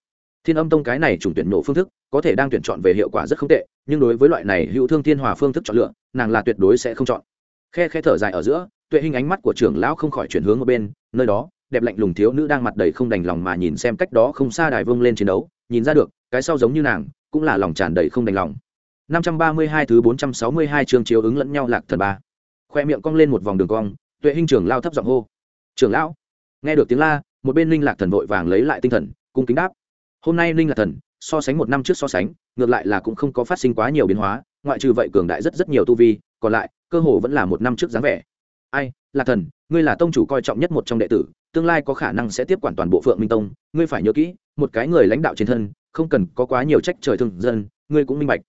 Thiên âm tông cái này chủng tuyển nổ phương thức, có thể đang tuyển chọn về hiệu quả rất không tệ, nhưng đối với loại này hữu thương thiên hòa phương thức chọn lựa, nàng là tuyệt đối sẽ không chọn. Khe khe thở dài ở giữa, tuệ hình ánh mắt của trưởng lão không khỏi chuyển hướng ở bên, nơi đó, đẹp lạnh lùng thiếu nữ đang mặt đầy không đành lòng mà nhìn xem cách đó không xa đài vông lên chiến đấu nhìn ra được, cái sau giống như nàng, cũng là lòng tràn đầy không đành lòng. 532 thứ 462 chương chiếu ứng lẫn nhau lạc thần ba. Khoe miệng cong lên một vòng đường cong, tuệ hình trưởng lao thấp giọng hô. Trưởng lão, nghe được tiếng la, một bên linh lạc thần vội vàng lấy lại tinh thần, cung kính đáp. Hôm nay linh lạc thần, so sánh một năm trước so sánh, ngược lại là cũng không có phát sinh quá nhiều biến hóa, ngoại trừ vậy cường đại rất rất nhiều tu vi, còn lại, cơ hồ vẫn là một năm trước dáng vẻ. Ai, lạc thần, ngươi là tông chủ coi trọng nhất một trong đệ tử, tương lai có khả năng sẽ tiếp quản toàn bộ phượng minh tông, ngươi phải nhớ kỹ một cái người lãnh đạo trên thân, không cần có quá nhiều trách trời thương dân, ngươi cũng minh bạch.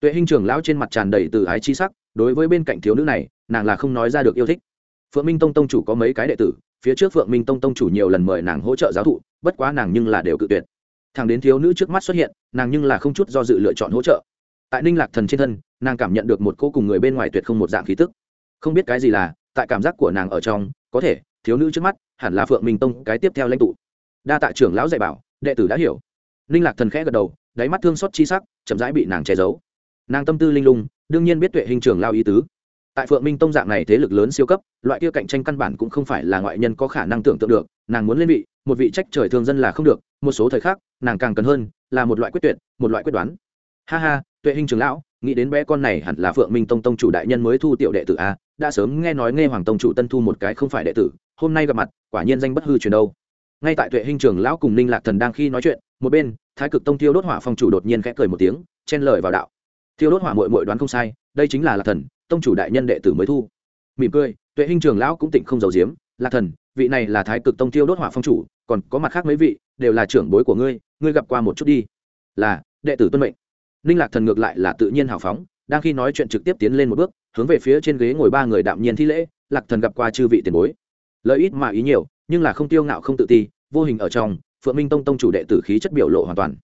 Tuệ hình trưởng lão trên mặt tràn đầy từ ái chi sắc, đối với bên cạnh thiếu nữ này, nàng là không nói ra được yêu thích. Phượng minh tông tông chủ có mấy cái đệ tử, phía trước phượng minh tông tông chủ nhiều lần mời nàng hỗ trợ giáo thụ, bất quá nàng nhưng là đều cự tuyệt. Thằng đến thiếu nữ trước mắt xuất hiện, nàng nhưng là không chút do dự lựa chọn hỗ trợ. Tại ninh lạc thần trên thân, nàng cảm nhận được một cô cùng người bên ngoài tuyệt không một dạng khí tức. Không biết cái gì là, tại cảm giác của nàng ở trong, có thể, thiếu nữ trước mắt, hẳn là phượng minh tông cái tiếp theo lãnh tụ. Đa tạ trưởng lão dạy bảo đệ tử đã hiểu. Ninh lạc thần khẽ gật đầu, đáy mắt thương xót chi sắc, chậm rãi bị nàng che giấu. Nàng tâm tư linh lung, đương nhiên biết tuệ hình trưởng lao ý tứ. Tại phượng minh tông dạng này thế lực lớn siêu cấp, loại kia cạnh tranh căn bản cũng không phải là ngoại nhân có khả năng tưởng tượng được, nàng muốn lên vị, một vị trách trời thương dân là không được, một số thời khắc, nàng càng cần hơn, là một loại quyết tuyệt, một loại quyết đoán. Ha ha, tuệ hình trưởng lão, nghĩ đến bé con này hẳn là phượng minh tông tông chủ đại nhân mới thu tiểu đệ tử a đã sớm nghe nói nghe hoàng tông chủ tân thu một cái không phải đệ tử, hôm nay gặp mặt, quả nhiên danh bất hư truyền đâu ngay tại tuệ hình trường lão cùng ninh lạc thần đang khi nói chuyện, một bên, thái cực tông thiêu đốt hỏa phong chủ đột nhiên khẽ cười một tiếng, chen lời vào đạo. Thiêu đốt hỏa mội mội đoán không sai, đây chính là lạc thần, tông chủ đại nhân đệ tử mới thu. Mỉm cười, tuệ hình trường lão cũng tỉnh không giàu giếm, lạc thần, vị này là thái cực tông thiêu đốt hỏa phong chủ, còn có mặt khác mấy vị, đều là trưởng bối của ngươi ngươi gặp qua một chút đi. Là, đệ tử tuân mệnh. Ninh lạc thần ngược lại là tự nhiên hào phóng, đang khi nói chuyện trực tiếp tiến lên một bước, hướng về phía trên ghế ngồi ba người đạm nhiên thi lễ, lạc thần gặp qua chư vị tiền bối. Lợi ít mà ý nhiều nhưng là không tiêu ngạo không tự ti, vô hình ở trong, phượng minh tông tông chủ đệ tử khí chất biểu lộ hoàn toàn.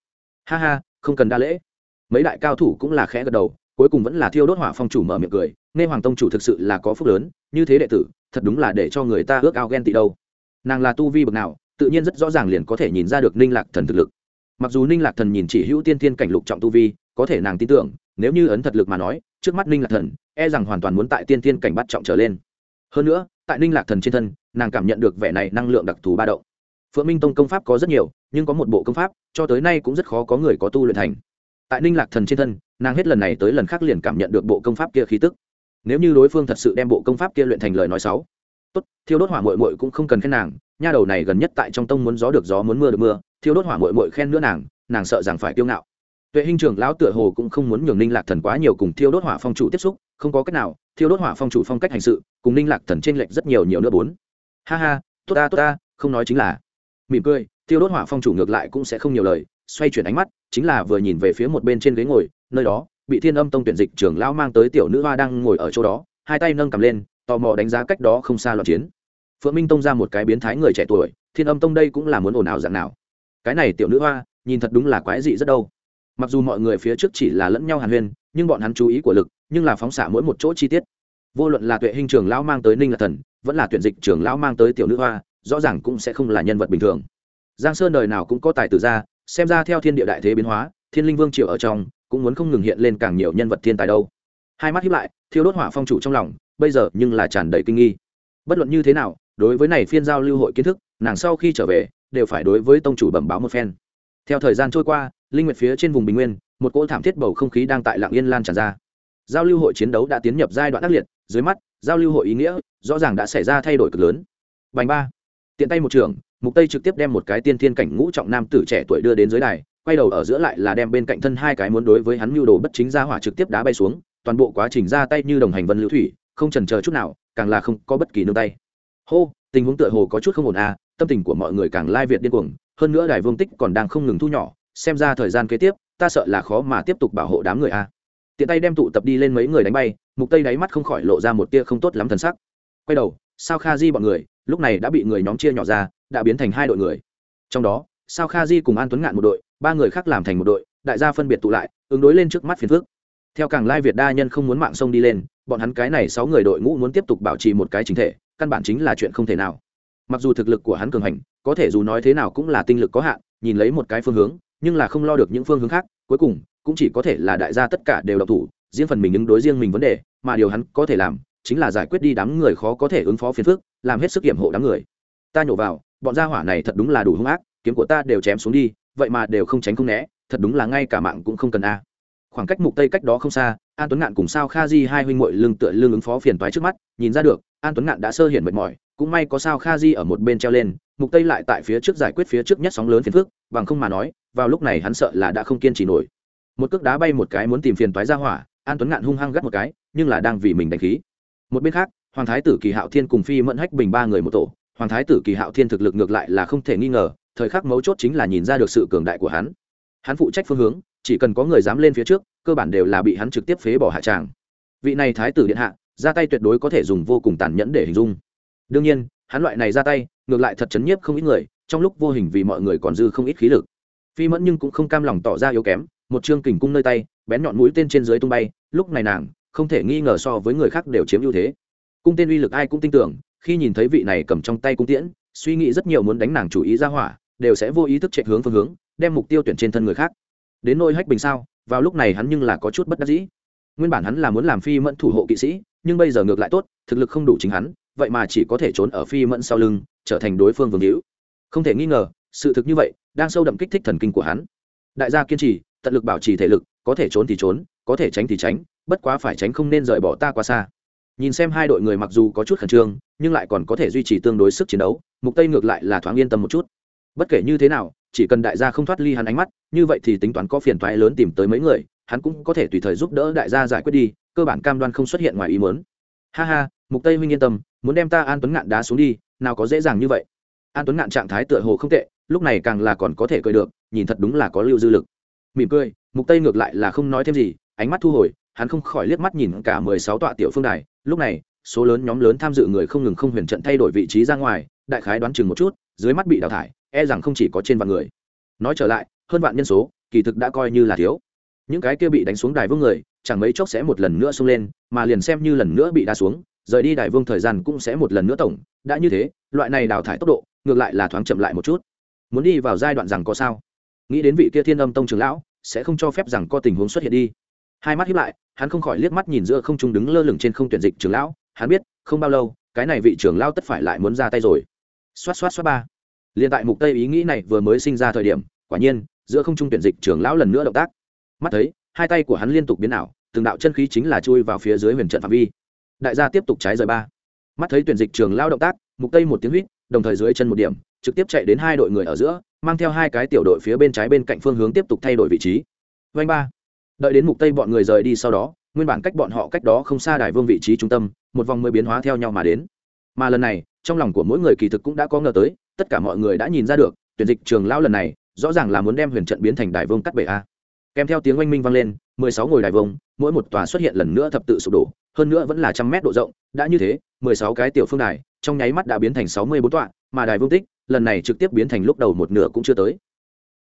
Ha ha, không cần đa lễ. Mấy đại cao thủ cũng là khẽ gật đầu, cuối cùng vẫn là thiêu đốt hỏa phong chủ mở miệng cười, nghe hoàng tông chủ thực sự là có phúc lớn, như thế đệ tử, thật đúng là để cho người ta ước ao ghen tị đâu. Nàng là tu vi bậc nào, tự nhiên rất rõ ràng liền có thể nhìn ra được ninh lạc thần thực lực. Mặc dù ninh lạc thần nhìn chỉ hữu tiên tiên cảnh lục trọng tu vi, có thể nàng tin tưởng, nếu như ấn thật lực mà nói, trước mắt ninh lạc thần e rằng hoàn toàn muốn tại tiên tiên cảnh bắt trọng trở lên. Hơn nữa tại ninh lạc thần trên thân, nàng cảm nhận được vẻ này năng lượng đặc thù ba động. Phượng minh tông công pháp có rất nhiều, nhưng có một bộ công pháp, cho tới nay cũng rất khó có người có tu luyện thành. Tại ninh lạc thần trên thân, nàng hết lần này tới lần khác liền cảm nhận được bộ công pháp kia khí tức. Nếu như đối phương thật sự đem bộ công pháp kia luyện thành lời nói sáu tốt, thiêu đốt hỏa mội mội cũng không cần khen nàng, nha đầu này gần nhất tại trong tông muốn gió được gió muốn mưa được mưa, thiêu đốt hỏa mội mội khen nữa nàng nàng sợ rằng phải kiêu ngạo. Tuệ hình trưởng lão tựa hồ cũng không muốn nhường ninh lạc thần quá nhiều cùng thiêu đốt hỏa phong chủ tiếp xúc, không có cách nào, thiêu đốt hỏa phong chủ phong cách hành sự cùng ninh lạc thần trên lệch rất nhiều nhiều nữa bốn. Ha ha, tốt ta tốt ta, không nói chính là. Mỉm cười, tiêu đốt hỏa phong chủ ngược lại cũng sẽ không nhiều lời, xoay chuyển ánh mắt, chính là vừa nhìn về phía một bên trên ghế ngồi, nơi đó, bị thiên âm tông tuyển dịch trưởng lão mang tới tiểu nữ hoa đang ngồi ở chỗ đó, hai tay nâng cầm lên, tò mò đánh giá cách đó không xa loạn chiến. Phượng minh tông ra một cái biến thái người trẻ tuổi, thiên âm tông đây cũng là muốn ồn ào dạng nào. Cái này tiểu nữ hoa, nhìn thật đúng là quái dị rất đâu. Mặc dù mọi người phía trước chỉ là lẫn nhau hàn huyên, nhưng bọn hắn chú ý của lực, nhưng là phóng xạ mỗi một chỗ chi tiết vô luận là tuệ hình trường lão mang tới ninh là thần, vẫn là tuyển dịch trường lão mang tới tiểu nữ hoa, rõ ràng cũng sẽ không là nhân vật bình thường. Giang sơn đời nào cũng có tài tử ra, xem ra theo thiên địa đại thế biến hóa, thiên linh vương triều ở trong, cũng muốn không ngừng hiện lên càng nhiều nhân vật thiên tài đâu. Hai mắt hiếp lại, thiêu đốt hỏa phong chủ trong lòng, bây giờ nhưng là tràn đầy kinh nghi. Bất luận như thế nào, đối với này phiên giao lưu hội kiến thức, nàng sau khi trở về, đều phải đối với tông chủ bẩm báo một phen. Theo thời gian trôi qua, linh nguyệt phía trên vùng bình nguyên, một cỗ thảm thiết bầu không khí đang tại lạng yên lan tràn ra. Giao lưu hội chiến đấu đã tiến nhập giai đoạn ác liệt dưới mắt, giao lưu hội ý nghĩa rõ ràng đã xảy ra thay đổi cực lớn. Bành ba, tiện tay một trường mục tây trực tiếp đem một cái tiên thiên cảnh ngũ trọng nam tử trẻ tuổi đưa đến dưới đài, quay đầu ở giữa lại là đem bên cạnh thân hai cái muốn đối với hắn mưu đồ bất chính ra hỏa trực tiếp đá bay xuống, toàn bộ quá trình ra tay như đồng hành vân lưu thủy, không chần chờ chút nào, càng là không có bất kỳ nương tay. Hô, tình huống tựa hồ có chút không ổn à tâm tình của mọi người càng lai việt điên cuồng, hơn nữa đài vương tích còn đang không ngừng thu nhỏ, xem ra thời gian kế tiếp, ta sợ là khó mà tiếp tục bảo hộ đám người a tiện tay đem tụ tập đi lên mấy người đánh bay, mục tây đáy mắt không khỏi lộ ra một tia không tốt lắm thần sắc. Quay đầu, sao kha di bọn người, lúc này đã bị người nhóm chia nhỏ ra, đã biến thành hai đội người. Trong đó, sao kha di cùng an tuấn ngạn một đội, ba người khác làm thành một đội, đại gia phân biệt tụ lại, ứng đối lên trước mắt phiền phước theo càng lai việt đa nhân không muốn mạng sông đi lên, bọn hắn cái này sáu người đội ngũ muốn tiếp tục bảo trì một cái chính thể, căn bản chính là chuyện không thể nào. Mặc dù thực lực của hắn cường hành, có thể dù nói thế nào cũng là tinh lực có hạn, nhìn lấy một cái phương hướng, nhưng là không lo được những phương hướng khác, cuối cùng cũng chỉ có thể là đại gia tất cả đều độc thủ, riêng phần mình ứng đối riêng mình vấn đề, mà điều hắn có thể làm chính là giải quyết đi đám người khó có thể ứng phó phiền phức, làm hết sức kiểm hộ đám người. Ta nhổ vào, bọn gia hỏa này thật đúng là đủ hung ác, kiếm của ta đều chém xuống đi, vậy mà đều không tránh không né, thật đúng là ngay cả mạng cũng không cần a. Khoảng cách mục tây cách đó không xa, an tuấn ngạn cùng sao kha di hai huynh muội lưng tựa lưng ứng phó phiền toái trước mắt, nhìn ra được, an tuấn ngạn đã sơ hiển mệt mỏi, cũng may có sao kha di ở một bên treo lên, mục tây lại tại phía trước giải quyết phía trước nhất sóng lớn phiền phức, bằng không mà nói, vào lúc này hắn sợ là đã không kiên trì nổi một cước đá bay một cái muốn tìm phiền toái ra hỏa, an tuấn ngạn hung hăng gắt một cái, nhưng là đang vì mình đánh khí. Một bên khác, hoàng thái tử kỳ hạo thiên cùng phi mẫn hách bình ba người một tổ. Hoàng thái tử kỳ hạo thiên thực lực ngược lại là không thể nghi ngờ, thời khắc mấu chốt chính là nhìn ra được sự cường đại của hắn. Hắn phụ trách phương hướng, chỉ cần có người dám lên phía trước, cơ bản đều là bị hắn trực tiếp phế bỏ hạ tràng. Vị này thái tử điện hạ, ra tay tuyệt đối có thể dùng vô cùng tàn nhẫn để hình dung. Đương nhiên, hắn loại này ra tay, ngược lại thật chấn nhiếp không ít người, trong lúc vô hình vì mọi người còn dư không ít khí lực. Phi mẫn nhưng cũng không cam lòng tỏ ra yếu kém một chương kình cung nơi tay, bén nhọn mũi tên trên dưới tung bay, lúc này nàng không thể nghi ngờ so với người khác đều chiếm ưu thế. Cung tên uy lực ai cũng tin tưởng, khi nhìn thấy vị này cầm trong tay cung tiễn, suy nghĩ rất nhiều muốn đánh nàng chủ ý ra hỏa, đều sẽ vô ý thức chạy hướng phương hướng, đem mục tiêu tuyển trên thân người khác. Đến nôi hách bình sao, vào lúc này hắn nhưng là có chút bất đắc dĩ. Nguyên bản hắn là muốn làm phi mẫn thủ hộ kỵ sĩ, nhưng bây giờ ngược lại tốt, thực lực không đủ chính hắn, vậy mà chỉ có thể trốn ở phi mẫn sau lưng, trở thành đối phương vương hữu. Không thể nghi ngờ, sự thực như vậy, đang sâu đậm kích thích thần kinh của hắn. Đại gia kiên trì tận lực bảo trì thể lực, có thể trốn thì trốn, có thể tránh thì tránh, bất quá phải tránh không nên rời bỏ ta quá xa. Nhìn xem hai đội người mặc dù có chút khẩn trương, nhưng lại còn có thể duy trì tương đối sức chiến đấu, mục tây ngược lại là thoáng yên tâm một chút. Bất kể như thế nào, chỉ cần đại gia không thoát ly hắn ánh mắt, như vậy thì tính toán có phiền toái lớn tìm tới mấy người, hắn cũng có thể tùy thời giúp đỡ đại gia giải quyết đi, cơ bản cam đoan không xuất hiện ngoài ý muốn. Ha ha, mục tây huynh yên tâm, muốn đem ta an tuấn ngạn đá xuống đi, nào có dễ dàng như vậy. An tuấn ngạn trạng thái tựa hồ không tệ, lúc này càng là còn có thể cười được, nhìn thật đúng là có lưu dư lực mỉm cười, mục tây ngược lại là không nói thêm gì, ánh mắt thu hồi, hắn không khỏi liếc mắt nhìn cả 16 tọa tiểu phương đài. Lúc này, số lớn nhóm lớn tham dự người không ngừng không huyền trận thay đổi vị trí ra ngoài, đại khái đoán chừng một chút, dưới mắt bị đào thải e rằng không chỉ có trên vạn người. Nói trở lại, hơn vạn nhân số, kỳ thực đã coi như là thiếu. Những cái kia bị đánh xuống đài vương người, chẳng mấy chốc sẽ một lần nữa xông lên, mà liền xem như lần nữa bị đá xuống, rời đi đài vương thời gian cũng sẽ một lần nữa tổng. Đã như thế, loại này đào thải tốc độ, ngược lại là thoáng chậm lại một chút. Muốn đi vào giai đoạn rằng có sao? Nghĩ đến vị kia thiên âm tông trưởng lão, sẽ không cho phép rằng có tình huống xuất hiện đi. Hai mắt hiếp lại, hắn không khỏi liếc mắt nhìn giữa không trung đứng lơ lửng trên không tuyển dịch trưởng lão. Hắn biết, không bao lâu, cái này vị trưởng lão tất phải lại muốn ra tay rồi. Xoát xoát xoát ba. Liền tại mục tây ý nghĩ này vừa mới sinh ra thời điểm, quả nhiên, giữa không trung tuyển dịch trưởng lão lần nữa động tác. Mắt thấy, hai tay của hắn liên tục biến ảo, từng đạo chân khí chính là chui vào phía dưới huyền trận phạm vi. Đại gia tiếp tục trái rời ba. Mắt thấy tuyển dịch trường lao động tác, mục tây một tiếng huýt đồng thời dưới chân một điểm trực tiếp chạy đến hai đội người ở giữa, mang theo hai cái tiểu đội phía bên trái bên cạnh phương hướng tiếp tục thay đổi vị trí. Vanh ba. Đợi đến mục tây bọn người rời đi sau đó, nguyên bản cách bọn họ cách đó không xa đài vương vị trí trung tâm, một vòng mới biến hóa theo nhau mà đến. Mà lần này, trong lòng của mỗi người kỳ thực cũng đã có ngờ tới, tất cả mọi người đã nhìn ra được, tuyển dịch trường lao lần này, rõ ràng là muốn đem huyền trận biến thành đài vương cắt bể a. Kèm theo tiếng oanh minh vang lên, mười sáu ngồi đài vương, mỗi một tòa xuất hiện lần nữa thập tự sụp đổ, hơn nữa vẫn là trăm mét độ rộng, đã như thế, mười sáu cái tiểu phương đài, trong nháy mắt đã biến thành sáu mươi bốn tọa, mà đài vương tích lần này trực tiếp biến thành lúc đầu một nửa cũng chưa tới.